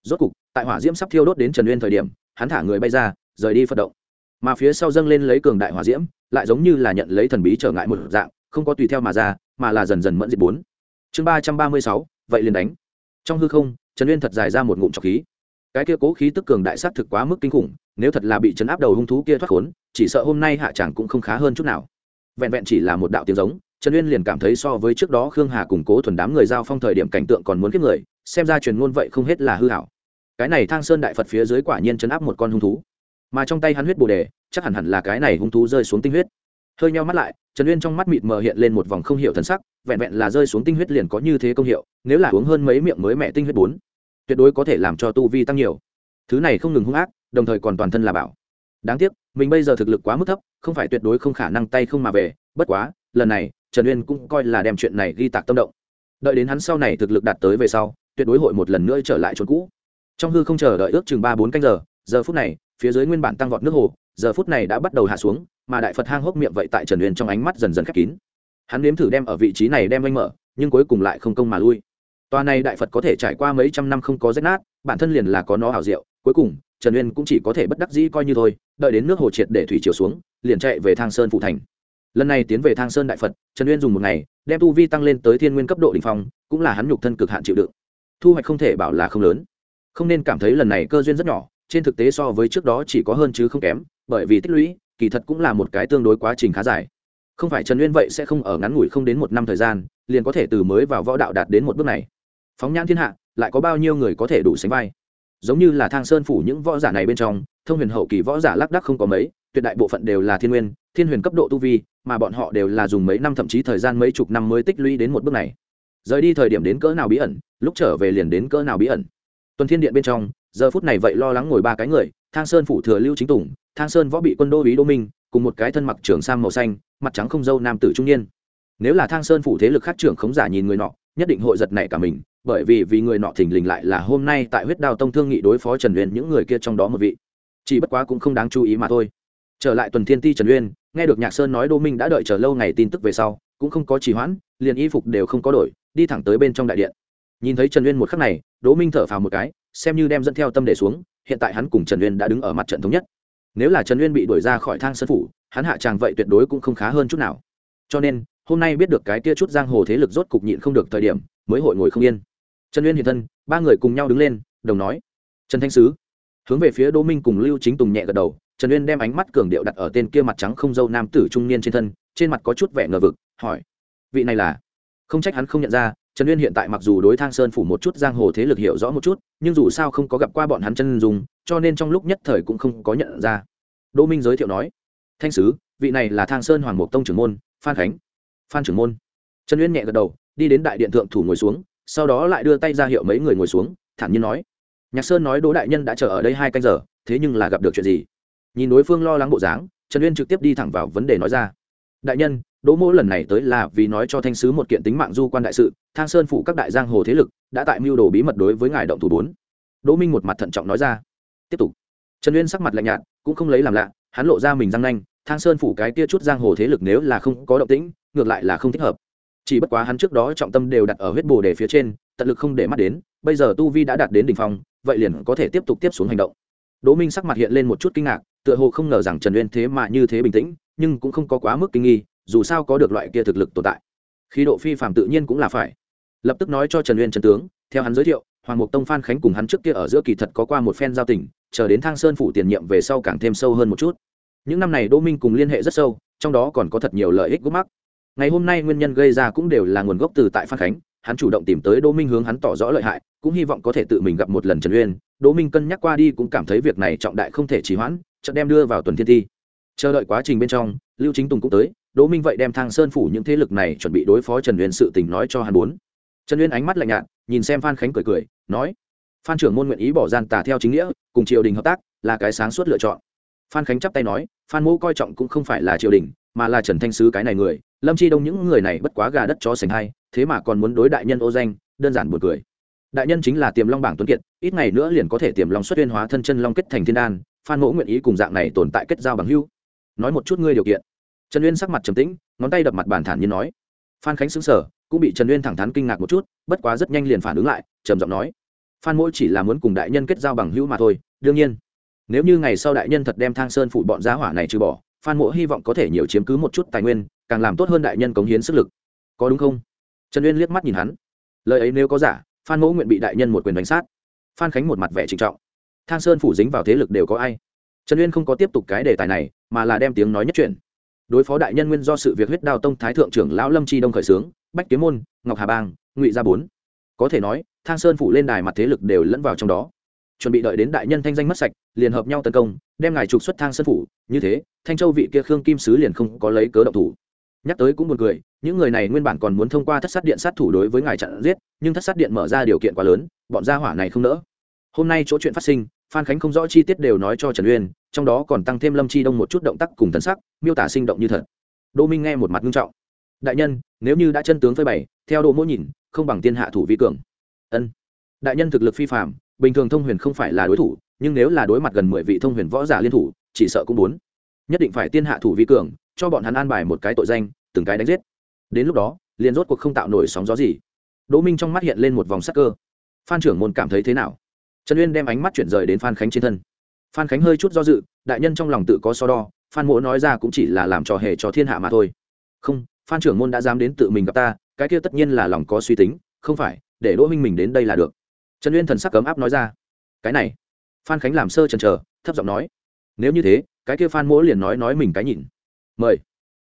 rốt cục, tại hỏa diễm sắp thiêu đốt đến trần uyên thời điểm, hắn thả người bay ra, rời đi phật động. Mà phía sau dâng lên lấy cường đại hỏa diễm, lại giống như là nhận lấy thần bí trở ngại một dạng, không có tùy theo mà ra, mà là dần dần mẫn diệt bốn. Chương ba trăm ba mươi sáu, vậy liền đánh. Trong hư không, trần uyên thật dài ra một ngụm trọc khí. Cái kia cố khí tức cường đại s á t thực quá mức kinh khủng, nếu thật là bị chấn áp đầu hung thú kia thoát khốn, chỉ sợ hôm nay hạ chẳng cũng không khá hơn chút nào. Vẹn vẹn chỉ là một đạo tiếng giống, trần uyên liền cảm thấy so với trước đó khương hà củng cố thuần đám người giao phong thời điểm cảnh tượng còn muốn kiếp người, xem ra truyền ngôn vậy không hết là hư hảo cái này thang sơn đại phật phía dưới quả nhiên chấn áp một con hung thú mà trong tay hắn huyết bồ đề chắc hẳn hẳn là cái này hung thú rơi xuống tinh huyết hơi nhau mắt lại trần uyên trong mắt mịt mờ hiện lên một vòng không hiểu thần sắc vẹn vẹn là rơi xuống tinh huyết liền có như thế công hiệu nếu là uống hơn mấy miệng mới mẹ tinh huyết bốn tuyệt đối có thể làm cho tu vi tăng nhiều thứ này không ngừng hung ác đồng thời còn toàn thân là bảo đáng tiếc mình bây giờ thực lực quá mức thấp không phải tuyệt đối không khả năng tay không mà về bất quá lần này trần uyên cũng coi là đem chuyện này ghi tạc tâm động đợi đến hắn sau này thực lực đạt tới về sau tuyệt đối hội một lần nữa trở lại chỗ cũ trong hư không chờ đợi ước chừng ba bốn canh giờ giờ phút này, phía dưới nguyên bản tăng vọt nước hồ, giờ phút này đã bắt đầu hạ xuống, mà đại phật hang hốc miệng vậy tại trần uyên trong ánh mắt dần dần khép kín. Hắn nếm thử đem ở vị trí này đem anh mở, nhưng cuối cùng lại không công mà lui. Tòa này đại phật có thể trải qua mấy trăm năm không có rách nát, bản thân liền là có nó hảo diệu, cuối cùng, trần uyên cũng chỉ có thể bất đắc dĩ coi như thôi, đợi đến nước hồ triệt để thủy chiều xuống, liền chạy về thang sơn phụ thành. Lần này tiến về thang sơn đại phật, trần uyên dùng một ngày, đem tu vi tăng lên tới thiên nguyên cấp độ đ ỉ n h phong, cũng là hắn nhục thân cực hạn chịu đựng. Thu hoạch không thể bảo là không lớn không nên cảm thấy lần này cơ duyên rất nhỏ, trên thực tế so với trước đó chỉ có hơn chứ không kém, bởi vì tích lũy, kỳ thật cũng là một cái tương đối quá trình khá dài. Không phải trần uyên vậy sẽ không ở ngắn ngủi không đến một năm thời gian, liền có thể từ mới vào võ đạo đạt đến một bước này. Phóng nhãn thiên hạ, lại có bao nhiêu người có thể đủ sánh vai? Giống như là thang sơn phủ những võ giả này bên trong, thông huyền hậu kỳ võ giả lác đắc không có mấy, tuyệt đại bộ phận đều là thiên nguyên, thiên huyền cấp độ tu vi, mà bọn họ đều là dùng mấy năm thậm chí thời gian mấy chục năm mới tích lũy đến một bước này. Rời đi thời điểm đến cỡ nào bí ẩn, lúc trở về liền đến cỡ nào bí ẩn tuần thiên điện bên trong, giờ phút này vậy lo lắng ngồi ba cái người, thang sơn phủ thừa lưu chính tùng, thang sơn võ bị quân đô ý đô minh, cùng một cái thân mặc trưởng sang màu xanh, mặt trắng không dâu nam tử trung niên. Nếu là thang sơn phủ thế lực khác trưởng khống giả nhìn người nọ, nhất định hội giật nảy cả mình, bởi vì vì người nọ thình lình lại là hôm nay tại huyết đao tông thương nghị đối phó trần uyên những người kia trong đó một vị. Chỉ bất quá cũng không đáng chú ý mà thôi. Trở lại tuần thiên ti trần uyên, nghe được nhạc sơn nói đô minh đã đợi chờ lâu ngày tin tức về sau, cũng không có trì hoãn, liền y phục đều không có đổi, đi thẳng tới bên trong đại điện. Nhìn thấy trần uyên một khắc này đỗ minh thở phào một cái, xem như đem dẫn theo tâm để xuống, hiện tại hắn cùng trần uyên đã đứng ở mặt trận thống nhất. Nếu là trần uyên bị đuổi ra khỏi thang sân phủ, hắn hạ tràng vậy tuyệt đối cũng không khá hơn chút nào. Cho nên, hôm nay biết được cái tia chút giang hồ thế lực rốt cục nhịn không được thời điểm, mới hội ngồi không yên. Trần uyên hiện thân, ba người cùng nhau đứng lên, đồng nói, trần thanh sứ. Hướng về phía đỗ minh cùng lưu chính tùng nhẹ gật đầu, trần uyên đem ánh mắt cường điệu đặt ở tên kia mặt trắng không dâu nam tử trung niên trên thân, trên mặt có chút vẻ ngờ vực, hỏi, vị này là? Không trách hắn không nhận ra trần uyên hiện tại mặc dù đối thang sơn phủ một chút giang hồ thế lực hiểu rõ một chút, nhưng dù sao không có gặp qua bọn hắn chân dùng cho nên trong lúc nhất thời cũng không có nhận ra. Đỗ minh giới thiệu nói, thanh sứ, vị này là thang sơn hoàng mục tông trưởng môn, phan khánh. Phan trưởng môn? Trần uyên nhẹ gật đầu, đi đến đại điện thượng thủ ngồi xuống, sau đó lại đưa tay ra hiệu mấy người ngồi xuống, thản nhiên nói, nhạc sơn nói đỗ đại nhân đã chờ ở đây hai canh giờ, thế nhưng là gặp được chuyện gì? Nhìn đối phương lo lắng bộ dáng, trần uyên trực tiếp đi thẳng vào vấn đề nói ra, đại nhân đỗ mỗ lần này tới là vì nói cho thanh sứ một kiện tính mạng du quan đại sự, thang sơn phụ các đại giang hồ thế lực đã tại mưu đồ bí mật đối với ngài động thủ bốn. Đỗ minh một mặt thận trọng nói ra. Tiếp tục. Trần uyên sắc mặt lạnh nhạt, cũng không lấy làm lạ, hắn lộ ra mình răng nanh, thang sơn phủ cái kia chút giang hồ thế lực nếu là không có động tĩnh, ngược lại là không thích hợp. Chỉ bất quá hắn trước đó trọng tâm đều đặt ở huyết bổ đề phía trên, tận lực không để mắt đến, bây giờ tu vi đã đạt đến đỉnh phong, vậy liền có thể tiếp tục tiếp xuống hành động. Đỗ minh sắc mặt hiện lên một chút kinh ngạc, tựa hồ không ngờ rằng trần uyên thế mà như thế bình tĩnh, nhưng cũng không có quá mức kinh nghi dù sao có được loại kia thực lực tồn tại. Khí độ phi phạm tự nhiên cũng là phải. Lập tức nói cho trần uyên trần tướng, theo hắn giới thiệu, hoàng mục tông phan khánh cùng hắn trước kia ở giữa kỳ thật có qua một phen giao tình, chờ đến thang sơn phủ tiền nhiệm về sau càng thêm sâu hơn một chút. Những năm này đỗ minh cùng liên hệ rất sâu, trong đó còn có thật nhiều lợi ích gốc mắc. Ngày hôm nay nguyên nhân gây ra cũng đều là nguồn gốc từ tại phan khánh, hắn chủ động tìm tới đỗ minh hướng hắn tỏ rõ lợi hại, cũng hy vọng có thể tự mình gặp một lần trần uyên. Đỗ minh cân nhắc qua đi cũng cảm thấy việc này trọng đại không thể trì hoãn, chợt đem đưa vào tuần thiên thi. Chờ đợi quá trình bên trong, lưu chính tùng cũng tới đỗ minh vậy đem thang sơn phủ những thế lực này chuẩn bị đối phó trần uyên sự tình nói cho hắn bốn. Trần uyên ánh mắt lạnh nhạt nhìn xem phan khánh cười cười nói phan trưởng môn nguyện ý bỏ gian tà theo chính nghĩa cùng triều đình hợp tác là cái sáng suốt lựa chọn. Phan khánh chắp tay nói phan mô coi trọng cũng không phải là triều đình mà là trần thanh sứ cái này người lâm chi đông những người này bất quá gà đất chó sành hay thế mà còn muốn đối đại nhân ô danh đơn giản buồn cười. Đại nhân chính là tiềm long bảng tuấn kiệt ít ngày nữa liền có thể tiềm long xuất tuyên hóa thân chân long kết thành thiên đan phan mỗ nguyện ý cùng dạng này tồn tại kết giao bằng hữu, nói một chút ngươi điều kiện trần uyên sắc mặt trầm tĩnh, ngón tay đập mặt bàn thản nhiên nói. Phan khánh xứng sở cũng bị trần uyên thẳng thắn kinh ngạc một chút, bất quá rất nhanh liền phản ứng lại, trầm giọng nói. Phan mỗi chỉ là muốn cùng đại nhân kết giao bằng hữu mà thôi, đương nhiên. Nếu như ngày sau đại nhân thật đem thang sơn phụ bọn giá hỏa này trừ bỏ, phan mỗ hy vọng có thể nhiều chiếm cứ một chút tài nguyên, càng làm tốt hơn đại nhân cống hiến sức lực. Có đúng không? Trần uyên liếc mắt nhìn hắn. Lời ấy nếu có giả, phan mỗ nguyện bị đại nhân một quyền đánh sát. Phan khánh một mặt vẻ trịnh trọng. Thang sơn phủ dính vào thế lực đều có ai? Trần uyên không có tiếp tục cái đề tài này, mà là đem tiếng nói nhất chuyện đối phó đại nhân nguyên do sự việc huyết đao tông thái thượng trưởng lão lâm chi đông khởi xướng bách kiếm môn, ngọc hà bang, ngụy gia bốn. Có thể nói, thang sơn phủ lên đài mặt thế lực đều lẫn vào trong đó. Chuẩn bị đợi đến đại nhân thanh danh mất sạch, liền hợp nhau tấn công, đem ngài trục xuất thang sơn phủ. Như thế, thanh châu vị kia khương kim sứ liền không có lấy cớ động thủ. Nhắc tới cũng buồn cười, những người này nguyên bản còn muốn thông qua thất sát điện sát thủ đối với ngài chặn giết, nhưng thất sát điện mở ra điều kiện quá lớn, bọn gia hỏa này không nỡ. Hôm nay chỗ chuyện phát sinh phan khánh không rõ chi tiết đều nói cho trần uyên, trong đó còn tăng thêm lâm chi đông một chút động tác cùng thân sắc, miêu tả sinh động như thật. Đỗ minh nghe một mặt nghiêm trọng. Đại nhân, nếu như đã chân tướng phơi bày, theo đỗ mỗi nhìn, không bằng tiên hạ thủ vi cường. Ân. Đại nhân thực lực phi phạm bình thường thông huyền không phải là đối thủ, nhưng nếu là đối mặt gần mười vị thông huyền võ giả liên thủ, chỉ sợ cũng muốn. Nhất định phải tiên hạ thủ vi cường, cho bọn hắn an bài một cái tội danh, từng cái đánh giết. Đến lúc đó, liền rốt cuộc không tạo nổi sóng gió gì. Đỗ minh trong mắt hiện lên một vòng sắc cơ. Phan trưởng môn cảm thấy thế nào? Trần uyên đem ánh mắt chuyển rời đến phan khánh trên thân. Phan khánh hơi chút do dự, đại nhân trong lòng tự có so đo, phan mỗ nói ra cũng chỉ là làm trò hề cho thiên hạ mà thôi. Không, phan trưởng môn đã dám đến tự mình gặp ta, cái kia tất nhiên là lòng có suy tính, không phải, để đỗ minh mình đến đây là được. Trần uyên thần sắc cấm áp nói ra. Cái này. Phan khánh làm sơ trần trờ thấp giọng nói. Nếu như thế, cái kia phan mỗ liền nói nói mình cái nhìn. Mời.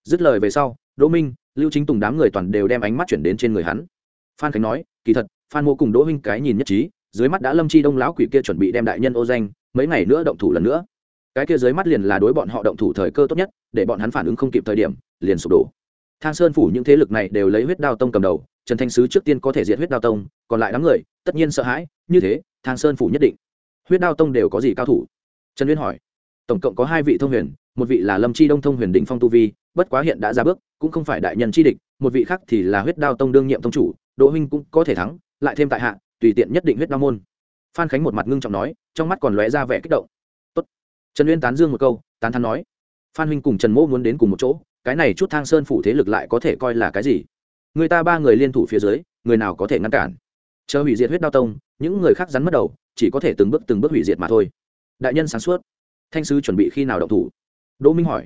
Dứt lời về sau, đỗ minh, lưu chính tùng đám người toàn đều đem ánh mắt chuyển đến trên người hắn. Phan khánh nói, kỳ thật, phan mỗ cùng đỗ minh cái nhìn nhất trí dưới mắt đã lâm chi đông lão quỷ kia chuẩn bị đem đại nhân ô danh, mấy ngày nữa động thủ lần nữa. Cái kia dưới mắt liền là đối bọn họ động thủ thời cơ tốt nhất, để bọn hắn phản ứng không kịp thời điểm, liền sụp đổ. Thang sơn phủ những thế lực này đều lấy huyết đao tông cầm đầu, trần thanh sứ trước tiên có thể diệt huyết đao tông, còn lại đám người, tất nhiên sợ hãi, như thế, thang sơn phủ nhất định. Huyết đao tông đều có gì cao thủ? Trần uyên hỏi. Tổng cộng có hai vị thông huyền, một vị là lâm chi đông thông huyền đỉnh phong tu vi, bất quá hiện đã ra bước, cũng không phải đại nhân chi địch, một vị khác thì là huyết đao tông đương nhiệm tông chủ, đỗ huynh cũng có thể thắng, lại thêm tại hạ tùy tiện nhất định huyết đao môn. Phan khánh một mặt ngưng trọng nói, trong mắt còn lóe ra vẻ kích động. Tốt. trần uyên tán dương một câu, tán thắn nói, phan huynh cùng trần mỗ muốn đến cùng một chỗ, cái này chút thang sơn phủ thế lực lại có thể coi là cái gì? Người ta ba người liên thủ phía dưới, người nào có thể ngăn cản? Chờ hủy diệt huyết đao tông, những người khác rắn mất đầu, chỉ có thể từng bước từng bước hủy diệt mà thôi. Đại nhân sáng suốt. Thanh sứ chuẩn bị khi nào động thủ? Đỗ minh hỏi.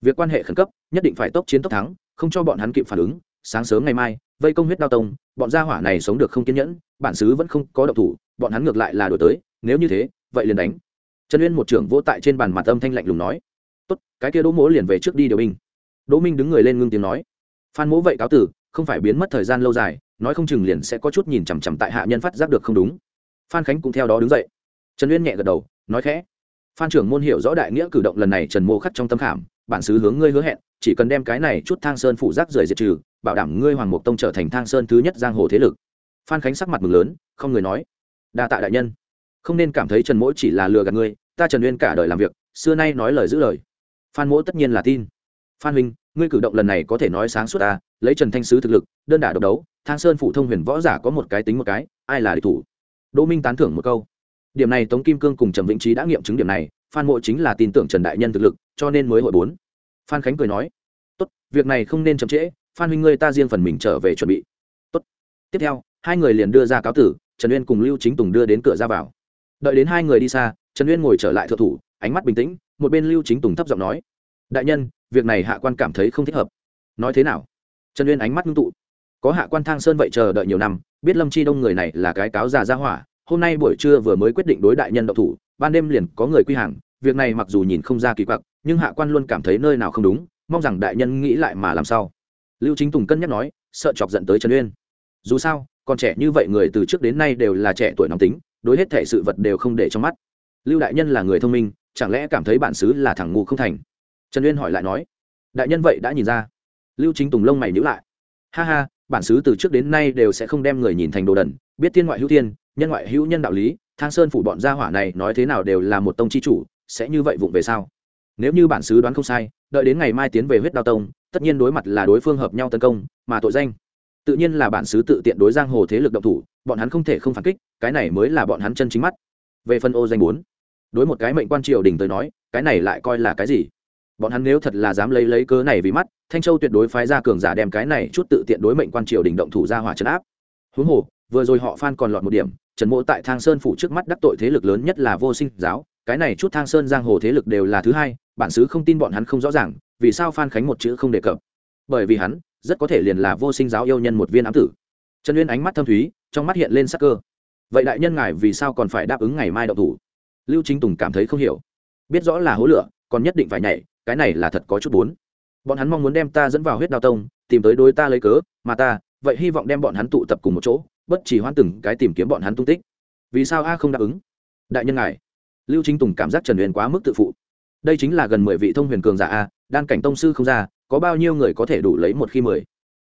Việc quan hệ khẩn cấp, nhất định phải tốc chiến tốc thắng, không cho bọn hắn kịp phản ứng, sáng sớm ngày mai vây công huyết đao tông, bọn gia hỏa này sống được không kiên nhẫn, bản xứ vẫn không có động thủ, bọn hắn ngược lại là đổi tới, nếu như thế, vậy liền đánh. Trần uyên một trưởng vỗ tại trên bàn mặt âm thanh lạnh lùng nói, tốt, cái kia đỗ mỗ liền về trước đi điều binh. Đỗ minh đứng người lên ngưng tiếng nói, phan mỗ vậy cáo tử, không phải biến mất thời gian lâu dài, nói không chừng liền sẽ có chút nhìn chằm chằm tại hạ nhân phát giác được không đúng. Phan khánh cũng theo đó đứng dậy. Trần uyên nhẹ gật đầu, nói khẽ, phan trưởng môn hiểu rõ đại nghĩa cử động lần này trần mô khắc trong tâm khảm bản xứ hướng ngươi hứa hẹn, chỉ cần đem cái này chút thang sơn phụ rác rời diệt trừ, bảo đảm ngươi hoàng mục tông trở thành thang sơn thứ nhất giang hồ thế lực. Phan khánh sắc mặt mừng lớn, không người nói, đa tạ đại nhân. Không nên cảm thấy trần mỗ chỉ là lừa gạt ngươi, ta trần uyên cả đời làm việc, xưa nay nói lời giữ lời. Phan mỗ tất nhiên là tin. Phan huynh, ngươi cử động lần này có thể nói sáng suốt ta, lấy trần thanh sứ thực lực, đơn đả độc đấu, thang sơn phụ thông huyền võ giả có một cái tính một cái, ai là địch thủ? Đỗ minh tán thưởng một câu. Điểm này tống kim cương cùng trầm vĩnh trí đã nghiệm chứng điểm này, phan mộ chính là tin tưởng trần đại nhân thực lực cho nên mới hội bốn. Phan khánh cười nói, tốt, việc này không nên chậm trễ, phan huynh ngươi ta riêng phần mình trở về chuẩn bị. Tốt. Tiếp theo, hai người liền đưa ra cáo tử, trần uyên cùng lưu chính tùng đưa đến cửa ra vào. Đợi đến hai người đi xa, trần uyên ngồi trở lại thượng thủ, ánh mắt bình tĩnh, một bên lưu chính tùng thấp giọng nói, đại nhân, việc này hạ quan cảm thấy không thích hợp. Nói thế nào? Trần uyên ánh mắt ngưng tụ. Có hạ quan thang sơn vậy chờ đợi nhiều năm, biết lâm chi đông người này là cái cáo già ra hỏa, hôm nay buổi trưa vừa mới quyết định đối đại nhân độc thủ, ban đêm liền có người quy hàng việc này mặc dù nhìn không ra kỳ quặc, nhưng hạ quan luôn cảm thấy nơi nào không đúng, mong rằng đại nhân nghĩ lại mà làm sao. Lưu chính tùng cân nhắc nói, sợ chọc giận tới trần uyên. Dù sao, còn trẻ như vậy người từ trước đến nay đều là trẻ tuổi nóng tính, đối hết thể sự vật đều không để trong mắt. Lưu đại nhân là người thông minh, chẳng lẽ cảm thấy bản xứ là thằng ngu không thành? Trần uyên hỏi lại nói. Đại nhân vậy đã nhìn ra. Lưu chính tùng lông mày nhữ lại. Ha ha, bản xứ từ trước đến nay đều sẽ không đem người nhìn thành đồ đần, biết thiên ngoại hữu thiên, nhân ngoại hữu nhân đạo lý, thang sơn phủ bọn gia hỏa này nói thế nào đều là một tông chi chủ sẽ như vậy vụng về sao? Nếu như bản xứ đoán không sai, đợi đến ngày mai tiến về huyết đao tông, tất nhiên đối mặt là đối phương hợp nhau tấn công, mà tội danh. Tự nhiên là bản xứ tự tiện đối giang hồ thế lực động thủ, bọn hắn không thể không phản kích, cái này mới là bọn hắn chân chính mắt. Về phân ô danh bốn, đối một cái mệnh quan triều đình tới nói, cái này lại coi là cái gì? Bọn hắn nếu thật là dám lấy lấy cớ này vì mắt, thanh châu tuyệt đối phái ra cường giả đem cái này chút tự tiện đối mệnh quan triều đình động thủ ra hỏa trấn áp. Huống hồ, vừa rồi họ phan còn lọt một điểm, trần mộ tại thang sơn phủ trước mắt đắc tội thế lực lớn nhất là vô sinh giáo cái này chút thang sơn giang hồ thế lực đều là thứ hai, bản xứ không tin bọn hắn không rõ ràng, vì sao phan khánh một chữ không đề cập? Bởi vì hắn, rất có thể liền là vô sinh giáo yêu nhân một viên ám tử. Trần uyên ánh mắt thâm thúy, trong mắt hiện lên sắc cơ. Vậy đại nhân ngài vì sao còn phải đáp ứng ngày mai đậu thủ? Lưu chính tùng cảm thấy không hiểu. Biết rõ là hố lửa, còn nhất định phải nhảy, cái này là thật có chút bốn bọn hắn mong muốn đem ta dẫn vào huyết đao tông, tìm tới đối ta lấy cớ, mà ta, vậy hy vọng đem bọn hắn tụ tập cùng một chỗ, bất chỉ hoãn từng cái tìm kiếm bọn hắn tung tích. Vì sao a không đáp ứng? Đại nhân ngài lưu chính tùng cảm giác trần huyền quá mức tự phụ. Đây chính là gần mười vị thông huyền cường giả a, đan cảnh tông sư không ra, có bao nhiêu người có thể đủ lấy một khi mười?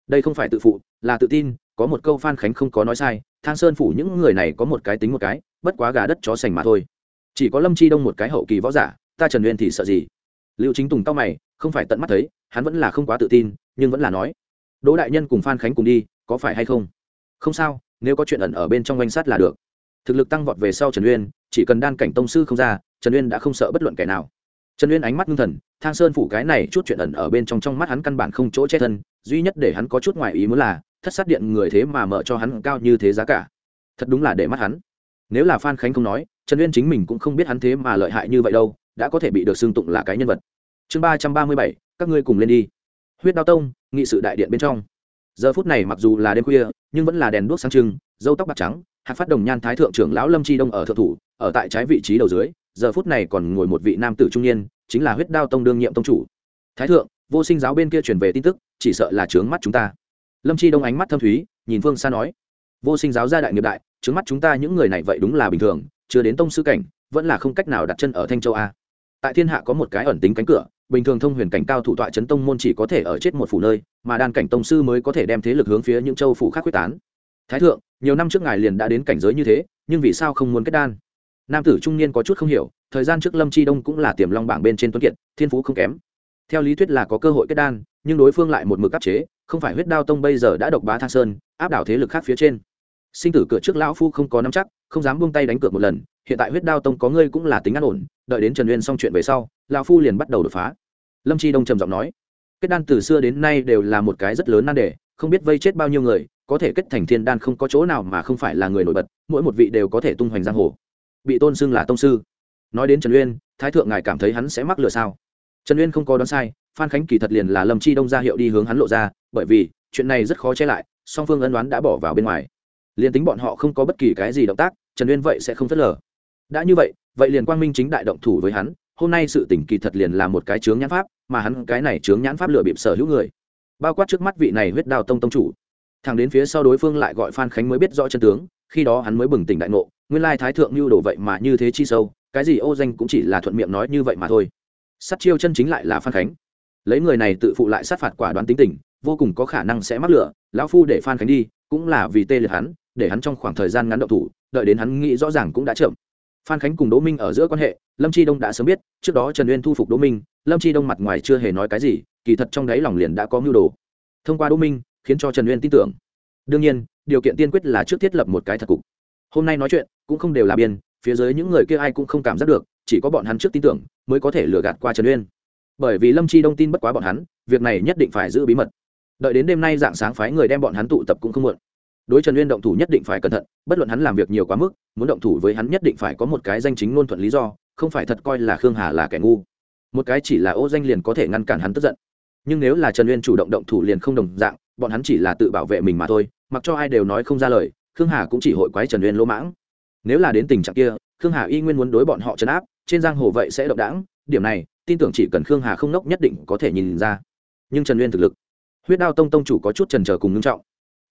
Đây không phải tự phụ, là tự tin, có một câu phan khánh không có nói sai, thang sơn phủ những người này có một cái tính một cái, bất quá gà đất chó sành mà thôi. Chỉ có lâm chi đông một cái hậu kỳ võ giả, ta trần huyền thì sợ gì? Liệu chính tùng cao mày, không phải tận mắt thấy, hắn vẫn là không quá tự tin, nhưng vẫn là nói. Đỗ đại nhân cùng phan khánh cùng đi, có phải hay không? Không sao, nếu có chuyện ẩn ở bên trong danh sát là được. Thực lực tăng vọt về sau trần uyên chỉ cần đan cảnh tông sư không ra, trần uyên đã không sợ bất luận kẻ nào. Trần uyên ánh mắt ngưng thần, thang sơn phủ cái này chút chuyện ẩn ở bên trong trong mắt hắn căn bản không chỗ che thân, duy nhất để hắn có chút ngoài ý muốn là, thất sát điện người thế mà mở cho hắn cao như thế giá cả. Thật đúng là để mắt hắn. Nếu là phan khánh không nói, trần uyên chính mình cũng không biết hắn thế mà lợi hại như vậy đâu, đã có thể bị được xưng tụng là cái nhân vật. Chương ba trăm ba mươi bảy, các ngươi cùng lên đi. Huyết đao tông, nghị sự đại điện bên trong. Giờ phút này mặc dù là đêm khuya, nhưng vẫn là đèn đuốc sáng trưng dâu tóc bạc trắng hạc phát đồng nhan thái thượng trưởng lão lâm tri đông ở thượng thủ, ở tại trái vị trí đầu dưới, giờ phút này còn ngồi một vị nam tử trung niên, chính là huyết đao tông đương nhiệm tông chủ. Thái thượng, vô sinh giáo bên kia truyền về tin tức, chỉ sợ là trướng mắt chúng ta. Lâm tri đông ánh mắt thâm thúy, nhìn phương xa nói, vô sinh giáo gia đại nghiệp đại trướng mắt chúng ta những người này vậy đúng là bình thường, chưa đến tông sư cảnh, vẫn là không cách nào đặt chân ở thanh châu a. Tại thiên hạ có một cái ẩn tính cánh cửa, bình thường thông huyền cảnh cao thủ tọa chấn tông môn chỉ có thể ở chết một phủ nơi, mà đan cảnh tông sư mới có thể đem thế lực hướng phía những châu phủ khác quyết tán thái thượng, nhiều năm trước ngài liền đã đến cảnh giới như thế, nhưng vì sao không muốn kết đan? Nam tử trung niên có chút không hiểu, thời gian trước lâm chi đông cũng là tiềm long bảng bên trên tuấn kiệt, thiên phú không kém. Theo lý thuyết là có cơ hội kết đan, nhưng đối phương lại một mực áp chế, không phải huyết đao tông bây giờ đã độc bá thang sơn, áp đảo thế lực khác phía trên. Sinh tử cửa trước lão phu không có nắm chắc, không dám buông tay đánh cược một lần, hiện tại huyết đao tông có ngươi cũng là tính an ổn, đợi đến trần uyên xong chuyện về sau, lão phu liền bắt đầu đột phá. Lâm chi đông trầm giọng nói, kết đan từ xưa đến nay đều là một cái rất lớn nan đề, không biết vây chết bao nhiêu người có thể kết thành thiên đan không có chỗ nào mà không phải là người nổi bật, mỗi một vị đều có thể tung hoành giang hồ. Bị tôn xưng là tông sư. Nói đến trần uyên, thái thượng ngài cảm thấy hắn sẽ mắc lừa sao? Trần uyên không có đoán sai, phan khánh kỳ thật liền là lâm chi đông ra hiệu đi hướng hắn lộ ra, bởi vì, chuyện này rất khó che lại, song phương ân đoán đã bỏ vào bên ngoài. Liền tính bọn họ không có bất kỳ cái gì động tác, trần uyên vậy sẽ không phớt lờ. Đã như vậy vậy liền quang minh chính đại động thủ với hắn, hôm nay sự tỉnh kỳ thật liền là một cái chướng nhãn pháp, mà hắn cái này chướng nhãn pháp lựa bịp sở hữu người. Bao quát trước mắt vị này huyết đào tông tông chủ thằng đến phía sau đối phương lại gọi phan khánh mới biết rõ chân tướng, khi đó hắn mới bừng tỉnh đại ngộ, nguyên lai thái thượng lưu đồ vậy mà như thế chi sâu, cái gì ô danh cũng chỉ là thuận miệng nói như vậy mà thôi. Sát chiêu chân chính lại là phan khánh. Lấy người này tự phụ lại sát phạt quả đoán tính tình, vô cùng có khả năng sẽ mắc lửa, lão phu để phan khánh đi, cũng là vì tê liệt hắn, để hắn trong khoảng thời gian ngắn động thủ, đợi đến hắn nghĩ rõ ràng cũng đã chậm. Phan khánh cùng đỗ minh ở giữa quan hệ, lâm chi đông đã sớm biết, trước đó trần uyên thu phục đỗ minh, lâm chi đông mặt ngoài chưa hề nói cái gì, kỳ thật trong đáy lòng liền đã có mưu đồ. Thông qua đỗ minh khiến cho trần uyên tin tưởng. Đương nhiên, điều kiện tiên quyết là trước thiết lập một cái thật cục. Hôm nay nói chuyện cũng không đều là biên, phía dưới những người kia ai cũng không cảm giác được, chỉ có bọn hắn trước tin tưởng mới có thể lừa gạt qua trần uyên. Bởi vì lâm chi đông tin bất quá bọn hắn, việc này nhất định phải giữ bí mật. Đợi đến đêm nay dạng sáng phái người đem bọn hắn tụ tập cũng không muộn. Đối trần uyên động thủ nhất định phải cẩn thận, bất luận hắn làm việc nhiều quá mức, muốn động thủ với hắn nhất định phải có một cái danh chính ngôn thuận lý do, không phải thật coi là khương hà là kẻ ngu. Một cái chỉ là ô danh liền có thể ngăn cản hắn tức giận. Nhưng nếu là trần uyên chủ động động thủ liền không đồng dạng bọn hắn chỉ là tự bảo vệ mình mà thôi, mặc cho ai đều nói không ra lời, khương hà cũng chỉ hội quái trần uyên lỗ mãng. Nếu là đến tình trạng kia, khương hà y nguyên muốn đối bọn họ chấn áp, trên giang hồ vậy sẽ động đãng điểm này, tin tưởng chỉ cần khương hà không nốc nhất định có thể nhìn ra. Nhưng trần uyên thực lực, huyết đao tông tông chủ có chút trần trờ cùng ngưng trọng.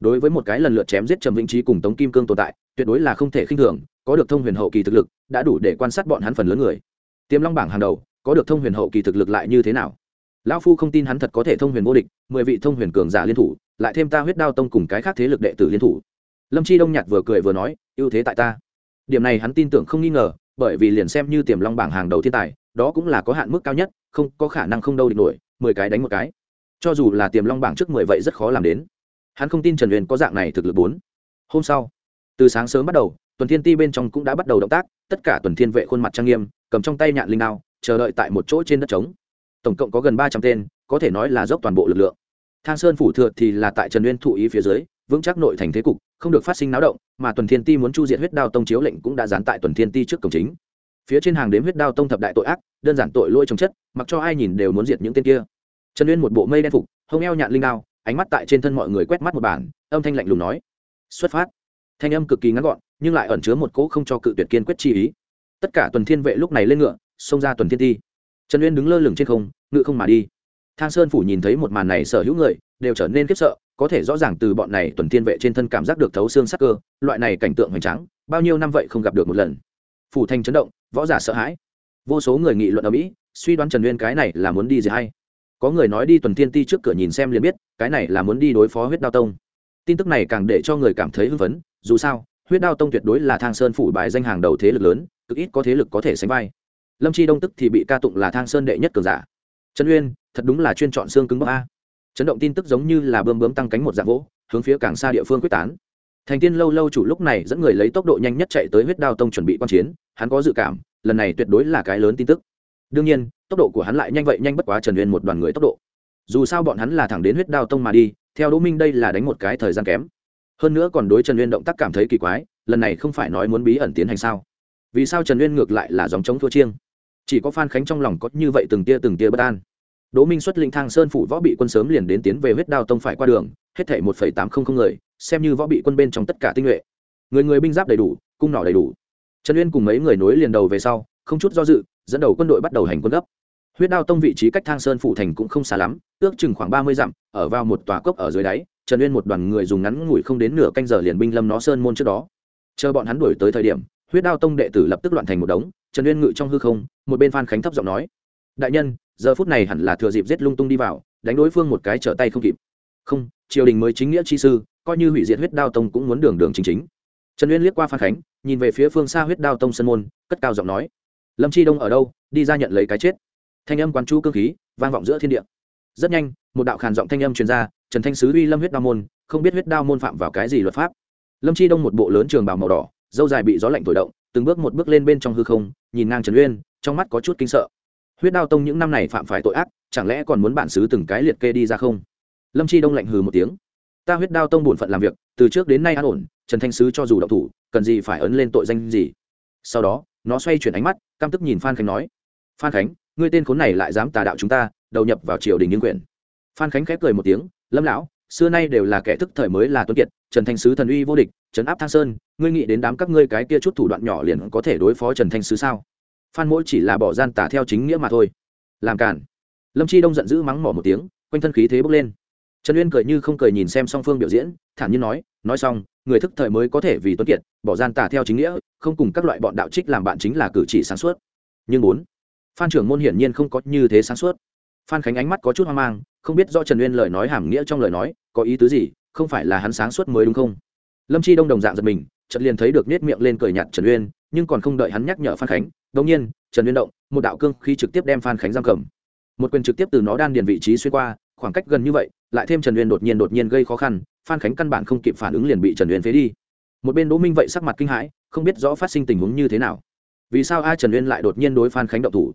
Đối với một cái lần lượt chém giết trầm vĩnh trí cùng tống kim cương tồn tại, tuyệt đối là không thể khinh thường, có được thông huyền hậu kỳ thực lực, đã đủ để quan sát bọn hắn phần lớn người. Tiềm long bảng hàng đầu, có được thông huyền hậu kỳ thực lực lại như thế nào? Lão phu không tin hắn thật có thể thông huyền vô địch, mười vị thông huyền cường giả liên thủ, lại thêm ta huyết đao tông cùng cái khác thế lực đệ tử liên thủ. Lâm chi đông nhạt vừa cười vừa nói, ưu thế tại ta. Điểm này hắn tin tưởng không nghi ngờ, bởi vì liền xem như tiềm long bảng hàng đầu thiên tài, đó cũng là có hạn mức cao nhất, không có khả năng không đâu địch nổi, mười cái đánh một cái. Cho dù là tiềm long bảng trước mười vậy rất khó làm đến. Hắn không tin trần huyền có dạng này thực lực bốn. Hôm sau, từ sáng sớm bắt đầu, tuần thiên ti bên trong cũng đã bắt đầu động tác, tất cả tuần thiên vệ khuôn mặt trang nghiêm, cầm trong tay nhạn linh đao, chờ đợi tại một chỗ trên đất trống tổng cộng có gần ba trăm tên, có thể nói là dốc toàn bộ lực lượng. Thang sơn phủ thừa thì là tại trần uyên thụ ý phía dưới, vững chắc nội thành thế cục, không được phát sinh náo động, mà tuần thiên ti muốn chu diệt huyết đao tông chiếu lệnh cũng đã dán tại tuần thiên ti trước cổng chính. Phía trên hàng đếm huyết đao tông thập đại tội ác, đơn giản tội lôi trồng chất, mặc cho ai nhìn đều muốn diệt những tên kia. Trần uyên một bộ mây đen phục, hông eo nhạn linh đao, ánh mắt tại trên thân mọi người quét mắt một bản, âm thanh lạnh lùng nói, xuất phát. Thanh âm cực kỳ ngắn gọn, nhưng lại ẩn chứa một cỗ không cho cự tuyệt kiên quyết chi ý. Tất cả tuần thiên vệ lúc này lên ngựa, xông ra tuần thiên ti trần uyên đứng lơ lửng trên không, ngự không mà đi. Thang sơn phủ nhìn thấy một màn này sở hữu người, đều trở nên khiếp sợ, có thể rõ ràng từ bọn này tuần thiên vệ trên thân cảm giác được thấu xương sắc cơ, loại này cảnh tượng hoành tráng, bao nhiêu năm vậy không gặp được một lần. Phủ thành chấn động, võ giả sợ hãi. Vô số người nghị luận ở mỹ, suy đoán trần uyên cái này là muốn đi gì hay. Có người nói đi tuần thiên ti trước cửa nhìn xem liền biết, cái này là muốn đi đối phó huyết đao tông. Tin tức này càng để cho người cảm thấy hưng phấn, dù sao, huyết đao tông tuyệt đối là thang sơn phủ bài danh hàng đầu thế lực lớn, cực ít có thế lực có thể sánh vai lâm chi đông tức thì bị ca tụng là thang sơn đệ nhất cường giả trần uyên thật đúng là chuyên chọn xương cứng bậc a chấn động tin tức giống như là bơm bướm tăng cánh một dạng vỗ hướng phía càng xa địa phương quyết tán thành tiên lâu lâu chủ lúc này dẫn người lấy tốc độ nhanh nhất chạy tới huyết đao tông chuẩn bị quan chiến hắn có dự cảm lần này tuyệt đối là cái lớn tin tức đương nhiên tốc độ của hắn lại nhanh vậy nhanh bất quá trần uyên một đoàn người tốc độ dù sao bọn hắn là thẳng đến huyết đao tông mà đi theo đỗ minh đây là đánh một cái thời gian kém hơn nữa còn đối trần uyên động tác cảm thấy kỳ quái lần này không phải nói muốn bí ẩn tiến hành sao vì sao trần uyên ngược lại là dòng chống thua chiêng chỉ có phan khánh trong lòng có như vậy từng tia từng tia bất an. Đỗ minh xuất linh thang sơn phủ võ bị quân sớm liền đến tiến về huyết đao tông phải qua đường, hết thể một tám trăm linh người, xem như võ bị quân bên trong tất cả tinh nhuệ. Người người binh giáp đầy đủ, cung nỏ đầy đủ. Trần uyên cùng mấy người nối liền đầu về sau, không chút do dự, dẫn đầu quân đội bắt đầu hành quân gấp. Huyết đao tông vị trí cách thang sơn phủ thành cũng không xa lắm, ước chừng khoảng ba mươi dặm, ở vào một tòa cốc ở dưới đáy, trần uyên một đoàn người dùng ngắn ngủi không đến nửa canh giờ liền binh lâm nó sơn môn trước đó. Chờ bọn hắn đuổi tới thời điểm huyết đao tông đệ tử lập tức loạn thành một đống, trần uyên ngự trong hư không, một bên phan khánh thấp giọng nói, đại nhân, giờ phút này hẳn là thừa dịp giết lung tung đi vào, đánh đối phương một cái trở tay không kịp. Không, triều đình mới chính nghĩa chi sư, coi như hủy diệt huyết đao tông cũng muốn đường đường chính chính. Trần uyên liếc qua phan khánh, nhìn về phía phương xa huyết đao tông sân môn, cất cao giọng nói, lâm chi đông ở đâu? Đi ra nhận lấy cái chết. Thanh âm quán chú cơ khí, vang vọng giữa thiên địa. Rất nhanh, một đạo khàn giọng thanh âm truyền ra, trần thanh sứ uy lâm huyết đao môn, không biết huyết đao môn phạm vào cái gì luật pháp. Lâm chi đông một bộ lớn trường bào màu đỏ dâu dài bị gió lạnh thổi động, từng bước một bước lên bên trong hư không, nhìn ngang trần uyên, trong mắt có chút kinh sợ. Huyết đao tông những năm này phạm phải tội ác, chẳng lẽ còn muốn bản xứ từng cái liệt kê đi ra không? Lâm chi đông lạnh hừ một tiếng. Ta huyết đao tông bổn phận làm việc, từ trước đến nay an ổn, trần thanh sứ cho dù động thủ, cần gì phải ấn lên tội danh gì? Sau đó, nó xoay chuyển ánh mắt, căm tức nhìn phan khánh nói, phan khánh, ngươi tên khốn này lại dám tà đạo chúng ta, đầu nhập vào triều đình nghiên quyền. Phan khánh khép cười một tiếng, lâm lão xưa nay đều là kẻ thức thời mới là tuấn kiệt, trần thanh sứ thần uy vô địch, trấn áp thang sơn, ngươi nghĩ đến đám các ngươi cái kia chút thủ đoạn nhỏ liền có thể đối phó trần thanh sứ sao? Phan mỗi chỉ là bỏ gian tả theo chính nghĩa mà thôi. Làm cản. Lâm chi đông giận dữ mắng mỏ một tiếng, quanh thân khí thế bốc lên. Trần uyên cười như không cười nhìn xem song phương biểu diễn, thản nhiên nói nói xong, người thức thời mới có thể vì tuấn kiệt, bỏ gian tả theo chính nghĩa, không cùng các loại bọn đạo trích làm bạn chính là cử chỉ sáng suốt. Nhưng bốn, phan trưởng môn hiển nhiên không có như thế sáng suốt. Phan khánh ánh mắt có chút hoang mang, không biết do trần uyên lời nói hàm nghĩa trong lời nói có ý tứ gì, không phải là hắn sáng suốt mới đúng không? Lâm chi đông đồng dạng giật mình, chợt liền thấy được nết miệng lên cười nhạt trần uyên, nhưng còn không đợi hắn nhắc nhở phan khánh đông nhiên, trần uyên động, một đạo cương khi trực tiếp đem phan khánh giam cầm. Một quyền trực tiếp từ nó đan điền vị trí xuyên qua, khoảng cách gần như vậy, lại thêm trần uyên đột nhiên đột nhiên gây khó khăn, phan khánh căn bản không kịp phản ứng liền bị trần uyên phế đi. Một bên đỗ minh vậy sắc mặt kinh hãi, không biết rõ phát sinh tình huống như thế nào. Vì sao ai trần uyên lại đột nhiên đối phan khánh động thủ?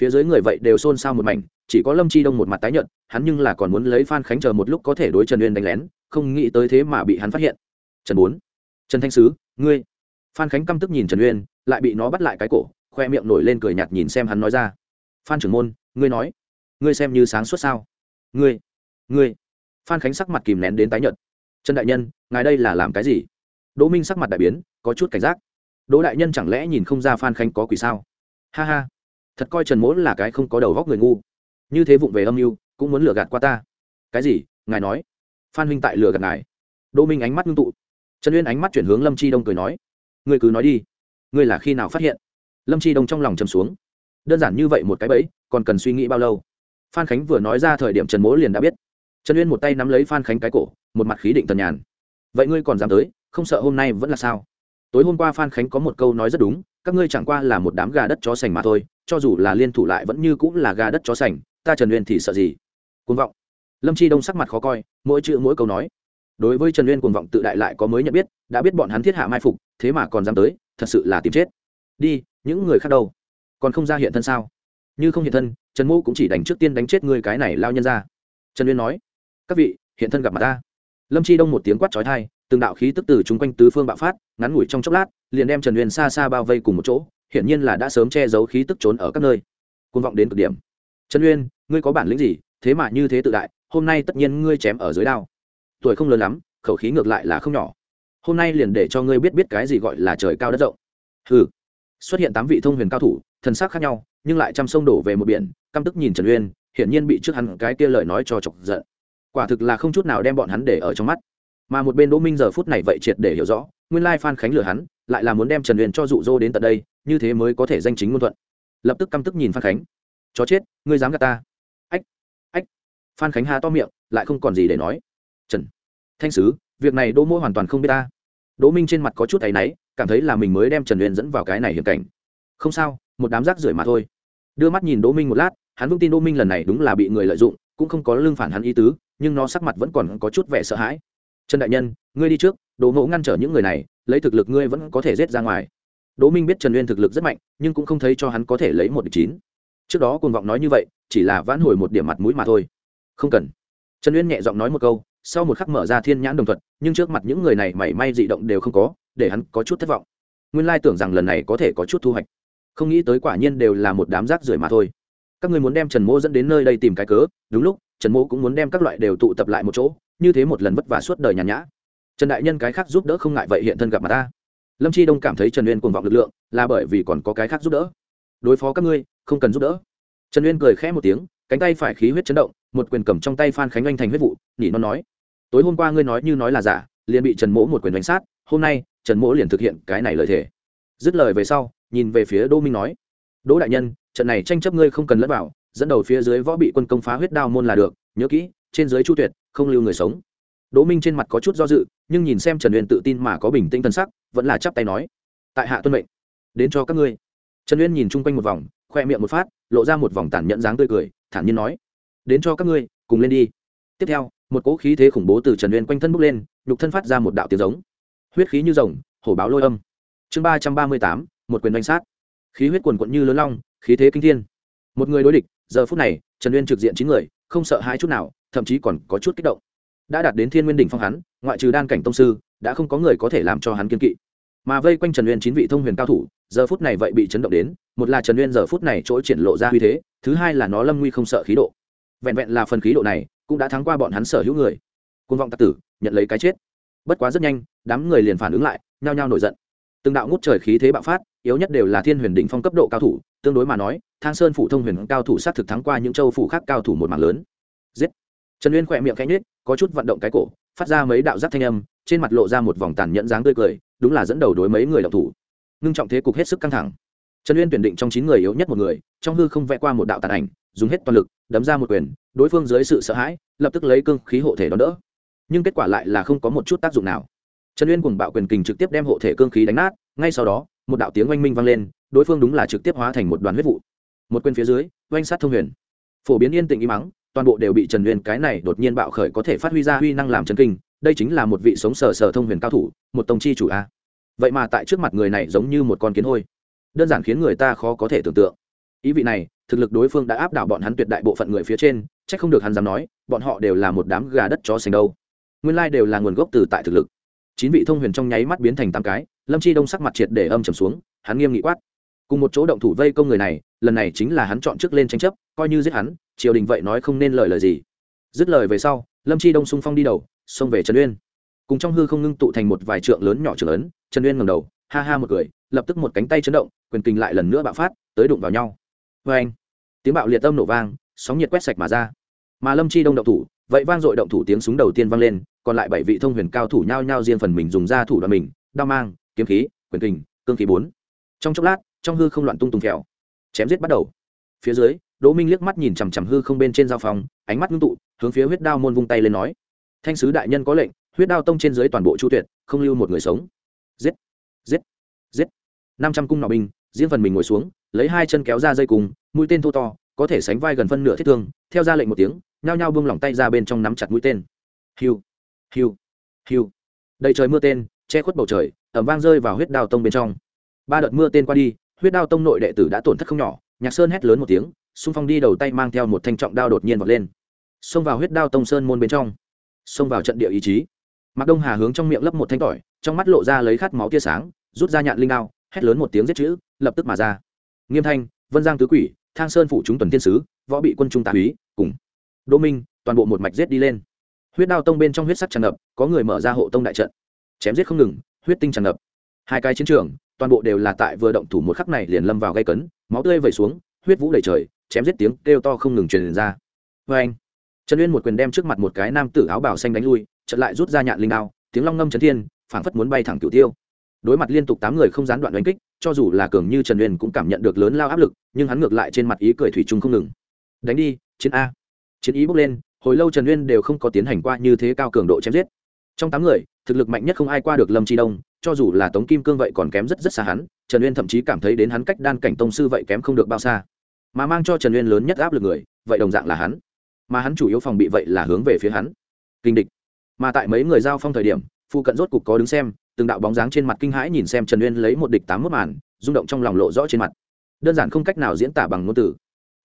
Phía dưới người vậy đều xôn xao một mảnh, chỉ có lâm chi đông một mặt tái nhợt, hắn nhưng là còn muốn lấy phan khánh chờ một lúc có thể đối trần uyên đánh lén, không nghĩ tới thế mà bị hắn phát hiện. Trần bốn, trần thanh sứ, ngươi. Phan khánh căm tức nhìn trần uyên, lại bị nó bắt lại cái cổ, khoe miệng nổi lên cười nhạt nhìn xem hắn nói ra. Phan trưởng môn, ngươi nói. Ngươi xem như sáng suốt sao? Ngươi ngươi. Phan khánh sắc mặt kìm nén đến tái nhợt. Trần đại nhân, ngài đây là làm cái gì? Đỗ minh sắc mặt đại biến, có chút cảnh giác. Đỗ đại nhân chẳng lẽ nhìn không ra phan khánh có quỷ sao? Ha ha thật coi trần mỗ là cái không có đầu góc người ngu. Như thế vụng về âm mưu, cũng muốn lừa gạt qua ta. Cái gì? Ngài nói. Phan huynh tại lừa gạt ngài. Đỗ minh ánh mắt ngưng tụ. Trần uyên ánh mắt chuyển hướng lâm chi đông cười nói. Ngươi cứ nói đi. Ngươi là khi nào phát hiện? Lâm chi đông trong lòng chầm xuống. Đơn giản như vậy một cái bẫy, còn cần suy nghĩ bao lâu? Phan khánh vừa nói ra thời điểm trần mỗ liền đã biết. Trần uyên một tay nắm lấy phan khánh cái cổ, một mặt khí định tần nhàn. Vậy ngươi còn dám tới, không sợ hôm nay vẫn là sao? Tối hôm qua phan khánh có một câu nói rất đúng các ngươi chẳng qua là một đám gà đất chó sành mà thôi, cho dù là liên thủ lại vẫn như cũng là gà đất chó sành, ta trần uyên thì sợ gì? Côn vọng. Lâm chi đông sắc mặt khó coi, mỗi chữ mỗi câu nói. Đối với trần uyên cuồng vọng tự đại lại có mới nhận biết, đã biết bọn hắn thiết hạ mai phục, thế mà còn dám tới, thật sự là tìm chết. Đi, những người khác đâu? Còn không ra hiện thân sao? Như không hiện thân, trần mô cũng chỉ đánh trước tiên đánh chết người cái này lao nhân ra. Trần uyên nói, các vị, hiện thân gặp mặt ta lâm chi đông một tiếng quát trói thai từng đạo khí tức từ chung quanh tứ phương bạo phát, ngắn ngủi trong chốc lát, liền đem trần huyền xa xa bao vây cùng một chỗ, hiển nhiên là đã sớm che giấu khí tức trốn ở các nơi. Côn vọng đến cực điểm. Trần uyên, ngươi có bản lĩnh gì? Thế mà như thế tự đại, hôm nay tất nhiên ngươi chém ở dưới đao. Tuổi không lớn lắm, khẩu khí ngược lại là không nhỏ. Hôm nay liền để cho ngươi biết biết cái gì gọi là trời cao đất rộng. Hừ. Xuất hiện tám vị thông huyền cao thủ, thần sắc khác nhau, nhưng lại chăm sông đổ về một biển, căm tức nhìn trần uyên, hiển nhiên bị trước hắn cái kia lời nói cho chọc giận quả thực là không chút nào đem bọn hắn để ở trong mắt. Mà một bên đỗ minh giờ phút này vậy triệt để hiểu rõ, nguyên lai phan khánh lừa hắn, lại là muốn đem trần huyền cho dụ dỗ đến tận đây, như thế mới có thể danh chính ngôn thuận. Lập tức căm tức nhìn phan khánh. Chó chết, ngươi dám gạt ta? Ách ách. Phan khánh hà to miệng, lại không còn gì để nói. Trần, thanh sứ, việc này đỗ mỗ hoàn toàn không biết ta. Đỗ minh trên mặt có chút áy náy, cảm thấy là mình mới đem trần huyền dẫn vào cái này hiểm cảnh. Không sao, một đám rác rưởi mà thôi. Đưa mắt nhìn đỗ minh một lát, hắn vững tin đỗ minh lần này đúng là bị người lợi dụng, cũng không có lương phản hắn ý tứ nhưng nó sắc mặt vẫn còn có chút vẻ sợ hãi. Trần đại nhân, ngươi đi trước, đỗ ngộ ngăn trở những người này, lấy thực lực ngươi vẫn có thể rết ra ngoài. Đỗ minh biết trần uyên thực lực rất mạnh, nhưng cũng không thấy cho hắn có thể lấy một địch chín. Trước đó cuồng vọng nói như vậy, chỉ là vãn hồi một điểm mặt mũi mà thôi. Không cần. Trần uyên nhẹ giọng nói một câu, sau một khắc mở ra thiên nhãn đồng thuận, nhưng trước mặt những người này mảy may dị động đều không có, để hắn có chút thất vọng. Nguyên lai tưởng rằng lần này có thể có chút thu hoạch. Không nghĩ tới quả nhiên đều là một đám rác rưởi mà thôi các ngươi muốn đem trần Mô dẫn đến nơi đây tìm cái cớ. Đúng lúc, trần Mô cũng muốn đem các loại đều tụ tập lại một chỗ, như thế một lần vất vả suốt đời nhàn nhã. Trần đại nhân cái khác giúp đỡ không ngại vậy hiện thân gặp mặt ta. Lâm chi đông cảm thấy trần uyên cuồng vọng lực lượng, là bởi vì còn có cái khác giúp đỡ. Đối phó các ngươi, không cần giúp đỡ. Trần uyên cười khẽ một tiếng, cánh tay phải khí huyết chấn động, một quyền cầm trong tay phan khánh oanh thành huyết vụ, nỉ nó nói, tối hôm qua ngươi nói như nói là giả, liền bị trần mỗ một quyền đánh sát, hôm nay, trần mỗ liền thực hiện cái này lời thề. Dứt lời về sau, nhìn về phía đỗ minh nói, đỗ đại nhân trận này tranh chấp ngươi không cần lẫn vào, dẫn đầu phía dưới võ bị quân công phá huyết đao môn là được, nhớ kỹ, trên dưới chu tuyệt, không lưu người sống. Đỗ minh trên mặt có chút do dự, nhưng nhìn xem trần uyên tự tin mà có bình tĩnh tân sắc, vẫn là chắp tay nói, tại hạ tuân mệnh, đến cho các ngươi. Trần uyên nhìn chung quanh một vòng, khoe miệng một phát, lộ ra một vòng tản nhẫn dáng tươi cười, thản nhiên nói, đến cho các ngươi, cùng lên đi. Tiếp theo, một cỗ khí thế khủng bố từ trần uyên quanh thân bốc lên, nhục thân phát ra một đạo tiếng giống. Huyết khí như rồng, hổ báo lôi âm. Chương ba trăm ba mươi tám, một quyền đánh sát. Khí huyết quần quận như lớn long khí thế kinh thiên. Một người đối địch, giờ phút này, trần uyên trực diện chín người, không sợ hãi chút nào, thậm chí còn có chút kích động. Đã đạt đến thiên nguyên đỉnh phong hắn, ngoại trừ đan cảnh tông sư, đã không có người có thể làm cho hắn kiên kỵ. Mà vây quanh trần uyên chín vị thông huyền cao thủ, giờ phút này vậy bị chấn động đến, một là trần uyên giờ phút này chỗ triển lộ ra uy thế, thứ hai là nó lâm nguy không sợ khí độ. Vẹn vẹn là phần khí độ này, cũng đã thắng qua bọn hắn sở hữu người. Côn vọng tặc tử, nhận lấy cái chết. Bất quá rất nhanh, đám người liền phản ứng lại, nhao nhao nổi giận. Từng đạo ngút trời khí thế bạo phát, yếu nhất đều là thiên huyền đỉnh phong cấp độ cao thủ tương đối mà nói, thang sơn phủ thông huyền cao thủ sát thực thắng qua những châu phủ khác cao thủ một mảng lớn. Giết. Trần uyên khỏe miệng cánh nết có chút vận động cái cổ, phát ra mấy đạo giác thanh âm, trên mặt lộ ra một vòng tàn nhẫn dáng tươi cười, đúng là dẫn đầu đối mấy người đọc thủ. Ngưng trọng thế cục hết sức căng thẳng. Trần uyên tuyển định trong chín người yếu nhất một người, trong hư không vẽ qua một đạo tàn ảnh, dùng hết toàn lực, đấm ra một quyền, đối phương dưới sự sợ hãi, lập tức lấy cương khí hộ thể đón đỡ. Nhưng kết quả lại là không có một chút tác dụng nào. Trần uyên cùng bạo quyền kình trực tiếp đem hộ thể cương khí đánh nát, ngay sau đó, một đạo tiếng oanh minh vang lên đối phương đúng là trực tiếp hóa thành một đoàn huyết vụ. Một quyền phía dưới, oanh sát thông huyền. Phổ biến yên tĩnh im mắng, toàn bộ đều bị trần huyền cái này đột nhiên bạo khởi có thể phát huy ra huy năng làm chân kinh, đây chính là một vị sống sờ sờ thông huyền cao thủ, một tông chi chủ a. Vậy mà tại trước mặt người này giống như một con kiến hôi. Đơn giản khiến người ta khó có thể tưởng tượng. Ý vị này, thực lực đối phương đã áp đảo bọn hắn tuyệt đại bộ phận người phía trên c h ắ c không được hắn dám nói, bọn họ đều là một đám gà đất chó sành đâu. Nguyên lai đều là nguồn gốc từ tại thực lực. Chín vị thông huyền trong nháy mắt biến thành tám cái, lâm chi đông sắc mặt triệt để âm trầm xuống, hắn nghiêm nghị quát cùng một chỗ động thủ vây công người này, lần này chính là hắn chọn trước lên tranh chấp, coi như giết hắn, triều đình vậy nói không nên lời lời gì. Dứt lời về sau, lâm chi đông xung phong đi đầu, xông về trần uyên. Cùng trong hư không ngưng tụ thành một vài trượng lớn nhỏ trưởng lớn. trần uyên ngầm đầu, ha ha một cười, lập tức một cánh tay chấn động, quyền kinh lại lần nữa bạo phát, tới đụng vào nhau. Vê anh. Tiếng bạo liệt tâm nổ vang, sóng nhiệt quét sạch mà ra. Mà lâm chi đông động thủ, vậy vang dội động thủ tiếng súng đầu tiên vang lên, còn lại bảy vị thông huyền cao thủ nhao nhao riêng phần mình dùng ra thủ đoạn mình, đao mang, kiếm khí, quyền kình, cương khí bốn. Trong chốc lát trong hư không loạn tung tùng kẹo, chém giết bắt đầu. Phía dưới, đỗ minh liếc mắt nhìn chằm chằm hư không bên trên giao phòng, ánh mắt ngưng tụ, hướng phía huyết đao môn vung tay lên nói, thanh sứ đại nhân có lệnh, huyết đao tông trên dưới toàn bộ chu tuyệt, không lưu một người sống. Giết giết giết. Năm trăm cung nọ binh riêng phần mình ngồi xuống, lấy hai chân kéo ra dây cùng, mũi tên thô to, có thể sánh vai gần phân nửa thiết thương, theo ra lệnh một tiếng, nhao nhao buông lỏng tay ra bên trong nắm chặt mũi tên. Hiu hiu hiu. Đầy trời mưa tên, che khuất bầu trời ẩm vang rơi vào huyết đao tông bên trong. Ba đợt mưa tên qua đi huyết đao tông nội đệ tử đã tổn thất không nhỏ, nhạc sơn hét lớn một tiếng, xung phong đi đầu tay mang theo một thanh trọng đao đột nhiên vọt lên. Xông vào huyết đao tông sơn môn bên trong. Xông vào trận địa ý chí. Mạc đông hà hướng trong miệng lấp một thanh tỏi, trong mắt lộ ra lấy khát máu tia sáng, rút ra nhạn linh đao, hét lớn một tiếng giết chữ, lập tức mà ra. Nghiêm thanh, vân giang tứ quỷ, thang sơn phụ chúng tuần tiên sứ, võ bị quân trung tạ úy cùng đỗ minh, toàn bộ một mạch giết đi lên. Huyết đao tông bên trong huyết sắc tràn ngập, có người mở ra hộ tông đại trận. Chém giết không ngừng, huyết tinh tràn ngập. Hai cái chiến trường toàn bộ đều là tại vừa động thủ một khắc này liền lâm vào gây cấn, máu tươi vẩy xuống, huyết vũ đầy trời, chém giết tiếng kêu to không ngừng truyền ra. Vê anh, trần uyên một quyền đem trước mặt một cái nam tử áo bảo xanh đánh lui trận lại rút ra nhạn linh đao, tiếng long ngâm trấn thiên, phảng phất muốn bay thẳng cửu tiêu. Đối mặt liên tục tám người không gián đoạn đánh kích, cho dù là cường như trần uyên cũng cảm nhận được lớn lao áp lực, nhưng hắn ngược lại trên mặt ý cười thủy chung không ngừng. Đánh đi, chiến a. Chiến ý bốc lên, hồi lâu trần uyên đều không có tiến hành qua như thế cao cường độ chém giết. Trong tám người, thực lực mạnh nhất không ai qua được lâm tri đông cho dù là tống kim cương vậy còn kém rất rất xa hắn, trần uyên thậm chí cảm thấy đến hắn cách đan cảnh tông sư vậy kém không được bao xa. Mà mang cho trần uyên lớn nhất áp lực người, vậy đồng dạng là hắn. Mà hắn chủ yếu phòng bị vậy là hướng về phía hắn. Kinh địch. Mà tại mấy người giao phong thời điểm phụ cận rốt cục có đứng xem, từng đạo bóng dáng trên mặt kinh hãi nhìn xem trần uyên lấy một địch tám mất màn, rung động trong lòng lộ rõ trên mặt. Đơn giản không cách nào diễn tả bằng ngôn từ.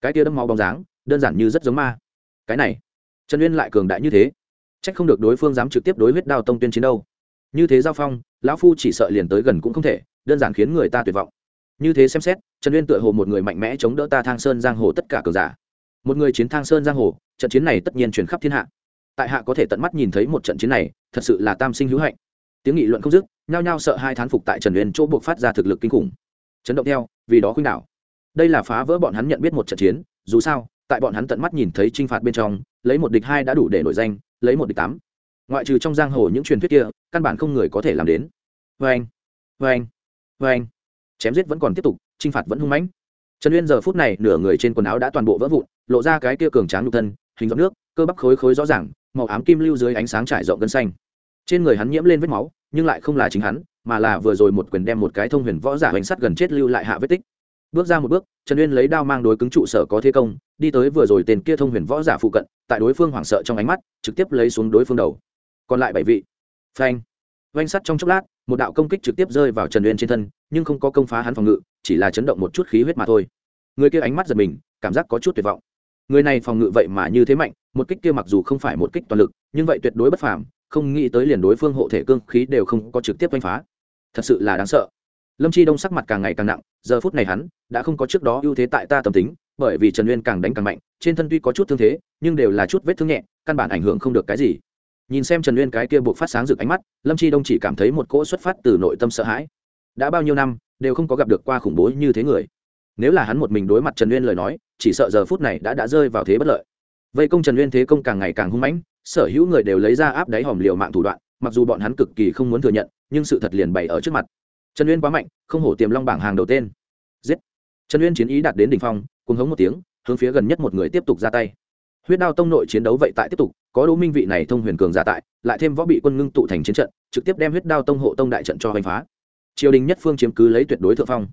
Cái tia đâm máu bóng dáng, đơn giản như rất giống ma. Cái này, trần uyên lại cường đại như thế. C h ắ c không được đối phương dám trực tiếp đối huyết đao tông tuyên chiến đâu như thế giao phong, lão phu chỉ sợ liền tới gần cũng không thể, đơn giản khiến người ta tuyệt vọng. Như thế xem xét, trần uyên tựa hồ một người mạnh mẽ chống đỡ ta thang sơn giang hồ tất cả cờ giả. Một người chiến thang sơn giang hồ, trận chiến này tất nhiên chuyển khắp thiên hạ. Tại hạ có thể tận mắt nhìn thấy một trận chiến này, thật sự là tam sinh hữu hạnh. Tiếng nghị luận không dứt, nhao nhao sợ hai thán phục tại trần uyên chỗ buộc phát ra thực lực kinh khủng. Chấn động theo, vì đó khuynh đảo. Đây là phá vỡ bọn hắn nhận biết một trận chiến, dù sao, tại bọn hắn tận mắt nhìn thấy t r i n h phạt bên trong, lấy một địch hai đã đủ để nổi danh, lấy một địch tám ngoại trừ trong giang hồ những truyền thuyết kia, căn bản không người có thể làm đến. Vê anh vê anh vê anh. Chém giết vẫn còn tiếp tục t r i n h phạt vẫn hung mãnh. Trần uyên giờ phút này nửa người trên quần áo đã toàn bộ vỡ vụn, lộ ra cái kia cường tráng nhục thân, hình giọt nước, cơ bắp khối khối rõ ràng, màu ám kim lưu dưới ánh sáng trải rộng gân xanh. Trên người hắn nhiễm lên vết máu, nhưng lại không là chính hắn, mà là vừa rồi một quyền đem một cái thông huyền võ giả bánh sắt gần chết lưu lại hạ vết tích. Bước ra một bước, trần uyên lấy đao mang đối cứng trụ sở có thế công, đi tới vừa rồi tên kia thông huyền võ giả phụ cận, tại đối phương hoảng sợ trong ánh mắt, trực tiếp lấy xuống đối phương đầu còn lại bảy vị. Phanh. Vanh sắt trong chốc lát, một đạo công kích trực tiếp rơi vào trần uyên trên thân, nhưng không có công phá hắn phòng ngự, chỉ là chấn động một chút khí huyết mà thôi. Người kia ánh mắt giật mình, cảm giác có chút tuyệt vọng. Người này phòng ngự vậy mà như thế mạnh, một kích kia mặc dù không phải một kích toàn lực, nhưng vậy tuyệt đối bất phàm, không nghĩ tới liền đối phương hộ thể cương khí đều không có trực tiếp đánh phá. Thật sự là đáng sợ. Lâm chi đông sắc mặt càng ngày càng nặng, giờ phút này hắn đã không có trước đó ưu thế tại ta tâm tính, bởi vì trần uyên càng đánh càng mạnh, trên thân tuy có chút thương thế, nhưng đều là chút vết thương nhẹ, căn bản ảnh hưởng không được cái gì nhìn xem trần uyên cái kia buộc phát sáng rực ánh mắt, lâm chi đông chỉ cảm thấy một cỗ xuất phát từ nội tâm sợ hãi. Đã bao nhiêu năm, đều không có gặp được qua khủng bố như thế người. Nếu là hắn một mình đối mặt trần uyên lời nói, chỉ sợ giờ phút này đã đã rơi vào thế bất lợi. Vây công trần uyên thế công càng ngày càng hung mãnh, sở hữu người đều lấy ra áp đáy hòm liều mạng thủ đoạn, mặc dù bọn hắn cực kỳ không muốn thừa nhận, nhưng sự thật liền bày ở trước mặt. Trần uyên quá mạnh, không hổ tiềm long bảng hàng đầu tên. Giết! Trần uyên chiến ý đạt đến đ ỉ n h phong cùng hống một tiếng, hướng phía gần nhất một người tiếp tục ra tay huyết đao tông nội chiến đấu vậy tại tiếp tục, có đỗ minh vị này thông huyền cường giả tại, lại thêm võ bị quân ngưng tụ thành chiến trận, trực tiếp đem huyết đao tông hộ tông đại trận cho hành phá. Triều đình nhất phương chiếm cứ lấy tuyệt đối thượng phong.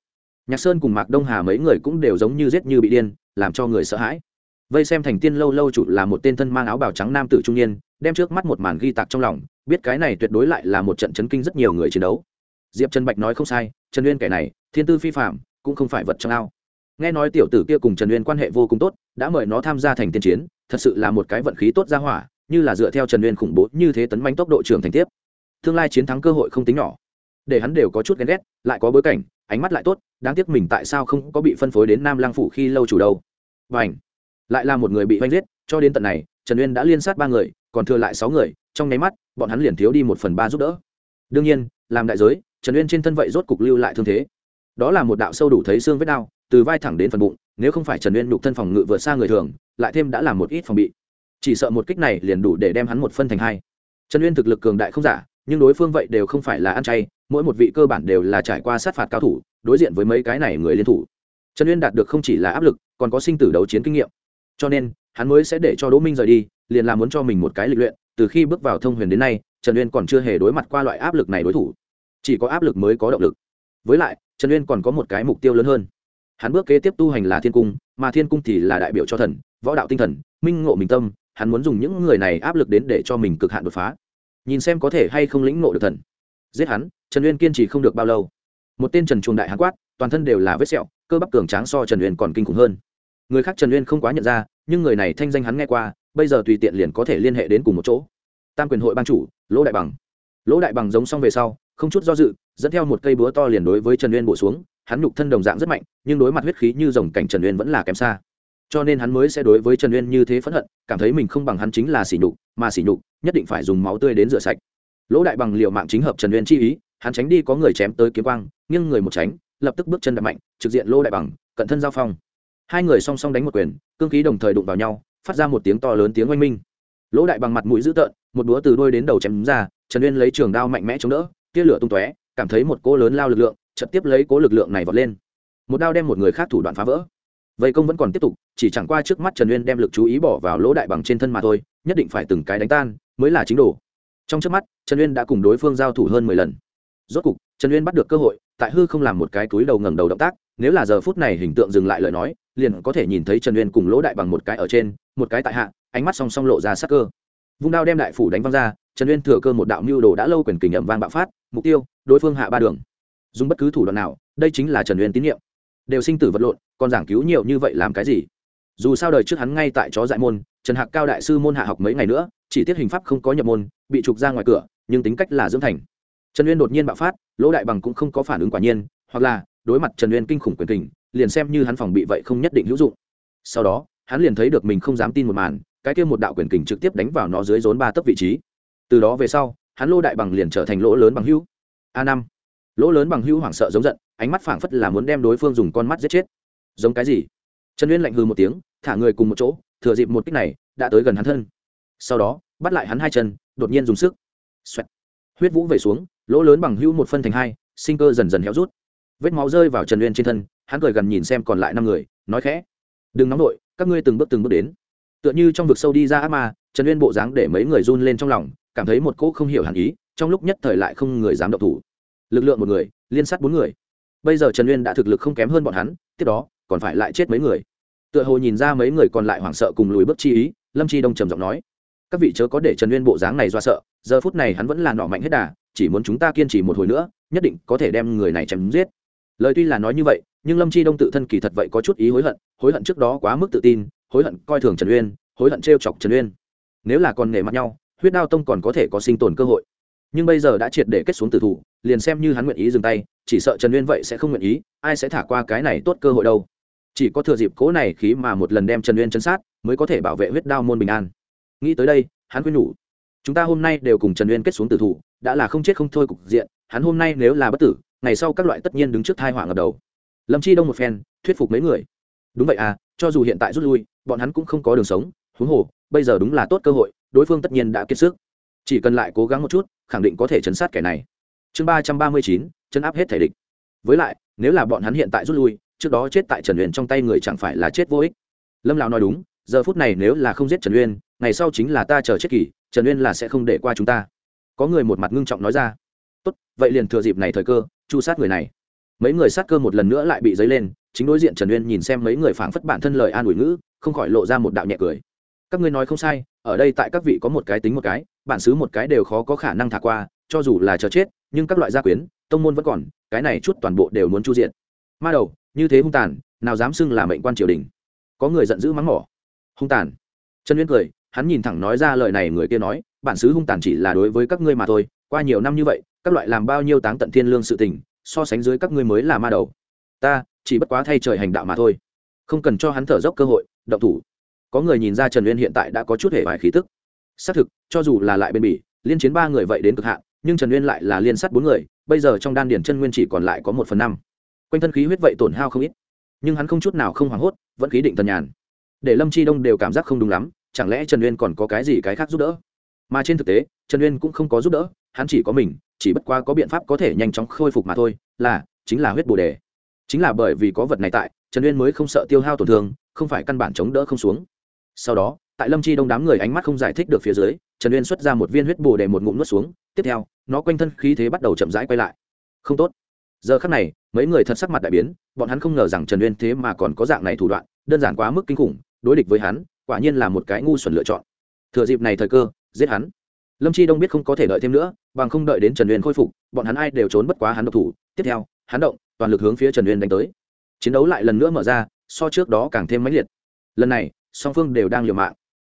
Nhạc sơn cùng mạc đông hà mấy người cũng đều giống như giết như bị điên, làm cho người sợ hãi. Vây xem thành tiên lâu lâu chủ là một tên thân mang áo bào trắng nam tử trung niên, đem trước mắt một màn ghi tạc trong lòng, biết cái này tuyệt đối lại là một trận chấn kinh rất nhiều người chiến đấu. Diệp trần bạch nói không sai, trần uyên kẻ này, thiên tư phi phạm cũng không phải vật trong ao. Nghe nói tiểu tử kia cùng trần uyên quan hệ vô cùng tốt, đã mời nó tham gia thành tiên chiến thật sự là một cái vận khí tốt ra hỏa như là dựa theo trần uyên khủng bố như thế tấn manh tốc độ trưởng thành tiếp. Tương lai chiến thắng cơ hội không tính nhỏ. Để hắn đều có chút ghen ghét lại có bối cảnh ánh mắt lại tốt đáng tiếc mình tại sao không có bị phân phối đến nam lang phủ khi lâu chủ đâu. Và ảnh lại là một người bị oanh giết cho đến tận này trần uyên đã liên sát ba người còn thừa lại sáu người trong nháy mắt bọn hắn liền thiếu đi một phần ba giúp đỡ. Đương nhiên làm đại giới trần uyên trên thân vậy rốt cục lưu lại thương thế. Đó là một đạo sâu đủ thấy xương vết đau, từ vai thẳng đến phần bụng nếu không phải trần uyên đục thân phòng ngự vượt xa người thường lại thêm đã làm một ít phòng bị. Chỉ sợ một kích này liền đủ để đem hắn một phân thành hai. Trần uyên thực lực cường đại không giả, nhưng đối phương vậy đều không phải là ăn chay, mỗi một vị cơ bản đều là trải qua sát phạt cao thủ, đối diện với mấy cái này người liên thủ. Trần uyên đạt được không chỉ là áp lực, còn có sinh tử đấu chiến kinh nghiệm. Cho nên, hắn mới sẽ để cho đỗ minh rời đi, liền là muốn cho mình một cái lịch luyện, từ khi bước vào thông huyền đến nay, trần uyên còn chưa hề đối mặt qua loại áp lực này đối thủ. Chỉ có áp lực mới có động lực. Với lại, trần uyên còn có một cái mục tiêu lớn hơn hắn bước kế tiếp tu hành là thiên cung, mà thiên cung thì là đại biểu cho thần, võ đạo tinh thần, minh ngộ mình tâm, hắn muốn dùng những người này áp lực đến để cho mình cực hạn đột phá. Nhìn xem có thể hay không lĩnh ngộ được thần. Giết hắn, trần uyên kiên trì không được bao lâu. Một tên trần chuồng đại hán quát, toàn thân đều là vết sẹo, cơ bắp cường tráng so trần uyên còn kinh khủng hơn. Người khác trần uyên không quá nhận ra, nhưng người này thanh danh hắn nghe qua, bây giờ tùy tiện liền có thể liên hệ đến cùng một chỗ. Tam quyền hội ban chủ, lỗ đại bằng. Lỗ đại bằng giống xong về sau, không chút do dự dẫn theo một cây búa to liền đối với trần uyên bổ xuống, hắn nhục thân đồng dạng rất mạnh, nhưng đối mặt huyết khí như dòng cảnh trần uyên vẫn là kém xa. Cho nên hắn mới sẽ đối với trần uyên như thế phẫn hận, cảm thấy mình không bằng hắn chính là sỉ nhục, mà sỉ nhục nhất định phải dùng máu tươi đến rửa sạch. Lỗ đại bằng liệu mạng chính hợp trần uyên chi ý, hắn tránh đi có người chém tới kiếm quang, nghiêng người một tránh, lập tức bước chân đập mạnh, trực diện lỗ đại bằng, cận thân giao phong. Hai người song song đánh một quyền, cương khí đồng thời đụng vào nhau, phát ra một tiếng to lớn tiếng oanh minh. Lỗ đại bằng mặt mũi dữ tợn, một búa từ đôi đến đầu chém ra, trần uyên lấy trường đao mạnh mẽ chống đỡ, tia lửa tung tóe cảm thấy một cỗ lớn lao lực lượng chật tiếp lấy cố lực lượng này vọt lên. Một đao đem một người khác thủ đoạn phá vỡ. Vây công vẫn còn tiếp tục, chỉ chẳng qua trước mắt trần uyên đem lực chú ý bỏ vào lỗ đại bằng trên thân mà thôi, nhất định phải từng cái đánh tan, mới là chính đồ. Trong trước mắt, trần uyên đã cùng đối phương giao thủ hơn mười lần. Rốt cục, trần uyên bắt được cơ hội, tại hư không làm một cái túi đầu ngẩng đầu động tác, nếu là giờ phút này hình tượng dừng lại lời nói, liền có thể nhìn thấy trần uyên cùng lỗ đại bằng một cái ở trên, một cái tại hạ, ánh mắt song song lộ ra sắc cơ. Vung đao đem đại phủ đánh văng ra, trần uyên thừa cơ một đạo mưu đồ đã lâu quyền kình ẩm vang bạo phát, mục tiêu đối phương hạ ba đường. Dùng bất cứ thủ đoạn nào, đây chính là trần uyên tín nhiệm. Đều sinh tử vật lộn còn giảng cứu nhiều như vậy làm cái gì? Dù sao đời trước hắn ngay tại chó dại môn, trần hạc cao đại sư môn hạ học mấy ngày nữa, chỉ tiết hình pháp không có nhập môn, bị trục ra ngoài cửa, nhưng tính cách là dưỡng thành. Trần uyên đột nhiên bạo phát, lỗ đại bằng cũng không có phản ứng quả nhiên, hoặc là, đối mặt trần uyên kinh khủng quyền kình, liền xem như hắn phòng bị vậy không nhất định hữu dụng. Sau đó, hắn liền thấy được mình không dám tin một màn, cái kia một đạo quyền kình trực tiếp đánh vào nó dưới rốn ba tấc vị trí. Từ đó về sau, hắn lô đại bằng liền trở thành lỗ lớn bằng hữu a năm. Lỗ lớn bằng hữu hoảng sợ giống giận, ánh mắt phảng phất là muốn đem đối phương dùng con mắt giết chết. Giống cái gì? Trần uyên lạnh hư một tiếng, thả người cùng một chỗ, thừa dịp một kích này, đã tới gần hắn thân. Sau đó, bắt lại hắn hai chân, đột nhiên dùng sức. Xoẹt. huyết vũ về xuống, lỗ lớn bằng hữu một phân thành hai, sinh cơ dần dần héo rút. Vết máu rơi vào trần uyên trên thân, hắn cười gần nhìn xem còn lại năm người, nói khẽ. Đừng nóng nổi các ngươi từng bước từng bước đến. Tựa như trong vực sâu đi ra ác ma, trần uyên bộ dáng để mấy người run lên trong lòng, cảm thấy một cỗ không hiểu hẳn ý trong lúc nhất thời lại không người dám động thủ. Lực lượng một người, liên sát bốn người. Bây giờ trần uyên đã thực lực không kém hơn bọn hắn, tiếp đó, còn phải lại chết mấy người. Tựa hồ nhìn ra mấy người còn lại hoảng sợ cùng lùi bước chi ý, lâm chi đông trầm giọng nói, các vị chớ có để trần uyên bộ dáng này do sợ, giờ phút này hắn vẫn là nọ mạnh hết đà, chỉ muốn chúng ta kiên trì một hồi nữa, nhất định có thể đem người này chém giết. Lời tuy là nói như vậy, nhưng lâm chi đông tự thân kỳ thật vậy có chút ý hối hận hối hận trước đó quá mức tự tin, hối hận coi thường trần uyên, hối hận t chọc trần uyên. Nếu là còn nể mặt nhau, huyết đao tông còn có thể có sinh tồn cơ hội nhưng bây giờ đã triệt để kết xuống tử thủ, liền xem như hắn nguyện ý dừng tay, chỉ sợ trần uyên vậy sẽ không nguyện ý, ai sẽ thả qua cái này tốt cơ hội đâu. Chỉ có thừa dịp cố này khí mà một lần đem trần uyên chân sát, mới có thể bảo vệ huyết đao môn bình an. Nghĩ tới đây, hắn quyết nhủ, chúng ta hôm nay đều cùng trần uyên kết xuống tử thủ, đã là không chết không thôi cục diện, hắn hôm nay nếu là bất tử, ngày sau các loại tất nhiên đứng trước thai hỏa ngập đầu. Lâm chi đông một phen, thuyết phục mấy người. Đúng vậy à cho dù hiện tại rút lui, bọn hắn cũng không có đường sống, huống hồ, bây giờ đúng là tốt cơ hội, đối phương tất nhiên đã kiệt sức. Chỉ cần lại cố gắng một chút khẳng định có thể chấn sát kẻ này. Chương ba trăm ba mươi chín, chấn áp hết thể địch. Với lại, nếu là bọn hắn hiện tại rút lui, trước đó chết tại trần uyên trong tay người chẳng phải là chết vô ích. Lâm lão nói đúng, giờ phút này nếu là không giết trần uyên, ngày sau chính là ta chờ chết kỳ, trần uyên là sẽ không để qua chúng ta. Có người một mặt ngưng trọng nói ra. Tốt, vậy liền thừa dịp này thời cơ, chu sát người này. Mấy người sát cơ một lần nữa lại bị dấy lên, chính đối diện trần uyên nhìn xem mấy người phảng phất bản thân lời an ủi ngữ, không khỏi lộ ra một đạo nhẹ cười. Các ngươi nói không sai ở đây tại các vị có một cái tính một cái, bản xứ một cái đều khó có khả năng thả qua, cho dù là chờ chết, nhưng các loại gia quyến, tông môn vẫn còn, cái này chút toàn bộ đều muốn chu diện ma đầu, như thế hung tàn, nào dám xưng là mệnh quan triều đình. Có người giận dữ mắng mỏ. Hung tàn. Trần uyên cười, hắn nhìn thẳng nói ra lời này người kia nói, bản xứ hung tàn chỉ là đối với các ngươi mà thôi, qua nhiều năm như vậy, các loại làm bao nhiêu táng tận thiên lương sự tình, so sánh dưới các ngươi mới là ma đầu. Ta, chỉ bất quá thay trời hành đạo mà thôi. Không cần cho hắn thở dốc cơ hội, động thủ có người nhìn ra trần uyên hiện tại đã có chút hệ vài khí tức. Xác thực, cho dù là lại bên bỉ, liên chiến ba người vậy đến cực hạn, nhưng trần uyên lại là liên sát bốn người, bây giờ trong đan điển chân nguyên chỉ còn lại có một phần năm. Quanh thân khí huyết vậy tổn hao không ít, nhưng hắn không chút nào không hoảng hốt, vẫn khí định tần nhàn. Để lâm chi đông đều cảm giác không đúng lắm, chẳng lẽ trần uyên còn có cái gì cái khác giúp đỡ? Mà trên thực tế, trần uyên cũng không có giúp đỡ, hắn chỉ có mình, chỉ bất qua có biện pháp có thể nhanh chóng khôi phục mà thôi, là, chính là huyết bồ đề. Chính là bởi vì có vật này tại, trần uyên mới không sợ tiêu hao tổn thương, không phải căn bản chống đỡ không xuống sau đó, tại lâm chi đông đám người ánh mắt không giải thích được phía dưới, trần uyên xuất ra một viên huyết bồ đề một ngụm nuốt xuống, tiếp theo, nó quanh thân khí thế bắt đầu chậm rãi quay lại. Không tốt. Giờ khắc này, mấy người thật sắc mặt đại biến, bọn hắn không ngờ rằng trần uyên thế mà còn có dạng này thủ đoạn, đơn giản quá mức kinh khủng, đối địch với hắn, quả nhiên là một cái ngu xuẩn lựa chọn. Thừa dịp này thời cơ, giết hắn. Lâm chi đông biết không có thể đợi thêm nữa, bằng không đợi đến trần uyên khôi phục, bọn hắn ai đều trốn bất quá hắn độc thủ. Tiếp theo, hắn động, toàn lực hướng phía trần uyên đánh tới. Chiến đấu lại lần nữa mở ra, so trước đó càng thêm mãnh liệt. Lần này song phương đều đang liều mạng.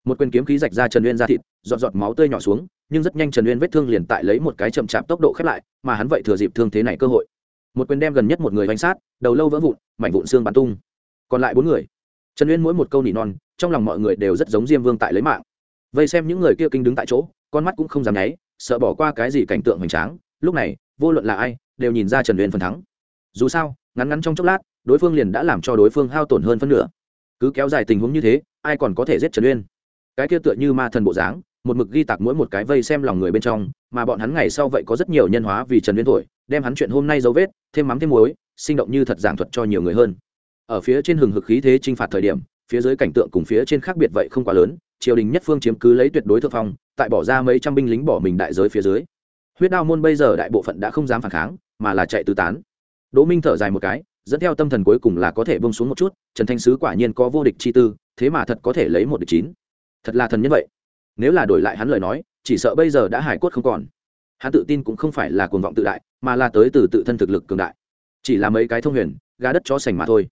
Một quyền kiếm khí rạch ra trần uyên ra thịt, giọt giọt máu tươi nhỏ xuống, nhưng rất nhanh trần uyên vết thương liền tại lấy một cái chậm chạp tốc độ khép lại, mà hắn vậy thừa dịp thương thế này cơ hội. Một quyền đem gần nhất một người bánh sát, đầu lâu vỡ vụn, mảnh vụn xương bắn tung. Còn lại bốn người. Trần uyên mỗi một câu nỉ non, trong lòng mọi người đều rất giống diêm vương tại lấy mạng. Vây xem những người kia kinh đứng tại chỗ, con mắt cũng không dám nháy, sợ bỏ qua cái gì cảnh tượng hoành tráng. Lúc này, vô luận là ai, đều nhìn ra trần uyên phần thắng. Dù sao, ngắn ngắn trong chốc lát, đối phương liền đã làm cho đối phương hao tổn hơn phân nửa cứ kéo dài tình huống như thế, ai còn có thể giết trần uyên? Cái kia tựa như ma thần bộ dáng, một mực ghi tạc mỗi một cái vây xem lòng người bên trong, mà bọn hắn ngày sau vậy có rất nhiều nhân hóa vì trần uyên tuổi đem hắn chuyện hôm nay dấu vết, thêm mắm thêm muối, sinh động như thật giảng thuật cho nhiều người hơn. Ở phía trên hừng hực khí thế chinh phạt thời điểm, phía dưới cảnh tượng cùng phía trên khác biệt vậy không quá lớn, triều đình nhất phương chiếm cứ lấy tuyệt đối thượng phong, tại bỏ ra mấy trăm binh lính bỏ mình đại giới phía dưới. Huyết đao môn bây giờ đại bộ phận đã không dám phản kháng, mà là chạy tứ tán. Đỗ minh thở dài một cái dẫn theo tâm thần cuối cùng là có thể bông xuống một chút, trần thanh sứ quả nhiên có vô địch chi tư, thế mà thật có thể lấy một địch chín. Thật là thần nhân vậy. Nếu là đổi lại hắn lời nói, chỉ sợ bây giờ đã hải quất không còn. Hắn tự tin cũng không phải là cuồng vọng tự đại, mà là tới từ tự thân thực lực cường đại. Chỉ là mấy cái thông huyền, gà đất cho sành mà thôi.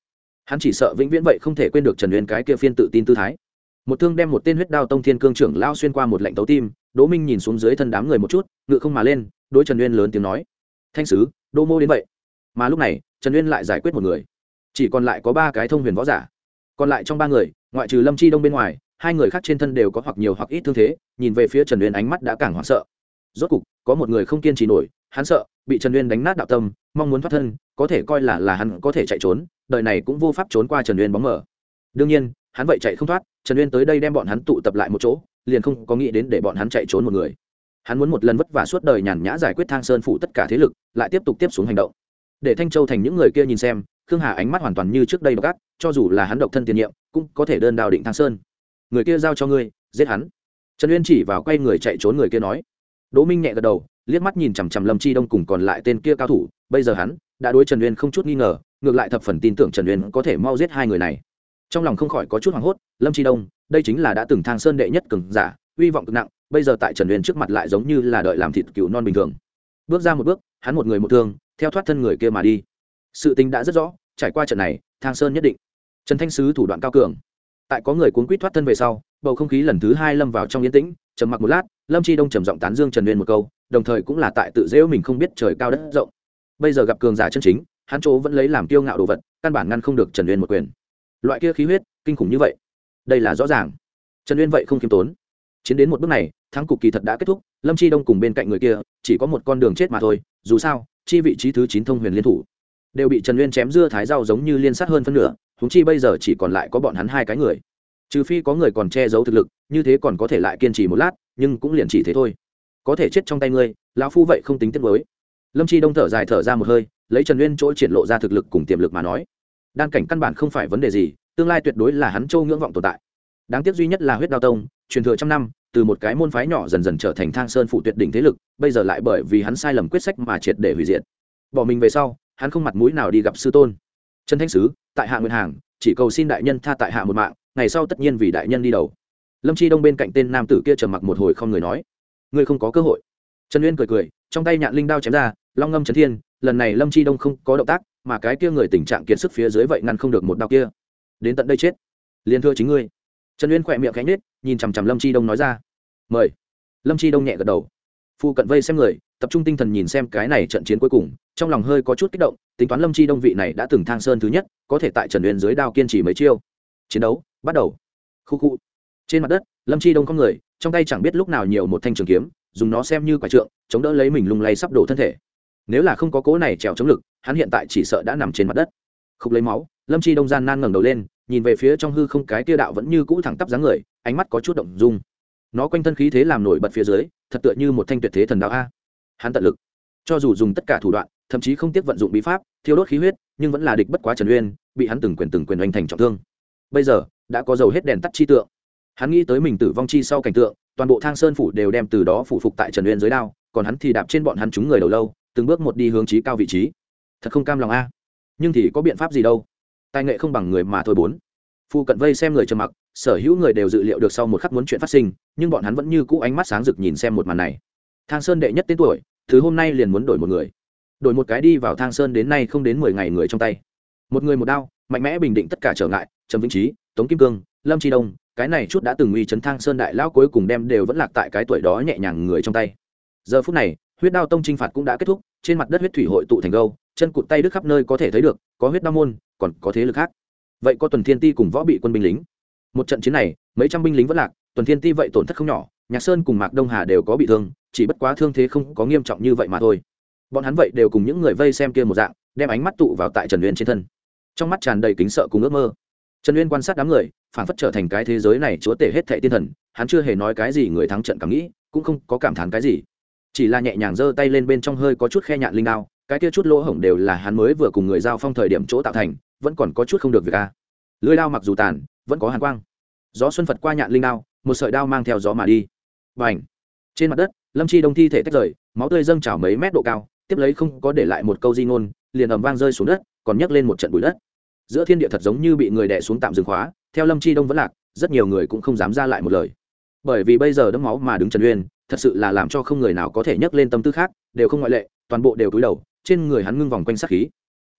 Hắn chỉ sợ vĩnh viễn vậy không thể quên được trần huyền cái kia phiên tự tin tư thái. Một thương đem một tên huyết đao tông thiên cương trưởng lao xuyên qua một lệnh tấu tim, đỗ minh nhìn xuống dưới thân đám người một chút, ngự không mà lên, đối trần uyên lớn tiếng nói, thanh sứ đô mô đến vậy. Mà lúc này trần uyên lại giải quyết một người chỉ còn lại có ba cái thông huyền võ giả còn lại trong ba người ngoại trừ lâm chi đông bên ngoài hai người khác trên thân đều có hoặc nhiều hoặc ít thương thế nhìn về phía trần uyên ánh mắt đã càng hoảng sợ rốt cục có một người không kiên trì nổi hắn sợ bị trần uyên đánh nát đạo tâm mong muốn thoát thân có thể coi là là hắn có thể chạy trốn đời này cũng vô pháp trốn qua trần uyên bóng mở đương nhiên hắn vậy chạy không thoát trần uyên tới đây đem bọn hắn tụ tập lại một chỗ liền không có nghĩ đến để bọn hắn chạy trốn một người hắn muốn một lần vất vả suốt đời nhàn nhã giải quyết thang sơn phụ tất cả thế lực lại tiếp tục tiếp xuống hành động để thanh châu thành những người kia nhìn xem, khương hà ánh mắt hoàn toàn như trước đây độc ác, cho dù là hắn độc thân tiền nhiệm, cũng có thể đơn đào định thang sơn. Người kia giao cho ngươi, giết hắn. Trần uyên chỉ vào quay người chạy trốn người kia nói. Đỗ minh nhẹ gật đầu, liếc mắt nhìn chằm chằm lâm chi đông cùng còn lại tên kia cao thủ, bây giờ hắn đã đối trần uyên không chút nghi ngờ, ngược lại thập phần tin tưởng trần uyên có thể mau giết hai người này. Trong lòng không khỏi có chút hoảng hốt, lâm chi đông, đây chính là đã từng thang sơn đệ nhất cường giả, uy vọng cực nặng, bây giờ tại trần uyên trước mặt lại giống như là đợi làm thịt cựu non bình thường. Bước ra một bước, hắn một người một thương theo thoát thân người kia mà đi. Sự tình đã rất rõ, trải qua trận này, thang sơn nhất định. Trần thanh sứ thủ đoạn cao cường. Tại có người cuốn quýt thoát thân về sau, bầu không khí lần thứ hai lâm vào trong yên tĩnh, trầm mặc một lát, lâm chi đông trầm giọng tán dương trần uyên một câu, đồng thời cũng là tại tự dễu mình không biết trời cao đất rộng. Bây giờ gặp cường giả chân chính, hắn chỗ vẫn lấy làm kiêu ngạo đồ vật, căn bản ngăn không được trần uyên một quyền. Loại kia khí huyết, kinh khủng như vậy. Đây là rõ ràng. Trần uyên vậy không khiêm tốn. Chiến đến một bước này, thắng cục kỳ thật đã kết thúc, lâm chi đông cùng bên cạnh người kia, chỉ có một con đường chết mà thôi, dù sao chi vị trí thứ chín thông huyền liên thủ. Đều bị trần nguyên chém dưa thái rau giống như liên sát hơn phân nửa húng chi bây giờ chỉ còn lại có bọn hắn hai cái người. Trừ phi có người còn che giấu thực lực, như thế còn có thể lại kiên trì một lát, nhưng cũng liền chỉ thế thôi. Có thể chết trong tay ngươi, lão phu vậy không tính tiết mới lâm chi đông thở dài thở ra một hơi, lấy trần nguyên chỗ triển lộ ra thực lực cùng tiềm lực mà nói. Đan cảnh căn bản không phải vấn đề gì, tương lai tuyệt đối là hắn châu ngưỡng vọng tồn tại. Đáng tiếc duy nhất là huyết đao tông, truyền thừa trăm năm từ một cái môn phái nhỏ dần dần trở thành thang sơn phụ tuyệt đỉnh thế lực, bây giờ lại bởi vì hắn sai lầm quyết sách mà triệt để hủy diệt. Bỏ mình về sau, hắn không mặt mũi nào đi gặp sư tôn. Trần thanh sứ, tại hạ nguyện hàng, chỉ cầu xin đại nhân tha tại hạ một mạng, ngày sau tất nhiên vì đại nhân đi đầu. Lâm chi đông bên cạnh tên nam tử kia trầm mặc một hồi không người nói, ngươi không có cơ hội. Trần uyên cười cười, trong tay nhạn linh đao chém ra, long ngâm trấn thiên, lần này lâm chi đông không có động tác, mà cái kia người tình trạng kiệt sức phía dưới vậy ngăn không được một đao kia. Đến tận đây chết, liền thưa chính ngươi. Trần uyên khỏe miệng cánh nết nhìn chằm chằm lâm chi đông nói ra. Mời. Lâm chi đông nhẹ gật đầu. Phu cận vây xem người, tập trung tinh thần nhìn xem cái này trận chiến cuối cùng, trong lòng hơi có chút kích động, tính toán lâm chi đông vị này đã từng thang sơn thứ nhất, có thể tại trần uyên dưới đao kiên trì mấy chiêu. Chiến đấu, bắt đầu. Khu khu. Trên mặt đất, lâm chi đông có người, trong tay chẳng biết lúc nào nhiều một thanh trường kiếm, dùng nó xem như quả trượng, chống đỡ lấy mình lung lay sắp đổ thân thể. Nếu là không có cố này trèo chống lực, hắn hiện tại chỉ sợ đã nằm trên mặt đất. Không lấy máu, lâm chi đông gian nan ngẩng đầu lên nhìn về phía trong hư không cái tia đạo vẫn như cũ thẳng tắp dáng người, ánh mắt có chút động dung. Nó quanh thân khí thế làm nổi bật phía dưới, thật tựa như một thanh tuyệt thế thần đạo a. Hắn tận lực. Cho dù dùng tất cả thủ đoạn, thậm chí không tiếc vận dụng bí pháp, thiêu đốt khí huyết, nhưng vẫn là địch bất quá trần uyên, bị hắn từng quyền từng quyền oanh thành trọng thương. Bây giờ, đã có dầu hết đèn tắt chi tượng. Hắn nghĩ tới mình tử vong chi sau cảnh tượng, toàn bộ thang sơn phủ đều đem từ đó phủ phục tại trần uyên dưới đao, còn hắn thì đạp trên bọn hắn chúng người đầu lâu, từng bước một đi hướng trí cao vị trí. Thật không cam lòng a. Nhưng thì có biện pháp gì đâu? Tài nghệ không bằng người mà thôi bốn. Phu cận vây xem người trầm mặc, sở hữu người đều dự liệu được sau một khắc muốn chuyện phát sinh, nhưng bọn hắn vẫn như cũ ánh mắt sáng rực nhìn xem một màn này. Thang sơn đệ nhất tên tuổi, thứ hôm nay liền muốn đổi một người. Đổi một cái đi vào thang sơn đến nay không đến mười ngày người trong tay. Một người một đao, mạnh mẽ bình định tất cả trở ngại, trầm vĩnh trí, tống kim cương, lâm tri đông, cái này chút đã từng uy chấn thang sơn đại lão cuối cùng đem đều vẫn lạc tại cái tuổi đó nhẹ nhàng người trong tay. Giờ phút này, huyết đao tông chinh phạt cũng đã kết thúc, trên mặt đất huyết thủy hội tụ thành gâu, chân cụt tay đứt khắp nơi có thể thấy được, có huyết đao môn còn có thế lực khác. Vậy có tuần thiên ti cùng võ bị quân binh lính? Một trận chiến này, mấy trăm binh lính vẫn lạc, tuần thiên ti vậy tổn thất không nhỏ, nhạc sơn cùng mạc đông hà đều có bị thương, chỉ bất quá thương thế không có nghiêm trọng như vậy mà thôi. Bọn hắn vậy đều cùng những người vây xem kia một dạng, đem ánh mắt tụ vào tại trần uyên trên thân. Trong mắt tràn đầy kính sợ cùng ước mơ. Trần uyên quan sát đám người, phản phất trở thành cái thế giới này chúa tể hết thệ tiên thần, hắn chưa hề nói cái gì người thắng trận cảm nghĩ, cũng không có cảm thán cái gì. Chỉ là nhẹ nhàng giơ tay lên bên trong hơi có chút khe nhạn linh đao, cái kia chút lỗ hổng đều là hắn mới vừa cùng người giao phong thời điểm chỗ tạo thành vẫn còn có chút không được việc a lưới đao mặc dù tàn, vẫn có hàn quang. Gió xuân phật qua nhạn linh đao, một sợi đao mang theo gió mà đi. Và trên mặt đất, lâm chi đông thi thể tách rời, máu tươi dâng trào mấy mét độ cao, tiếp lấy không có để lại một câu di ngôn, liền ầm vang rơi xuống đất, còn nhấc lên một trận bụi đất. Giữa thiên địa thật giống như bị người đè xuống tạm dừng khóa, theo lâm chi đông vẫn lạc, rất nhiều người cũng không dám ra lại một lời. Bởi vì bây giờ đấm máu mà đứng trần uyên, thật sự là làm cho không người nào có thể nhấc lên tâm tư khác, đều không ngoại lệ, toàn bộ đều cúi đầu, trên người hắn ngưng vòng quanh sát khí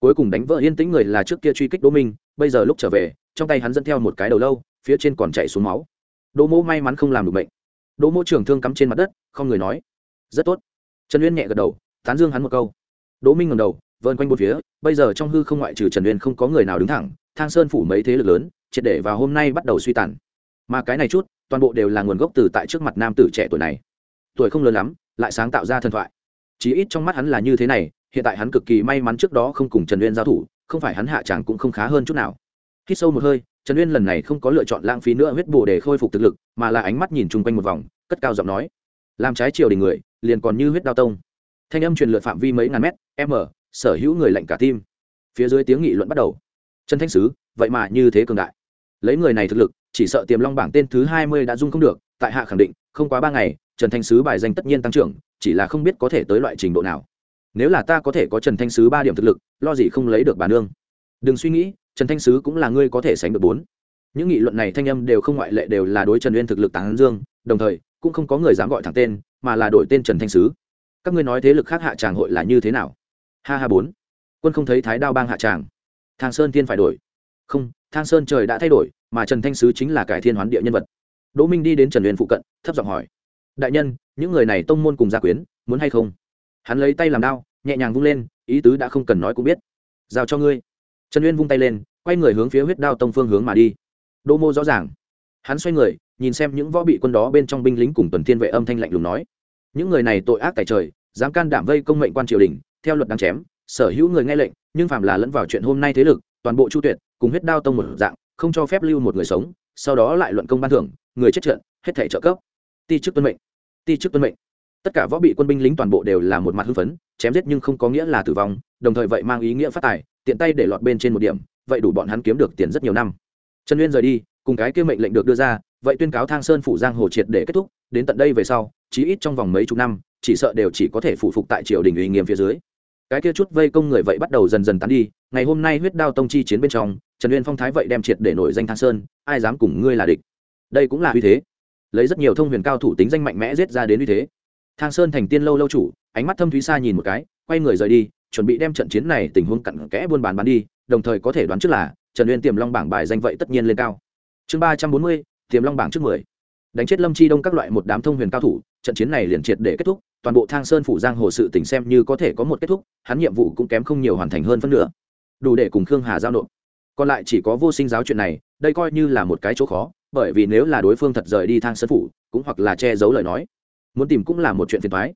cuối cùng đánh vỡ yên tĩnh người là trước kia truy kích đỗ minh, bây giờ lúc trở về, trong tay hắn dẫn theo một cái đầu lâu, phía trên còn chạy xuống máu. Đỗ mỗ may mắn không làm được bệnh. Đỗ mỗ trưởng thương cắm trên mặt đất, không người nói. Rất tốt. Trần uyên nhẹ gật đầu, tán dương hắn một câu. Đỗ minh ngầm đầu vơn quanh một phía, bây giờ trong hư không ngoại trừ trần uyên không có người nào đứng thẳng, thang sơn phủ mấy thế lực lớn, triệt để vào hôm nay bắt đầu suy tàn. Mà cái này chút, toàn bộ đều là nguồn gốc từ tại trước mặt nam tử trẻ tuổi này. Tuổi không lớn lắm, lại sáng tạo ra thần thoại. Chí ít trong mắt hắn là như thế này hiện tại hắn cực kỳ may mắn trước đó không cùng trần uyên giao thủ, không phải hắn hạ tràng cũng không khá hơn chút nào. Khi sâu một hơi, trần uyên lần này không có lựa chọn lãng phí nữa huyết bổ để khôi phục thực lực, mà là ánh mắt nhìn chung quanh một vòng, cất cao giọng nói, làm trái chiều đình người, liền còn như huyết đao tông. Thanh âm truyền lượt phạm vi mấy ngàn mét, m, sở hữu người lạnh cả tim. Phía dưới tiếng nghị luận bắt đầu. Trần thanh sứ, vậy mà như thế cường đại. Lấy người này thực lực, chỉ sợ tiềm long bảng tên thứ hai mươi đã dung không được, tại hạ khẳng định, không quá ba ngày, trần thanh sứ bài danh tất nhiên tăng trưởng, chỉ là không biết có thể tới loại trình độ nào nếu là ta có thể có trần thanh sứ ba điểm thực lực, lo gì không lấy được bà nương? Đừng suy nghĩ, trần thanh sứ cũng là ngươi có thể sánh được bốn. Những nghị luận này thanh âm đều không ngoại lệ đều là đối trần uyên thực lực tán dương, đồng thời, cũng không có người dám gọi thẳng tên, mà là đổi tên trần thanh sứ. Các ngươi nói thế lực khác hạ tràng hội là như thế nào? Ha ha bốn. Quân không thấy thái đao bang hạ tràng. Thang sơn thiên phải đổi. Không, thang sơn trời đã thay đổi, mà trần thanh sứ chính là cải thiên hoán địa nhân vật. Đỗ minh đi đến trần uyên phụ cận, thấp giọng hỏi. Đại nhân, những người này tông môn cùng gia quyến, muốn hay không? Hắn lấy tay làm đao, nhẹ nhàng vung lên, ý tứ đã không cần nói cũng biết. Giao cho ngươi. Trần uyên vung tay lên, quay người hướng phía huyết đao tông phương hướng mà đi. Đô mô rõ ràng. Hắn xoay người, nhìn xem những võ bị quân đó bên trong binh lính cùng tuần thiên vệ âm thanh lạnh lùng nói. Những người này tội ác tại trời, dám can đảm vây công mệnh quan triều đình, theo luật đáng chém, sở hữu người nghe lệnh, nhưng phạm là lẫn vào chuyện hôm nay thế lực, toàn bộ chu tuyệt, cùng huyết đao tông một dạng, không cho phép lưu một người sống, sau đó lại luận công ban thưởng, người chết trận, hết thể trợ cấp. Ti chức tuân mệnh. Ti chức tuân mệnh tất cả võ bị quân binh lính toàn bộ đều là một mặt hưng phấn, chém giết nhưng không có nghĩa là tử vong, đồng thời vậy mang ý nghĩa phát tài, tiện tay để lọt bên trên một điểm, vậy đủ bọn hắn kiếm được tiền rất nhiều năm. Trần nguyên rời đi, cùng cái kia mệnh lệnh được đưa ra, vậy tuyên cáo thang sơn phủ giang hồ triệt để kết thúc, đến tận đây về sau, chí ít trong vòng mấy chục năm, chỉ sợ đều chỉ có thể phủ phục tại triều đình uy nghiêm phía dưới. Cái kia chút vây công người vậy bắt đầu dần dần tán đi, ngày hôm nay huyết đao tông chi chiến bên trong, trần uyên phong thái vậy đem triệt để nổi danh thang sơn, ai dám cùng ngươi là địch? Đây cũng là uy thế. Lấy rất nhiều thông huyền cao thủ tính danh mạnh mẽ giết ra đến uy thế thang sơn thành tiên lâu lâu chủ, ánh mắt thâm thúy xa nhìn một cái, quay người rời đi, chuẩn bị đem trận chiến này tình huống cặn kẽ buôn bán bán đi, đồng thời có thể đoán trước là, trần uyên tiềm long bảng bài danh vậy tất nhiên lên cao. Chương ba trăm bốn mươi, tiềm long bảng trước mười. Đánh chết lâm chi đông các loại một đám thông huyền cao thủ, trận chiến này liền triệt để kết thúc, toàn bộ thang sơn phủ giang hồ sự tỉnh xem như có thể có một kết thúc, hắn nhiệm vụ cũng kém không nhiều hoàn thành hơn phân nửa. Đủ để cùng khương hà giao nộp. Còn lại chỉ có vô sinh giáo chuyện này, đây coi như là một cái chỗ khó, bởi vì nếu là đối phương thật rời đi thang sơn phủ, cũng hoặc là che giấu lời nói muốn tìm cũng là một chuyện phiền toái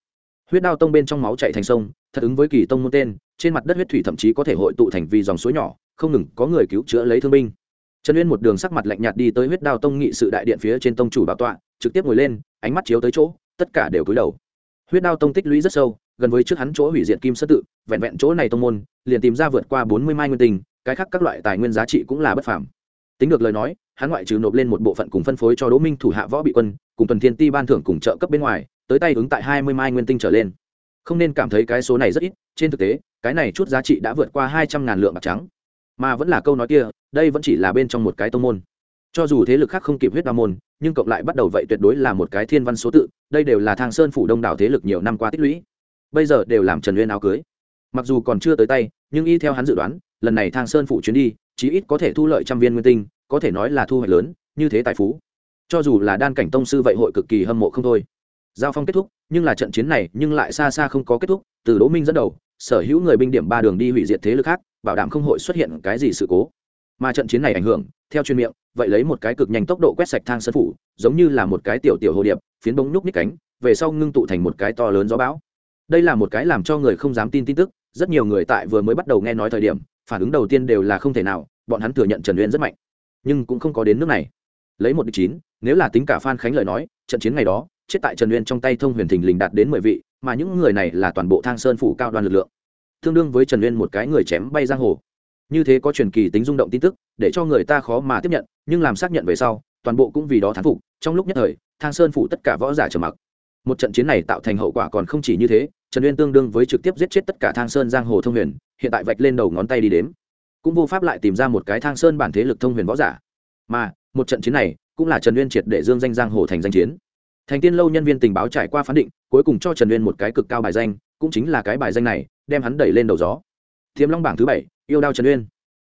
huyết đao tông bên trong máu chạy thành sông, thật ứng với kỳ tông môn tên, trên mặt đất huyết thủy thậm chí có thể hội tụ thành vì dòng suối nhỏ, không ngừng có người cứu chữa lấy thương binh. Trần uyên một đường sắc mặt lạnh nhạt đi tới huyết đao tông nghị sự đại điện phía trên tông chủ bảo tọa, trực tiếp ngồi lên, ánh mắt chiếu tới chỗ, tất cả đều cúi đầu. Huyết đao tông tích lũy rất sâu, gần với trước hắn chỗ hủy diệt kim sơ tự, vẹn vẹn chỗ này tông môn, liền tìm ra vượt qua bốn mươi mai nguyên tình, cái khác các loại tài nguyên giá trị cũng là bất phàm. Tính được lời nói, hắn ngoại trừ nộp lên một bộ phận cùng phân phối cho đỗ minh thủ hạ võ bị quân, cùng tuần thiên ti ban thưởng cùng trợ cấp bên ngoài tới tay ứng tại hai mươi mai nguyên tinh trở lên. Không nên cảm thấy cái số này rất ít, trên thực tế, cái này chút giá trị đã vượt qua hai trăm ngàn lượng bạc trắng. Mà vẫn là câu nói kia, đây vẫn chỉ là bên trong một cái tông môn. Cho dù thế lực khác không kịp huyết đa môn, nhưng cộng lại bắt đầu vậy tuyệt đối là một cái thiên văn số tự, đây đều là thang sơn phủ đông đảo thế lực nhiều năm qua tích lũy. Bây giờ đều làm trần uyên áo cưới. Mặc dù còn chưa tới tay, nhưng y theo hắn dự đoán, lần này thang sơn phủ chuyến đi, chí ít có thể thu lợi trăm viên nguyên tinh, có thể nói là thu hoạch lớn, như thế tài phú. Cho dù là đan cảnh tông sư vậy hội cực kỳ hâm mộ không thôi giao phong kết thúc, nhưng là trận chiến này nhưng lại xa xa không có kết thúc, từ đỗ minh dẫn đầu, sở hữu người binh điểm ba đường đi hủy diệt thế lực khác, bảo đảm không hội xuất hiện cái gì sự cố. Mà trận chiến này ảnh hưởng, theo chuyên miệng, vậy lấy một cái cực nhanh tốc độ quét sạch thang sân phủ, giống như là một cái tiểu tiểu hồ điệp, phiến bóng nhúc nhích cánh, về sau ngưng tụ thành một cái to lớn gió bão. Đây là một cái làm cho người không dám tin tin tức, rất nhiều người tại vừa mới bắt đầu nghe nói thời điểm, phản ứng đầu tiên đều là không thể nào, bọn hắn thừa nhận trần uyên rất mạnh. Nhưng cũng không có đến nước này. Lấy một địch chín, nếu là tính cả phan khánh lời nói, trận chiến ngày đó chết tại trần uyên trong tay thông huyền thình lình đạt đến mười vị, mà những người này là toàn bộ thang sơn phủ cao đoàn lực lượng. Tương đương với trần uyên một cái người chém bay giang hồ. Như thế có truyền kỳ tính rung động tin tức, để cho người ta khó mà tiếp nhận, nhưng làm xác nhận về sau, toàn bộ cũng vì đó thán phục, trong lúc nhất thời, thang sơn phủ tất cả võ giả trầm mặc. Một trận chiến này tạo thành hậu quả còn không chỉ như thế, trần uyên tương đương với trực tiếp giết chết tất cả thang sơn giang hồ thông huyền, hiện tại vạch lên đầu ngón tay đi đếm. Cũng vô pháp lại tìm ra một cái thang sơn bản thế lực thông huyền võ giả. Mà, một trận chiến này, cũng là trần uyên triệt để dương danh giang hồ thành danh chiến thành tiên lâu nhân viên tình báo trải qua phán định, cuối cùng cho trần uyên một cái cực cao bài danh, cũng chính là cái bài danh này, đem hắn đẩy lên đầu gió. Tiềm long bảng thứ bảy, yêu đao trần uyên.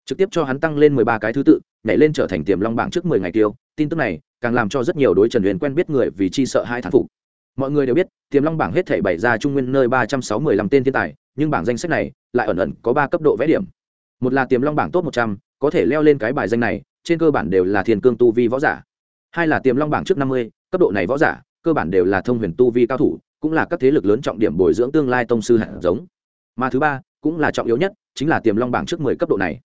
Trực tiếp cho hắn tăng lên mười ba cái thứ tự, nhảy lên trở thành tiềm long bảng trước mười ngày tiêu. Tin tức này, càng làm cho rất nhiều đối trần uyên quen biết người vì chi sợ hai thán phục. Mọi người đều biết, tiềm long bảng hết thể bảy ra trung nguyên nơi ba trăm sáu mươi lăm tên thiên tài, nhưng bảng danh sách này lại ẩn ẩn có ba cấp độ vẽ điểm. Một là tiềm long bảng top một trăm, có thể leo lên cái bài danh này, trên cơ bản đều là thiền cương tu vi võ giả. Hai là tiềm long bảng trước năm mươi cấp độ này võ giả, cơ bản đều là thông huyền tu vi cao thủ, cũng là các thế lực lớn trọng điểm bồi dưỡng tương lai tông sư hạt giống. Mà thứ ba, cũng là trọng yếu nhất, chính là tiềm long bảng trước mười cấp độ này.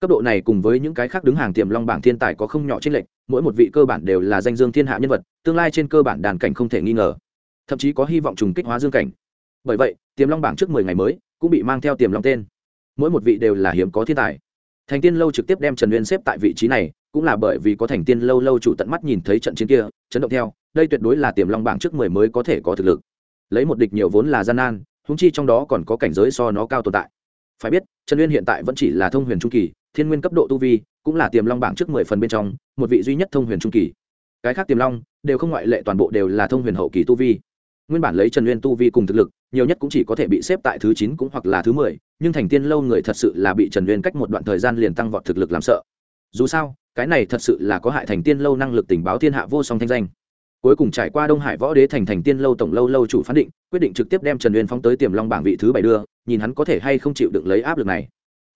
Cấp độ này cùng với những cái khác đứng hàng tiềm long bảng thiên tài có không nhỏ trên lệnh mỗi một vị cơ bản đều là danh dương thiên hạ nhân vật, tương lai trên cơ bản đàn cảnh không thể nghi ngờ. Thậm chí có hy vọng trùng kích hóa dương cảnh. Bởi vậy, tiềm long bảng trước mười ngày mới, cũng bị mang theo tiềm long tên. Mỗi một vị đều là hiếm có thiên tài. Thành tiên lâu trực tiếp đem trần uyên xếp tại vị trí này cũng là bởi vì có thành tiên lâu lâu chủ tận mắt nhìn thấy trận chiến kia, chấn động theo, đây tuyệt đối là tiềm long bảng trước mười mới có thể có thực lực. Lấy một địch nhiều vốn là gian nan húng chi trong đó còn có cảnh giới so nó cao tồn tại. Phải biết, trần uyên hiện tại vẫn chỉ là thông huyền trung kỳ, thiên nguyên cấp độ tu vi cũng là tiềm long bảng trước mười phần bên trong, một vị duy nhất thông huyền trung kỳ. Cái khác tiềm long đều không ngoại lệ toàn bộ đều là thông huyền hậu kỳ tu vi. Nguyên bản lấy trần uyên tu vi cùng thực lực, nhiều nhất cũng chỉ có thể bị xếp tại thứ chín cũng hoặc là thứ mười, nhưng thành tiên lâu người thật sự là bị trần uyên cách một đoạn thời gian liền tăng vọt thực lực làm sợ. Dù sao cái này thật sự là có hại thành tiên lâu năng lực tình báo thiên hạ vô song thanh danh. Cuối cùng trải qua đông hải võ đế thành thành tiên lâu tổng lâu lâu chủ phán định, quyết định trực tiếp đem trần uyên phóng tới tiềm long bảng vị thứ bảy đưa, nhìn hắn có thể hay không chịu đựng lấy áp lực này.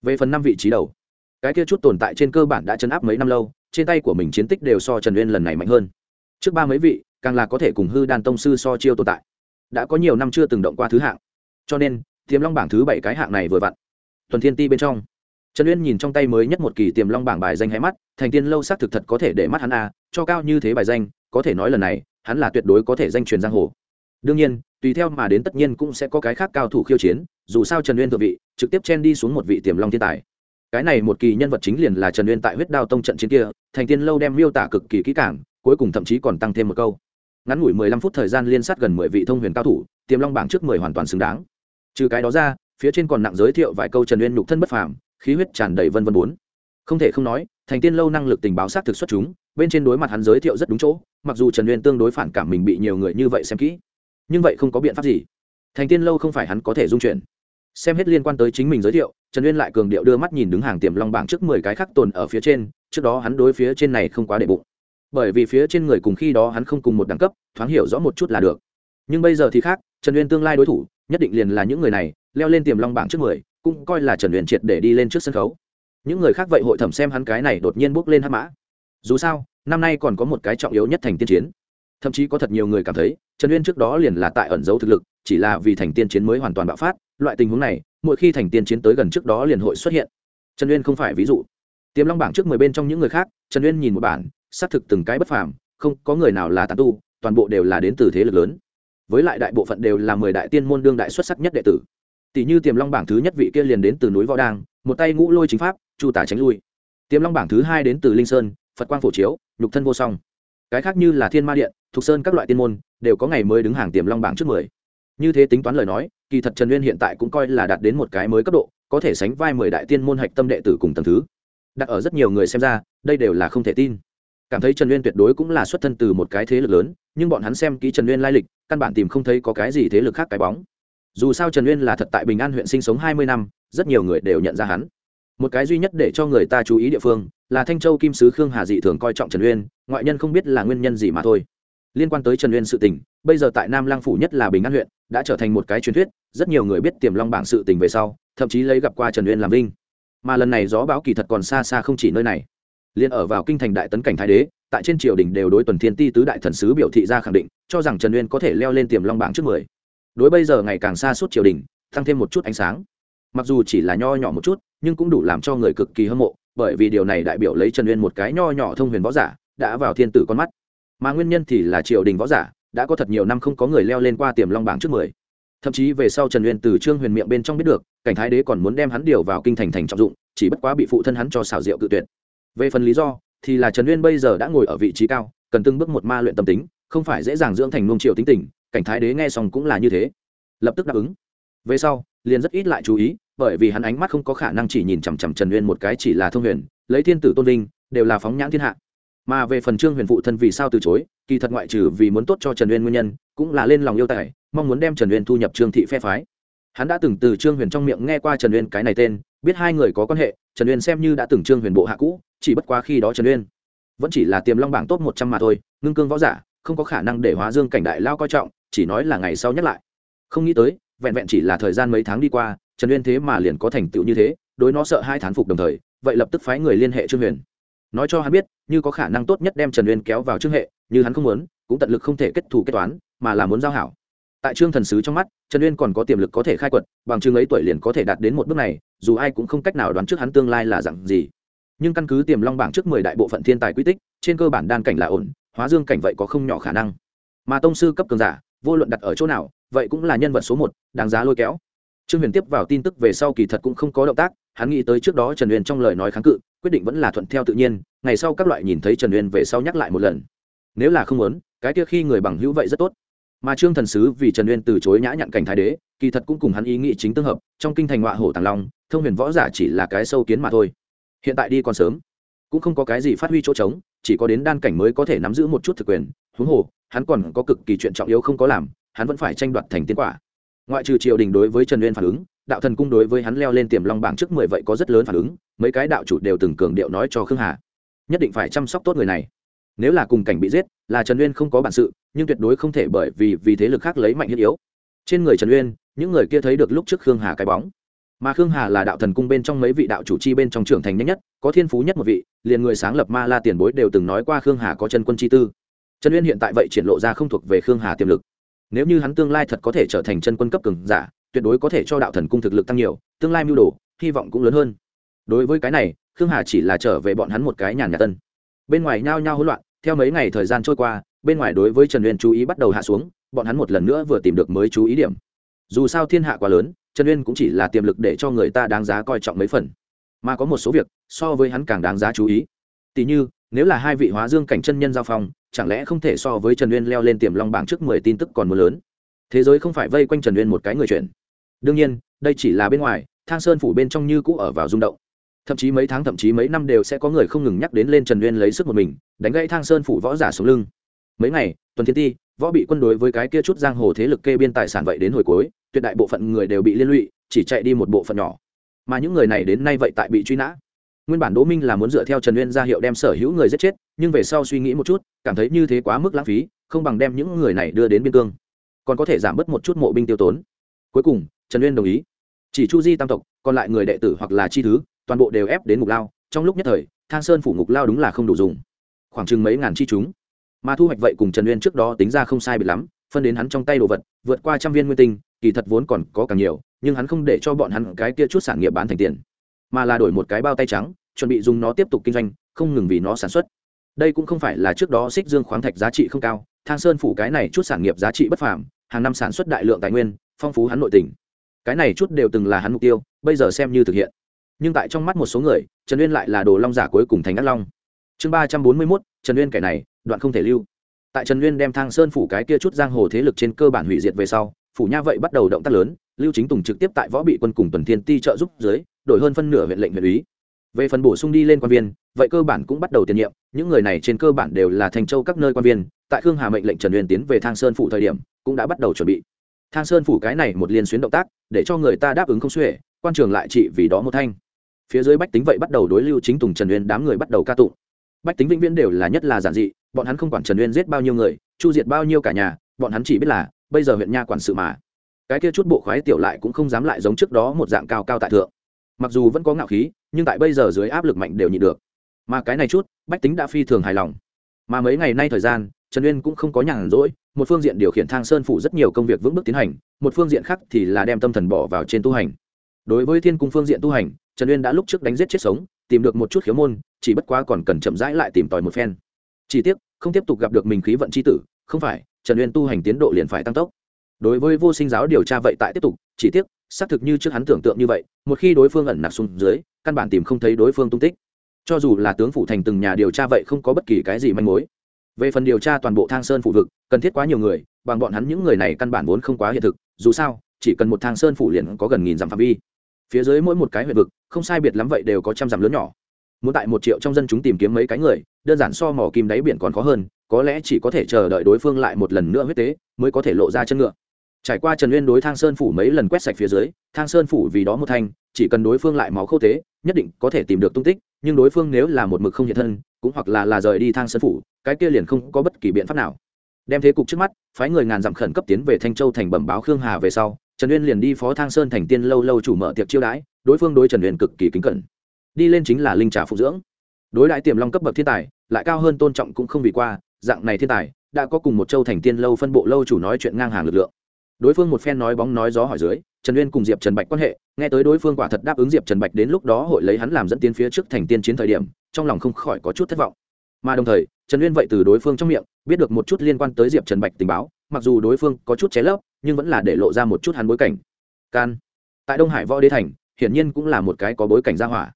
Về phần năm vị trí đầu, cái kia chút tồn tại trên cơ bản đã chấn áp mấy năm lâu, trên tay của mình chiến tích đều so trần uyên lần này mạnh hơn. Trước ba mấy vị, càng là có thể cùng hư đan tông sư so chiêu tồn tại. Đã có nhiều năm chưa từng động qua thứ hạng. Cho nên, tiềm long bảng thứ bảy cái hạng này vừa vặn tuần thiên ti bên trong trần uyên nhìn trong tay mới nhất một kỳ tiềm long bảng bài danh hay mắt, thành tiên lâu xác thực thật có thể để mắt hắn a, cho cao như thế bài danh, có thể nói lần này, hắn là tuyệt đối có thể danh truyền giang hồ. Đương nhiên, tùy theo mà đến tất nhiên cũng sẽ có cái khác cao thủ khiêu chiến, dù sao trần uyên thượng vị, trực tiếp chen đi xuống một vị tiềm long thiên tài. Cái này một kỳ nhân vật chính liền là trần uyên tại huyết đao tông trận chiến kia, thành tiên lâu đem miêu tả cực kỳ kỹ càng, cuối cùng thậm chí còn tăng thêm một câu. Ngắn ngủi mười lăm phút thời gian liên sát gần mười vị thông huyền cao thủ, tiềm long bảng trước mười hoàn toàn xứng đáng. Trừ cái đó ra, phía trên còn nặng giới thiệu vài câu trần uyên nhục thân bất phàm khí huyết tràn đầy vân vân bốn. Không thể không nói, thành tiên lâu năng lực tình báo xác thực xuất chúng, bên trên đối mặt hắn giới thiệu rất đúng chỗ, mặc dù trần uyên tương đối phản cảm mình bị nhiều người như vậy xem kỹ. Nhưng vậy không có biện pháp gì. Thành tiên lâu không phải hắn có thể dung chuyển. Xem hết liên quan tới chính mình giới thiệu, trần uyên lại cường điệu đưa mắt nhìn đứng hàng tiềm long bảng trước mười cái khác tồn ở phía trên, trước đó hắn đối phía trên này không quá đệ bụng. Bởi vì phía trên người cùng khi đó hắn không cùng một đẳng cấp, thoáng hiểu rõ một chút là được. Nhưng bây giờ thì khác, trần uyên tương lai đối thủ, nhất định liền là những người này, leo lên tiềm long bảng trước mười cũng coi là trần luyện triệt để đi lên trước sân khấu. Những người khác vậy hội thẩm xem hắn cái này đột nhiên bước lên hắc mã. Dù sao, năm nay còn có một cái trọng yếu nhất thành tiên chiến. Thậm chí có thật nhiều người cảm thấy, trần uyên trước đó liền là tại ẩn giấu thực lực, chỉ là vì thành tiên chiến mới hoàn toàn bạo phát. Loại tình huống này, mỗi khi thành tiên chiến tới gần trước đó liền hội xuất hiện. Trần uyên không phải ví dụ. Tiềm long bảng trước mười bên trong những người khác, trần uyên nhìn một bản, xác thực từng cái bất phàm, không có người nào là tàn tu, toàn bộ đều là đến từ thế lực lớn. Với lại đại bộ phận đều là mười đại tiên môn đương đại xuất sắc nhất đệ tử tỷ như tiềm long bảng thứ nhất vị kia liền đến từ núi võ đang, một tay ngũ lôi chính pháp, chu tả tránh lui. Tiềm long bảng thứ hai đến từ linh sơn, phật quang phổ chiếu, nhục thân vô song. Cái khác như là thiên ma điện, thục sơn các loại tiên môn, đều có ngày mới đứng hàng tiềm long bảng trước mười. Như thế tính toán lời nói, kỳ thật trần uyên hiện tại cũng coi là đạt đến một cái mới cấp độ, có thể sánh vai mười đại tiên môn hạch tâm đệ tử cùng tầng thứ. Đặt ở rất nhiều người xem ra, đây đều là không thể tin. Cảm thấy trần uyên tuyệt đối cũng là xuất thân từ một cái thế lực lớn, nhưng bọn hắn xem kỹ trần uyên lai lịch, căn bản tìm không thấy có cái gì thế lực khác cái bóng dù sao trần uyên là thật tại bình an huyện sinh sống hai mươi năm, rất nhiều người đều nhận ra hắn. Một cái duy nhất để cho người ta chú ý địa phương là thanh châu kim sứ khương hà dị thường coi trọng trần uyên, ngoại nhân không biết là nguyên nhân gì mà thôi. Liên quan tới trần uyên sự tình, bây giờ tại nam lang phủ nhất là bình an huyện, đã trở thành một cái truyền thuyết, rất nhiều người biết tiềm long bảng sự tình về sau, thậm chí lấy gặp qua trần uyên làm linh. mà lần này gió báo kỳ thật còn xa xa không chỉ nơi này. Liên ở vào kinh thành đại tấn cảnh thái đế, tại trên triều đình đều đối tuần thiên ti tứ đại thần sứ biểu thị ra khẳng định, cho rằng trần uyên có thể leo lên tiềm long bảng trước mười đối bây giờ ngày càng xa suốt triều đình, tăng thêm một chút ánh sáng. Mặc dù chỉ là nho nhỏ một chút, nhưng cũng đủ làm cho người cực kỳ hâm mộ, bởi vì điều này đại biểu lấy trần uyên một cái nho nhỏ thông huyền võ giả, đã vào thiên tử con mắt. Mà nguyên nhân thì là triều đình võ giả, đã có thật nhiều năm không có người leo lên qua tiềm long bảng trước mười. Thậm chí về sau trần uyên từ trương huyền miệng bên trong biết được, cảnh thái đế còn muốn đem hắn điều vào kinh thành thành trọng dụng, chỉ bất quá bị phụ thân hắn cho xảo diệu cự tuyệt. Về phần lý do, thì là trần uyên bây giờ đã ngồi ở vị trí cao, cần từng bước một ma luyện tâm tính, không phải dễ dàng dưỡng thành nung triệu tính tình cảnh thái đế nghe xong cũng là như thế. Lập tức đáp ứng. Về sau, liền rất ít lại chú ý, bởi vì hắn ánh mắt không có khả năng chỉ nhìn chằm chằm trần uyên một cái chỉ là thông huyền, lấy thiên tử tôn vinh, đều là phóng nhãn thiên hạ. Mà về phần trương huyền phụ thân vì sao từ chối, kỳ thật ngoại trừ vì muốn tốt cho trần uyên nguyên nhân, cũng là lên lòng yêu tài, mong muốn đem trần uyên thu nhập trương thị phe phái. Hắn đã từng từ trương huyền trong miệng nghe qua trần uyên cái này tên, biết hai người có quan hệ, trần uyên xem như đã từng trương huyền bộ hạ cũ, chỉ bất quá khi đó trần uyên vẫn chỉ là tiềm long bảng top một trăm mà thôi, ngưng cương võ giả không có khả năng để hóa dương cảnh đại lao coi trọng, chỉ nói là ngày sau nhắc lại. Không nghĩ tới, vẹn vẹn chỉ là thời gian mấy tháng đi qua, trần uyên thế mà liền có thành tựu như thế, đối nó sợ hai thán phục đồng thời, vậy lập tức phái người liên hệ trương huyền. Nói cho hắn biết, như có khả năng tốt nhất đem trần uyên kéo vào trương hệ, như hắn không muốn, cũng tận lực không thể kết thù kết toán, mà là muốn giao hảo. Tại trương thần sứ trong mắt, trần uyên còn có tiềm lực có thể khai quật, bằng chương ấy tuổi liền có thể đạt đến một bước này, dù ai cũng không cách nào đoán trước hắn tương lai là dặn gì. Nhưng căn cứ tiềm long bảng trước mười đại bộ phận thiên tài quy tích, trên cơ bản đan cảnh là ổn hóa dương cảnh vậy có không nhỏ khả năng. Mà tông sư cấp cường giả, vô luận đặt ở chỗ nào, vậy cũng là nhân vật số một, đáng giá lôi kéo. Trương huyền tiếp vào tin tức về sau kỳ thật cũng không có động tác, hắn nghĩ tới trước đó trần huyền trong lời nói kháng cự, quyết định vẫn là thuận theo tự nhiên, ngày sau các loại nhìn thấy trần huyền về sau nhắc lại một lần. Nếu là không muốn, cái kia khi người bằng hữu vậy rất tốt. Mà trương thần sứ vì trần uyên từ chối nhã nhặn cảnh thái đế, kỳ thật cũng cùng hắn ý nghĩ chính tương hợp, trong kinh thành họa hổ tàng long, thông huyền võ giả chỉ là cái sâu kiến mà thôi. Hiện tại đi còn sớm, cũng không có cái gì phát huy chỗ trống chỉ có đến đan cảnh mới có thể nắm giữ một chút thực quyền. Huống hồ, hắn còn có cực kỳ chuyện trọng yếu không có làm, hắn vẫn phải tranh đoạt thành tiến quả. Ngoại trừ triều đình đối với trần uyên phản ứng, đạo thần cung đối với hắn leo lên tiềm long bảng trước mười vậy có rất lớn phản ứng, mấy cái đạo chủ đều từng cường điệu nói cho khương hà, nhất định phải chăm sóc tốt người này. Nếu là cùng cảnh bị giết, là trần uyên không có bản sự, nhưng tuyệt đối không thể bởi vì vì thế lực khác lấy mạnh thiết yếu. Trên người trần uyên, những người kia thấy được lúc trước khương hà cái bóng mà khương hà là đạo thần cung bên trong mấy vị đạo chủ chi bên trong trưởng thành nhanh nhất, có thiên phú nhất một vị, liền người sáng lập ma la tiền bối đều từng nói qua khương hà có chân quân chi tư. Trần uyên hiện tại vậy triển lộ ra không thuộc về khương hà tiềm lực. Nếu như hắn tương lai thật có thể trở thành chân quân cấp cường giả, tuyệt đối có thể cho đạo thần cung thực lực tăng nhiều, tương lai mưu đồ, hy vọng cũng lớn hơn. Đối với cái này, khương hà chỉ là trở về bọn hắn một cái nhàn nhà tân. Bên ngoài nhao nhao hỗn loạn, theo mấy ngày thời gian trôi qua, bên ngoài đối với trần uyên chú ý bắt đầu hạ xuống, bọn hắn một lần nữa vừa tìm được mới chú ý điểm. Dù sao thiên hạ quá lớn trần uyên cũng chỉ là tiềm lực để cho người ta đáng giá coi trọng mấy phần. Mà có một số việc, so với hắn càng đáng giá chú ý. Tỉ như, nếu là hai vị hóa dương cảnh chân nhân giao phong, chẳng lẽ không thể so với trần uyên leo lên tiềm long bảng trước mười tin tức còn mưa lớn? Thế giới không phải vây quanh trần uyên một cái người chuyển đương nhiên, đây chỉ là bên ngoài, thang sơn phủ bên trong như cũ ở vào rung động. Thậm chí mấy tháng, thậm chí mấy năm đều sẽ có người không ngừng nhắc đến lên trần uyên lấy sức một mình, đánh gãy thang sơn phủ võ giả xuống lưng mấy ngày, tuần thiên ti, võ bị quân đối với cái kia chút giang hồ thế lực kê biên tài sản vậy đến hồi cuối, tuyệt đại bộ phận người đều bị liên lụy, chỉ chạy đi một bộ phận nhỏ. Mà những người này đến nay vậy tại bị truy nã. Nguyên bản đỗ minh là muốn dựa theo trần uyên ra hiệu đem sở hữu người giết chết, nhưng về sau suy nghĩ một chút, cảm thấy như thế quá mức lãng phí, không bằng đem những người này đưa đến biên cương. Còn có thể giảm bớt một chút mộ binh tiêu tốn. Cuối cùng, trần uyên đồng ý. Chỉ chu di tam tộc, còn lại người đệ tử hoặc là chi thứ, toàn bộ đều ép đến ngục lao. Trong lúc nhất thời, thang sơn phủ ngục lao đúng là không đủ dùng. Khoảng chừng mấy ngàn chi chúng mà thu hoạch vậy cùng trần uyên trước đó tính ra không sai bị lắm, phân đến hắn trong tay đồ vật, vượt qua trăm viên nguyên tinh, kỳ thật vốn còn có càng nhiều, nhưng hắn không để cho bọn hắn cái kia chút sản nghiệp bán thành tiền, mà là đổi một cái bao tay trắng, chuẩn bị dùng nó tiếp tục kinh doanh, không ngừng vì nó sản xuất. Đây cũng không phải là trước đó xích dương khoáng thạch giá trị không cao, thang sơn phủ cái này chút sản nghiệp giá trị bất phàm, hàng năm sản xuất đại lượng tài nguyên, phong phú hắn nội tình. Cái này chút đều từng là hắn mục tiêu, bây giờ xem như thực hiện. Nhưng tại trong mắt một số người, trần uyên lại là đồ long giả cuối cùng thành ác long. Chương ba trăm bốn mươi mốt, trần uyên kẻ này đoạn không thể lưu. Tại trần Nguyên đem thang sơn phủ cái kia chút giang hồ thế lực trên cơ bản hủy diệt về sau, phủ nha vậy bắt đầu động tác lớn, lưu chính tùng trực tiếp tại võ bị quân cùng tuần thiên ti trợ giúp dưới, đổi hơn phân nửa huyện lệnh huyện úy. Về phần bổ sung đi lên quan viên, vậy cơ bản cũng bắt đầu tiền nhiệm, những người này trên cơ bản đều là thành châu các nơi quan viên, tại khương hà mệnh lệnh trần uyên tiến về thang sơn phủ thời điểm, cũng đã bắt đầu chuẩn bị. Thang sơn phủ cái này một liên xuyến động tác, để cho người ta đáp ứng không xuể, quan trường lại trị vì đó một thanh. Phía dưới bách tính vậy bắt đầu đối lưu chính tùng trần uyên đám người bắt đầu ca tụng bách tính vĩnh viễn đều là nhất là giản dị, bọn hắn không quản trần uyên giết bao nhiêu người, chu diệt bao nhiêu cả nhà, bọn hắn chỉ biết là, bây giờ huyện nha quản sự mà. Cái kia chút bộ khoái tiểu lại cũng không dám lại giống trước đó một dạng cao cao tại thượng. Mặc dù vẫn có ngạo khí, nhưng tại bây giờ dưới áp lực mạnh đều nhịn được. Mà cái này chút, bách tính đã phi thường hài lòng. Mà mấy ngày nay thời gian, trần uyên cũng không có nhàn rỗi, một phương diện điều khiển thang sơn phủ rất nhiều công việc vững bước tiến hành, một phương diện khác thì là đem tâm thần bỏ vào trên tu hành. Đối với thiên cung phương diện tu hành, trần uyên đã lúc trước đánh giết chết sống tìm được một chút khiếu môn, chỉ bất quá còn cần chậm rãi lại tìm tòi một phen. Chỉ tiếc, không tiếp tục gặp được mình khí vận c h i tử, không phải, trần uyên tu hành tiến độ liền phải tăng tốc. Đối với vô sinh giáo điều tra vậy tại tiếp tục, chỉ tiếc, xác thực như trước hắn tưởng tượng như vậy, một khi đối phương ẩn nặc xuống dưới, căn bản tìm không thấy đối phương tung tích. Cho dù là tướng phủ thành từng nhà điều tra vậy không có bất kỳ cái gì manh mối. Về phần điều tra toàn bộ thang sơn phủ vực, cần thiết quá nhiều người, bằng bọn hắn những người này căn bản vốn không quá hiện thực, dù sao, chỉ cần một thang sơn phủ liền có gần nghìn dặm phạm vi phía dưới mỗi một cái huyện vực, không sai biệt lắm vậy đều có trăm dặm lớn nhỏ. Muốn tại một triệu trong dân chúng tìm kiếm mấy cái người, đơn giản so mỏ kim đáy biển còn khó hơn, có lẽ chỉ có thể chờ đợi đối phương lại một lần nữa huyết tế, mới có thể lộ ra chân ngựa. Trải qua trần uyên đối thang sơn phủ mấy lần quét sạch phía dưới, thang sơn phủ vì đó một thanh chỉ cần đối phương lại máu khâu tế, nhất định có thể tìm được tung tích, nhưng đối phương nếu là một mực không hiện thân, cũng hoặc là là rời đi thang sơn phủ, cái kia liền không có bất kỳ biện pháp nào. Đem thế cục trước mắt, phái người ngàn dặm khẩn cấp tiến về thanh châu thành bẩm báo khương hà về sau trần uyên liền đi phó thang sơn thành tiên lâu lâu chủ mở tiệc chiêu đãi, đối phương đối trần uyên cực kỳ kính cẩn. Đi lên chính là linh trà phụ dưỡng. Đối đại tiềm long cấp bậc thiên tài, lại cao hơn tôn trọng cũng không vì qua, dạng này thiên tài, đã có cùng một châu thành tiên lâu phân bộ lâu chủ nói chuyện ngang hàng lực lượng. Đối phương một phen nói bóng nói gió hỏi dưới, trần uyên cùng diệp trần bạch quan hệ, nghe tới đối phương quả thật đáp ứng diệp trần bạch đến lúc đó hội lấy hắn làm dẫn tiến phía trước thành tiên chiến thời điểm, trong lòng không khỏi có chút thất vọng. Mà đồng thời, trần uyên vậy từ đối phương trong miệng, biết được một chút liên quan tới diệp trần bạch tình báo, mặc dù đối phương có chút ché lấp nhưng vẫn là để lộ ra một chút hắn bối cảnh. Can, tại đông hải võ đế thành, hiển nhiên cũng là một cái có bối cảnh gia hỏa.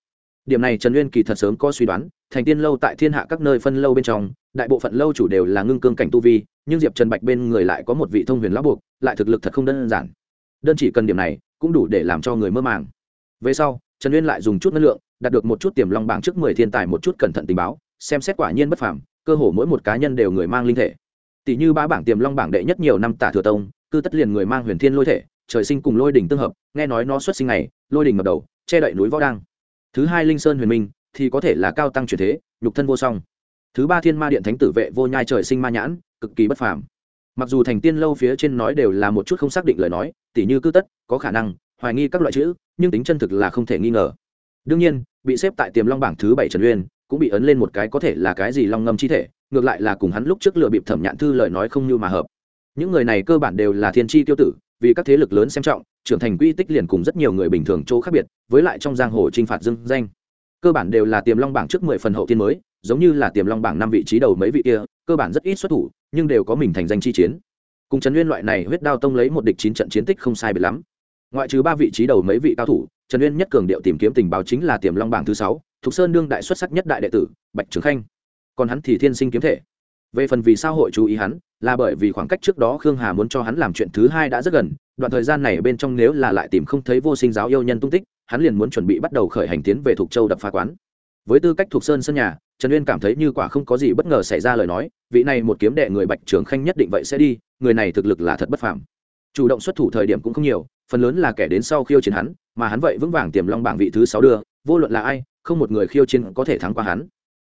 Điểm này trần uyên kỳ thật sớm có suy đoán, thành tiên lâu tại thiên hạ các nơi phân lâu bên trong, đại bộ phận lâu chủ đều là ngưng cương cảnh tu vi, nhưng diệp trần bạch bên người lại có một vị thông huyền lão buộc, lại thực lực thật không đơn giản. Đơn chỉ cần điểm này, cũng đủ để làm cho người mơ màng. Về sau, trần uyên lại dùng chút năng lượng, đạt được một chút tiềm long bảng trước mười thiên tài một chút cẩn thận tình báo, xem xét quả nhiên bất phàm, cơ hồ mỗi một cá nhân đều người mang linh thể. Tỷ như ba bảng tiềm long bảng đệ nhất nhiều năm tả thừa tông cư tất liền người mang huyền thiên lôi thể, trời sinh cùng lôi đỉnh tương hợp, nghe nói nó xuất sinh này lôi đỉnh ngập đầu, che đậy núi võ đăng. Thứ hai linh sơn huyền minh, thì có thể là cao tăng truyền thế, nhục thân vô song. Thứ ba thiên ma điện thánh tử vệ vô nhai trời sinh ma nhãn, cực kỳ bất phàm. Mặc dù thành tiên lâu phía trên nói đều là một chút không xác định lời nói, tỉ như cư tất, có khả năng, hoài nghi các loại chữ, nhưng tính chân thực là không thể nghi ngờ. Đương nhiên, bị xếp tại tiềm long bảng thứ bảy trần uyên, cũng bị ấn lên một cái có thể là cái gì long ngâm chi thể, ngược lại là cùng hắn lúc trước lựa bịp thẩm nhạn thư lời nói không như mà hợp những người này cơ bản đều là thiên tri tiêu tử, vì các thế lực lớn xem trọng, trưởng thành quy tích liền cùng rất nhiều người bình thường chỗ khác biệt, với lại trong giang hồ t r i n h phạt dưng danh. Cơ bản đều là tiềm long bảng trước mười phần hậu tiên mới, giống như là tiềm long bảng năm vị trí đầu mấy vị kia, cơ bản rất ít xuất thủ, nhưng đều có mình thành danh chi chiến. Cùng trần uyên loại này huyết đao tông lấy một địch chín trận chiến tích không sai biệt lắm. Ngoại trừ ba vị trí đầu mấy vị cao thủ, trần uyên nhất cường điệu tìm kiếm tình báo chính là tiềm long bảng thứ sáu, thục sơn đương đại xuất sắc nhất đại đệ tử, bạch trường khanh. Còn hắn thì thiên sinh kiếm thể về phần vì sao hội chú ý hắn, là bởi vì khoảng cách trước đó khương hà muốn cho hắn làm chuyện thứ hai đã rất gần, đoạn thời gian này bên trong nếu là lại tìm không thấy vô sinh giáo yêu nhân tung tích, hắn liền muốn chuẩn bị bắt đầu khởi hành tiến về thuộc châu đập phá quán. Với tư cách thuộc sơn sân nhà, trần uyên cảm thấy như quả không có gì bất ngờ xảy ra lời nói, vị này một kiếm đệ người bạch trường khanh nhất định vậy sẽ đi, người này thực lực là thật bất phàm. Chủ động xuất thủ thời điểm cũng không nhiều, phần lớn là kẻ đến sau khiêu chiến hắn, mà hắn vậy vững vàng tiềm long bảng vị thứ sáu đưa, vô luận là ai, không một người khiêu chiến có thể thắng qua hắn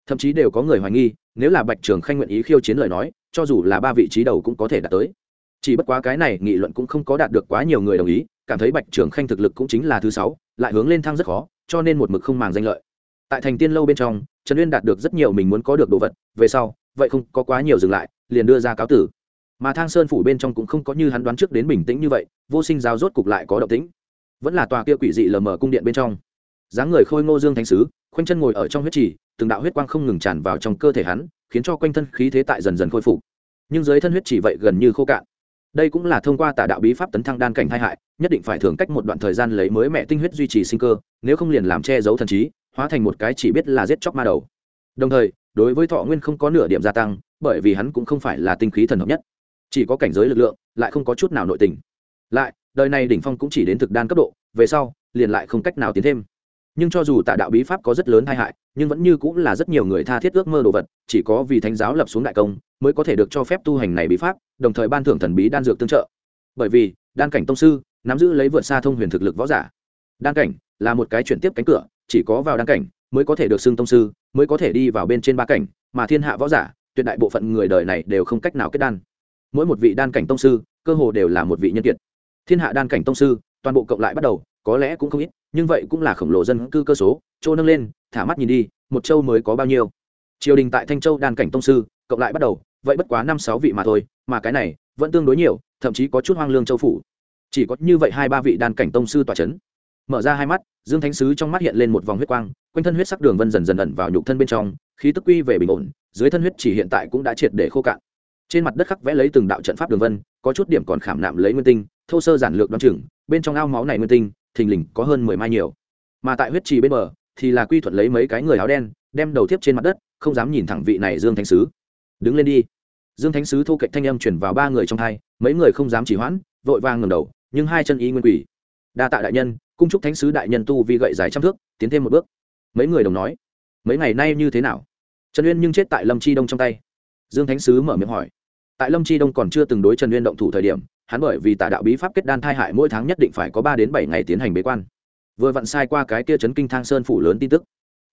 thậm chí đều có người hoài nghi, nếu là bạch trường khanh nguyện ý khiêu chiến lời nói, cho dù là ba vị trí đầu cũng có thể đạt tới. Chỉ bất quá cái này nghị luận cũng không có đạt được quá nhiều người đồng ý, cảm thấy bạch trường khanh thực lực cũng chính là thứ sáu, lại hướng lên thăng rất khó, cho nên một mực không màng danh lợi. Tại thành tiên lâu bên trong, trần uyên đạt được rất nhiều mình muốn có được đồ vật, về sau, vậy không có quá nhiều dừng lại, liền đưa ra cáo tử. Mà thang sơn phủ bên trong cũng không có như hắn đoán trước đến bình tĩnh như vậy, vô sinh giáo rốt cục lại có động tĩnh. Vẫn là tòa kia quỷ dị lờ mờ cung điện bên trong. Dáng người khôi ngô dương thánh sứ, khoanh chân ngồi ở trong huyết trì từng đạo huyết quang không ngừng tràn vào trong cơ thể hắn, khiến cho quanh thân khí thế tại dần dần khôi phục. Nhưng dưới thân huyết chỉ vậy gần như khô cạn. Đây cũng là thông qua tà đạo bí pháp tấn thăng đan cảnh thay hại, nhất định phải thường cách một đoạn thời gian lấy mới mẹ tinh huyết duy trì sinh cơ, nếu không liền làm che giấu thần trí, hóa thành một cái chỉ biết là giết chóc ma đầu. Đồng thời, đối với thọ nguyên không có nửa điểm gia tăng, bởi vì hắn cũng không phải là tinh khí thần hợp nhất. Chỉ có cảnh giới lực lượng, lại không có chút nào nội tình. Lại, đời này đỉnh phong cũng chỉ đến thực đan cấp độ, về sau, liền lại không cách nào tiến thêm nhưng cho dù tà đạo bí pháp có rất lớn tai hại, nhưng vẫn như cũng là rất nhiều người tha thiết ước mơ đồ vật, chỉ có vì thánh giáo lập xuống đại công mới có thể được cho phép tu hành này bí pháp, đồng thời ban thưởng thần bí đan dược tương trợ. Bởi vì, đan cảnh tông sư nắm giữ lấy vượt xa thông huyền thực lực võ giả. Đan cảnh là một cái chuyển tiếp cánh cửa, chỉ có vào đan cảnh mới có thể được xưng tông sư, mới có thể đi vào bên trên ba cảnh, mà thiên hạ võ giả, tuyệt đại bộ phận người đời này đều không cách nào kết đan. Mỗi một vị đan cảnh tông sư, cơ hồ đều là một vị nhân kiệt. Thiên hạ đan cảnh tông sư, toàn bộ cộng lại bắt đầu có lẽ cũng không ít, nhưng vậy cũng là khổng lồ dân cư cơ số châu nâng lên, thả mắt nhìn đi, một châu mới có bao nhiêu? Triều đình tại thanh châu đan cảnh tông sư, cộng lại bắt đầu, vậy bất quá năm sáu vị mà thôi, mà cái này vẫn tương đối nhiều, thậm chí có chút hoang lương châu phủ. Chỉ có như vậy hai ba vị đan cảnh tông sư tỏa c h ấ n mở ra hai mắt, dương thánh sứ trong mắt hiện lên một vòng huyết quang, quanh thân huyết sắc đường vân dần dần ẩn vào nhục thân bên trong, khí tức quy về bình ổn, dưới thân huyết chỉ hiện tại cũng đã triệt để khô cạn. Trên mặt đất khắc vẽ lấy từng đạo trận pháp đường vân, có chút điểm còn khảm nạm lấy nguyên tinh, thô sơ giản lược đ o á n chừng, bên trong ao máu này nguyên tinh thình lình có hơn mười mai nhiều. Mà tại huyết trì bên bờ, thì là quy thuận lấy mấy cái người áo đen, đem đầu tiếp trên mặt đất, không dám nhìn thẳng vị này dương thánh sứ. Đứng lên đi. Dương thánh sứ thu cạnh thanh âm chuyển vào ba người trong hai, mấy người không dám chỉ hoãn, vội vàng ngầm đầu, nhưng hai chân ý nguyên quỷ. Đa tạ đại nhân, cung trúc thánh sứ đại nhân tu vi gậy dài trăm thước, tiến thêm một bước. Mấy người đồng nói. Mấy ngày nay như thế nào? Trần uyên nhưng chết tại lâm chi đông trong tay. Dương thánh sứ mở miệng hỏi. Tại lâm chi đông còn chưa từng đối trần uyên động thủ thời điểm hắn bởi vì tà đạo bí pháp kết đan thai hại mỗi tháng nhất định phải có ba đến bảy ngày tiến hành bế quan. Vừa vặn sai qua cái kia chấn kinh thang sơn phủ lớn tin tức.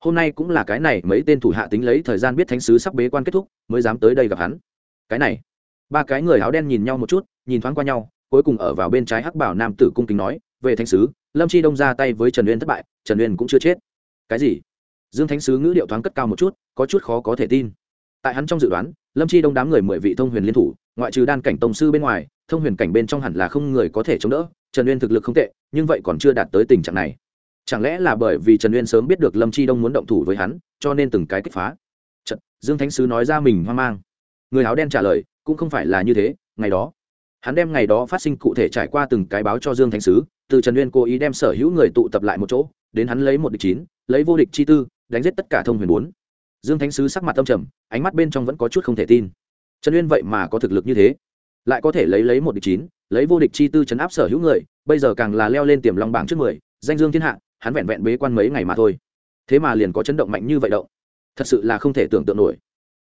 Hôm nay cũng là cái này, mấy tên thủ hạ tính lấy thời gian biết thánh sứ sắp bế quan kết thúc, mới dám tới đây gặp hắn. Cái này, ba cái người áo đen nhìn nhau một chút, nhìn thoáng qua nhau, cuối cùng ở vào bên trái hắc bảo nam tử cung kính nói, về thánh sứ, lâm chi đông ra tay với trần uyên thất bại, trần uyên cũng chưa chết. Cái gì? Dương thánh sứ ngữ điệu thoáng cất cao một chút, có chút khó có thể tin. Tại hắn trong dự đoán, lâm chi đông đám người mười vị thông huyền liên thủ ngoại trừ đan cảnh tông sư bên ngoài thông huyền cảnh bên trong hẳn là không người có thể chống đỡ trần uyên thực lực không tệ nhưng vậy còn chưa đạt tới tình trạng này. Chẳng lẽ là bởi vì trần uyên sớm biết được lâm chi đông muốn động thủ với hắn cho nên từng cái kích phá? Trận, dương thánh sứ nói ra mình hoang mang. Người áo đen trả lời cũng không phải là như thế ngày đó. Hắn đem ngày đó phát sinh cụ thể trải qua từng cái báo cho dương thánh sứ từ trần uyên cố ý đem sở hữu người tụ tập lại một chỗ đến hắn lấy một địch chín lấy vô địch chi tư đánh giết tất cả thông huyền bốn. Dương thánh sứ sắc mặt tâm trầm ánh mắt bên trong vẫn có chút không thể tin trần uyên vậy mà có thực lực như thế. Lại có thể lấy lấy một địch chín, lấy vô địch chi tư chấn áp sở hữu người, bây giờ càng là leo lên tiềm long bảng trước mười, danh dương thiên hạ, hắn vẹn vẹn bế quan mấy ngày mà thôi. Thế mà liền có chấn động mạnh như vậy động. Thật sự là không thể tưởng tượng nổi.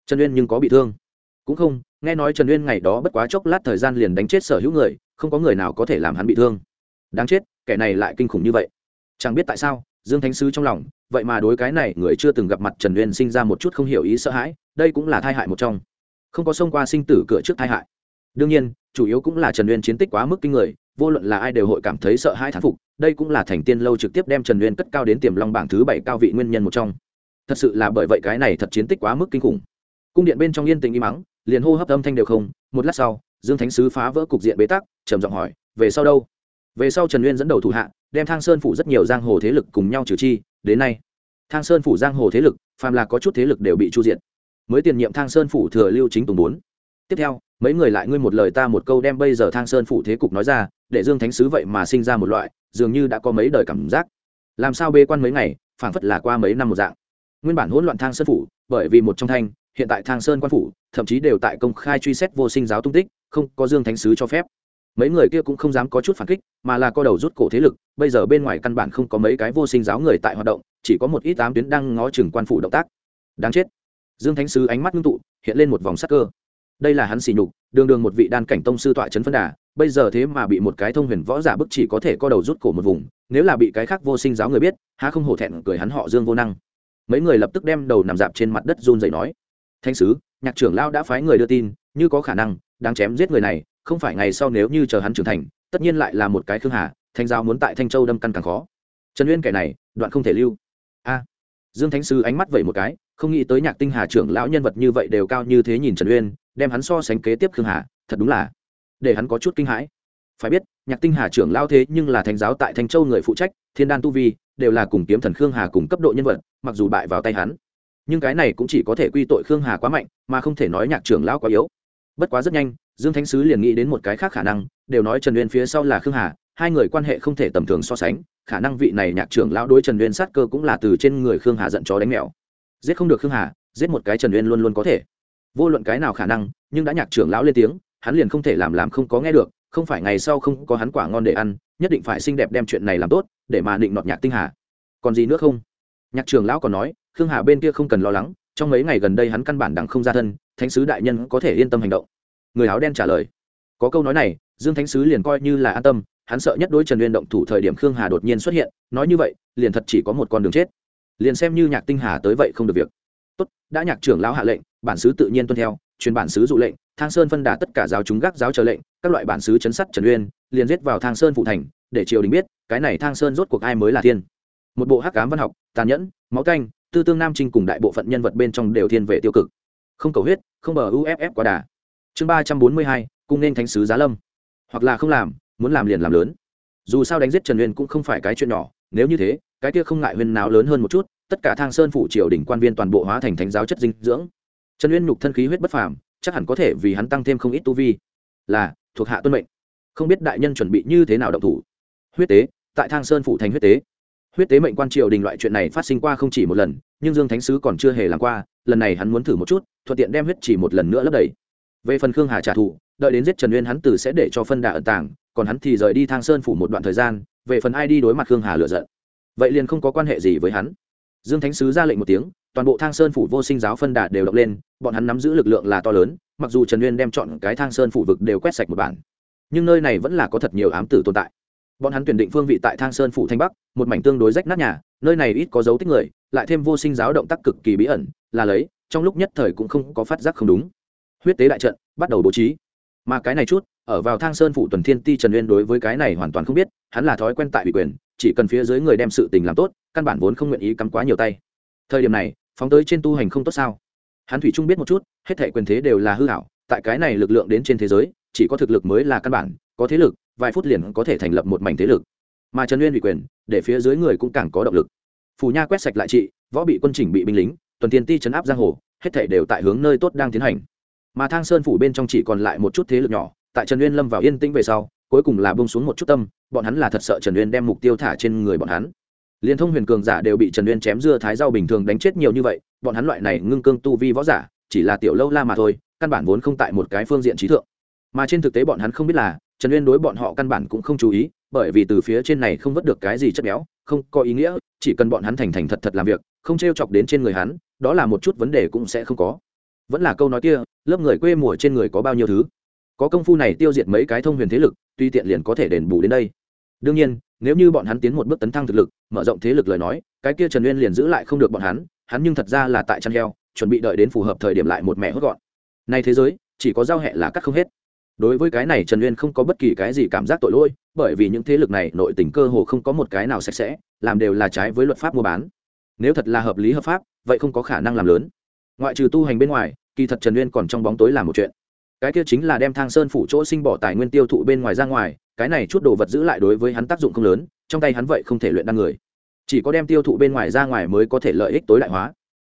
Trần uyên nhưng có bị thương. Cũng không, nghe nói trần uyên ngày đó bất quá chốc lát thời gian liền đánh chết sở hữu người, không có người nào có thể làm hắn bị thương. Đáng chết, kẻ này lại kinh khủng như vậy. Chẳng biết tại sao, dương thánh sứ trong lòng, vậy mà đối cái này người chưa từng gặp mặt trần uyên sinh ra một chút không hiểu ý sợ hãi, đây cũng là thai hại một trong không có xông qua sinh tử cửa trước thai hại. Đương nhiên, chủ yếu cũng là trần uyên chiến tích quá mức kinh người, vô luận là ai đều hội cảm thấy sợ hãi thán phục, đây cũng là thành tiên lâu trực tiếp đem trần uyên cất cao đến tiềm long bảng thứ bảy cao vị nguyên nhân một trong. Thật sự là bởi vậy cái này thật chiến tích quá mức kinh khủng. Cung điện bên trong yên tình im mắng liền hô hấp âm thanh đều không, một lát sau, dương thánh sứ phá vỡ cục diện bế tắc, trầm giọng hỏi, về sau đâu? Về sau trần uyên dẫn đầu thủ hạ, đem thang sơn phủ rất nhiều giang hồ thế lực cùng nhau trừ chi, đến nay, thang sơn phủ giang hồ thế lực, phàm là có chút thế lực đều bị chu diện mới tiền nhiệm thang sơn phủ thừa lưu chính tùng bốn. Tiếp theo, mấy người lại ngươi một lời ta một câu đem bây giờ thang sơn phủ thế cục nói ra, để dương thánh sứ vậy mà sinh ra một loại, dường như đã có mấy đời cảm giác. Làm sao bê quan mấy ngày, phảng phất là qua mấy năm một dạng. Nguyên bản hỗn loạn thang sơn phủ, bởi vì một trong thanh, hiện tại thang sơn quan phủ, thậm chí đều tại công khai truy xét vô sinh giáo tung tích, không có dương thánh sứ cho phép. Mấy người kia cũng không dám có chút phản kích, mà là co đầu rút cổ thế lực, bây giờ bên ngoài căn bản không có mấy cái vô sinh giáo người tại hoạt động, chỉ có một ít tám tuyến đang ngó chừng quan phủ động tác. Đáng chết dương thánh sứ ánh mắt ngưng tụ, hiện lên một vòng sắc cơ. Đây là hắn xỉ nhục, đường đường một vị đan cảnh tông sư tọa trấn phân đà, bây giờ thế mà bị một cái thông huyền võ giả bức chỉ có thể co đầu rút cổ một vùng, nếu là bị cái khác vô sinh giáo người biết, há không hổ thẹn cười hắn họ dương vô năng. Mấy người lập tức đem đầu nằm dạp trên mặt đất run dậy nói thanh sứ, nhạc trưởng lao đã phái người đưa tin, như có khả năng đang chém giết người này, không phải ngày sau nếu như chờ hắn trưởng thành, tất nhiên lại là một cái khương hà thanh giao muốn tại thanh châu đâm căn càng khó. Trần uyên kẻ này, đoạn không thể lưu. A dương thánh sư ánh mắt vẩy một cái, không nghĩ tới nhạc tinh hà trưởng lão nhân vật như vậy đều cao như thế nhìn trần uyên, đem hắn so sánh kế tiếp khương hà, thật đúng là để hắn có chút kinh hãi. Phải biết, nhạc tinh hà trưởng lao thế nhưng là thánh giáo tại thanh châu người phụ trách, thiên đan tu vi đều là cùng kiếm thần khương hà cùng cấp độ nhân vật, mặc dù bại vào tay hắn, nhưng cái này cũng chỉ có thể quy tội khương hà quá mạnh, mà không thể nói nhạc trưởng lão quá yếu. Bất quá rất nhanh, dương thánh sứ liền nghĩ đến một cái khác khả năng, đều nói trần uyên phía sau là khương hà hai người quan hệ không thể tầm thường so sánh, khả năng vị này nhạc trưởng lão đối trần uyên sát cơ cũng là từ trên người khương hà giận chó đánh mèo. Giết không được khương hà, giết một cái trần uyên luôn luôn có thể. Vô luận cái nào khả năng, nhưng đã nhạc trưởng lão lên tiếng, hắn liền không thể làm làm không có nghe được, không phải ngày sau không có hắn quả ngon để ăn, nhất định phải xinh đẹp đem chuyện này làm tốt, để mà định nọt nhạc tinh hà. Còn gì nữa không? Nhạc trưởng lão còn nói, khương hà bên kia không cần lo lắng, trong mấy ngày gần đây hắn căn bản đằng không ra thân, thánh sứ đại nhân có thể yên tâm hành động. Người áo đen trả lời. Có câu nói này, dương thánh sứ liền coi như là an tâm hắn sợ nhất đối trần uyên động thủ thời điểm khương hà đột nhiên xuất hiện, nói như vậy, liền thật chỉ có một con đường chết. Liền xem như nhạc tinh hà tới vậy không được việc. Tốt, đã nhạc trưởng lão hạ lệnh, bản sứ tự nhiên tuân theo, truyền bản sứ dụ lệnh, thang sơn phân đà tất cả giáo chúng gác giáo chờ lệnh, các loại bản sứ chấn sắt trần uyên, liền giết vào thang sơn phụ thành, để triều đình biết, cái này thang sơn rốt cuộc ai mới là thiên. Một bộ hắc cám văn học, tàn nhẫn, máu canh, tư tương nam trinh cùng đại bộ phận nhân vật bên trong đều thiên về tiêu cực. Không cầu huyết, không bờ uff quá đà. Chương ba trăm bốn mươi hai, cung nên thánh sứ giá lâm. Hoặc là không làm muốn làm liền làm lớn. Dù sao đánh giết trần uyên cũng không phải cái chuyện nhỏ, nếu như thế, cái kia không ngại huyên náo lớn hơn một chút, tất cả thang sơn phủ triều đỉnh quan viên toàn bộ hóa thành thánh giáo chất dinh dưỡng. Trần uyên nhục thân khí huyết bất phàm, chắc hẳn có thể vì hắn tăng thêm không ít tu vi. Là, thuộc hạ tuân mệnh. Không biết đại nhân chuẩn bị như thế nào động thủ. Huyết tế, tại thang sơn phủ thành huyết tế. Huyết tế mệnh quan triều đình loại chuyện này phát sinh qua không chỉ một lần, nhưng dương thánh sứ còn chưa hề làm qua, lần này hắn muốn thử một chút, thuận tiện đem huyết chỉ một lần nữa lấp đầy. Về phần khương hà trả thù, đợi đến giết trần uyên hắn từ sẽ để cho phân đà ẩn tàng còn hắn thì rời đi thang sơn phủ một đoạn thời gian, về phần ai đi đối mặt khương hà lựa giận, vậy liền không có quan hệ gì với hắn. Dương thánh sứ ra lệnh một tiếng, toàn bộ thang sơn phủ vô sinh giáo phân đạt đều động lên, bọn hắn nắm giữ lực lượng là to lớn, mặc dù trần uyên đem chọn cái thang sơn phủ vực đều quét sạch một bản, nhưng nơi này vẫn là có thật nhiều ám tử tồn tại. Bọn hắn tuyển định phương vị tại thang sơn phủ thanh bắc, một mảnh tương đối rách nát nhà, nơi này ít có dấu tích người, lại thêm vô sinh giáo động tác cực kỳ bí ẩn, là lấy, trong lúc nhất thời cũng không có phát giác không đúng. Huyết tế đại trận bắt đầu bố trí, mà cái này chút ở vào thang sơn Phụ tuần thiên ti trần uyên đối với cái này hoàn toàn không biết, hắn là thói quen tại ủy quyền, chỉ cần phía dưới người đem sự tình làm tốt, căn bản vốn không nguyện ý cắm quá nhiều tay. Thời điểm này, phóng tới trên tu hành không tốt sao? Hắn thủy trung biết một chút, hết thể quyền thế đều là hư hảo tại cái này lực lượng đến trên thế giới, chỉ có thực lực mới là căn bản, có thế lực, vài phút liền có thể thành lập một mảnh thế lực. Mà trần uyên ủy quyền, để phía dưới người cũng càng có động lực. Phù nha quét sạch lại trị, võ bị quân chỉnh bị binh lính, tuần tiên ti chấn áp giang hồ, hết thể đều tại hướng nơi tốt đang tiến hành. Mà thang sơn phủ bên trong chỉ còn lại một chút thế lực nhỏ tại trần uyên lâm vào yên tĩnh về sau, cuối cùng là bông xuống một chút tâm, bọn hắn là thật sợ trần uyên đem mục tiêu thả trên người bọn hắn. Liên thông huyền cường giả đều bị trần uyên chém dưa thái rau bình thường đánh chết nhiều như vậy, bọn hắn loại này ngưng cương tu vi võ giả, chỉ là tiểu lâu la mà thôi, căn bản vốn không tại một cái phương diện trí thượng. Mà trên thực tế bọn hắn không biết là, trần uyên đối bọn họ căn bản cũng không chú ý, bởi vì từ phía trên này không vớt được cái gì chất béo, không có ý nghĩa, chỉ cần bọn hắn thành thành thật thật làm việc, không t r e o chọc đến trên người hắn, đó là một chút vấn đề cũng sẽ không có. Vẫn là câu nói kia, lớp người quê mùa trên người có bao nhiêu thứ? Có công phu này tiêu diệt mấy cái thông huyền thế lực, tuy tiện liền có thể đền bù đến đây. Đương nhiên, nếu như bọn hắn tiến một bước tấn thăng thực lực, mở rộng thế lực lời nói, cái kia trần uyên liền giữ lại không được bọn hắn hắn nhưng thật ra là tại chăn heo, chuẩn bị đợi đến phù hợp thời điểm lại một mẹ hốt gọn. Nay thế giới, chỉ có giao hẹ là cắt không hết. Đối với cái này trần uyên không có bất kỳ cái gì cảm giác tội lỗi, bởi vì những thế lực này nội tình cơ hồ không có một cái nào sạch sẽ, làm đều là trái với luật pháp mua bán. Nếu thật là hợp lý hợp pháp, vậy không có khả năng làm lớn. Ngoại trừ tu hành bên ngoài, kỳ thật trần uyên còn trong bóng tối làm một chuyện cái kia chính là đem thang sơn phủ chỗ sinh bỏ tài nguyên tiêu thụ bên ngoài ra ngoài, cái này chút đồ vật giữ lại đối với hắn tác dụng không lớn, trong tay hắn vậy không thể luyện đan người. Chỉ có đem tiêu thụ bên ngoài ra ngoài mới có thể lợi ích tối đại hóa.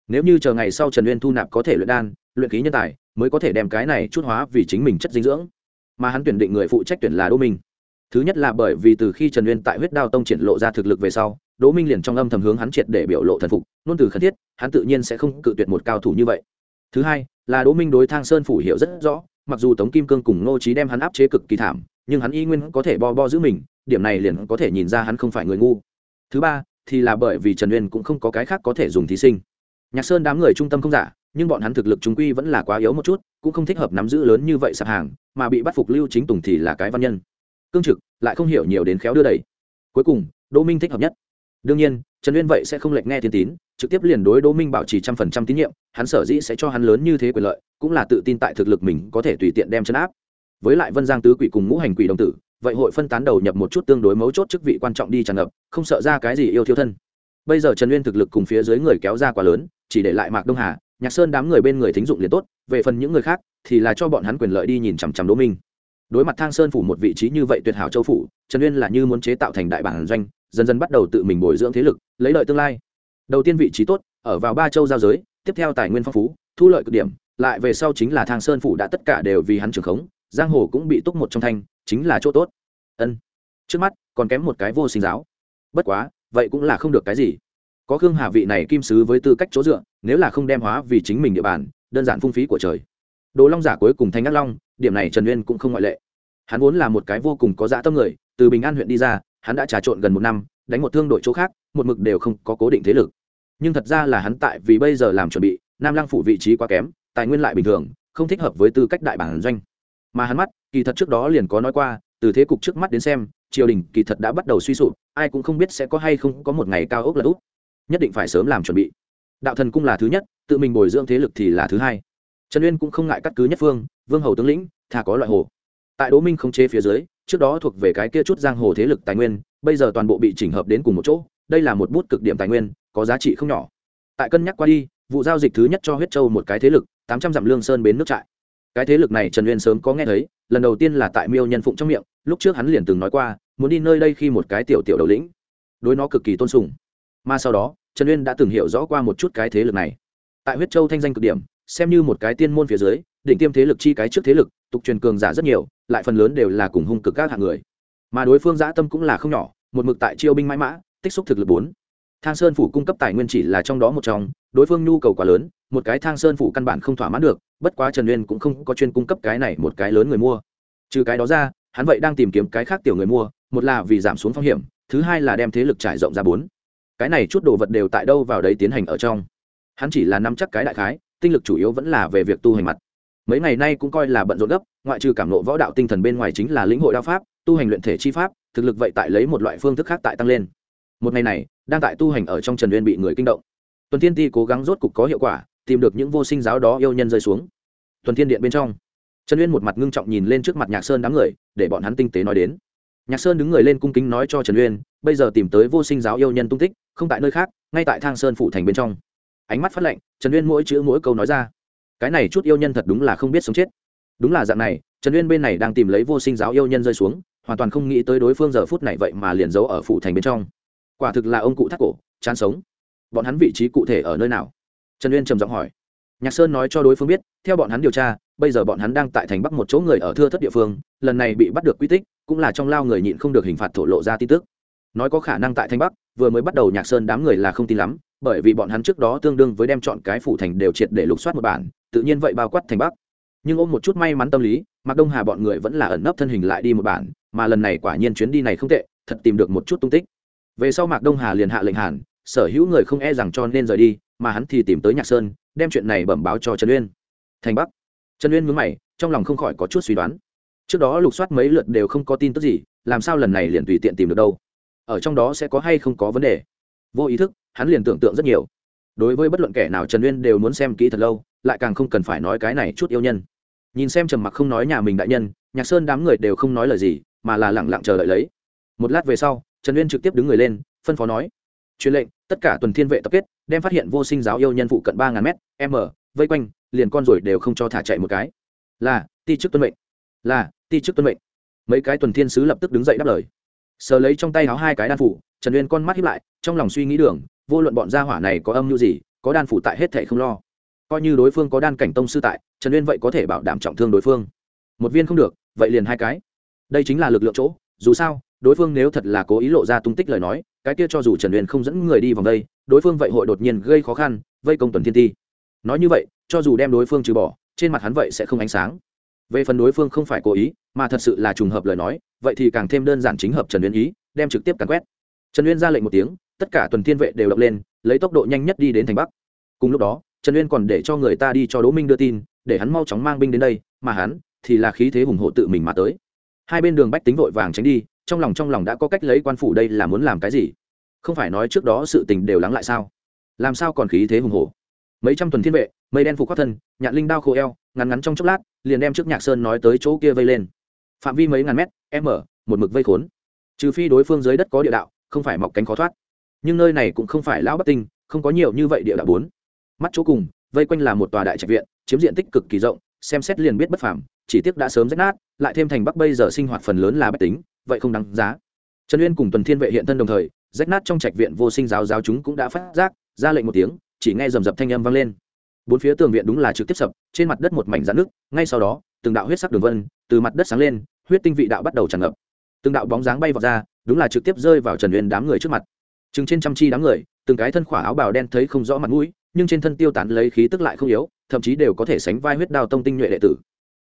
Nếu như chờ ngày sau trần uyên thu nạp có thể luyện đan, luyện ký nhân tài, mới có thể đem cái này chút hóa vì chính mình chất dinh dưỡng. Mà hắn tuyển định người phụ trách tuyển là đỗ minh. Thứ nhất là bởi vì từ khi trần uyên tại huyết đao tông triển lộ ra thực lực về sau, đỗ minh liền trong âm thầm hướng hắn triệt để biểu lộ thần phục nôn từ khẩn thiết, hắn tự nhiên sẽ không cự tuyệt một cao thủ như vậy. Thứ hai, là đỗ minh đối thang sơn phủ hiểu rất rõ mặc dù tống kim cương cùng ngô trí đem hắn áp chế cực kỳ thảm, nhưng hắn y nguyên có thể bo bo giữ mình, điểm này liền có thể nhìn ra hắn không phải người ngu. Thứ ba, thì là bởi vì trần uyên cũng không có cái khác có thể dùng thí sinh. Nhạc sơn đám người trung tâm không giả, nhưng bọn hắn thực lực chúng quy vẫn là quá yếu một chút, cũng không thích hợp nắm giữ lớn như vậy sạp hàng, mà bị bắt phục lưu chính tùng thì là cái văn nhân. Cương trực lại không hiểu nhiều đến khéo đưa đẩy. Cuối cùng, đỗ minh thích hợp nhất. Đương nhiên, trần uyên vậy sẽ không lệch nghe thiên tín trực tiếp liền đối đỗ minh bảo trì trăm phần trăm tín nhiệm, hắn sở dĩ sẽ cho hắn lớn như thế quyền lợi, cũng là tự tin tại thực lực mình có thể tùy tiện đem chấn áp. Với lại vân giang tứ quỷ cùng ngũ hành quỷ đồng tử, vậy hội phân tán đầu nhập một chút tương đối mấu chốt chức vị quan trọng đi tràn ngập, không sợ ra cái gì yêu thiêu thân. Bây giờ trần uyên thực lực cùng phía dưới người kéo ra quá lớn, chỉ để lại mạc đông hà, nhạc sơn đám người bên người thính dụng liền tốt, về phần những người khác, thì là cho bọn hắn quyền lợi đi nhìn chằm chằm đỗ minh. Đối mặt thang sơn phủ một vị trí như vậy tuyệt hảo châu phủ, trần uyên là như muốn chế tạo thành đại bản doanh, dần dần bắt đầu tự mình bồi dưỡng thế lực, lấy lợi tương lai đầu tiên vị trí tốt, ở vào ba châu giao giới, tiếp theo tài nguyên phong phú, thu lợi cực điểm, lại về sau chính là thang sơn phủ đã tất cả đều vì hắn trưởng khống, giang hồ cũng bị túc một trong thanh, chính là chỗ tốt. Ân. Trước mắt, còn kém một cái vô sinh giáo. Bất quá, vậy cũng là không được cái gì. Có khương hà vị này kim sứ với tư cách chỗ dựa, nếu là không đem hóa vì chính mình địa bàn, đơn giản phung phí của trời. Đồ long giả cuối cùng thanh ngắt long, điểm này trần uyên cũng không ngoại lệ. Hắn vốn là một cái vô cùng có dã tâm người, từ bình an huyện đi ra, hắn đã trà trộn gần một năm, đánh một thương đội chỗ khác, một mực đều không có cố định thế lực nhưng thật ra là hắn tại vì bây giờ làm chuẩn bị, nam lăng phủ vị trí quá kém, tài nguyên lại bình thường, không thích hợp với tư cách đại bản doanh. Mà hắn mắt, kỳ thật trước đó liền có nói qua, từ thế cục trước mắt đến xem, triều đình kỳ thật đã bắt đầu suy sụp, ai cũng không biết sẽ có hay không có một ngày cao ốc là út nhất định phải sớm làm chuẩn bị. Đạo thần cung là thứ nhất, tự mình bồi dưỡng thế lực thì là thứ hai. Trần uyên cũng không ngại cắt cứ nhất phương, vương hầu tướng lĩnh thà có loại hồ. Tại đỗ minh không chế phía dưới, trước đó thuộc về cái kia chút giang hồ thế lực tài nguyên, bây giờ toàn bộ bị chỉnh hợp đến cùng một chỗ, đây là một bút cực điểm tài nguyên có giá trị không nhỏ. Tại cân nhắc qua đi, vụ giao dịch thứ nhất cho huyết châu một cái thế lực, tám trăm dặm lương sơn bến nước trại. Cái thế lực này trần uyên sớm có nghe thấy, lần đầu tiên là tại miêu nhân phụng trong miệng, lúc trước hắn liền từng nói qua, muốn đi nơi đây khi một cái tiểu tiểu đầu lĩnh. Đối nó cực kỳ tôn sùng. Mà sau đó, trần uyên đã từng hiểu rõ qua một chút cái thế lực này. Tại huyết châu thanh danh cực điểm, xem như một cái tiên môn phía dưới định tiêm thế lực chi cái trước thế lực, tục truyền cường giả rất nhiều, lại phần lớn đều là cùng hung cực các hạng người. Mà đối phương giã tâm cũng là không nhỏ, một mực tại chiêu binh mãi mã, tích xúc thực lực bốn thang sơn phủ cung cấp tài nguyên chỉ là trong đó một trong, đối phương nhu cầu quá lớn, một cái thang sơn phủ căn bản không thỏa mãn được, bất quá trần uyên cũng không có chuyên cung cấp cái này một cái lớn người mua. Trừ cái đó ra, hắn vậy đang tìm kiếm cái khác tiểu người mua, một là vì giảm xuống phong hiểm, thứ hai là đem thế lực trải rộng ra bốn. Cái này chút đồ vật đều tại đâu vào đấy tiến hành ở trong. Hắn chỉ là nắm chắc cái đại khái, tinh lực chủ yếu vẫn là về việc tu hành mặt. Mấy ngày nay cũng coi là bận rộn gấp, ngoại trừ cảm nộ võ đạo tinh thần bên ngoài chính là lĩnh hội đao pháp, tu hành luyện thể chi pháp, thực lực vậy tại lấy một loại phương thức khác tại tăng lên một ngày này đang tại tu hành ở trong trần uyên bị người kinh động. Tuần thiên ti cố gắng rốt cục có hiệu quả tìm được những vô sinh giáo đó yêu nhân rơi xuống. Tuần thiên điện bên trong trần uyên một mặt ngưng trọng nhìn lên trước mặt nhạc sơn đám người để bọn hắn tinh tế nói đến. Nhạc sơn đứng người lên cung kính nói cho trần uyên bây giờ tìm tới vô sinh giáo yêu nhân tung tích không tại nơi khác ngay tại thang sơn phủ thành bên trong. Ánh mắt phát lệnh, trần uyên mỗi chữ mỗi câu nói ra. Cái này chút yêu nhân thật đúng là không biết sống chết. Đúng là dạng này trần uyên bên này đang tìm lấy vô sinh giáo yêu nhân rơi xuống hoàn toàn không nghĩ tới đối phương giờ phút này vậy mà liền giấu ở phủ thành bên trong quả thực là ông cụ thắt cổ, chán sống. Bọn hắn vị trí cụ thể ở nơi nào? Trần uyên trầm giọng hỏi. Nhạc sơn nói cho đối phương biết, theo bọn hắn điều tra, bây giờ bọn hắn đang tại thành bắc một chỗ người ở thưa thất địa phương, lần này bị bắt được quy tích, cũng là trong lao người nhịn không được hình phạt thổ lộ ra tin tức. Nói có khả năng tại thanh bắc, vừa mới bắt đầu nhạc sơn đám người là không tin lắm, bởi vì bọn hắn trước đó tương đương với đem chọn cái phủ thành đều triệt để lục soát một bản, tự nhiên vậy bao quát thành bắc. Nhưng ôm một chút may mắn tâm lý Mặc đông hà bọn người vẫn là ẩn nấp thân hình lại đi một bản, mà lần này quả nhiên chuyến đi này không tệ, thật tìm được một chút tung tích về sau mạc đông hà liền hạ lệnh hàn, sở hữu người không e rằng cho nên rời đi, mà hắn thì tìm tới nhạc sơn, đem chuyện này bẩm báo cho trần uyên. Thành bắc. Trần uyên mướn mày, trong lòng không khỏi có chút suy đoán. Trước đó lục soát mấy lượt đều không có tin tức gì, làm sao lần này liền tùy tiện tìm được đâu? Ở trong đó sẽ có hay không có vấn đề? Vô ý thức, hắn liền tưởng tượng rất nhiều. Đối với bất luận kẻ nào trần uyên đều muốn xem kỹ thật lâu, lại càng không cần phải nói cái này chút yêu nhân. Nhìn xem trầm mặc không nói nhà mình đại nhân, nhạc sơn đám người đều không nói lời gì, mà là lẳng lặng chờ đợi lấy. Một lát về sau trần uyên trực tiếp đứng người lên, phân phó nói, truyền lệnh, tất cả tuần thiên vệ tập kết, đem phát hiện vô sinh giáo yêu nhân phụ cận ba ngàn m m, vây quanh, liền con rồi đều không cho thả chạy một cái. Là, ti chức tuân mệnh. Là, ti chức tuân mệnh. Mấy cái tuần thiên sứ lập tức đứng dậy đáp lời. Sờ lấy trong tay háo hai cái đan phủ, trần uyên con mắt hiếp lại, trong lòng suy nghĩ đường, vô luận bọn gia hỏa này có âm mưu gì, có đan phủ tại hết thệ không lo. Coi như đối phương có đan cảnh tông sư tại, trần uyên vậy có thể bảo đảm trọng thương đối phương. Một viên không được, vậy liền hai cái. Đây chính là lực lượng chỗ, dù sao đối phương nếu thật là cố ý lộ ra tung tích lời nói, cái kia cho dù trần uyên không dẫn người đi vòng đây, đối phương vậy hội đột nhiên gây khó khăn, vây công tuần thiên ti. Nói như vậy, cho dù đem đối phương trừ bỏ, trên mặt hắn vậy sẽ không ánh sáng. Về phần đối phương không phải cố ý, mà thật sự là trùng hợp lời nói, vậy thì càng thêm đơn giản chính hợp trần uyên ý, đem trực tiếp càn quét. Trần uyên ra lệnh một tiếng, tất cả tuần thiên vệ đều đập lên, lấy tốc độ nhanh nhất đi đến thành bắc. Cùng lúc đó, trần uyên còn để cho người ta đi cho đỗ minh đưa tin, để hắn mau chóng mang binh đến đây, mà hắn thì là khí thế hùng hộ tự mình mà tới. Hai bên đường bách tính vội vàng tránh đi trong lòng trong lòng đã có cách lấy quan phủ đây là muốn làm cái gì? Không phải nói trước đó sự tình đều lắng lại sao? Làm sao còn khí thế hùng hổ? Mấy trăm tuần thiên vệ, mây đen phục khoác thân, nhạn linh đao khô eo, ngắn ngắn trong chốc lát, liền đem trước nhạc sơn nói tới chỗ kia vây lên. Phạm vi mấy ngàn mét, m, một mực vây khốn. Trừ phi đối phương dưới đất có địa đạo, không phải mọc cánh khó thoát. Nhưng nơi này cũng không phải lão bắc tinh, không có nhiều như vậy địa đạo bốn. Mắt chỗ cùng, vây quanh là một tòa đại trạch viện, chiếm diện tích cực kỳ rộng, xem xét liền biết bất phàm, chỉ tiếc đã sớm rách nát, lại thêm thành bắc bây giờ sinh hoạt phần lớn là bách tính vậy không đáng giá. Trần uyên cùng tuần thiên vệ hiện thân đồng thời, rách nát trong trạch viện vô sinh giáo giáo chúng cũng đã phát giác, ra lệnh một tiếng, chỉ nghe rầm rập thanh âm vang lên. Bốn phía tường viện đúng là trực tiếp sập, trên mặt đất một mảnh rán nước ngay sau đó, từng đạo huyết sắc đường vân từ mặt đất sáng lên, huyết tinh vị đạo bắt đầu tràn ngập. Từng đạo bóng dáng bay vào ra, đúng là trực tiếp rơi vào trần uyên đám người trước mặt. Chừng trên trăm chi đám người, từng cái thân khỏa áo bào đen thấy không rõ mặt mũi, nhưng trên thân tiêu tán lấy khí tức lại không yếu, thậm chí đều có thể sánh vai huyết đao tông tinh nhuệ đệ tử.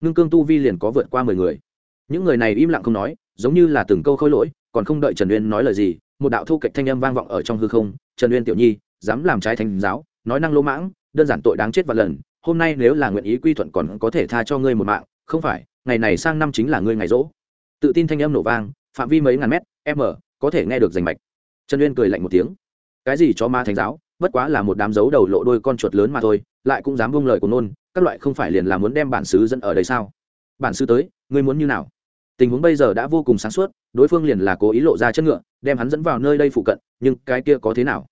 Ngưng cương tu vi liền có vượt qua mười người. Những người này im lặng không nói giống như là từng câu khôi lỗi, còn không đợi trần uyên nói lời gì, một đạo thu kịch thanh âm vang vọng ở trong hư không, trần uyên tiểu nhi, dám làm trái thành giáo, nói năng lỗ mãng, đơn giản tội đáng chết và lần, hôm nay nếu là nguyện ý quy thuận còn có thể tha cho ngươi một mạng, không phải, ngày này sang năm chính là ngươi ngày rỗ. Tự tin thanh âm nổ vang, phạm vi mấy ngàn mét, m, có thể nghe được rành mạch. Trần uyên cười lạnh một tiếng, cái gì cho ma thánh giáo, bất quá là một đám dấu đầu lộ đôi con chuột lớn mà thôi, lại cũng dám vung lời của nôn các loại không phải liền là muốn đem bản xứ dẫn ở đây sao? Bản xứ tới, ngươi muốn như nào? Tình huống bây giờ đã vô cùng sáng suốt, đối phương liền là cố ý lộ ra chân ngựa, đem hắn dẫn vào nơi đây phụ cận, nhưng cái kia có thế nào?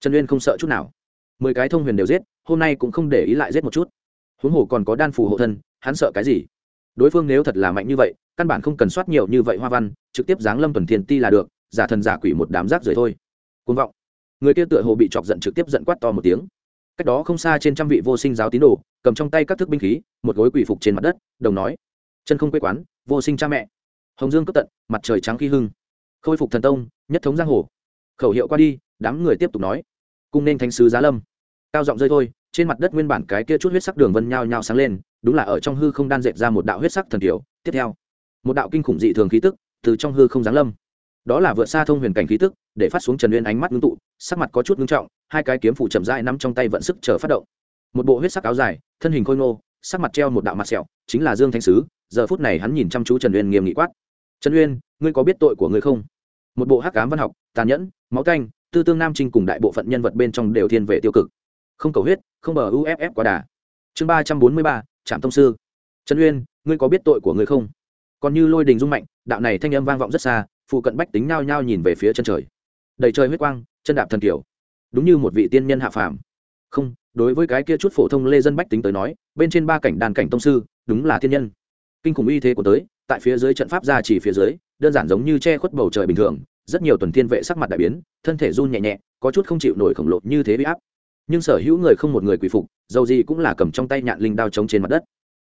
Trần uyên không sợ chút nào. Mười cái thông huyền đều giết, hôm nay cũng không để ý lại giết một chút. Huống hồ còn có đan phù hộ thân, hắn sợ cái gì? Đối phương nếu thật là mạnh như vậy, căn bản không cần soát nhiều như vậy hoa văn, trực tiếp giáng lâm tuần thiên ti là được, giả thần giả quỷ một đám rác rưởi thôi. Côn vọng. Người kia tựa hồ bị chọc giận trực tiếp giận quát to một tiếng. Cách đó không xa trên trăm vị vô sinh giáo tín đồ, cầm trong tay các thức binh khí, một gối quỷ phục trên mặt đất, đồng nói, chân không quê quán, vô sinh cha mẹ hồng dương cấp tận, mặt trời trắng khi hưng. Khôi phục thần tông, nhất thống giang hồ. Khẩu hiệu qua đi, đám người tiếp tục nói. Cung nên thánh sứ giá lâm. Cao giọng rơi thôi, trên mặt đất nguyên bản cái kia chút huyết sắc đường vân nhao nhao sáng lên, đúng là ở trong hư không đan dệt ra một đạo huyết sắc thần kiểu. Tiếp theo, một đạo kinh khủng dị thường khí tức từ trong hư không giáng lâm. Đó là vượt xa thông huyền cảnh khí tức, để phát xuống trần uyên ánh mắt ngưng tụ, sắc mặt có chút ngưng trọng, hai cái kiếm phủ chậm rãi nắm trong tay vận sức chờ phát động. Một bộ huyết sắc áo dài, thân hình khôi ngô, sắc mặt treo một đạo mặt sẹo, chính là dương thanh sứ, giờ phút này hắn nhìn chăm chú trần uyên nghiêm nghị quát trần uyên, ngươi có biết tội của ngươi không? Một bộ hắc cám văn học, tàn nhẫn, máu canh tư tương nam trinh cùng đại bộ phận nhân vật bên trong đều thiên về tiêu cực. Không cầu huyết, không bờ uff quá đà. Chương ba trăm bốn mươi ba, trạm thông sư. Trần uyên, ngươi có biết tội của ngươi không? Còn như lôi đình rung mạnh, đạo này thanh âm vang vọng rất xa, phụ cận bách tính nhao nhao nhìn về phía chân trời. Đầy trời huyết quang, chân đạp thần kiểu. Đúng như một vị tiên nhân hạ phàm. Không, đối với cái kia chút phổ thông lê dân bách tính tới nói, bên trên ba cảnh đàn cảnh tông sư, đúng là tiên nhân. Kinh khủng uy thế của tới tại phía dưới trận pháp ra chỉ phía dưới, đơn giản giống như che khuất bầu trời bình thường, rất nhiều tuần thiên vệ sắc mặt đại biến, thân thể run nhẹ nhẹ, có chút không chịu nổi khổng lồ như thế bị áp. Nhưng sở hữu người không một người quỳ phục, dầu gì cũng là cầm trong tay nhạn linh đao trống trên mặt đất.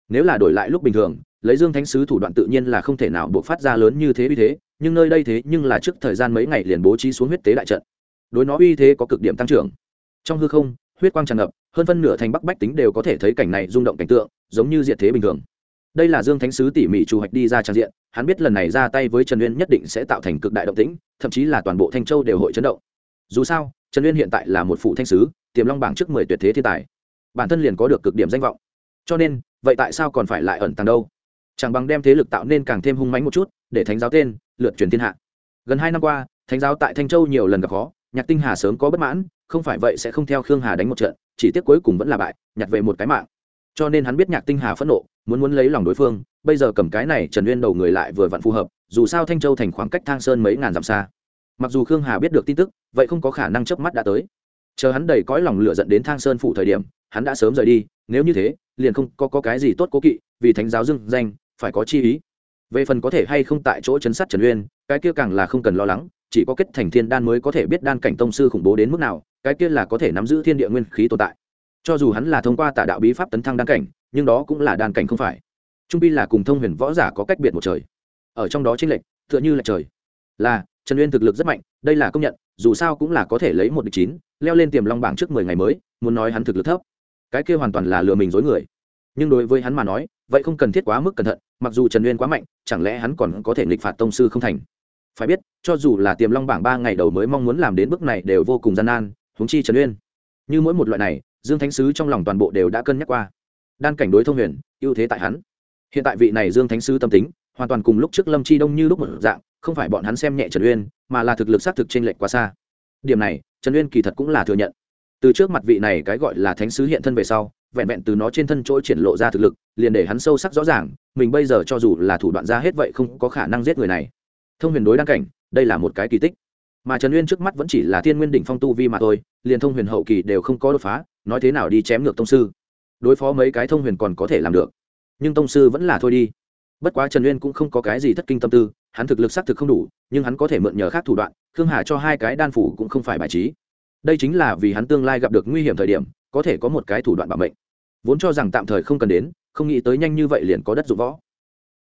Nếu là đổi lại lúc bình thường, lấy dương thánh sứ thủ đoạn tự nhiên là không thể nào buộc phát ra lớn như thế uy thế, nhưng nơi đây thế nhưng là trước thời gian mấy ngày liền bố trí xuống huyết tế đại trận. Đối nó uy thế có cực điểm tăng trưởng. Trong hư không, huyết quang tràn ngập, hơn phân nửa thành bắc bách tính đều có thể thấy cảnh này rung động cảnh tượng, giống như diện thế bình thường đây là dương thánh sứ tỉ mỉ chủ hoạch đi ra trang diện, hắn biết lần này ra tay với trần uyên nhất định sẽ tạo thành cực đại động tĩnh, thậm chí là toàn bộ thanh châu đều hội chấn động. Dù sao, trần uyên hiện tại là một phụ thanh sứ, tiềm long bảng trước mười tuyệt thế thiên tài. Bản thân liền có được cực điểm danh vọng. Cho nên, vậy tại sao còn phải lại ẩn tàng đâu? Chẳng bằng đem thế lực tạo nên càng thêm hung mãnh một chút, để thánh giáo tên, lượt truyền thiên hạ. Gần hai năm qua, thánh giáo tại thanh châu nhiều lần gặp khó, nhạc tinh hà sớm có bất mãn, không phải vậy sẽ không theo khương hà đánh một trận, chỉ tiếc cuối cùng vẫn là bại, nhặt về một cái mạng. Cho nên hắn biết nhạc tinh hà phẫn nộ muốn muốn lấy lòng đối phương bây giờ cầm cái này trần uyên đầu người lại vừa vặn phù hợp dù sao thanh châu thành khoảng cách thang sơn mấy ngàn dặm xa. Mặc dù khương hà biết được tin tức vậy không có khả năng chớp mắt đã tới. Chờ hắn đầy cõi lòng lửa dẫn đến thang sơn phụ thời điểm hắn đã sớm rời đi nếu như thế liền không có, có cái gì tốt cố kỵ vì thánh giáo dưng danh phải có chi ý. Về phần có thể hay không tại chỗ chấn sát trần uyên cái kia càng là không cần lo lắng chỉ có kết thành thiên đan mới có thể biết đan cảnh tông sư khủng bố đến mức nào cái kia là có thể nắm giữ thiên địa nguyên khí tồn tại cho dù hắn là thông qua tà đạo bí pháp tấn thăng đan cảnh, nhưng đó cũng là đan cảnh không phải. Trung bi là cùng thông huyền võ giả có cách biệt một trời. Ở trong đó chính lệnh tựa như là trời. Là, trần uyên thực lực rất mạnh, đây là công nhận, dù sao cũng là có thể lấy một địch chín, leo lên tiềm long bảng trước mười ngày mới, muốn nói hắn thực lực thấp. Cái kia hoàn toàn là lừa mình dối người. Nhưng đối với hắn mà nói, vậy không cần thiết quá mức cẩn thận, mặc dù trần uyên quá mạnh, chẳng lẽ hắn còn có thể nghịch phạt tông sư không thành? Phải biết, cho dù là tiềm long bảng ba ngày đầu mới mong muốn làm đến bước này đều vô cùng gian nan, huống chi trần uyên. Như mỗi một loại này dương thánh sứ trong lòng toàn bộ đều đã cân nhắc qua. Đan cảnh đối thông huyền, ưu thế tại hắn. Hiện tại vị này dương thánh sứ tâm tính, hoàn toàn cùng lúc trước lâm chi đông như lúc một dạng, không phải bọn hắn xem nhẹ trần uyên, mà là thực lực xác thực t r ê n lệch quá xa. Điểm này, trần uyên kỳ thật cũng là thừa nhận. Từ trước mặt vị này cái gọi là thánh sứ hiện thân về sau, vẹn vẹn từ nó trên thân chỗ triển lộ ra thực lực, liền để hắn sâu sắc rõ ràng, mình bây giờ cho dù là thủ đoạn ra hết vậy không có khả năng giết người này. Thông huyền đối đăng cảnh, đây là một cái kỳ tích. Mà trần uyên trước mắt vẫn chỉ là thiên nguyên đỉnh phong tu vi mà thôi, liền thông huyền hậu kỳ đều không có đột phá nói thế nào đi chém ngược tông sư. Đối phó mấy cái thông huyền còn có thể làm được, nhưng tông sư vẫn là thôi đi. Bất quá trần uyên cũng không có cái gì thất kinh tâm tư, hắn thực lực xác thực không đủ, nhưng hắn có thể mượn nhờ khác thủ đoạn, khương hà cho hai cái đan phủ cũng không phải bài trí. Đây chính là vì hắn tương lai gặp được nguy hiểm thời điểm, có thể có một cái thủ đoạn bảo mệnh. Vốn cho rằng tạm thời không cần đến, không nghĩ tới nhanh như vậy liền có đất dụng võ.